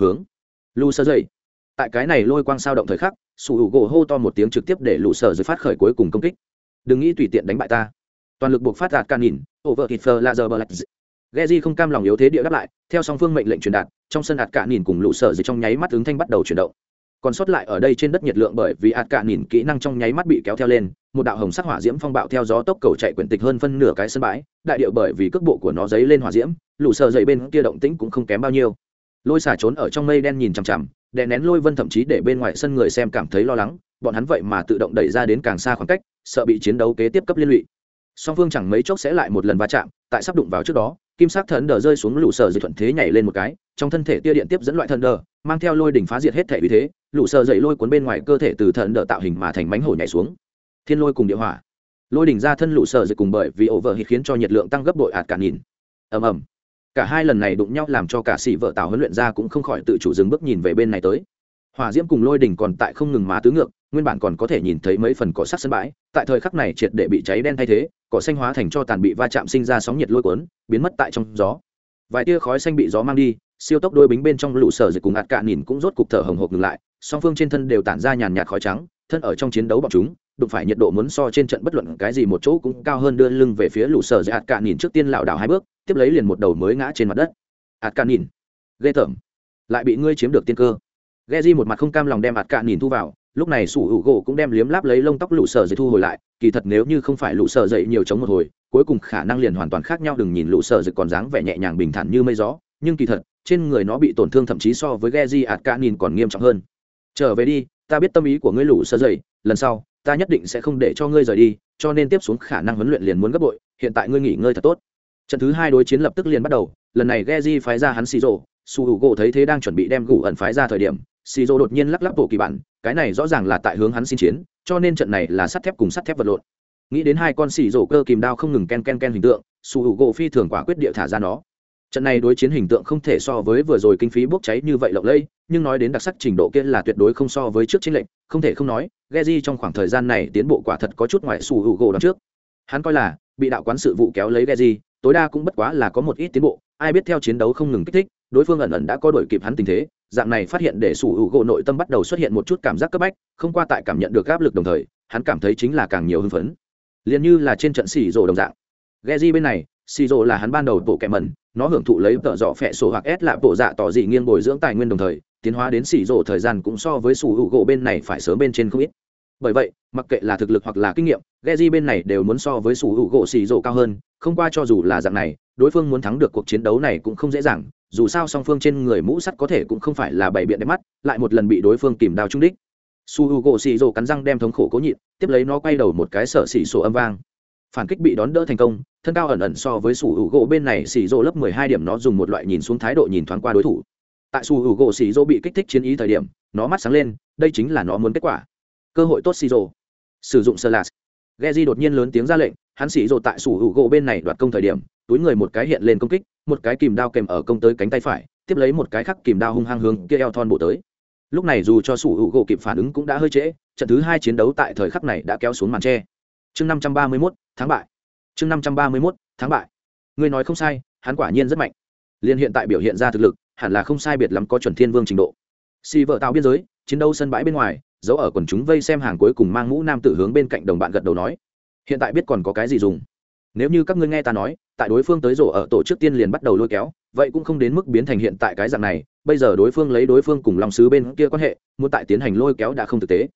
Hướng. Lù sơ dây tại cái này lôi quang sao động thời khắc, sủ hữu gỗ hô to một tiếng trực tiếp để lù sơ dây phát khởi cuối cùng công kích đừng nghĩ tùy tiện đánh bại ta. Toàn lực buộc phát đạt can nhìn over thịt phơ laser black Geji không cam lòng yếu thế địa đáp lại, theo song phương mệnh lệnh truyền đạt, trong sân ạt cả nhìn cùng lũ sở dưới trong nháy mắt ứng thanh bắt đầu chuyển động. Còn sót lại ở đây trên đất nhiệt lượng bởi vì ạt cả nhìn kỹ năng trong nháy mắt bị kéo theo lên một đạo hồng sắc hỏa diễm phong bạo theo gió tốc cầu chạy quyển tịch hơn phân nửa cái sân bãi đại điệu bởi vì cước bộ của nó dấy lên hỏa diễm lũ sờ dậy bên kia động tĩnh cũng không kém bao nhiêu. Lôi xả trốn ở trong mây đen nhìn chằm chằm đè nén lôi vân thậm chí để bên ngoài sân người xem cảm thấy lo lắng bọn hắn vậy mà tự động đẩy ra đến càng xa khoảng cách sợ bị chiến đấu kế tiếp cấp liên lụy. Song phương chẳng mấy chốc sẽ lại một lần va chạm, tại sắp đụng vào trước đó, kim sắc thần đờ rơi xuống lũ sở dây thuận thế nhảy lên một cái, trong thân thể tia điện tiếp dẫn loại thần đờ, mang theo lôi đỉnh phá diệt hết thể vì thế, lũ sở dậy lôi cuốn bên ngoài cơ thể từ thần đờ tạo hình mà thành bánh hổ nhảy xuống. Thiên lôi cùng địa hỏa. Lôi đỉnh ra thân lũ sở dậy cùng bởi vì ổ vợ hít khiến cho nhiệt lượng tăng gấp bội ạt cả nghìn. Ầm ầm. Cả hai lần này đụng nhau làm cho cả sĩ vợ tạo huấn luyện ra cũng không khỏi tự chủ dừng bước nhìn về bên này tới hỏa diễm cùng lôi đỉnh còn tại không ngừng má tứ ngược, nguyên bản còn có thể nhìn thấy mấy phần cỏ sắc sân bãi, tại thời khắc này triệt để bị cháy đen thay thế, cỏ xanh hóa thành cho tàn bị va chạm sinh ra sóng nhiệt lôi cuốn, biến mất tại trong gió. Vài tia khói xanh bị gió mang đi, siêu tốc đôi bính bên trong lũ sở dịch cùng ạt cạn nhìn cũng rốt cục thở hồng hộc ngừng lại, song phương trên thân đều tản ra nhàn nhạt khói trắng, thân ở trong chiến đấu bọn chúng, đụng phải nhiệt độ muốn so trên trận bất luận cái gì một chỗ cũng cao hơn đưa lưng về phía lũ sở dịch ạt cạn nhìn trước tiên lảo đảo hai bước, tiếp lấy liền một đầu mới ngã trên mặt đất. Ạt cạn nhìn, ghê tởm, lại bị ngươi chiếm được tiên cơ. Geji một mặt không cam lòng đem ạt cạn nhìn thu vào lúc này sủ hữu gỗ cũng đem liếm láp lấy lông tóc lũ sở dậy thu hồi lại kỳ thật nếu như không phải lũ sở dậy nhiều chống một hồi cuối cùng khả năng liền hoàn toàn khác nhau đừng nhìn lũ sở dậy còn dáng vẻ nhẹ nhàng bình thản như mây gió nhưng kỳ thật trên người nó bị tổn thương thậm chí so với Geji nhìn còn nghiêm trọng hơn. Trở về đi, ta biết tâm ý của ngươi lũ sở dậy, lần sau, ta nhất định sẽ không để cho ngươi rời đi, cho nên tiếp xuống khả năng huấn luyện liền muốn gấp bội, hiện tại ngươi nghỉ ngơi thật tốt. Trận thứ hai đối chiến lập tức liền bắt đầu, lần này Geji phái ra hắn Shiro, Su Gỗ thấy thế đang chuẩn bị đem gù ẩn phái ra thời điểm, Shiro đột nhiên lắc lắc bộ kỳ bản, cái này rõ ràng là tại hướng hắn xin chiến cho nên trận này là sắt thép cùng sắt thép vật lộn. Nghĩ đến hai con xì dô cơ kìm đao không ngừng ken ken ken hình tượng su hữu gỗ phi thường quả quyết địa thả ra nó. Trận này đối chiến hình tượng không thể so với vừa rồi kinh phí bốc cháy như vậy lộng lẫy nhưng nói đến đặc sắc trình độ kia là tuyệt đối không so với trước chiến lệnh không thể không nói Geji trong khoảng thời gian này tiến bộ quả thật có chút ngoài su hữu gỗ đằng trước. Hắn coi là bị đạo quán sự vụ kéo lấy Geji tối đa cũng bất quá là có một ít tiến bộ ai biết theo chiến đấu không ngừng kích thích đối phương ẩn ẩn đã có đổi kịp hắn tình thế dạng này phát hiện để sủ hữu gỗ nội tâm bắt đầu xuất hiện một chút cảm giác cấp bách, không qua tại cảm nhận được áp lực đồng thời, hắn cảm thấy chính là càng nhiều hưng phấn. Liền như là trên trận xì rồ đồng dạng. Ghe di bên này, xì rồ là hắn ban đầu bộ kẹ mẩn, nó hưởng thụ lấy tợ dọ phẹ sổ hoặc ép lạ bộ dạ tỏ dị nghiêng bồi dưỡng tài nguyên đồng thời, tiến hóa đến xì rồ thời gian cũng so với sủ hữu gỗ bên này phải sớm bên trên không ít. Bởi vậy, mặc kệ là thực lực hoặc là kinh nghiệm ghe di bên này đều muốn so với sủ hữu gỗ xì rồ cao hơn, không qua cho dù là dạng này, đối phương muốn thắng được cuộc chiến đấu này cũng không dễ dàng dù sao song phương trên người mũ sắt có thể cũng không phải là bảy biện đẹp mắt, lại một lần bị đối phương kìm đào trung đích. Su h u gỗ xì rồ cắn răng đem thống khổ cố nhịn, tiếp lấy nó quay đầu một cái sợ xì sổ âm vang. Phản kích bị đón đỡ thành công, thân cao ẩn ẩn so với su h u gỗ bên này xì rồ lớp mười hai điểm nó dùng một loại nhìn xuống thái độ nhìn thoáng qua đối thủ. Tại su h u gỗ xì rồ bị kích thích chiến ý thời điểm, nó mắt sáng lên, đây chính là nó muốn kết quả. Cơ hội tốt xì rồ. Sử dụng sơ lạt ghe di đột nhiên lớn tiếng ra lệnh, hắn xì rồ tại su h u gỗ bên này đoạt công thời điểm, túi người một cái hiện lên công kích một cái kìm đao kèm ở công tới cánh tay phải, tiếp lấy một cái khắc kìm đao hung hăng hướng kia eo thon bộ tới. Lúc này dù cho sủ hữu gỗ kịp phản ứng cũng đã hơi trễ, trận thứ hai chiến đấu tại thời khắc này đã kéo xuống màn tre. Chương năm trăm ba mươi mốt tháng bại. Chương năm trăm ba mươi mốt tháng bại. Ngươi nói không sai, hắn quả nhiên rất mạnh. Liên hiện tại biểu hiện ra thực lực, hẳn là không sai biệt lắm có chuẩn thiên vương trình độ. Xì vợ tạo biên giới, chiến đấu sân bãi bên ngoài, giấu ở quần chúng vây xem hàng cuối cùng mang mũ nam tử hướng bên cạnh đồng bạn gật đầu nói, hiện tại biết còn có cái gì dùng. Nếu như các ngươi nghe ta nói tại đối phương tới rổ ở tổ trước tiên liền bắt đầu lôi kéo, vậy cũng không đến mức biến thành hiện tại cái dạng này, bây giờ đối phương lấy đối phương cùng lòng sứ bên kia quan hệ, muốn tại tiến hành lôi kéo đã không thực tế.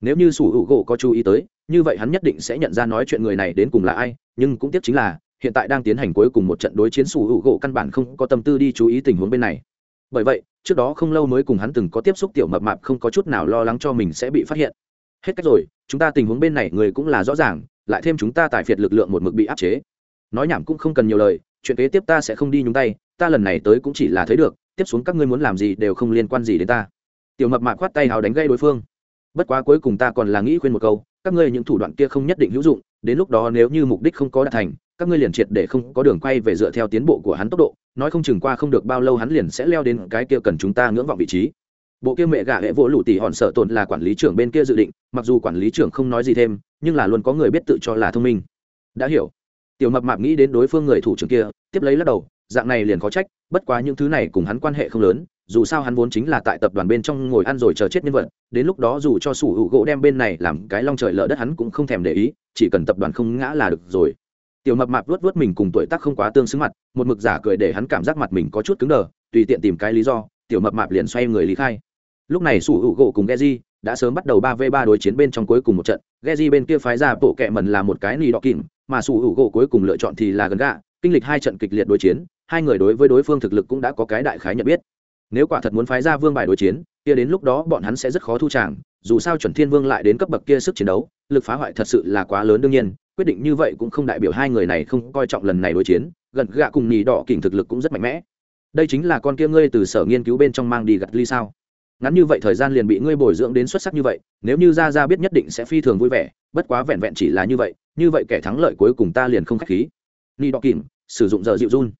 Nếu như sủ hữu gỗ có chú ý tới, như vậy hắn nhất định sẽ nhận ra nói chuyện người này đến cùng là ai, nhưng cũng tiếc chính là, hiện tại đang tiến hành cuối cùng một trận đối chiến sủ hữu gỗ căn bản không có tâm tư đi chú ý tình huống bên này. Bởi vậy, trước đó không lâu mới cùng hắn từng có tiếp xúc tiểu mập mạp không có chút nào lo lắng cho mình sẽ bị phát hiện. Hết cách rồi, chúng ta tình huống bên này người cũng là rõ ràng, lại thêm chúng ta tài phiệt lực lượng một mực bị áp chế nói nhảm cũng không cần nhiều lời, chuyện kế tiếp ta sẽ không đi nhúng tay, ta lần này tới cũng chỉ là thấy được, tiếp xuống các ngươi muốn làm gì đều không liên quan gì đến ta. Tiểu mập mạc khoát tay hào đánh gây đối phương. Bất quá cuối cùng ta còn là nghĩ khuyên một câu, các ngươi những thủ đoạn kia không nhất định hữu dụng, đến lúc đó nếu như mục đích không có đạt thành, các ngươi liền triệt để không có đường quay về dựa theo tiến bộ của hắn tốc độ, nói không chừng qua không được bao lâu hắn liền sẽ leo đến cái kia cần chúng ta ngưỡng vọng vị trí. Bộ kia mẹ gạ hệ vỗ lụ tỉ hòn sợ tồn là quản lý trưởng bên kia dự định, mặc dù quản lý trưởng không nói gì thêm, nhưng là luôn có người biết tự cho là thông minh. Đã hiểu tiểu mập mạp nghĩ đến đối phương người thủ trưởng kia, tiếp lấy lắc đầu, dạng này liền có trách, bất quá những thứ này cùng hắn quan hệ không lớn, dù sao hắn vốn chính là tại tập đoàn bên trong ngồi ăn rồi chờ chết nhân vật, đến lúc đó dù cho sủ hữu gỗ đem bên này làm cái long trời lỡ đất hắn cũng không thèm để ý, chỉ cần tập đoàn không ngã là được rồi. Tiểu mập mạp luốt luốt mình cùng tuổi tác không quá tương xứng mặt, một mực giả cười để hắn cảm giác mặt mình có chút cứng đờ, tùy tiện tìm cái lý do, tiểu mập mạp liền xoay người lý khai. Lúc này sủ hữu gỗ cùng geji đã sớm bắt đầu ba v ba đối chiến bên trong cuối cùng một trận, geji bên kia phái ra bộ kẹ mần là một cái nì đỏ kìm mà sủ hữu gỗ cuối cùng lựa chọn thì là gần gạ, kinh lịch hai trận kịch liệt đối chiến, hai người đối với đối phương thực lực cũng đã có cái đại khái nhận biết. Nếu quả thật muốn phái ra vương bài đối chiến, kia đến lúc đó bọn hắn sẽ rất khó thu tràng, dù sao chuẩn thiên vương lại đến cấp bậc kia sức chiến đấu, lực phá hoại thật sự là quá lớn đương nhiên, quyết định như vậy cũng không đại biểu hai người này không coi trọng lần này đối chiến, gần gạ cùng nhì đỏ kỉnh thực lực cũng rất mạnh mẽ. Đây chính là con kia ngươi từ sở nghiên cứu bên trong mang đi gặt ly sao? Ngắn như vậy thời gian liền bị ngươi bồi dưỡng đến xuất sắc như vậy, nếu như ra ra biết nhất định sẽ phi thường vui vẻ, bất quá vẹn vẹn chỉ là như vậy như vậy kẻ thắng lợi cuối cùng ta liền không k h á c h khí. Ni đọc kìm sử dụng giờ dịu run.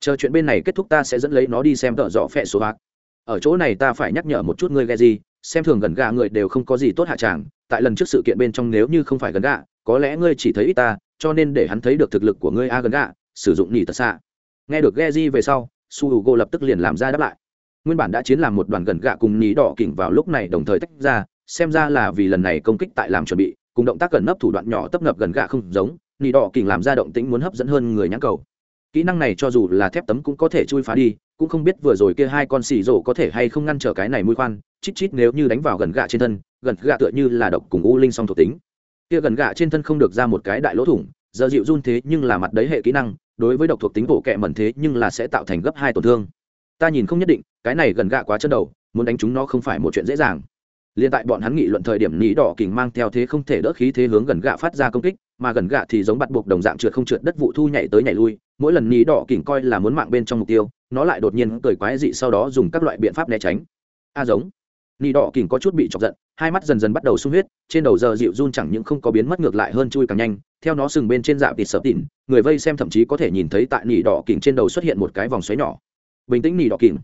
Chờ chuyện bên này kết thúc ta sẽ dẫn lấy nó đi xem tợ dọ phẹ số bạc. Ở chỗ này ta phải nhắc nhở một chút ngươi ghe gì, xem thường gần gà người đều không có gì tốt hạ tràng, tại lần trước sự kiện bên trong nếu như không phải gần gà, có lẽ ngươi chỉ thấy ít ta, cho nên để hắn thấy được thực lực của ngươi a gần gà, sử dụng nỉ tật xạ. Nghe được ghe di về sau, su h u g o lập tức liền làm ra đáp lại. Nguyên bản đã chiến làm một đoàn gần gạ cùng nỉ đỏ kỉnh vào lúc này đồng thời tách ra, xem ra là vì lần này công kích tại làm chuẩn bị cùng động tác gần nấp thủ đoạn nhỏ tấp nập gần gạ không giống nỉ đỏ kình làm ra động tĩnh muốn hấp dẫn hơn người nhãn cầu. Kỹ năng này cho dù là thép tấm cũng có thể chui phá đi, cũng không biết vừa rồi kia hai con xì rổ có thể hay không ngăn trở cái này mũi khoan, chít chít nếu như đánh vào gần gạ trên thân, gần gạ tựa như là độc cùng u linh song thuộc tính. Kia gần gạ trên thân không được ra một cái đại lỗ thủng, giờ dịu run thế nhưng là mặt đấy hệ kỹ năng, đối với độc thuộc tính bộ kệ mẩn thế nhưng là sẽ tạo thành gấp hai tổn thương. Ta nhìn không nhất định, cái này gần gạ quá chân đầu, muốn đánh chúng nó không phải một chuyện dễ dàng liên tại bọn hắn nghị luận thời điểm nỉ đỏ kình mang theo thế không thể đỡ khí thế hướng gần gạ phát ra công kích mà gần gạ thì giống bắt buộc đồng dạng trượt không trượt đất vụ thu nhảy tới nhảy lui. Mỗi lần nỉ đỏ kình coi là muốn mạng bên trong mục tiêu nó lại đột nhiên cười quái dị sau đó dùng các loại biện pháp né tránh. A giống. Nỉ đỏ kình có chút bị chọc giận hai mắt dần dần bắt đầu sung huyết trên đầu giờ dịu run chẳng những không có biến mất ngược lại hơn chui càng nhanh theo nó sừng bên trên dạ tịt sập tịn, người vây xem thậm chí có thể nhìn thấy tại nỉ đỏ kình trên đầu xuất hiện một cái vòng xoáy nhỏ. Bình tĩnh nỉ đỏ kình.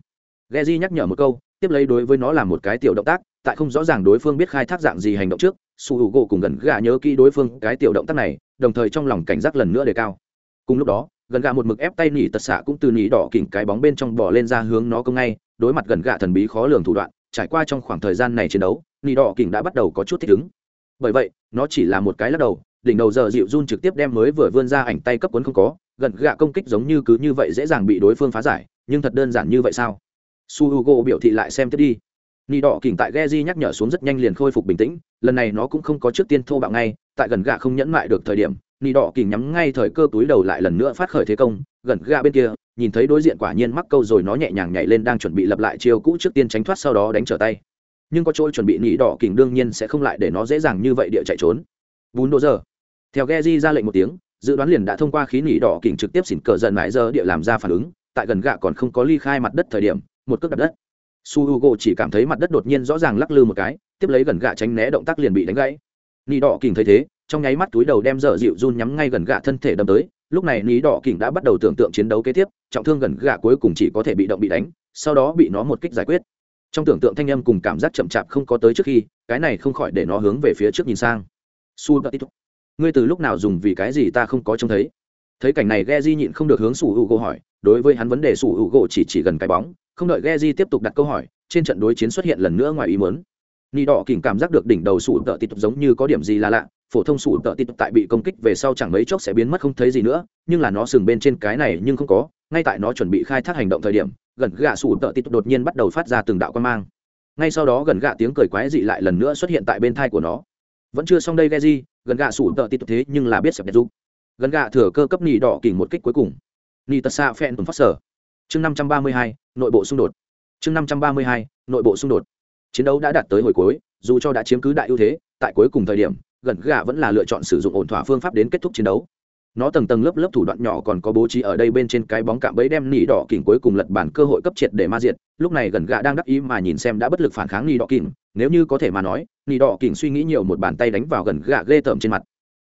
Geji nhắc nhở một câu tiếp lấy đối với nó là một cái tiểu động tác, tại không rõ ràng đối phương biết khai thác dạng gì hành động trước, su h u gỗ cùng gần gà nhớ kỹ đối phương cái tiểu động tác này, đồng thời trong lòng cảnh giác lần nữa đề cao. Cùng lúc đó, gần gà một mực ép tay nỉ tật xạ cũng từ nỉ đỏ kỉnh cái bóng bên trong bỏ lên ra hướng nó công ngay, đối mặt gần gà thần bí khó lường thủ đoạn, trải qua trong khoảng thời gian này chiến đấu, nỉ đỏ kỉnh đã bắt đầu có chút thích ứng. Bởi vậy, nó chỉ là một cái lắc đầu, đỉnh đầu giờ dịu run trực tiếp đem mới vừa vươn ra ảnh tay cấp cuốn không có, gần gạ công kích giống như cứ như vậy dễ dàng bị đối phương phá giải, nhưng thật đơn giản như vậy sao? Su h u g o biểu thị lại xem tiếp đi. Nị đỏ kỉnh tại ghe di nhắc nhở xuống rất nhanh liền khôi phục bình tĩnh, lần này nó cũng không có trước tiên thô bạo ngay, tại gần gạ không nhẫn mại được thời điểm, nị đỏ kỉnh nhắm ngay thời cơ túi đầu lại lần nữa phát khởi thế công, gần gạ bên kia, nhìn thấy đối diện quả nhiên mắc câu rồi nó nhẹ nhàng nhảy lên đang chuẩn bị lập lại chiêu cũ trước tiên tránh thoát sau đó đánh trở tay. Nhưng có chỗ chuẩn bị nị đỏ kỉnh đương nhiên sẽ không lại để nó dễ dàng như vậy địa chạy trốn. Bún đô giờ. Theo ghe di ra lệnh một tiếng, dự đoán liền đã thông qua khí nỉ đỏ kỉnh trực tiếp xỉn cờ dần mãi giờ địa làm ra phản ứng, tại gần gạ còn không có ly khai mặt đất thời điểm một cước đập đất. Su h u g o chỉ cảm thấy mặt đất đột nhiên rõ ràng lắc lư một cái, tiếp lấy gần gạ tránh né động tác liền bị đánh gãy. Ni đỏ kình thấy thế, trong nháy mắt túi đầu đem dở dịu run nhắm ngay gần gạ thân thể đâm tới, lúc này ni đỏ kình đã bắt đầu tưởng tượng chiến đấu kế tiếp, trọng thương gần gạ cuối cùng chỉ có thể bị động bị đánh, sau đó bị nó một kích giải quyết. Trong tưởng tượng thanh âm cùng cảm giác chậm chạp không có tới trước khi, cái này không khỏi để nó hướng về phía trước nhìn sang. Su ngươi từ lúc nào dùng vì cái gì ta không có trông thấy? Thấy cảnh này ghe di nhịn không được hướng sủ hữu gỗ hỏi, đối với hắn vấn đề sủ hữu gỗ chỉ chỉ gần cái bóng, không đợi ghe di tiếp tục đặt câu hỏi, trên trận đối chiến xuất hiện lần nữa ngoài ý muốn. Nị đỏ kỉnh cảm giác được đỉnh đầu sủ tợ tít giống như có điểm gì là lạ, phổ thông sủ tợ tít tại bị công kích về sau chẳng mấy chốc sẽ biến mất không thấy gì nữa, nhưng là nó sừng bên trên cái này nhưng không có, ngay tại nó chuẩn bị khai thác hành động thời điểm, gần gạ sủ tợ tít đột nhiên bắt đầu phát ra từng đạo quan mang. Ngay sau đó gần gạ tiếng cười quái dị lại lần nữa xuất hiện tại bên thai của nó. Vẫn chưa xong đây ghe di, gần gạ sủ tợ tít thế nhưng là biết sập đẹp giúp gần gạ thừa cơ cấp nỉ đỏ kỉnh một kích cuối cùng. Nỉ tật xạ phen tuần phát sở. Chương năm trăm ba mươi hai, nội bộ xung đột. Chương năm trăm ba mươi hai, nội bộ xung đột. Chiến đấu đã đạt tới hồi cuối, dù cho đã chiếm cứ đại ưu thế, tại cuối cùng thời điểm, gần gạ vẫn là lựa chọn sử dụng ổn thỏa phương pháp đến kết thúc chiến đấu. Nó tầng tầng lớp lớp thủ đoạn nhỏ còn có bố trí ở đây bên trên cái bóng cạm bẫy đem nỉ đỏ kỉnh cuối cùng lật bản cơ hội cấp triệt để ma diệt. Lúc này gần gạ đang đắc ý mà nhìn xem đã bất lực phản kháng nỉ đỏ kỉnh. Nếu như có thể mà nói nỉ đỏ kỉnh suy nghĩ nhiều một bàn tay đánh vào gần gạ ghê tởm trên mặt.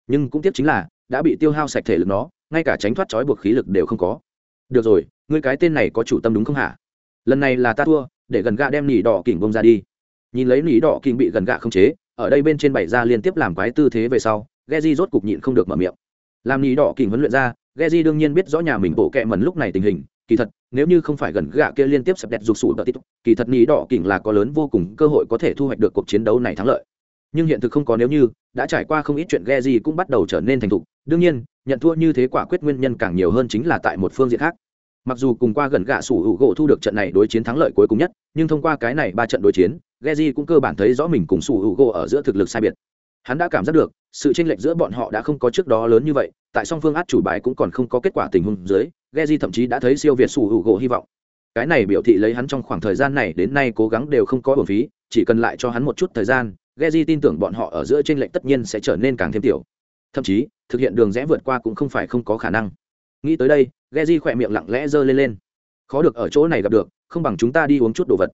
Nhưng cũng tiếc chính là đã bị tiêu hao sạch thể lực nó, ngay cả tránh thoát trói buộc khí lực đều không có. Được rồi, ngươi cái tên này có chủ tâm đúng không hả? Lần này là ta thua, để gần gạ đem nỉ đỏ kỉnh bông ra đi. Nhìn lấy nỉ đỏ kỉnh bị gần gạ không chế, ở đây bên trên bảy ra liên tiếp làm quái tư thế về sau, Geji rốt cục nhịn không được mở miệng. Làm nỉ đỏ kỉnh huấn luyện ra, Geji đương nhiên biết rõ nhà mình bộ kẹ mần lúc này tình hình, kỳ thật, nếu như không phải gần gạ kia liên tiếp sập đẹp rụt sụt đợt tít kỳ thật nỉ đỏ kỉnh là có lớn vô cùng cơ hội có thể thu hoạch được cuộc chiến đấu này thắng lợi nhưng hiện thực không có nếu như, đã trải qua không ít chuyện Geji cũng bắt đầu trở nên thành thục. Đương nhiên, nhận thua như thế quả quyết nguyên nhân càng nhiều hơn chính là tại một phương diện khác. Mặc dù cùng qua gần gạ sủ hữu gỗ thu được trận này đối chiến thắng lợi cuối cùng nhất, nhưng thông qua cái này ba trận đối chiến Geji cũng cơ bản thấy rõ mình cùng sủ hữu gỗ ở giữa thực lực sai biệt. Hắn đã cảm giác được, sự tranh lệch giữa bọn họ đã không có trước đó lớn như vậy, tại song phương át chủ bài cũng còn không có kết quả tình huống dưới Geji thậm chí đã thấy siêu việt sủ hữu gỗ hy vọng. Cái này biểu thị lấy hắn trong khoảng thời gian này đến nay cố gắng đều không có bổn phí, chỉ cần lại cho hắn một chút thời gian Geji tin tưởng bọn họ ở giữa trên lệnh tất nhiên sẽ trở nên càng thêm tiểu. Thậm chí, thực hiện đường rẽ vượt qua cũng không phải không có khả năng. Nghĩ tới đây, Geji khỏe miệng lặng lẽ giơ lên lên. Khó được ở chỗ này gặp được, không bằng chúng ta đi uống chút đồ vật.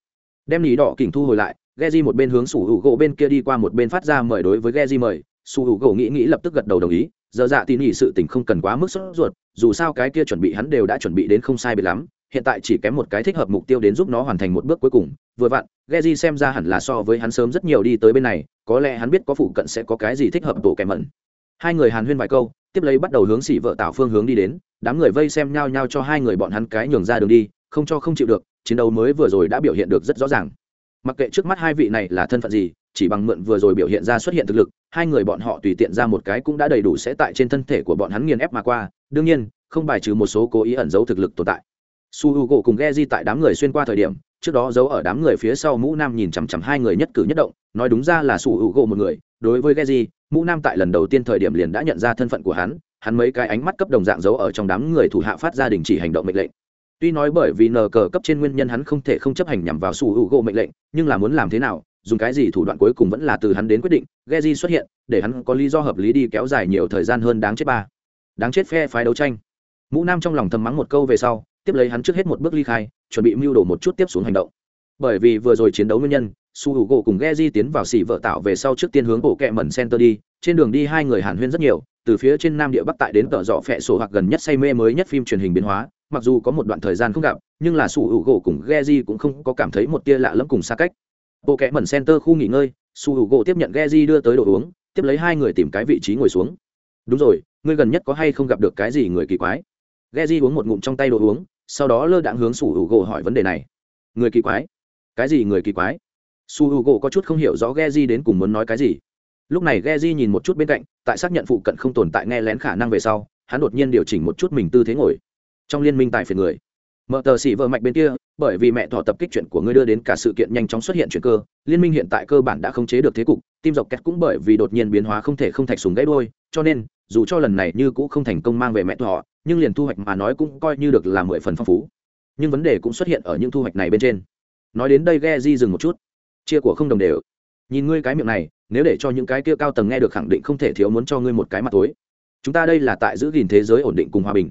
Đem lý đỏ kỉnh thu hồi lại, Geji một bên hướng sủ hữu gỗ bên kia đi qua một bên phát ra mời đối với Geji mời. Sủ hữu gỗ nghĩ nghĩ lập tức gật đầu đồng ý, giờ dạ tin nghĩ sự tình không cần quá mức sốt ruột, dù sao cái kia chuẩn bị hắn đều đã chuẩn bị đến không sai biệt lắm hiện tại chỉ kém một cái thích hợp mục tiêu đến giúp nó hoàn thành một bước cuối cùng. Vừa vặn, Geji xem ra hẳn là so với hắn sớm rất nhiều đi tới bên này, có lẽ hắn biết có phụ cận sẽ có cái gì thích hợp tổ kẻ mẩn. Hai người hàn huyên vài câu, tiếp lấy bắt đầu hướng xỉ vợ tạo phương hướng đi đến. Đám người vây xem nhau nhau cho hai người bọn hắn cái nhường ra đường đi, không cho không chịu được, chiến đấu mới vừa rồi đã biểu hiện được rất rõ ràng. Mặc kệ trước mắt hai vị này là thân phận gì, chỉ bằng mượn vừa rồi biểu hiện ra xuất hiện thực lực, hai người bọn họ tùy tiện ra một cái cũng đã đầy đủ sẽ tại trên thân thể của bọn hắn nghiền ép mà qua. Đương nhiên, không bài trừ một số cố ý ẩn giấu thực lực tồn tại su h u gỗ cùng ghe di tại đám người xuyên qua thời điểm, trước đó giấu ở đám người phía sau mũ nam nhìn chằm chằm hai người nhất cử nhất động, nói đúng ra là su h u gỗ một người. Đối với ghe di mũ nam tại lần đầu tiên thời điểm liền đã nhận ra thân phận của hắn hắn mấy cái ánh mắt cấp đồng dạng giấu ở trong đám người thủ hạ phát ra đình chỉ hành động mệnh lệnh. Tuy nói bởi vì nờ cờ cấp trên nguyên nhân hắn không thể không chấp hành nhằm vào su h u gỗ mệnh lệnh, nhưng là muốn làm thế nào, dùng cái gì thủ đoạn cuối cùng vẫn là từ hắn đến quyết định. Ghe di xuất hiện, để hắn có lý do hợp lý đi kéo dài nhiều thời gian hơn đáng chết ba. Đáng chết phe phái đấu tranh. Mũ nam trong lòng thầm mắng một câu về sau tiếp lấy hắn trước hết một bước ly khai, chuẩn bị mưu đồ một chút tiếp xuống hành động. Bởi vì vừa rồi chiến đấu nguyên nhân, su h u gỗ cùng ghe di tiến vào xỉ vợ tạo về sau trước tiên hướng bộ kẹ mẩn center đi, trên đường đi hai người hàn huyên rất nhiều, từ phía trên nam địa bắc tại đến tợ dọ phẹ sổ hoặc gần nhất say mê mới nhất phim truyền hình biến hóa, mặc dù có một đoạn thời gian không gặp, nhưng là su h u gỗ cùng ghe di cũng không có cảm thấy một tia lạ lẫm cùng xa cách. Bộ kẹ mẩn center khu nghỉ ngơi, su h u gỗ tiếp nhận ghe di đưa tới đồ uống, tiếp lấy hai người tìm cái vị trí ngồi xuống. Đúng rồi, ngươi gần nhất có hay không gặp được cái gì người kỳ quái? Ghe di uống một ngụm trong tay đồ uống sau đó lơ đãng hướng su h u gỗ hỏi vấn đề này. Người kỳ quái? Cái gì người kỳ quái? Su h u gỗ có chút không hiểu rõ ghe di đến cùng muốn nói cái gì. Lúc này ghe di nhìn một chút bên cạnh, tại xác nhận phụ cận không tồn tại nghe lén khả năng về sau, hắn đột nhiên điều chỉnh một chút mình tư thế ngồi. Trong liên minh tài phiền người. Mở tờ xỉ vợ mạch bên kia, bởi vì mẹ thọ tập kích chuyện của ngươi đưa đến cả sự kiện nhanh chóng xuất hiện chuyện cơ, liên minh hiện tại cơ bản đã không chế được thế cục tim dọc kẹt cũng bởi vì đột nhiên biến hóa không thể không thạch súng gãy đôi cho nên, dù cho lần này như cũng không thành công mang về mẹ thọ nhưng liền thu hoạch mà nói cũng coi như được là mười phần phong phú. Nhưng vấn đề cũng xuất hiện ở những thu hoạch này bên trên. Nói đến đây ghe di dừng một chút. Chia của không đồng đều. Nhìn ngươi cái miệng này, nếu để cho những cái kia cao tầng nghe được khẳng định không thể thiếu muốn cho ngươi một cái mặt tối. Chúng ta đây là tại giữ gìn thế giới ổn định cùng hòa bình.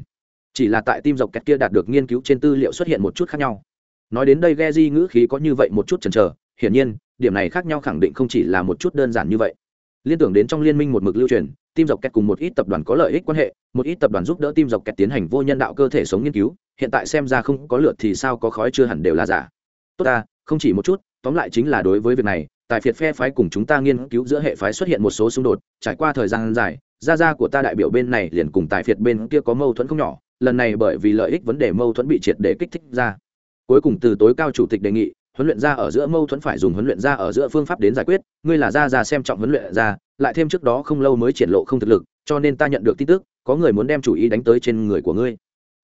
Chỉ là tại tim dọc kẹt kia đạt được nghiên cứu trên tư liệu xuất hiện một chút khác nhau. Nói đến đây ghe di ngữ khí có như vậy một chút chần chờ, hiển nhiên, điểm này khác nhau khẳng định không chỉ là một chút đơn giản như vậy. Liên tưởng đến trong liên minh một mực lưu truyền tim dọc kẹt cùng một ít tập đoàn có lợi ích quan hệ, một ít tập đoàn giúp đỡ tim dọc kẹt tiến hành vô nhân đạo cơ thể sống nghiên cứu, hiện tại xem ra không có lượt thì sao có khói chưa hẳn đều là giả. Tốt ta, không chỉ một chút, tóm lại chính là đối với việc này tại phiệt phe phái cùng chúng ta nghiên cứu giữa hệ phái xuất hiện một số xung đột, trải qua thời gian dài, gia gia của ta đại biểu bên này liền cùng tại phiệt bên kia có mâu thuẫn không nhỏ, lần này bởi vì lợi ích vấn đề mâu thuẫn bị triệt để kích thích ra. Cuối cùng từ tối cao chủ tịch đề nghị huấn luyện ra ở giữa mâu thuẫn phải dùng huấn luyện ra ở giữa phương pháp đến giải quyết, ngươi là gia gia xem trọng huấn luyện ra, lại thêm trước đó không lâu mới triển lộ không thực lực, cho nên ta nhận được tin tức, có người muốn đem chủ ý đánh tới trên người của ngươi.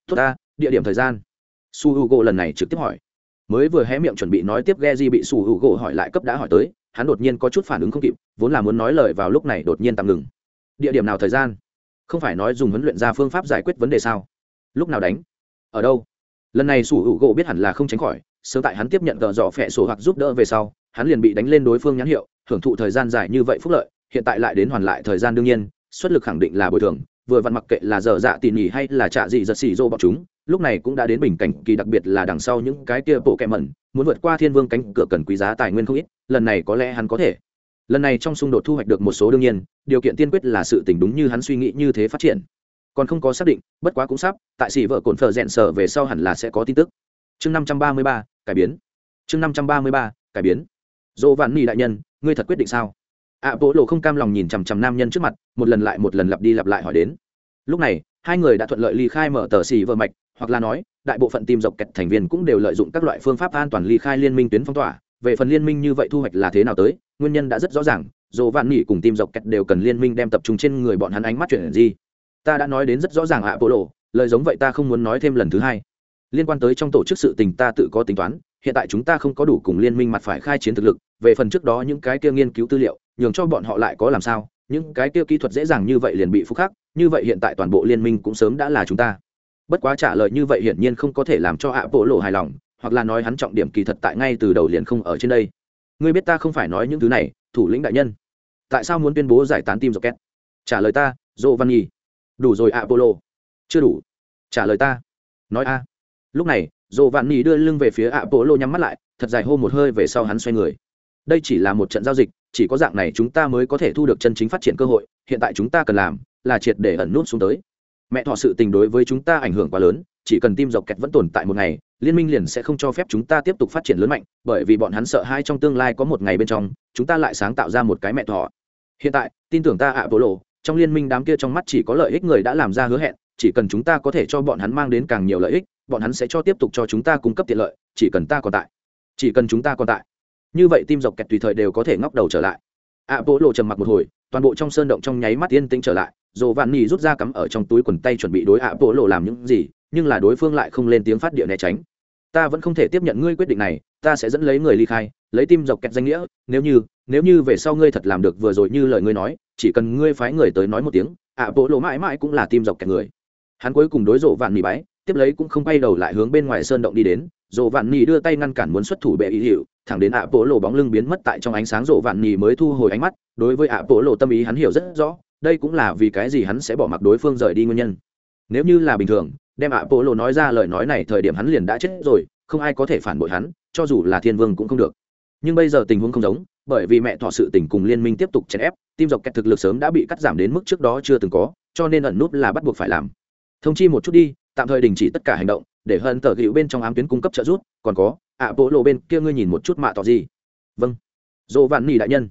Tốt ta, địa điểm thời gian. Su h u g o lần này trực tiếp hỏi. Mới vừa hé miệng chuẩn bị nói tiếp ghe di bị su h u g o hỏi lại cấp đã hỏi tới, hắn đột nhiên có chút phản ứng không kịp, vốn là muốn nói lời vào lúc này đột nhiên tạm ngừng. Địa điểm nào thời gian? Không phải nói dùng huấn luyện ra phương pháp giải quyết vấn đề sao? Lúc nào đánh? Ở đâu? Lần này su h u g o biết hẳn là không tránh khỏi sớm tại hắn tiếp nhận tợ dọ phẹ sổ hoặc giúp đỡ về sau, hắn liền bị đánh lên đối phương nhãn hiệu, hưởng thụ thời gian dài như vậy phúc lợi, hiện tại lại đến hoàn lại thời gian đương nhiên, xuất lực khẳng định là bồi thường, vừa vặn mặc kệ là dở dạ tỉ nhỉ hay là trả gì giật xỉ dô bọc chúng, lúc này cũng đã đến bình cảnh kỳ đặc biệt là đằng sau những cái kia bộ kẹ mẩn, muốn vượt qua thiên vương cánh cửa cần quý giá tài nguyên không ít, lần này có lẽ hắn có thể. Lần này trong xung đột thu hoạch được một số đương nhiên, điều kiện tiên quyết là sự tình đúng như hắn suy nghĩ như thế phát triển. Còn không có xác định, bất quá cũng sắp, tại xỉ vợ cồn phở rẽn sở về sau hẳn là sẽ có tin tức chương năm trăm ba mươi ba, cải biến. Chương năm trăm ba mươi ba, cải biến. Dỗ vạn ni đại nhân, ngươi thật quyết định sao? Ạ bộ lộ không cam lòng nhìn chằm chằm nam nhân trước mặt, một lần lại một lần lặp đi lặp lại hỏi đến. Lúc này, hai người đã thuận lợi ly khai mở tờ xì vợ mạch, hoặc là nói, đại bộ phận tìm dọc kẹt thành viên cũng đều lợi dụng các loại phương pháp an toàn ly khai liên minh tuyến phong tỏa. Về phần liên minh như vậy thu hoạch là thế nào tới, nguyên nhân đã rất rõ ràng. Dồ vạn nỉ cùng tìm dọc kẹt đều cần liên minh đem tập trung trên người bọn hắn ánh mắt chuyển gì ta đã nói đến rất rõ ràng ạ bộ lộ lời giống vậy ta không muốn nói thêm lần thứ hai liên quan tới trong tổ chức sự tình ta tự có tính toán, hiện tại chúng ta không có đủ cùng liên minh mặt phải khai chiến thực lực, về phần trước đó những cái kia nghiên cứu tư liệu, nhường cho bọn họ lại có làm sao, những cái kia kỹ thuật dễ dàng như vậy liền bị phúc khắc, như vậy hiện tại toàn bộ liên minh cũng sớm đã là chúng ta. Bất quá trả lời như vậy hiển nhiên không có thể làm cho ạ bộ lộ hài lòng, hoặc là nói hắn trọng điểm kỳ thật tại ngay từ đầu liền không ở trên đây. Ngươi biết ta không phải nói những thứ này, thủ lĩnh đại nhân. Tại sao muốn tuyên bố giải tán tim rocket? Trả lời ta dô văn nhi đủ rồi ạ bộ lộ chưa đủ. Trả lời ta. Nói a lúc này dồ vạn nỉ đưa lưng về phía ạ bộ lô nhắm mắt lại, thật dài hô một hơi về sau hắn xoay người. Đây chỉ là một trận giao dịch, chỉ có dạng này chúng ta mới có thể thu được chân chính phát triển cơ hội, hiện tại chúng ta cần làm là triệt để ẩn nút xuống tới. Mẹ thọ sự tình đối với chúng ta ảnh hưởng quá lớn, chỉ cần tim dọc kẹt vẫn tồn tại một ngày, liên minh liền sẽ không cho phép chúng ta tiếp tục phát triển lớn mạnh, bởi vì bọn hắn sợ hai trong tương lai có một ngày bên trong, chúng ta lại sáng tạo ra một cái mẹ thọ. Hiện tại, tin tưởng ta ạ bộ lộ trong liên minh đám kia trong mắt chỉ có lợi ích người đã làm ra hứa hẹn chỉ cần chúng ta có thể cho bọn hắn mang đến càng nhiều lợi ích, bọn hắn sẽ cho tiếp tục cho chúng ta cung cấp tiện lợi, chỉ cần ta còn tại. Chỉ cần chúng ta còn tại. Như vậy tim dọc kẹt tùy thời đều có thể ngóc đầu trở lại. Ạ bộ lộ trầm mặc một hồi, toàn bộ trong sơn động trong nháy mắt yên tĩnh trở lại. Dồ vạn nỉ rút ra cắm ở trong túi quần tay chuẩn bị đối ạ bộ lộ làm những gì, nhưng là đối phương lại không lên tiếng phát địa né tránh. Ta vẫn không thể tiếp nhận ngươi quyết định này, ta sẽ dẫn lấy người ly khai, lấy tim dọc kẹt danh nghĩa, nếu như nếu như về sau ngươi thật làm được vừa rồi như lời ngươi nói, chỉ cần ngươi phái người tới nói một tiếng ạ bộ lộ mãi mãi cũng là tim dọc kẹt người hắn cuối cùng đối rộ vạn nỉ bái, tiếp lấy cũng không quay đầu lại hướng bên ngoài sơn động đi đến. Rộ vạn nỉ đưa tay ngăn cản muốn xuất thủ bệ ý hiệu, thẳng đến ạ bộ lộ bóng lưng biến mất tại trong ánh sáng rộ vạn nỉ mới thu hồi ánh mắt. Đối với ạ bộ lộ tâm ý hắn hiểu rất rõ, đây cũng là vì cái gì hắn sẽ bỏ mặc đối phương rời đi nguyên nhân. Nếu như là bình thường, đem ạ bộ lộ nói ra lời nói này thời điểm hắn liền đã chết rồi, không ai có thể phản bội hắn, cho dù là thiên vương cũng không được. Nhưng bây giờ tình huống không giống, bởi vì mẹ thọ sự tình cùng liên minh tiếp tục chèn ép, tim dọc kẹt thực lực sớm đã bị cắt giảm đến mức trước đó chưa từng có, cho nên ẩn nút là bắt buộc phải làm thông chi một chút đi, tạm thời đình chỉ tất cả hành động, để hơn tờ hữu bên trong ám tuyến cung cấp trợ giúp, còn có ạ bộ lộ bên kia ngươi nhìn một chút mạ tỏ gì? Vâng. Dỗ vạn nỉ đại nhân.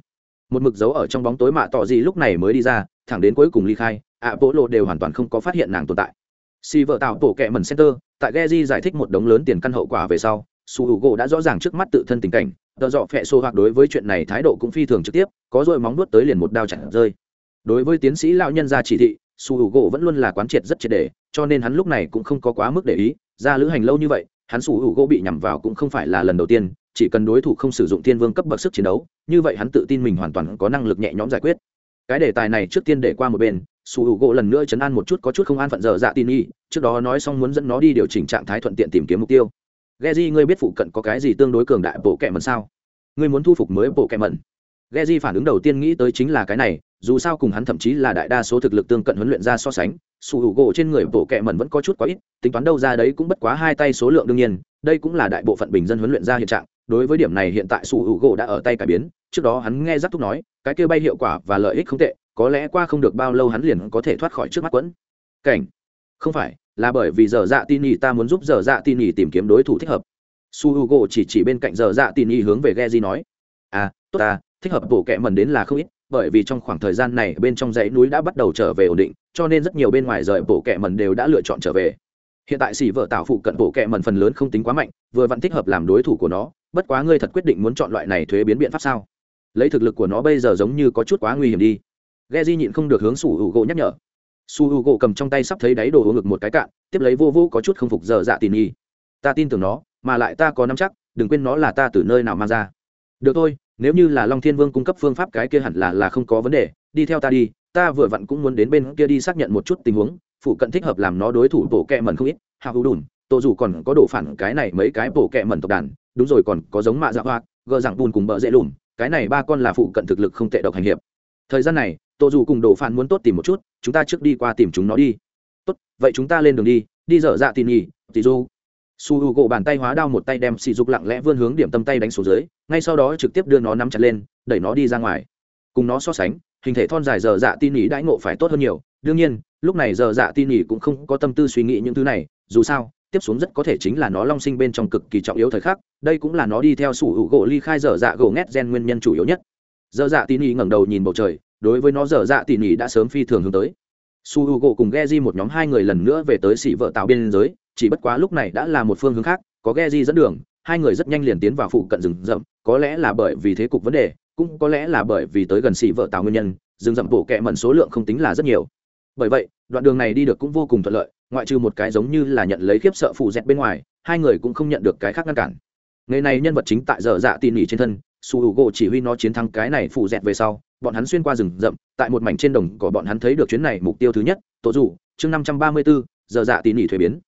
Một mực dấu ở trong bóng tối mạ tỏ gì lúc này mới đi ra, thẳng đến cuối cùng ly khai ạ bộ lộ đều hoàn toàn không có phát hiện nàng tồn tại. Si vợ tạo tổ kẹ mần center, tại geji giải thích một đống lớn tiền căn hậu quả về sau, su h u gỗ đã rõ ràng trước mắt tự thân tình cảnh, tợ dọ phẹ xô hoặc đối với chuyện này thái độ cũng phi thường trực tiếp, có rồi móng nuốt tới liền một đao chặn rơi. Đối với tiến sĩ lão nhân ra chỉ thị, su h u gỗ vẫn luôn là quán triệt rất triệt đề cho nên hắn lúc này cũng không có quá mức để ý, ra lữ hành lâu như vậy, hắn sủ hữu gỗ bị nhằm vào cũng không phải là lần đầu tiên, chỉ cần đối thủ không sử dụng thiên vương cấp bậc sức chiến đấu, như vậy hắn tự tin mình hoàn toàn có năng lực nhẹ nhõm giải quyết. Cái đề tài này trước tiên để qua một bên, sủ hữu gỗ lần nữa chấn an một chút có chút không an phận dở dạ tin nghi trước đó nói xong muốn dẫn nó đi điều chỉnh trạng thái thuận tiện tìm kiếm mục tiêu. Ghe di ngươi biết phụ cận có cái gì tương đối cường đại bộ kẹ mần sao? Ngươi muốn thu phục mới bộ kẹ mần ghe di phản ứng đầu tiên nghĩ tới chính là cái này, dù sao cùng hắn thậm chí là đại đa số thực lực tương cận huấn luyện ra so sánh sủ hữu gỗ trên người bộ kệ mẩn vẫn có chút quá ít, tính toán đâu ra đấy cũng bất quá hai tay số lượng đương nhiên, đây cũng là đại bộ phận bình dân huấn luyện ra hiện trạng. Đối với điểm này hiện tại sủ hữu gỗ đã ở tay cải biến, trước đó hắn nghe giác thúc nói, cái kia bay hiệu quả và lợi ích không tệ, có lẽ qua không được bao lâu hắn liền có thể thoát khỏi trước mắt quẫn. Cảnh, không phải, là bởi vì giờ dạ tin nhì ta muốn giúp giờ dạ tin nhì tìm kiếm đối thủ thích hợp. Su h u g o chỉ chỉ bên cạnh giờ dạ tin nhì hướng về ghe di nói à tốt ta, thích hợp bộ kệ mần đến là không ít bởi vì trong khoảng thời gian này bên trong dãy núi đã bắt đầu trở về ổn định, cho nên rất nhiều bên ngoài rời bộ kẹ mần đều đã lựa chọn trở về. Hiện tại xỉ vợ tạo phụ cận bộ kẹ mần phần lớn không tính quá mạnh, vừa vẫn thích hợp làm đối thủ của nó, bất quá ngươi thật quyết định muốn chọn loại này thuế biến biện pháp sao? Lấy thực lực của nó bây giờ giống như có chút quá nguy hiểm đi. Ghe di nhịn không được hướng sủ hữu gỗ nhắc nhở. Su hữu gỗ cầm trong tay sắp thấy đáy đồ uống ngực một cái cạn, tiếp lấy vô vô có chút không phục giờ dạ tin y ta tin tưởng nó, mà lại ta có nắm chắc, đừng quên nó là ta từ nơi nào mang ra. Được thôi nếu như là long thiên vương cung cấp phương pháp cái kia hẳn là là không có vấn đề, đi theo ta đi, ta vừa vặn cũng muốn đến bên kia đi xác nhận một chút tình huống, phụ cận thích hợp làm nó đối thủ bổ kẹ mần không ít, hạ hữu đùn tổ dù còn có đổ phản cái này mấy cái bổ kẹ mần tộc đàn, đúng rồi còn có giống mạ dạ hoa, gờ dạng bùn cùng bờ dễ lùn, cái này ba con là phụ cận thực lực không tệ độc hành hiệp. Thời gian này tổ dù cùng đồ phản muốn tốt tìm một chút, chúng ta trước đi qua tìm chúng nó đi. Tốt, vậy chúng ta lên đường đi đi dở dạ tìm nhỉ tỷ du su h u gỗ bàn tay hóa đao một tay đem sỉ dục lặng lẽ vươn hướng điểm tâm tay đánh xuống dưới, ngay sau đó trực tiếp đưa nó nắm chặt lên, đẩy nó đi ra ngoài. Cùng nó so sánh, hình thể thon dài dở dạ tin nhỉ đãi ngộ phải tốt hơn nhiều. Đương nhiên, lúc này dở dạ tin nhỉ cũng không có tâm tư suy nghĩ những thứ này, dù sao, tiếp xuống rất có thể chính là nó long sinh bên trong cực kỳ trọng yếu thời khắc, đây cũng là nó đi theo sủ hữu gỗ ly khai dở dạ gỗ ngét gen nguyên nhân chủ yếu nhất. Dở dạ tin Nỉ ngẩng đầu nhìn bầu trời, đối với nó dở dạ tin Nỉ đã sớm phi thường hướng tới. Su hữu u gỗ cùng ghe di một nhóm hai người lần nữa về tới xỉ vợ tạo biên giới chỉ bất quá lúc này đã là một phương hướng khác, có ghe di dẫn đường, hai người rất nhanh liền tiến vào phụ cận rừng rậm, có lẽ là bởi vì thế cục vấn đề, cũng có lẽ là bởi vì tới gần xỉ vợ tạo nguyên nhân, rừng rậm bổ kẹ mẩn số lượng không tính là rất nhiều. Bởi vậy, đoạn đường này đi được cũng vô cùng thuận lợi, ngoại trừ một cái giống như là nhận lấy khiếp sợ phụ dẹt bên ngoài, hai người cũng không nhận được cái khác ngăn cản. Ngày này nhân vật chính tại giờ dạ tỉ nỉ trên thân, su h u gỗ chỉ huy nó chiến thắng cái này phụ dẹt về sau, bọn hắn xuyên qua rừng rậm, tại một mảnh trên đồng của bọn hắn thấy được chuyến này mục tiêu thứ nhất tổ dù chương năm trăm ba mươi bốn giờ dạ tỉ nỉ thuế biến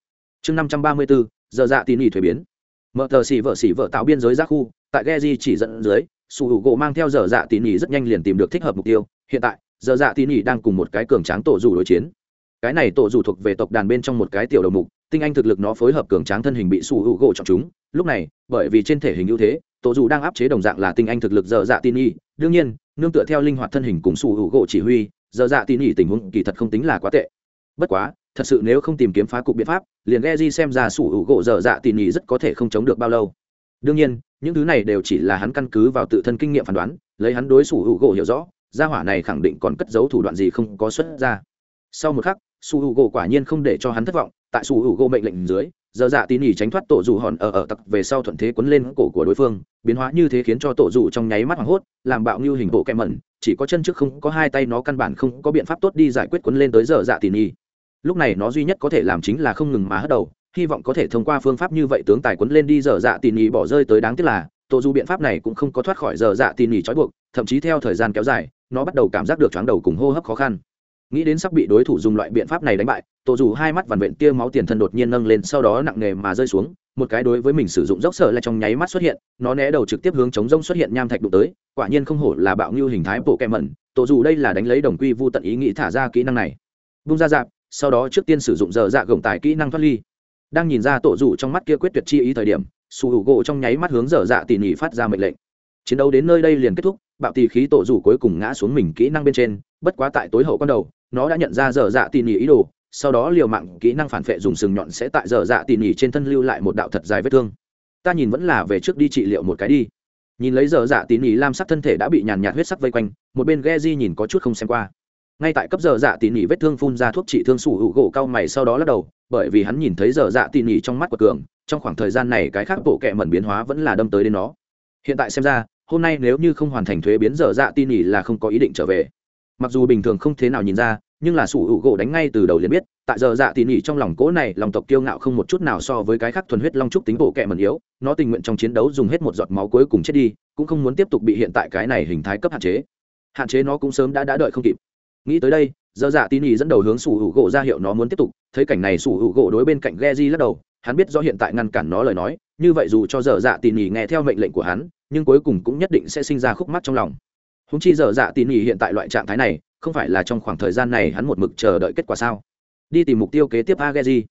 chương năm trăm ba mươi bốn giờ dạ tỉ nỉ thuế biến. Mở tờ xỉ vợ xỉ vợ tạo biên giới ra khu, tại ghe di chỉ dẫn dưới sủ hữu gỗ mang theo giờ dạ tỉ nỉ rất nhanh liền tìm được thích hợp mục tiêu. Hiện tại, giờ dạ tỉ nỉ đang cùng một cái cường tráng tổ dù đối chiến. Cái này tổ dù thuộc về tộc đàn bên trong một cái tiểu đầu mục, tinh anh thực lực nó phối hợp cường tráng thân hình bị sủ hữu gỗ chọn chúng. Lúc này, bởi vì trên thể hình ưu thế, tổ dù đang áp chế đồng dạng là tinh anh thực lực giờ dạ tỉ nỉ. Đương nhiên, nương tựa theo linh hoạt thân hình cùng sủ hữu gỗ chỉ huy, giờ dạ tỉ nỉ tình huống kỳ thật không tính là quá tệ. Bất quá thật sự nếu không tìm kiếm phá cục biện pháp, liền ghe di xem ra sủ hữu gỗ dở dạ tỉ nỉ rất có thể không chống được bao lâu. Đương nhiên, những thứ này đều chỉ là hắn căn cứ vào tự thân kinh nghiệm phán đoán, lấy hắn đối sủ hữu gỗ hiểu rõ, gia hỏa này khẳng định còn cất giấu thủ đoạn gì không có xuất ra. Sau một khắc su hữu gỗ quả nhiên không để cho hắn thất vọng, tại su hữu gỗ mệnh lệnh dưới giờ dạ tín nhỉ tránh thoát tổ dù hòn ở ở tặc về sau thuận thế quấn lên cổ của đối phương, biến hóa như thế khiến cho tổ dù trong nháy mắt hoảng hốt, làm bạo như hình bộ kẹm mẩn, chỉ có chân trước không có hai tay nó căn bản không có biện pháp tốt đi giải quyết quấn lên tới giờ dạ tín nhỉ lúc này nó duy nhất có thể làm chính là không ngừng má hất đầu, hy vọng có thể thông qua phương pháp như vậy tướng tài quấn lên đi dở dạ tỉ nỉ bỏ rơi tới đáng tiếc là tổ dù biện pháp này cũng không có thoát khỏi dở dạ tỉ nỉ trói buộc, thậm chí theo thời gian kéo dài, nó bắt đầu cảm giác được chóng đầu cùng hô hấp khó khăn. Nghĩ đến sắp bị đối thủ dùng loại biện pháp này đánh bại tổ dù hai mắt vằn vện tia máu tiền thân đột nhiên nâng lên, sau đó nặng nề mà rơi xuống, một cái đối với mình sử dụng dốc sợ là trong nháy mắt xuất hiện, nó né đầu trực tiếp hướng chống rông xuất hiện nham thạch đụng tới, quả nhiên không hổ là bạo như hình thái bộ kẹm mẩn tổ dù đây là đánh lấy đồng quy vô tận ý nghĩ thả ra kỹ năng này. Bung ra dạp sau đó trước tiên sử dụng giờ dạ gồng tài kỹ năng thoát ly. Đang nhìn ra tổ rủ trong mắt kia quyết tuyệt chi ý thời điểm, su hữu gỗ trong nháy mắt hướng dở dạ tỉ nhỉ phát ra mệnh lệnh. Chiến đấu đến nơi đây liền kết thúc, bạo tỉ khí tổ rủ cuối cùng ngã xuống mình kỹ năng bên trên, bất quá tại tối hậu con đầu, nó đã nhận ra dở dạ tỉ nhỉ ý đồ, sau đó liều mạng kỹ năng phản vệ dùng sừng nhọn sẽ tại dở dạ tỉ nhỉ trên thân lưu lại một đạo thật dài vết thương. Ta nhìn vẫn là về trước đi trị liệu một cái đi. Nhìn lấy dở dạ tỉ nhỉ lam sắc thân thể đã bị nhàn nhạt huyết sắc vây quanh, một bên ghe di nhìn có chút không xem qua ngay tại cấp giờ dạ tỉ nỉ vết thương phun ra thuốc trị thương sủ hữu gỗ cao mày sau đó lắc đầu, bởi vì hắn nhìn thấy giờ dạ tỉ nỉ trong mắt của cường, trong khoảng thời gian này cái khác bộ kệ mẩn biến hóa vẫn là đâm tới đến nó. Hiện tại xem ra, hôm nay nếu như không hoàn thành thuế biến giờ dạ tỉ nỉ là không có ý định trở về. Mặc dù bình thường không thế nào nhìn ra, nhưng là sủ hữu gỗ đánh ngay từ đầu liền biết, tại giờ dạ tỉ nỉ trong lòng cỗ này, lòng tộc kiêu ngạo không một chút nào so với cái khác thuần huyết long trúc tính bộ kệ mẩn yếu, nó tình nguyện trong chiến đấu dùng hết một giọt máu cuối cùng chết đi, cũng không muốn tiếp tục bị hiện tại cái này hình thái cấp hạn chế. Hạn chế nó cũng sớm đã đã đợi không kịp nghĩ tới đây dơ dạ tin nỉ dẫn đầu hướng sủ hữu gỗ ra hiệu nó muốn tiếp tục, thấy cảnh này sủ hữu gỗ đối bên cạnh ghe di lắc đầu, hắn biết do hiện tại ngăn cản nó lời nói, như vậy dù cho dở dạ tỉ nỉ nghe theo mệnh lệnh của hắn, nhưng cuối cùng cũng nhất định sẽ sinh ra khúc mắc trong lòng. Húng chi dở dạ tỉ nỉ hiện tại loại trạng thái này, không phải là trong khoảng thời gian này hắn một mực chờ đợi kết quả sao? Đi tìm mục tiêu kế tiếp a geji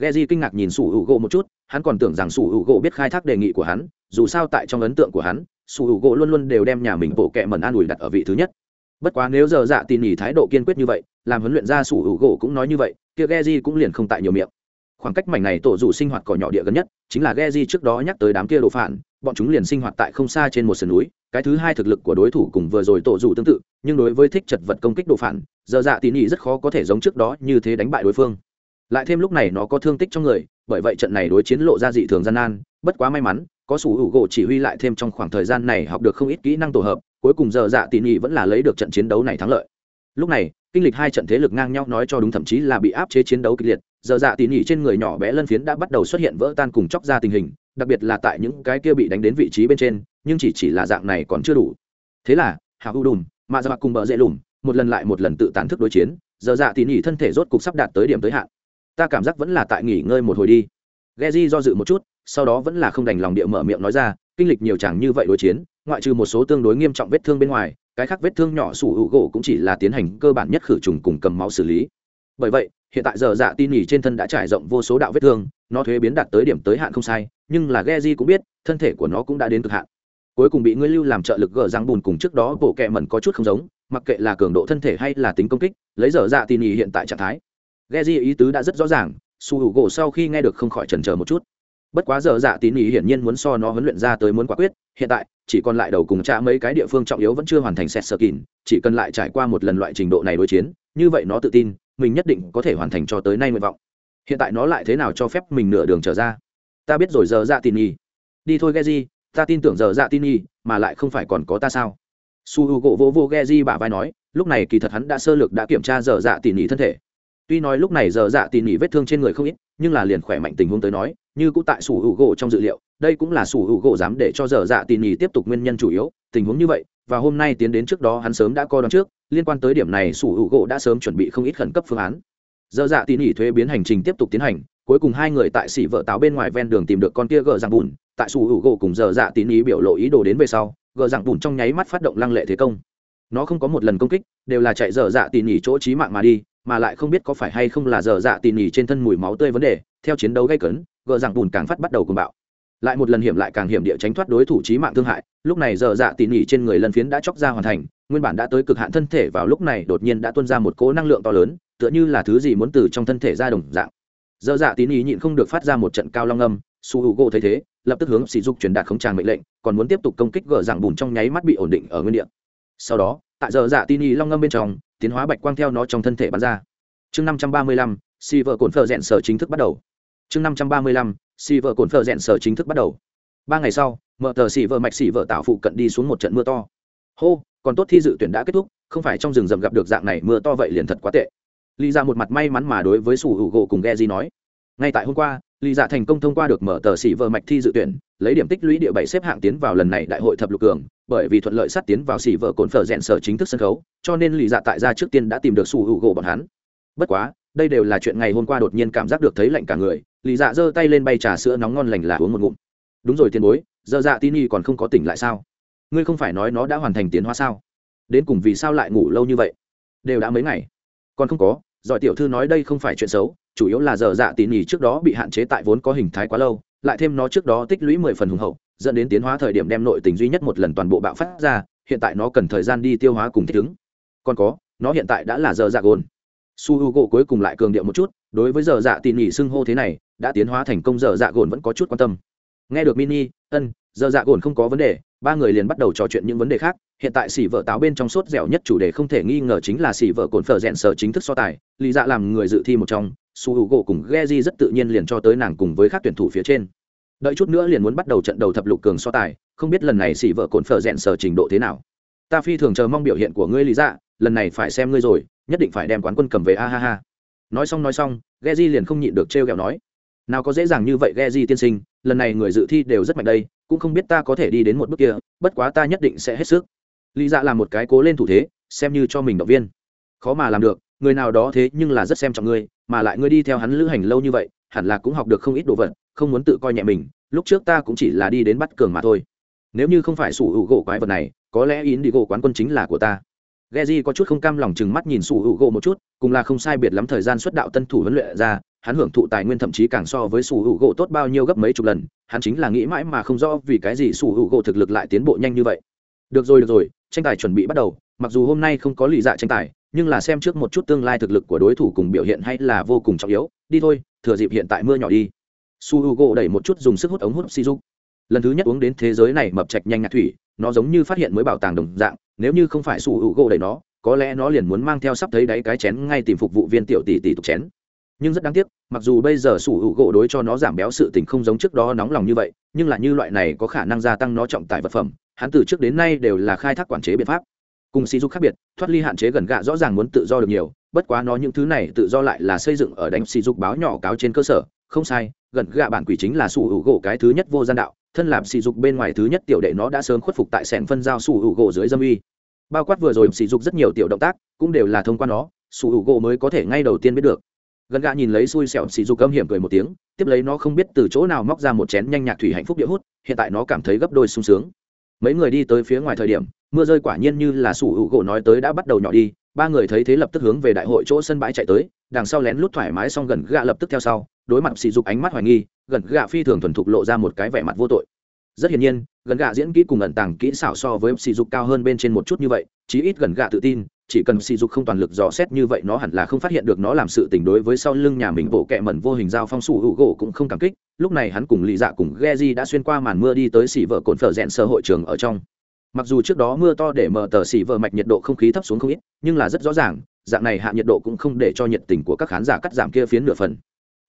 geji kinh ngạc nhìn sủ hữu gỗ một chút, hắn còn tưởng rằng sủ hữu gỗ biết khai thác đề nghị của hắn, dù sao tại trong ấn tượng của hắn, sủ hữu gỗ luôn luôn đều đem nhà mình bộ kẹ mẩn an ủi đặt ở vị thứ nhất bất quá nếu giờ dạ tỉ nỉ thái độ kiên quyết như vậy, làm huấn luyện gia sủ hữu gỗ cũng nói như vậy, kia geji cũng liền không tại nhiều miệng. Khoảng cách mảnh này tổ dù sinh hoạt cỏ nhỏ địa gần nhất, chính là geji trước đó nhắc tới đám kia đồ phản, bọn chúng liền sinh hoạt tại không xa trên một sườn núi, cái thứ hai thực lực của đối thủ cùng vừa rồi tổ dù tương tự, nhưng đối với thích chật vật công kích đồ phản, giờ dạ tỉ nỉ rất khó có thể giống trước đó như thế đánh bại đối phương. Lại thêm lúc này nó có thương tích trong người, bởi vậy trận này đối chiến lộ ra dị thường gian nan, bất quá may mắn, có sủ hữu gỗ chỉ huy lại thêm trong khoảng thời gian này học được không ít kỹ năng tổ hợp cuối cùng giờ dạ tỉ Nhị vẫn là lấy được trận chiến đấu này thắng lợi. Lúc này, kinh lịch hai trận thế lực ngang nhau nói cho đúng thậm chí là bị áp chế chiến đấu kịch liệt, giờ dạ tỉ Nhị trên người nhỏ bé lân phiến đã bắt đầu xuất hiện vỡ tan cùng chóc ra tình hình, đặc biệt là tại những cái kia bị đánh đến vị trí bên trên, nhưng chỉ chỉ là dạng này còn chưa đủ. Thế là hạ u đùm, mạ dạ cùng bờ dễ lùm, một lần lại một lần tự tàn thức đối chiến, giờ dạ tỉ Nhị thân thể rốt cục sắp đạt tới điểm tới hạn. Ta cảm giác vẫn là tại nghỉ ngơi một hồi đi. Geji do dự một chút, sau đó vẫn là không đành lòng địa mở miệng nói ra, kinh lịch nhiều chàng như vậy đối chiến ngoại trừ một số tương đối nghiêm trọng vết thương bên ngoài, cái khác vết thương nhỏ sủ hữu gỗ cũng chỉ là tiến hành cơ bản nhất khử trùng cùng cầm máu xử lý. Bởi vậy, hiện tại giờ dạ tin nhỉ trên thân đã trải rộng vô số đạo vết thương, nó thuế biến đạt tới điểm tới hạn không sai, nhưng là ghe di cũng biết, thân thể của nó cũng đã đến cực hạn. Cuối cùng bị ngươi lưu làm trợ lực gờ răng bùn cùng trước đó bộ kẹ mẩn có chút không giống, mặc kệ là cường độ thân thể hay là tính công kích, lấy giờ dạ tin nhỉ hiện tại trạng thái. Ghe di ý tứ đã rất rõ ràng su hữu gỗ sau khi nghe được không khỏi trần chờ một chút bất quá giờ dạ tín ý hiển nhiên muốn so nó huấn luyện ra tới muốn quả quyết, hiện tại, chỉ còn lại đầu cùng trả mấy cái địa phương trọng yếu vẫn chưa hoàn thành xét sơ kín chỉ cần lại trải qua một lần loại trình độ này đối chiến, như vậy nó tự tin, mình nhất định có thể hoàn thành cho tới nay nguyện vọng. Hiện tại nó lại thế nào cho phép mình nửa đường trở ra? Ta biết rồi giờ dạ tin y đi thôi, geji, ta tin tưởng giờ dạ tin y mà lại không phải còn có ta sao? Su h u gỗ vô vô geji bả vai nói, lúc này kỳ thật hắn đã sơ lược đã kiểm tra giờ dạ tin y thân thể tuy nói lúc này giờ dạ tỉ y vết thương trên người không ít, nhưng là liền khỏe mạnh tình huống tới nói, như cũng tại sủ hữu gỗ trong dự liệu, đây cũng là sủ hữu gỗ dám để cho dở dạ tỉ nhì tiếp tục nguyên nhân chủ yếu, tình huống như vậy, và hôm nay tiến đến trước đó hắn sớm đã coi đón trước, liên quan tới điểm này sủ hữu gỗ đã sớm chuẩn bị không ít khẩn cấp phương án. Dở dạ tỉ nhì thuế biến hành trình tiếp tục tiến hành, cuối cùng hai người tại xỉ vợ táo bên ngoài ven đường tìm được con kia gờ dạng bùn, tại sủ hữu gỗ cùng dở dạ tỉ nhì biểu lộ ý đồ đến về sau, gờ dạng bùn trong nháy mắt phát động lăng lệ thế công. Nó không có một lần công kích, đều là chạy dở dạ tỉ nhì chỗ trí mạng mà đi mà lại không biết có phải hay không là dở dạ tỉ nỉ trên thân mùi máu tươi vấn đề, theo chiến đấu gây cấn gờ rằng bùn càng phát bắt đầu cùng bạo. Lại một lần hiểm lại càng hiểm địa tránh thoát đối thủ trí mạng thương hại, lúc này giờ dạ tỉ nỉ trên người lần phiến đã chóc ra hoàn thành, nguyên bản đã tới cực hạn thân thể vào lúc này đột nhiên đã tuôn ra một cỗ năng lượng to lớn, tựa như là thứ gì muốn từ trong thân thể ra đồng dạng. Giờ dạ tỉ nỉ nhịn không được phát ra một trận cao long âm, su h u gỗ thấy thế, lập tức hướng sỉ dục truyền đạt không tràng mệnh lệnh, còn muốn tiếp tục công kích gờ rằng bùn trong nháy mắt bị ổn định ở nguyên địa. Sau đó, tại giờ dạ tỉ nỉ long ngâm bên trong tiến hóa bạch quang theo nó trong thân thể bắn ra. Chương năm trăm ba mươi lăm, si vợ cồn phở rẽn sở chính thức bắt đầu. Chương năm trăm ba mươi lăm xì vợ cồn phở rẽn sở chính thức bắt đầu. Ba ngày sau, mở tờ xì vợ mạch xì vợ tạo phụ cận đi xuống một trận mưa to. Hô, còn tốt thi dự tuyển đã kết thúc, không phải trong rừng rậm gặp được dạng này mưa to vậy liền thật quá tệ. Lý ra một mặt may mắn mà đối với sủ hữu gỗ cùng ghe di nói. Ngay tại hôm qua, lý giả thành công thông qua được mở tờ xỉ vợ mạch thi dự tuyển, lấy điểm tích lũy địa bảy xếp hạng tiến vào lần này đại hội thập lục cường bởi vì thuận lợi sát tiến vào xỉ vợ cồn phở rẽn sở chính thức sân khấu, cho nên lì dạ tại ra trước tiên đã tìm được sủ hữu gỗ bọn hắn. Bất quá, đây đều là chuyện ngày hôm qua đột nhiên cảm giác được thấy lạnh cả người, lì dạ giơ tay lên bay trà sữa nóng ngon lành là uống một ngụm. Đúng rồi tiền bối, giờ dạ tin y còn không có tỉnh lại sao? Ngươi không phải nói nó đã hoàn thành tiến hóa sao? Đến cùng vì sao lại ngủ lâu như vậy? Đều đã mấy ngày. Còn không có, giỏi tiểu thư nói đây không phải chuyện xấu, chủ yếu là giờ dạ tỉ nỉ trước đó bị hạn chế tại vốn có hình thái quá lâu lại thêm nó trước đó tích lũy mười phần hùng hậu, dẫn đến tiến hóa thời điểm đem nội tình duy nhất một lần toàn bộ bạo phát ra, hiện tại nó cần thời gian đi tiêu hóa cùng thích ứng. Còn có, nó hiện tại đã là giờ dạ gồn. Su h u gỗ cuối cùng lại cường điệu một chút, đối với giờ dạ tỉ nhì xưng hô thế này, đã tiến hóa thành công giờ dạ gồn vẫn có chút quan tâm. Nghe được mini ân, giờ dạ gồn không có vấn đề, ba người liền bắt đầu trò chuyện những vấn đề khác. Hiện tại xỉ vợ táo bên trong sốt dẻo nhất chủ đề không thể nghi ngờ chính là xỉ vợ cồn phở rẽn sở chính thức so tài lý dạ làm người dự thi một trong su U gỗ cùng ghe di rất tự nhiên liền cho tới nàng cùng với các tuyển thủ phía trên. Đợi chút nữa liền muốn bắt đầu trận đầu thập lục cường so tài, không biết lần này xỉ vợ cồn phở rẽn sở trình độ thế nào. Ta phi thường chờ mong biểu hiện của ngươi, lý dạ lần này phải xem ngươi rồi, nhất định phải đem quán quân cầm về, a ha ha. Nói xong nói xong ghe di liền không nhịn được trêu ghẹo nói, nào có dễ dàng như vậy ghe di tiên sinh, lần này người dự thi đều rất mạnh đây, cũng không biết ta có thể đi đến một bước kia, bất quá ta nhất định sẽ hết sức. Lý dạ là một cái cố lên thủ thế, xem như cho mình động viên. Khó mà làm được, người nào đó thế nhưng là rất xem trọng ngươi mà lại ngươi đi theo hắn lữ hành lâu như vậy, hẳn là cũng học được không ít đồ vật, không muốn tự coi nhẹ mình, lúc trước ta cũng chỉ là đi đến bắt cường mà thôi. Nếu như không phải sủ hữu gỗ quái vật này, có lẽ yến đi gỗ quán quân chính là của ta. Geji có chút không cam lòng chừng mắt nhìn sủ hữu gỗ một chút, cùng là không sai biệt lắm thời gian xuất đạo tân thủ huấn luyện ra, hắn hưởng thụ tài nguyên thậm chí càng so với sủ hữu gỗ tốt bao nhiêu gấp mấy chục lần, hắn chính là nghĩ mãi mà không rõ vì cái gì sủ hữu gỗ thực lực lại tiến bộ nhanh như vậy. Được rồi được rồi, tranh tài chuẩn bị bắt đầu, mặc dù hôm nay không có lì dạ tranh tài nhưng là xem trước một chút tương lai thực lực của đối thủ cùng biểu hiện hay là vô cùng trọng yếu. Đi thôi, thừa dịp hiện tại mưa nhỏ đi. Su h u gỗ đẩy một chút dùng sức hút ống hút si dục lần thứ nhất uống đến thế giới này mập chạch nhanh ngạt thủy, nó giống như phát hiện mới bảo tàng đồng dạng, nếu như không phải su h u gỗ đẩy nó, có lẽ nó liền muốn mang theo sắp thấy đáy cái chén ngay tìm phục vụ viên tiểu tỷ tỷ tục chén. Nhưng rất đáng tiếc, mặc dù bây giờ sủ hữu gỗ đối cho nó giảm béo sự tình không giống trước đó nóng lòng như vậy, nhưng là như loại này có khả năng gia tăng nó trọng tải vật phẩm, hắn từ trước đến nay đều là khai thác quản chế biện pháp cùng sĩ dục khác biệt, thoát ly hạn chế gần gạ rõ ràng muốn tự do được nhiều, bất quá nó những thứ này tự do lại là xây dựng ở đánh sĩ dục báo nhỏ cáo trên cơ sở, không sai, gần gạ bản quỷ chính là sủ hữu gỗ cái thứ nhất vô gian đạo, thân làm sĩ dục bên ngoài thứ nhất tiểu đệ nó đã sớm khuất phục tại sẻn phân giao sủ hữu gỗ dưới dâm uy. Bao quát vừa rồi sĩ dục rất nhiều tiểu động tác, cũng đều là thông qua nó, sủ hữu gỗ mới có thể ngay đầu tiên biết được. Gần gạ nhìn lấy xui xẻo xì dục âm hiểm cười một tiếng, tiếp lấy nó không biết từ chỗ nào móc ra một chén nhanh nhạc thủy hạnh phúc địa hút, hiện tại nó cảm thấy gấp đôi sung sướng. Mấy người đi tới phía ngoài thời điểm mưa rơi quả nhiên như là sủ hữu gỗ nói tới đã bắt đầu nhỏ đi, ba người thấy thế lập tức hướng về đại hội chỗ sân bãi chạy tới, đằng sau lén lút thoải mái xong gần gạ lập tức theo sau, đối mặt sỉ dục ánh mắt hoài nghi, gần gạ phi thường thuần thục lộ ra một cái vẻ mặt vô tội. Rất hiển nhiên, gần gạ diễn kỹ cùng ẩn tàng kỹ xảo so với sỉ dục cao hơn bên trên một chút như vậy, chí ít gần gạ tự tin, chỉ cần sỉ dục không toàn lực dò xét như vậy nó hẳn là không phát hiện được nó làm sự tình đối với sau lưng nhà mình bộ kẹ mẩn vô hình giao phong sủ hữu gỗ cũng không cảm kích, lúc này hắn cùng lì dạ cùng ghe di đã xuyên qua màn mưa đi tới xỉ vợ cồn phở rẽn sơ hội trường ở trong mặc dù trước đó mưa to để mở tờ xỉ vợ mạch nhiệt độ không khí thấp xuống không ít, nhưng là rất rõ ràng, dạng này hạ nhiệt độ cũng không để cho nhiệt tình của các khán giả cắt giảm kia phiến nửa phần.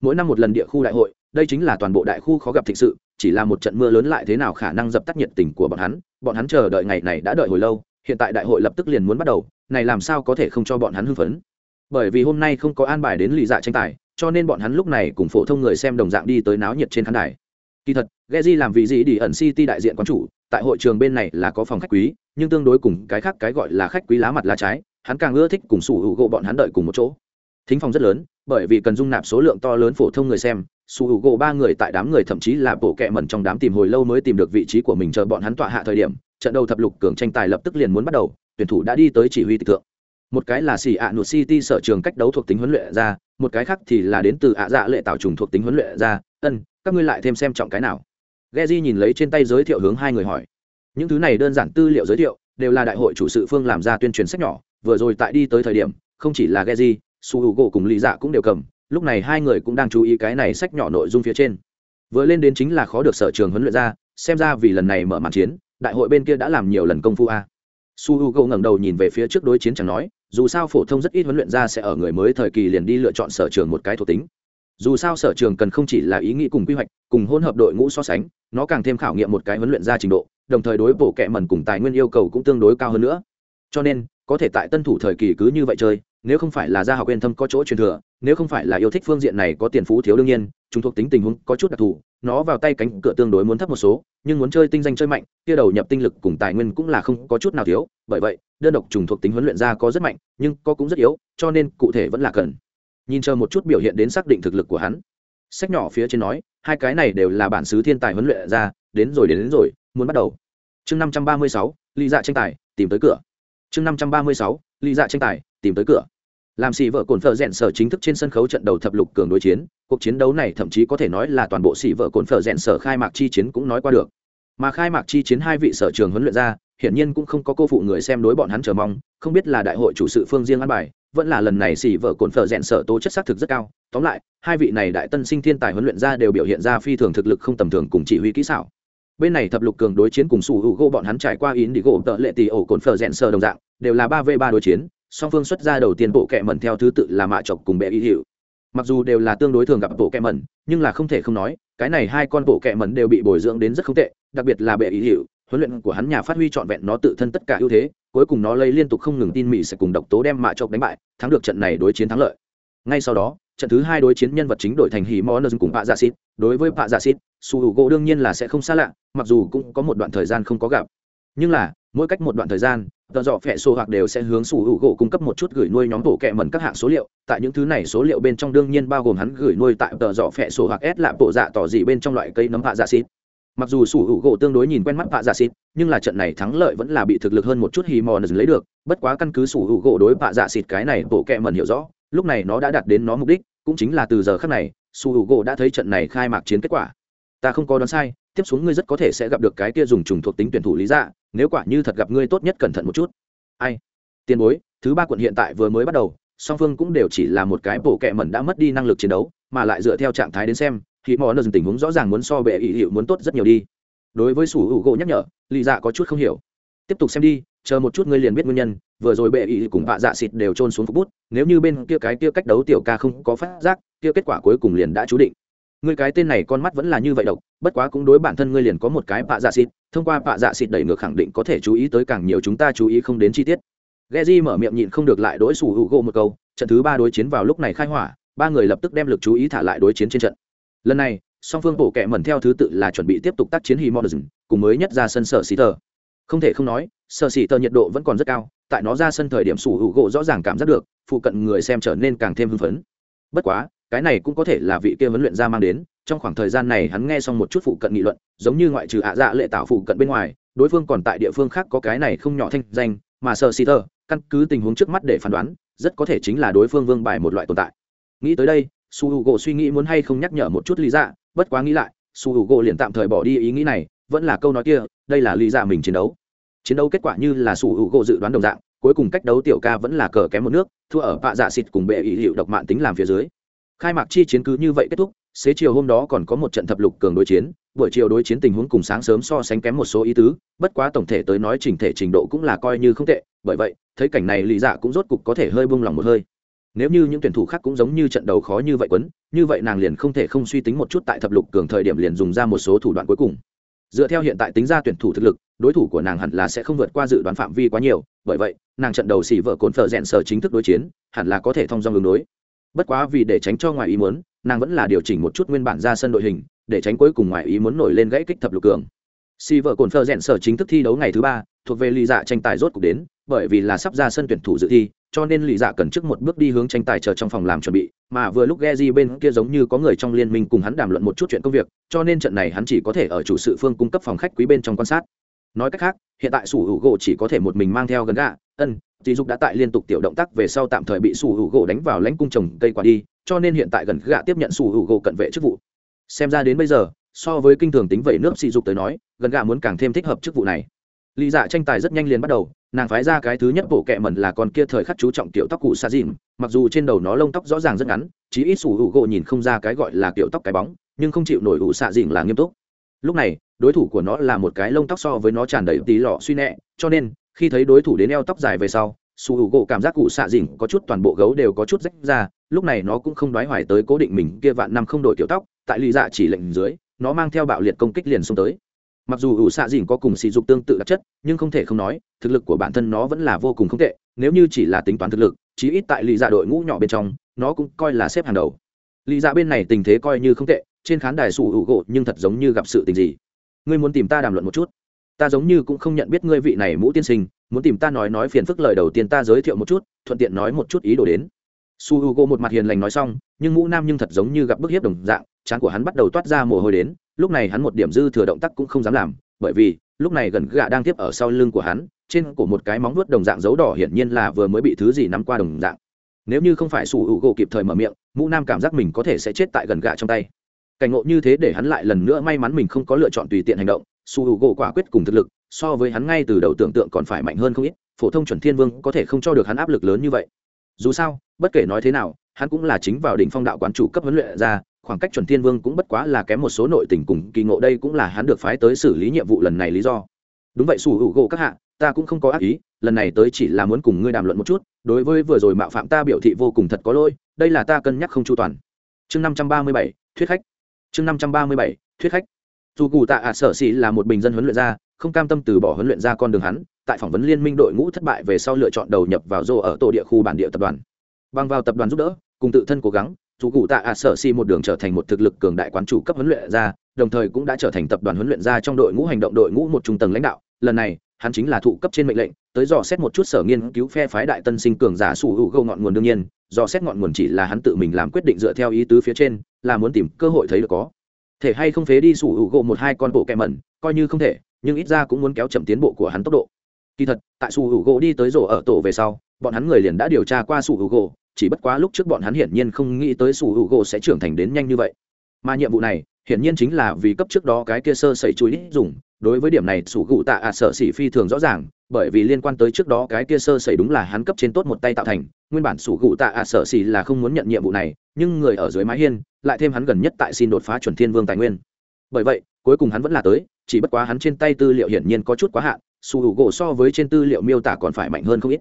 Mỗi năm một lần địa khu đại hội, đây chính là toàn bộ đại khu khó gặp thịnh sự, chỉ là một trận mưa lớn lại thế nào khả năng dập tắt nhiệt tình của bọn hắn bọn hắn chờ đợi ngày này đã đợi hồi lâu, hiện tại đại hội lập tức liền muốn bắt đầu, này làm sao có thể không cho bọn hắn hưng phấn? Bởi vì hôm nay không có an bài đến lì dạ tranh tài, cho nên bọn hắn lúc này cùng phổ thông người xem đồng dạng đi tới náo nhiệt trên khán đài. Kỳ thật Geji làm vị gì đi ẩn city đại diện quán chủ tại hội trường bên này là có phòng khách quý, nhưng tương đối cùng cái khác cái gọi là khách quý lá mặt lá trái, hắn càng ưa thích cùng sủ hữu gỗ bọn hắn đợi cùng một chỗ. Thính phòng rất lớn, bởi vì cần dung nạp số lượng to lớn phổ thông người xem, sủ hữu gỗ ba người tại đám người thậm chí là bộ kẹ mẩn trong đám tìm hồi lâu mới tìm được vị trí của mình chờ bọn hắn tọa hạ thời điểm, trận đầu thập lục cường tranh tài lập tức liền muốn bắt đầu, tuyển thủ đã đi tới chỉ huy tịch thượng. Một cái là xì ạ nụt city sở trường cách đấu thuộc tính huấn luyện ra, một cái khác thì là đến từ ạ dạ lệ tạo trùng thuộc tính huấn luyện ra. Ân, các ngươi lại thêm xem trọng cái nào? Geji nhìn lấy trên tay giới thiệu hướng hai người hỏi. Những thứ này đơn giản tư liệu giới thiệu đều là đại hội chủ sự phương làm ra tuyên truyền sách nhỏ vừa rồi tại đi tới thời điểm không chỉ là Geji, su h cùng lý dạ cũng đều cầm lúc này hai người cũng đang chú ý cái này sách nhỏ nội dung phía trên. Vừa lên đến chính là khó được sở trường huấn luyện ra xem ra vì lần này mở màn chiến đại hội bên kia đã làm nhiều lần công phu a. Su h ngẩng đầu nhìn về phía trước đối chiến chẳng nói dù sao phổ thông rất ít huấn luyện ra sẽ ở người mới thời kỳ liền đi lựa chọn sở trường một cái thuộc tính dù sao sở trường cần không chỉ là ý nghĩ cùng quy hoạch, cùng hỗn hợp đội ngũ so sánh, nó càng thêm khảo nghiệm một cái huấn luyện ra trình độ, đồng thời đối bộ kệ mần cùng tài nguyên yêu cầu cũng tương đối cao hơn nữa. Cho nên, có thể tại tân thủ thời kỳ cứ như vậy chơi, nếu không phải là gia học yên thâm có chỗ truyền thừa, nếu không phải là yêu thích phương diện này có tiền phú thiếu đương nhiên, chúng thuộc tính tình huống có chút đặc thù, nó vào tay cánh cửa tương đối muốn thấp một số, nhưng muốn chơi tinh danh chơi mạnh, kia đầu nhập tinh lực cùng tài nguyên cũng là không có chút nào thiếu, bởi vậy, đơn độc trùng thuộc tính huấn luyện ra có rất mạnh, nhưng có cũng rất yếu, cho nên cụ thể vẫn là cần nhìn chờ một chút biểu hiện đến xác định thực lực của hắn. Sách nhỏ phía trên nói hai cái này đều là bản xứ thiên tài huấn luyện ra đến rồi đến, đến rồi muốn bắt đầu. Chương năm trăm ba mươi sáu ly dạ tranh tài tìm tới cửa. Chương năm trăm ba mươi sáu ly dạ tranh tài tìm tới cửa. Làm xì vợ cồn phở rèn sở chính thức trên sân khấu trận đầu thập lục cường đối chiến cuộc chiến đấu này thậm chí có thể nói là toàn bộ xì vợ cồn phở rèn sở khai mạc chi chiến cũng nói qua được. Mà khai mạc chi chiến hai vị sở trường huấn luyện ra hiển nhiên cũng không có cô phụ người xem đối bọn hắn chờ mong không biết là đại hội chủ sự phương riêng ăn bài vẫn là lần này xỉ vợ cồn phở rèn sở tố chất xác thực rất cao. Tóm lại, hai vị này đại tân sinh thiên tài huấn luyện ra đều biểu hiện ra phi thường thực lực không tầm thường cùng chỉ huy kỹ xảo. Bên này thập lục cường đối chiến cùng sủ hữu gỗ bọn hắn trải qua ý đi gỗ tợ lệ tỷ ổ cồn phở rèn sở đồng dạng, đều là ba v ba đối chiến, song phương xuất ra đầu tiên bộ kệ mẩn theo thứ tự là mạ chọc cùng bệ y hiệu. Mặc dù đều là tương đối thường gặp bộ kệ mẩn, nhưng là không thể không nói, cái này hai con bộ kệ mẩn đều bị bồi dưỡng đến rất không tệ, đặc biệt là bệ y hiệu huấn luyện của hắn nhà phát huy trọn vẹn nó tự thân tất cả ưu thế, cuối cùng nó lấy liên tục không ngừng tin mỹ sẽ cùng độc tố đem mạ chọc đánh bại, thắng được trận này đối chiến thắng lợi. Ngay sau đó, trận thứ hai đối chiến nhân vật chính đổi thành hì mò nâng cùng pạ dạ xít. Đối với pạ dạ xít, su hữu gỗ đương nhiên là sẽ không xa lạ, mặc dù cũng có một đoạn thời gian không có gặp. Nhưng là, mỗi cách một đoạn thời gian, tờ dọ phẹ sổ hoặc đều sẽ hướng su hữu gỗ cung cấp một chút gửi nuôi nhóm bộ kẹ mẩn các hạng số liệu. Tại những thứ này số liệu bên trong đương nhiên bao gồm hắn gửi nuôi tại tờ dọ phẹ sổ hoặc s lạp bộ dạ tỏ dị bên trong loại cây nấm pạ dạ xít mặc dù sủ hữu gỗ tương đối nhìn quen mắt pạ dạ xịt, nhưng là trận này thắng lợi vẫn là bị thực lực hơn một chút hì mòn lấy được. Bất quá căn cứ sủ hữu gỗ đối pạ dạ xịt cái này, bộ kẹ mẩn hiểu rõ, lúc này nó đã đạt đến nó mục đích, cũng chính là từ giờ khác này, sủ hữu gỗ đã thấy trận này khai mạc chiến kết quả. Ta không có đoán sai, tiếp xuống ngươi rất có thể sẽ gặp được cái kia dùng trùng thuộc tính tuyển thủ lý dạ nếu quả như thật gặp ngươi tốt nhất cẩn thận một chút. Ai? Tiền bối, thứ ba quận hiện tại vừa mới bắt đầu, song phương cũng đều chỉ là một cái bộ kẹ mẩn đã mất đi năng lực chiến đấu, mà lại dựa theo trạng thái đến xem thì mò nợ tình huống rõ ràng muốn so bệ ý hiệu muốn tốt rất nhiều đi. Đối với sủ hữu gỗ nhắc nhở, lì dạ có chút không hiểu. Tiếp tục xem đi, chờ một chút ngươi liền biết nguyên nhân, vừa rồi bệ ý cùng vạ dạ xịt đều trôn xuống phục bút, nếu như bên kia cái kia cách đấu tiểu ca không có phát giác, kia kết quả cuối cùng liền đã chú định. Ngươi cái tên này con mắt vẫn là như vậy độc, bất quá cũng đối bản thân ngươi liền có một cái vạ dạ xịt, thông qua vạ dạ xịt đẩy ngược khẳng định có thể chú ý tới càng nhiều chúng ta chú ý không đến chi tiết. Geji mở miệng nhịn không được lại đối sủ hữu gỗ một câu, trận thứ ba đối chiến vào lúc này khai hỏa, ba người lập tức đem lực chú ý thả lại đối chiến trên trận lần này, song phương bộ kệ mẩn theo thứ tự là chuẩn bị tiếp tục tác chiến hy modern cùng mới nhất ra sân sở xì tờ. Không thể không nói, sở xì tờ nhiệt độ vẫn còn rất cao, tại nó ra sân thời điểm sủ hữu gỗ rõ ràng cảm giác được, phụ cận người xem trở nên càng thêm hưng phấn. Bất quá, cái này cũng có thể là vị kia huấn luyện ra mang đến, trong khoảng thời gian này hắn nghe xong một chút phụ cận nghị luận, giống như ngoại trừ ạ dạ lệ tạo phụ cận bên ngoài, đối phương còn tại địa phương khác có cái này không nhỏ thanh danh, mà sở xì tờ, căn cứ tình huống trước mắt để phán đoán, rất có thể chính là đối phương vương bài một loại tồn tại. Nghĩ tới đây su h u gỗ suy nghĩ muốn hay không nhắc nhở một chút lý dạ bất quá nghĩ lại, su h u gỗ liền tạm thời bỏ đi ý nghĩ này, vẫn là câu nói kia, đây là lý dạ mình chiến đấu. Chiến đấu kết quả như là su h u gỗ dự đoán đồng dạng, cuối cùng cách đấu tiểu ca vẫn là cờ kém một nước, thua ở bạ dạ xịt cùng bệ ý hiệu độc mạng tính làm phía dưới. Khai mạc chi chiến cứ như vậy kết thúc, xế chiều hôm đó còn có một trận thập lục cường đối chiến, buổi chiều đối chiến tình huống cùng sáng sớm so sánh kém một số ý tứ, bất quá tổng thể tới nói trình thể trình độ cũng là coi như không tệ, bởi vậy, thấy cảnh này lý dạ cũng rốt cục có thể hơi buông lòng một hơi nếu như những tuyển thủ khác cũng giống như trận đấu khó như vậy quấn, như vậy nàng liền không thể không suy tính một chút tại thập lục cường thời điểm liền dùng ra một số thủ đoạn cuối cùng. Dựa theo hiện tại tính ra tuyển thủ thực lực, đối thủ của nàng hẳn là sẽ không vượt qua dự đoán phạm vi quá nhiều, bởi vậy, nàng trận đầu xỉ vợ cồn phở rẽn sở chính thức đối chiến, hẳn là có thể thông dong ứng đối. Bất quá vì để tránh cho ngoài ý muốn, nàng vẫn là điều chỉnh một chút nguyên bản ra sân đội hình, để tránh cuối cùng ngoài ý muốn nổi lên gãy kích thập lục cường. Xỉ vợ cồn phở rẽn sở chính thức thi đấu ngày thứ ba, thuộc về lì dạ tranh tài rốt cuộc đến, bởi vì là sắp ra sân tuyển thủ dự thi cho nên lì dạ cần trước một bước đi hướng tranh tài chờ trong phòng làm chuẩn bị, mà vừa lúc Geji bên kia giống như có người trong liên minh cùng hắn đàm luận một chút chuyện công việc, cho nên trận này hắn chỉ có thể ở chủ sự phương cung cấp phòng khách quý bên trong quan sát. Nói cách khác, hiện tại sủ hữu gỗ chỉ có thể một mình mang theo gần gà ân dì dục đã tại liên tục tiểu động tác về sau tạm thời bị sủ hữu gỗ đánh vào lãnh cung trồng cây quả đi, cho nên hiện tại gần gà tiếp nhận sủ hữu gỗ cận vệ chức vụ. Xem ra đến bây giờ, so với kinh thường tính vậy nước sỉ dục tới nói, gần gà muốn càng thêm thích hợp chức vụ này lý dạ tranh tài rất nhanh liền bắt đầu, nàng phái ra cái thứ nhất bộ kẹ mẩn là con kia thời khắc chú trọng kiểu tóc cụ sa dìm, mặc dù trên đầu nó lông tóc rõ ràng rất ngắn, chí ít sủ hữu gỗ nhìn không ra cái gọi là kiểu tóc cái bóng, nhưng không chịu nổi ủ xạ dìm là nghiêm túc. Lúc này, đối thủ của nó là một cái lông tóc so với nó tràn đầy tí lọ suy nẹ, cho nên, khi thấy đối thủ đến eo tóc dài về sau, sủ hữu gỗ cảm giác cụ xạ dìm có chút toàn bộ gấu đều có chút rách ra, lúc này nó cũng không đoái hoài tới cố định mình kia vạn năm không đổi kiểu tóc, tại lý dạ chỉ lệnh dưới, nó mang theo bạo liệt công kích liền xông tới mặc dù ủ xạ dìn có cùng sỉ dục tương tự đặc chất, nhưng không thể không nói, thực lực của bản thân nó vẫn là vô cùng không tệ. Nếu như chỉ là tính toán thực lực, chí ít tại lì dạ đội ngũ nhỏ bên trong, nó cũng coi là xếp hàng đầu. Lì dạ bên này tình thế coi như không tệ, trên khán đài sủ hữu gỗ nhưng thật giống như gặp sự tình gì. Ngươi muốn tìm ta đàm luận một chút? Ta giống như cũng không nhận biết ngươi vị này mũ tiên sinh, muốn tìm ta nói nói phiền phức lời đầu tiên ta giới thiệu một chút, thuận tiện nói một chút ý đồ đến. Su h u g một mặt hiền lành nói xong, nhưng mũ nam nhưng thật giống như gặp bức hiếp đồng dạng, trán của hắn bắt đầu toát ra mồ hôi đến lúc này hắn một điểm dư thừa động tác cũng không dám làm, bởi vì, lúc này gần gạ đang tiếp ở sau lưng của hắn, trên cổ một cái móng vuốt đồng dạng dấu đỏ hiển nhiên là vừa mới bị thứ gì nắm qua đồng dạng. Nếu như không phải sủ hữu gỗ kịp thời mở miệng, mũ nam cảm giác mình có thể sẽ chết tại gần gạ trong tay. Cảnh ngộ như thế để hắn lại lần nữa may mắn mình không có lựa chọn tùy tiện hành động, sủ hữu gỗ quả quyết cùng thực lực, so với hắn ngay từ đầu tưởng tượng còn phải mạnh hơn không ít, phổ thông chuẩn thiên vương có thể không cho được hắn áp lực lớn như vậy. Dù sao, bất kể nói thế nào, hắn cũng là chính vào đỉnh phong đạo quán chủ cấp huấn luyện ra khoảng cách chuẩn thiên vương cũng bất quá là kém một số nội tình cùng kỳ ngộ, đây cũng là hắn được phái tới xử lý nhiệm vụ lần này lý do. Đúng vậy sủ hữu gỗ các hạ, ta cũng không có ác ý, lần này tới chỉ là muốn cùng ngươi đàm luận một chút, đối với vừa rồi mạo phạm ta biểu thị vô cùng thật có lỗi, đây là ta cân nhắc không chu toàn. Chương năm trăm ba mươi bảy, thuyết khách. Chương năm trăm ba mươi bảy, thuyết khách. Dù cụ tạ ạ sở xỉ là một bình dân huấn luyện gia, không cam tâm từ bỏ huấn luyện ra con đường hắn, tại phỏng vấn liên minh đội ngũ thất bại về sau lựa chọn đầu nhập vào rô ở tổ địa khu bản địa tập đoàn. Bằng vào tập đoàn giúp đỡ, cùng tự thân cố gắng dù cụ tạ ạ sở si một đường trở thành một thực lực cường đại quán chủ cấp huấn luyện ra đồng thời cũng đã trở thành tập đoàn huấn luyện ra trong đội ngũ hành động đội ngũ một trung tầng lãnh đạo. Lần này, hắn chính là thụ cấp trên mệnh lệnh, tới dò xét một chút sở nghiên cứu phe phái đại tân sinh cường giả sủ hữu gâu ngọn nguồn đương nhiên, dò xét ngọn nguồn chỉ là hắn tự mình làm quyết định dựa theo ý tứ phía trên, là muốn tìm cơ hội thấy được có. Thể hay không phế đi sủ hữu gâu một hai con bộ kẹ mẩn, coi như không thể, nhưng ít ra cũng muốn kéo chậm tiến bộ của hắn tốc độ. Kỳ thật, tại sủ hữu gỗ đi tới rổ ở tổ về sau, bọn hắn người liền đã điều tra qua sủ hữu gỗ chỉ bất quá lúc trước bọn hắn hiển nhiên không nghĩ tới sủ hữu gỗ sẽ trưởng thành đến nhanh như vậy. Mà nhiệm vụ này, hiển nhiên chính là vì cấp trước đó cái kia sơ sẩy chuối dùng. Đối với điểm này, sủ gụ tạ ạ à sợ xỉ phi thường rõ ràng, bởi vì liên quan tới trước đó cái kia sơ sẩy đúng là hắn cấp trên tốt một tay tạo thành. Nguyên bản sủ gụ tạ ạ à sợ xỉ là không muốn nhận nhiệm vụ này, nhưng người ở dưới mái hiên, lại thêm hắn gần nhất tại xin đột phá chuẩn thiên vương tài nguyên. Bởi vậy, cuối cùng hắn vẫn là tới, chỉ bất quá hắn trên tay tư liệu hiển nhiên có chút quá hạn, sủ hữu gỗ so với trên tư liệu miêu tả còn phải mạnh hơn không ít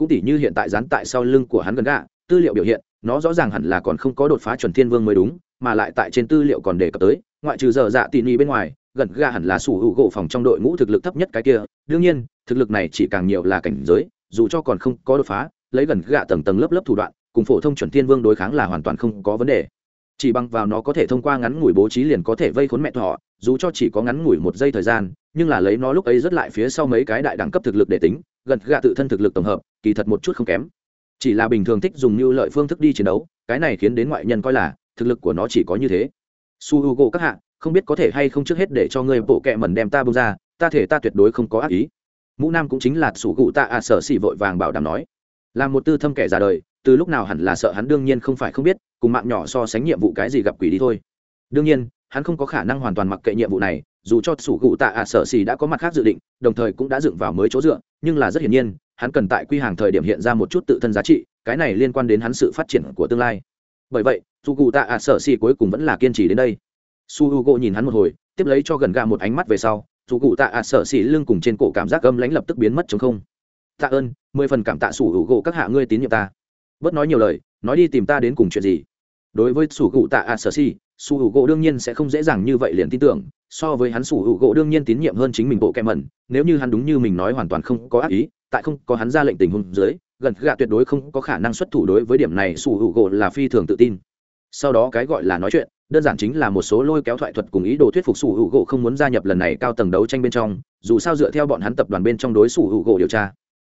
cũng tỉ như hiện tại dán tại sau lưng của hắn gần gạ, tư liệu biểu hiện, nó rõ ràng hẳn là còn không có đột phá chuẩn thiên vương mới đúng, mà lại tại trên tư liệu còn đề cập tới, ngoại trừ giờ dạ tỉ nỉ bên ngoài, gần gạ hẳn là sủ hữu gỗ phòng trong đội ngũ thực lực thấp nhất cái kia. Đương nhiên, thực lực này chỉ càng nhiều là cảnh giới, dù cho còn không có đột phá, lấy gần gạ tầng tầng lớp lớp thủ đoạn, cùng phổ thông chuẩn thiên vương đối kháng là hoàn toàn không có vấn đề. Chỉ bằng vào nó có thể thông qua ngắn ngủi bố trí liền có thể vây khốn mẹ thọ dù cho chỉ có ngắn ngủi một giây thời gian, nhưng là lấy nó lúc ấy rất lại phía sau mấy cái đại đẳng cấp thực lực để tính gần gạ tự thân thực lực tổng hợp, kỳ thật một chút không kém. Chỉ là bình thường thích dùng như lợi phương thức đi chiến đấu, cái này khiến đến ngoại nhân coi là, thực lực của nó chỉ có như thế. Su h u g o các hạ, không biết có thể hay không trước hết để cho ngươi bộ kẹ mẩn đem ta bông ra, ta thể ta tuyệt đối không có ác ý. Mũ nam cũng chính là sủ cụ tạ à sở xỉ vội vàng bảo đảm nói. Là một tư thâm kẻ già đời, từ lúc nào hẳn là sợ hắn đương nhiên không phải không biết, cùng mạng nhỏ so sánh nhiệm vụ cái gì gặp quỷ đi thôi. Đương nhiên hắn không có khả năng hoàn toàn mặc kệ nhiệm vụ này, dù cho sủ cụ tạ ạ sở Xì đã có mặt khác dự định, đồng thời cũng đã dựng vào mới chỗ dựa, nhưng là rất hiển nhiên, hắn cần tại quy hàng thời điểm hiện ra một chút tự thân giá trị, cái này liên quan đến hắn sự phát triển của tương lai. Bởi vậy dù cụ tạ ạ sở Xì cuối cùng vẫn là kiên trì đến đây. Su h u g o nhìn hắn một hồi, tiếp lấy cho gần gà một ánh mắt về sau dù cụ tạ ạ sở Xì lưng cùng trên cổ cảm giác âm lãnh lập tức biến mất chống không. Tạ ơn, mười phần cảm tạ su h u g o các hạ ngươi tín nhiệm ta. Bớt nói nhiều lời, nói đi tìm ta đến cùng chuyện gì đối với sủ cụ tạ a sở si sủ hữu gỗ đương nhiên sẽ không dễ dàng như vậy liền tin tưởng. So với hắn, sủ hữu gỗ đương nhiên tín nhiệm hơn chính mình bộ kẹm mẩn. Nếu như hắn đúng như mình nói hoàn toàn không có ác ý, tại không có hắn ra lệnh tình huống dưới, gần gạ tuyệt đối không có khả năng xuất thủ đối với điểm này sủ hữu gỗ là phi thường tự tin. Sau đó cái gọi là nói chuyện, đơn giản chính là một số lôi kéo thoại thuật cùng ý đồ thuyết phục sủ hữu gỗ không muốn gia nhập lần này cao tầng đấu tranh bên trong, dù sao dựa theo bọn hắn tập đoàn bên trong đối sủ hữu gỗ điều tra.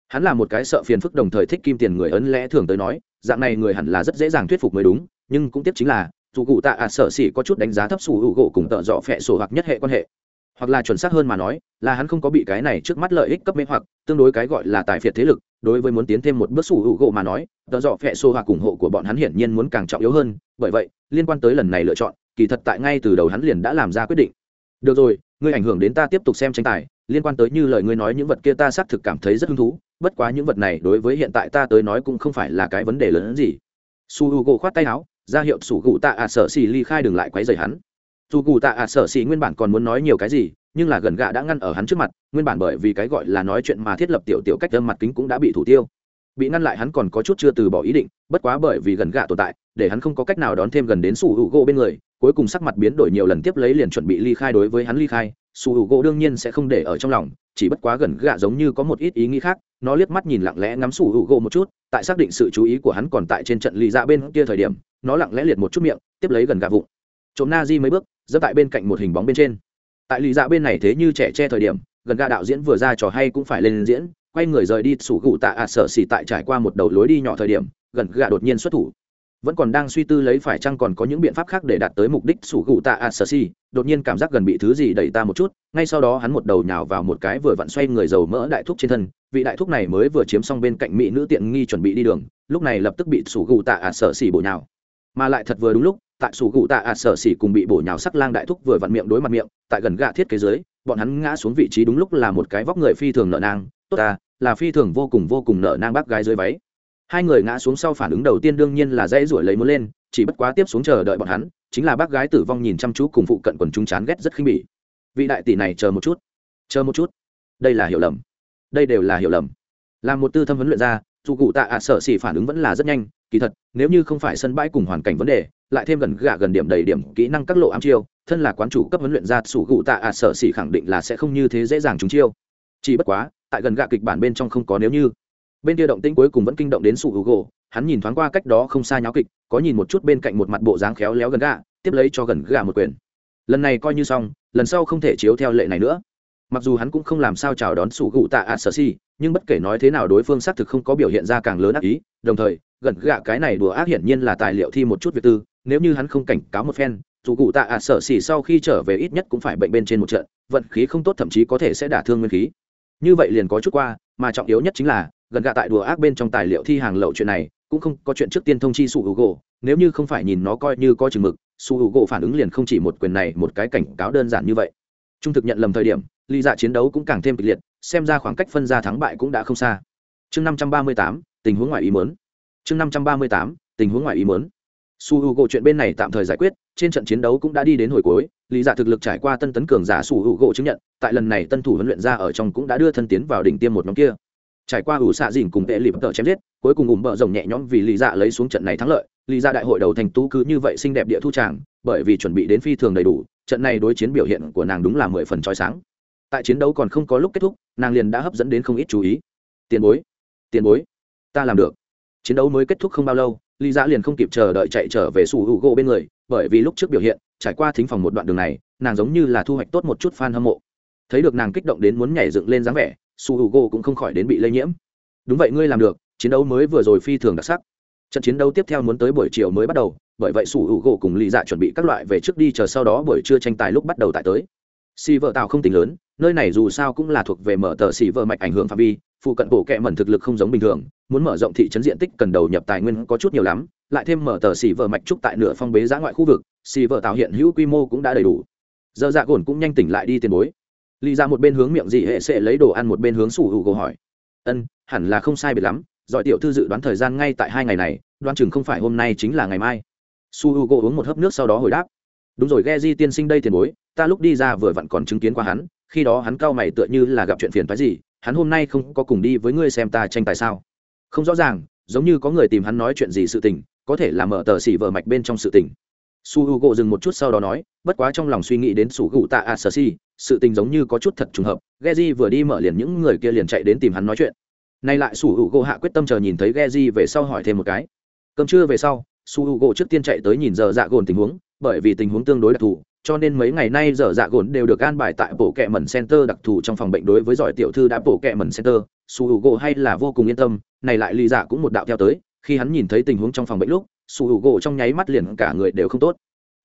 Hắn là một cái sợ phiền phức đồng thời thích kim tiền người ấn lẽ thường tới nói, dạng này người hẳn là rất dễ dàng thuyết phục mới đúng nhưng cũng tiếp chính là, dù cụ tạ ạ sợ xỉ có chút đánh giá thấp sủ hữu gỗ cùng tợ dọ phẹ sổ hoặc nhất hệ quan hệ. Hoặc là chuẩn xác hơn mà nói, là hắn không có bị cái này trước mắt lợi ích cấp mê hoặc, tương đối cái gọi là tài phiệt thế lực, đối với muốn tiến thêm một bước sủ hữu gỗ mà nói, tợ dọ phẹ sổ hoặc ủng hộ của bọn hắn hiển nhiên muốn càng trọng yếu hơn. Bởi vậy, liên quan tới lần này lựa chọn, kỳ thật tại ngay từ đầu hắn liền đã làm ra quyết định. Được rồi, ngươi ảnh hưởng đến ta tiếp tục xem tranh tài, liên quan tới như lời ngươi nói những vật kia ta xác thực cảm thấy rất hứng thú, bất quá những vật này đối với hiện tại ta tới nói cũng không phải là cái vấn đề lớn hơn gì. Su h u gỗ khoát tay áo ra hiệu sủ gụ tạ ạ sở xì ly khai đừng lại quấy rầy hắn. Dù gù tạ ạ sở xì nguyên bản còn muốn nói nhiều cái gì, nhưng là gần gạ đã ngăn ở hắn trước mặt, nguyên bản bởi vì cái gọi là nói chuyện mà thiết lập tiểu tiểu cách âm mặt kính cũng đã bị thủ tiêu bị ngăn lại hắn còn có chút chưa từ bỏ ý định, bất quá bởi vì gần gạ tồn tại, để hắn không có cách nào đón thêm gần đến sủ hữu gỗ bên người, cuối cùng sắc mặt biến đổi nhiều lần tiếp lấy liền chuẩn bị ly khai đối với hắn ly khai sủ hữu gỗ đương nhiên sẽ không để ở trong lòng, chỉ bất quá gần gạ giống như có một ít ý nghĩ khác, nó liếc mắt nhìn lặng lẽ ngắm sủ hữu gỗ một chút, tại xác định sự chú ý của hắn còn tại trên trận ly ra bên kia thời điểm, nó lặng lẽ liệt một chút miệng, tiếp lấy gần gạ vụn trộm na di mấy bước dẫm tại bên cạnh một hình bóng bên trên. Tại lì dạ bên này thế như trẻ che thời điểm, gần gạ đạo diễn vừa ra trò hay cũng phải lên diễn quay người rời đi, sủ gụ tạ ạ sở xỉ tại trải qua một đầu lối đi nhỏ thời điểm, gần gạ đột nhiên xuất thủ. Vẫn còn đang suy tư lấy phải chăng còn có những biện pháp khác để đạt tới mục đích sủ gụ tạ ạ sở xỉ, đột nhiên cảm giác gần bị thứ gì đẩy ta một chút, ngay sau đó hắn một đầu nhào vào một cái vừa vặn xoay người dầu mỡ đại thúc trên thân, vị đại thúc này mới vừa chiếm xong bên cạnh mỹ nữ tiện nghi chuẩn bị đi đường, lúc này lập tức bị sủ gụ tạ ạ sở xỉ bổ nhào. Mà lại thật vừa đúng lúc, tại sủ gụ tạ ạ sở xỉ cùng bị bổ nhào sắc lang đại thúc vừa vặn miệng đối mặt miệng, tại gần gạ thiết kế dưới, bọn hắn ngã xuống vị trí đúng lúc là một cái vóc người phi thường nợ nang, tốt ta là phi thường vô cùng vô cùng nợ nang bác gái dưới váy. Hai người ngã xuống sau phản ứng đầu tiên đương nhiên là dãy ruổi lấy muốn lên, chỉ bất quá tiếp xuống chờ đợi bọn hắn, chính là bác gái tử vong nhìn chăm chú cùng phụ cận quần chúng chán ghét rất khinh bỉ. Vị đại tỷ này chờ một chút, chờ một chút. Đây là hiểu lầm. Đây đều là hiểu lầm. Là một tư thâm vấn luyện ra, dù cụ tạ ạ sợ xỉ phản ứng vẫn là rất nhanh, kỳ thật, nếu như không phải sân bãi cùng hoàn cảnh vấn đề, lại thêm gần gạ gần điểm đầy điểm kỹ năng các lộ ám chiêu, thân là quán chủ cấp huấn luyện ra sủ cụ tạ ạ sợ xỉ khẳng định là sẽ không như thế dễ dàng chúng chiêu. Chỉ bất quá tại gần gạ kịch bản bên trong không có nếu như. Bên kia động tĩnh cuối cùng vẫn kinh động đến sụ hữu gỗ hắn nhìn thoáng qua cách đó không xa nháo kịch, có nhìn một chút bên cạnh một mặt bộ dáng khéo léo gần gạ, tiếp lấy cho gần gạ một quyền. Lần này coi như xong, lần sau không thể chiếu theo lệ này nữa. Mặc dù hắn cũng không làm sao chào đón sụ gụ tạ a sở si nhưng bất kể nói thế nào đối phương xác thực không có biểu hiện ra càng lớn ác ý, đồng thời, gần gạ cái này đùa ác hiển nhiên là tài liệu thi một chút việc tư, nếu như hắn không cảnh cáo một phen dù cụ tạ ạ sở xỉ sau khi trở về ít nhất cũng phải bệnh bên trên một trận, vận khí không tốt thậm chí có thể sẽ đả thương nguyên khí như vậy liền có chút qua, mà trọng yếu nhất chính là, gần gạ tại đùa ác bên trong tài liệu thi hàng lậu chuyện này, cũng không có chuyện trước tiên thông chi su hữu gỗ nếu như không phải nhìn nó coi như có chừng mực, su hữu gỗ phản ứng liền không chỉ một quyền này, một cái cảnh cáo đơn giản như vậy. Trung thực nhận lầm thời điểm ly dạ chiến đấu cũng càng thêm kịch liệt, xem ra khoảng cách phân ra thắng bại cũng đã không xa. Chương năm trăm ba mươi tám, tình huống ngoài ý mớn chương năm trăm ba mươi tám, tình huống ngoài ý mớn su h u gỗ chuyện bên này tạm thời giải quyết, trên trận chiến đấu cũng đã đi đến hồi cuối, lý giả thực lực trải qua tân tấn cường giả su h u gỗ chứng nhận, tại lần này tân thủ huấn luyện ra ở trong cũng đã đưa thân tiến vào đỉnh tiêm một nhóm kia. Trải qua ủ xạ dìn cùng tệ lịp tợ chém giết, cuối cùng ủng bờ rồng nhẹ nhõm vì lý dạ lấy xuống trận này thắng lợi, lý dạ đại hội đầu thành tú cứ như vậy xinh đẹp địa thu tràng, bởi vì chuẩn bị đến phi thường đầy đủ, trận này đối chiến biểu hiện của nàng đúng là mười phần trói sáng. Tại chiến đấu còn không có lúc kết thúc, nàng liền đã hấp dẫn đến không ít chú ý. Tiền bối tiền bối, ta làm được. Chiến đấu mới kết thúc không bao lâu lý dạ liền không kịp chờ đợi chạy trở về sủ hữu gỗ bên người, bởi vì lúc trước biểu hiện, trải qua thính phòng một đoạn đường này, nàng giống như là thu hoạch tốt một chút fan hâm mộ. Thấy được nàng kích động đến muốn nhảy dựng lên dáng vẻ, sủ hữu gỗ cũng không khỏi đến bị lây nhiễm. Đúng vậy, ngươi làm được, chiến đấu mới vừa rồi phi thường đặc sắc. Trận chiến đấu tiếp theo muốn tới buổi chiều mới bắt đầu, bởi vậy sủ hữu gỗ cùng lý dạ chuẩn bị các loại về trước đi chờ sau đó buổi trưa tranh tài lúc bắt đầu tại tới. Si vợ tạo không tính lớn, nơi này dù sao cũng là thuộc về mở tờ xỉ vợ mạch ảnh hưởng phạm vi phụ cận bộ kệ mẩn thực lực không giống bình thường, muốn mở rộng thị trấn diện tích cần đầu nhập tài nguyên có chút nhiều lắm, lại thêm mở tờ xỉ vợ mạch trúc tại nửa phong bế giã ngoại khu vực xỉ vợ tạo hiện hữu quy mô cũng đã đầy đủ. Giờ dạ gồn cũng nhanh tỉnh lại đi tiền bối. Lì ra một bên hướng miệng dị hệ sẽ lấy đồ ăn một bên hướng sủ hữu gỗ hỏi. Ân, hẳn là không sai biệt lắm, giỏi tiểu thư dự đoán thời gian ngay tại hai ngày này, đoán chừng không phải hôm nay chính là ngày mai. Su h u gỗ uống một hớp nước sau đó hồi đáp. Đúng rồi ghe di tiên sinh đây tiền bối, ta lúc đi ra vừa vặn còn chứng kiến qua hắn, khi đó hắn cao mày tựa như là gặp chuyện phiền phái gì hắn hôm nay không có cùng đi với ngươi xem ta tranh tài sao? Không rõ ràng, giống như có người tìm hắn nói chuyện gì sự tình, có thể là mở tờ xỉ vợ mạch bên trong sự tình. Su h u gộ dừng một chút sau đó nói, bất quá trong lòng suy nghĩ đến sủ gụ tạ a sơ si, sự tình giống như có chút thật trùng hợp, Geji vừa đi mở liền những người kia liền chạy đến tìm hắn nói chuyện. Nay lại sủ hữu gỗ hạ quyết tâm chờ nhìn thấy Geji về sau hỏi thêm một cái. Cơm trưa về sau, su hữu gỗ trước tiên chạy tới nhìn giờ dạ gồn tình huống, bởi vì tình huống tương đối đặc thù cho nên mấy ngày nay giờ dạ gồn đều được an bài tại bộ kệ mẩn center đặc thù trong phòng bệnh đối với giỏi tiểu thư đã bộ kệ mẩn center su u gỗ hay là vô cùng yên tâm này lại lì dạ cũng một đạo theo tới khi hắn nhìn thấy tình huống trong phòng bệnh lúc su u gỗ trong nháy mắt liền cả người đều không tốt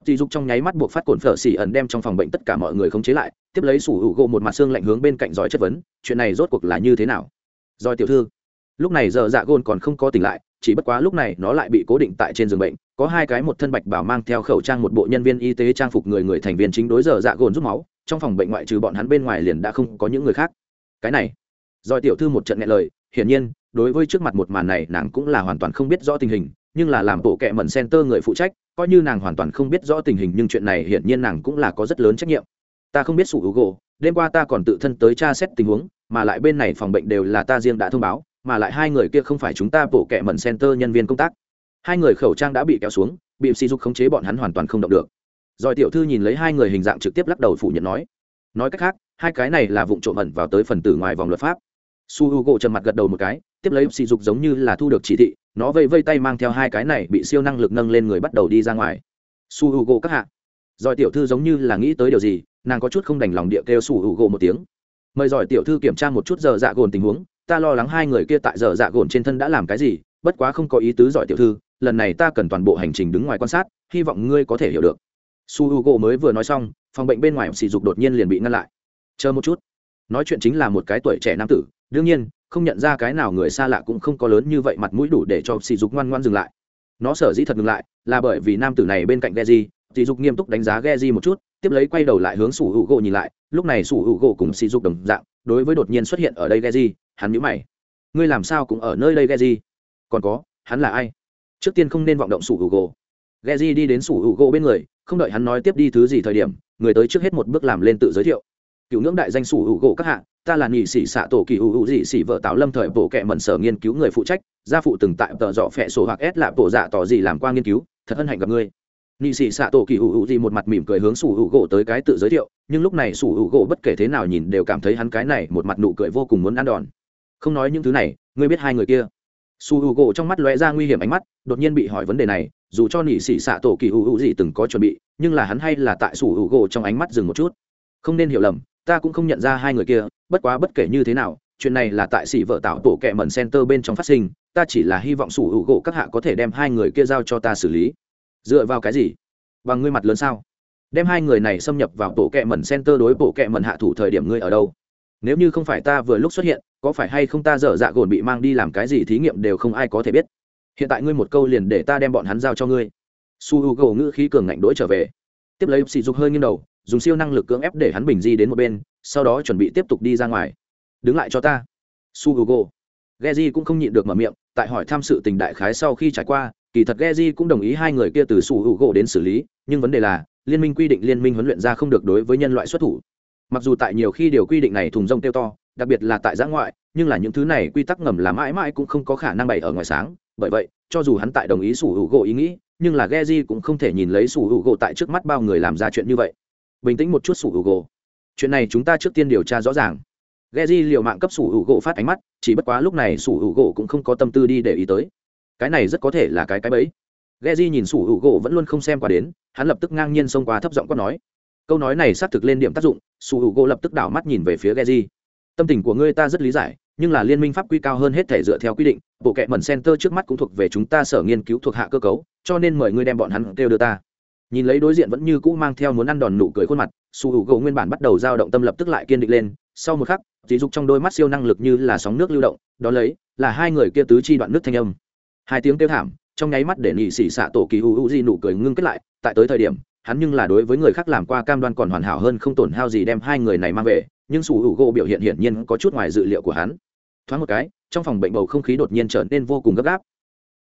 Tỷ dục trong nháy mắt buộc phát cồn phở xỉ ẩn đem trong phòng bệnh tất cả mọi người khống chế lại, tiếp lấy sủ hữu gỗ một mặt xương lạnh hướng bên cạnh giỏi chất vấn, chuyện này rốt cuộc là như thế nào? Giỏi tiểu thư. Lúc này giờ dạ gôn còn không có tỉnh lại, chỉ bất quá lúc này nó lại bị cố định tại trên giường bệnh, có hai cái một thân bạch bảo mang theo khẩu trang một bộ nhân viên y tế trang phục người người thành viên chính đối giờ dạ gồn rút máu, trong phòng bệnh ngoại trừ bọn hắn bên ngoài liền đã không có những người khác. Cái này, Giỏi tiểu thư một trận nghe lời, hiển nhiên, đối với trước mặt một màn này nàng cũng là hoàn toàn không biết rõ tình hình, nhưng là làm bộ kệ mẩn center người phụ trách coi như nàng hoàn toàn không biết rõ tình hình nhưng chuyện này hiển nhiên nàng cũng là có rất lớn trách nhiệm. Ta không biết sủ hữu gỗ đêm qua ta còn tự thân tới tra xét tình huống mà lại bên này phòng bệnh đều là ta riêng đã thông báo mà lại hai người kia không phải chúng ta bộ kệ mẩn center nhân viên công tác hai người khẩu trang đã bị kéo xuống, bị sỉ dục khống chế bọn hắn hoàn toàn không động được. Rồi tiểu thư nhìn lấy hai người hình dạng trực tiếp lắc đầu phủ nhận nói. Nói cách khác, hai cái này là vụ trộm ẩn vào tới phần tử ngoài vòng luật pháp. Su h u gỗ trầm mặt gật đầu một cái, tiếp lấy sỉ dục giống như là thu được chỉ thị, nó vây vây tay mang theo hai cái này bị siêu năng lực nâng lên người bắt đầu đi ra ngoài. Su h u gỗ các hạ. Giỏi tiểu thư giống như là nghĩ tới điều gì, nàng có chút không đành lòng địa kêu su h u gỗ một tiếng. Mời giỏi tiểu thư kiểm tra một chút giờ dạ gồn tình huống, ta lo lắng hai người kia tại giờ dạ gồn trên thân đã làm cái gì, bất quá không có ý tứ giỏi tiểu thư lần này ta cần toàn bộ hành trình đứng ngoài quan sát hy vọng ngươi có thể hiểu được. Su h u gỗ mới vừa nói xong phòng bệnh bên ngoài sỉ dục đột nhiên liền bị ngăn lại. Chờ một chút. Nói chuyện chính là một cái tuổi trẻ nam tử đương nhiên không nhận ra cái nào người xa lạ cũng không có lớn như vậy mặt mũi đủ để cho sỉ dục ngoan ngoan dừng lại. Nó sở dĩ thật ngừng lại là bởi vì nam tử này bên cạnh Geji, sỉ dục nghiêm túc đánh giá Geji một chút tiếp lấy quay đầu lại hướng sủ hữu gỗ nhìn lại lúc này sủ hữu gỗ cùng sỉ dục đồng dạng đối với đột nhiên xuất hiện ở đây Geji, hắn nhíu mày. Ngươi làm sao cũng ở nơi đây Geji? còn có hắn là ai? Trước tiên không nên vọng động sủ hữu gỗ Geji đi đến sủ hữu gỗ bên người, không đợi hắn nói tiếp đi thứ gì thời điểm, người tới trước hết một bước làm lên tự giới thiệu. Cựu ngưỡng đại danh sủ hữu gỗ các hạng ta là nhị sĩ xạ tổ kỳ hữu hữu dị sĩ vợ tạo lâm thời bộ kệ mẩn sở nghiên cứu người phụ trách, gia phụ từng tại tờ dọ phẹ sổ hoặc ép lạ bộ dạ tỏ gì làm qua nghiên cứu, thật hân hạnh gặp ngươi. Nhị sĩ xạ tổ kỳ hữu hữu dị một mặt mỉm cười hướng sủ hữu gỗ tới cái tự giới thiệu, nhưng lúc này sủ hữu gỗ bất kể thế nào nhìn đều cảm thấy hắn cái này một mặt nụ cười vô cùng muốn ăn đòn. Không nói những thứ này, ngươi biết hai người kia su h u gỗ trong mắt lóe ra nguy hiểm ánh mắt, đột nhiên bị hỏi vấn đề này, dù cho nỉ xỉ xạ tổ kỳ hữu hữu gì từng có chuẩn bị, nhưng là hắn hay là tại su h u gỗ trong ánh mắt dừng một chút. Không nên hiểu lầm, ta cũng không nhận ra hai người kia, bất quá bất kể như thế nào, chuyện này là tại xỉ vợ tạo tổ kẹ mẩn center bên trong phát sinh, ta chỉ là hy vọng sủi u gỗ các hạ có thể đem hai người kia giao cho ta xử lý. Dựa vào cái gì? Bằng ngươi mặt lớn sao? Đem hai người này xâm nhập vào tổ kẹ mẩn center đối bộ kẹ mẩn hạ thủ thời điểm ngươi ở đâu? Nếu như không phải ta vừa lúc xuất hiện, có phải hay không ta dở dạ gồn bị mang đi làm cái gì thí nghiệm đều không ai có thể biết. Hiện tại ngươi một câu liền để ta đem bọn hắn giao cho ngươi. Su h u gỗ ngữ khí cường ngạnh đỗi trở về. Tiếp lấy sỉ dục hơi nghiêng đầu, dùng siêu năng lực cưỡng ép để hắn bình di đến một bên, sau đó chuẩn bị tiếp tục đi ra ngoài. Đứng lại cho ta. Su hugo geji cũng không nhịn được mở miệng, tại hỏi tham sự tình đại khái sau khi trải qua, kỳ thật geji cũng đồng ý hai người kia từ su hugo đến xử lý, nhưng vấn đề là, liên minh quy định liên minh huấn luyện ra không được đối với nhân loại xuất thủ mặc dù tại nhiều khi điều quy định này thùng rông tiêu to, đặc biệt là tại giã ngoại, nhưng là những thứ này quy tắc ngầm là mãi mãi cũng không có khả năng bày ở ngoài sáng. Bởi vậy, cho dù hắn tại đồng ý sủ hữu gỗ ý nghĩ, nhưng là Geji cũng không thể nhìn lấy sủ hữu gỗ tại trước mắt bao người làm ra chuyện như vậy. Bình tĩnh một chút sủ hữu gỗ. Chuyện này chúng ta trước tiên điều tra rõ ràng. Geji liều mạng cấp sủ hữu gỗ phát ánh mắt, chỉ bất quá lúc này sủ hữu gỗ cũng không có tâm tư đi để ý tới. Cái này rất có thể là cái cái bẫy. Geji nhìn sủ hữu gỗ vẫn luôn không xem qua đến, hắn lập tức ngang nhiên xông qua thấp giọng quát nói câu nói này xác thực lên điểm tác dụng sủ hữu gỗ lập tức đảo mắt nhìn về phía Geji. Tâm tình của ngươi ta rất lý giải, nhưng là liên minh pháp quy cao hơn hết thể dựa theo quy định, bộ kệ mẩn center trước mắt cũng thuộc về chúng ta sở nghiên cứu thuộc hạ cơ cấu, cho nên mời ngươi đem bọn hắn kêu đưa ta. Nhìn lấy đối diện vẫn như cũ mang theo muốn ăn đòn nụ cười khuôn mặt, su hữu gỗ nguyên bản bắt đầu dao động tâm lập tức lại kiên định lên, sau một khắc dì dục trong đôi mắt siêu năng lực như là sóng nước lưu động, đó lấy, là hai người kia tứ chi đoạn nước thanh âm. Hai tiếng kêu thảm, trong nháy mắt để nhị xỉ xạ tổ kỳ u u di nụ cười ngưng kết lại, tại tới thời điểm hắn nhưng là đối với người khác làm qua cam đoan còn hoàn hảo hơn không tổn hao gì đem hai người này mang về, nhưng Sủ hữu gỗ biểu hiện hiển nhiên có chút ngoài dự liệu của hắn. Thoáng một cái, trong phòng bệnh bầu không khí đột nhiên trở nên vô cùng gấp gáp.